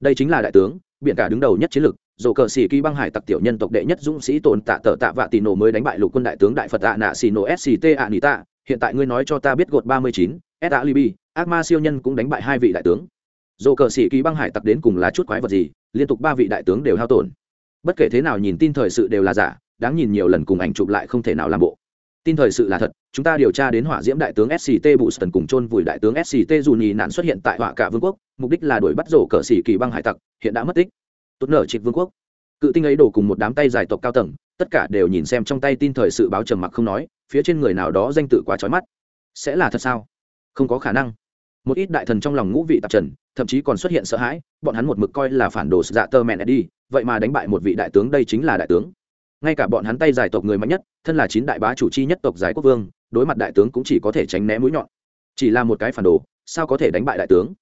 Đây chính là đại tướng, biển cả đứng đầu nhất chiến lược dồ cờ sĩ kỳ băng hải tặc tiểu nhân tộc đệ nhất dũng sĩ tồn tạ tờ tạ vạ tì nổ mới đánh bại lục quân đại tướng đại phật tạ nạ xì nổ sct ạ nỉ tạ. Hiện tại ngươi nói cho ta biết gột ba mươi chín, s a liby ác ma siêu nhân cũng đánh bại hai vị đại tướng. Dồ cờ sĩ kỳ băng hải tặc đến cùng là chút quái vật gì, liên tục ba vị đại tướng đều hao tổn. Bất kể thế nào nhìn tin thời sự đều là giả, đáng nhìn nhiều lần cùng ảnh chụp lại không thể nào làm bộ. Tin thời sự là thật, chúng ta điều tra đến hỏa diễm đại tướng sct boston cùng chôn vùi đại tướng sct dù nhì nạn xuất hiện tại hỏa cả vương quốc, mục đích là đuổi bắt rổ cờ xỉ kỳ băng hải tặc, hiện đã mất tích tốt nở trịch vương quốc. Cự tinh ấy đổ cùng một đám tay giải tộc cao tầng, tất cả đều nhìn xem trong tay tin thời sự báo trầm mặc không nói, phía trên người nào đó danh tự quá trói mắt. Sẽ là thật sao? Không có khả năng. Một ít đại thần trong lòng ngũ vị tạp trần, thậm chí còn xuất hiện sợ hãi, bọn hắn một mực coi là phản đồ dạ tơ mẹ đi, vậy mà đánh bại một vị đại tướng đây chính là đại tướng. Ngay cả bọn hắn tay giải tộc người mạnh nhất, thân là chín đại bá chủ chi nhất tộc giải quốc vương, đối mặt đại tướng cũng chỉ có thể tránh né mũi nhọn. Chỉ là một cái phản đồ, sao có thể đánh bại đại tướng?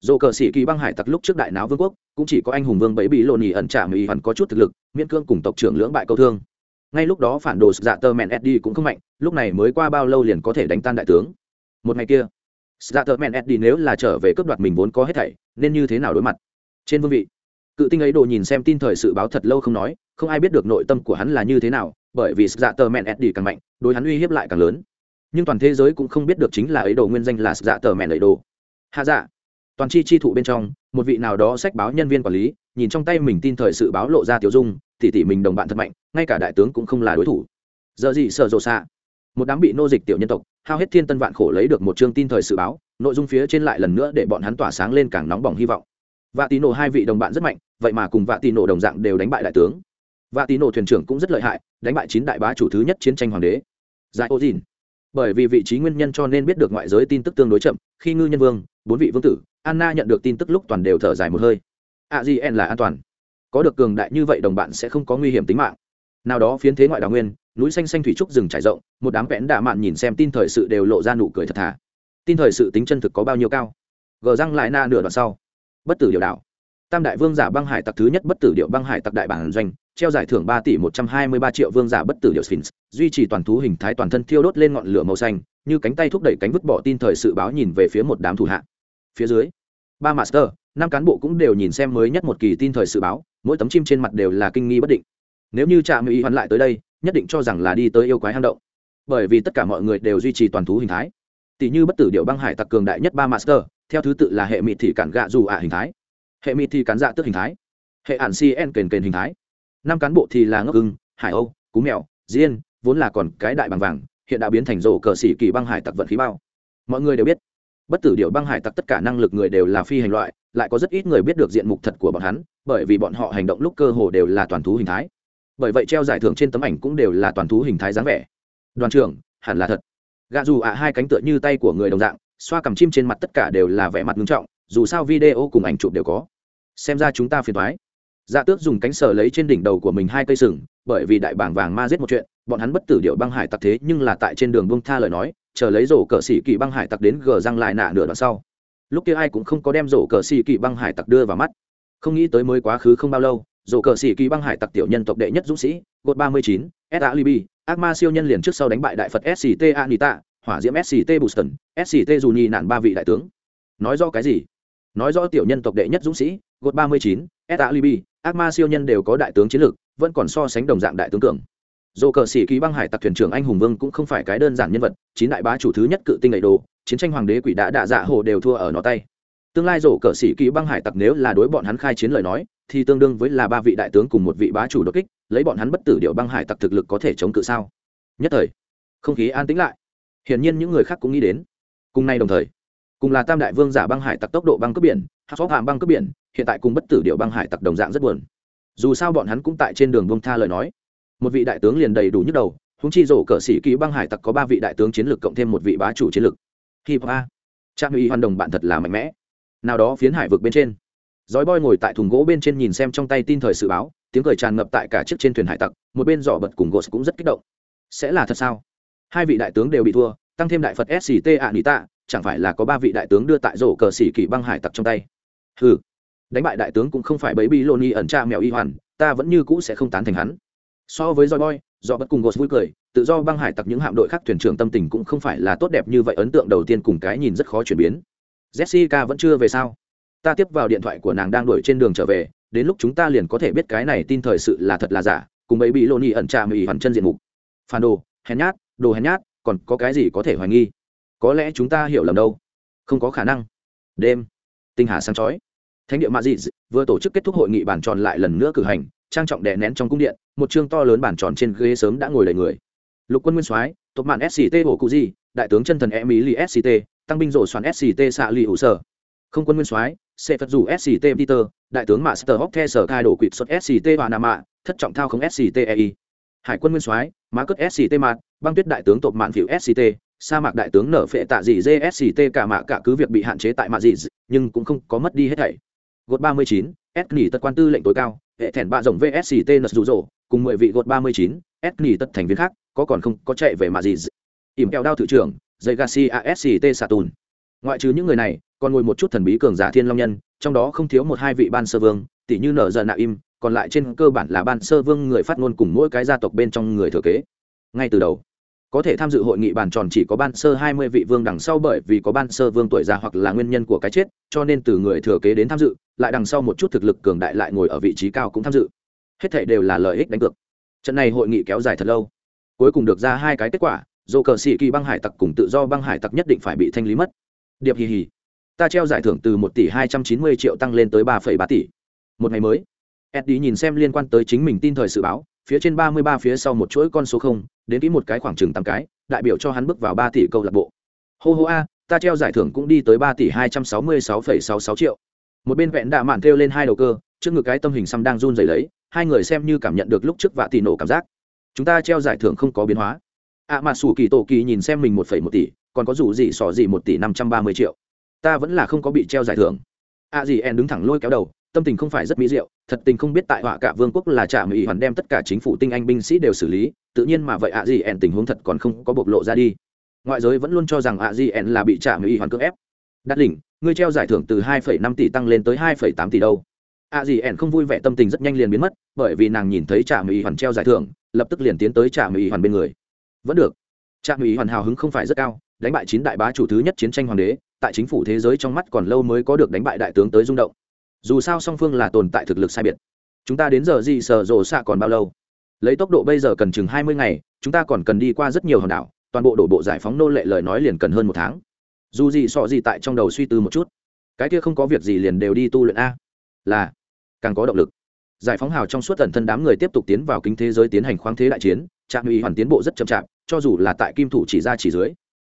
Dồ cờ sĩ kỳ băng hải tặc lúc trước đại náo vương quốc, cũng chỉ có anh hùng vương bẫy bị lộn ỉ ẩn trả mỹ hẳn có chút thực lực, miễn cương cùng tộc trưởng lưỡng bại câu thương. Ngay lúc đó phản đồ dạ tơ mẹn eddie cũng không mạnh, lúc này mới qua bao lâu liền có thể đánh tan đại tướng. Một ngày kia dạ tơ mẹn eddie nếu là trở về cướp đoạt mình vốn có hết thảy, nên như thế nào đối mặt? Trên vương vị, cự tinh ấy đồ nhìn xem tin thời sự báo thật lâu không nói, không ai biết được nội tâm của hắn là như thế nào, bởi vì dạ tơ mẹn eddie càng mạnh, đối hắn uy hiếp lại càng lớn. Nhưng toàn thế giới cũng không biết được chính là ấy đồ nguyên danh là dạ tơ mẹn ấy đồ. Hạ dạ toàn chi chi thụ bên trong, một vị nào đó sách báo nhân viên quản lý, nhìn trong tay mình tin thời sự báo lộ ra tiểu dung, tỉ tỉ mình đồng bạn thật mạnh, ngay cả đại tướng cũng không là đối thủ. Giờ gì sợ rộ xạ? Một đám bị nô dịch tiểu nhân tộc, hao hết thiên tân vạn khổ lấy được một chương tin thời sự báo, nội dung phía trên lại lần nữa để bọn hắn tỏa sáng lên càng nóng bỏng hy vọng. Vạ tì nổ hai vị đồng bạn rất mạnh, vậy mà cùng vạ tì nổ đồng dạng đều đánh bại đại tướng. Vạ tì nổ thuyền trưởng cũng rất lợi hại, đánh bại chín đại bá chủ thứ nhất chiến tranh hoàng đế. Giải ô dìn. Bởi vì vị trí nguyên nhân cho nên biết được ngoại giới tin tức tương đối chậm, khi ngư nhân vương bốn vị vương tử, anna nhận được tin tức lúc toàn đều thở dài một hơi. A di en là an toàn. Có được cường đại như vậy đồng bạn sẽ không có nguy hiểm tính mạng. Nào đó phiến thế ngoại đào nguyên, núi xanh xanh thủy trúc rừng trải rộng, một đám vẽn đạ mạn nhìn xem tin thời sự đều lộ ra nụ cười thật thà. Tin thời sự tính chân thực có bao nhiêu cao? Gờ răng lại na nửa đoạn sau. Bất tử điều đạo. tam đại vương giả băng hải tặc thứ nhất bất tử điệu băng hải tặc đại bản doanh, treo giải thưởng ba tỷ một trăm hai mươi ba triệu vương giả bất tử điệu sphinx, duy trì toàn thú hình thái toàn thân thiêu đốt lên ngọn lửa màu xanh, như cánh tay thúc đẩy cánh vứt bỏ tin thời sự báo nhìn về phía một đám thủ hạ phía dưới. Ba master, năm cán bộ cũng đều nhìn xem mới nhất một kỳ tin thời sự báo, mỗi tấm chim trên mặt đều là kinh nghi bất định. Nếu như trạm mỹ hoàn lại tới đây, nhất định cho rằng là đi tới yêu quái hang động. Bởi vì tất cả mọi người đều duy trì toàn thú hình thái. Tỷ như bất tử điệu băng hải tặc cường đại nhất ba master, theo thứ tự là hệ mịt thị cản gạ dù ả hình thái. Hệ mịt thị cản dạ tức hình thái. Hệ ản cn kền kền hình thái. Năm cán bộ thì là ngốc ưng, hải âu, cú mèo, diên, vốn là còn cái đại bằng vàng, hiện đã biến thành rổ cờ xỉ kỳ băng hải tặc vận khí bao. Mọi người đều biết bất tử điệu băng hải tặc tất cả năng lực người đều là phi hành loại, lại có rất ít người biết được diện mục thật của bọn hắn, bởi vì bọn họ hành động lúc cơ hồ đều là toàn thú hình thái. Bởi vậy treo giải thưởng trên tấm ảnh cũng đều là toàn thú hình thái dáng vẻ. Đoàn trưởng, hẳn là thật. Gạ dù ạ hai cánh tựa như tay của người đồng dạng, xoa cầm chim trên mặt tất cả đều là vẻ mặt nghiêm trọng, dù sao video cùng ảnh chụp đều có. Xem ra chúng ta phiền thoái dạ tước dùng cánh sờ lấy trên đỉnh đầu của mình hai cây sừng, bởi vì đại bảng vàng ma giết một chuyện, bọn hắn bất tử điệu băng hải tặc thế nhưng là tại trên đường bông tha lời nói chờ lấy rổ cờ xỉ kỳ băng hải tặc đến gờ răng lại nạ nửa đoạn sau. Lúc kia ai cũng không có đem rổ cờ xỉ kỳ băng hải tặc đưa vào mắt. Không nghĩ tới mới quá khứ không bao lâu, rổ cờ xỉ kỳ băng hải tặc tiểu nhân tộc đệ nhất dũng sĩ, gột ba mươi chín, s a libi ác ma siêu nhân liền trước sau đánh bại đại phật sct anita hỏa diễm sct boston sct dù nhi nạn ba vị đại tướng. Nói do cái gì? Nói rõ tiểu nhân tộc đệ nhất dũng sĩ, gột ba mươi chín, s a libi ác ma siêu nhân đều có đại tướng chiến lược, vẫn còn so sánh đồng dạng đại tướng cường dồ cờ sĩ ký băng hải tặc thuyền trưởng anh hùng vương cũng không phải cái đơn giản nhân vật, chín đại bá chủ thứ nhất cự tinh đầy đồ, chiến tranh hoàng đế quỷ đã đạ dạ hồ đều thua ở nó tay. Tương lai rổ cờ sĩ ký băng hải tặc nếu là đối bọn hắn khai chiến lời nói, thì tương đương với là ba vị đại tướng cùng một vị bá chủ đột kích, lấy bọn hắn bất tử điệu băng hải tặc thực lực có thể chống cự sao? Nhất thời, không khí an tĩnh lại. Hiển nhiên những người khác cũng nghĩ đến. Cùng nay đồng thời, cùng là tam đại vương giả băng hải tặc tốc độ băng cướp biển hát xóp hàm băng cướp biển, hiện tại cùng bất tử điệu băng hải tặc đồng dạng rất buồn. Dù sao bọn hắn cũng tại trên đường vương tha lời nói một vị đại tướng liền đầy đủ nhức đầu húng chi rổ cờ sĩ ký băng hải tặc có ba vị đại tướng chiến lược cộng thêm một vị bá chủ chiến lược. Hip a trang uy hoàn đồng bạn thật là mạnh mẽ. Nào đó phiến hải vực bên trên. Dói boy ngồi tại thùng gỗ bên trên nhìn xem trong tay tin thời sự báo, tiếng cười tràn ngập tại cả chiếc trên thuyền hải tặc, một bên giỏ bật cùng gos cũng rất kích động. Sẽ là thật sao? Hai vị đại tướng đều bị thua, tăng thêm đại phật sct ạ nỉ tạ, chẳng phải là có ba vị đại tướng đưa tại rổ cờ xỉ kỳ băng hải tặc trong tay? Ừ đánh bại đại tướng cũng không phải bấy bi lô ni ẩn cha mèo y hoàn, ta vẫn như cũ sẽ không tán thành hắn so với roi boy do bất cùng gos vui cười, tự do băng hải tặc những hạm đội khác thuyền trưởng tâm tình cũng không phải là tốt đẹp như vậy. Ấn tượng đầu tiên cùng cái nhìn rất khó chuyển biến. Jessica vẫn chưa về sao? Ta tiếp vào điện thoại của nàng đang đuổi trên đường trở về, đến lúc chúng ta liền có thể biết cái này tin thời sự là thật là giả, cùng ấy bị lô ni ẩn trà mỹ hoàn chân diện mục. Phản đồ, hèn nhát, đồ hèn nhát, còn có cái gì có thể hoài nghi? Có lẽ chúng ta hiểu lầm đâu. Không có khả năng. Đêm, tinh hà sáng chói. Thánh địa mạ dị vừa tổ chức kết thúc hội nghị bàn tròn lại lần nữa cử hành trang trọng đè nén trong cung điện, một chương to lớn bản tròn trên ghế sớm đã ngồi đầy người. Lục quân nguyên soái, tộc mạn sct hồ cụ di, đại tướng chân thần e mỹ lì sct tăng binh rổ soạn sct xạ lì hữu sở. Không quân nguyên soái sẽ phật dù sct peter, đại tướng Mạ master hóc the sở cai đổ quỵt xuất sct và nam mạ, thất trọng thao không sct ei hải quân nguyên soái, má cất sct mạt, băng tuyết đại tướng tộc mạn phiểu sct sa mạc đại tướng nở phệ tạ dị gsct cả mạ cả cứ việc bị hạn chế tại mạ dị nhưng cũng không có mất đi hết thảy. Gột ba mươi chín, s nghỉ tật quan tư lệnh tối cao hệ thẹn bạ rồng vsct nật rụ rỗ, cùng mười vị gột ba mươi chín, s nghỉ tất thành viên khác, có còn không, có chạy về mà gì ỉm kẹo đao thự trưởng dây garcia sct satun ngoại trừ những người này, còn ngồi một chút thần bí cường giả thiên long nhân, trong đó không thiếu một hai vị ban sơ vương tỷ như nở giờ nạ im, còn lại trên cơ bản là ban sơ vương người phát ngôn cùng mỗi cái gia tộc bên trong người thừa kế. Ngay từ đầu có thể tham dự hội nghị bàn tròn chỉ có ban sơ hai mươi vị vương đằng sau bởi vì có ban sơ vương tuổi già hoặc là nguyên nhân của cái chết, cho nên từ người thừa kế đến tham dự, lại đằng sau một chút thực lực cường đại lại ngồi ở vị trí cao cũng tham dự. Hết thảy đều là lợi ích đánh cược. Trận này hội nghị kéo dài thật lâu. Cuối cùng được ra hai cái kết quả dồ cờ sĩ kỳ băng hải tặc cùng tự do băng hải tặc nhất định phải bị thanh lý mất. Điệp hì hì. Ta treo giải thưởng từ một tỷ hai trăm chín mươi triệu tăng lên tới ba phẩy ba tỷ. Một ngày mới. Eddie nhìn xem liên quan tới chính mình tin thời sự báo phía trên ba mươi ba phía sau một chuỗi con số không, đến kỹ một cái khoảng chừng tám cái, đại biểu cho hắn bước vào ba tỷ câu lạc bộ. Hô hô a, ta treo giải thưởng cũng đi tới ba tỷ hai trăm sáu mươi sáu phẩy sáu sáu triệu. Một bên vẹn đạ mạn kêu lên hai đầu cơ, trước ngực cái tâm hình xăm đang run rẩy lấy, hai người xem như cảm nhận được lúc trước vạ tỷ nổ cảm giác. Chúng ta treo giải thưởng không có biến hóa. Ạ à mà sủ kỳ tổ kỳ nhìn xem mình một phẩy một tỷ, còn có rủ gì xỏ gì một tỷ năm trăm ba mươi triệu. Ta vẫn là không có bị treo giải thưởng. Ạ à gì en đứng thẳng lôi kéo đầu tâm tình không phải rất mỹ diệu thật tình không biết tại họa cả vương quốc là trả mỹ hoàn đem tất cả chính phủ tinh anh binh sĩ đều xử lý tự nhiên mà vậy ạ gì ẻn tình huống thật còn không có bộc lộ ra đi. Ngoại giới vẫn luôn cho rằng ạ gì ẻn là bị trả mỹ hoàn cưỡng ép. Đắt đỉnh ngươi treo giải thưởng từ 2,5 tỷ tăng lên tới 2,8 tỷ đâu. Ạ gì ẻn không vui vẻ tâm tình rất nhanh liền biến mất bởi vì nàng nhìn thấy trả mỹ hoàn treo giải thưởng lập tức liền tiến tới trả mỹ hoàn bên người. Vẫn được. Trả mỹ hoàn hào hứng không phải rất cao đánh bại chín đại bá chủ thứ nhất chiến tranh hoàng đế tại chính phủ thế giới trong mắt còn lâu mới có được đánh bại đại tướng tới rung động dù sao song phương là tồn tại thực lực sai biệt. Chúng ta đến giờ gì sờ rộ xạ còn bao lâu? Lấy tốc độ bây giờ cần chừng hai mươi ngày, chúng ta còn cần đi qua rất nhiều hòn đảo, toàn bộ đổ bộ giải phóng nô lệ lời nói liền cần hơn một tháng. Dù gì sọ gì tại trong đầu suy tư một chút. Cái kia không có việc gì liền đều đi tu luyện a. Là, càng có động lực. Giải phóng hào trong suốt tần thân đám người tiếp tục tiến vào kính thế giới tiến hành khoáng thế đại chiến, trạm uy hoàn tiến bộ rất chậm chạp, cho dù là tại kim thủ chỉ ra chỉ dưới.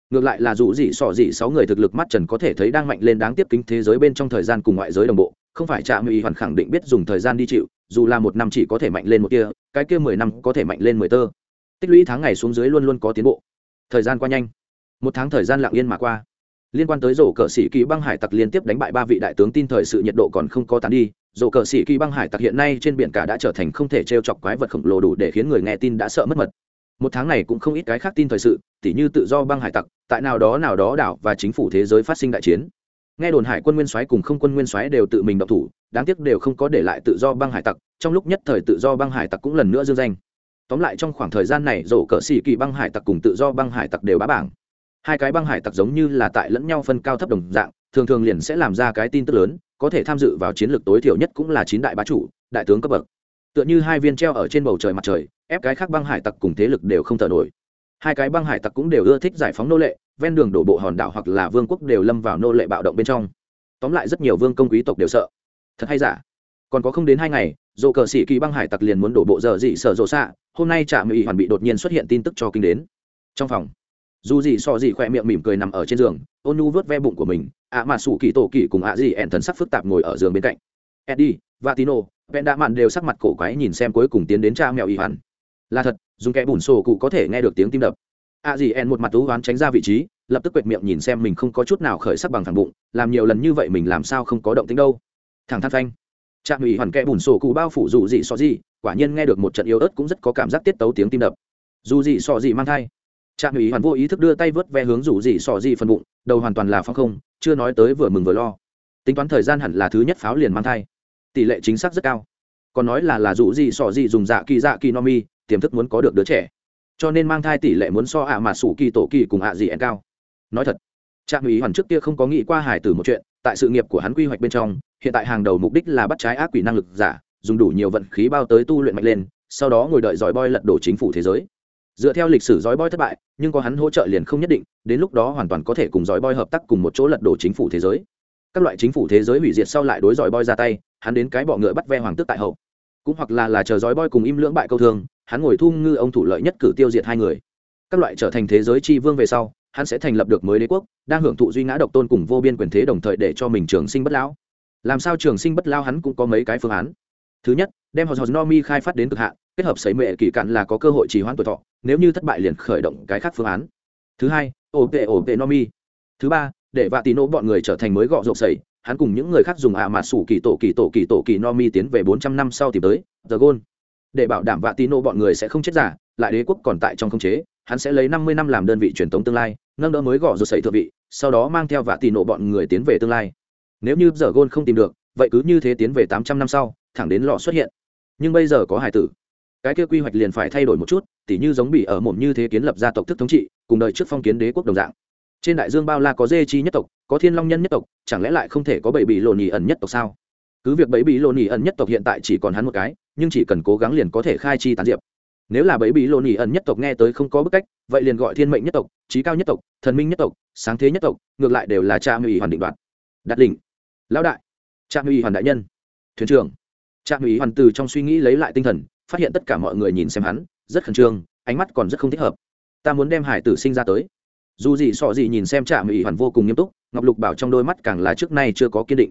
Ngược lại là dù gì sọ gì, sáu người thực lực mắt trần có thể thấy đang mạnh lên đáng tiếp kính thế giới bên trong thời gian cùng ngoại giới đồng bộ không phải trạm uy hoàn khẳng định biết dùng thời gian đi chịu, dù là một năm chỉ có thể mạnh lên một kia cái kia mười năm có thể mạnh lên mười tơ. Tích lũy tháng ngày xuống dưới luôn luôn có tiến bộ. Thời gian qua nhanh. Một tháng thời gian lặng yên mà qua. Liên quan tới rổ cờ sĩ kỳ băng hải tặc liên tiếp đánh bại ba vị đại tướng tin thời sự nhiệt độ còn không có tán đi, rổ cờ sĩ kỳ băng hải tặc hiện nay trên biển cả đã trở thành không thể t r e o chọc quái vật khổng lồ đủ để khiến người nghe tin đã sợ mất mật. Một tháng này cũng không ít cái khác tin thời sự, tỉ như tự do băng hải tặc, tại nào đó nào đó đảo và chính phủ thế giới phát sinh đại chiến nghe đồn hải quân nguyên soái cùng không quân nguyên soái đều tự mình độc thủ, đáng tiếc đều không có để lại tự do băng hải tặc, trong lúc nhất thời tự do băng hải tặc cũng lần nữa dương danh. Tóm lại trong khoảng thời gian này, rổ cỡ xỉ kỳ băng hải tặc cùng tự do băng hải tặc đều bá bảng. Hai cái băng hải tặc giống như là tại lẫn nhau phân cao thấp đồng dạng, thường thường liền sẽ làm ra cái tin tức lớn, có thể tham dự vào chiến lược tối thiểu nhất cũng là chín đại bá chủ, đại tướng cấp bậc. Tựa như hai viên treo ở trên bầu trời mặt trời, ép cái khác băng hải tặc cùng thế lực đều không thở nổi. Hai cái băng hải tặc cũng đều ưa thích giải phóng nô lệ ven đường đổ bộ hòn đảo hoặc là vương quốc đều lâm vào nô lệ bạo động bên trong. Tóm lại rất nhiều vương công quý tộc đều sợ. Thật hay giả? Còn có không đến hai ngày, dồ cờ sĩ kỳ băng hải tặc liền muốn đổ bộ giờ dị sở rộ xạ, hôm nay trạm mỹ hoàn bị đột nhiên xuất hiện tin tức cho kinh đến. Trong phòng, dù gì so gì khỏe miệng mỉm cười nằm ở trên giường, ôn nu vớt ve bụng của mình, ạ mà sủ kỳ tổ kỳ cùng ạ gì ẹn thần sắc phức tạp ngồi ở giường bên cạnh. Eddie, vatino ven đã mặn đều sắc mặt cổ quái nhìn xem cuối cùng tiến đến cha mèo y hoàn. Là thật, dùng kẽ bùn sổ cụ có thể nghe được tiếng tim đập a gì en một mặt tú oán tránh ra vị trí, lập tức quệt miệng nhìn xem mình không có chút nào khởi sắc bằng thẳng bụng, làm nhiều lần như vậy mình làm sao không có động tính đâu. Thẳng thắn phanh. Trạm ủy hoàn kẽ bùn sổ cụ bao phủ dù gì so gì, quả nhiên nghe được một trận yếu ớt cũng rất có cảm giác tiết tấu tiếng tim đập. Dù gì so gì mang thai. Trạm ủy hoàn vô ý thức đưa tay vớt ve hướng dù gì so gì phần bụng, đầu hoàn toàn là phong không, chưa nói tới vừa mừng vừa lo. Tính toán thời gian hẳn là thứ nhất pháo liền mang thai. Tỷ lệ chính xác rất cao. Còn nói là là dù gì so gì dùng dạ kỳ dạ kỳ no mi, tiềm thức muốn có được đứa trẻ cho nên mang thai tỷ lệ muốn so ạ mà sủ kỳ tổ kỳ cùng ạ gì ăn cao. Nói thật trạm ủy hoàn trước kia không có nghĩ qua hải tử một chuyện, tại sự nghiệp của hắn quy hoạch bên trong, hiện tại hàng đầu mục đích là bắt trái ác quỷ năng lực giả, dùng đủ nhiều vận khí bao tới tu luyện mạnh lên, sau đó ngồi đợi giỏi boy lật đổ chính phủ thế giới. Dựa theo lịch sử giỏi boy thất bại, nhưng có hắn hỗ trợ liền không nhất định, đến lúc đó hoàn toàn có thể cùng giỏi boy hợp tác cùng một chỗ lật đổ chính phủ thế giới. Các loại chính phủ thế giới hủy diệt sau lại đối giỏi boy ra tay, hắn đến cái bọ ngựa bắt ve hoàng tước tại hậu. Cũng hoặc là là chờ giỏi boy cùng im lưỡng bại câu thương hắn ngồi thu ngư ông thủ lợi nhất cử tiêu diệt hai người. Các loại trở thành thế giới tri vương về sau, hắn sẽ thành lập được mới đế quốc, đang hưởng thụ duy ngã độc tôn cùng vô biên quyền thế đồng thời để cho mình trường sinh bất lão. Làm sao trường sinh bất lao hắn cũng có mấy cái phương án. Thứ nhất, đem hòn nomi khai phát đến cực hạn, kết hợp sấy mệ kỳ cạn là có cơ hội trì hoãn tuổi thọ, nếu như thất bại liền khởi động cái khác phương án. Thứ hai ổ tệ ổ tệ No Mi. thứ ba, để vạ tì nô bọn người trở thành mới gọ rộp sầy hắn cùng những người khác dùng ạ à mạt sủ kỳ tổ kỳ tổ kỳ tổ kỳ No Mi tiến về bốn trăm năm sau tìm tới, the gold để bảo đảm vạ tì nô bọn người sẽ không chết giả, lại đế quốc còn tại trong không chế, hắn sẽ lấy năm mươi năm làm đơn vị truyền thống tương lai, nâng đỡ mới gõ rồi xảy thượng vị, sau đó mang theo vạ tì nộ bọn người tiến về tương lai. Nếu như giờ gôn không tìm được, vậy cứ như thế tiến về tám trăm năm sau, thẳng đến lọ xuất hiện. Nhưng bây giờ có hải tử. Cái kia quy hoạch liền phải thay đổi một chút, tỉ như giống bị ở mồm như thế kiến lập gia tộc thức thống trị, cùng đời trước phong kiến đế quốc đồng dạng. Trên đại dương bao la có dê chi nhất tộc, có thiên long nhân nhất tộc, chẳng lẽ lại không thể có bảy bị lộn nhì ẩn nhất tộc sao? Cứ việc bảy bí lô nỉ ẩn nhất tộc hiện tại chỉ còn hắn một cái, nhưng chỉ cần cố gắng liền có thể khai chi tán diệp. Nếu là bẫy bí lô nỉ ẩn nhất tộc nghe tới không có bức cách, vậy liền gọi thiên mệnh nhất tộc, trí cao nhất tộc, thần minh nhất tộc, sáng thế nhất tộc, ngược lại đều là cha ngụy hoàn định đoạt. Đạt đỉnh. Lão đại. Cha ngụy hoàn đại nhân. Thuyền trưởng. Cha ngụy hoàn từ trong suy nghĩ lấy lại tinh thần, phát hiện tất cả mọi người nhìn xem hắn, rất khẩn trương, ánh mắt còn rất không thích hợp. Ta muốn đem hải tử sinh ra tới. Dù gì sọ gì nhìn xem trạm mỹ hoàn vô cùng nghiêm túc, ngọc lục bảo trong đôi mắt càng là trước nay chưa có kiên định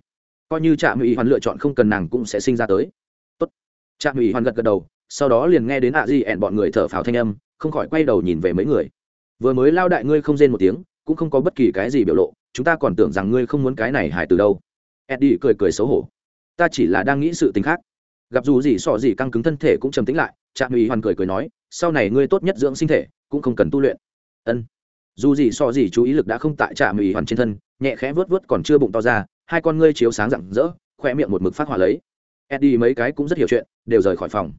coi như trạm ủy hoàn lựa chọn không cần nàng cũng sẽ sinh ra tới. Tốt. Trạm ủy hoàn gật gật đầu, sau đó liền nghe đến ạ di ẹn bọn người thở phào thanh âm, không khỏi quay đầu nhìn về mấy người. Vừa mới lao đại ngươi không rên một tiếng, cũng không có bất kỳ cái gì biểu lộ, chúng ta còn tưởng rằng ngươi không muốn cái này hài từ đâu. Eddie cười cười xấu hổ. Ta chỉ là đang nghĩ sự tính khác. Gặp dù gì sọ gì căng cứng thân thể cũng trầm tính lại, trạm ủy hoàn cười cười nói, sau này ngươi tốt nhất dưỡng sinh thể, cũng không cần tu luyện. Ân. Dù gì sọ gì chú ý lực đã không tại trạm ủy hoàn trên thân, nhẹ khẽ vớt vớt còn chưa bụng to ra hai con ngươi chiếu sáng rạng rỡ khoe miệng một mực phát hỏa lấy. Eddie mấy cái cũng rất hiểu chuyện, đều rời khỏi phòng.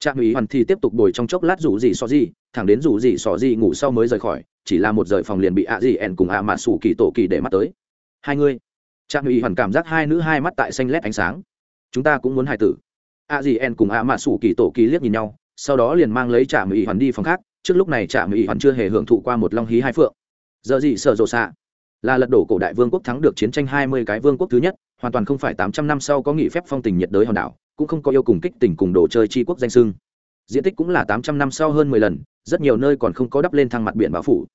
Trạm ủy hoàn thì tiếp tục bồi trong chốc lát rủ gì so gì thẳng đến rủ gì so gì ngủ sau mới rời khỏi, chỉ là một rời phòng liền bị ạ gì ẻn cùng ạ mạ sủ kỳ tổ kỳ để mắt tới. Hai người trạm ủy hoàn cảm giác hai nữ hai mắt tại xanh lét ánh sáng. Chúng ta cũng muốn hài tử. Ạ gì ẻn cùng ạ mạ sủ kỳ tổ kỳ liếc nhìn nhau, sau đó liền mang lấy trạm ủy hoàn đi phòng khác, trước lúc này trạm ủy hoàn chưa hề hưởng thụ qua một long hí hai phượng. Giờ gì sợ rộ xạ? Là lật đổ cổ đại vương quốc thắng được chiến tranh hai mươi cái vương quốc thứ nhất, hoàn toàn không phải tám trăm năm sau có nghị phép phong tình nhiệt đới hòn đảo, cũng không có yêu cùng kích tình cùng đồ chơi tri quốc danh sưng diện tích cũng là tám trăm năm sau hơn mười lần, rất nhiều nơi còn không có đắp lên thang mặt biển báo phủ.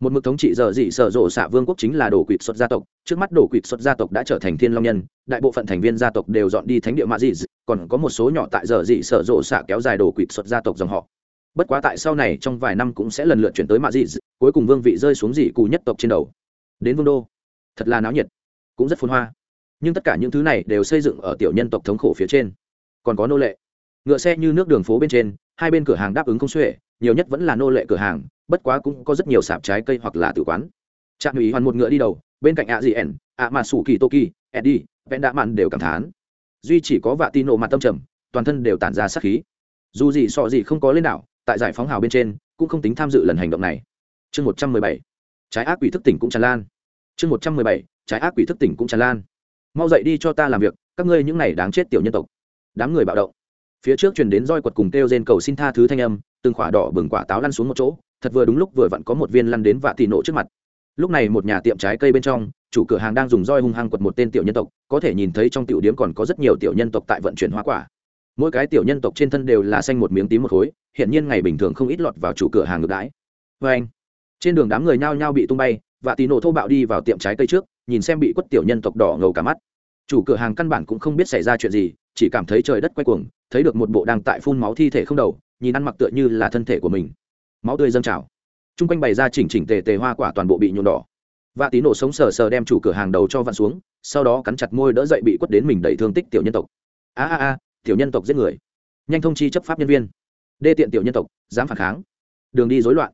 Một mực thống trị giờ dị sở rộ xạ vương quốc chính là đổ quỵt xuất gia tộc, trước mắt đổ quỵt xuất gia tộc đã trở thành thiên long nhân, đại bộ phận thành viên gia tộc đều dọn đi thánh địa mạ dị còn có một số nhỏ tại giờ dị sở rộ xạ kéo dài đổ quỵt xuất gia tộc dòng họ. Bất quá tại sau này trong vài năm cũng sẽ lần lượt chuyển tới mạ dị cuối cùng vương vị rơi xuống dị cù nhất tộc trên đầu đến vương đô. Thật là náo nhiệt, cũng rất phun hoa. Nhưng tất cả những thứ này đều xây dựng ở tiểu nhân tộc thống khổ phía trên. Còn có nô lệ. Ngựa xe như nước đường phố bên trên, hai bên cửa hàng đáp ứng không xuể, nhiều nhất vẫn là nô lệ cửa hàng, bất quá cũng có rất nhiều sạp trái cây hoặc là tử quán. Trạm ủy hoàn một ngựa đi đầu, bên cạnh ạ dị ẻn ạ mà sủ kỳ toki, eddie vẽn đã mặn đều cảm thán. Duy chỉ có vạ tin nộ mặt tâm trầm, toàn thân đều tản ra sát khí. Dù gì sọ gì không có lên đảo, tại giải phóng hào bên trên, cũng không tính tham dự lần hành động này. Chương một trăm mười bảy trái ác quỷ thức tỉnh cũng tràn lan. Chương một trăm mười bảy, trái ác quỷ thức tỉnh cũng tràn lan. Mau dậy đi cho ta làm việc, các ngươi những này đáng chết tiểu nhân tộc. Đám người bạo động. Phía trước truyền đến roi quật cùng kêu rên cầu xin tha thứ thanh âm, từng quả đỏ bừng quả táo lăn xuống một chỗ, thật vừa đúng lúc vừa vặn có một viên lăn đến vạ tì nổ trước mặt. Lúc này một nhà tiệm trái cây bên trong, chủ cửa hàng đang dùng roi hung hăng quật một tên tiểu nhân tộc, có thể nhìn thấy trong tiểu điếm còn có rất nhiều tiểu nhân tộc tại vận chuyển hoa quả. Mỗi cái tiểu nhân tộc trên thân đều là xanh một miếng tím một khối hiện nhiên ngày bình thường không ít lọt vào chủ cửa hàng ngược đãi. Vê anh trên đường đám người nhao nhao bị tung bay, và tì nổ thô bạo đi vào tiệm trái cây trước, nhìn xem bị quất tiểu nhân tộc đỏ ngầu cả mắt. Chủ cửa hàng căn bản cũng không biết xảy ra chuyện gì, chỉ cảm thấy trời đất quay cuồng, thấy được một bộ đang tại phun máu thi thể không đầu, nhìn ăn mặc tựa như là thân thể của mình. Máu tươi dâng trào. T r u n g quanh bày ra chỉnh chỉnh tề tề hoa quả toàn bộ bị nhuộm đỏ. Và tí nổ sống sờ sờ đem chủ cửa hàng đầu cho vặn xuống, sau đó cắn chặt môi đỡ dậy bị quất đến mình đầy thương tích tiểu nhân tộc. A a a, tiểu nhân tộc giết người. Nhanh thông chi chấp pháp nhân viên. Đê tiện tiểu nhân tộc, dám phản kháng. Đường đi rối loạn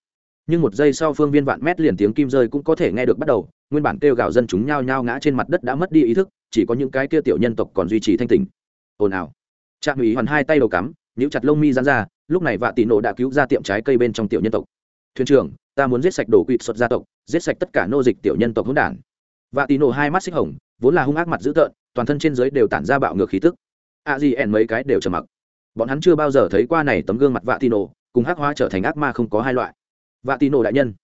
nhưng một giây sau phương viên vạn mét liền tiếng kim rơi cũng có thể nghe được bắt đầu, nguyên bản kêu gào dân chúng nhao nhao ngã trên mặt đất đã mất đi ý thức, chỉ có những cái kia tiểu nhân tộc còn duy trì thanh tình ồn ào. Trạm ủy hoàn hai tay đầu cắm nhíu chặt lông mi dán ra, lúc này vạ tỷ nổ đã cứu ra tiệm trái cây bên trong tiểu nhân tộc. Thuyền trưởng, ta muốn giết sạch đổ quỵt xuất gia tộc, giết sạch tất cả nô dịch tiểu nhân tộc hỗn đản. Vạ tỷ nổ hai mắt xích hồng, vốn là hung ác mặt dữ tợn, toàn thân trên dưới đều tản ra bạo ngược khí tức. A di ẻn mấy cái đều trầm mặc. Bọn hắn chưa bao giờ thấy qua này tấm gương mặt vạ tỷ nổ cùng hắc hóa trở thành ác ma không có hai loại vạ tỷ nổ đại nhân,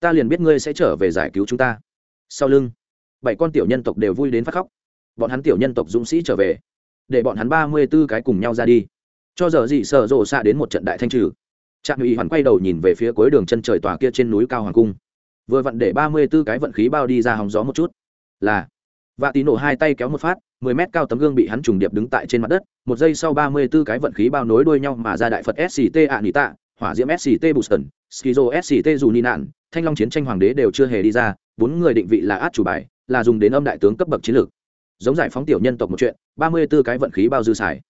ta liền biết ngươi sẽ trở về giải cứu chúng ta. Sau lưng, bảy con tiểu nhân tộc đều vui đến phát khóc. Bọn hắn tiểu nhân tộc dũng sĩ trở về, để bọn hắn ba mươi b ố cái cùng nhau ra đi. Cho giờ dị sợ rộ xạ đến một trận đại thanh trừ. Trạm ủy hoàn quay đầu nhìn về phía cuối đường chân trời tòa kia trên núi cao hoàng cung. Vừa vặn để ba mươi b ố cái vận khí bao đi ra hòng gió một chút. Là, vạ tí nổ hai tay kéo một phát, mười mét cao tấm gương bị hắn trùng điệp đứng tại trên mặt đất. Một giây sau ba mươi b ố cái vận khí bao nối đuôi nhau mà ra đại phật sct ạ nỉ tạ hỏa diễm sct boston skizo sct dù ni nạn, thanh long chiến tranh hoàng đế đều chưa hề đi ra, bốn người định vị là át chủ bài, là dùng đến âm đại tướng cấp bậc chiến lược. Giống giải phóng tiểu nhân tộc một chuyện, ba mươi b ố cái vận khí bao dư xài.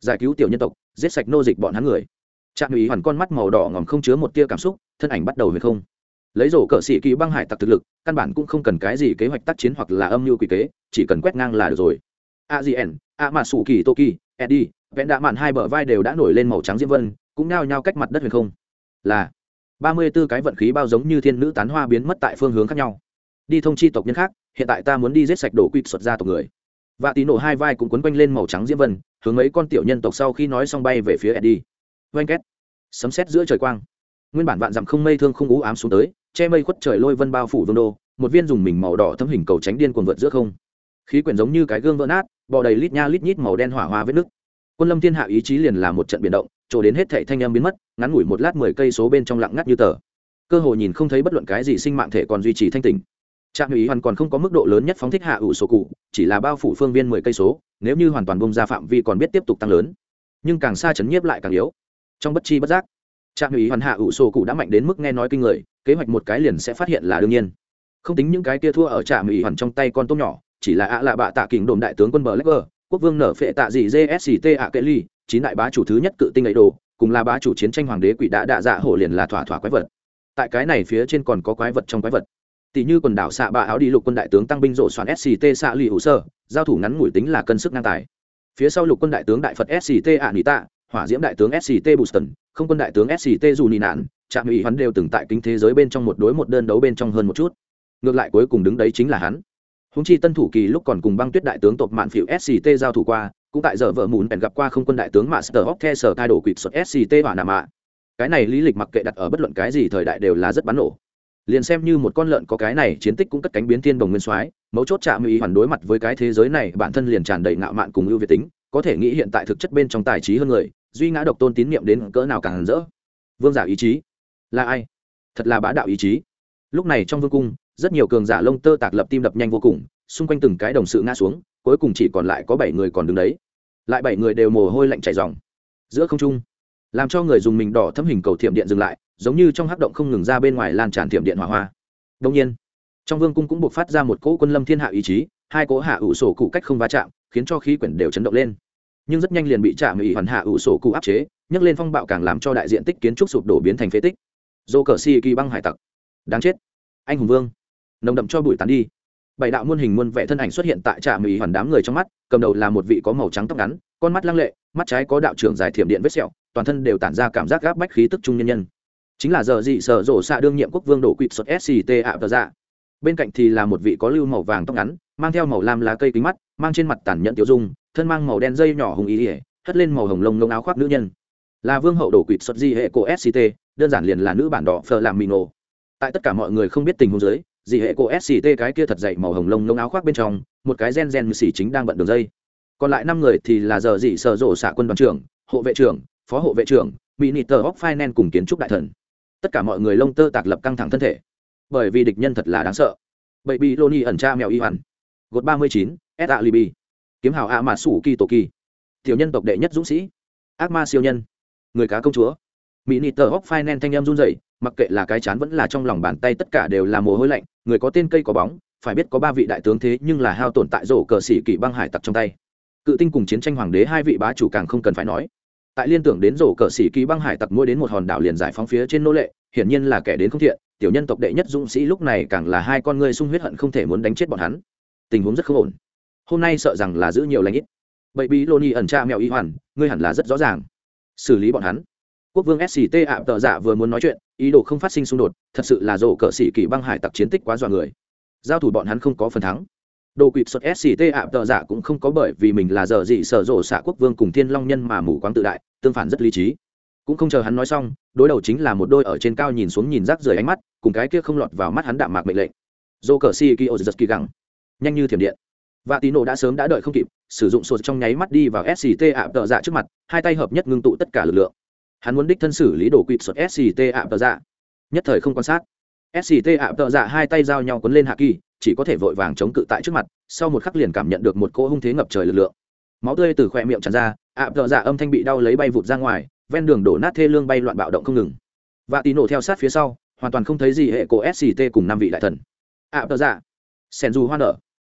Giải cứu tiểu nhân tộc, giết sạch nô dịch bọn hắn người. Trạm ủy hoàn con mắt màu đỏ ngòm không chứa một tia cảm xúc, thân ảnh bắt đầu về không. Lấy rổ cờ sĩ kỳ băng hải tặc thực lực, căn bản cũng không cần cái gì kế hoạch tác chiến hoặc là âm mưu quy kế, chỉ cần quét ngang là được rồi. Agn a mà sủ kỳ toki, eddie, vẹn đạ mạn hai bờ vai đều đã nổi lên màu trắng diễm vân, cũng nao nhao cách mặt đất huyền không. Là ba mươi b ố cái vận khí bao giống như thiên nữ tán hoa biến mất tại phương hướng khác nhau. Đi thông chi tộc nhân khác, hiện tại ta muốn đi giết sạch đổ quỵt xuất ra tộc người. Vạ tí nổ hai vai cũng quấn quanh lên màu trắng diễm vân, hướng mấy con tiểu nhân tộc sau khi nói xong bay về phía eddie. Oanh két. Sấm sét giữa trời quang. Nguyên bản vạn dặm không mây thương không ú ám xuống tới, che mây khuất trời lôi vân bao phủ vương đô, một viên dùng mình màu đỏ thấm hình cầu tránh điên cuồng vượt giữa không. Khí quyển giống như cái gương vỡ nát, bò đầy lít nha lít nhít màu đen hỏa hoa vết nứt. Quân lâm thiên hạ ý chí liền là một trận biển động chỗ đến hết thảy thanh âm biến mất, ngắn ngủi một lát mười cây số bên trong lặng ngắt như tờ. Cơ hồ nhìn không thấy bất luận cái gì sinh mạng thể còn duy trì thanh tỉnh. trạm ủy hoàn còn không có mức độ lớn nhất phóng thích hạ ủ số cụ, chỉ là bao phủ phương viên mười cây số, nếu như hoàn toàn bung ra phạm vi còn biết tiếp tục tăng lớn. Nhưng càng xa chấn nhiếp lại càng yếu. Trong bất chi bất giác, trạm ủy hoàn hạ ủ số cụ đã mạnh đến mức nghe nói kinh người, kế hoạch một cái liền sẽ phát hiện là đương nhiên. Không tính những cái kia thua ở trạm ủy hoàn trong tay con tôm nhỏ, chỉ là ạ lạ bạ tạ kình đồn đại tướng quân bờ lách quốc vương nở phệ tạ dị jsct ạ kệ ly, chín đại bá chủ thứ nhất cự tinh ấy đồ, cùng là bá chủ chiến tranh hoàng đế quỷ đã đạ dạ hổ liền là thỏa thỏa quái vật. Tại cái này phía trên còn có quái vật trong quái vật. Tỷ như quần đảo xạ bạ áo đi lục quân đại tướng tăng binh rộ soạn sct xạ lì hữu sơ, giao thủ ngắn ngủi tính là cân sức ngang tài. Phía sau lục quân đại tướng đại phật sct ạ nị tạ, hỏa diễm đại tướng sct boston không quân đại tướng sct dù nị nạn, trạm ủy hắn đều từng tại kinh thế giới bên trong một đối một đơn đấu bên trong hơn một chút. Ngược lại cuối cùng đứng đấy chính là hắn húng chi tân thủ kỳ lúc còn cùng băng tuyết đại tướng tộc mạn phiệu sct giao thủ qua, cũng tại giờ vợ mùn bèn gặp qua không quân đại tướng master of the sở thay đổ quỵt xuất sct hỏa nạ mạ. Cái này lý lịch mặc kệ đặt ở bất luận cái gì thời đại đều là rất bắn nổ. Liền xem như một con lợn có cái này chiến tích cũng cất cánh biến thiên đồng nguyên soái, mấu chốt chạm ý hoàn đối mặt với cái thế giới này, bản thân liền tràn đầy ngạo mạn cùng ưu việt tính, có thể nghĩ hiện tại thực chất bên trong tài trí hơn người, duy ngã độc tôn tín nhiệm đến cỡ nào càng rỡ. Vương giả ý chí. Là ai? Thật là bá đạo ý chí. Lúc này trong vương cung rất nhiều cường giả lông tơ tạc lập tim đập nhanh vô cùng, xung quanh từng cái đồng sự ngã xuống, cuối cùng chỉ còn lại có bảy người còn đứng đấy. Lại bảy người đều mồ hôi lạnh chảy dòng giữa không trung, làm cho người dùng mình đỏ thấm hình cầu thiểm điện dừng lại, giống như trong hắc động không ngừng ra bên ngoài lan tràn thiểm điện hỏa hoa. Đông nhiên, trong vương cung cũng buộc phát ra một cỗ quân lâm thiên hạ ý chí, hai cỗ hạ ủ sổ cụ cách không va chạm, khiến cho khí quyển đều chấn động lên. Nhưng rất nhanh liền bị chạm mỹ hoàn hạ ủ sổ cụ áp chế, nhấc lên phong bạo càng làm cho đại diện tích kiến trúc sụp đổ biến thành phế tích. Dô cờ si kỳ băng hải tặc. Đáng chết. Anh hùng vương nồng đậm cho bụi tán đi. Bảy đạo muôn hình muôn vẻ thân ảnh xuất hiện tại trạm mỹ hoàn đám người trong mắt, cầm đầu là một vị có màu trắng tóc ngắn, con mắt lăng lệ, mắt trái có đạo trưởng dài thiểm điện vết sẹo, toàn thân đều tản ra cảm giác gáp bách khí tức trung nhân nhân. Chính là giờ dị sở rổ xạ đương nhiệm quốc vương đổ quỵt xuất sct ạ tờ dạ. Bên cạnh thì là một vị có lưu màu vàng tóc ngắn, mang theo màu lam lá cây kính mắt, mang trên mặt tản nhận tiêu dung, thân mang màu đen dây nhỏ hùng ý ỉa hất lên màu hồng lông lông áo khoác nữ nhân. Là vương hậu đổ quỵt xuất di hệ cổ sct đơn giản liền là nữ bản đỏ phờ làm mì nổ. Tại tất cả mọi người không biết tình huống dưới dị hệ cổ sct cái kia thật dậy màu hồng lông lông áo khoác bên trong, một cái gen gen xỉ chính đang bận đường dây. Còn lại năm người thì là giờ dị sở rộ xạ quân đoàn trưởng, hộ vệ trưởng, phó hộ vệ trưởng mỹ nị tờ óc finance cùng kiến trúc đại thần. Tất cả mọi người lông tơ tạc lập căng thẳng thân thể. Bởi vì địch nhân thật là đáng sợ. Bậy bị lô ni ẩn tra mèo y hoàn gột ba mươi chín, s a libi kiếm hào a mà sủ kỳ tổ kỳ tiểu nhân tộc đệ nhất dũng sĩ. Ác ma siêu nhân. Người cá công chúa mỹ nị tờ hóc finance thanh em run rẩy, mặc kệ là cái chán vẫn là trong lòng bàn tay tất cả đều là mồ hôi lạnh, người có tên cây có bóng, phải biết có ba vị đại tướng thế nhưng là hao tổn tại rổ cờ sĩ kỵ băng hải tặc trong tay. Cự tinh cùng chiến tranh hoàng đế hai vị bá chủ càng không cần phải nói. Tại liên tưởng đến rổ cờ sĩ kỵ băng hải tặc mua đến một hòn đảo liền giải phóng phía trên nô lệ, hiển nhiên là kẻ đến không thiện, tiểu nhân tộc đệ nhất dũng sĩ lúc này càng là hai con ngươi sung huyết hận không thể muốn đánh chết bọn hắn. Tình huống rất không ổn. Hôm nay sợ rằng là giữ nhiều lãnh ít. Bậy bí lô ni ẩn tra mèo y hoàn, ngươi hẳn là rất rõ ràng. Xử lý bọn hắn quốc vương sct ạ, tợ giả vừa muốn nói chuyện, ý đồ không phát sinh xung đột, thật sự là rổ cờ sĩ kỳ băng hải tặc chiến tích quá dọa người. Giao thủ bọn hắn không có phần thắng. Đồ quỵt xuất sct ạ, tợ giả cũng không có bởi vì mình là giờ dị sở rổ xạ quốc vương cùng thiên long nhân mà mù quáng tự đại, tương phản rất lý trí. Cũng không chờ hắn nói xong, đối đầu chính là một đôi ở trên cao nhìn xuống nhìn rác rời ánh mắt, cùng cái kia không lọt vào mắt hắn đạm mạc mệnh lệnh. Dô cờ si kỳ ô giật kỳ gẳng. Nhanh như thiểm điện. Và tí đã sớm đã đợi không kịp, sử dụng sột trong nháy mắt đi vào sct ạ, tợ dạ trước mặt, hai tay hợp nhất ngưng tụ tất cả lực lượng hắn muốn đích thân xử lý đổ quỵt xuất sct ạ tờ dạ. Nhất thời không quan sát. Sct ạ tờ dạ hai tay giao nhau quấn lên hạ kỳ, chỉ có thể vội vàng chống cự tại trước mặt, sau một khắc liền cảm nhận được một cỗ hung thế ngập trời lực lượng. Máu tươi từ khoe miệng tràn ra, ạ tờ dạ âm thanh bị đau lấy bay vụt ra ngoài, ven đường đổ nát thê lương bay loạn bạo động không ngừng. Và tí nổ theo sát phía sau, hoàn toàn không thấy gì hệ cổ sct cùng năm vị đại thần. Ạ tờ dạ. Sen du hoa nở.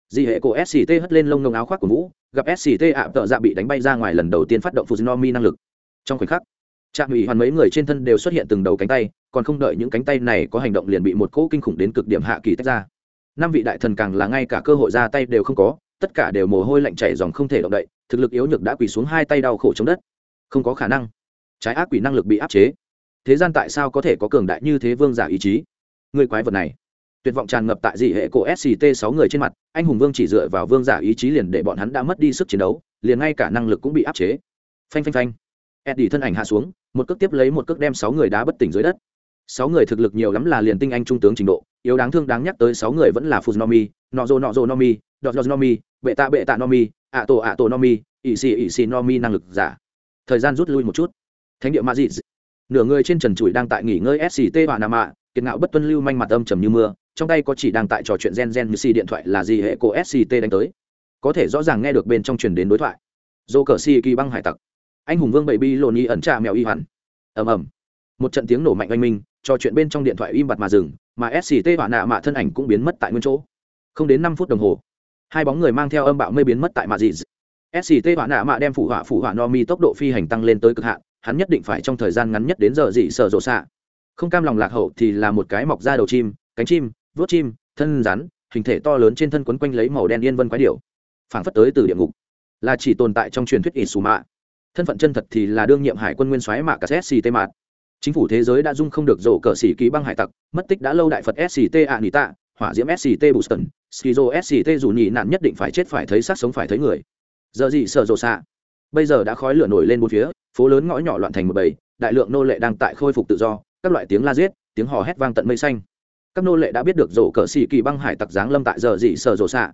Dị hệ cổ sct hất lên lông ngông áo khoác của vũ, gặp sct ạ tợ dạ bị đánh bay ra ngoài lần đầu tiên phát động fujinomi năng lực. Trong khoảnh khắc trạm ủy hoàn mấy người trên thân đều xuất hiện từng đầu cánh tay, còn không đợi những cánh tay này có hành động liền bị một cỗ kinh khủng đến cực điểm hạ kỳ tách ra. Năm vị đại thần càng là ngay cả cơ hội ra tay đều không có, tất cả đều mồ hôi lạnh chảy dòng không thể động đậy, thực lực yếu nhược đã quỳ xuống hai tay đau khổ chống đất. Không có khả năng. Trái ác quỷ năng lực bị áp chế. Thế gian tại sao có thể có cường đại như thế vương giả ý chí? Người quái vật này. Tuyệt vọng tràn ngập tại dị hệ cổ sct sáu người trên mặt, anh hùng vương chỉ dựa vào vương giả ý chí liền để bọn hắn đã mất đi sức chiến đấu, liền ngay cả năng lực cũng bị áp chế. Phanh phanh phanh. Eddie thân ảnh hạ xuống một cước tiếp lấy một cước đem sáu người đá bất tỉnh dưới đất. Sáu người thực lực nhiều lắm là liền tinh anh trung tướng trình độ, yếu đáng thương đáng nhắc tới sáu người vẫn là funomi nozo nozo nomi dot nomi bệ tạ bệ tạ nomi ạ tổ ạ tổ nomi ỵ xì ỵ xì nomi năng lực giả. Thời gian rút lui một chút. Thánh địa mazit nửa người trên trần trụi đang tại nghỉ ngơi sct và nam ạ kiệt ngạo bất tuân lưu manh mặt âm trầm như mưa, trong tay có chỉ đang tại trò chuyện gen gen như xì điện thoại là gì hệ cổ sct đánh tới. Có thể rõ ràng nghe được bên trong truyền đến đối thoại. Dô cờ si kỳ băng hải tặc anh hùng vương bậy bi lộn y ẩn trà mèo y hẳn ầm ầm. Một trận tiếng nổ mạnh oanh minh, trò chuyện bên trong điện thoại im bặt mà dừng, mà sct và nạ mạ thân ảnh cũng biến mất tại nguyên chỗ. Không đến năm phút đồng hồ, hai bóng người mang theo âm bạo mây biến mất tại mạ dị sct và nạ mạ đem phủ họa phủ họa no mi tốc độ phi hành tăng lên tới cực hạn, hắn nhất định phải trong thời gian ngắn nhất đến giờ dị sợ rộ xạ. Không cam lòng lạc hậu thì là một cái mọc ra đầu chim, cánh chim, vuốt chim, thân rắn, hình thể to lớn trên thân quấn quanh lấy màu đen yên vân quái điệu phảng phất tới từ địa ngục. Là chỉ tồn tại trong truyền thuyết ỉ xù mạ thân phận chân thật thì là đương nhiệm hải quân nguyên soái mạ cả sct mạt. Chính phủ thế giới đã dung không được rổ cờ xỉ ký băng hải tặc, mất tích đã lâu đại phật sct ạ nỉ tạ, hỏa diễm sct boston skizo sct dù nhị nạn nhất định phải chết phải thấy sát sống phải thấy người. Giờ gì sợ rộ xạ? Bây giờ đã khói lửa nổi lên bốn phía, phố lớn ngõ nhỏ loạn thành một bầy, đại lượng nô lệ đang tại khôi phục tự do, các loại tiếng la giết, tiếng hò hét vang tận mây xanh. Các nô lệ đã biết được rổ cờ xỉ kỳ băng hải tặc giáng lâm tại giờ dị sở rổ xạ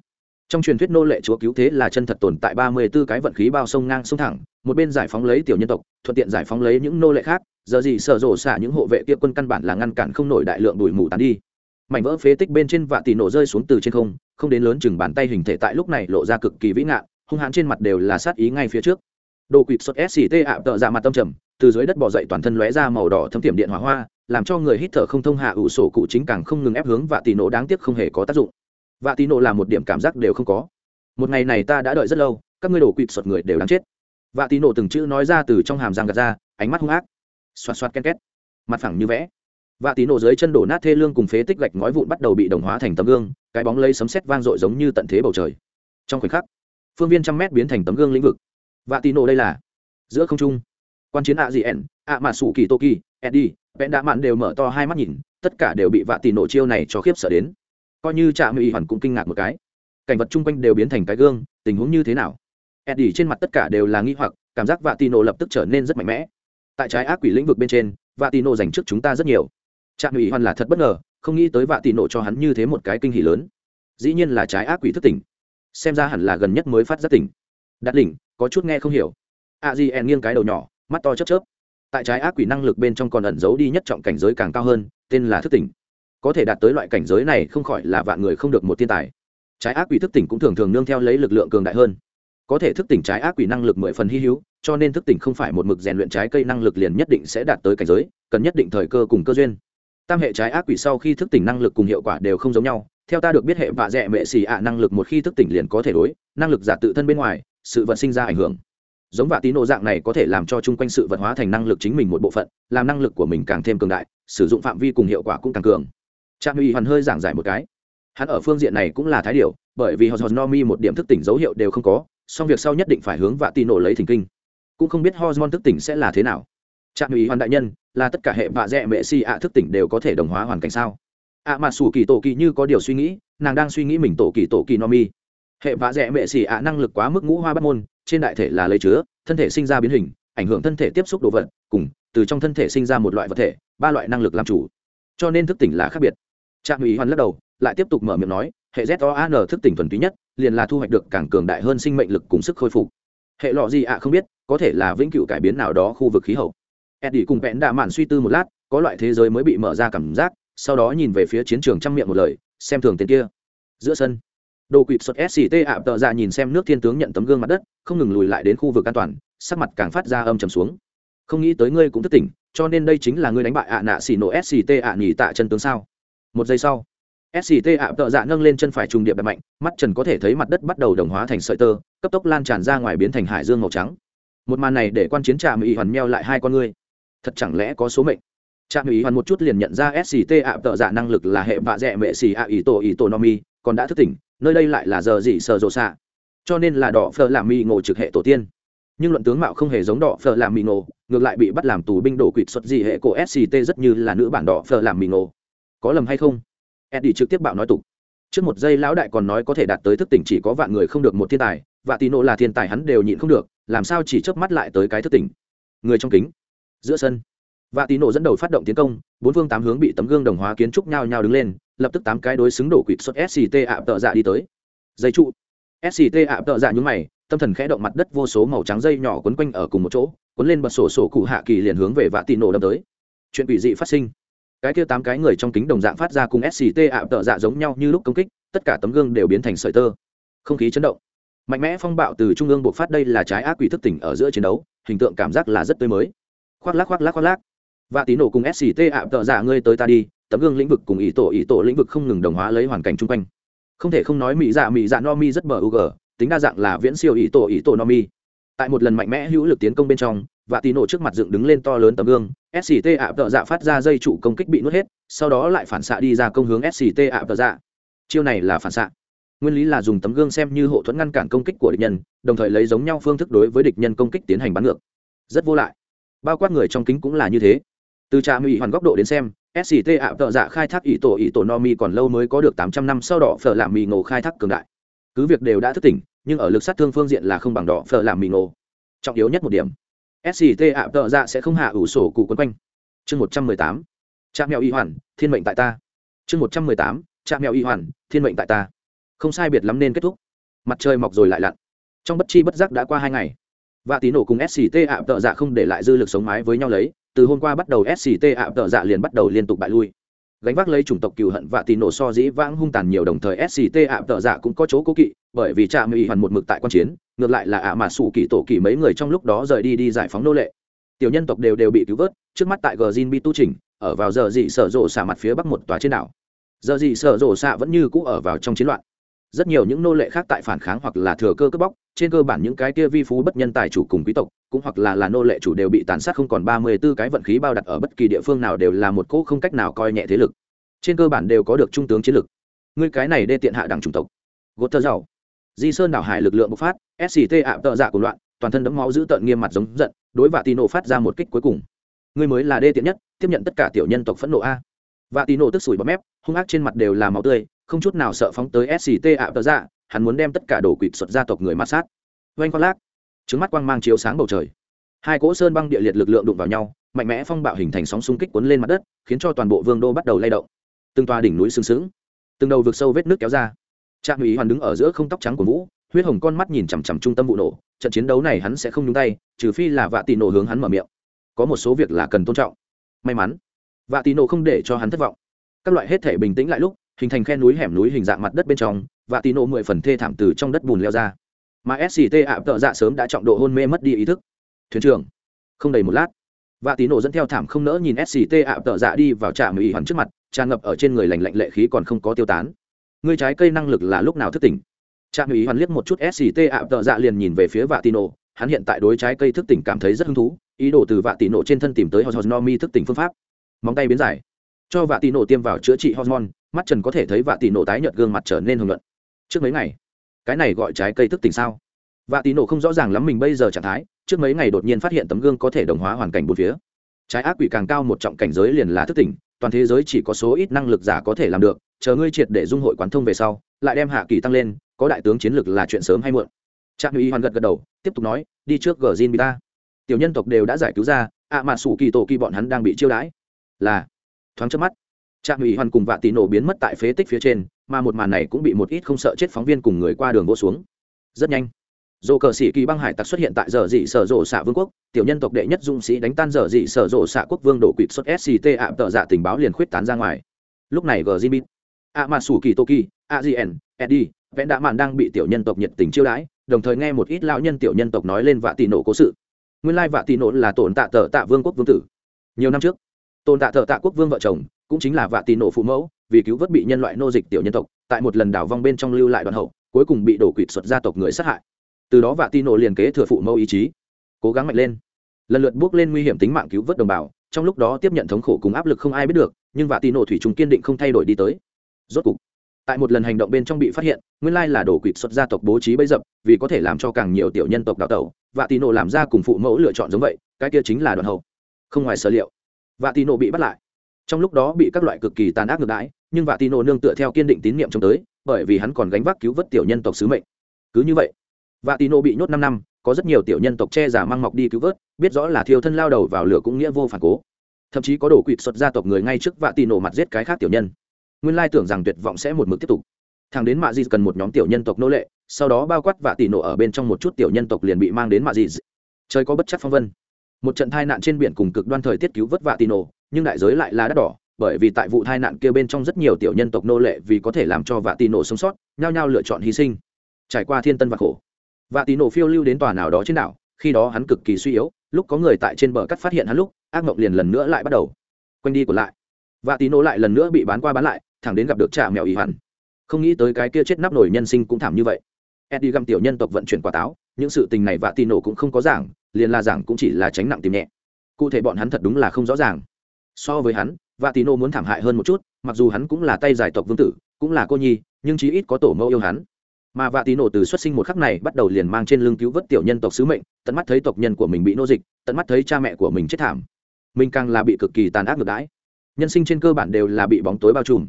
trong truyền thuyết nô lệ chúa cứu thế là chân thật tồn tại ba mươi b ố cái vận khí bao sông ngang sông thẳng, một bên giải phóng lấy tiểu nhân tộc, thuận tiện giải phóng lấy những nô lệ khác, giờ gì sở rổ xả những hộ vệ kia quân căn bản là ngăn cản không nổi đại lượng đùi mù tán đi. Mảnh vỡ phế tích bên trên vạ tỷ nổ rơi xuống từ trên không không đến lớn chừng bàn tay hình thể tại lúc này lộ ra cực kỳ vĩ ngạn, hung hãn trên mặt đều là sát ý ngay phía trước. Đồ quỵt xuất sct ạ, tợ ra mặt tâm trầm, từ dưới đất bỏ dậy toàn thân lóe ra màu đỏ thấm tiệm điện hỏa hoa, làm cho người hít thở không thông hạ ủ sổ cụ chính càng không ngừng ép hướng vạ tỷ nổ đáng tiếc không hề có tác dụng vạ tỷ nộ là một điểm cảm giác đều không có. Một ngày này ta đã đợi rất lâu, các ngươi đổ quỵt sụt người đều đáng chết. Vạ tỷ nộ từng chữ nói ra từ trong hàm răng gạt ra, ánh mắt hung ác. Xoạt xoạt ken két. Mặt phẳng như vẽ. Vạ tí nổ dưới chân đổ nát thê lương cùng phế tích gạch ngói vụn bắt đầu bị đồng hóa thành tấm gương, cái bóng lây sấm sét vang dội giống như tận thế bầu trời. Trong khoảnh khắc, phương viên trăm mét biến thành tấm gương lĩnh vực. Vạ tí nổ đây là giữa không trung. Quan chiến ạ gì ẻn ạ mà sủ kỳ tô kỳ eddie vẽn đã mạn đều mở to hai mắt nhìn, tất cả đều bị vạ tỷ nổ chiêu này cho khiếp sợ đến coi như trạm mỹ hoàn cũng kinh ngạc một cái. Cảnh vật chung quanh đều biến thành cái gương, tình huống như thế nào? Eddie trên mặt tất cả đều là nghi hoặc, cảm giác vạ tì nổ lập tức trở nên rất mạnh mẽ. Tại trái ác quỷ lĩnh vực bên trên vạ tì nổ dành trước chúng ta rất nhiều. Trạm mỹ hoàn là thật bất ngờ, không nghĩ tới vạ tì nổ cho hắn như thế một cái kinh hỷ lớn. Dĩ nhiên là trái ác quỷ thức tỉnh. Xem ra hẳn là gần nhất mới phát giác tỉnh. Đặt đỉnh, có chút nghe không hiểu. A di en nghiêng cái đầu nhỏ, mắt to chớp chớp. Tại trái ác quỷ năng lực bên trong còn ẩn giấu đi nhất trọng cảnh giới càng cao hơn, tên là thức tỉnh có thể đạt tới loại cảnh giới này không khỏi là vạn người không được một thiên tài. Trái ác quỷ thức tỉnh cũng thường thường nương theo lấy lực lượng cường đại hơn. Có thể thức tỉnh trái ác quỷ năng lực mười phần hy hữu, cho nên thức tỉnh không phải một mực rèn luyện trái cây năng lực liền nhất định sẽ đạt tới cảnh giới, cần nhất định thời cơ cùng cơ duyên. Tam hệ trái ác quỷ sau khi thức tỉnh năng lực cùng hiệu quả đều không giống nhau, theo ta được biết hệ vạ dẹ mệ xì ạ năng lực một khi thức tỉnh liền có thể đối, năng lực giả tự thân bên ngoài, sự vật sinh ra ảnh hưởng. Giống vạ tín nộ dạng này có thể làm cho chung quanh sự vật hóa thành năng lực chính mình một bộ phận, làm năng lực của mình càng thêm cường đại, sử dụng phạm vi cùng hiệu quả cũng càng cường trạm uy hoàn hơi giảng giải một cái. Hắn ở phương diện này cũng là thái điều bởi vì hos nomi một điểm thức tỉnh dấu hiệu đều không có, song việc sau nhất định phải hướng vạ Tì nổ lấy thỉnh kinh. Cũng không biết hormone thức tỉnh sẽ là thế nào. Trạm uy hoàn đại nhân, là tất cả hệ vạ dẹ mệ si ạ thức tỉnh đều có thể đồng hóa hoàn cảnh sao? Ạ mà xù kỳ tổ kỳ như có điều suy nghĩ, nàng đang suy nghĩ mình tổ kỳ tổ kỳ no mi. Hệ vạ dẹ mệ xì ạ năng lực quá mức ngũ hoa bắt môn, trên đại thể là lấy chứa, thân thể sinh ra biến hình, ảnh hưởng thân thể tiếp xúc đồ vật, cùng, từ trong thân thể sinh ra một loại vật thể, ba loại năng lực làm chủ. Cho nên thức tỉnh là khác biệt trạm ủy hoàn lắc đầu, lại tiếp tục mở miệng nói, hệ z o an thức tỉnh thuần túy nhất, liền là thu hoạch được càng cường đại hơn sinh mệnh lực cùng sức khôi phục. Hệ lọ gì ạ không biết, có thể là vĩnh cửu cải biến nào đó khu vực khí hậu. Eddie cùng vẽn đạ mạn suy tư một lát, có loại thế giới mới bị mở ra cảm giác, sau đó nhìn về phía chiến trường trăm miệng một lời, xem thường tên kia. Giữa sân, đồ quỵt xuất sct ạ tợ ra nhìn xem nước thiên tướng nhận tấm gương mặt đất, không ngừng lùi lại đến khu vực an toàn, sắc mặt càng phát ra âm trầm xuống. Không nghĩ tới ngươi cũng thất tỉnh, cho nên đây chính là ngươi đánh bại ạ nạ xỉ nổ sct ạ nhì tạ chân tướng sao? Một giây sau sct ạ, tợ dạ nâng lên chân phải trùng điệp đập mạnh, mắt trần có thể thấy mặt đất bắt đầu đồng hóa thành sợi tơ, cấp tốc lan tràn ra ngoài biến thành hải dương màu trắng. Một màn này để quan chiến trạm ý hoàn meo lại hai con ngươi thật chẳng lẽ có số mệnh? Trạm ý hoàn một chút liền nhận ra sct ạ, tợ dạ năng lực là hệ vạ dẹ mệ xì ạ ý tổ ý tổ nomi còn đã thức tỉnh, nơi đây lại là giờ gì sờ rộ xạ. Cho nên là đỏ phờ làm mì ngộ trực hệ tổ tiên. Nhưng luận tướng mạo không hề giống đỏ phở làm mì ngộ, ngược lại bị bắt làm tù binh đổ quỵt xuất gì hệ cổ sct rất như là nữ bản đỏ phở làm mì ngộ có lầm hay không? Eddie trực tiếp bạo nói tục. Trước một giây lão đại còn nói có thể đạt tới thức tỉnh chỉ có vạn người không được một thiên tài, và tì nộ là thiên tài hắn đều nhịn không được, làm sao chỉ chớp mắt lại tới cái thức tỉnh? Người trong kính, giữa sân. Và tì nộ dẫn đầu phát động tiến công, bốn phương tám hướng bị tấm gương đồng hóa kiến trúc nhao nhao đứng lên, lập tức tám cái đối xứng đổ quỵt xuất sct ạ tợ dạ đi tới. Dây trụ. Sct ạ tợ dạ nhúng mày, tâm thần khẽ động mặt đất vô số màu trắng dây nhỏ quấn quanh ở cùng một chỗ quấn lên bật sổ sổ cụ hạ kỳ liền hướng về vạ tì nổ đâm tới. Chuyện quỷ dị phát sinh cái kia tám cái người trong kính đồng dạng phát ra cùng sct ạ, tợ dạ giống nhau như lúc công kích, tất cả tấm gương đều biến thành sợi tơ. Không khí chấn động. Mạnh mẽ phong bạo từ trung ương buộc phát đây là trái ác quỷ thức tỉnh ở giữa chiến đấu, hình tượng cảm giác là rất tươi mới. Khoác lác khoác lác khoác lác. Và tín nổ cùng sct ạ, tợ dạ ngươi tới ta đi, tấm gương lĩnh vực cùng ý tổ ý tổ lĩnh vực không ngừng đồng hóa lấy hoàn cảnh chung quanh. Không thể không nói mỹ dạ mỹ dạ no mi rất bờ u g tính đa dạng là viễn siêu ý tổ ý tổ no mi tại một lần mạnh mẽ hữu lực tiến công bên trong và tì nổ trước mặt dựng đứng lên to lớn tấm gương. Sct ạ tợ dạ phát ra dây trụ công kích bị nuốt hết, sau đó lại phản xạ đi ra công hướng sct ạ tợ dạ. Chiêu này là phản xạ. Nguyên lý là dùng tấm gương xem như hộ thuẫn ngăn cản công kích của địch nhân, đồng thời lấy giống nhau phương thức đối với địch nhân công kích tiến hành bắn ngược. Rất vô lại. Bao quát người trong kính cũng là như thế. Từ trạm ủy hoàn góc độ đến xem sct ạ tợ dạ khai thác ý tổ ý tổ no mi còn lâu mới có được tám trăm năm, sau đỏ phở làm mì ngộ khai thác cường đại. Cứ việc đều đã thức tỉnh nhưng ở lực sát thương phương diện là không bằng đỏ phở làm mì ngộ trọng yếu nhất một điểm sct ạ, tợ dạ sẽ không hạ ủ sổ cụ quấn quanh. Chương một trăm mười tám cha mèo y hoàn, thiên mệnh tại ta. Chương một trăm mười tám cha mèo y hoàn, thiên mệnh tại ta. Không sai biệt lắm nên kết thúc. Mặt trời mọc rồi lại lặn. Trong bất chi bất giác đã qua hai ngày. Và tí nổ cùng sct ạ, tợ dạ không để lại dư lực sống mái với nhau lấy. Từ hôm qua bắt đầu sct ạ, tợ dạ liền bắt đầu liên tục bại lui gánh vác lấy chủng tộc cừu hận và tì nổ so dĩ vãng hung tàn nhiều đồng thời sct ạ tợ dạ cũng có chỗ cố kỵ, bởi vì trạm ủy hoàn một mực tại quan chiến, ngược lại là ạ mà sủ kỳ tổ kỳ mấy người trong lúc đó rời đi đi giải phóng nô lệ. Tiểu nhân tộc đều đều bị cứu vớt, trước mắt tại gờ zin bi tu trình, ở vào giờ dị sở rộ xả mặt phía bắc một tòa trên đảo. Giờ dị sở rộ xạ vẫn như cũ ở vào trong chiến loạn rất nhiều những nô lệ khác tại phản kháng hoặc là thừa cơ cướp bóc, trên cơ bản những cái kia vi phú bất nhân tài chủ cùng quý tộc, cũng hoặc là là nô lệ chủ đều bị tàn sát không còn ba mươi 34 cái vận khí bao đặt ở bất kỳ địa phương nào đều là một cỗ không cách nào coi nhẹ thế lực. Trên cơ bản đều có được trung tướng chiến lực. Ngươi cái này đê tiện hạ đẳng chủng tộc. Gột thơ giàu. Di sơn đảo hải lực lượng bộc phát sct ạ, tợ dạ của loạn, toàn thân đẫm máu giữ tợn nghiêm mặt giống giận, đối vạ tì nổ phát ra một kích cuối cùng. Ngươi mới là đê tiện nhất, tiếp nhận tất cả tiểu nhân tộc phẫn nộ a vạ tì nổ tức sủi bọt mép, hung ác trên mặt đều là máu tươi, không chút nào sợ phóng tới sct ạ, tờ dạ hắn muốn đem tất cả đồ quỵt xuất gia tộc người mát sát. Oanh khoác lác, trứng mắt quang mang chiếu sáng bầu trời. Hai cỗ sơn băng địa liệt lực lượng đụng vào nhau, mạnh mẽ phong bạo hình thành sóng xung kích cuốn lên mặt đất, khiến cho toàn bộ vương đô bắt đầu lay động. Từng toa đỉnh núi sừng sững, từng đầu vực sâu vết nước kéo ra. Trạm ủy hoàn đứng ở giữa không tóc trắng của vũ, huyết hồng con mắt nhìn chằm chằm trung tâm vụ nổ, trận chiến đấu này hắn sẽ không nhúng tay, trừ phi là vạ tì nổ hướng hắn mở miệng. Có một số việc là cần tôn trọng. May mắn vạ tì nổ không để cho hắn thất vọng. Các loại hết thể bình tĩnh lại lúc, hình thành khe núi hẻm núi hình dạng mặt đất bên trong vạ tì nổ mười phần thê thảm từ trong đất bùn leo ra. Mà sct ạ, tợ dạ sớm đã trọng độ hôn mê mất đi ý thức. Thuyền trưởng, không đầy một lát. Vạ tì nổ dẫn theo thảm không nỡ nhìn sct ạ, tợ dạ đi vào trạm ủy hoàn trước mặt, tràn ngập ở trên người lành lạnh lệ khí còn không có tiêu tán. Ngươi trái cây năng lực là lúc nào thức tỉnh? Trạm ủy hoàn liếc một chút sct ạ, tợ dạ liền nhìn về phía vạ tì nổ. Hắn hiện tại đối trái cây thức tỉnh cảm thấy rất hứng thú, ý đồ từ vạ tì nổ trên thân tìm tới hormone thức tỉnh phương pháp móng tay biến dài. Cho vạ tì nổ tiêm vào chữa trị hormone mắt trần có thể thấy vạ tì nổ tái nhợt gương mặt trở nên hưởng luận trước mấy ngày cái này gọi trái cây thức tỉnh sao? Vạ tì nổ không rõ ràng lắm mình bây giờ trạng thái trước mấy ngày đột nhiên phát hiện tấm gương có thể đồng hóa hoàn cảnh bốn phía. Trái ác quỷ càng cao một trọng cảnh giới liền là thức tỉnh toàn thế giới chỉ có số ít năng lực giả có thể làm được chờ ngươi triệt để dung hội quán thông về sau lại đem hạ kỳ tăng lên có đại tướng chiến lược là chuyện sớm hay muộn. Trạm uy hoàn gật gật đầu tiếp tục nói đi trước gờ zin Bita, tiểu nhân tộc đều đã giải cứu ra ạ à mà sủ kỳ tổ kỳ bọn hắn đang bị chiêu đãi là, thoáng trước mắt, trạm ủy hoàn cùng vạ tị nổ biến mất tại phế tích phía trên, mà một màn này cũng bị một ít không sợ chết phóng viên cùng người qua đường vô xuống. Rất nhanh dồ cờ sĩ kỳ băng hải tặc xuất hiện tại giờ dị sở rộ xạ vương quốc, tiểu nhân tộc đệ nhất dũng sĩ đánh tan giờ dị sở rộ xạ quốc vương đổ quỵt xuất sct ạ tợ dạ tình báo liền khuyết tán ra ngoài. Lúc này gờ zin ạ mà sủ kỳ toki, a gn eddie vẽn đạ mạn đang bị tiểu nhân tộc nhiệt tình chiêu đãi, đồng thời nghe một ít lão nhân tiểu nhân tộc nói lên vạ tị nổ cố sự. Nguyên lai vạ tị nổ là tổn tạ tờ tạ vương quốc vương tử. Nhiều năm trước Tôn tạ thợ tạ quốc vương vợ chồng, cũng chính là vạ tì nổ phụ mẫu, vì cứu vớt bị nhân loại nô dịch tiểu nhân tộc, tại một lần đảo vong bên trong lưu lại đoàn hậu, cuối cùng bị đổ quỵt xuất gia tộc người sát hại. Từ đó vạ tì nổ liền kế thừa phụ mẫu ý chí, cố gắng mạnh lên. Lần lượt bước lên nguy hiểm tính mạng cứu vớt đồng bào, trong lúc đó tiếp nhận thống khổ cùng áp lực không ai biết được, nhưng vạ tì nổ thủy chúng kiên định không thay đổi đi tới. Rốt cục, tại một lần hành động bên trong bị phát hiện, nguyên lai là đổ quỵt xuất gia tộc bố trí bấy dập, vì có thể làm cho càng nhiều tiểu nhân tộc đào tẩu, vạ tì nổ làm ra cùng phụ mẫu lựa chọn giống vậy, cái kia chính là đoàn hậu. Không ngoài sở liệu vạ tì nổ bị bắt lại. Trong lúc đó bị các loại cực kỳ tàn ác ngược đãi, nhưng vạ tì nổ nương tựa theo kiên định tín nhiệm trong tới, bởi vì hắn còn gánh vác cứu vớt tiểu nhân tộc sứ mệnh. Cứ như vậy, vạ tì nổ bị nhốt năm năm, có rất nhiều tiểu nhân tộc che giả mang mọc đi cứu vớt, biết rõ là thiêu thân lao đầu vào lửa cũng nghĩa vô phản cố. Thậm chí có đổ quỵt xuất gia tộc người ngay trước vạ tì nổ mặt giết cái khác tiểu nhân. Nguyên lai tưởng rằng tuyệt vọng sẽ một mực tiếp tục. Thằng đến mạ di cần một nhóm tiểu nhân tộc nô lệ, sau đó bao quát vạ tì nổ ở bên trong một chút tiểu nhân tộc liền bị mang đến mạ di. Trời có bất chắc phong vân một trận tai nạn trên biển cùng cực đoan thời tiết cứu vất vả Tino, nhưng đại giới lại là đắt đỏ bởi vì tại vụ tai nạn kia bên trong rất nhiều tiểu nhân tộc nô lệ vì có thể làm cho vạ tì nổ sống sót nhao nhao lựa chọn hy sinh. Trải qua thiên tân và khổ vạ tì nổ phiêu lưu đến tòa nào đó trên đảo khi đó hắn cực kỳ suy yếu lúc có người tại trên bờ cắt phát hiện hắn lúc ác mộng liền lần nữa lại bắt đầu. Quanh đi của lại vạ tì nổ lại lần nữa bị bán qua bán lại thẳng đến gặp được trả mèo ý hẳn không nghĩ tới cái kia chết nắp nổi nhân sinh cũng thảm như vậy. Eddie găm tiểu nhân tộc vận chuyển quả táo những sự tình này vạ tì nổ cũng không có giảng liền là giảng cũng chỉ là tránh nặng tìm nhẹ. Cụ thể bọn hắn thật đúng là không rõ ràng. So với hắn, Vatino muốn thảm hại hơn một chút, mặc dù hắn cũng là tay giải tộc vương tử, cũng là cô nhi, nhưng chí ít có tổ mẫu yêu hắn. Mà Vatino từ xuất sinh một khắc này bắt đầu liền mang trên lưng cứu vớt tiểu nhân tộc sứ mệnh, tận mắt thấy tộc nhân của mình bị nô dịch, tận mắt thấy cha mẹ của mình chết thảm. Mình càng là bị cực kỳ tàn ác ngược đãi. Nhân sinh trên cơ bản đều là bị bóng tối bao trùm.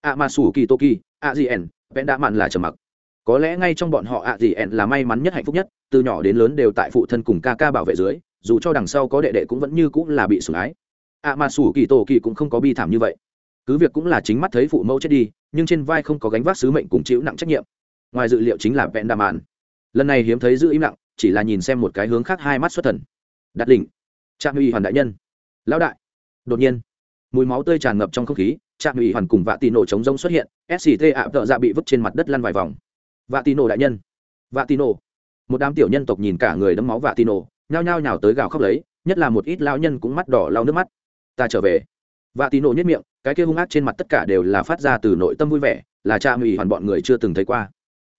A ma sủ kỳ toki a gn vẽn đã mặn là trầm mặc có lẽ ngay trong bọn họ ạ gì ẹn là may mắn nhất hạnh phúc nhất, từ nhỏ đến lớn đều tại phụ thân cùng ca ca bảo vệ dưới, dù cho đằng sau có đệ đệ cũng vẫn như cũng là bị sủng ái. Ạ mà sủ kỳ tổ kỳ cũng không có bi thảm như vậy. Cứ việc cũng là chính mắt thấy phụ mẫu chết đi, nhưng trên vai không có gánh vác sứ mệnh cùng chịu nặng trách nhiệm. Ngoài dự liệu chính là vẹn đà mạn. Lần này hiếm thấy giữ im lặng, chỉ là nhìn xem một cái hướng khác hai mắt xuất thần. Đặt đỉnh trạm uy hoàn đại nhân. Lão đại. Đột nhiên, mùi máu tươi tràn ngập trong không khí, trạm uy hoàn cùng vạ tì nổ chống rông xuất hiện sct ạ tợ dạ bị vứt trên mặt đất lăn vài vòng vạ tì nổ đại nhân. Vạ tì nổ. Một đám tiểu nhân tộc nhìn cả người đấm máu vạ tì nổ, nhao nhao nhào tới gào khóc lấy, nhất là một ít lao nhân cũng mắt đỏ lau nước mắt. Ta trở về. Vạ tì nổ nhất miệng, cái kia hung ác trên mặt tất cả đều là phát ra từ nội tâm vui vẻ, là cha ủy hoàn bọn người chưa từng thấy qua.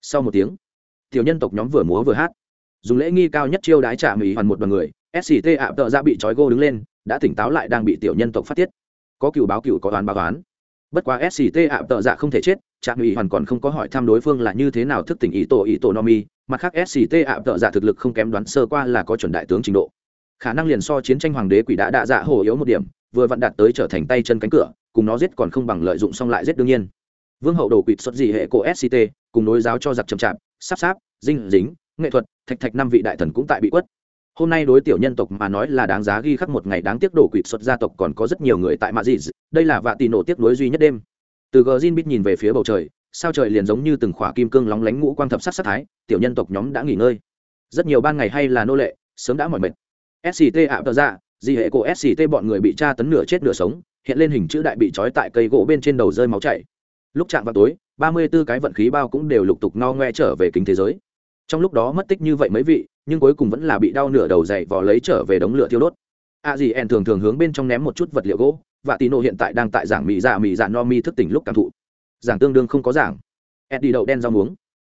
Sau một tiếng, tiểu nhân tộc nhóm vừa múa vừa hát. Dùng lễ nghi cao nhất chiêu đái trạm ủy hoàn một đoàn người sct ạ, tợ ra bị trói gô đứng lên, đã tỉnh táo lại đang bị tiểu nhân tộc phát tiết. Có cựu báo cựu có toán báo toán bất quá sct ạ, tợ dạ không thể chết trạm ủy hoàn còn không có hỏi thăm đối phương là như thế nào thức tỉnh ý tổ ý tổ nomi, mặt khác sct ạ, tợ giả thực lực không kém đoán sơ qua là có chuẩn đại tướng trình độ. Khả năng liền so chiến tranh hoàng đế quỷ đã đạ dạ hồ yếu một điểm, vừa vặn đạt tới trở thành tay chân cánh cửa, cùng nó giết còn không bằng lợi dụng xong lại giết đương nhiên. Vương hậu đồ quỵt xuất gì hệ cổ sct cùng nối giáo cho giặc chậm chạp, sắp sáp, dinh dính, nghệ thuật, thạch thạch năm vị đại thần cũng tại bị quất. Hôm nay đối tiểu nhân tộc mà nói là đáng giá ghi khắc một ngày đáng tiếc đổ quỵt xuất gia tộc còn có rất nhiều người tại mạ dị đây là vạ tì nổ tiếc nối duy nhất đêm từ gờ zin bít nhìn về phía bầu trời, sao trời liền giống như từng khỏa kim cương lóng lánh ngũ quang thập sắc sắc thái, tiểu nhân tộc nhóm đã nghỉ ngơi. Rất nhiều ban ngày hay là nô lệ, sớm đã mỏi mệt. Sct ạ, tờ ra di hệ của sct bọn người bị tra tấn nửa chết nửa sống, hiện lên hình chữ đại bị trói tại cây gỗ bên trên đầu rơi máu chảy. Lúc chạm vào tối, ba mươi 34 cái vận khí bao cũng đều lục tục no ngoe trở về kính thế giới. Trong lúc đó mất tích như vậy mấy vị, nhưng cuối cùng vẫn là bị đau nửa đầu dậy vò lấy trở về đống lửa thiêu đốt. A dì ẻn thường thường hướng bên trong ném một chút vật liệu gỗ và tino hiện tại đang tại giảng mỹ dạ mỹ dạ no mi thức tỉnh lúc cảm thụ. Giảng tương đương không có giảng. Ed đi đậu đen rau muống.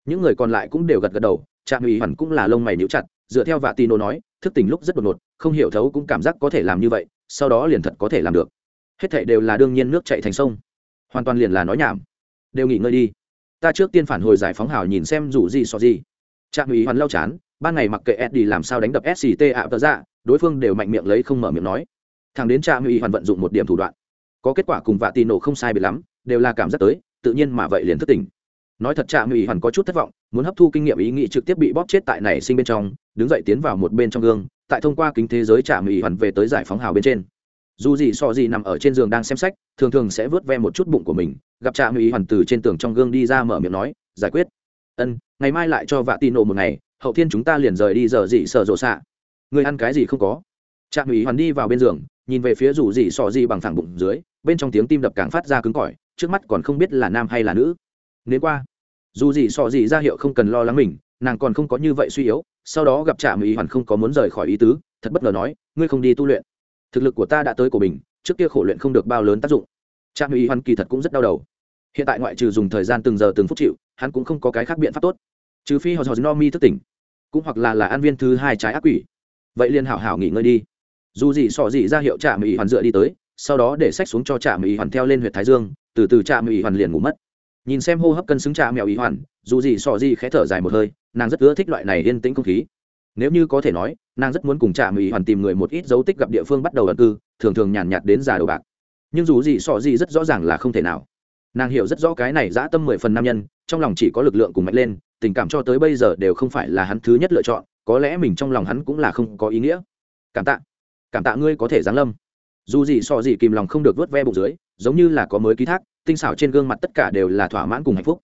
Những người còn lại cũng đều gật gật đầu, trạm ủy hẳn cũng là lông mày níu chặt, dựa theo vạ tino nói, thức tỉnh lúc rất đột ngột, không hiểu thấu cũng cảm giác có thể làm như vậy, sau đó liền thật có thể làm được. Hết thảy đều là đương nhiên nước chạy thành sông. Hoàn toàn liền là nói nhảm. Đều nghỉ ngơi đi. Ta trước tiên phản hồi giải phóng hào nhìn xem rủ gì so gì. Trạm ủy hoàn lau chán, ban ngày mặc kệ eddie làm sao đánh đập sct ạ tờ ra đối phương đều mạnh miệng lấy không mở miệng nói thằng đến trạm Ngụy hoàn vận dụng một điểm thủ đoạn. Có kết quả cùng vạ tì nổ không sai bị lắm, đều là cảm giác tới, tự nhiên mà vậy liền thất tình. nói thật trạm Ngụy hoàn có chút thất vọng, muốn hấp thu kinh nghiệm ý nghĩ trực tiếp bị bóp chết tại này sinh bên trong, đứng dậy tiến vào một bên trong gương, tại thông qua kính thế giới trạm Ngụy hoàn về tới giải phóng hào bên trên. Dù gì so gì nằm ở trên giường đang xem sách, thường thường sẽ vớt ve một chút bụng của mình, gặp trạm Ngụy hoàn từ trên tường trong gương đi ra mở miệng nói, giải quyết. Ân, ngày mai lại cho vạ tì nổ một ngày, hậu thiên chúng ta liền rời đi giờ dị sợ rộ xạ. Người ăn cái gì không có? Trạm Ngụy hoàn đi vào bên giường nhìn về phía rủ dị sọ dị bằng thẳng bụng dưới, bên trong tiếng tim đập càng phát ra cứng cỏi, trước mắt còn không biết là nam hay là nữ. Nếu qua. Dù gì sọ gì ra hiệu không cần lo lắng mình, nàng còn không có như vậy suy yếu, sau đó gặp trạm ý hoàn không có muốn rời khỏi ý tứ, thật bất ngờ nói, ngươi không đi tu luyện. Thực lực của ta đã tới của mình, trước kia khổ luyện không được bao lớn tác dụng. Trạm ý hoàn kỳ thật cũng rất đau đầu. Hiện tại ngoại trừ dùng thời gian từng giờ từng phút chịu, hắn cũng không có cái khác biện pháp tốt. Trừ phi họ no mi thức tỉnh, cũng hoặc là là an viên thứ hai trái ác quỷ. Vậy liền hảo hảo nghỉ ngơi đi dù gì sọ gì ra hiệu trạm ủy hoàn dựa đi tới, sau đó để sách xuống cho trạm ủy hoàn theo lên huyện thái dương, từ từ trạm ủy hoàn liền ngủ mất. Nhìn xem hô hấp cân xứng trà mèo ý hoàn, dù gì sọ gì khẽ thở dài một hơi, nàng rất ưa thích loại này yên tĩnh không khí. Nếu như có thể nói, nàng rất muốn cùng trà ủy hoàn tìm người một ít dấu tích gặp địa phương bắt đầu ẩn cư, thường thường nhàn nhạt đến già đầu bạc. Nhưng dù gì sọ gì rất rõ ràng là không thể nào. Nàng hiểu rất rõ cái này dã tâm mười phần nam nhân, trong lòng chỉ có lực lượng cùng mạnh lên, tình cảm cho tới bây giờ đều không phải là hắn thứ nhất lựa chọn, có lẽ mình trong lòng hắn cũng là không có ý nghĩa. Cảm tạ cảm tạ ngươi có thể giáng lâm. Dù gì so gì kìm lòng không được vớt ve bụng dưới, giống như là có mới ký thác, tinh xảo trên gương mặt tất cả đều là thỏa mãn cùng hạnh phúc.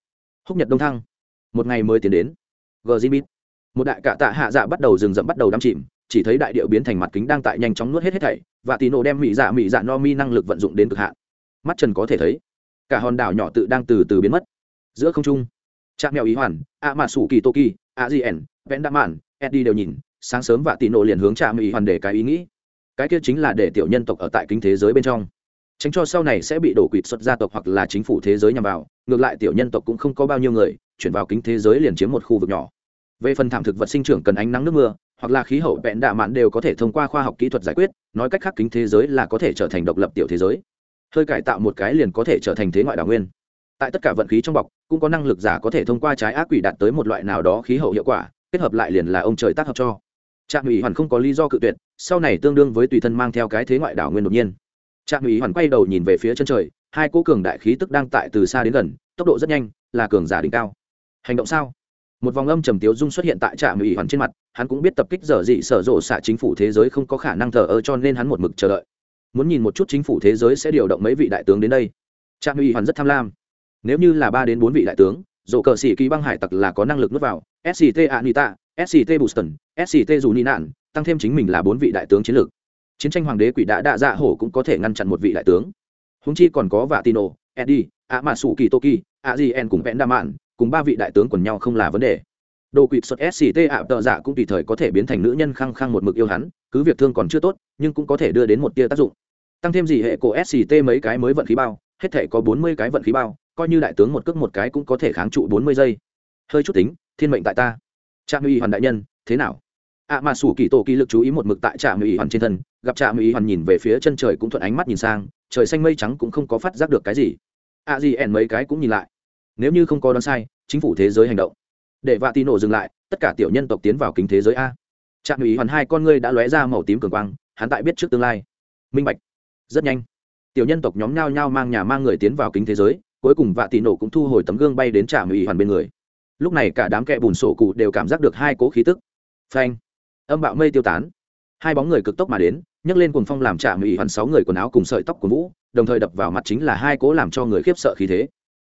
Húc nhật đông thăng, một ngày mới tiến đến. Gờ zin một đại cạ tạ hạ dạ bắt đầu rừng rậm bắt đầu đắm chìm, chỉ thấy đại điệu biến thành mặt kính đang tại nhanh chóng nuốt hết hết thảy, và tì nổ đem mỹ dạ mỹ dạ no mi năng lực vận dụng đến cực hạn. Mắt trần có thể thấy, cả hòn đảo nhỏ tự đang từ từ biến mất. Giữa không trung, trạm mèo ý hoàn a mà sủ kỳ tô kỳ a gn vẽn đã mạn, eddie đều nhìn, sáng sớm và tì nổ liền hướng trạm ý hoàn để cái ý nghĩ cái kia chính là để tiểu nhân tộc ở tại kinh thế giới bên trong. Tránh cho sau này sẽ bị đổ quỵt xuất gia tộc hoặc là chính phủ thế giới nhằm vào, ngược lại tiểu nhân tộc cũng không có bao nhiêu người, chuyển vào kính thế giới liền chiếm một khu vực nhỏ. Về phần thảm thực vật sinh trưởng cần ánh nắng nước mưa, hoặc là khí hậu vẹn đạ mạn đều có thể thông qua khoa học kỹ thuật giải quyết, nói cách khác kính thế giới là có thể trở thành độc lập tiểu thế giới. Hơi cải tạo một cái liền có thể trở thành thế ngoại đảo nguyên. Tại tất cả vận khí trong bọc, cũng có năng lực giả có thể thông qua trái ác quỷ đạt tới một loại nào đó khí hậu hiệu quả, kết hợp lại liền là ông trời tác hợp cho trạm ủy hoàn không có lý do cự tuyệt, sau này tương đương với tùy thân mang theo cái thế ngoại đảo nguyên đột nhiên. Trạm ủy hoàn quay đầu nhìn về phía chân trời, hai cô cường đại khí tức đang tại từ xa đến gần, tốc độ rất nhanh, là cường giả đỉnh cao. Hành động sao? Một vòng âm trầm tiếu dung xuất hiện tại trạm ủy hoàn trên mặt, hắn cũng biết tập kích dở dị sở rộ xạ chính phủ thế giới không có khả năng thờ ơ cho nên hắn một mực chờ đợi. Muốn nhìn một chút chính phủ thế giới sẽ điều động mấy vị đại tướng đến đây. Trạm ủy hoàn rất tham lam. Nếu như là ba đến bốn vị đại tướng dỗ cờ sĩ kỳ băng hải tặc là có năng lực nuốt vào sct anita sct boston sct dù ni nạn, tăng thêm chính mình là bốn vị đại tướng chiến lược. Chiến tranh hoàng đế quỷ đã đạ dạ hổ cũng có thể ngăn chặn một vị đại tướng. Húng chi còn có vạ tino eddie a mạ sủ kỳ toki, a gn cùng vẽn đa mạn cùng ba vị đại tướng quần nhau không là vấn đề. Đồ quỵt xuất sct ạ tợ dạ cũng tùy thời có thể biến thành nữ nhân khăng khăng một mực yêu hắn, cứ việc thương còn chưa tốt, nhưng cũng có thể đưa đến một tia tác dụng. Tăng thêm gì hệ cổ sct mấy cái mới vận khí bao, hết thể có bốn mươi cái vận khí bao, coi như đại tướng một cước một cái cũng có thể kháng trụ bốn mươi giây. Hơi chút tính, thiên mệnh tại ta trạm uy hoàn đại nhân, thế nào? Ạ mà sủ kỳ tổ kỳ lực chú ý một mực tại trạm uy hoàn trên thân, gặp trạm uy hoàn nhìn về phía chân trời cũng thuận ánh mắt nhìn sang, trời xanh mây trắng cũng không có phát giác được cái gì. Ạ gì ẻn mấy cái cũng nhìn lại. Nếu như không có đoán sai, chính phủ thế giới hành động. Để vạ tì nổ dừng lại, tất cả tiểu nhân tộc tiến vào kính thế giới a. Trạm uy hoàn hai con ngươi đã lóe ra màu tím cường quang, hắn tại biết trước tương lai. Minh bạch. Rất nhanh. Tiểu nhân tộc nhóm nhao nhao mang nhà mang người tiến vào kính thế giới, cuối cùng vạ tì nổ cũng thu hồi tấm gương bay đến trạm uy hoàn bên người lúc này cả đám kẹ bùn sổ cụ đều cảm giác được hai cố khí tức. Phanh! Âm bạo mây tiêu tán. Hai bóng người cực tốc mà đến, nhấc lên cuồng phong làm trả mỹ hoàn sáu người quần áo cùng sợi tóc của vũ, đồng thời đập vào mặt chính là hai cố làm cho người khiếp sợ khí thế.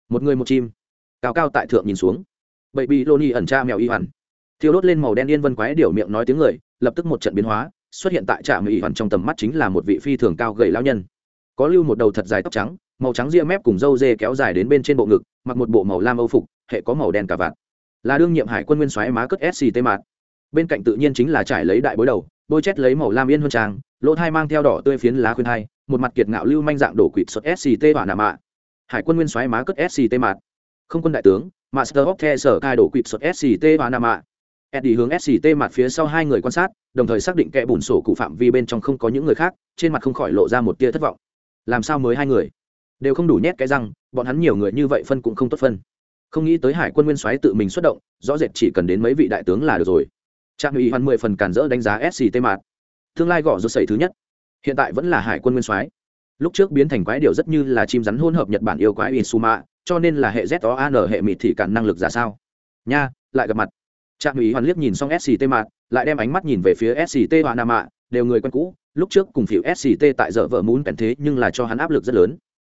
Một người một chim. Cao cao tại thượng nhìn xuống. Bậy bị lô ni ẩn cha mèo y hoàn. Thiêu đốt lên màu đen yên vân quái điều miệng nói tiếng người, lập tức một trận biến hóa, xuất hiện tại trạm y hoàn trong tầm mắt chính là một vị phi thường cao gầy lão nhân. Có lưu một đầu thật dài tóc trắng, màu trắng ria mép cùng râu dê kéo dài đến bên trên bộ ngực, mặc một bộ màu lam âu phục hệ có màu đen cả vạt. Là đương nhiệm hải quân nguyên soái má cất sct mạt. Bên cạnh tự nhiên chính là trải lấy đại bối đầu, bôi chét lấy màu lam yên huân trang, lỗ thai mang theo đỏ tươi phiến lá khuyên hai, một mặt kiệt ngạo lưu manh dạng đổ quỵt xuất sct và nạ mạ. Hải quân nguyên soái má cất sct mạt. Không quân đại tướng, master of the sở cai đổ quỵt xuất sct và nạ mạ. Eddie hướng sct mặt phía sau hai người quan sát, đồng thời xác định kẻ bùn sổ cụ phạm vi bên trong không có những người khác, trên mặt không khỏi lộ ra một tia thất vọng. Làm sao mới hai người? Đều không đủ nhét cái răng, bọn hắn nhiều người như vậy phân cũng không tốt phân không nghĩ tới hải quân nguyên soái tự mình xuất động, rõ rệt chỉ cần đến mấy vị đại tướng là được rồi. Trạm ủy hoàn mười phần cản rỡ đánh giá sct mạt. Tương lai gõ rột sẩy thứ nhất. Hiện tại vẫn là hải quân nguyên soái. Lúc trước biến thành quái điều rất như là chim rắn hỗn hợp nhật bản yêu quái insuma, cho nên là hệ z o an hệ mịt thì cản năng lực ra sao? Nha, lại gặp mặt. Trạm ủy hoàn liếc nhìn xong sct mạt, lại đem ánh mắt nhìn về phía sct hoa nam ạ đều người quen cũ. Lúc trước cùng phiểu sct tại dở vợ muốn cảnh thế nhưng là cho hắn áp lực rất lớn.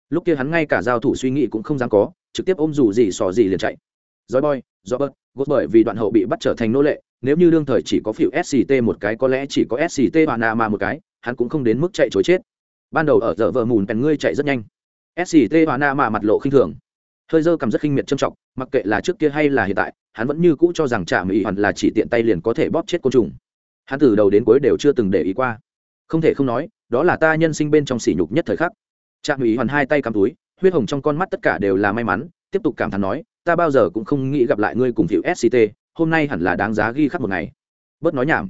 Lúc kia hắn ngay cả giao thủ suy nghĩ cũng không dám có trực tiếp ôm dù gì xò gì liền chạy. Dói boy do bớt gốt bởi vì đoạn hậu bị bắt trở thành nô lệ, nếu như đương thời chỉ có phiểu sct một cái có lẽ chỉ có sct và na mà một cái, hắn cũng không đến mức chạy chối chết. Ban đầu ở giờ vợ mùn bèn ngươi chạy rất nhanh. Sct và na mà mặt lộ khinh thường. Hơi dơ cầm rất khinh miệt trầm trọng, mặc kệ là trước kia hay là hiện tại, hắn vẫn như cũ cho rằng trả mỹ hoàn là chỉ tiện tay liền có thể bóp chết côn trùng. Hắn từ đầu đến cuối đều chưa từng để ý qua. Không thể không nói, đó là ta nhân sinh bên trong sỉ nhục nhất thời khắc. Trạm mỹ hoàn hai tay cắm túi huyết hồng trong con mắt tất cả đều là may mắn tiếp tục cảm thán nói ta bao giờ cũng không nghĩ gặp lại ngươi cùng phiếu sct hôm nay hẳn là đáng giá ghi khắc một ngày bớt nói nhảm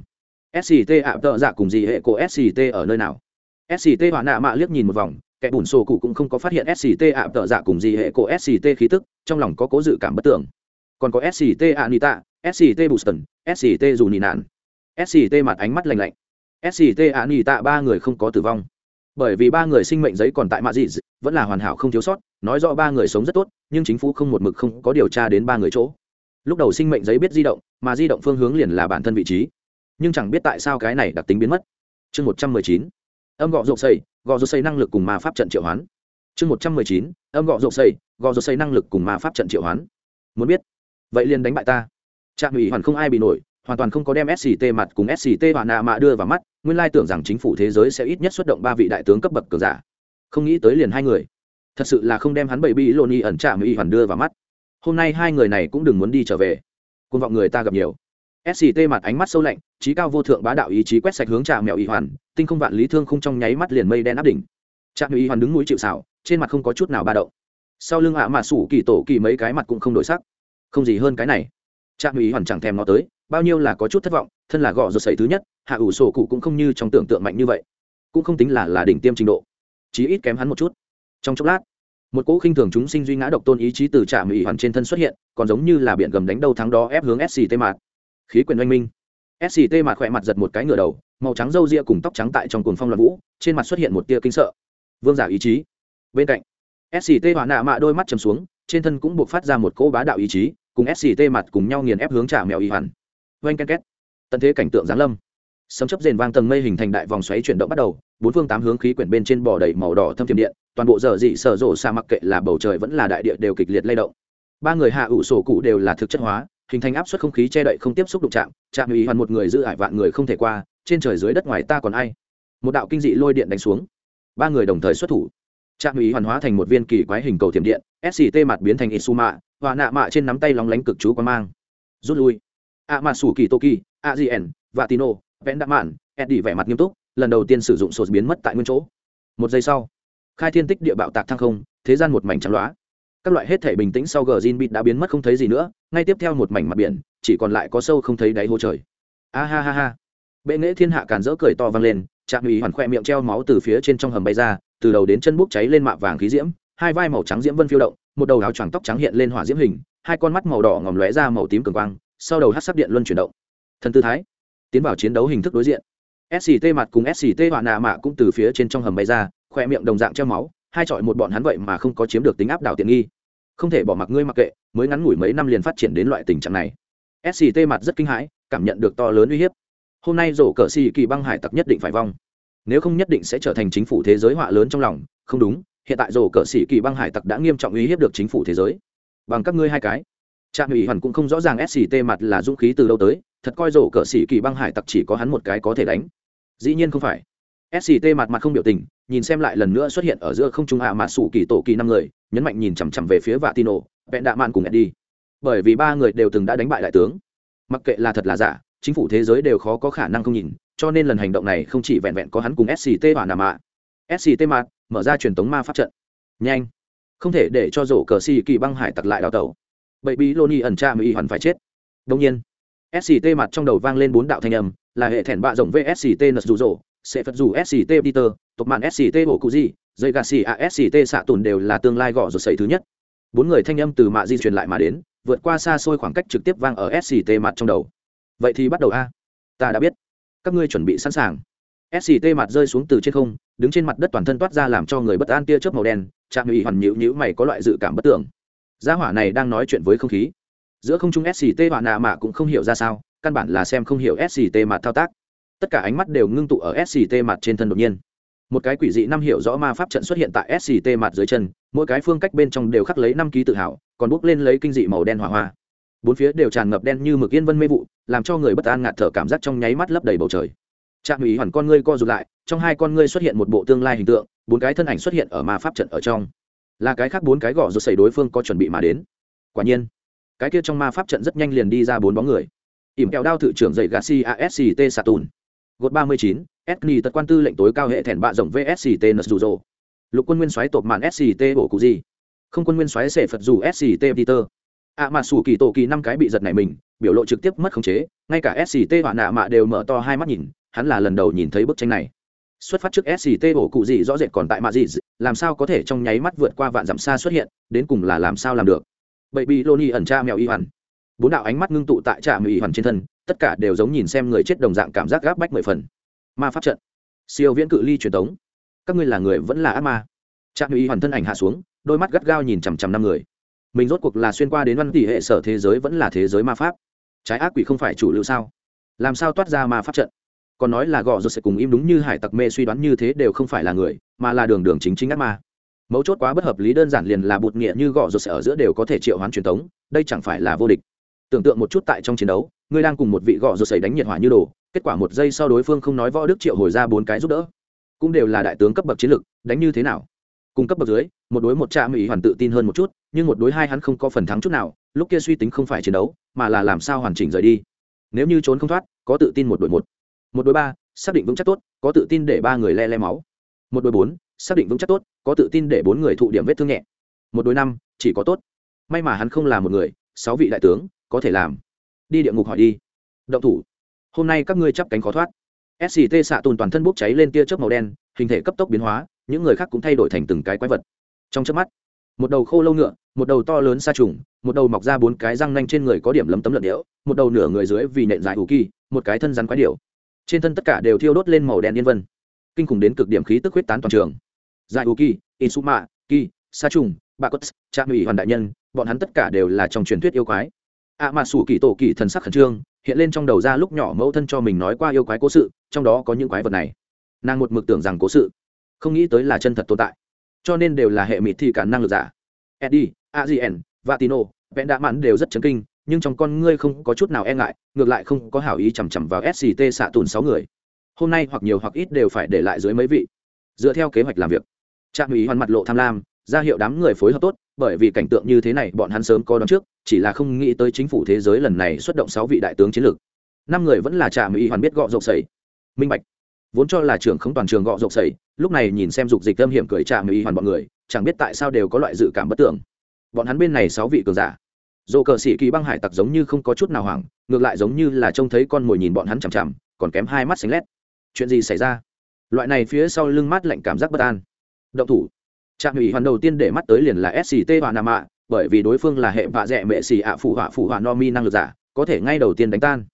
sct ạ tợ dạ cùng gì hệ cổ sct ở nơi nào sct hỏa nạ mạ liếc nhìn một vòng kẻ bùn sổ cụ cũng không có phát hiện sct ạ tợ dạ cùng gì hệ cổ sct khí tức trong lòng có cố dự cảm bất tưởng còn có sct anita sct boston sct dù nị nạn sct mặt ánh mắt lành lạnh sct anita ba người không có tử vong bởi vì ba người sinh mệnh giấy còn tại mạ dị vẫn là hoàn hảo không thiếu sót, nói rõ ba người sống rất tốt, nhưng chính phủ không một mực không có điều tra đến ba người chỗ. Lúc đầu sinh mệnh giấy biết di động, mà di động phương hướng liền là bản thân vị trí. Nhưng chẳng biết tại sao cái này đặc tính biến mất. Chương một trăm mười chín. Âm gọ rộp xây gọ rộp xây năng lực cùng ma pháp trận triệu hoán. Chương một trăm mười chín. Âm gọ rộp xây gọ rộp xây năng lực cùng ma pháp trận triệu hoán. Muốn biết? Vậy liền đánh bại ta. Trạm ủy hoàn không ai bị nổi hoàn toàn không có đem sct mặt cùng sct và nạ mạ đưa vào mắt nguyên lai tưởng rằng chính phủ thế giới sẽ ít nhất xuất động ba vị đại tướng cấp bậc cường giả. Không nghĩ tới liền hai người. Thật sự là không đem hắn bảy bi Loni y ẩn trạm y hoàn đưa vào mắt. Hôm nay hai người này cũng đừng muốn đi trở về. Cuồng vọng người ta gặp nhiều. Sct mặt ánh mắt sâu lạnh trí cao vô thượng bá đạo ý chí quét sạch hướng trạm mèo y hoàn tinh không vạn lý thương không trong nháy mắt liền mây đen áp đỉnh. Trạm y hoàn đứng núi chịu sào, trên mặt không có chút nào ba động. Sau lưng ạ à mà sủ kỳ tổ kỳ mấy cái mặt cũng không đổi sắc. Không gì hơn cái này. Trạm y hoàn chẳng thèm nó tới bao nhiêu là có chút thất vọng, thân là gõ rồi xảy thứ nhất, hạ ủ sổ cụ cũng không như trong tưởng tượng mạnh như vậy. Cũng không tính là là đỉnh tiêm trình độ. Chí ít kém hắn một chút. Trong chốc lát, một cỗ khinh thường chúng sinh duy ngã độc tôn ý chí từ trạm ủy hoàn trên thân xuất hiện, còn giống như là biển gầm đánh đầu thắng đó ép hướng sct mạt. Khí quyền oanh minh. Sct mạt khỏe mặt giật một cái ngửa đầu, màu trắng râu ria cùng tóc trắng tại trong cuồng phong loạn vũ, trên mặt xuất hiện một tia kinh sợ. Vương giả ý chí. Bên cạnh sct hỏa nạ mạ đôi mắt chầm xuống, trên thân cũng buộc phát ra một cỗ bá đạo ý chí, cùng sct mặt cùng nhau nghiền ép hướng trả mèo y hoàn oanh ken két. Tận thế cảnh tượng giáng lâm. Sấm chấp rền vang tầng mây hình thành đại vòng xoáy chuyển động bắt đầu, bốn phương tám hướng khí quyển bên trên bò đầy màu đỏ thâm tiềm điện, toàn bộ dở dị sở rộ xa mặc kệ là bầu trời vẫn là đại địa đều kịch liệt lay động. Ba người hạ ủ sổ cụ đều là thực chất hóa, hình thành áp suất không khí che đậy không tiếp xúc đụng chạm chạm ý hoàn một người giữ ải vạn người không thể qua, trên trời dưới đất ngoài ta còn ai? Một đạo kinh dị lôi điện đánh xuống. Ba người đồng thời xuất thủ. Trạm ý hoàn hóa thành một viên kỳ quái hình cầu thiểm điện sct mặt biến thành isuma và nạ mạ trên nắm tay lóng lánh cực chú quan mang. Rút lui a mà sủ kỳ toki a gn và tino vẽn đạ mạn eddie vẻ mặt nghiêm túc, lần đầu tiên sử dụng sột biến mất tại nguyên chỗ. Một giây sau, khai thiên tích địa bạo tạc thăng không, thế gian một mảnh trắng loá. Các loại hết thể bình tĩnh sau gờ zin bịt đã biến mất không thấy gì nữa, ngay tiếp theo một mảnh mặt biển, chỉ còn lại có sâu không thấy đáy hố trời. A ha ha ha. Bệ nghễ thiên hạ càn rỡ cười to vang lên, trạm ủy hoàn khoe miệng treo máu từ phía trên trong hầm bay ra, từ đầu đến chân bốc cháy lên mạ vàng khí diễm, hai vai màu trắng diễm vân phiêu động, một đầu áo choàng tóc trắng hiện lên hỏa diễm hình, hai con mắt màu đỏ ngòm lóe ra màu tím cường quang sau đầu hát sắc điện luân chuyển động. Thần tư thái. Tiến vào chiến đấu hình thức đối diện. Sct mặt cùng sct họa nạ mạ cũng từ phía trên trong hầm bay ra khoe miệng đồng dạng treo máu, hai chọi một bọn hắn vậy mà không có chiếm được tính áp đảo tiện nghi. Không thể bỏ mặc ngươi mặc kệ, mới ngắn ngủi mấy năm liền phát triển đến loại tình trạng này. Sct mặt rất kinh hãi, cảm nhận được to lớn uy hiếp. Hôm nay rổ cờ xì kỳ băng hải tặc nhất định phải vong. Nếu không nhất định sẽ trở thành chính phủ thế giới họa lớn trong lòng, không đúng, hiện tại rổ cờ xì kỳ băng hải tặc đã nghiêm trọng uy hiếp được chính phủ thế giới. Bằng các ngươi hai cái trạm ủy hoàn cũng không rõ ràng sct mặt là dũng khí từ đâu tới, thật coi rổ cờ xì kỳ băng hải tặc chỉ có hắn một cái có thể đánh. Dĩ nhiên không phải. Sct mặt mặt không biểu tình, nhìn xem lại lần nữa xuất hiện ở giữa không trung hạ mà sủ kỳ tổ kỳ năm người, nhấn mạnh nhìn chằm chằm về phía vạ tino vẹn đạ mạn cùng đi bởi vì ba người đều từng đã đánh bại đại tướng. Mặc kệ là thật là giả, chính phủ thế giới đều khó có khả năng không nhìn, cho nên lần hành động này không chỉ vẹn vẹn có hắn cùng sct và nà mạ. Sct mạt mở ra truyền tống ma pháp trận. Nhanh. Không thể để cho rổ cờ xì kỳ băng hải tặc lại đào tẩu bậy bí lô ni ẩn tra mỹ hoàn phải chết. Đông nhiên sct mặt trong đầu vang lên bốn đạo thanh âm, là hệ thẻn bạ rộng vsct nật dù rộ sẽ phật dù sct peter, tộc mạng sct bổ cụ di, dây gà xì a sct xạ tồn đều là tương lai gõ rồi xảy thứ nhất. Bốn người thanh âm từ mạ di truyền lại mà đến, vượt qua xa xôi khoảng cách trực tiếp vang ở sct mặt trong đầu. Vậy thì bắt đầu a. Ta đã biết. Các ngươi chuẩn bị sẵn sàng. Sct mặt rơi xuống từ trên không, đứng trên mặt đất toàn thân toát ra làm cho người bất an tia chớp màu đen chạm ủy hoàn nhữ nhữ mày có loại dự cảm bất tưởng gia hỏa này đang nói chuyện với không khí. Giữa không trung sct và nạ mạ cũng không hiểu ra sao, căn bản là xem không hiểu sct mặt thao tác. Tất cả ánh mắt đều ngưng tụ ở sct mặt trên thân đột nhiên. Một cái quỷ dị năm hiểu rõ ma pháp trận xuất hiện tại sct mặt dưới chân, mỗi cái phương cách bên trong đều khắc lấy năm ký tự hào, còn bốc lên lấy kinh dị màu đen hỏa hoa. Bốn phía đều tràn ngập đen như mực yên vân mê vụ, làm cho người bất an ngạt thở cảm giác trong nháy mắt lấp đầy bầu trời. Trạm ủy hoàn con ngươi co rụt lại, trong hai con ngươi xuất hiện một bộ tương lai hình tượng, bốn cái thân ảnh xuất hiện ở ma pháp trận ở trong là cái khác bốn cái gõ rồi xảy đối phương có chuẩn bị mà đến. Quả nhiên, cái kia trong ma pháp trận rất nhanh liền đi ra bốn bóng người. Ỉm kẹo đao thự trưởng dậy gassi asct satun gột ba mươi chín etni tật quan tư lệnh tối cao hệ thẻn bạ rộng vsct nật dù lục quân nguyên soái tộp mạn sct bổ cụ gì? Không quân nguyên soái sể phật dù sct peter. Ạ mà sủ kỳ tổ kỳ năm cái bị giật này mình, biểu lộ trực tiếp mất khống chế, ngay cả sct và nạ mạ đều mở to hai mắt nhìn, hắn là lần đầu nhìn thấy bức tranh này xuất phát trước sct bổ cụ gì rõ rệt còn tại mạ gì làm sao có thể trong nháy mắt vượt qua vạn dặm xa xuất hiện, đến cùng là làm sao làm được? Bậy bị lô ni ẩn cha mèo y hoàn. Bốn đạo ánh mắt ngưng tụ tại trạm y hoàn trên thân, tất cả đều giống nhìn xem người chết đồng dạng cảm giác gáp bách mười phần. Ma pháp trận. Siêu viễn cự ly truyền thống các ngươi là người vẫn là ác ma. Trạm y hoàn thân ảnh hạ xuống, đôi mắt gắt gao nhìn chằm chằm năm người. Mình rốt cuộc là xuyên qua đến văn tỷ hệ sở thế giới vẫn là thế giới ma pháp. Trái ác quỷ không phải chủ lưu sao? Làm sao toát ra ma pháp trận? Còn nói là gò rột sẽ cùng im đúng như hải tặc mê suy đoán như thế đều không phải là người, mà là đường đường chính chính ác ma. Mấu chốt quá bất hợp lý đơn giản liền là bụt nghĩa như gò rột sẽ ở giữa đều có thể triệu hoán truyền thống, đây chẳng phải là vô địch. Tưởng tượng một chút tại trong chiến đấu, ngươi đang cùng một vị gò rột sẩy đánh nhiệt hỏa như đồ, kết quả một giây sau đối phương không nói võ đức triệu hồi ra bốn cái giúp đỡ. Cũng đều là đại tướng cấp bậc chiến lực, đánh như thế nào? Cung cấp bậc dưới, một đối một cha mỹ hoàn tự tin hơn một chút, nhưng một đối hai hắn không có phần thắng chút nào, lúc kia suy tính không phải chiến đấu, mà là làm sao hoàn chỉnh rời đi. Nếu như trốn không thoát, có tự tin một đội một một đôi ba xác định vững chắc tốt có tự tin để ba người le le máu. Một đôi bốn xác định vững chắc tốt có tự tin để bốn người thụ điểm vết thương nhẹ. Một đôi năm chỉ có tốt. May mà hắn không là một người sáu vị đại tướng có thể làm. Đi địa ngục hỏi đi. Động thủ. Hôm nay các ngươi chắp cánh khó thoát. Sct xạ tồn toàn thân bốc cháy lên tia chớp màu đen hình thể cấp tốc biến hóa những người khác cũng thay đổi thành từng cái quái vật. Trong chớp mắt một đầu khô lâu ngựa một đầu to lớn sa trùng một đầu mọc ra bốn cái răng nanh trên người có điểm lấm tấm lợn điệu, một đầu nửa người dưới vì nện dài ủ kỳ một cái thân rắn quái điệu trên thân tất cả đều thiêu đốt lên màu đen yên vân. Kinh khủng đến cực điểm khí tức huyết tán toàn trường. Giải ủ ki insuma ki sa trùng bà cốt ủy hoàn đại nhân, bọn hắn tất cả đều là trong truyền thuyết yêu quái. Ạ mà sủ kỳ tổ kỳ thần sắc khẩn trương, hiện lên trong đầu ra lúc nhỏ mẫu thân cho mình nói qua yêu quái cố sự, trong đó có những quái vật này. Nàng một mực tưởng rằng cố sự, không nghĩ tới là chân thật tồn tại. Cho nên đều là hệ mịt thì cả năng lực giả. Eddie azn vatino vẽ đã mãn đều rất chấn kinh nhưng trong con ngươi không có chút nào e ngại, ngược lại không có hảo ý chằm chằm vào sct xạ tùn sáu người. Hôm nay hoặc nhiều hoặc ít đều phải để lại dưới mấy vị. Dựa theo kế hoạch làm việc. Trạm ủy hoàn mặt lộ tham lam, ra hiệu đám người phối hợp tốt, bởi vì cảnh tượng như thế này bọn hắn sớm có đón trước, chỉ là không nghĩ tới chính phủ thế giới lần này xuất động sáu vị đại tướng chiến lược. Năm người vẫn là trạm ủy hoàn biết gọ rộng sầy minh bạch, vốn cho là trưởng không toàn trường gọ rộng sầy lúc này nhìn xem dục dịch âm hiểm cười trạm ủy hoàn bọn người, chẳng biết tại sao đều có loại dự cảm bất tưởng. Bọn hắn bên này sáu vị cường giả dồ cờ sĩ kỳ băng hải tặc giống như không có chút nào hoảng, ngược lại giống như là trông thấy con mồi nhìn bọn hắn chằm chằm, còn kém hai mắt xanh lét. Chuyện gì xảy ra? Loại này phía sau lưng mát lạnh cảm giác bất an. Động thủ. Trạm ủy hoàn đầu tiên để mắt tới liền là sct và nam ạ, bởi vì đối phương là hệ vạ dẹ mệ xì ạ phụ họa phụ họa no mi năng lực giả, có thể ngay đầu tiên đánh tan.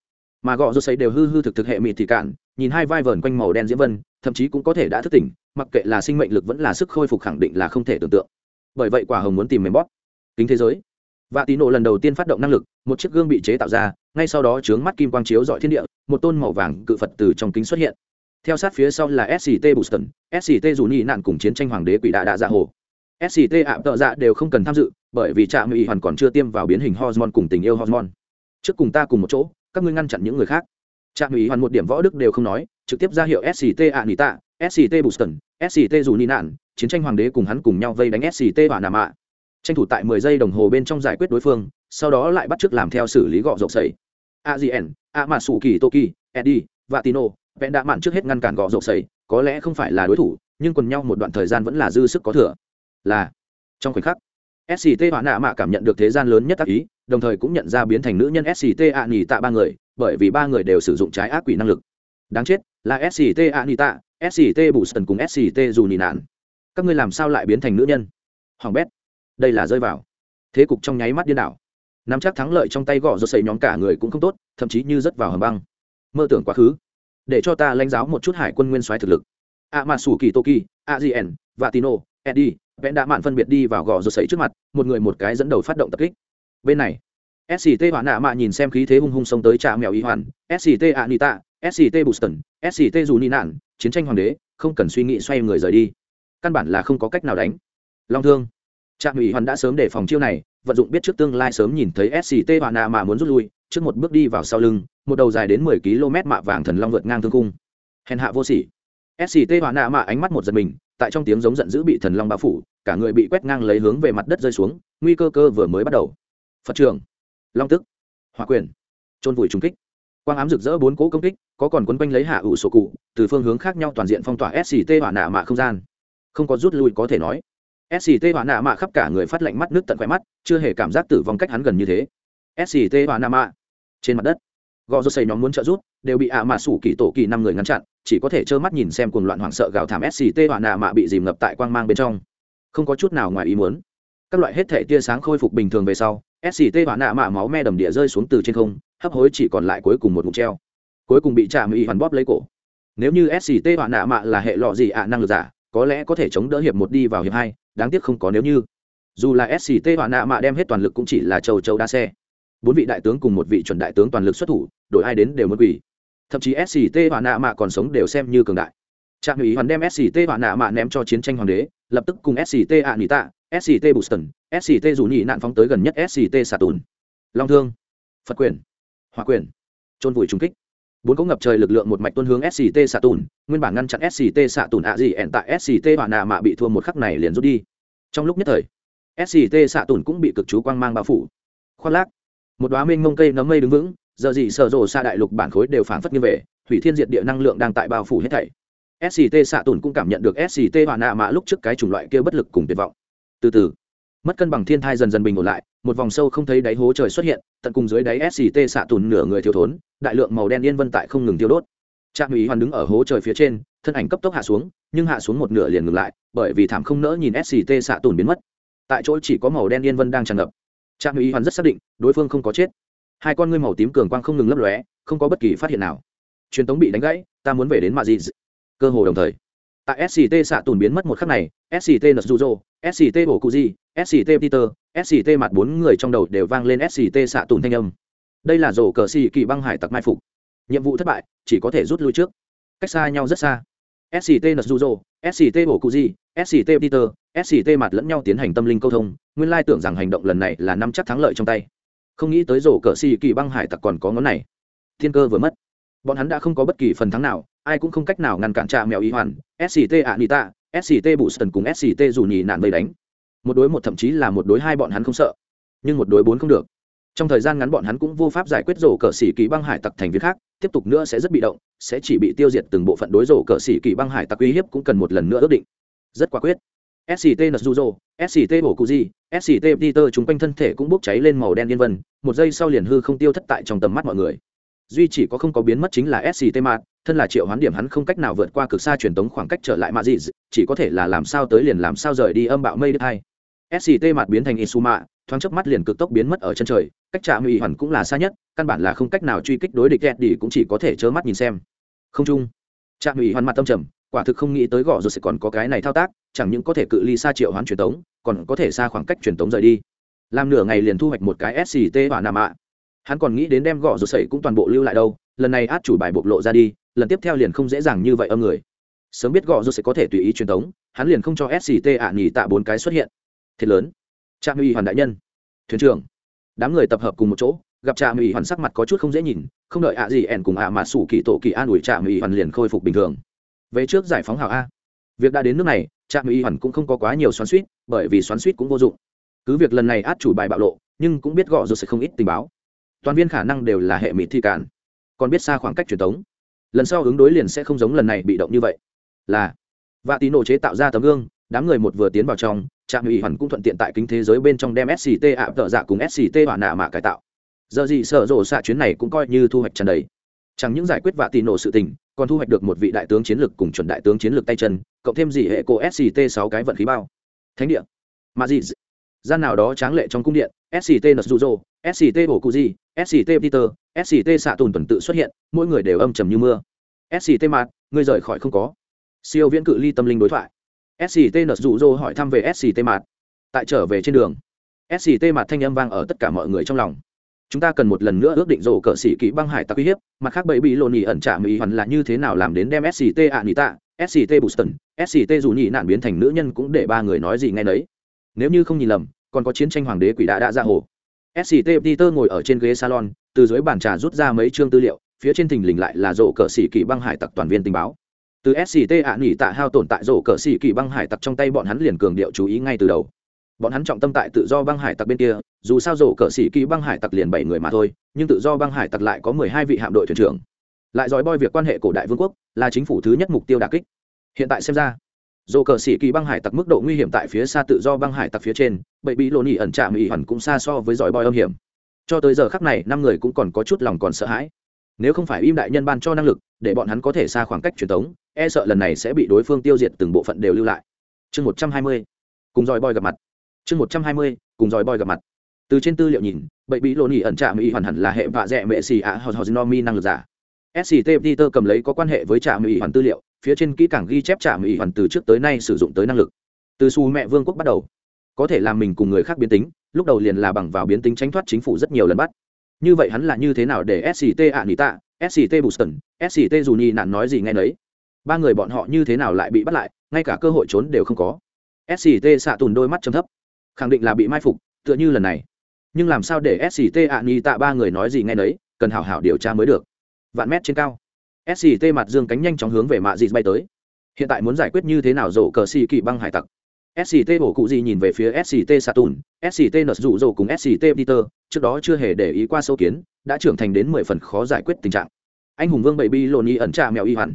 Mà gọ rô xây đều hư hư thực thực hệ mịt thì cạn, nhìn hai vai vờn quanh màu đen diễm vân, thậm chí cũng có thể đã thức tỉnh, mặc kệ là sinh mệnh lực vẫn là sức khôi phục khẳng định là không thể tưởng tượng. Bởi vậy quả hồng muốn tìm mềm bóp. Kính thế giới vạ tín nổ lần đầu tiên phát động năng lực, một chiếc gương bị chế tạo ra, ngay sau đó chướng mắt kim quang chiếu dọi thiên địa, một tôn màu vàng cự phật từ trong kính xuất hiện. Theo sát phía sau là sct boston sct dù nhị nạn cùng chiến tranh hoàng đế quỷ đạ đạ dạ hồ. Sct ạ, tợ dạ đều không cần tham dự, bởi vì trạm mỹ hoàn còn chưa tiêm vào biến hình hormone cùng tình yêu hormone. Trước cùng ta cùng một chỗ, các ngươi ngăn chặn những người khác. Trạm mỹ hoàn một điểm võ đức đều không nói, trực tiếp ra hiệu sct ạ nỉ tạ sct boston sct dù nhị nạn, chiến tranh hoàng đế cùng hắn cùng nhau vây đánh sct và nà mạ tranh thủ tại mười giây đồng hồ bên trong giải quyết đối phương sau đó lại bắt t làm theo xử lý gọ rộng sẩy agn a mà sủ kỳ toki eddie Vatino, vẹn đã mạn trước hết ngăn cản gọ rộng sẩy có lẽ không phải là đối thủ nhưng quần nhau một đoạn thời gian vẫn là dư sức có thừa. Là trong khoảnh khắc sct họa nạ mạ cảm nhận được thế gian lớn nhất tác ý đồng thời cũng nhận ra biến thành nữ nhân sct ạ nghỉ tạ ba người bởi vì ba người đều sử dụng trái ác quỷ năng lực. Đáng chết là sct ạ nghỉ tạ sct bù sần cùng sct dù nị nạn. Các ngươi làm sao lại biến thành nữ nhân? Hoàng bét đây là rơi vào. Thế cục trong nháy mắt điên đảo. Nắm chắc thắng lợi trong tay gõ rồi xây nhóm cả người cũng không tốt, thậm chí như rất vào hầm băng. Mơ tưởng quá khứ. Để cho ta lãnh giáo một chút hải quân nguyên soái thực lực. A mà sủ kỳ toki a gn và tino eddie vẽn đã mạn phân biệt đi vào gò rồi sấy trước mặt, một người một cái dẫn đầu phát động tập kích. Bên này sct hoạn nạ mạ nhìn xem khí thế hung hung xông tới trà mèo y hoàn sct anita sct boston sct dù ni nạn, chiến tranh hoàng đế, không cần suy nghĩ xoay người rời đi. Căn bản là không có cách nào đánh. Long thương trạm ủy hoàn đã sớm đề phòng chiêu này, vận dụng biết trước tương lai sớm nhìn thấy sct hoàn nạ mà muốn rút lui, trước một bước đi vào sau lưng, một đầu dài đến mười km mạ vàng thần long vượt ngang thương cung. Hèn hạ vô sỉ. Sct hoàn nạ mạ ánh mắt một giật mình, tại trong tiếng giống giận dữ bị thần long bao phủ, cả người bị quét ngang lấy hướng về mặt đất rơi xuống, nguy cơ cơ vừa mới bắt đầu. Phật trường. Long tức. Hòa quyền. Trôn vùi trung kích. Quang ám rực rỡ bốn cỗ công kích, có còn quấn quanh lấy hạ ủ sổ cụ, từ phương hướng khác nhau toàn diện phong tỏa sct hỏa nạ mạ không gian. Không có rút lui có thể nói sct hỏa nạ mạ khắp cả người phát lạnh mắt, nước tận khỏe mắt, chưa hề cảm giác tử vong cách hắn gần như thế. Sct hỏa nạ mạ. Trên mặt đất, gò rô xây nhóm muốn trợ rút đều bị ạ mạ sủ kỳ tổ kỳ năm người ngăn chặn, chỉ có thể trơ mắt nhìn xem cuồng loạn hoảng sợ gào thảm sct hỏa nạ mạ bị dìm ngập tại quang mang bên trong. Không có chút nào ngoài ý muốn. Các loại hết thể tia sáng khôi phục bình thường về sau sct hỏa nạ mạ máu me đầm địa rơi xuống từ trên không, hấp hối chỉ còn lại cuối cùng một mục treo. Cuối cùng bị chạm y hoàn bóp lấy cổ. Nếu như sct hỏa nạ mạ là hệ lọ gì ạ, năng lực giả có lẽ có thể chống đỡ hiệp một đi vào hiệp hai, đáng tiếc không có nếu như. Dù là sct và nạ mạ đem hết toàn lực cũng chỉ là châu châu đa xe. Bốn vị đại tướng cùng một vị chuẩn đại tướng toàn lực xuất thủ, đổi ai đến đều mất quỷ thậm chí sct và nạ mạ còn sống đều xem như cường đại. Trạm ủy hoàn đem sct và nạ mạ ném cho chiến tranh hoàng đế, lập tức cùng sct ạ nỉ tạ sct boston sct dù nhị nạn phóng tới gần nhất sct sà tùn long thương, phật quyền hòa quyền trôn vùi trung kích bốn cỗ ngập trời lực lượng một mạch tuân hướng sct xạ tùn, nguyên bản ngăn chặn sct xạ tùn ạ gì ẹn tại sct và nạ mạ bị thua một khắc này liền rút đi. Trong lúc nhất thời sct xạ tùn cũng bị cực chú quang mang bao phủ. Khoác lác, một đoá mênh mông cây nấm mây đứng vững, giờ gì sở rộ xa đại lục bản khối đều phản phất như về thủy thiên diệt địa năng lượng đang tại bao phủ hết thảy. Sct xạ tùn cũng cảm nhận được sct và nạ mạ lúc trước cái chủng loại kia bất lực cùng tuyệt vọng. Từ từ, mất cân bằng thiên thai dần dần bình ổn lại một vòng sâu không thấy đáy hố trời xuất hiện, tận cùng dưới đáy sct xạ tùn nửa người thiếu thốn, đại lượng màu đen yên vân tại không ngừng tiêu đốt. Trạm ủy hoàn đứng ở hố trời phía trên, thân ảnh cấp tốc hạ xuống, nhưng hạ xuống một nửa liền ngừng lại, bởi vì thảm không nỡ nhìn sct xạ tùn biến mất. Tại chỗ chỉ có màu đen yên vân đang tràn ngập. Trạm ủy hoàn rất xác định, đối phương không có chết. Hai con ngươi màu tím cường quang không ngừng lấp lóe, không có bất kỳ phát hiện nào. Truyền tống bị đánh gãy, ta muốn về đến mạ dị cơ hồ đồng thời, tại sct xạ tùn biến mất một khắc này sct nasuzo sct bổ cụ di sct peter sct mặt bốn người trong đầu đều vang lên sct xạ tùn thanh âm. Đây là rổ cờ xì kỳ băng hải tặc mai phục. Nhiệm vụ thất bại, chỉ có thể rút lui trước. Cách xa nhau rất xa. Sct nzuzo sct bổ cụ di sct peter sct mặt lẫn nhau tiến hành tâm linh câu thông. Nguyên lai tưởng rằng hành động lần này là năm chắc thắng lợi trong tay. Không nghĩ tới rổ cờ xì kỳ băng hải tặc còn có ngón này. Thiên cơ vừa mất. Bọn hắn đã không có bất kỳ phần thắng nào, ai cũng không cách nào ngăn cản trà mèo y hoàn sct anita sct boston cùng sct dù nhì nạn vây đánh một đối một thậm chí là một đối hai bọn hắn không sợ, nhưng một đối bốn không được. Trong thời gian ngắn bọn hắn cũng vô pháp giải quyết rổ cờ xỉ kỳ băng hải tặc thành viên khác, tiếp tục nữa sẽ rất bị động, sẽ chỉ bị tiêu diệt từng bộ phận đối rổ cờ xỉ kỳ băng hải tặc uy hiếp cũng cần một lần nữa ước định. Rất quả quyết. Sct nzuzo sct bổ cụ di sct peter chúng quanh thân thể cũng bốc cháy lên màu đen yên vân, một giây sau liền hư không tiêu thất tại trong tầm mắt mọi người. Duy chỉ có không có biến mất chính là sct mạt, thân là triệu hoán điểm hắn không cách nào vượt qua cực xa truyền tống khoảng cách trở lại mạ dị chỉ có thể là làm sao tới liền làm sao rời đi âm bạo mây đất hai sct mạt biến thành isuma, thoáng chớp mắt liền cực tốc biến mất ở chân trời, cách trạm ủy hoàn cũng là xa nhất, căn bản là không cách nào truy kích đối địch kẹt đi cũng chỉ có thể trơ mắt nhìn xem. Không chung. Trạm ủy hoàn mặt tâm trầm, quả thực không nghĩ tới gõ rồi sẽ còn có cái này thao tác, chẳng những có thể cự ly xa triệu hoán truyền tống, còn có thể xa khoảng cách truyền tống rời đi. Làm nửa ngày liền thu hoạch một cái sct và nằm mạ hắn còn nghĩ đến đem gõ rồi sẩy cũng toàn bộ lưu lại đâu, lần này át chủ bài bộc lộ ra đi, lần tiếp theo liền không dễ dàng như vậy âm người. Sớm biết gõ rồi sẽ có thể tùy ý truyền tống, hắn liền không cho sct ạ nghỉ tạ bốn cái xuất hiện thế lớn. Trạm ủy hoàn đại nhân, thuyền trưởng. Đám người tập hợp cùng một chỗ, gặp trạm ủy hoàn sắc mặt có chút không dễ nhìn, không đợi ạ gì ẻn cùng ạ mà sủ kỳ tổ kỳ an ủi trạm ủy hoàn liền khôi phục bình thường. Về trước giải phóng hào a. Việc đã đến nước này, trạm ủy hoàn cũng không có quá nhiều xoắn suýt bởi vì xoắn suýt cũng vô dụng. Cứ việc lần này át chủ bài bạo lộ, nhưng cũng biết gõ rồi sẽ không ít tình báo. Toàn viên khả năng đều là hệ mỹ thi cản. Còn biết xa khoảng cách truyền thống. Lần sau ứng đối liền sẽ không giống lần này bị động như vậy. Là và tín nổ chế tạo ra tấm gương đám người một vừa tiến vào trong, trạm ủy hoàn cũng thuận tiện tại kính thế giới bên trong đem sct ạ, tợ dạ cùng sct hỏa nạ mạ cải tạo. Giờ gì sở rộ xạ chuyến này cũng coi như thu hoạch trần đầy. Chẳng những giải quyết vạ tì nổ sự tình, còn thu hoạch được một vị đại tướng chiến lược cùng chuẩn đại tướng chiến lược tay chân, cộng thêm gì hệ cô sct sáu cái vận khí bao. Thánh địa. Mà gì gian nào đó tráng lệ trong cung điện sct nsuzo sct bổ cụ di sct peter sct xạ tùn tuần tự xuất hiện, mỗi người đều âm trầm như mưa. Sct mạt ngươi rời khỏi không có. Siêu viễn cự ly tâm linh đối thoại sct nasuzo hỏi thăm về sct mạt. Tại trở về trên đường sct mạt thanh âm vang ở tất cả mọi người trong lòng. Chúng ta cần một lần nữa ước định rổ cờ sĩ kỹ băng hải tặc uy hiếp, mặt khác bẫy bị lộn nhì ẩn trả mỹ hoàn là như thế nào làm đến đem sct ạ tạ sct boston sct dù nhị nạn biến thành nữ nhân cũng để ba người nói gì ngay đấy nếu như không nhìn lầm, còn có chiến tranh hoàng đế quỷ đã đã ra hồ. Sct peter ngồi ở trên ghế salon, từ dưới bàn trà rút ra mấy chương tư liệu, phía trên thình lình lại là rổ cờ sĩ kỹ băng hải tặc toàn viên tình báo từ sct ạ nỉ tạ hao tồn tại rổ cờ sĩ kỳ băng hải tặc trong tay bọn hắn liền cường điệu chú ý ngay từ đầu. Bọn hắn trọng tâm tại tự do băng hải tặc bên kia, dù sao rổ cờ sĩ kỳ băng hải tặc liền bảy người mà thôi, nhưng tự do băng hải tặc lại có mười hai vị hạm đội thuyền trưởng. Lại dòi boi việc quan hệ cổ đại vương quốc, là chính phủ thứ nhất mục tiêu đà kích. Hiện tại xem ra dồ cờ sĩ kỳ băng hải tặc mức độ nguy hiểm tại phía xa tự do băng hải tặc phía trên bậy bị lộ nỉ ẩn trạm ỉ hẳn cũng xa so với giỏi bòi âm hiểm. Cho tới giờ khắc này, năm người cũng còn có chút lòng còn sợ hãi. Nếu không phải im đại nhân ban cho năng lực để bọn hắn có thể xa khoảng cách truyền thống e sợ lần này sẽ bị đối phương tiêu diệt từng bộ phận đều lưu lại. Chương một trăm hai mươi, cùng dòi bòi gặp mặt. Chương một trăm hai mươi, cùng dòi bòi gặp mặt. Từ trên tư liệu nhìn, bậy bị lộ nỉ ẩn trạm ỉ hoàn hẳn là hệ vạ dẹ mệ xì ạ hoặc no mi năng lực giả. Sct peter cầm lấy có quan hệ với trạm ỉ hoàn tư liệu, phía trên kỹ càng ghi chép trạm mỹ hoàn từ trước tới nay sử dụng tới năng lực. Từ xu mẹ vương quốc bắt đầu, có thể làm mình cùng người khác biến tính, lúc đầu liền là bằng vào biến tính tránh thoát chính phủ rất nhiều lần bắt. Như vậy hắn là như thế nào để sct ạ nỉ tạ sct boston sct dù nhi nạn nói gì ngay đấy ba người bọn họ như thế nào lại bị bắt lại, ngay cả cơ hội trốn đều không có. Sct xạ tùn đôi mắt chấm thấp. Khẳng định là bị mai phục, tựa như lần này. Nhưng làm sao để sct ạ nghi tạ ba người nói gì ngay đấy cần hảo hảo điều tra mới được. Vạn mét trên cao. Sct mặt dương cánh nhanh chóng hướng về mạ dịt bay tới. Hiện tại muốn giải quyết như thế nào rổ cờ xì kỵ băng hải tặc? Sct bổ cụ gì nhìn về phía sct saturn sct nợ rủ rồ cùng sct peter, trước đó chưa hề để ý qua sâu kiến đã trưởng thành đến mười phần khó giải quyết tình trạng. Anh hùng vương bảy bi lộn y ẩn trà mèo y hẳn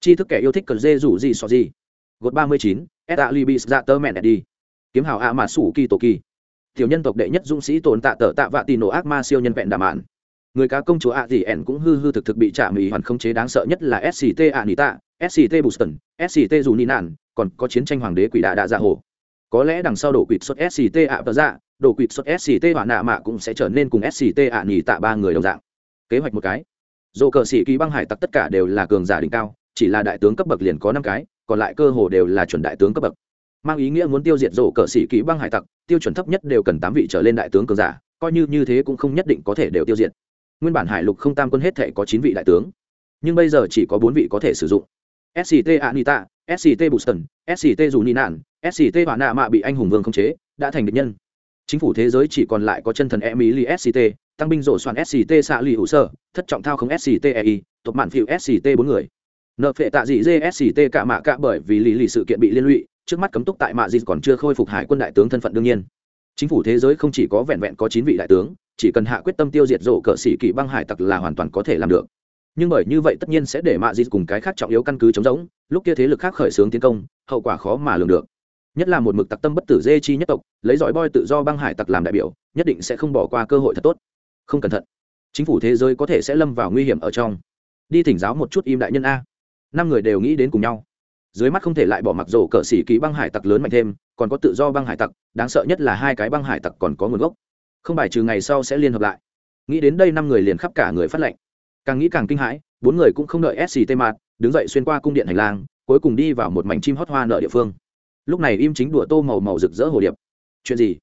chi thức kẻ yêu thích cần dê rủ gì so gì. Gột ba mươi chín s a libis ra dạ tơ mẹn đi kiếm hào a mà sủ kỳ tổ kỳ. Tiểu nhân tộc đệ nhất dũng sĩ tồn tạ tờ tạ vạ tì nổ ác ma siêu nhân vẹn đà mạn. Người cá công chúa a gì ẻn cũng hư hư thực thực bị trả mỹ hoàn không chế đáng sợ nhất là sct ạ nita sct boston sct dù ni nạn còn có chiến tranh hoàng đế quỷ đà đạ dạ hồ. Có lẽ đằng sau đổ quỵt xuất sct ạ tờ dạ đồ quỵt xuất sct hỏa nạ mạ cũng sẽ trở nên cùng sct ạ nỉ tạ ba người đồng dạng. Kế hoạch một cái. Dồ cờ sĩ kỳ băng hải tặc tất cả đều là cường giả đỉnh cao, chỉ là đại tướng cấp bậc liền có năm cái, còn lại cơ hồ đều là chuẩn đại tướng cấp bậc. Mang ý nghĩa muốn tiêu diệt dồ cờ sĩ kỳ băng hải tặc, tiêu chuẩn thấp nhất đều cần tám vị trở lên đại tướng cường giả, coi như như thế cũng không nhất định có thể đều tiêu diệt. Nguyên bản hải lục không tam quân hết thể có chín vị đại tướng, nhưng bây giờ chỉ có bốn vị có thể sử dụng. Sct anita sct boston sct dù ni nạn sct hỏa nạ mạ bị anh hùng vương khống chế, đã thành địch nhân chính phủ thế giới chỉ còn lại có chân thần emily sct tăng binh rổ soạn sct xạ lì hữu sơ, thất trọng thao không sct ei tộc mạn phiêu sct bốn người. Nợ phệ tạ dị dê sct cả mạ cả bởi vì lì lì sự kiện bị liên lụy, trước mắt cấm túc tại mạ dị còn chưa khôi phục hải quân đại tướng thân phận đương nhiên. Chính phủ thế giới không chỉ có vẹn vẹn có chín vị đại tướng, chỉ cần hạ quyết tâm tiêu diệt rổ cờ sĩ kỵ băng hải tặc là hoàn toàn có thể làm được. Nhưng bởi như vậy tất nhiên sẽ để mạ dị cùng cái khác trọng yếu căn cứ chống giống, lúc kia thế lực khác khởi xướng tiến công, hậu quả khó mà lường được nhất là một mực tặc tâm bất tử dê chi nhất tộc, lấy giỏi boi tự do băng hải tặc làm đại biểu, nhất định sẽ không bỏ qua cơ hội thật tốt. Không cẩn thận. Chính phủ thế giới có thể sẽ lâm vào nguy hiểm ở trong. Đi thỉnh giáo một chút im đại nhân a. Năm người đều nghĩ đến cùng nhau. Dưới mắt không thể lại bỏ mặc rổ cờ xỉ ký băng hải tặc lớn mạnh thêm, còn có tự do băng hải tặc, đáng sợ nhất là hai cái băng hải tặc còn có nguồn gốc. Không bài trừ ngày sau sẽ liên hợp lại. Nghĩ đến đây năm người liền khắp cả người phát lệnh. Càng nghĩ càng kinh hãi, bốn người cũng không đợi sct mạt đứng dậy xuyên qua cung điện hành lang, cuối cùng đi vào một mảnh chim hót hoa nợ địa phương lúc này im chính đùa tô màu màu rực rỡ hồ điệp. Chuyện gì?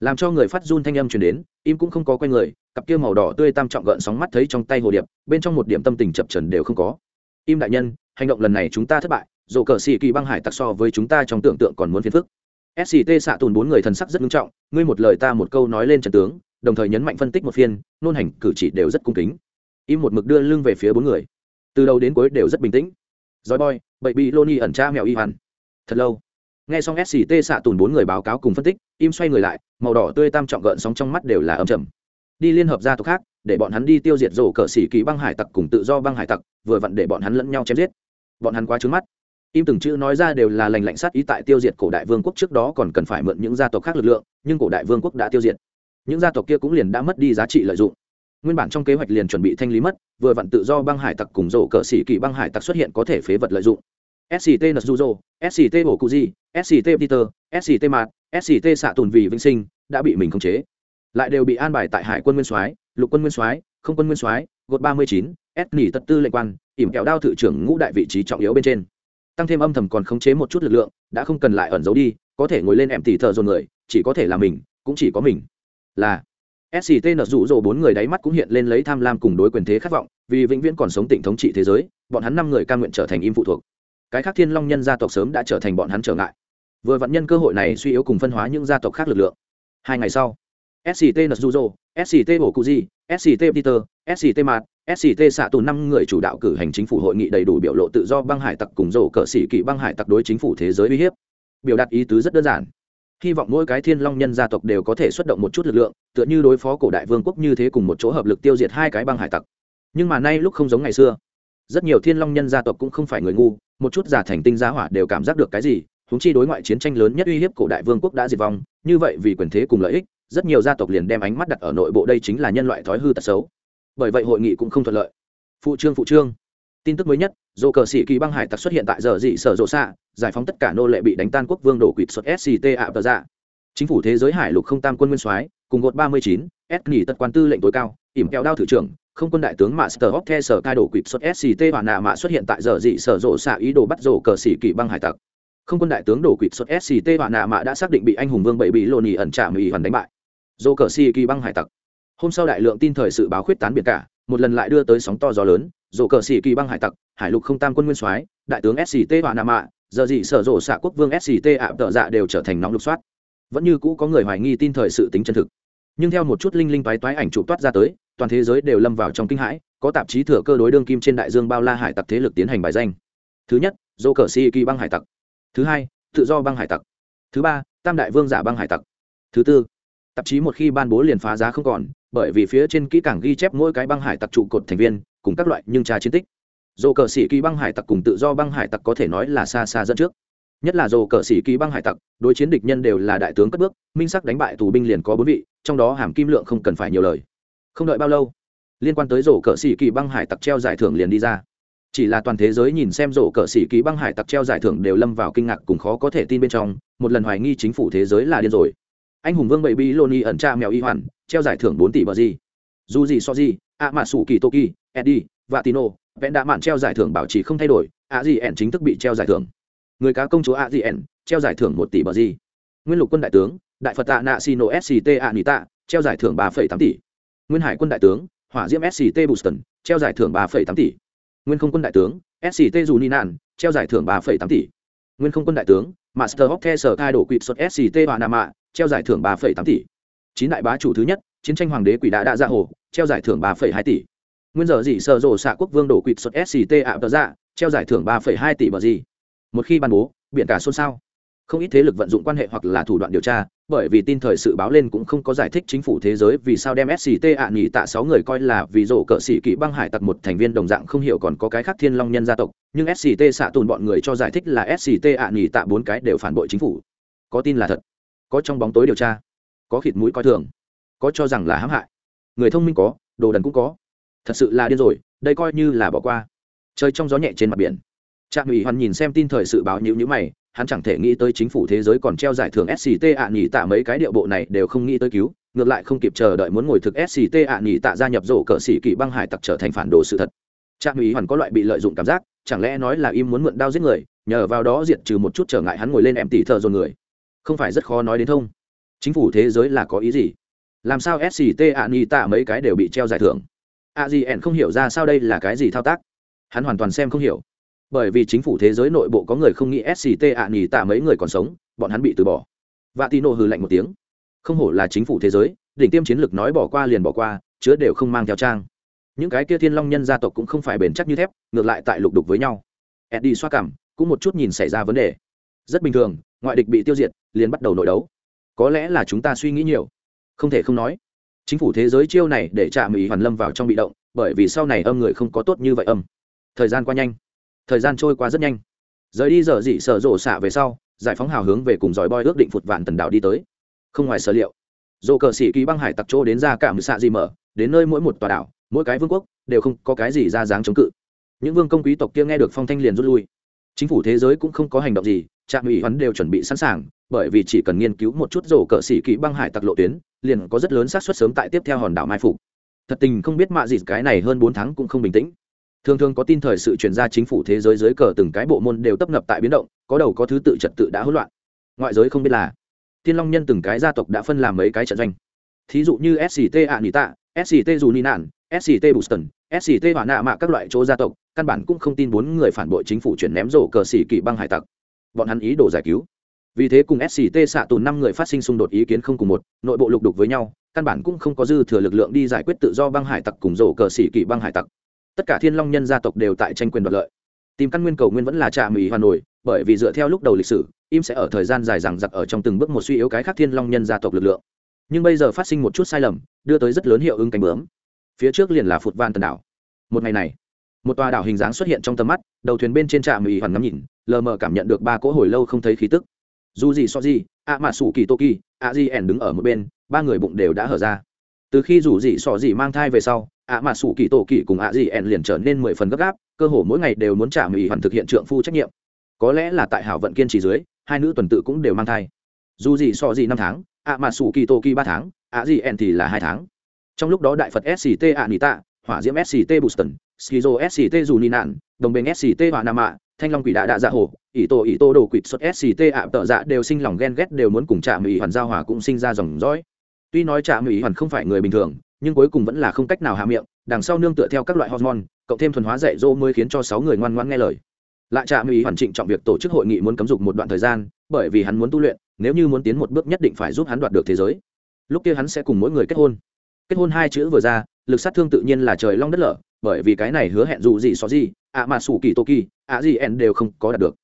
Làm cho người phát run thanh âm truyền đến, im cũng không có quen người, cặp kia màu đỏ tươi tam trọng gợn sóng mắt thấy trong tay hồ điệp, bên trong một điểm tâm tình chập trần đều không có. Im đại nhân, hành động lần này chúng ta thất bại dồ cờ xì kỳ băng hải tặc so với chúng ta trong tưởng tượng còn muốn phiền phức. Sct xạ tùn bốn người thần sắc rất nghiêm trọng, ngươi một lời ta một câu nói lên trần tướng, đồng thời nhấn mạnh phân tích một phiên, nôn hành, cử chỉ đều rất cung kính. Im một mực đưa lưng về phía bốn người. Từ đầu đến cuối đều rất bình tĩnh. Dòi boy bậy bị loni ẩn tra mèo y hoàn thật lâu nghe xong sct xạ tùn bốn người báo cáo cùng phân tích, im xoay người lại, màu đỏ tươi tam trọng gợn sóng trong mắt đều là âm trầm. Đi liên hợp gia tộc khác, để bọn hắn đi tiêu diệt rổ cờ xỉ kỳ băng hải tặc cùng tự do băng hải tặc, vừa vặn để bọn hắn lẫn nhau chém giết. Bọn hắn quá trướng mắt. Im từng chữ nói ra đều là lành lạnh sát ý tại tiêu diệt cổ đại vương quốc trước đó còn cần phải mượn những gia tộc khác lực lượng, nhưng cổ đại vương quốc đã tiêu diệt. Những gia tộc kia cũng liền đã mất đi giá trị lợi dụng. Nguyên bản trong kế hoạch liền chuẩn bị thanh lý mất, vừa vặn tự do băng hải tặc cùng rổ cờ xỉ kỳ băng hải tặc xuất hiện có thể phế vật lợi dụng sct nasuzo sct bổ cụ di sct peter sct mạt sct xạ tùn vì vinh sinh đã bị mình khống chế. Lại đều bị an bài tại hải quân nguyên soái, lục quân nguyên soái, không quân nguyên soái, gột ba mươi chín, s nỉ tật tư lệnh quan, ỉm kẹo đao thự trưởng ngũ đại vị trí trọng yếu bên trên. Tăng thêm âm thầm còn khống chế một chút lực lượng, đã không cần lại ẩn giấu đi, có thể ngồi lên em tỉ thợ dồn người, chỉ có thể là mình, cũng chỉ có mình. Là sct nợ rủ bốn người đáy mắt cũng hiện lên lấy tham lam cùng đối quyền thế khát vọng, vì vĩnh viễn còn sống tỉnh thống trị thế giới, bọn hắn năm người ca nguyện trở thành im phụ thuộc cái khác thiên long nhân gia tộc sớm đã trở thành bọn hắn trở ngại. Vừa vặn nhân cơ hội này suy yếu cùng phân hóa những gia tộc khác lực lượng. Hai ngày sau sct nzuzo sct bokuji sct peter sct mạt sct xạ tù năm người chủ đạo cử hành chính phủ hội nghị đầy đủ biểu lộ tự do băng hải tặc cùng rổ cờ sĩ kỵ băng hải tặc đối chính phủ thế giới uy hiếp. Biểu đạt ý tứ rất đơn giản. Hy vọng mỗi cái thiên long nhân gia tộc đều có thể xuất động một chút lực lượng, tựa như đối phó cổ đại vương quốc như thế cùng một chỗ hợp lực tiêu diệt hai cái băng hải tặc. Nhưng mà nay lúc không giống ngày xưa. Rất nhiều thiên long nhân gia tộc cũng không phải người ngu một chút giả thành tinh giá hỏa đều cảm giác được cái gì húng chi đối ngoại chiến tranh lớn nhất uy hiếp cổ đại vương quốc đã diệt vong, như vậy vì quyền thế cùng lợi ích, rất nhiều gia tộc liền đem ánh mắt đặt ở nội bộ đây chính là nhân loại thói hư tật xấu. Bởi vậy hội nghị cũng không thuận lợi. Phụ trương phụ trương. Tin tức mới nhất dồ cờ sĩ kỳ băng hải tặc xuất hiện tại giờ dị sở rộ xạ, giải phóng tất cả nô lệ bị đánh tan quốc vương đổ quỵt xuất sct ạ tờ dạ. Chính phủ thế giới hải lục không tam quân nguyên soái, cùng gột ba mươi chín, s nghỉ tật quan tư lệnh tối cao, ỉm kẹo đao thử trưởng không quân đại tướng master hóc the sở cai đổ quỵt xuất sct và nạ mạ xuất hiện tại giờ dị sở rộ xạ ý đồ bắt rổ cờ xỉ kỳ băng hải tặc. Không quân đại tướng đổ quỵt xuất sct và nạ mạ đã xác định bị anh hùng vương bảy bị lộn ỉ ẩn trả mỹ hoàn đánh bại. Rổ cờ xỉ kỳ băng hải tặc. Hôm sau đại lượng tin thời sự báo khuyết tán biệt cả, một lần lại đưa tới sóng to gió lớn Rổ cờ xỉ kỳ băng hải tặc, hải lục không tam quân nguyên soái, đại tướng sct và nạ mạ giờ dị sở rộ xạ quốc vương sct ạ tợ dạ đều trở thành nóng lục soát. Vẫn như cũ có người hoài nghi tin thời sự tính chân thực. Nhưng theo một chút linh linh toái toái ảnh chụp toát ra tới toàn thế giới đều lâm vào trong kinh hãi, có tạp chí thừa cơ đối đương kim trên đại dương bao la hải tặc thế lực tiến hành bài danh. Thứ nhất, dô cờ si kỳ băng hải tặc. Thứ hai, tự do băng hải tặc. Thứ ba, tam đại vương giả băng hải tặc. Thứ tư, tạp chí một khi ban bố liền phá giá không còn, bởi vì phía trên kỹ càng ghi chép mỗi cái băng hải tặc trụ cột thành viên, cùng các loại nhưng trà chiến tích. Dồ cờ sĩ kỳ băng hải tặc cùng tự do băng hải tặc có thể nói là xa xa dẫn trước. Nhất là dồ cờ sĩ kỳ băng hải tặc, đối chiến địch nhân đều là đại tướng cất bước, minh sắc đánh bại tù binh liền có bốn vị, trong đó hàm kim lượng không cần phải nhiều lời không đợi bao lâu, liên quan tới rổ cờ xỉ kỳ băng hải tặc treo giải thưởng liền đi ra. Chỉ là toàn thế giới nhìn xem rổ cờ xỉ kỳ băng hải tặc treo giải thưởng đều lâm vào kinh ngạc cùng khó có thể tin bên trong, một lần hoài nghi chính phủ thế giới là điên rồi. Anh hùng vương bảy bi loni ẩn cha mèo y hoàn, treo giải thưởng bốn tỷ bờ gì. Dù gì so gì, ạ mạ sủ kỳ toki, eddie và tino vẽn đã mạn treo giải thưởng bảo trì không thay đổi, ạ gì ẻn chính thức bị treo giải thưởng. Người cá công chúa ạ gì ẻn, treo giải thưởng một tỷ bờ gì. Nguyên lục quân đại tướng, đại phật tạ nạ sino sct ạ nita treo giải thưởng ba tám tỷ nguyên hải quân đại tướng, hỏa diễm sct boston, treo giải thưởng ba tám tỷ. Nguyên không quân đại tướng sct dù ni nạn treo giải thưởng ba tám tỷ. Nguyên không quân đại tướng, master of the sở cai đổ quỵt xuất sct và nam mạ treo giải thưởng ba tám tỷ. Chín đại bá chủ thứ nhất, chiến tranh hoàng đế quỷ đã đã ra hồ, treo giải thưởng ba hai tỷ. Nguyên giờ dị sợ rộ xạ quốc vương đổ quỵt xuất sct ạ tờ dạ treo giải thưởng ba hai tỷ bờ gì. Một khi ban bố, biển cả xôn xao không ít thế lực vận dụng quan hệ hoặc là thủ đoạn điều tra, bởi vì tin thời sự báo lên cũng không có giải thích chính phủ thế giới vì sao đem sct ạ nghỉ tạ sáu người coi là vì rổ cỡ sĩ kỵ băng hải tặc một thành viên đồng dạng không hiểu còn có cái khác thiên long nhân gia tộc, nhưng sct xạ tồn bọn người cho giải thích là sct ạ nghỉ tạ bốn cái đều phản bội chính phủ. Có tin là thật. Có trong bóng tối điều tra. Có khịt mũi coi thường. Có cho rằng là hãm hại. Người thông minh có, đồ đần cũng có. Thật sự là điên rồi, đây coi như là bỏ qua. Chơi trong gió nhẹ trên mặt biển. Trạm ủy hoàn nhìn xem tin thời sự báo nhữ nhữ mày hắn chẳng thể nghĩ tới chính phủ thế giới còn treo giải thưởng sct ạ nghỉ tạ mấy cái điệu bộ này đều không nghĩ tới cứu, ngược lại không kịp chờ đợi muốn ngồi thực sct ạ nghỉ tạ gia nhập rổ cỡ sĩ kỵ băng hải tặc trở thành phản đồ sự thật. Trạm ủy hoàn có loại bị lợi dụng cảm giác, chẳng lẽ nói là im muốn mượn đao giết người, nhờ vào đó diệt trừ một chút trở ngại hắn ngồi lên em tỷ thợ dồn người. Không phải rất khó nói đến thông. Chính phủ thế giới là có ý gì? Làm sao sct ạ ni tạ mấy cái đều bị treo giải thưởng? A gì ẻn không hiểu ra sao đây là cái gì thao tác. Hắn hoàn toàn xem không hiểu bởi vì chính phủ thế giới nội bộ có người không nghĩ sct ạ nghỉ tạ mấy người còn sống, bọn hắn bị từ bỏ. Và tino hừ lạnh một tiếng. Không hổ là chính phủ thế giới, đỉnh tiêm chiến lược nói bỏ qua liền bỏ qua, chứa đều không mang theo trang. Những cái kia thiên long nhân gia tộc cũng không phải bền chắc như thép, ngược lại tại lục đục với nhau. Eddie xoa cảm, cũng một chút nhìn xảy ra vấn đề. Rất bình thường, ngoại địch bị tiêu diệt, liền bắt đầu nội đấu. Có lẽ là chúng ta suy nghĩ nhiều. Không thể không nói, chính phủ thế giới chiêu này để trả mỹ hoàn lâm vào trong bị động, bởi vì sau này âm người không có tốt như vậy âm. Thời gian qua nhanh thời gian trôi qua rất nhanh. Rời đi giờ dị sở rộ xạ về sau, giải phóng hào hướng về cùng giỏi boy ước định phụt vạn tần đảo đi tới. Không ngoài sở liệu dồ cờ sĩ ký băng hải tặc chỗ đến ra cả mười xạ gì mở, đến nơi mỗi một tòa đảo, mỗi cái vương quốc đều không có cái gì ra dáng chống cự. Những vương công quý tộc kia nghe được phong thanh liền rút lui. Chính phủ thế giới cũng không có hành động gì, trạm ủy hắn đều chuẩn bị sẵn sàng, bởi vì chỉ cần nghiên cứu một chút rổ cờ sĩ kỹ băng hải tặc lộ tuyến, liền có rất lớn xác suất sớm tại tiếp theo hòn đảo mai phục. Thật tình không biết mạ gì cái này hơn bốn tháng cũng không bình tĩnh thường thường có tin thời sự chuyển ra chính phủ thế giới dưới cờ từng cái bộ môn đều tấp nập tại biến động, có đầu có thứ tự trật tự đã hỗn loạn. Ngoại giới không biết là, thiên long nhân từng cái gia tộc đã phân làm mấy cái trận doanh. Thí dụ như sct ạ nỉ tạ sct dù ni nạn sct boston sct hỏa nạ mạ các loại chỗ gia tộc, căn bản cũng không tin bốn người phản bội chính phủ chuyển ném rổ cờ xỉ kỵ băng hải tặc. Bọn hắn ý đồ giải cứu. Vì thế cùng sct xạ tù năm người phát sinh xung đột ý kiến không cùng một, nội bộ lục đục với nhau, căn bản cũng không có dư thừa lực lượng đi giải quyết tự do băng hải tặc cùng rổ cờ xỉ kỵ băng hải tặc tất cả thiên long nhân gia tộc đều tại tranh quyền đoạt lợi. Tìm căn nguyên cầu nguyên vẫn là trà mì hoàn nổi, bởi vì dựa theo lúc đầu lịch sử im sẽ ở thời gian dài rằng giặc ở trong từng bước một suy yếu cái khác thiên long nhân gia tộc lực lượng. Nhưng bây giờ phát sinh một chút sai lầm đưa tới rất lớn hiệu ứng cánh bướm. Phía trước liền là phụt van tần đảo. Một ngày này một tòa đảo hình dáng xuất hiện trong tầm mắt đầu thuyền bên trên trạm ủy hoàn ngắm nhìn lờ mờ cảm nhận được ba cỗ hồi lâu không thấy khí tức. Dù gì so gì ạ mạ sủ kỳ tô kỳ ạ di ẻn đứng ở một bên ba người bụng đều đã hở ra từ khi rủ dị sỏ dị mang thai về sau, ạ mà sủ kỳ tô kỳ cùng ạ dị ẻn liền trở nên mười phần gấp gáp, cơ hồ mỗi ngày đều muốn trả mỹ hoàn thực hiện trượng phu trách nhiệm. Có lẽ là tại hảo vận kiên trì dưới, hai nữ tuần tự cũng đều mang thai. Dù gì so gì năm tháng, ạ mà sủ kỳ tô kỳ ba tháng, ạ gì ẻn thì là hai tháng. Trong lúc đó đại phật sct ạ nị tạ, hỏa diễm sct boston skizo sct dù ni nạn đồng bình sct hòa nam mạ thanh long quỷ đạ đạ dạ hồ, ỷ tô ỷ tô đồ quỷ xuất sct ạ tợ dạ đều sinh lòng ghen ghét đều muốn cùng trả mỹ hoàn giao hòa cũng sinh ra dòng dõi tuy nói trạm ủy hoàn không phải người bình thường, nhưng cuối cùng vẫn là không cách nào hạ miệng, đằng sau nương tựa theo các loại hormone, cộng thêm thuần hóa dạy dỗ mới khiến cho sáu người ngoan ngoãn nghe lời. Lại trạm ủy hoàn trịnh trọng việc tổ chức hội nghị muốn cấm dục một đoạn thời gian, bởi vì hắn muốn tu luyện, nếu như muốn tiến một bước nhất định phải giúp hắn đoạt được thế giới. Lúc kia hắn sẽ cùng mỗi người kết hôn. Kết hôn hai chữ vừa ra, lực sát thương tự nhiên là trời long đất lở, bởi vì cái này hứa hẹn dù gì xó gì, ạ mà sủ kỳ tô kỳ, ạ gì ẹn đều không có đạt được.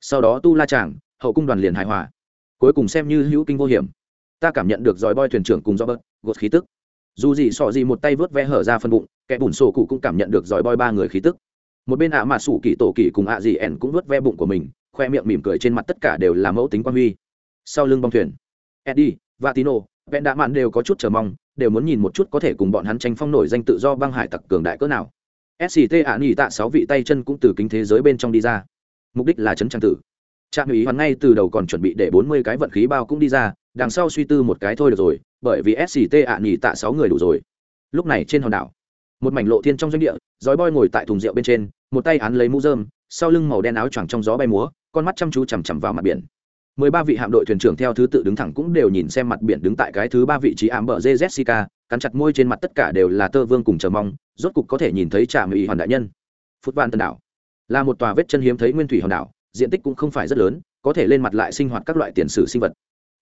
Sau đó tu la chàng, hậu cung đoàn liền hài hòa. Cuối cùng xem như hữu kinh vô hiểm ta cảm nhận được dòi boy thuyền trưởng cùng do bớt gột khí tức. Dù gì sọ gì một tay vớt ve hở ra phân bụng, kẻ bùn sổ cụ cũng cảm nhận được dòi boy ba người khí tức. Một bên ạ mà sủ kỳ tổ kỳ cùng ạ gì ẻn cũng vớt ve bụng của mình, khoe miệng mỉm cười trên mặt tất cả đều là mẫu tính quan huy. Sau lưng bong thuyền, eddie, vatino, vẹn đạ mạn đều có chút chờ mong, đều muốn nhìn một chút có thể cùng bọn hắn tranh phong nổi danh tự do băng hải tặc cường đại cỡ nào. Sct ạ nghỉ tạ sáu vị tay chân cũng từ kính thế giới bên trong đi ra. Mục đích là chấn trang tử. Trạm ý hoàn ngay từ đầu còn chuẩn bị để bốn mươi cái vận khí bao cũng đi ra đằng sau suy tư một cái thôi được rồi, bởi vì sct ạ nghỉ tạ sáu người đủ rồi. Lúc này trên hòn đảo, một mảnh lộ thiên trong doanh địa dói boi ngồi tại thùng rượu bên trên, một tay án lấy mũ dơm sau lưng màu đen áo choàng trong gió bay múa, con mắt chăm chú chằm chằm vào mặt biển. Mười ba vị hạm đội thuyền trưởng theo thứ tự đứng thẳng cũng đều nhìn xem mặt biển đứng tại cái thứ ba vị trí ảm bờ jessica, cắn chặt môi trên mặt tất cả đều là tơ vương cùng chờ mong, rốt cục có thể nhìn thấy trà mỹ hoàn đại nhân. Phút van tân đảo, là một tòa vết chân hiếm thấy nguyên thủy hòn đảo, diện tích cũng không phải rất lớn, có thể lên mặt lại sinh hoạt các loại tiền sử sinh vật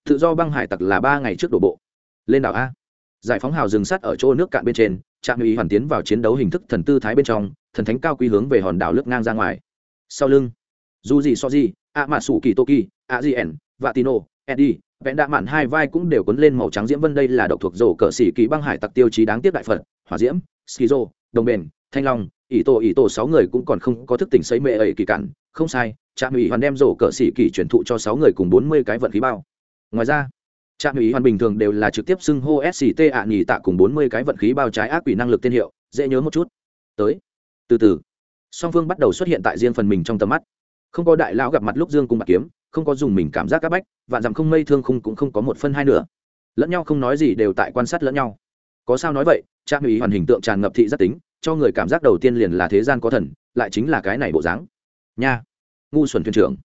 tự do băng hải tặc là ba ngày trước đổ bộ. Lên đảo a. Giải phóng hào rừng sắt ở chỗ nước cạn bên trên, trạm ủy hoàn tiến vào chiến đấu hình thức thần tư thái bên trong, thần thánh cao quý hướng về hòn đảo lướt ngang ra ngoài. Sau lưng dù gì so gì a mạ sủ kỳ toki a gn vatino, eddie vẹn đạ mạn hai vai cũng đều quấn lên màu trắng diễm vân đây là độc thuộc rổ cờ xỉ kỳ băng hải tặc tiêu chí đáng tiếc đại phật, hỏa diễm, skizo, đồng bền, thanh long, ỷ tổ ỷ tổ sáu người cũng còn không có thức tỉnh xấy mệ ấy kỳ cản không sai, trạm ủy hoàn đem rổ cờ xỉ kỳ truyền thụ cho sáu người cùng bốn mươi cái vận khí bao ngoài ra, trạm ủy hoàn bình thường đều là trực tiếp xưng hô sct ạ nghỉ tạ cùng bốn mươi cái vận khí bao trái ác quỷ năng lực tên hiệu, dễ nhớ một chút. Tới, từ từ. Song phương bắt đầu xuất hiện tại riêng phần mình trong tầm mắt. Không có đại lão gặp mặt lúc dương cùng bạc kiếm, không có dùng mình cảm giác áp bách, vạn dặm không mây thương khung cũng không có một phân hai nữa lẫn nhau không nói gì đều tại quan sát lẫn nhau. Có sao nói vậy, trạm ủy hoàn hình tượng tràn ngập thị giác tính, cho người cảm giác đầu tiên liền là thế gian có thần, lại chính là cái này bộ dáng. Nha, ngu xuẩn thuyền trưởng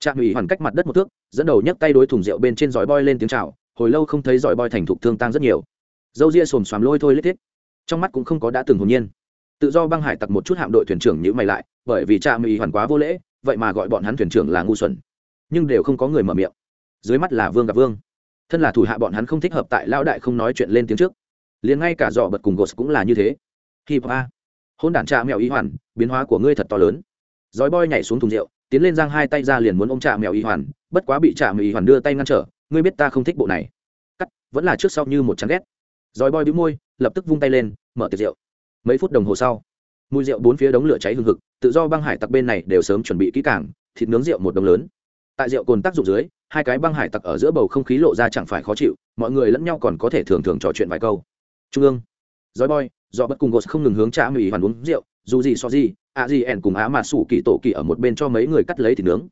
trạm ủy hoàn cách mặt đất một thước, dẫn đầu nhấc tay đối thùng rượu bên trên giỏi boy lên tiếng chào, hồi lâu không thấy giỏi boy thành thục thương tăng rất nhiều. Dâu ria xồm xoàm lôi thôi lết thiết. Trong mắt cũng không có đã từng hồn nhiên. Tự do băng hải tặc một chút hạm đội thuyền trưởng nhữ mày lại, bởi vì cha ủy hoàn quá vô lễ, vậy mà gọi bọn hắn thuyền trưởng là ngu xuẩn. Nhưng đều không có người mở miệng. Dưới mắt là vương gặp vương. Thân là thủ hạ bọn hắn không thích hợp tại lão đại không nói chuyện lên tiếng trước. Liền ngay cả dọ bật cùng gos cũng là như thế. Hip a. Hôn đản cha mèo ý hoàn, biến hóa của ngươi thật to lớn. Dói boy nhảy xuống thùng rượu tiến lên giang hai tay ra liền muốn ôm cha mèo y hoàn, bất quá bị cha mèo y hoàn đưa tay ngăn trở, ngươi biết ta không thích bộ này. Cắt, vẫn là trước sau như một chán ghét. Dói boi bĩu môi, lập tức vung tay lên, mở tiệc rượu. Mấy phút đồng hồ sau, mùi rượu bốn phía đống lửa cháy hừng hực, tự do băng hải tặc bên này đều sớm chuẩn bị kỹ càng, thịt nướng rượu một đồng lớn. Tại rượu cồn tác dụng dưới, hai cái băng hải tặc ở giữa bầu không khí lộ ra chẳng phải khó chịu, mọi người lẫn nhau còn có thể thường thường trò chuyện vài câu. Trung ương. Dói boy do bất cùng gos không ngừng hướng trả mỹ hoàn uống rượu, dù gì so gì a gì ẻn cùng á mà sủ kỳ tổ kỳ ở một bên cho mấy người cắt lấy thịt nướng.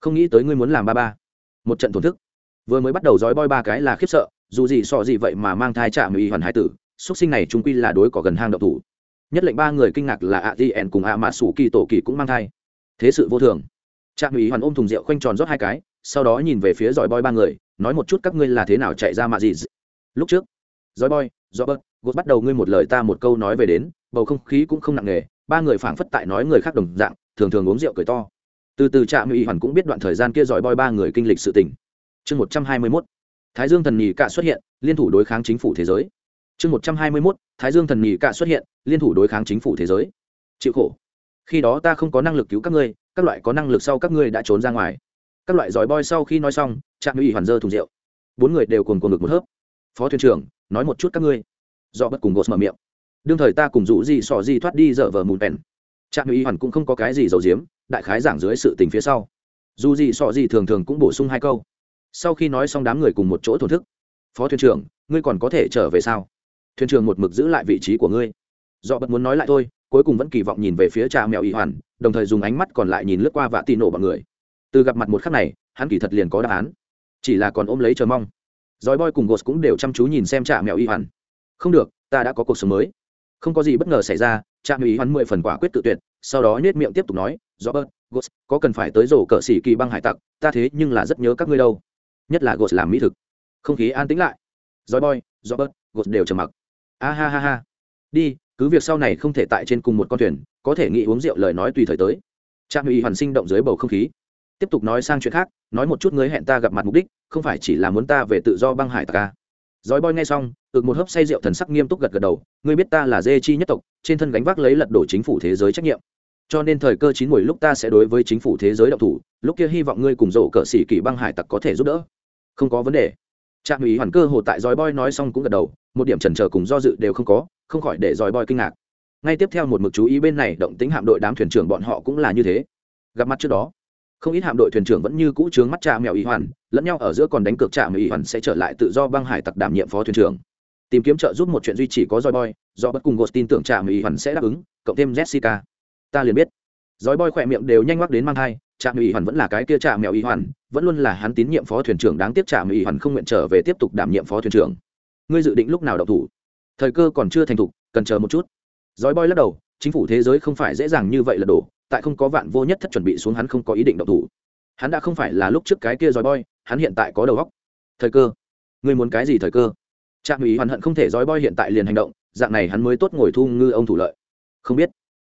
Không nghĩ tới ngươi muốn làm ba ba. Một trận thổn thức. Vừa mới bắt đầu dói boi ba cái là khiếp sợ, dù gì so gì vậy mà mang thai trả mỹ hoàn hải tử, xuất sinh này chúng quy là đối cỏ gần hang động thủ. Nhất lệnh ba người kinh ngạc là a di ẻn cùng ạ mà sủ kỳ tổ kỳ cũng mang thai. Thế sự vô thường. Trạm ủy hoàn ôm thùng rượu khoanh tròn rót hai cái, sau đó nhìn về phía giỏi boy ba người, nói một chút các ngươi là thế nào chạy ra mà gì lúc trước giỏi boy do bớt, gột bắt đầu ngươi một lời ta một câu nói về đến, bầu không khí cũng không nặng nề ba người phảng phất tại nói người khác đồng dạng, thường thường uống rượu cười to. Từ từ trạm ủy hoàn cũng biết đoạn thời gian kia giỏi boy ba người kinh lịch sự tình. Chương một trăm hai mươi mốt, thái dương thần nhì cạ xuất hiện, liên thủ đối kháng chính phủ thế giới. Chương một trăm hai mươi mốt, thái dương thần nhì cạ xuất hiện, liên thủ đối kháng chính phủ thế giới. Chịu khổ. Khi đó ta không có năng lực cứu các ngươi, các loại có năng lực sau các ngươi đã trốn ra ngoài. Các loại giỏi boy sau khi nói xong, trạm ủy hoàn dơ thùng rượu. Bốn người đều cùng cùng ngực một hớp. Phó thuyền trưởng, nói một chút các ngươi. Do bất cùng gột mở miệng đương thời ta cùng rủ gì sọ gì thoát đi dở vờ mùn bèn. trạm y hoàn cũng không có cái gì giấu giếm, đại khái giảng dưới sự tình phía sau. Dù gì sọ gì thường thường cũng bổ sung hai câu. Sau khi nói xong đám người cùng một chỗ thổn thức. Phó thuyền trưởng, ngươi còn có thể trở về sao? Thuyền trưởng một mực giữ lại vị trí của ngươi. Do bất muốn nói lại thôi, cuối cùng vẫn kỳ vọng nhìn về phía cha mèo y hoàn, đồng thời dùng ánh mắt còn lại nhìn lướt qua vạ tì nổ bọn người. Từ gặp mặt một khắc này, hắn kỳ thật liền có đáp án. Chỉ là còn ôm lấy chờ mong. Dòi boy cùng gos cũng đều chăm chú nhìn xem cha mèo y hoàn. Không được, ta đã có cuộc sống mới không có gì bất ngờ xảy ra, trạm ý hắn mười phần quả quyết tự tuyệt, sau đó nhét miệng tiếp tục nói rõ bớt gos có cần phải tới rổ cờ xỉ kỳ băng hải tặc, ta thế nhưng là rất nhớ các ngươi đâu. Nhất là gos làm mỹ thực. Không khí an tĩnh lại. Dòi boy rõ bớt gos đều trầm mặc. A ha ha ha. Đi, cứ việc sau này không thể tại trên cùng một con thuyền, có thể nghĩ uống rượu lời nói tùy thời tới. Trạm ý hoàn sinh động dưới bầu không khí. Tiếp tục nói sang chuyện khác, nói một chút ngươi hẹn ta gặp mặt mục đích, không phải chỉ là muốn ta về tự do băng hải tặc ca Giói boy nghe xong, ực một hớp say rượu thần sắc nghiêm túc gật gật đầu, ngươi biết ta là dê chi nhất tộc, trên thân gánh vác lấy lật đổ chính phủ thế giới trách nhiệm. Cho nên thời cơ chín muồi lúc ta sẽ đối với chính phủ thế giới động thủ, lúc kia hy vọng ngươi cùng rổ cỡ xỉ kỳ băng hải tặc có thể giúp đỡ. Không có vấn đề. Trạm Úy hoàn cơ hồ tại Giói boy nói xong cũng gật đầu, một điểm chần chờ cùng do dự đều không có, không khỏi để Giói boy kinh ngạc. Ngay tiếp theo một mực chú ý bên này, động tính hạm đội đám thuyền trưởng bọn họ cũng là như thế. Gặp mặt trước đó không ít hạm đội thuyền trưởng vẫn như cũ trướng mắt trà mèo ý hoàn, lẫn nhau ở giữa còn đánh cược trà mèo ý hoàn sẽ trở lại tự do băng hải tặc đảm nhiệm phó thuyền trưởng. Tìm kiếm trợ giúp một chuyện duy chỉ có roi boy, do bất cùng gột tin tưởng trà mèo ý hoàn sẽ đáp ứng, cộng thêm jessica. Ta liền biết. Roi boy khỏe miệng đều nhanh mắc đến mang thai trà mèo ý hoàn vẫn là cái kia trà mèo ý hoàn, vẫn luôn là hắn tín nhiệm phó thuyền trưởng, đáng tiếc trà mèo ý hoàn không nguyện trở về tiếp tục đảm nhiệm phó thuyền trưởng. Ngươi dự định lúc nào đậu thủ? Thời cơ còn chưa thành thục, cần chờ một chút. Roi boy lắc đầu, chính phủ thế giới không phải dễ dàng như vậy là đổ tại không có vạn vô nhất thất chuẩn bị xuống hắn không có ý định động thủ. Hắn đã không phải là lúc trước cái kia dòi boy, hắn hiện tại có đầu óc. Thời cơ. Ngươi muốn cái gì thời cơ? Trạm ủy hoàn hận không thể dòi boy hiện tại liền hành động, dạng này hắn mới tốt ngồi thu ngư ông thủ lợi. Không biết.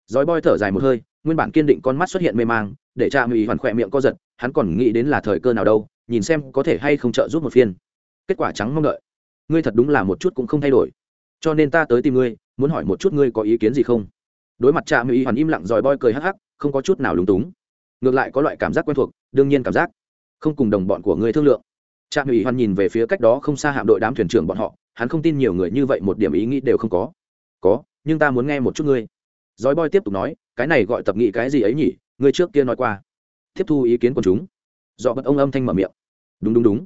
Dòi boy thở dài một hơi, nguyên bản kiên định con mắt xuất hiện mê mang, để trạm ủy hoàn khỏe miệng co giật, hắn còn nghĩ đến là thời cơ nào đâu, nhìn xem có thể hay không trợ giúp một phiên. Kết quả trắng mong đợi. Ngươi thật đúng là một chút cũng không thay đổi. Cho nên ta tới tìm ngươi, muốn hỏi một chút ngươi có ý kiến gì không? Đối mặt trạm mỹ hoàn im lặng dòi boy cười hắc hắc không có chút nào lúng túng. Ngược lại có loại cảm giác quen thuộc, đương nhiên cảm giác. Không cùng đồng bọn của ngươi thương lượng. Trạm ủy hoan nhìn về phía cách đó không xa hạm đội đám thuyền trưởng bọn họ, hắn không tin nhiều người như vậy một điểm ý nghĩ đều không có. Có, nhưng ta muốn nghe một chút ngươi. Dòi boy tiếp tục nói, cái này gọi tập nghị cái gì ấy nhỉ? Ngươi trước kia nói qua. Tiếp thu ý kiến của chúng. Dọ bất ông âm thanh mở miệng. Đúng đúng đúng.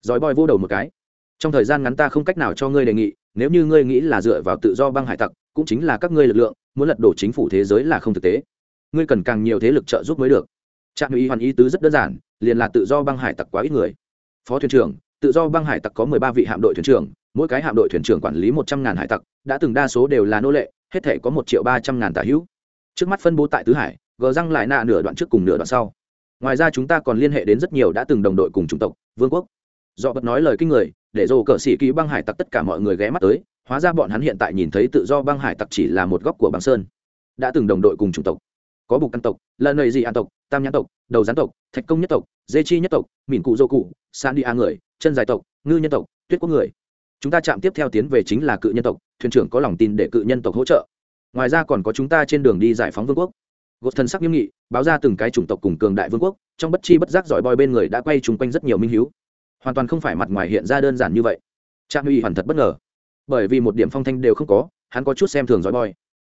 Dòi boy vô đầu một cái. Trong thời gian ngắn ta không cách nào cho ngươi đề nghị, nếu như ngươi nghĩ là dựa vào tự do băng hải tặc, cũng chính là các ngươi lực lượng, muốn lật đổ chính phủ thế giới là không thực tế ngươi cần càng nhiều thế lực trợ giúp mới được. Trạm ý hoàn ý tứ rất đơn giản, liền là tự do băng hải tặc quá ít người. Phó thuyền trưởng, tự do băng hải tặc có mười ba vị hạm đội thuyền trưởng, mỗi cái hạm đội thuyền trưởng quản lý một trăm ngàn hải tặc, đã từng đa số đều là nô lệ, hết thể có một triệu ba trăm ngàn tả hữu. Trước mắt phân bố tại tứ hải, gờ răng lại nạ nửa đoạn trước cùng nửa đoạn sau. Ngoài ra chúng ta còn liên hệ đến rất nhiều đã từng đồng đội cùng chủng tộc, vương quốc. Do bật nói lời kinh người, để dồ cờ sĩ ký băng hải tặc tất cả mọi người ghé mắt tới, hóa ra bọn hắn hiện tại nhìn thấy tự do băng hải tặc chỉ là một góc của băng sơn. Đã từng đồng đội cùng chủng tộc có bục căn tộc lần nầy dị an tộc, tam nhãn tộc, đầu gián tộc, thạch công nhất tộc, dê chi nhất tộc mìn cụ dô cụ san đi a người, chân dài tộc, ngư nhân tộc, tuyết quốc người. Chúng ta chạm tiếp theo tiến về chính là cự nhân tộc, thuyền trưởng có lòng tin để cự nhân tộc hỗ trợ. Ngoài ra còn có chúng ta trên đường đi giải phóng vương quốc. Gột thần sắc nghiêm nghị, báo ra từng cái chủng tộc cùng cường đại vương quốc, trong bất chi bất giác giỏi boi bên người đã quay chung quanh rất nhiều minh hiếu. Hoàn toàn không phải mặt ngoài hiện ra đơn giản như vậy. Trạm uy hoàn thật bất ngờ. Bởi vì một điểm phong thanh đều không có, hắn có chút xem thường giỏi boi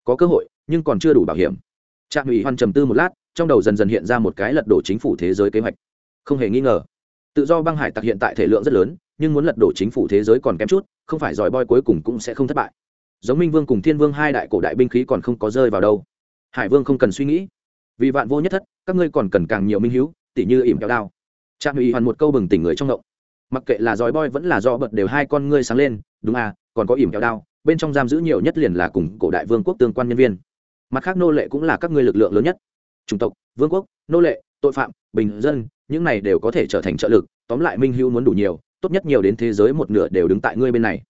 có cơ hội, nhưng còn chưa đủ bảo hiểm trạm ủy hoan trầm tư một lát, trong đầu dần dần hiện ra một cái lật đổ chính phủ thế giới kế hoạch. Không hề nghi ngờ, tự do băng hải tặc hiện tại thể lượng rất lớn, nhưng muốn lật đổ chính phủ thế giới còn kém chút, không phải giỏi boi cuối cùng cũng sẽ không thất bại. Giống minh vương cùng thiên vương hai đại cổ đại binh khí còn không có rơi vào đâu. Hải vương không cần suy nghĩ. Vì vạn vô nhất thất, các ngươi còn cần càng nhiều minh hữu, tỉ như ỉm kéo đao. Trạm ủy hoàn một câu bừng tỉnh người trong ngộng. Mặc kệ là giỏi boi vẫn là do bật đều hai con ngươi sáng lên, đúng à còn có ỉm kéo đao, bên trong giam giữ nhiều nhất liền là cùng cổ đại vương quốc tương quan nhân viên mặt khác nô lệ cũng là các ngươi lực lượng lớn nhất. Chủng tộc, vương quốc, nô lệ, tội phạm, bình dân, những này đều có thể trở thành trợ lực, tóm lại minh hữu muốn đủ nhiều, tốt nhất nhiều đến thế giới một nửa đều đứng tại ngươi bên này.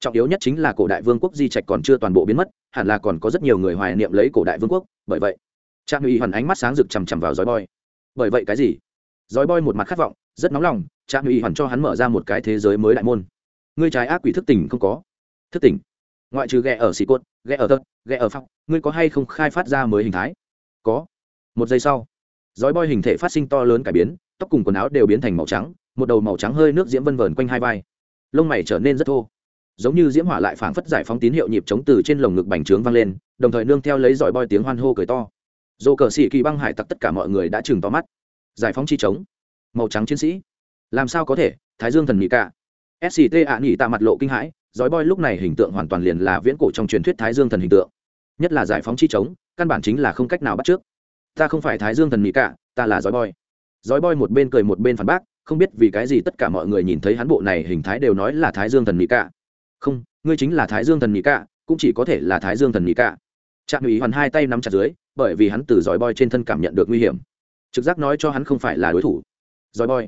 Trọng yếu nhất chính là cổ đại vương quốc di trạch còn chưa toàn bộ biến mất, hẳn là còn có rất nhiều người hoài niệm lấy cổ đại vương quốc, bởi vậy trang uy hoàn ánh mắt sáng rực chằm chằm vào dói boy bởi vậy cái gì? Dói boy một mặt khát vọng, rất nóng lòng trang uy hoàn cho hắn mở ra một cái thế giới mới đại môn. Ngươi trái ác quỷ thức tỉnh không có. Thức tỉnh? Ngoại trừ ghẹ ở xì cốt, ghẹ ở tật, ghẹ ở phóc, ngươi có hay không khai phát ra mới hình thái? Có. Một giây sau dói boy hình thể phát sinh to lớn cải biến, tóc cùng quần áo đều biến thành màu trắng, một đầu màu trắng hơi nước diễm vân vờn quanh hai vai. Lông mày trở nên rất thô. Giống như diễm hỏa lại phảng phất giải phóng tín hiệu nhịp chống từ trên lồng ngực bành trướng vang lên, đồng thời nương theo lấy dõi boi tiếng hoan hô cười to. Dồ cờ sĩ kỳ băng hải tặc tất cả mọi người đã chừng to mắt. Giải phóng chi chống. Màu trắng chiến sĩ. Làm sao có thể? Thái dương thần mỹ cả sct ạ nghỉ tạ mặt lộ kinh hãi dói boy lúc này hình tượng hoàn toàn liền là viễn cổ trong truyền thuyết thái dương thần hình tượng. Nhất là giải phóng chi chống, căn bản chính là không cách nào bắt trước. Ta không phải thái dương thần mỹ cả, ta là dói boy. Dói boy một bên cười một bên phản bác, không biết vì cái gì tất cả mọi người nhìn thấy hắn bộ này hình thái đều nói là thái dương thần mỹ cả. Không, ngươi chính là thái dương thần mỹ cả, cũng chỉ có thể là thái dương thần mỹ cả. Trạm ủy hoàn hai tay nắm chặt dưới, bởi vì hắn từ dòi boy trên thân cảm nhận được nguy hiểm. Trực giác nói cho hắn không phải là đối thủ. Dòi boy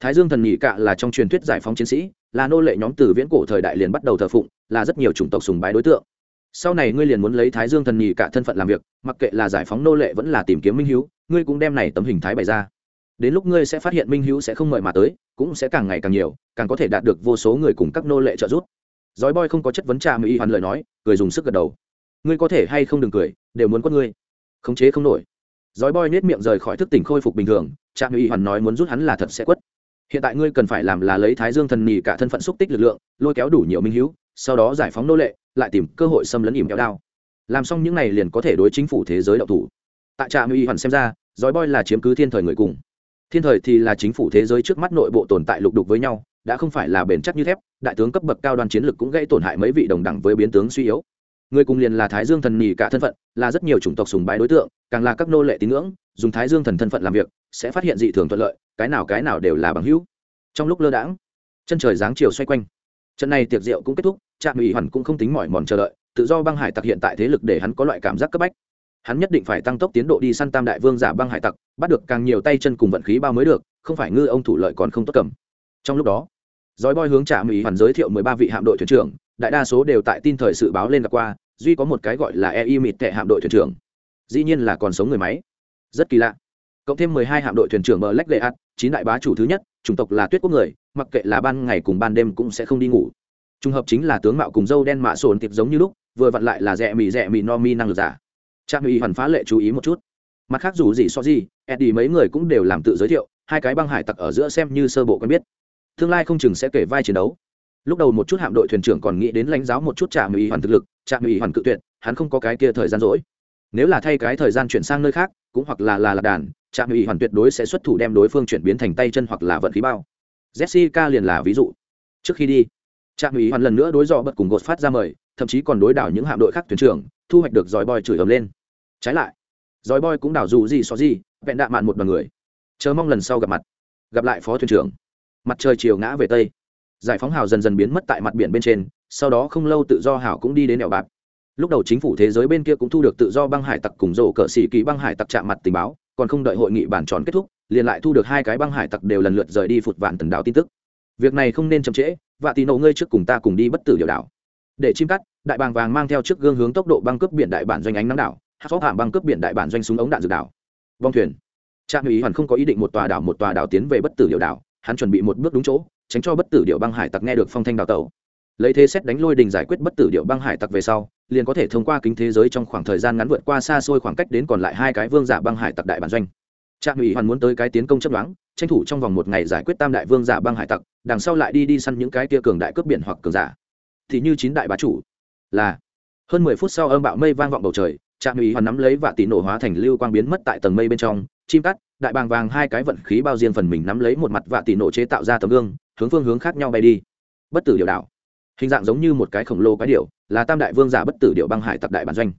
thái dương thần nhị cạ là trong truyền thuyết giải phóng chiến sĩ, là nô lệ nhóm từ viễn cổ thời đại liền bắt đầu thờ phụng, là rất nhiều chủng tộc sùng bái đối tượng. Sau này ngươi liền muốn lấy thái dương thần nhị cạ thân phận làm việc, mặc kệ là giải phóng nô lệ vẫn là tìm kiếm minh hữu ngươi cũng đem này tấm hình thái bày ra. Đến lúc ngươi sẽ phát hiện minh hữu sẽ không mời mà tới, cũng sẽ càng ngày càng nhiều, càng có thể đạt được vô số người cùng các nô lệ trợ giúp. Dói boy không có chất vấn trà mỹ hoàn lời nói, cười dùng sức gật đầu. Ngươi có thể hay không đừng cười, đều muốn quất ngươi. Khống chế không nổi. Dói boy nết miệng rời khỏi thức tỉnh khôi phục bình thường trà mỹ hoàn nói muốn rút hắn là thật sẽ quất hiện tại ngươi cần phải làm là lấy thái dương thần nhì cả thân phận xúc tích lực lượng, lôi kéo đủ nhiều minh hữu sau đó giải phóng nô lệ, lại tìm cơ hội xâm lấn ỉm kéo đao. Làm xong những này liền có thể đối chính phủ thế giới đậu thủ. Tại trạm ủy hoàn xem ra dói boy là chiếm cứ thiên thời người cùng. Thiên thời thì là chính phủ thế giới trước mắt nội bộ tồn tại lục đục với nhau, đã không phải là bền chắc như thép, đại tướng cấp bậc cao đoàn chiến lược cũng gây tổn hại mấy vị đồng đẳng với biến tướng suy yếu người cùng liền là thái dương thần nhì cả thân phận, là rất nhiều chủng tộc sùng bái đối tượng, càng là các nô lệ tín ngưỡng, dùng thái dương thần thân phận làm việc, sẽ phát hiện dị thường thuận lợi, cái nào cái nào đều là bằng hữu. Trong lúc lơ đãng, chân trời giáng chiều xoay quanh. Trận này tiệc rượu cũng kết thúc, trạm ủy hoàn cũng không tính mỏi mòn chờ đợi, tự do băng hải tặc hiện tại thế lực để hắn có loại cảm giác cấp bách. Hắn nhất định phải tăng tốc tiến độ đi săn tam đại vương giả băng hải tặc, bắt được càng nhiều tay chân cùng vận khí bao mới được, không phải ngư ông thủ lợi còn không tốt cầm. Trong lúc đó dói boy hướng trạm ủy hoàn giới thiệu mười ba vị hạm đội thuyền trưởng, đại đa số đều tại tin thời sự báo lên gặp qua duy có một cái gọi là ei mịt tệ hạm đội thuyền trưởng. Dĩ nhiên là còn sống người máy. Rất kỳ lạ. Cộng thêm mười hai hạm đội thuyền trưởng bờ lách lệ ạt, chín đại bá chủ thứ nhất, chủng tộc là tuyết quốc người, mặc kệ là ban ngày cùng ban đêm cũng sẽ không đi ngủ. Trùng hợp chính là tướng mạo cùng dâu đen mạ sồn tiệp giống như lúc, vừa vặn lại là rẻ mì rẻ mì no mi năng lực giả. Trang mỹ hoàn phá lệ chú ý một chút. Mặt khác dù gì so gì, eddie mấy người cũng đều làm tự giới thiệu, hai cái băng hải tặc ở giữa xem như sơ bộ quen biết. Tương lai không chừng sẽ kể vai chiến đấu lúc đầu một chút hạm đội thuyền trưởng còn nghĩ đến lãnh giáo một chút trạm ủy hoàn thực lực, trạm ủy hoàn cự tuyệt, hắn không có cái kia thời gian rỗi. Nếu là thay cái thời gian chuyển sang nơi khác, cũng hoặc là là lạc đàn, trạm ủy hoàn tuyệt đối sẽ xuất thủ đem đối phương chuyển biến thành tay chân hoặc là vận khí bao. Jessica liền là ví dụ. Trước khi đi, trạm ủy hoàn lần nữa đối dọ bật cùng gột phát ra mời, thậm chí còn đối đảo những hạm đội khác thuyền trưởng, thu hoạch được dòi boy chửi ầm lên. Trái lại dòi boy cũng đảo dù gì xó gì, vẹn đạ mạn một bằng người. Chờ mong lần sau gặp mặt. Gặp lại phó thuyền trưởng. Mặt trời chiều ngã về tây giải phóng hào dần dần biến mất tại mặt biển bên trên, sau đó không lâu tự do hảo cũng đi đến đèo bạc lúc đầu chính phủ thế giới bên kia cũng thu được tự do băng hải tặc cùng rổ cỡ xỉ ký băng hải tặc chạm mặt tình báo, còn không đợi hội nghị bản tròn kết thúc, liền lại thu được hai cái băng hải tặc đều lần lượt rời đi phụt vạn tần đảo tin tức. Việc này không nên chậm trễ và tì nổ ngươi trước cùng ta cùng đi bất tử điều đảo. Để chim cắt, đại bàng vàng mang theo trước gương hướng tốc độ băng cướp biển đại bản doanh ánh nắng đảo, hát phó hạm băng cướp biển đại bản doanh súng ống đạn dược đảo. Vong thuyền. Trạm ý hoàn không có ý định một tòa đảo một tòa đảo tiến về bất tử điều đảo, hắn chuẩn bị một bước đúng chỗ tránh cho bất tử điệu băng hải tặc nghe được phong thanh đào tẩu. Lấy thế xét đánh lôi đình giải quyết bất tử điệu băng hải tặc về sau, liền có thể thông qua kính thế giới trong khoảng thời gian ngắn vượt qua xa xôi khoảng cách đến còn lại hai cái vương giả băng hải tặc đại bản doanh. Trạm ủy hoàn muốn tới cái tiến công chấp đoán, tranh thủ trong vòng một ngày giải quyết tam đại vương giả băng hải tặc, đằng sau lại đi đi săn những cái tia cường đại cướp biển hoặc cường giả. Thì như chín đại bá chủ, là hơn mười phút sau âm bạo mây vang vọng bầu trời, trạm ủy hoàn nắm lấy và tỷ nổ hóa thành lưu quang biến mất tại tầng mây bên trong, chim cắt, đại bàng vàng hai cái vận khí bao riêng phần mình nắm lấy một mặt và tỷ nổ chế tạo ra tấm gương hướng phương hướng khác nhau bay đi. Bất tử điệu đảo. Hình dạng giống như một cái khổng lồ cái điệu là tam đại vương giả bất tử điệu băng hải tặc đại bản doanh.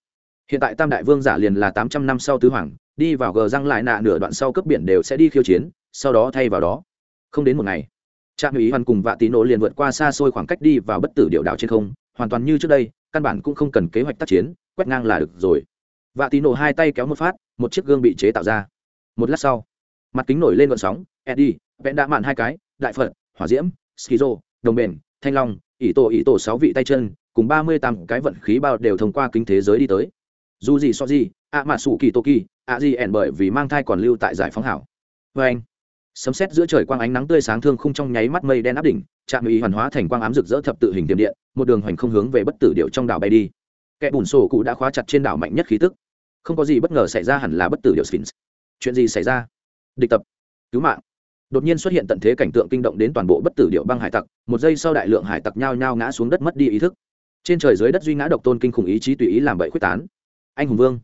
Hiện tại tam đại vương giả liền là tám trăm năm sau tứ hoàng, đi vào gờ răng lại nạ nửa đoạn sau cấp biển đều sẽ đi khiêu chiến, sau đó thay vào đó. Không đến một ngày trạm ủy hoàn cùng vạ tín nổ liền vượt qua xa xôi khoảng cách đi vào bất tử điệu đảo trên không, hoàn toàn như trước đây, căn bản cũng không cần kế hoạch tác chiến, quét ngang là được rồi. Vạ tín nổ hai tay kéo một phát, một chiếc gương bị chế tạo ra. Một lát sau, mặt kính nổi lên vận sóng, eddie, vẽ đã mạn hai cái, đại phật hỏa diễm, skizo, đồng bền, thanh long, ỷ tổ ỷ tổ sáu vị tay chân, cùng ba mươi tám cái vận khí bao đều thông qua kinh thế giới đi tới. Dù gì so gì, ạ mà sủ kỳ tô kỳ, ạ gì ẻn bởi vì mang thai còn lưu tại giải phóng hảo. Vê anh, sấm xét giữa trời quang ánh nắng tươi sáng thương khung trong nháy mắt mây đen áp đỉnh, trạm ý hoàn hóa thành quang ám rực rỡ thập tự hình tiềm điện, một đường hoành không hướng về bất tử điệu trong đảo bay đi. Kẻ bùn sổ cụ đã khóa chặt trên đảo mạnh nhất khí tức. Không có gì bất ngờ xảy ra hẳn là bất tử điệu sphinx. Chuyện gì xảy ra? Địch tập. Cứu mạng đột nhiên xuất hiện tận thế cảnh tượng kinh động đến toàn bộ bất tử điệu băng hải tặc, một giây sau đại lượng hải tặc nhao nhao ngã xuống đất mất đi ý thức. Trên trời dưới đất duy ngã độc tôn kinh khủng ý chí tùy ý làm bậy quyết tán. Anh hùng vương,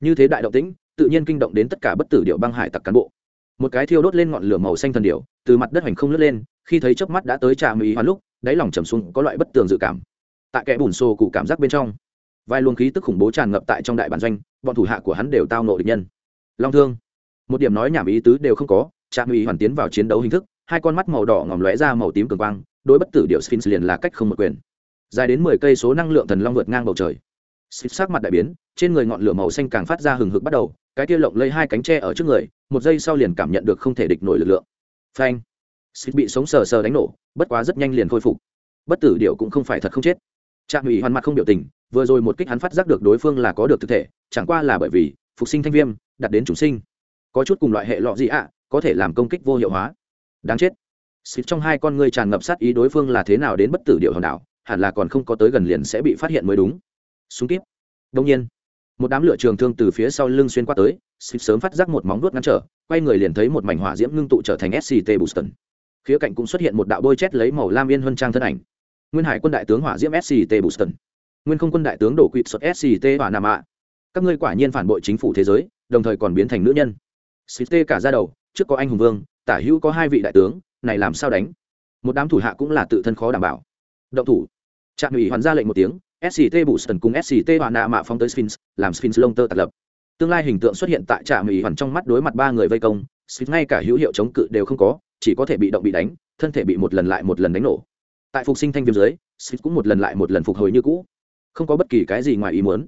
như thế đại động tĩnh, tự nhiên kinh động đến tất cả bất tử điệu băng hải tặc cán bộ. Một cái thiêu đốt lên ngọn lửa màu xanh thần điệu, từ mặt đất hoành không lướt lên, khi thấy chớp mắt đã tới trà mỹ hoàn lúc, đáy lòng trầm xuống, có loại bất tường dự cảm. Tại kẽ bùn xô cụ cảm giác bên trong, vài luồng khí tức khủng bố tràn ngập tại trong đại bản doanh, bọn thủ hạ của hắn đều tao nộ địch nhân. Long thương, một điểm nói nhảm ý tứ đều không có trạm ủy hoàn tiến vào chiến đấu hình thức, hai con mắt màu đỏ ngòm lóe ra màu tím cường quang, đối bất tử điệu sphinx liền là cách không một quyền. Dài đến mười cây số năng lượng thần long vượt ngang bầu trời. Sphinx sắc mặt đại biến, trên người ngọn lửa màu xanh càng phát ra hừng hực bắt đầu, cái kia lộng lấy hai cánh tre ở trước người, một giây sau liền cảm nhận được không thể địch nổi lực lượng. Phanh! Sphinx bị sống sờ sờ đánh nổ, bất quá rất nhanh liền khôi phục. Bất tử điệu cũng không phải thật không chết. Trạm ủy hoàn mặt không biểu tình, vừa rồi một kích hắn phát giác được đối phương là có được thực thể, chẳng qua là bởi vì phục sinh thanh viêm đặt đến chủng sinh. Có chút cùng loại hệ lọ gì ạ có thể làm công kích vô hiệu hóa. Đáng chết. Xịt trong hai con ngươi tràn ngập sát ý đối phương là thế nào đến bất tử điệu hòn đảo, hẳn là còn không có tới gần liền sẽ bị phát hiện mới đúng. Súng kíp. Đông nhiên, một đám lửa trường thương từ phía sau lưng xuyên qua tới, xịt sớm phát giác một móng vuốt ngăn trở, quay người liền thấy một mảnh hỏa diễm ngưng tụ trở thành sct boston. Khía cạnh cũng xuất hiện một đạo bôi chét lấy màu lam yên huân trang thân ảnh. Nguyên hải quân đại tướng hỏa diễm sct boston. Nguyên không quân đại tướng đổ quỵ xuất sct và nam ạ. Các ngươi quả nhiên phản bội chính phủ thế giới, đồng thời còn biến thành nữ nhân. Xịt cả ra đầu trước có anh hùng vương, tả hữu có hai vị đại tướng, này làm sao đánh? Một đám thủ hạ cũng là tự thân khó đảm bảo. Động thủ. Trạm ủy hoàn ra lệnh một tiếng sct bùston cùng sct hòa nạ mạ phong tới sphinx, làm sphinx lông tơ tạt lập. Tương lai hình tượng xuất hiện tại trạm ủy hoàn trong mắt đối mặt ba người vây công, sphinx ngay cả hữu hiệu chống cự đều không có, chỉ có thể bị động bị đánh, thân thể bị một lần lại một lần đánh nổ. Tại phục sinh thanh viêm dưới, sphinx cũng một lần lại một lần phục hồi như cũ. Không có bất kỳ cái gì ngoài ý muốn.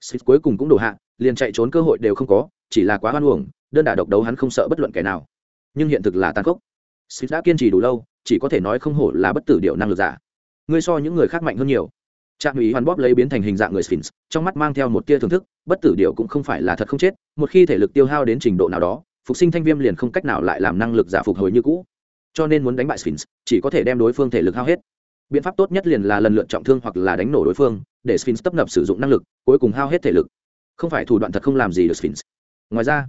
Sphinx cuối cùng cũng đổ hạ, liền chạy trốn cơ hội đều không có chỉ là quá hoan uổng, đơn đả độc đấu hắn không sợ bất luận kẻ nào. Nhưng hiện thực là tàn khốc. Xích đã kiên trì đủ lâu, chỉ có thể nói không hổ là bất tử điệu năng lực giả. Ngươi so những người khác mạnh hơn nhiều. Trạm ủy hoàn bóp lấy biến thành hình dạng người sphinx, trong mắt mang theo một tia thưởng thức, bất tử điệu cũng không phải là thật không chết, một khi thể lực tiêu hao đến trình độ nào đó, phục sinh thanh viêm liền không cách nào lại làm năng lực giả phục hồi như cũ. Cho nên muốn đánh bại sphinx, chỉ có thể đem đối phương thể lực hao hết. Biện pháp tốt nhất liền là lần lượt trọng thương hoặc là đánh nổ đối phương, để sphinx tấp nập sử dụng năng lực, cuối cùng hao hết thể lực. Không phải thủ đoạn thật không làm gì được sphinx ngoài ra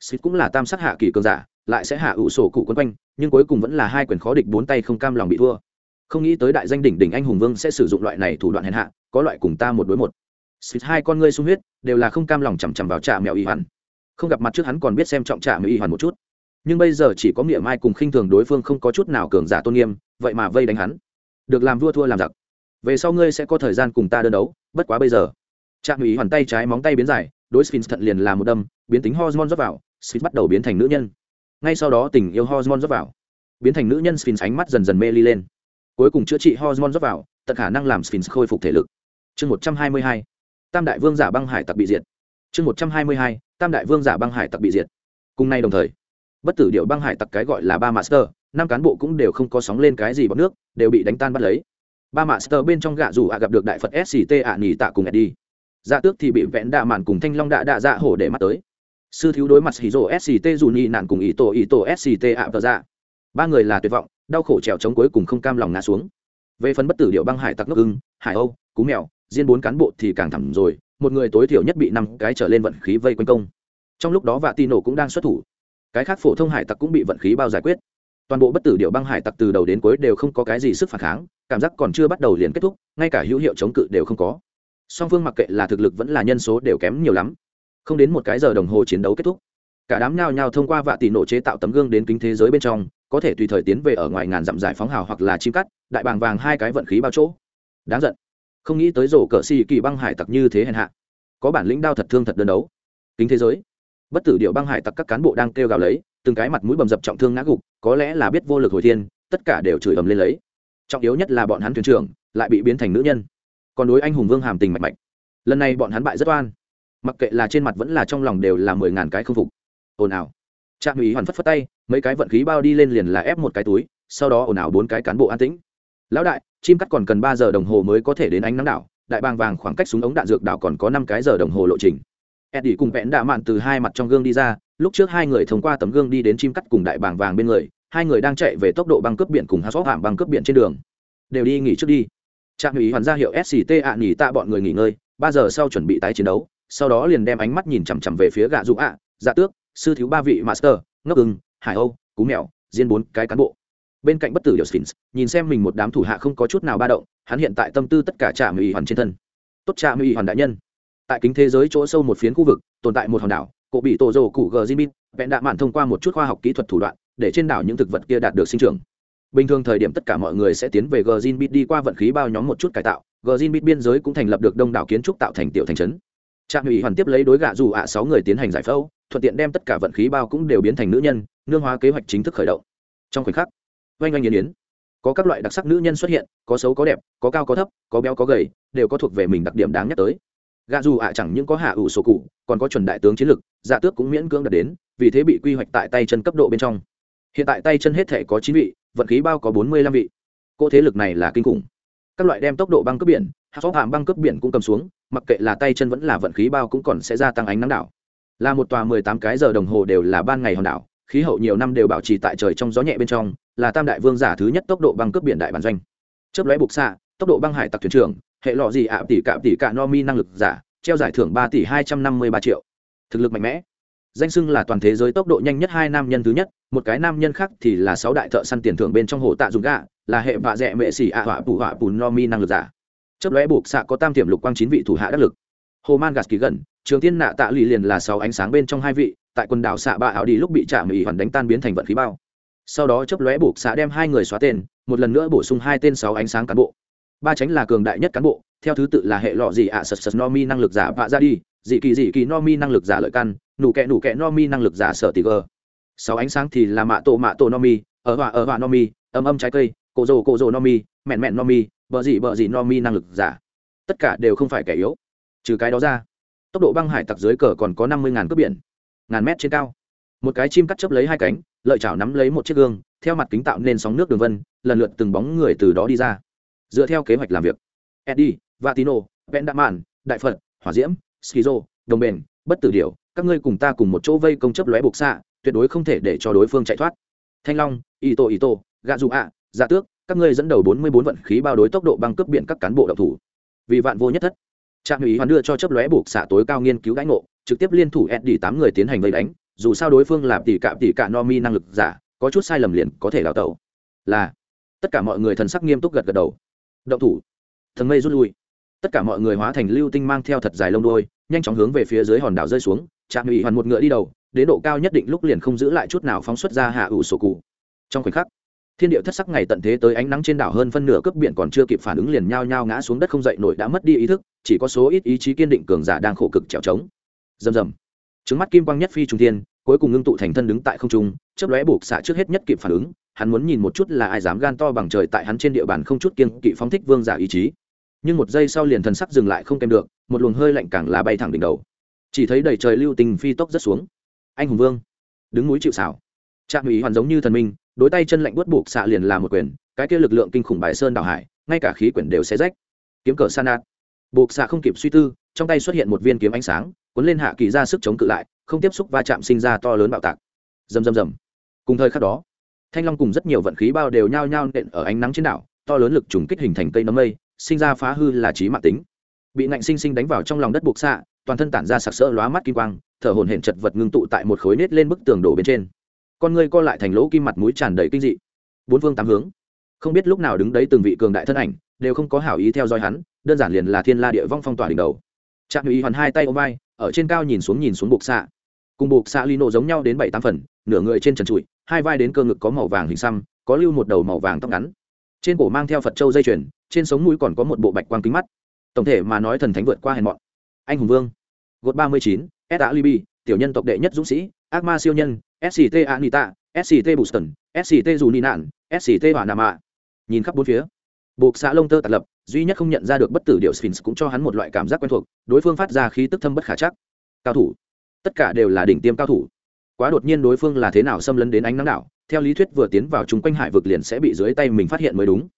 sphinx cũng là tam sát hạ kỳ cường giả, lại sẽ hạ ủ sổ cụ quân quanh, nhưng cuối cùng vẫn là hai quyền khó địch bốn tay không cam lòng bị thua. Không nghĩ tới đại danh đỉnh đỉnh anh hùng vương sẽ sử dụng loại này thủ đoạn hèn hạ, có loại cùng ta một đối một. Xịt hai con ngươi sung huyết, đều là không cam lòng chằm chằm vào trà mèo y hoàn. Không gặp mặt trước hắn còn biết xem trọng trà mèo y hoàn một chút. Nhưng bây giờ chỉ có miệng mai cùng khinh thường đối phương không có chút nào cường giả tôn nghiêm, vậy mà vây đánh hắn. Được làm vua thua làm giặc. Về sau ngươi sẽ có thời gian cùng ta đơn đấu, bất quá bây giờ. Trạm ủy hoàn tay trái móng tay biến dài đối sphinx thận liền là một đâm, biến tính hormone rót vào, sphinx bắt đầu biến thành nữ nhân. Ngay sau đó tình yêu hormone rót vào, biến thành nữ nhân sphinx ánh mắt dần dần mê ly lên. Cuối cùng chữa trị hormone rót vào, tận khả năng làm sphinx khôi phục thể lực. Chương một trăm hai mươi hai, tam đại vương giả băng hải tặc bị diệt. Chương một trăm hai mươi hai, tam đại vương giả băng hải tặc bị diệt. Cùng nay đồng thời, bất tử điệu băng hải tặc cái gọi là ba master, năm cán bộ cũng đều không có sóng lên cái gì bọc nước, đều bị đánh tan bắt lấy. Ba master bên trong gạ dù ạ gặp được đại phật sct ạ nghỉ tạ cùng eddie dạ tước thì bị vẽn đạ mạn cùng thanh long đạ đạ dạ hổ để mắt tới. Sư thiếu đối mặt hì rồ sct dù nhị nạn cùng ý tổ ý tổ sct ạ vợ dạ. Ba người là tuyệt vọng, đau khổ trèo chống cuối cùng không cam lòng ngã xuống. Về phần bất tử điệu băng hải tặc nước ưng hải âu, cú mèo riêng bốn cán bộ thì càng thẳng rồi, một người tối thiểu nhất bị năm cái trở lên vận khí vây quanh công. Trong lúc đó vạ tì nổ cũng đang xuất thủ. Cái khác phổ thông hải tặc cũng bị vận khí bao giải quyết. Toàn bộ bất tử điệu băng hải tặc từ đầu đến cuối đều không có cái gì sức phản kháng, cảm giác còn chưa bắt đầu liền kết thúc, ngay cả hữu hiệu chống cự đều không có song phương mặc kệ là thực lực vẫn là nhân số đều kém nhiều lắm. Không đến một cái giờ đồng hồ chiến đấu kết thúc, cả đám nhao nhao thông qua vạ tỷ nổ chế tạo tấm gương đến kính thế giới bên trong, có thể tùy thời tiến về ở ngoài ngàn dặm giải phóng hào hoặc là chim cắt, đại bàng vàng hai cái vận khí bao chỗ. Đáng giận. Không nghĩ tới rổ cờ xì kỳ băng hải tặc như thế hèn hạ. Có bản lĩnh đao thật thương thật đơn đấu. Kính thế giới. Bất tử điệu băng hải tặc các cán bộ đang kêu gào lấy, từng cái mặt mũi bầm dập trọng thương ngã gục, có lẽ là biết vô lực hồi thiên, tất cả đều chửi ầm lên lấy. Trọng yếu nhất là bọn hắn thuyền trưởng, lại bị biến thành nữ nhân còn đối anh hùng vương hàm tình mạch mạch. Lần này bọn hắn bại rất oan. Mặc kệ là trên mặt vẫn là trong lòng đều là mười ngàn cái không phục. Ồn ào. Trạm ủy hoàn phất phất tay, mấy cái vận khí bao đi lên liền là ép một cái túi, sau đó ồn ào bốn cái cán bộ an tĩnh. Lão đại, chim cắt còn cần ba giờ đồng hồ mới có thể đến ánh nắng đảo, đại bàng vàng khoảng cách súng ống đạn dược đảo còn có năm cái giờ đồng hồ lộ trình. Eddie cùng vẽn đạ mạn từ hai mặt trong gương đi ra, lúc trước hai người thông qua tấm gương đi đến chim cắt cùng đại bàng vàng bên người, hai người đang chạy về tốc độ băng cướp biển cùng hát xót hạm băng cướp biển trên đường. Đều đi nghỉ trước đi trạm ủy hoàn ra hiệu sct ạ nghỉ tạ bọn người nghỉ ngơi, ba giờ sau chuẩn bị tái chiến đấu, sau đó liền đem ánh mắt nhìn chằm chằm về phía gạ dụ ạ dạ tước, sư thiếu ba vị master, ngốc ưng, hải âu, cú mèo, diên bốn, cái cán bộ. Bên cạnh bất tử điều sphinx nhìn xem mình một đám thủ hạ không có chút nào ba động, hắn hiện tại tâm tư tất cả trạm ủy hoàn trên thân. Tốt trạm ủy hoàn đại nhân. Tại kính thế giới chỗ sâu một phiến khu vực, tồn tại một hòn đảo, cổ bị tổ rồ cụ gờ zin vẹn đạ mạn thông qua một chút khoa học kỹ thuật thủ đoạn, để trên đảo những thực vật kia đạt được sinh trưởng bình thường thời điểm tất cả mọi người sẽ tiến về gzin bit đi qua vận khí bao nhóm một chút cải tạo. Gzin bit biên giới cũng thành lập được đông đảo kiến trúc tạo thành tiểu thành trấn. Trạm ủy hoàn tiếp lấy đối gạ dù ạ sáu người tiến hành giải phẫu, thuận tiện đem tất cả vận khí bao cũng đều biến thành nữ nhân, nương hóa kế hoạch chính thức khởi động. Trong khoảnh khắc, oanh oanh yến yến, có các loại đặc sắc nữ nhân xuất hiện, có xấu có đẹp, có cao có thấp, có béo có gầy, đều có thuộc về mình đặc điểm đáng nhắc tới. Gạ dù ạ chẳng những có hạ ủ sổ cụ, còn có chuẩn đại tướng chiến lực dạ tước cũng miễn cưỡng đạt đến, vì thế bị quy hoạch tại tay chân cấp độ bên trong. Hiện tại tay chân hết thể có chín vị vận khí bao có bốn mươi lăm vị. Cỗ thế lực này là kinh khủng. Các loại đem tốc độ băng cướp biển hạ xóp hạm băng cướp biển cũng cầm xuống, mặc kệ là tay chân vẫn là vận khí bao cũng còn sẽ gia tăng ánh nắng đảo. Là một tòa mười tám cái giờ đồng hồ đều là ban ngày hòn đảo, khí hậu nhiều năm đều bảo trì tại trời trong gió nhẹ bên trong, là tam đại vương giả thứ nhất tốc độ băng cướp biển đại bản doanh. Chớp lóe bục xạ, tốc độ băng hải tặc thuyền trưởng, hệ lọ gì ạ tỷ cạm tỷ cạ no mi năng lực giả, treo giải thưởng ba tỷ hai trăm năm mươi ba triệu. Thực lực mạnh mẽ danh xưng là toàn thế giới tốc độ nhanh nhất hai nam nhân thứ nhất, một cái nam nhân khác thì là sáu đại thợ săn tiền thưởng bên trong hồ tạ dùng gạ là hệ vạ dẹ mệ xỉ ạ họa bù họa bù no mi năng lực giả. Chấp lóe buộc xạ có tam tiềm lục quang chín vị thủ hạ đắc lực. Hồ man gạt kỳ gần trường tiên nạ tạ lì liền là sáu ánh sáng bên trong hai vị, tại quần đảo xạ bạ ảo đi lúc bị trả mỹ hoàn đánh tan biến thành vận khí bao. Sau đó chấp lóe buộc xạ đem hai người xóa tên, một lần nữa bổ sung hai tên sáu ánh sáng cán bộ. Ba tránh là cường đại nhất cán bộ, theo thứ tự là hệ lọ gì ạ, sật sật no mi năng lực giả vạ ra đi, dị kỳ dị kỳ no mi năng lực giả lợi căn nụ kẹ nụ kẹ no mi năng lực giả sở tì gờ. Sáu ánh sáng thì là mạ tổ mạ tổ no mi ở họa ở họa no mi âm âm trái cây, cổ rồ cổ rồ no mi mẹn mẹn no mi bờ gì bờ gì no mi năng lực giả. Tất cả đều không phải kẻ yếu. Trừ cái đó ra, tốc độ băng hải tặc dưới cờ còn có năm mươi ngàn cướp biển. Ngàn mét trên cao. Một cái chim cắt chấp lấy hai cánh, lợi chảo nắm lấy một chiếc gương, theo mặt kính tạo nên sóng nước đường vân, lần lượt từng bóng người từ đó đi ra. Dựa theo kế hoạch làm việc, eddie, vatino vendaman đại phật, hỏa diễm, skizo, đồng bền, bất tử điểu các ngươi cùng ta cùng một chỗ vây công chấp lóe buộc xạ, tuyệt đối không thể để cho đối phương chạy thoát. Thanh long y tô y tô gạ dụ ạ dạ tước, các ngươi dẫn đầu bốn mươi bốn vận khí bao đối tốc độ băng cướp biển các cán bộ độc thủ. Vì vạn vô nhất thất, trạm ủy hoàn đưa cho chấp lóe buộc xạ tối cao nghiên cứu gãy ngộ, trực tiếp liên thủ ed đi tám người tiến hành vây đánh, dù sao đối phương làm tỷ cạm tỷ cạ no mi năng lực giả, có chút sai lầm liền có thể đào tẩu. Là, tất cả mọi người thần sắc nghiêm túc gật gật đầu. Động thủ. Thần mây rút lui. Tất cả mọi người hóa thành lưu tinh mang theo thật dài lông đôi nhanh chóng hướng về phía dưới hòn đảo rơi xuống trạm ủy hoàn một ngựa đi đầu, đến độ cao nhất định lúc liền không giữ lại chút nào phóng xuất ra hạ ủ sổ cụ. Trong khoảnh khắc, thiên địa thất sắc ngày tận thế tới ánh nắng trên đảo hơn phân nửa cướp biển còn chưa kịp phản ứng liền nhao nhao ngã xuống đất không dậy nổi đã mất đi ý thức, chỉ có số ít ý chí kiên định cường giả đang khổ cực trèo trống. Rầm rầm. Trứng mắt kim quang nhất phi trung thiên, cuối cùng ngưng tụ thành thân đứng tại không trung, chớp lóe buộc xạ trước hết nhất kịp phản ứng, hắn muốn nhìn một chút là ai dám gan to bằng trời tại hắn trên địa bàn không chút kiên kỵ phóng thích vương giả ý chí. Nhưng một giây sau liền thần sắc dừng lại không kèm được, một luồng hơi lạnh càng là bay thẳng đỉnh đầu chỉ thấy đầy trời lưu tình phi tốc rất xuống. Anh hùng vương, đứng núi chịu xảo trạm ủy hoàn giống như thần minh, đối tay chân lạnh buốt buộc xạ liền là một quyền, cái kia lực lượng kinh khủng bài sơn đảo hải, ngay cả khí quyển đều xé rách. Kiếm cờ san nạt buộc xạ không kịp suy tư, trong tay xuất hiện một viên kiếm ánh sáng, cuốn lên hạ kỳ ra sức chống cự lại, không tiếp xúc va chạm sinh ra to lớn bạo tạc. Rầm rầm rầm. Cùng thời khắc đó, thanh long cùng rất nhiều vận khí bao đều nhao nhao nện ở ánh nắng trên đảo, to lớn lực trùng kích hình thành cây nấm mây, sinh ra phá hư là trí mạng tính. Bị nạnh sinh sinh đánh vào trong lòng đất buộc xạ toàn thân tản ra sặc sỡ lóa mắt kim quang, thở hồn hển chật vật ngưng tụ tại một khối nết lên bức tường đổ bên trên. Con người co lại thành lỗ kim mặt mũi tràn đầy kinh dị. Bốn phương tám hướng. Không biết lúc nào đứng đấy từng vị cường đại thân ảnh, đều không có hảo ý theo dõi hắn, đơn giản liền là thiên la địa vong phong tỏa đỉnh đầu. Trạm ủy hoàn hai tay ôm vai, ở trên cao nhìn xuống nhìn xuống buộc xạ. Cùng buộc xạ nộ giống nhau đến bảy tám phần, nửa người trên trần trụi, hai vai đến cơ ngực có màu vàng hình xăm, có lưu một đầu màu vàng tóc ngắn. Trên cổ mang theo phật châu dây chuyền, trên sống mũi còn có một bộ bạch quang kính mắt. Tổng thể mà nói thần thánh vượt qua hèn mọn. Anh hùng vương gột ba mươi chín, s a liby tiểu nhân tộc đệ nhất dũng sĩ, ác ma siêu nhân sct anita sct buston sct dù ni nạn sct hỏa nam ạ nhìn khắp bốn phía. Buộc xã lông tơ tạt lập, duy nhất không nhận ra được bất tử điệu sphinx cũng cho hắn một loại cảm giác quen thuộc, đối phương phát ra khí tức thâm bất khả chắc. Cao thủ. Tất cả đều là đỉnh tiêm cao thủ. Quá đột nhiên đối phương là thế nào xâm lấn đến ánh nắng đảo, theo lý thuyết vừa tiến vào chung quanh hải vực liền sẽ bị dưới tay mình phát hiện mới đúng.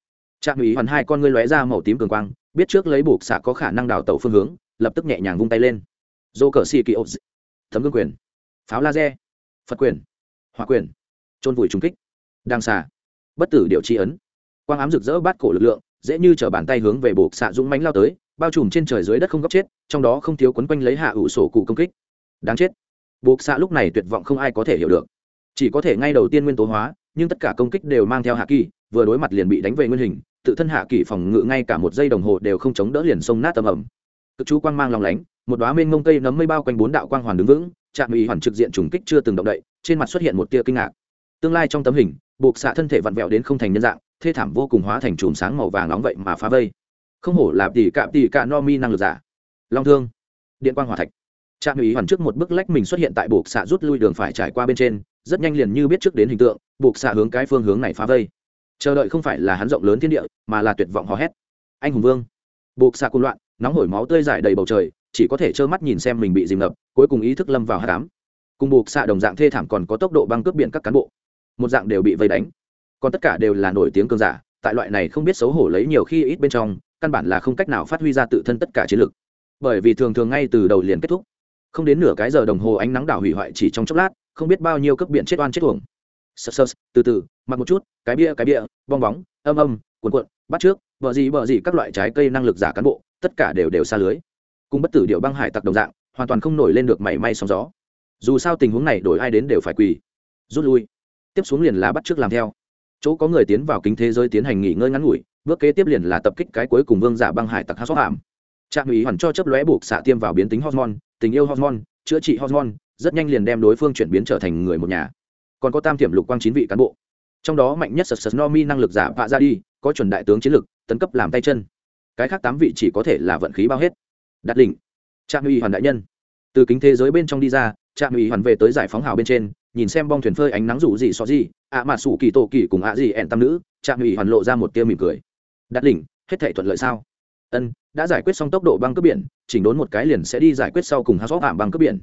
Trạm ủy hoàn hai con ngươi lóe ra màu tím cường quang, biết trước lấy buộc xạ có khả năng đào tẩu phương hướng, lập tức nhẹ nhàng vung tay lên dô cờ xì kỳ ô thấm gương quyền. Pháo laser. Phật quyền. Hòa quyền. Trôn vùi trung kích. Đang xà. Bất tử điều tri ấn. Quang ám rực rỡ bát cổ lực lượng, dễ như t bàn tay hướng về buộc xạ dũng mánh lao tới, bao trùm trên trời dưới đất không góc chết, trong đó không thiếu quấn quanh lấy hạ ủ sổ cụ công kích. Đáng chết. Buộc xạ lúc này tuyệt vọng không ai có thể hiểu được. Chỉ có thể ngay đầu tiên nguyên tố hóa, nhưng tất cả công kích đều mang theo hạ kỳ, vừa đối mặt liền bị đánh về nguyên hình, tự thân hạ kỳ phòng ngự ngay cả một giây đồng hồ đều không chống đỡ liền sông nát tầm ẩm. Cực chú quang mang lòng lánh một đoá mênh mông cây nấm mây bao quanh bốn đạo quang hoàn đứng vững, trạm ủy hoàn trực diện trùng kích chưa từng động đậy, trên mặt xuất hiện một tia kinh ngạc. Tương lai trong tấm hình, buộc xạ thân thể vặn vẹo đến không thành nhân dạng, thê thảm vô cùng hóa thành chùm sáng màu vàng nóng vậy mà phá vây. Không hổ là tỷ cạm tỷ cạ no mi năng lực giả. Long thương, điện quang hỏa thạch. Trạm ủy hoàn trước một bước lách mình xuất hiện tại buộc xạ rút lui đường phải trải qua bên trên, rất nhanh liền như biết trước đến hình tượng, buộc xạ hướng cái phương hướng này phá vây. Chờ đợi không phải là hắn rộng lớn thiên địa, mà là tuyệt vọng hò hét. Anh hùng vương. Buộc xạ cuồng loạn, nóng hổi máu tươi giải đầy bầu trời chỉ có thể trơ mắt nhìn xem mình bị dìm ngập, cuối cùng ý thức lâm vào hát cám cùng buộc xạ đồng dạng thê thảm còn có tốc độ băng cướp biển các cán bộ. Một dạng đều bị vây đánh. Còn tất cả đều là nổi tiếng cơn giả, tại loại này không biết xấu hổ lấy nhiều khi ít bên trong, căn bản là không cách nào phát huy ra tự thân tất cả chiến lược bởi vì thường thường ngay từ đầu liền kết thúc. Không đến nửa cái giờ đồng hồ ánh nắng đảo hủy hoại chỉ trong chốc lát, không biết bao nhiêu cấp biển chết oan chết thuồng sơ sơ từ từ, mặc một chút, cái bia cái bia, bong bóng, âm âm, cuộn cuộn, bắt trước vợ gì vợ gì các loại trái cây năng lực giả cán bộ, tất cả đều đều xa lưới cùng bất tử điệu băng hải tặc đồng dạng, hoàn toàn không nổi lên được mảy may sóng gió. Dù sao tình huống này đổi ai đến đều phải quỳ, rút lui. Tiếp xuống liền là bắt trước làm theo. Chỗ có người tiến vào kính thế giới tiến hành nghỉ ngơi ngắn ngủi, bước kế tiếp liền là tập kích cái cuối cùng vương giả băng hải tặc hát xót hàm trạm ý hoàn cho chấp lóe buộc xạ tiêm vào biến tính hormone, tình yêu hormone, chữa trị hormone, rất nhanh liền đem đối phương chuyển biến trở thành người một nhà. Còn có tam tiềm lục quang chín vị cán bộ. Trong đó mạnh nhất sật sật no mi năng lực giả vạ ra đi, có chuẩn đại tướng chiến lực, tấn cấp làm tay chân. Cái khác tám vị chỉ có thể là vận khí bao hết đặt đỉnh. Trạm ủy hoàn đại nhân. Từ kính thế giới bên trong đi ra, trạm ủy hoàn về tới giải phóng hào bên trên, nhìn xem bong thuyền phơi ánh nắng rủ gì xó gì, ạ mà sủ kỳ tổ kỳ cùng ạ gì ẹn tam nữ, trạm ủy hoàn lộ ra một tia mỉm cười. Đặt đỉnh, hết thể thuận lợi sao? Ân, đã giải quyết xong tốc độ băng cướp biển, chỉnh đốn một cái liền sẽ đi giải quyết sau cùng hát xót ảm băng cướp biển.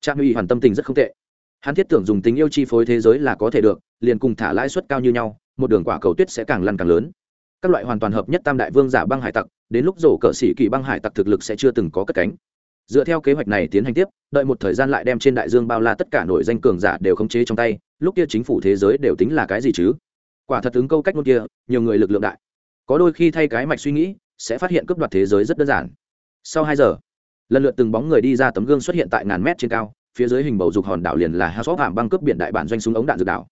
Trạm ủy hoàn tâm tình rất không tệ. Hắn thiết tưởng dùng tình yêu chi phối thế giới là có thể được, liền cùng thả lãi suất cao như nhau, một đường quả cầu tuyết sẽ càng lăn càng lớn các loại hoàn toàn hợp nhất tam đại vương giả băng hải tặc, đến lúc rổ cỡ sĩ kỳ băng hải tặc thực lực sẽ chưa từng có cất cánh. Dựa theo kế hoạch này tiến hành tiếp, đợi một thời gian lại đem trên đại dương bao la tất cả nội danh cường giả đều khống chế trong tay, lúc kia chính phủ thế giới đều tính là cái gì chứ? Quả thật ứng câu cách ngôn kia, nhiều người lực lượng đại. Có đôi khi thay cái mạch suy nghĩ, sẽ phát hiện cướp đoạt thế giới rất đơn giản. Sau hai giờ, lần lượt từng bóng người đi ra tấm gương xuất hiện tại ngàn mét trên cao, phía dưới hình bầu dục hòn đảo liền là hao xóp hàm băng cướp biển đại bản doanh súng ống đạn dược đảo.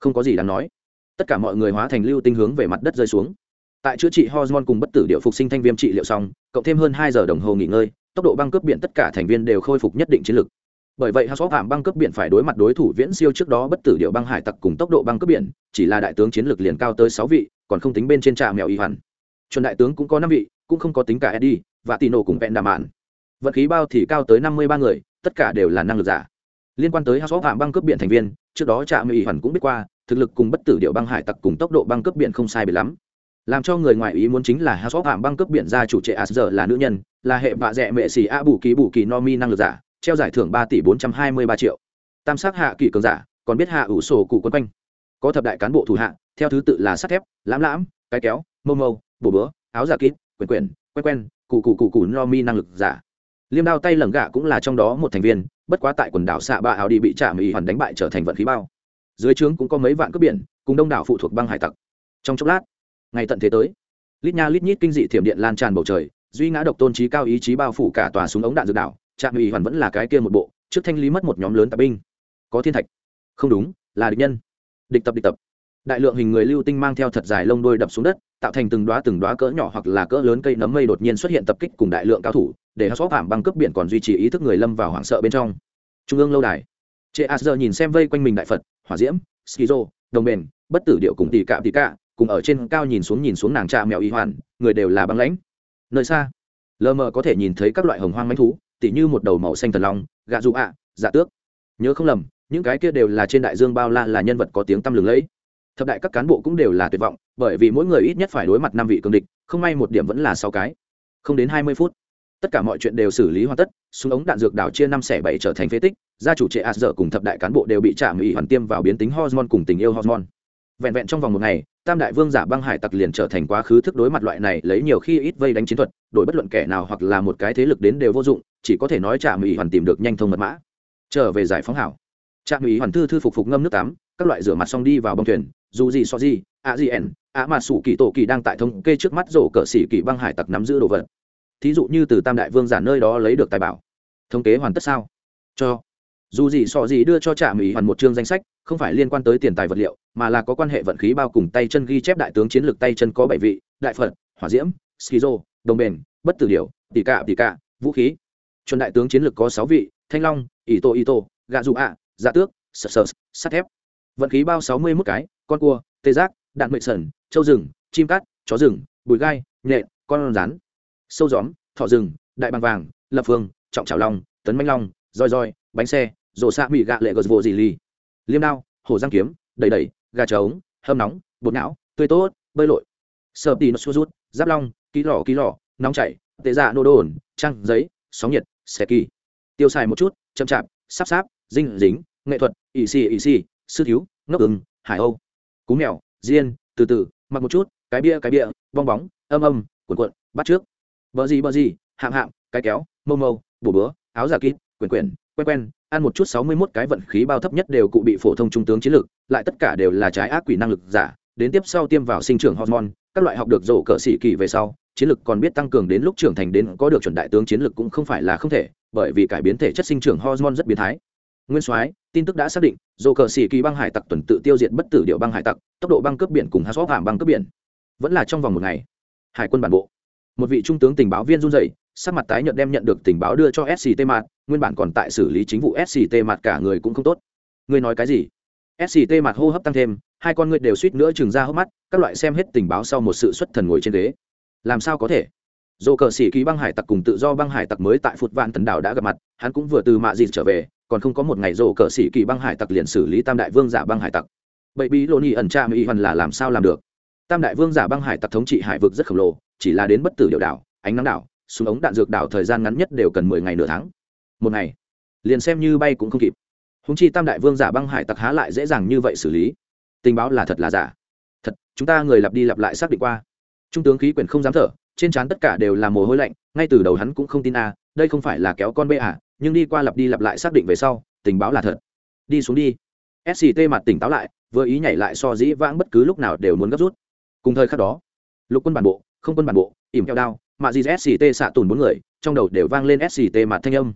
Không có gì đáng nói. Tất cả mọi người hóa thành lưu tinh hướng về mặt đất rơi xuống tại chữa trị hormone cùng bất tử điệu phục sinh thanh viêm trị liệu xong, cộng thêm hơn hai giờ đồng hồ nghỉ ngơi, tốc độ băng cướp biển tất cả thành viên đều khôi phục nhất định chiến lực. Bởi vậy hao xóp hạm băng cướp biển phải đối mặt đối thủ viễn siêu trước đó bất tử điệu băng hải tặc cùng tốc độ băng cướp biển, chỉ là đại tướng chiến lực liền cao tới sáu vị, còn không tính bên trên trà mèo y hoàn. Chuẩn đại tướng cũng có năm vị, cũng không có tính cả eddie, và tino cùng vẹn đà mạn. Vật khí bao thì cao tới năm mươi ba người, tất cả đều là năng lực giả. Liên quan tới hao hạm băng cướp biển thành viên, trước đó trạm y hoàn cũng biết qua, thực lực cùng bất tử điệu băng hải tặc cùng tốc độ băng cướp biển không sai biệt lắm làm cho người ngoài ý muốn chính là hao hạm băng cướp biển gia chủ trệ as giờ là nữ nhân là hệ vạ dẹ mệ xì a bù ký bù kỳ no mi năng lực giả treo giải thưởng ba tỷ bốn trăm hai mươi ba triệu. Tam sát hạ kỳ cường giả còn biết hạ ủ sổ cụ quân quanh. Có thập đại cán bộ thủ hạ theo thứ tự là sắt thép lãm lãm cái kéo mâu mâu bổ bữa áo giả kít quyền quyền, quen quen cụ cụ cụ cụ no mi năng lực giả. Liêm đao tay lẩng gạ cũng là trong đó một thành viên bất quá tại quần đảo xạ ba áo đi bị trả mỹ hoàn đánh bại trở thành vận khí bao. Dưới trướng cũng có mấy vạn cướp biển cùng đông đảo phụ thuộc băng hải tặc. Trong chốc lát ngày tận thế tới. Lít nha lít nhít kinh dị thiểm điện lan tràn bầu trời, duy ngã độc tôn trí cao ý chí bao phủ cả tòa súng ống đạn dược đảo, trạm ủy hoàn vẫn là cái kia một bộ, trước thanh lý mất một nhóm lớn tạp binh. Có thiên thạch. Không đúng, là địch nhân. Địch tập địch tập. Đại lượng hình người lưu tinh mang theo thật dài lông đôi đập xuống đất, tạo thành từng đoá từng đoá cỡ nhỏ hoặc là cỡ lớn cây nấm mây đột nhiên xuất hiện tập kích cùng đại lượng cao thủ, để hao xóp hàm băng cướp biển còn duy trì ý thức người lâm vào hoảng sợ bên trong. Trung ương lâu đài. Chệ a nhìn xem vây quanh mình đại phật, hỏa diễm skizo đồng bền, bất tử điệu cùng tỷ cạm tỷ cạ cùng ở trên cao nhìn xuống nhìn xuống nàng cha mèo y hoàn, người đều là băng lãnh. Nơi xa, lờ mờ có thể nhìn thấy các loại hồng hoang manh thú, tỉ như một đầu màu xanh thần long, gạ dụ ạ dạ tước. Nhớ không lầm, những cái kia đều là trên đại dương bao la là nhân vật có tiếng tăm lừng lẫy. Thập đại các cán bộ cũng đều là tuyệt vọng, bởi vì mỗi người ít nhất phải đối mặt năm vị cường địch, không may một điểm vẫn là sáu cái. Không đến hai mươi phút, tất cả mọi chuyện đều xử lý hoàn tất, súng ống đạn dược đảo chia năm xẻ bảy trở thành phế tích, gia chủ trệ ạt dở cùng thập đại cán bộ đều bị trả mỹ hoàn tiêm vào biến tính hormone cùng tình yêu hormone. Vẹn vẹn trong vòng một ngày tam đại vương giả băng hải tặc liền trở thành quá khứ thức đối mặt loại này lấy nhiều khi ít vây đánh chiến thuật đổi bất luận kẻ nào hoặc là một cái thế lực đến đều vô dụng chỉ có thể nói trả mỹ hoàn tìm được nhanh thông mật mã. Trở về giải phóng hảo. Trạm mỹ hoàn thư thư phục phục ngâm nước tắm các loại rửa mặt xong đi vào bông thuyền dù gì so gì a gì n, a mà sủ kỳ tổ kỳ đang tại thống kê trước mắt rổ cờ xỉ kỳ băng hải tặc nắm giữ đồ vật. Thí dụ như từ tam đại vương giả nơi đó lấy được tài bảo. Thống kế hoàn tất sao? Cho dù gì sọ gì đưa cho trạm mỹ hoàn một chương danh sách, không phải liên quan tới tiền tài vật liệu, mà là có quan hệ vận khí bao cùng tay chân ghi chép đại tướng chiến lược tay chân có bảy vị, đại phật, hỏa diễm skizo đồng bền, bất tử điểu tỷ cạ tỷ cạ, vũ khí. Chuẩn đại tướng chiến lược có sáu vị, thanh long, ỷ tô ỷ tô gạ dụ ạ dạ tước, sờ sờ, sắt thép. Vận khí bao sáu mươi mốt cái, con cua, tê giác, đạn mệ sần châu rừng, chim cát, chó rừng bùi gai, nhện, con rắn. Sâu gióm thọ rừng, đại bằng vàng, lập phương, trọng trào long, tấn manh long, roi roi, bánh xe rổ xạ mỹ gạ lệ gờ vô dì ly liêm đao, hổ giang kiếm, đầy đầy, gà trống, hâm nóng, bột não tươi tốt, bơi lội. Sợ tì nó xua rút, giáp long, ký lò ký lò, nóng chảy, tệ dạ nô đồn, trăng, giấy, sóng nhiệt xe kỳ. Tiêu xài một chút, chậm chạp sắp sáp, dinh, dính, nghệ thuật ỵ xì ỵ xì, sư thiếu, ngốc ứng, hải âu. Cú mèo, diên, từ từ, mặc một chút, cái bia cái bia, bong bóng, âm âm, cuộn cuộn, bắt trước. Bờ gì bờ gì hạng hạng cái kéo, mâu mâu, bổ bữa, áo giả kít quyển quyển, quen quen ăn một chút sáu mươi 61 cái vận khí bao thấp nhất đều cụ bị phổ thông trung tướng chiến lược, lại tất cả đều là trái ác quỷ năng lực giả. Đến tiếp sau tiêm vào sinh trưởng hormone, các loại học được rổ cỡ sĩ kỳ về sau, chiến lược còn biết tăng cường đến lúc trưởng thành đến có được chuẩn đại tướng chiến lược cũng không phải là không thể, bởi vì cải biến thể chất sinh trưởng hormone rất biến thái. Nguyên soái, tin tức đã xác định dồ cờ sĩ kỳ băng hải tặc tuần tự tiêu diệt bất tử điệu băng hải tặc, tốc độ băng cướp biển cùng hát băng cướp biển. Vẫn là trong vòng một ngày. Hải quân bản bộ. Một vị trung tướng tình báo viên run rẩy sắc mặt tái nhợt đem nhận được tình báo đưa cho sct Mạt, nguyên bản còn tại xử lý chính vụ sct Mạt cả người cũng không tốt. Ngươi nói cái gì? Sct Mạt hô hấp tăng thêm hai con ngươi đều suýt nữa chừng ra hốc mắt các loại xem hết tình báo sau một sự xuất thần ngồi trên ghế. Làm sao có thể? Dồ cờ sĩ ký băng hải tặc cùng tự do băng hải tặc mới tại phụt vạn tần đảo đã gặp mặt hắn cũng vừa từ mạ dịt trở về còn không có một ngày rổ cờ sĩ kỳ băng hải tặc liền xử lý tam đại vương giả băng hải tặc. Bậy bí lô ẩn tra mỹ hoàn là làm sao làm được? Tam đại vương giả băng hải tặc thống trị hải vực rất khổng lồ chỉ là đến bất tử điều đảo ánh nắng đảo xuống ống đạn dược đảo thời gian ngắn nhất đều cần mười ngày nửa tháng. Một ngày. Liền xem như bay cũng không kịp. Húng chi tam đại vương giả băng hải tặc há lại dễ dàng như vậy xử lý. Tình báo là thật là giả. Thật chúng ta người lặp đi lặp lại xác định qua. Trung tướng khí quyển không dám thở trên trán tất cả đều là mồ hôi lạnh ngay từ đầu hắn cũng không tin a à, đây không phải là kéo con bê à nhưng đi qua lặp đi lặp lại xác định về sau tình báo là thật. Đi xuống đi. Sct mặt tỉnh táo lại vừa ý nhảy lại so dĩ vãng bất cứ lúc nào đều muốn gấp rút. Cùng thời khắc đó lục quân bản bộ không quân bản bộ ỉm theo đao mạ gì sct xạ tùn bốn người, trong đầu đều vang lên sct mặt thanh âm.